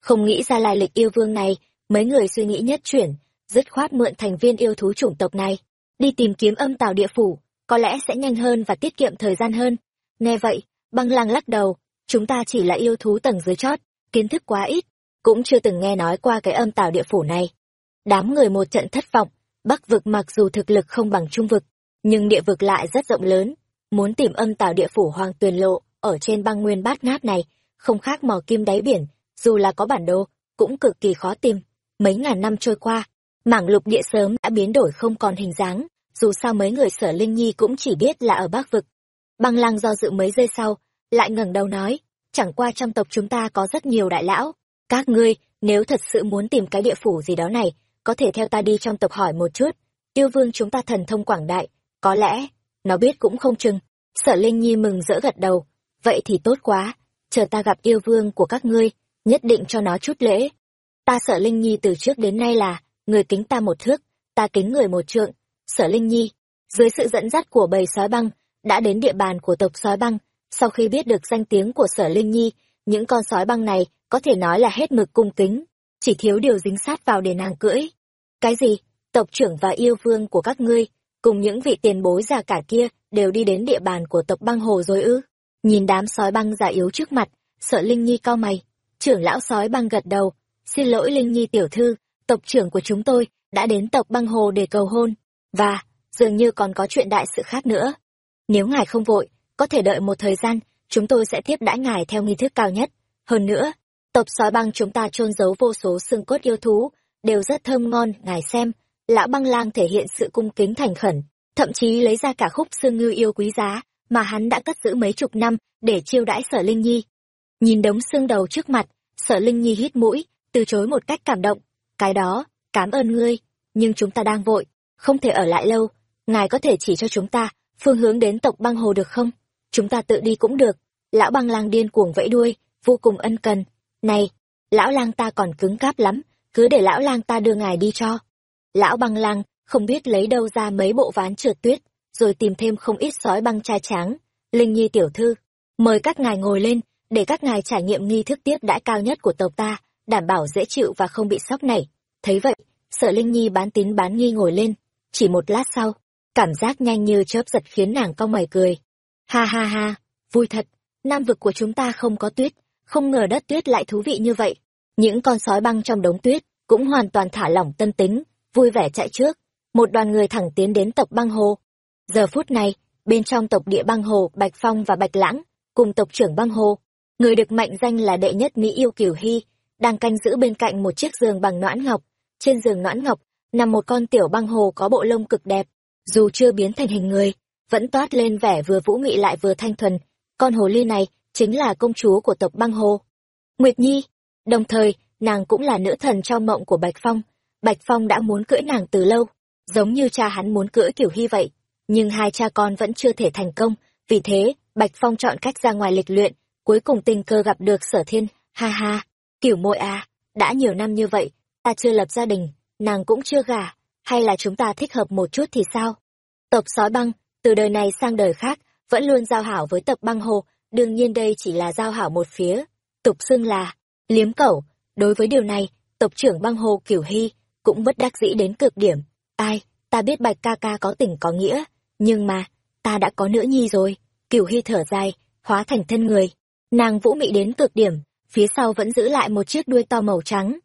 Không nghĩ ra lai lịch yêu vương này, mấy người suy nghĩ nhất chuyển, dứt khoát mượn thành viên yêu thú chủng tộc này, đi tìm kiếm âm tào địa phủ, có lẽ sẽ nhanh hơn và tiết kiệm thời gian hơn. Nghe vậy, băng lăng lắc đầu, chúng ta chỉ là yêu thú tầng dưới chót, kiến thức quá ít, cũng chưa từng nghe nói qua cái âm tào địa phủ này. Đám người một trận thất vọng, bắc vực mặc dù thực lực không bằng trung vực, nhưng địa vực lại rất rộng lớn, muốn tìm âm tào địa phủ hoàng tuyền lộ, ở trên băng nguyên bát ngát này, không khác mò kim đáy biển, dù là có bản đồ, cũng cực kỳ khó tìm. Mấy ngàn năm trôi qua, mảng lục địa sớm đã biến đổi không còn hình dáng, dù sao mấy người sở Linh Nhi cũng chỉ biết là ở Bắc Vực. Băng lăng do dự mấy giây sau, lại ngẩng đầu nói, chẳng qua trong tộc chúng ta có rất nhiều đại lão. Các ngươi, nếu thật sự muốn tìm cái địa phủ gì đó này, có thể theo ta đi trong tộc hỏi một chút. Yêu vương chúng ta thần thông quảng đại, có lẽ, nó biết cũng không chừng. Sở Linh Nhi mừng rỡ gật đầu, vậy thì tốt quá, chờ ta gặp yêu vương của các ngươi, nhất định cho nó chút lễ. Ta sợ Linh Nhi từ trước đến nay là, người kính ta một thước, ta kính người một trượng. Sở Linh Nhi, dưới sự dẫn dắt của bầy sói băng, đã đến địa bàn của tộc sói băng. Sau khi biết được danh tiếng của Sở Linh Nhi, những con sói băng này có thể nói là hết mực cung kính, chỉ thiếu điều dính sát vào để nàng cưỡi. Cái gì? Tộc trưởng và yêu vương của các ngươi, cùng những vị tiền bối già cả kia, đều đi đến địa bàn của tộc băng hồ rồi ư? Nhìn đám sói băng già yếu trước mặt, sợ Linh Nhi cau mày, trưởng lão sói băng gật đầu, xin lỗi Linh Nhi tiểu thư, tộc trưởng của chúng tôi đã đến tộc băng hồ để cầu hôn, và dường như còn có chuyện đại sự khác nữa. Nếu ngài không vội, có thể đợi một thời gian, chúng tôi sẽ tiếp đãi ngài theo nghi thức cao nhất. Hơn nữa, tộc sói băng chúng ta chôn giấu vô số xương cốt yêu thú, đều rất thơm ngon, ngài xem. Lão băng lang thể hiện sự cung kính thành khẩn, thậm chí lấy ra cả khúc xương ngư yêu quý giá, mà hắn đã cất giữ mấy chục năm để chiêu đãi sở linh nhi nhìn đống xương đầu trước mặt sở linh nhi hít mũi từ chối một cách cảm động. Cái đó, cảm ơn ngươi, nhưng chúng ta đang vội, không thể ở lại lâu. Ngài có thể chỉ cho chúng ta phương hướng đến tộc băng hồ được không? Chúng ta tự đi cũng được. Lão băng lang điên cuồng vẫy đuôi, vô cùng ân cần. Này, lão lang ta còn cứng cáp lắm, cứ để lão lang ta đưa ngài đi cho. Lão băng lang không biết lấy đâu ra mấy bộ ván trượt tuyết, rồi tìm thêm không ít sói băng trai tráng. Linh nhi tiểu thư, mời các ngài ngồi lên, để các ngài trải nghiệm nghi thức tiếp đãi cao nhất của tộc ta đảm bảo dễ chịu và không bị sốc nảy thấy vậy sợ linh nhi bán tín bán nghi ngồi lên. Chỉ một lát sau, cảm giác nhanh như chớp giật khiến nàng cong mày cười. Ha ha ha, vui thật. Nam vực của chúng ta không có tuyết, không ngờ đất tuyết lại thú vị như vậy. Những con sói băng trong đống tuyết cũng hoàn toàn thả lỏng tân tính, vui vẻ chạy trước. Một đoàn người thẳng tiến đến tộc băng hồ. Giờ phút này, bên trong tộc địa băng hồ, bạch phong và bạch lãng, cùng tộc trưởng băng hồ. Người được mệnh danh là đệ nhất mỹ yêu kiều hy đang canh giữ bên cạnh một chiếc giường bằng noãn ngọc. Trên giường noãn ngọc nằm một con tiểu băng hồ có bộ lông cực đẹp. Dù chưa biến thành hình người, vẫn toát lên vẻ vừa vũ mị lại vừa thanh thuần. Con hồ ly này chính là công chúa của tộc băng hồ. Nguyệt nhi, đồng thời, nàng cũng là nữ thần trong mộng của bạch phong. Bạch phong đã muốn cưỡi nàng từ lâu, giống như cha hắn muốn cưỡi kiểu hy vậy. Nhưng hai cha con vẫn chưa thể thành công, vì thế bạch phong chọn cách ra ngoài lịch luyện, cuối cùng tình cơ gặp được sở thiên. Ha ha kiểu mội à đã nhiều năm như vậy, ta chưa lập gia đình, nàng cũng chưa gả, hay là chúng ta thích hợp một chút thì sao? Tộc sói băng, từ đời này sang đời khác, vẫn luôn giao hảo với tộc băng hồ, đương nhiên đây chỉ là giao hảo một phía. Tục xưng là liếm cẩu, đối với điều này, tộc trưởng băng hồ kiểu hy cũng bất đắc dĩ đến cực điểm. Ai, ta biết bạch ca ca có tình có nghĩa, nhưng mà, ta đã có nữ nhi rồi. Kiểu hy thở dài, hóa thành thân người. Nàng vũ mị đến cực điểm phía sau vẫn giữ lại một chiếc đuôi to màu trắng.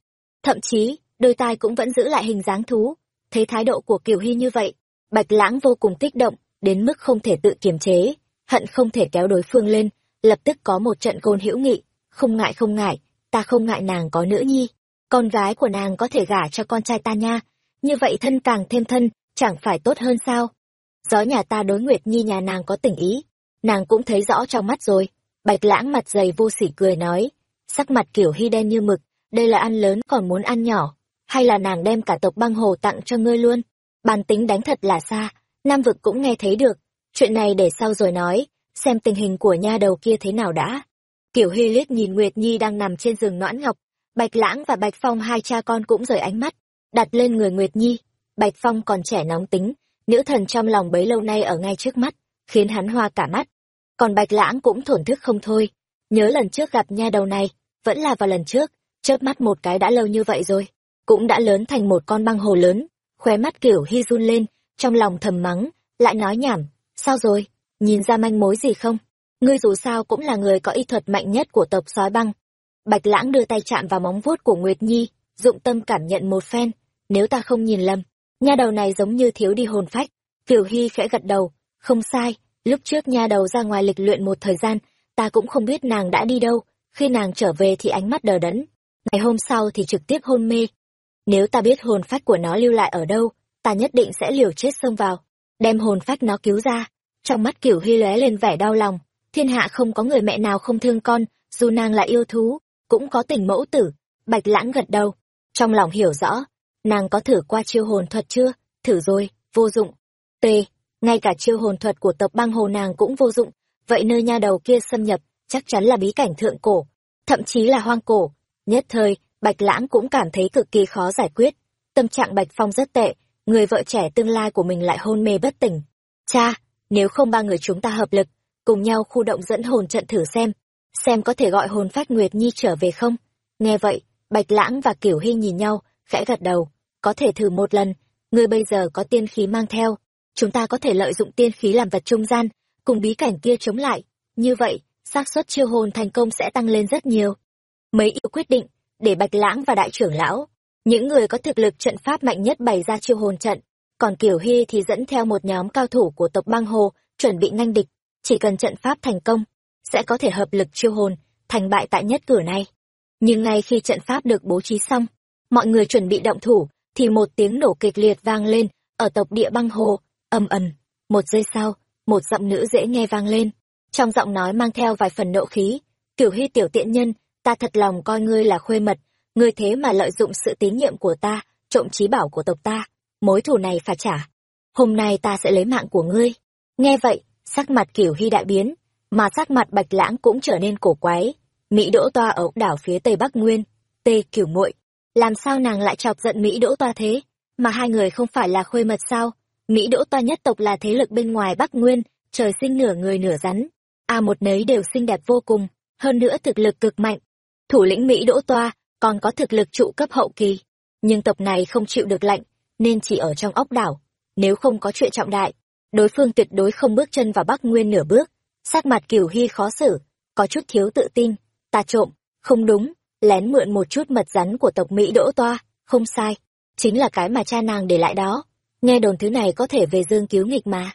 Thậm chí, đôi tai cũng vẫn giữ lại hình dáng thú. Thấy thái độ của Kiều hy như vậy, bạch lãng vô cùng kích động, đến mức không thể tự kiềm chế, hận không thể kéo đối phương lên, lập tức có một trận côn hữu nghị. Không ngại không ngại, ta không ngại nàng có nữ nhi. Con gái của nàng có thể gả cho con trai ta nha. Như vậy thân càng thêm thân, chẳng phải tốt hơn sao? Gió nhà ta đối nguyệt nhi nhà nàng có tình ý. Nàng cũng thấy rõ trong mắt rồi. Bạch lãng mặt dày vô sỉ cười nói sắc mặt kiểu hy đen như mực, đây là ăn lớn còn muốn ăn nhỏ, hay là nàng đem cả tộc băng hồ tặng cho ngươi luôn? Bàn tính đánh thật là xa, nam vực cũng nghe thấy được, chuyện này để sau rồi nói, xem tình hình của nha đầu kia thế nào đã. Kiểu hy liếc nhìn nguyệt nhi đang nằm trên giường noãn ngọc, bạch lãng và bạch phong hai cha con cũng rời ánh mắt, đặt lên người nguyệt nhi. Bạch phong còn trẻ nóng tính, nữ thần trong lòng bấy lâu nay ở ngay trước mắt, khiến hắn hoa cả mắt. Còn bạch lãng cũng thổn thức không thôi nhớ lần trước gặp nha đầu này, vẫn là vào lần trước, chớp mắt một cái đã lâu như vậy rồi, cũng đã lớn thành một con băng hồ lớn, khóe mắt kiểu hy run lên, trong lòng thầm mắng, lại nói nhảm, sao rồi, nhìn ra manh mối gì không? Ngươi dù sao cũng là người có y thuật mạnh nhất của tộc sói băng. Bạch lãng đưa tay chạm vào móng vuốt của nguyệt nhi, dụng tâm cảm nhận một phen, nếu ta không nhìn lầm, nha đầu này giống như thiếu đi hồn phách. Kiểu hy khẽ gật đầu, không sai, lúc trước nha đầu ra ngoài lịch luyện một thời gian ta cũng không biết nàng đã đi đâu. Khi nàng trở về thì ánh mắt đờ đẫn. Ngày hôm sau thì trực tiếp hôn mê. Nếu ta biết hồn phách của nó lưu lại ở đâu, ta nhất định sẽ liều chết xông vào, đem hồn phách nó cứu ra. Trong mắt kiểu hy lóe lên vẻ đau lòng. Thiên hạ không có người mẹ nào không thương con, dù nàng là yêu thú, cũng có tình mẫu tử. Bạch lãng gật đầu. Trong lòng hiểu rõ, nàng có thử qua chiêu hồn thuật chưa? Thử rồi, vô dụng. T, ngay cả chiêu hồn thuật của tộc băng hồ nàng cũng vô dụng vậy nơi nha đầu kia xâm nhập, chắc chắn là bí cảnh thượng cổ, thậm chí là hoang cổ. Nhất thời, bạch lãng cũng cảm thấy cực kỳ khó giải quyết. Tâm trạng bạch phong rất tệ, người vợ trẻ tương lai của mình lại hôn mê bất tỉnh. Cha, nếu không ba người chúng ta hợp lực, cùng nhau khu động dẫn hồn trận thử xem xem có thể gọi hồn phách nguyệt nhi trở về không? Nghe vậy, bạch lãng và kiểu hy nhìn nhau, khẽ gật đầu. Có thể thử một lần, ngươi bây giờ có tiên khí mang theo, chúng ta có thể lợi dụng tiên khí làm vật trung gian cùng bí cảnh kia chống lại. Như vậy, xác suất chiêu hồn thành công sẽ tăng lên rất nhiều. Mấy yêu quyết định, để bạch lãng và đại trưởng lão, những người có thực lực trận pháp mạnh nhất bày ra chiêu hồn trận, còn kiểu hy thì dẫn theo một nhóm cao thủ của tộc băng hồ, chuẩn bị nganh địch. Chỉ cần trận pháp thành công, sẽ có thể hợp lực chiêu hồn, thành bại tại nhất cửa này. Nhưng ngay khi trận pháp được bố trí xong, mọi người chuẩn bị động thủ, thì một tiếng nổ kịch liệt vang lên ở tộc địa băng hồ, ầm ầm. Một giây sau một giọng nữ dễ nghe vang lên. Trong giọng nói mang theo vài phần nộ khí, cửu hy tiểu tiện nhân, ta thật lòng coi ngươi là khuê mật, ngươi thế mà lợi dụng sự tín nhiệm của ta, trộm trí bảo của tộc ta, mối thù này phải trả. Hôm nay ta sẽ lấy mạng của ngươi. Nghe vậy, sắc mặt cửu hy đại biến, mà sắc mặt bạch lãng cũng trở nên cổ quái. Mỹ đỗ toa ở đảo phía tây bắc nguyên, tê cửu muội. Làm sao nàng lại chọc giận mỹ đỗ toa thế? Mà hai người không phải là khuê mật sao? Mỹ đỗ toa nhất tộc là thế lực bên ngoài bắc nguyên, trời sinh nửa người nửa rắn. A một nấy đều xinh đẹp vô cùng, hơn nữa thực lực cực mạnh. Thủ lĩnh mỹ đỗ toa còn có thực lực trụ cấp hậu kỳ. Nhưng tộc này không chịu được lạnh, nên chỉ ở trong ốc đảo. Nếu không có chuyện trọng đại, đối phương tuyệt đối không bước chân vào bắc nguyên nửa bước. Sắc mặt kiều hy khó xử, có chút thiếu tự tin. Ta trộm, không đúng, lén mượn một chút mật rắn của tộc mỹ đỗ toa, không sai. Chính là cái mà cha nàng để lại đó nghe đồn thứ này có thể về dương cứu nghịch mà.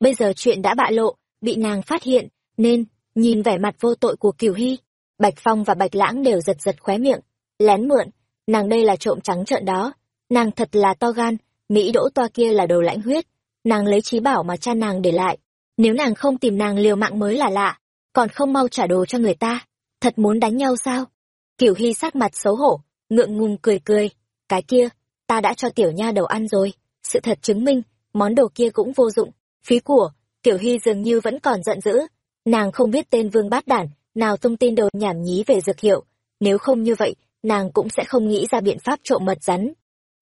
Bây giờ chuyện đã bại lộ, bị nàng phát hiện, nên, nhìn vẻ mặt vô tội của kiều hy, bạch phong và bạch lãng đều giật giật khóe miệng, lén mượn, nàng đây là trộm trắng trợn đó, nàng thật là to gan, mỹ đỗ toa kia là đồ lãnh huyết, nàng lấy trí bảo mà cha nàng để lại, nếu nàng không tìm nàng liều mạng mới là lạ, còn không mau trả đồ cho người ta, thật muốn đánh nhau sao? Kiểu hy sát mặt xấu hổ, ngượng ngùng cười cười, cái kia, ta đã cho tiểu nha đầu ăn rồi sự thật chứng minh, món đồ kia cũng vô dụng. Phí của, tiểu hy dường như vẫn còn giận dữ. Nàng không biết tên vương bát đản, nào tung tin đồ nhảm nhí về dược hiệu. Nếu không như vậy, nàng cũng sẽ không nghĩ ra biện pháp trộm mật rắn.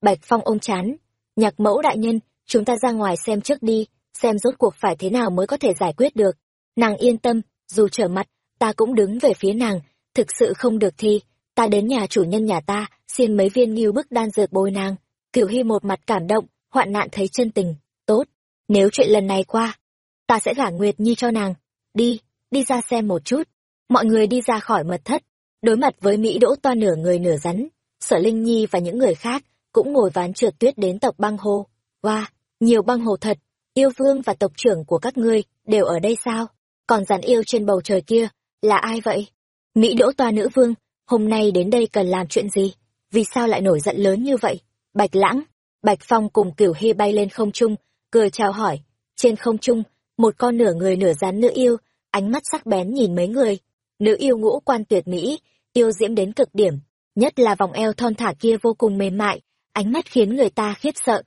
Bạch phong ôm chán. Nhạc mẫu đại nhân, chúng ta ra ngoài xem trước đi, xem rốt cuộc phải thế nào mới có thể giải quyết được. Nàng yên tâm, dù trở mặt, ta cũng đứng về phía nàng. Thực sự không được thì ta đến nhà chủ nhân nhà ta, xin mấy viên nghiêu bức đan dược bồi nàng. Cửu hy một mặt cảm động hoạn nạn thấy chân tình tốt nếu chuyện lần này qua ta sẽ gả nguyệt nhi cho nàng đi đi ra xem một chút mọi người đi ra khỏi mật thất đối mặt với mỹ đỗ toa nửa người nửa rắn sở linh nhi và những người khác cũng ngồi ván trượt tuyết đến tộc băng hồ Wow, nhiều băng hồ thật, yêu vương và tộc trưởng của các ngươi đều ở đây sao? Còn rắn yêu trên bầu trời kia, là ai vậy? Mỹ đỗ toa nữ vương, hôm nay đến đây cần làm chuyện gì? Vì sao lại nổi giận lớn như vậy? Bạch lãng, Bạch Phong cùng cửu hy bay lên không trung, cười chào hỏi. Trên không trung, một con nửa người nửa rắn nữ yêu, ánh mắt sắc bén nhìn mấy người. Nữ yêu ngũ quan tuyệt mỹ, yêu diễm đến cực điểm, nhất là vòng eo thon thả kia vô cùng mềm mại, ánh mắt khiến người ta khiếp sợ.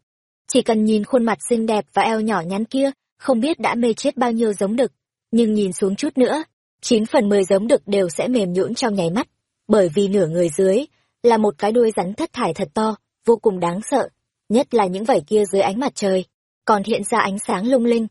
Chỉ cần nhìn khuôn mặt xinh đẹp và eo nhỏ nhắn kia, không biết đã mê chết bao nhiêu giống đực. Nhưng nhìn xuống chút nữa, chín phần mười giống đực đều sẽ mềm nhũn trong nháy mắt. Bởi vì nửa người dưới, là một cái đuôi rắn thất thải thật to, vô cùng đáng sợ. Nhất là những vảy kia dưới ánh mặt trời, còn hiện ra ánh sáng lung linh.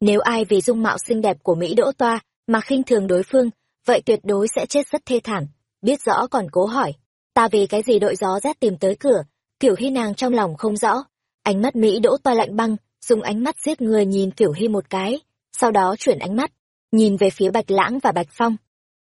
Nếu ai vì dung mạo xinh đẹp của Mỹ Đỗ Toa mà khinh thường đối phương, vậy tuyệt đối sẽ chết rất thê thảm. Biết rõ còn cố hỏi, ta vì cái gì đội gió rét tìm tới cửa, kiểu hy nàng trong lòng không rõ ánh mắt mỹ đỗ toa lạnh băng dùng ánh mắt giết người nhìn kiểu hy một cái sau đó chuyển ánh mắt nhìn về phía bạch lãng và bạch phong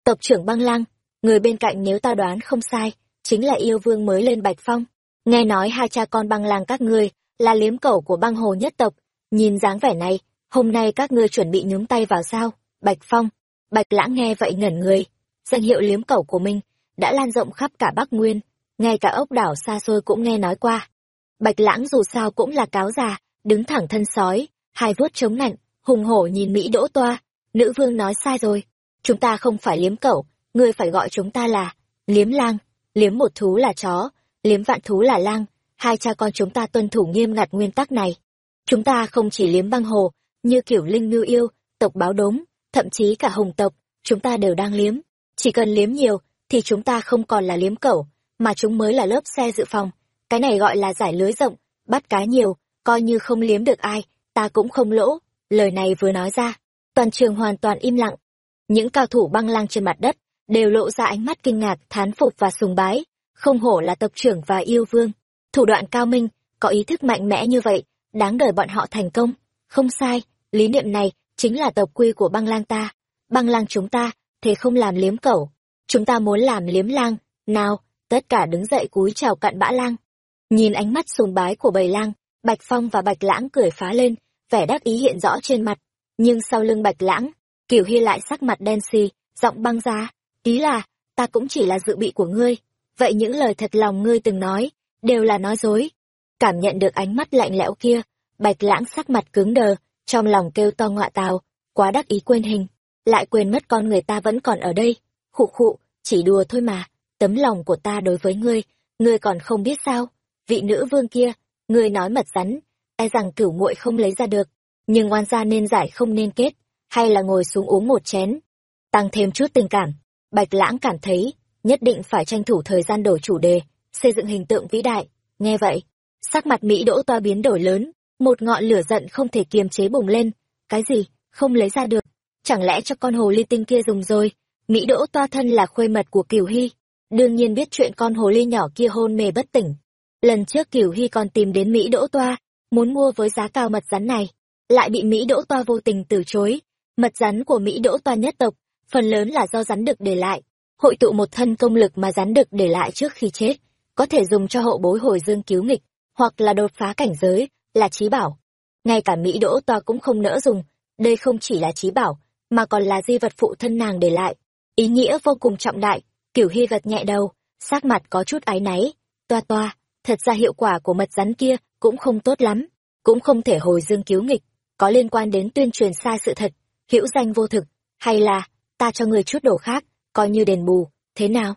tộc trưởng băng lang người bên cạnh nếu ta đoán không sai chính là yêu vương mới lên bạch phong nghe nói hai cha con băng lang các ngươi là liếm cẩu của băng hồ nhất tộc nhìn dáng vẻ này hôm nay các ngươi chuẩn bị nhúng tay vào sao bạch phong bạch lãng nghe vậy ngẩn người danh hiệu liếm cẩu của mình đã lan rộng khắp cả bắc nguyên ngay cả ốc đảo xa xôi cũng nghe nói qua Bạch lãng dù sao cũng là cáo già, đứng thẳng thân sói, hai vuốt chống nạnh, hùng hổ nhìn Mỹ đỗ toa. Nữ vương nói sai rồi. Chúng ta không phải liếm cẩu, ngươi phải gọi chúng ta là liếm lang. Liếm một thú là chó, liếm vạn thú là lang. Hai cha con chúng ta tuân thủ nghiêm ngặt nguyên tắc này. Chúng ta không chỉ liếm băng hồ, như kiểu linh ngưu yêu, tộc báo đốm, thậm chí cả hùng tộc, chúng ta đều đang liếm. Chỉ cần liếm nhiều, thì chúng ta không còn là liếm cẩu, mà chúng mới là lớp xe dự phòng cái này gọi là giải lưới rộng bắt cá nhiều coi như không liếm được ai ta cũng không lỗ lời này vừa nói ra toàn trường hoàn toàn im lặng những cao thủ băng lang trên mặt đất đều lộ ra ánh mắt kinh ngạc thán phục và sùng bái không hổ là tộc trưởng và yêu vương. Thủ đoạn cao minh có ý thức mạnh mẽ như vậy đáng đời bọn họ thành công. Không sai lý niệm này chính là tộc quy của băng lang ta. Băng lang chúng ta thế không làm liếm cẩu. Chúng ta muốn làm liếm lang. Nào tất cả đứng dậy cúi chào cặn bã lang. Nhìn ánh mắt sùng bái của bầy lang, Bạch Phong và Bạch Lãng cười phá lên, vẻ đắc ý hiện rõ trên mặt. Nhưng sau lưng Bạch Lãng, Kiều Hy lại sắc mặt đen xì, giọng băng ra, ý là, ta cũng chỉ là dự bị của ngươi. Vậy những lời thật lòng ngươi từng nói, đều là nói dối. Cảm nhận được ánh mắt lạnh lẽo kia, Bạch Lãng sắc mặt cứng đờ, trong lòng kêu to ngọa tào, quá đắc ý quên hình, lại quên mất con người ta vẫn còn ở đây. Khụ khụ, chỉ đùa thôi mà, tấm lòng của ta đối với ngươi, ngươi còn không biết sao? Vị nữ vương kia, ngươi nói mật rắn, e rằng cửu muội không lấy ra được, nhưng oan gia nên giải không nên kết, hay là ngồi xuống uống một chén, tăng thêm chút tình cảm. Bạch Lãng cảm thấy, nhất định phải tranh thủ thời gian đổi chủ đề, xây dựng hình tượng vĩ đại. Nghe vậy, sắc mặt Mỹ Đỗ toa biến đổi lớn, một ngọn lửa giận không thể kiềm chế bùng lên. Cái gì? Không lấy ra được? Chẳng lẽ cho con hồ ly tinh kia dùng rồi? Mỹ Đỗ toa thân là khuê mật của Kiều Hy, đương nhiên biết chuyện con hồ ly nhỏ kia hôn mê bất tỉnh. Lần trước Kiều Hy còn tìm đến Mỹ Đỗ toa, muốn mua với giá cao mật rắn này, lại bị Mỹ Đỗ toa vô tình từ chối. Mật rắn của Mỹ Đỗ toa nhất tộc, phần lớn là do rắn đực để lại, hội tụ một thân công lực mà rắn đực để lại trước khi chết, có thể dùng cho hậu bối hồi dương cứu nghịch, hoặc là đột phá cảnh giới, là trí bảo. Ngay cả Mỹ Đỗ toa cũng không nỡ dùng, đây không chỉ là trí bảo, mà còn là di vật phụ thân nàng để lại. Ý nghĩa vô cùng trọng đại, kiểu hy gật nhẹ đầu, sắc mặt có chút áy náy. Toa toa, thật ra hiệu quả của mật rắn kia cũng không tốt lắm, cũng không thể hồi dương cứu nghịch, có liên quan đến tuyên truyền sai sự thật, hữu danh vô thực, hay là, ta cho người chút đồ khác, coi như đền bù, thế nào?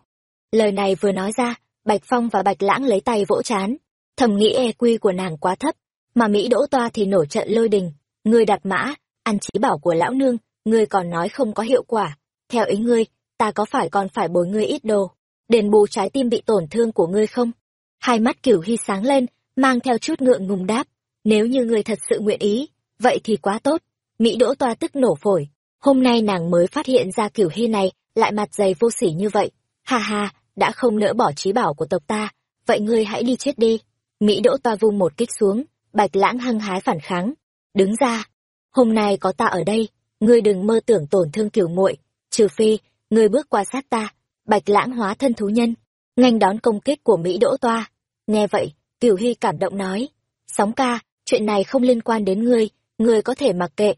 Lời này vừa nói ra, Bạch Phong và Bạch Lãng lấy tay vỗ chán, thầm nghĩ e quy của nàng quá thấp, mà Mỹ đỗ toa thì nổi trận lôi đình, ngươi đặt mã, ăn trí bảo của lão nương, ngươi còn nói không có hiệu quả, theo ý ngươi, ta có phải còn phải bồi ngươi ít đồ, đền bù trái tim bị tổn thương của ngươi không? Hai mắt Cửu Hy sáng lên, mang theo chút ngượng ngùng đáp, nếu như ngươi thật sự nguyện ý, vậy thì quá tốt. Mỹ Đỗ Toa tức nổ phổi, hôm nay nàng mới phát hiện ra Cửu Hy này lại mặt dày vô sỉ như vậy. Ha ha, đã không nỡ bỏ trí bảo của tộc ta, vậy ngươi hãy đi chết đi. Mỹ Đỗ Toa vung một kích xuống, Bạch Lãng hăng hái phản kháng, đứng ra. Hôm nay có ta ở đây, ngươi đừng mơ tưởng tổn thương kiểu muội, trừ phi ngươi bước qua sát ta. Bạch Lãng hóa thân thú nhân, nghênh đón công kích của Mỹ Đỗ Toa. Nghe vậy, Tiểu Hy cảm động nói, sóng ca, chuyện này không liên quan đến ngươi, ngươi có thể mặc kệ.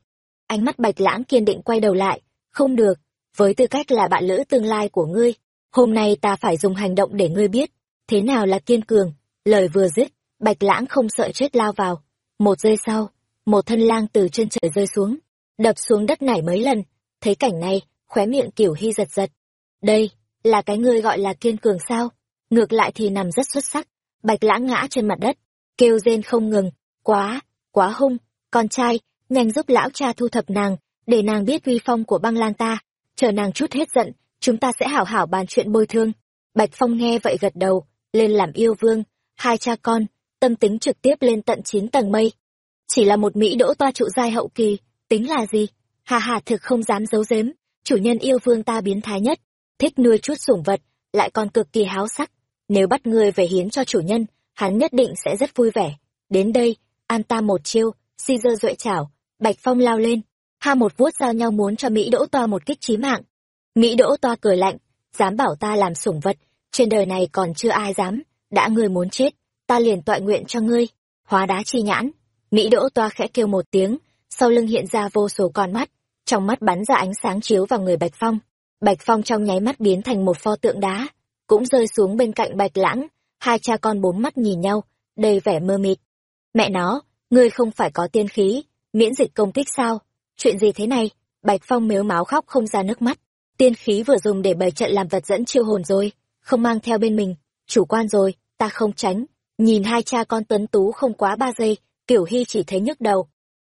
Ánh mắt bạch lãng kiên định quay đầu lại, không được, với tư cách là bạn lữ tương lai của ngươi, hôm nay ta phải dùng hành động để ngươi biết, thế nào là kiên cường. Lời vừa dứt, bạch lãng không sợ chết lao vào. Một giây sau, một thân lang từ trên trời rơi xuống, đập xuống đất nảy mấy lần, thấy cảnh này, khóe miệng kiểu hy giật giật. Đây, là cái ngươi gọi là kiên cường sao? Ngược lại thì nằm rất xuất sắc, bạch lãng ngã trên mặt đất, kêu rên không ngừng, quá, quá hung, con trai, nhanh giúp lão cha thu thập nàng, để nàng biết uy phong của băng lang ta, chờ nàng chút hết giận, chúng ta sẽ hảo hảo bàn chuyện bôi thương. Bạch Phong nghe vậy gật đầu, lên làm yêu vương, hai cha con, tâm tính trực tiếp lên tận chín tầng mây. Chỉ là một Mỹ đỗ toa trụ giai hậu kỳ, tính là gì? Hà hà thực không dám giấu giếm, chủ nhân yêu vương ta biến thái nhất, thích nuôi chút sủng vật, lại còn cực kỳ háo sắc. Nếu bắt ngươi về hiến cho chủ nhân, hắn nhất định sẽ rất vui vẻ. Đến đây, an ta một chiêu, si dơ duệ chảo, bạch phong lao lên, ha một vuốt giao nhau muốn cho Mỹ đỗ toa một kích chí mạng. Mỹ đỗ toa cười lạnh, dám bảo ta làm sủng vật, trên đời này còn chưa ai dám, đã ngươi muốn chết, ta liền tọa nguyện cho ngươi, hóa đá chi nhãn. Mỹ đỗ toa khẽ kêu một tiếng, sau lưng hiện ra vô số con mắt, trong mắt bắn ra ánh sáng chiếu vào người Bạch Phong. Bạch Phong trong nháy mắt biến thành một pho tượng đá, cũng rơi xuống bên cạnh Bạch Lãng, hai cha con bốn mắt nhìn nhau, đầy vẻ mơ mịt. Mẹ nó, ngươi không phải có tiên khí, miễn dịch công kích sao? Chuyện gì thế này? Bạch Phong mếu máu khóc không ra nước mắt. Tiên khí vừa dùng để bày trận làm vật dẫn chiêu hồn rồi, không mang theo bên mình, chủ quan rồi, ta không tránh. Nhìn hai cha con tuấn tú không quá ba giây, Kiểu Hy chỉ thấy nhức đầu.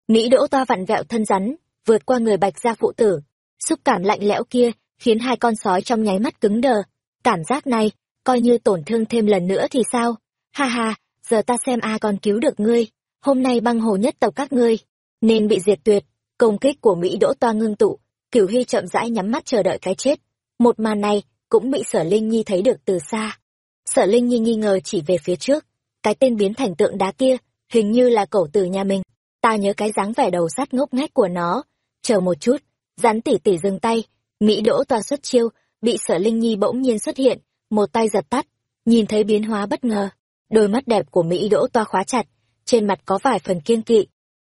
Mỹ đỗ to vặn vẹo thân rắn, vượt qua người bạch gia phụ tử. Xúc cảm lạnh lẽo kia, khiến hai con sói trong nháy mắt cứng đờ. Cảm giác này, coi như tổn thương thêm lần nữa thì sao? Ha ha, giờ ta xem ai còn cứu được ngươi hôm nay băng hồ nhất tộc các ngươi nên bị diệt tuyệt công kích của mỹ đỗ toa ngưng tụ cửu hy chậm rãi nhắm mắt chờ đợi cái chết. Một màn này cũng bị sở linh nhi thấy được từ xa. Sở linh nhi nghi ngờ chỉ về phía trước cái tên biến thành tượng đá kia hình như là cẩu từ nhà mình. Ta nhớ cái dáng vẻ đầu sắt ngốc nghếch của nó. Chờ một chút rắn tỉ tỉ dừng tay mỹ đỗ toa xuất chiêu bị sở linh nhi bỗng nhiên xuất hiện một tay giật tắt nhìn thấy biến hóa bất ngờ. Đôi mắt đẹp của mỹ đỗ toa khóa chặt trên mặt có vài phần kiêng kỵ.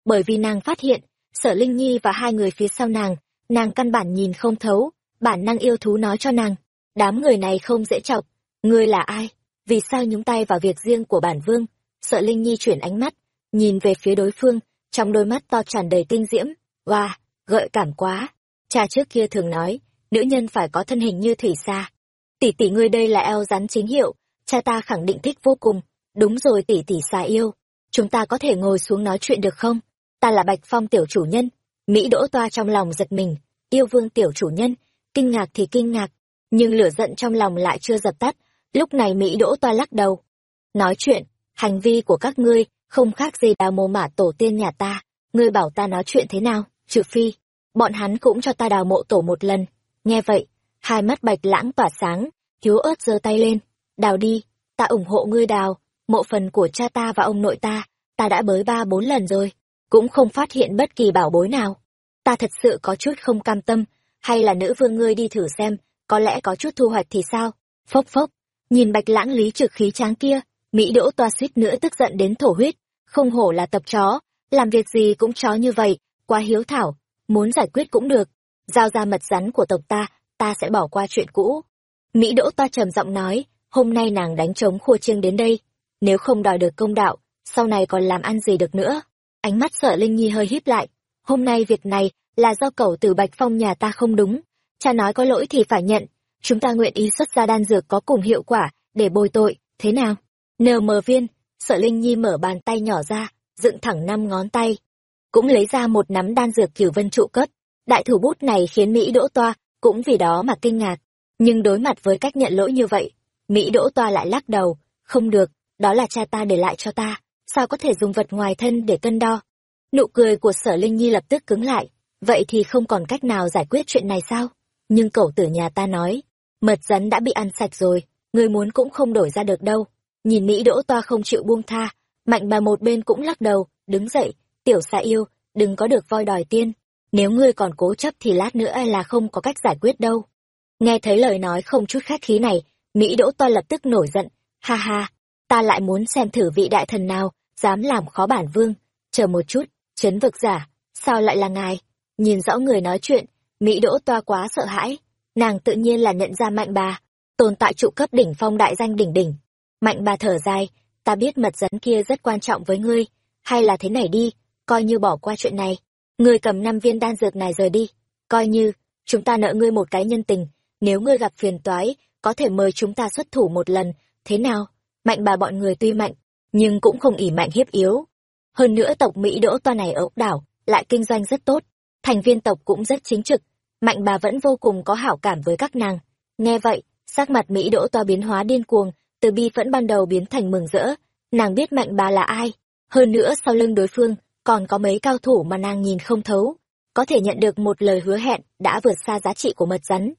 Bởi vì nàng phát hiện, sở Linh Nhi và hai người phía sau nàng, nàng căn bản nhìn không thấu, bản năng yêu thú nói cho nàng, đám người này không dễ chọc, ngươi là ai, vì sao nhúng tay vào việc riêng của bản vương, sợ Linh Nhi chuyển ánh mắt, nhìn về phía đối phương, trong đôi mắt to tràn đầy tinh diễm, wow, gợi cảm quá. Cha trước kia thường nói, nữ nhân phải có thân hình như thủy sa. Tỷ tỷ ngươi đây là eo rắn chính hiệu, cha ta khẳng định thích vô cùng. Đúng rồi tỷ tỷ xà yêu, chúng ta có thể ngồi xuống nói chuyện được không? Ta là Bạch Phong tiểu chủ nhân. Mỹ đỗ toa trong lòng giật mình, yêu vương tiểu chủ nhân, kinh ngạc thì kinh ngạc, nhưng lửa giận trong lòng lại chưa dập tắt. Lúc này Mỹ đỗ toa lắc đầu. Nói chuyện, hành vi của các ngươi không khác gì đào mồ mả tổ tiên nhà ta. Ngươi bảo ta nói chuyện thế nào, trừ phi. Bọn hắn cũng cho ta đào mộ tổ một lần. Nghe vậy, hai mắt bạch lãng tỏa sáng, hiếu ớt giơ tay lên. Đào đi, ta ủng hộ ngươi đào, mộ phần của cha ta và ông nội ta, ta đã bới ba bốn lần rồi, cũng không phát hiện bất kỳ bảo bối nào. Ta thật sự có chút không cam tâm, hay là nữ vương ngươi đi thử xem, có lẽ có chút thu hoạch thì sao? Phốc phốc, nhìn bạch lãng lý trực khí tráng kia, Mỹ đỗ toa suýt nữa tức giận đến thổ huyết, không hổ là tập chó, làm việc gì cũng chó như vậy, quá hiếu thảo, muốn giải quyết cũng được, giao ra mật rắn của tộc ta, ta sẽ bỏ qua chuyện cũ. Mỹ đỗ toa trầm giọng nói, hôm nay nàng đánh trống khua chiêng đến đây, nếu không đòi được công đạo, sau này còn làm ăn gì được nữa. Ánh mắt sợ Linh Nhi hơi híp lại, hôm nay việc này là do cậu từ Bạch Phong nhà ta không đúng, cha nói có lỗi thì phải nhận, chúng ta nguyện ý xuất ra đan dược có cùng hiệu quả để bồi tội, thế nào? Nờ mờ viên, sợ Linh Nhi mở bàn tay nhỏ ra, dựng thẳng năm ngón tay, cũng lấy ra một nắm đan dược cửu vân trụ cấp. Đại thủ bút này khiến Mỹ đỗ toa, cũng vì đó mà kinh ngạc. Nhưng đối mặt với cách nhận lỗi như vậy, Mỹ đỗ toa lại lắc đầu, không được, đó là cha ta để lại cho ta, sao có thể dùng vật ngoài thân để cân đo. Nụ cười của sở Linh Nhi lập tức cứng lại, vậy thì không còn cách nào giải quyết chuyện này sao? Nhưng cậu tử nhà ta nói, mật rắn đã bị ăn sạch rồi, người muốn cũng không đổi ra được đâu. Nhìn Mỹ đỗ toa không chịu buông tha, mạnh bà một bên cũng lắc đầu, đứng dậy, tiểu xa yêu, đừng có được voi đòi tiên. Nếu ngươi còn cố chấp thì lát nữa là không có cách giải quyết đâu. Nghe thấy lời nói không chút khách khí này, Mỹ đỗ toa lập tức nổi giận, ha ha, ta lại muốn xem thử vị đại thần nào, dám làm khó bản vương. Chờ một chút, chấn vực giả, sao lại là ngài? Nhìn rõ người nói chuyện, Mỹ đỗ toa quá sợ hãi, nàng tự nhiên là nhận ra mạnh bà, tồn tại trụ cấp đỉnh phong đại danh đỉnh đỉnh. Mạnh bà thở dài, ta biết mật rắn kia rất quan trọng với ngươi, hay là thế này đi, coi như bỏ qua chuyện này. Ngươi cầm năm viên đan dược này rời đi, coi như, chúng ta nợ ngươi một cái nhân tình, nếu ngươi gặp phiền toái, có thể mời chúng ta xuất thủ một lần, thế nào? Mạnh bà bọn người tuy mạnh, nhưng cũng không ỉ mạnh hiếp yếu. Hơn nữa tộc Mỹ đỗ toa này ở ốc đảo, lại kinh doanh rất tốt, thành viên tộc cũng rất chính trực, mạnh bà vẫn vô cùng có hảo cảm với các nàng. Nghe vậy, sắc mặt Mỹ đỗ toa biến hóa điên cuồng, từ bi vẫn ban đầu biến thành mừng rỡ, nàng biết mạnh bà là ai, hơn nữa sau lưng đối phương, còn có mấy cao thủ mà nàng nhìn không thấu, có thể nhận được một lời hứa hẹn đã vượt xa giá trị của mật rắn.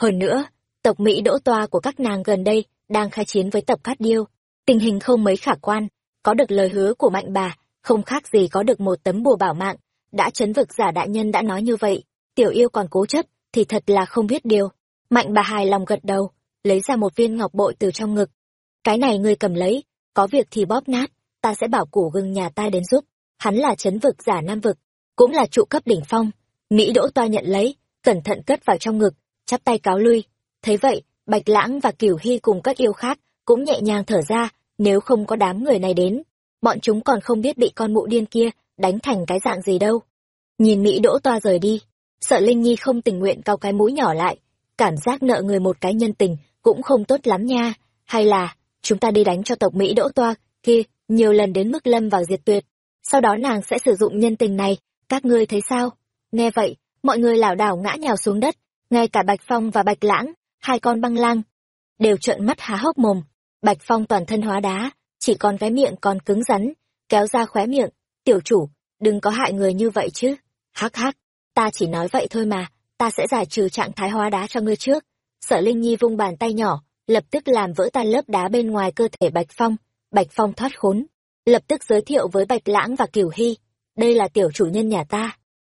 Hơn nữa, tộc Mỹ đỗ toa của các nàng gần đây đang khai chiến với tộc Cát Điêu, tình hình không mấy khả quan, có được lời hứa của mạnh bà, không khác gì có được một tấm bùa bảo mạng, đã chấn vực giả đại nhân đã nói như vậy, tiểu yêu còn cố chấp, thì thật là không biết điều. Mạnh bà hài lòng gật đầu, lấy ra một viên ngọc bội từ trong ngực. Cái này ngươi cầm lấy, có việc thì bóp nát, ta sẽ bảo củ gừng nhà ta đến giúp. Hắn là chấn vực giả nam vực, cũng là trụ cấp đỉnh phong. Mỹ đỗ toa nhận lấy, cẩn thận cất vào trong ngực, chắp tay cáo lui. Thấy vậy, Bạch Lãng và Cửu Hy cùng các yêu khác cũng nhẹ nhàng thở ra, nếu không có đám người này đến, bọn chúng còn không biết bị con mụ điên kia đánh thành cái dạng gì đâu. Nhìn Mỹ đỗ toa rời đi, sợ Linh Nhi không tình nguyện cao cái mũi nhỏ lại, cảm giác nợ người một cái nhân tình cũng không tốt lắm nha, hay là chúng ta đi đánh cho tộc Mỹ đỗ toa kia nhiều lần đến mức lâm vào diệt tuyệt, sau đó nàng sẽ sử dụng nhân tình này, các ngươi thấy sao? Nghe vậy, mọi người lảo đảo ngã nhào xuống đất, ngay cả Bạch Phong và Bạch Lãng, hai con băng lang, đều trợn mắt há hốc mồm. Bạch Phong toàn thân hóa đá, chỉ còn cái miệng còn cứng rắn, kéo ra khóe miệng, tiểu chủ, đừng có hại người như vậy chứ. Hắc hắc, ta chỉ nói vậy thôi mà, ta sẽ giải trừ trạng thái hóa đá cho ngươi trước. Sở Linh Nhi vung bàn tay nhỏ, lập tức làm vỡ tan lớp đá bên ngoài cơ thể Bạch Phong. Bạch Phong thoát khốn, lập tức giới thiệu với Bạch Lãng và Kiều Hy. Đây là tiểu chủ nhân nhà ta,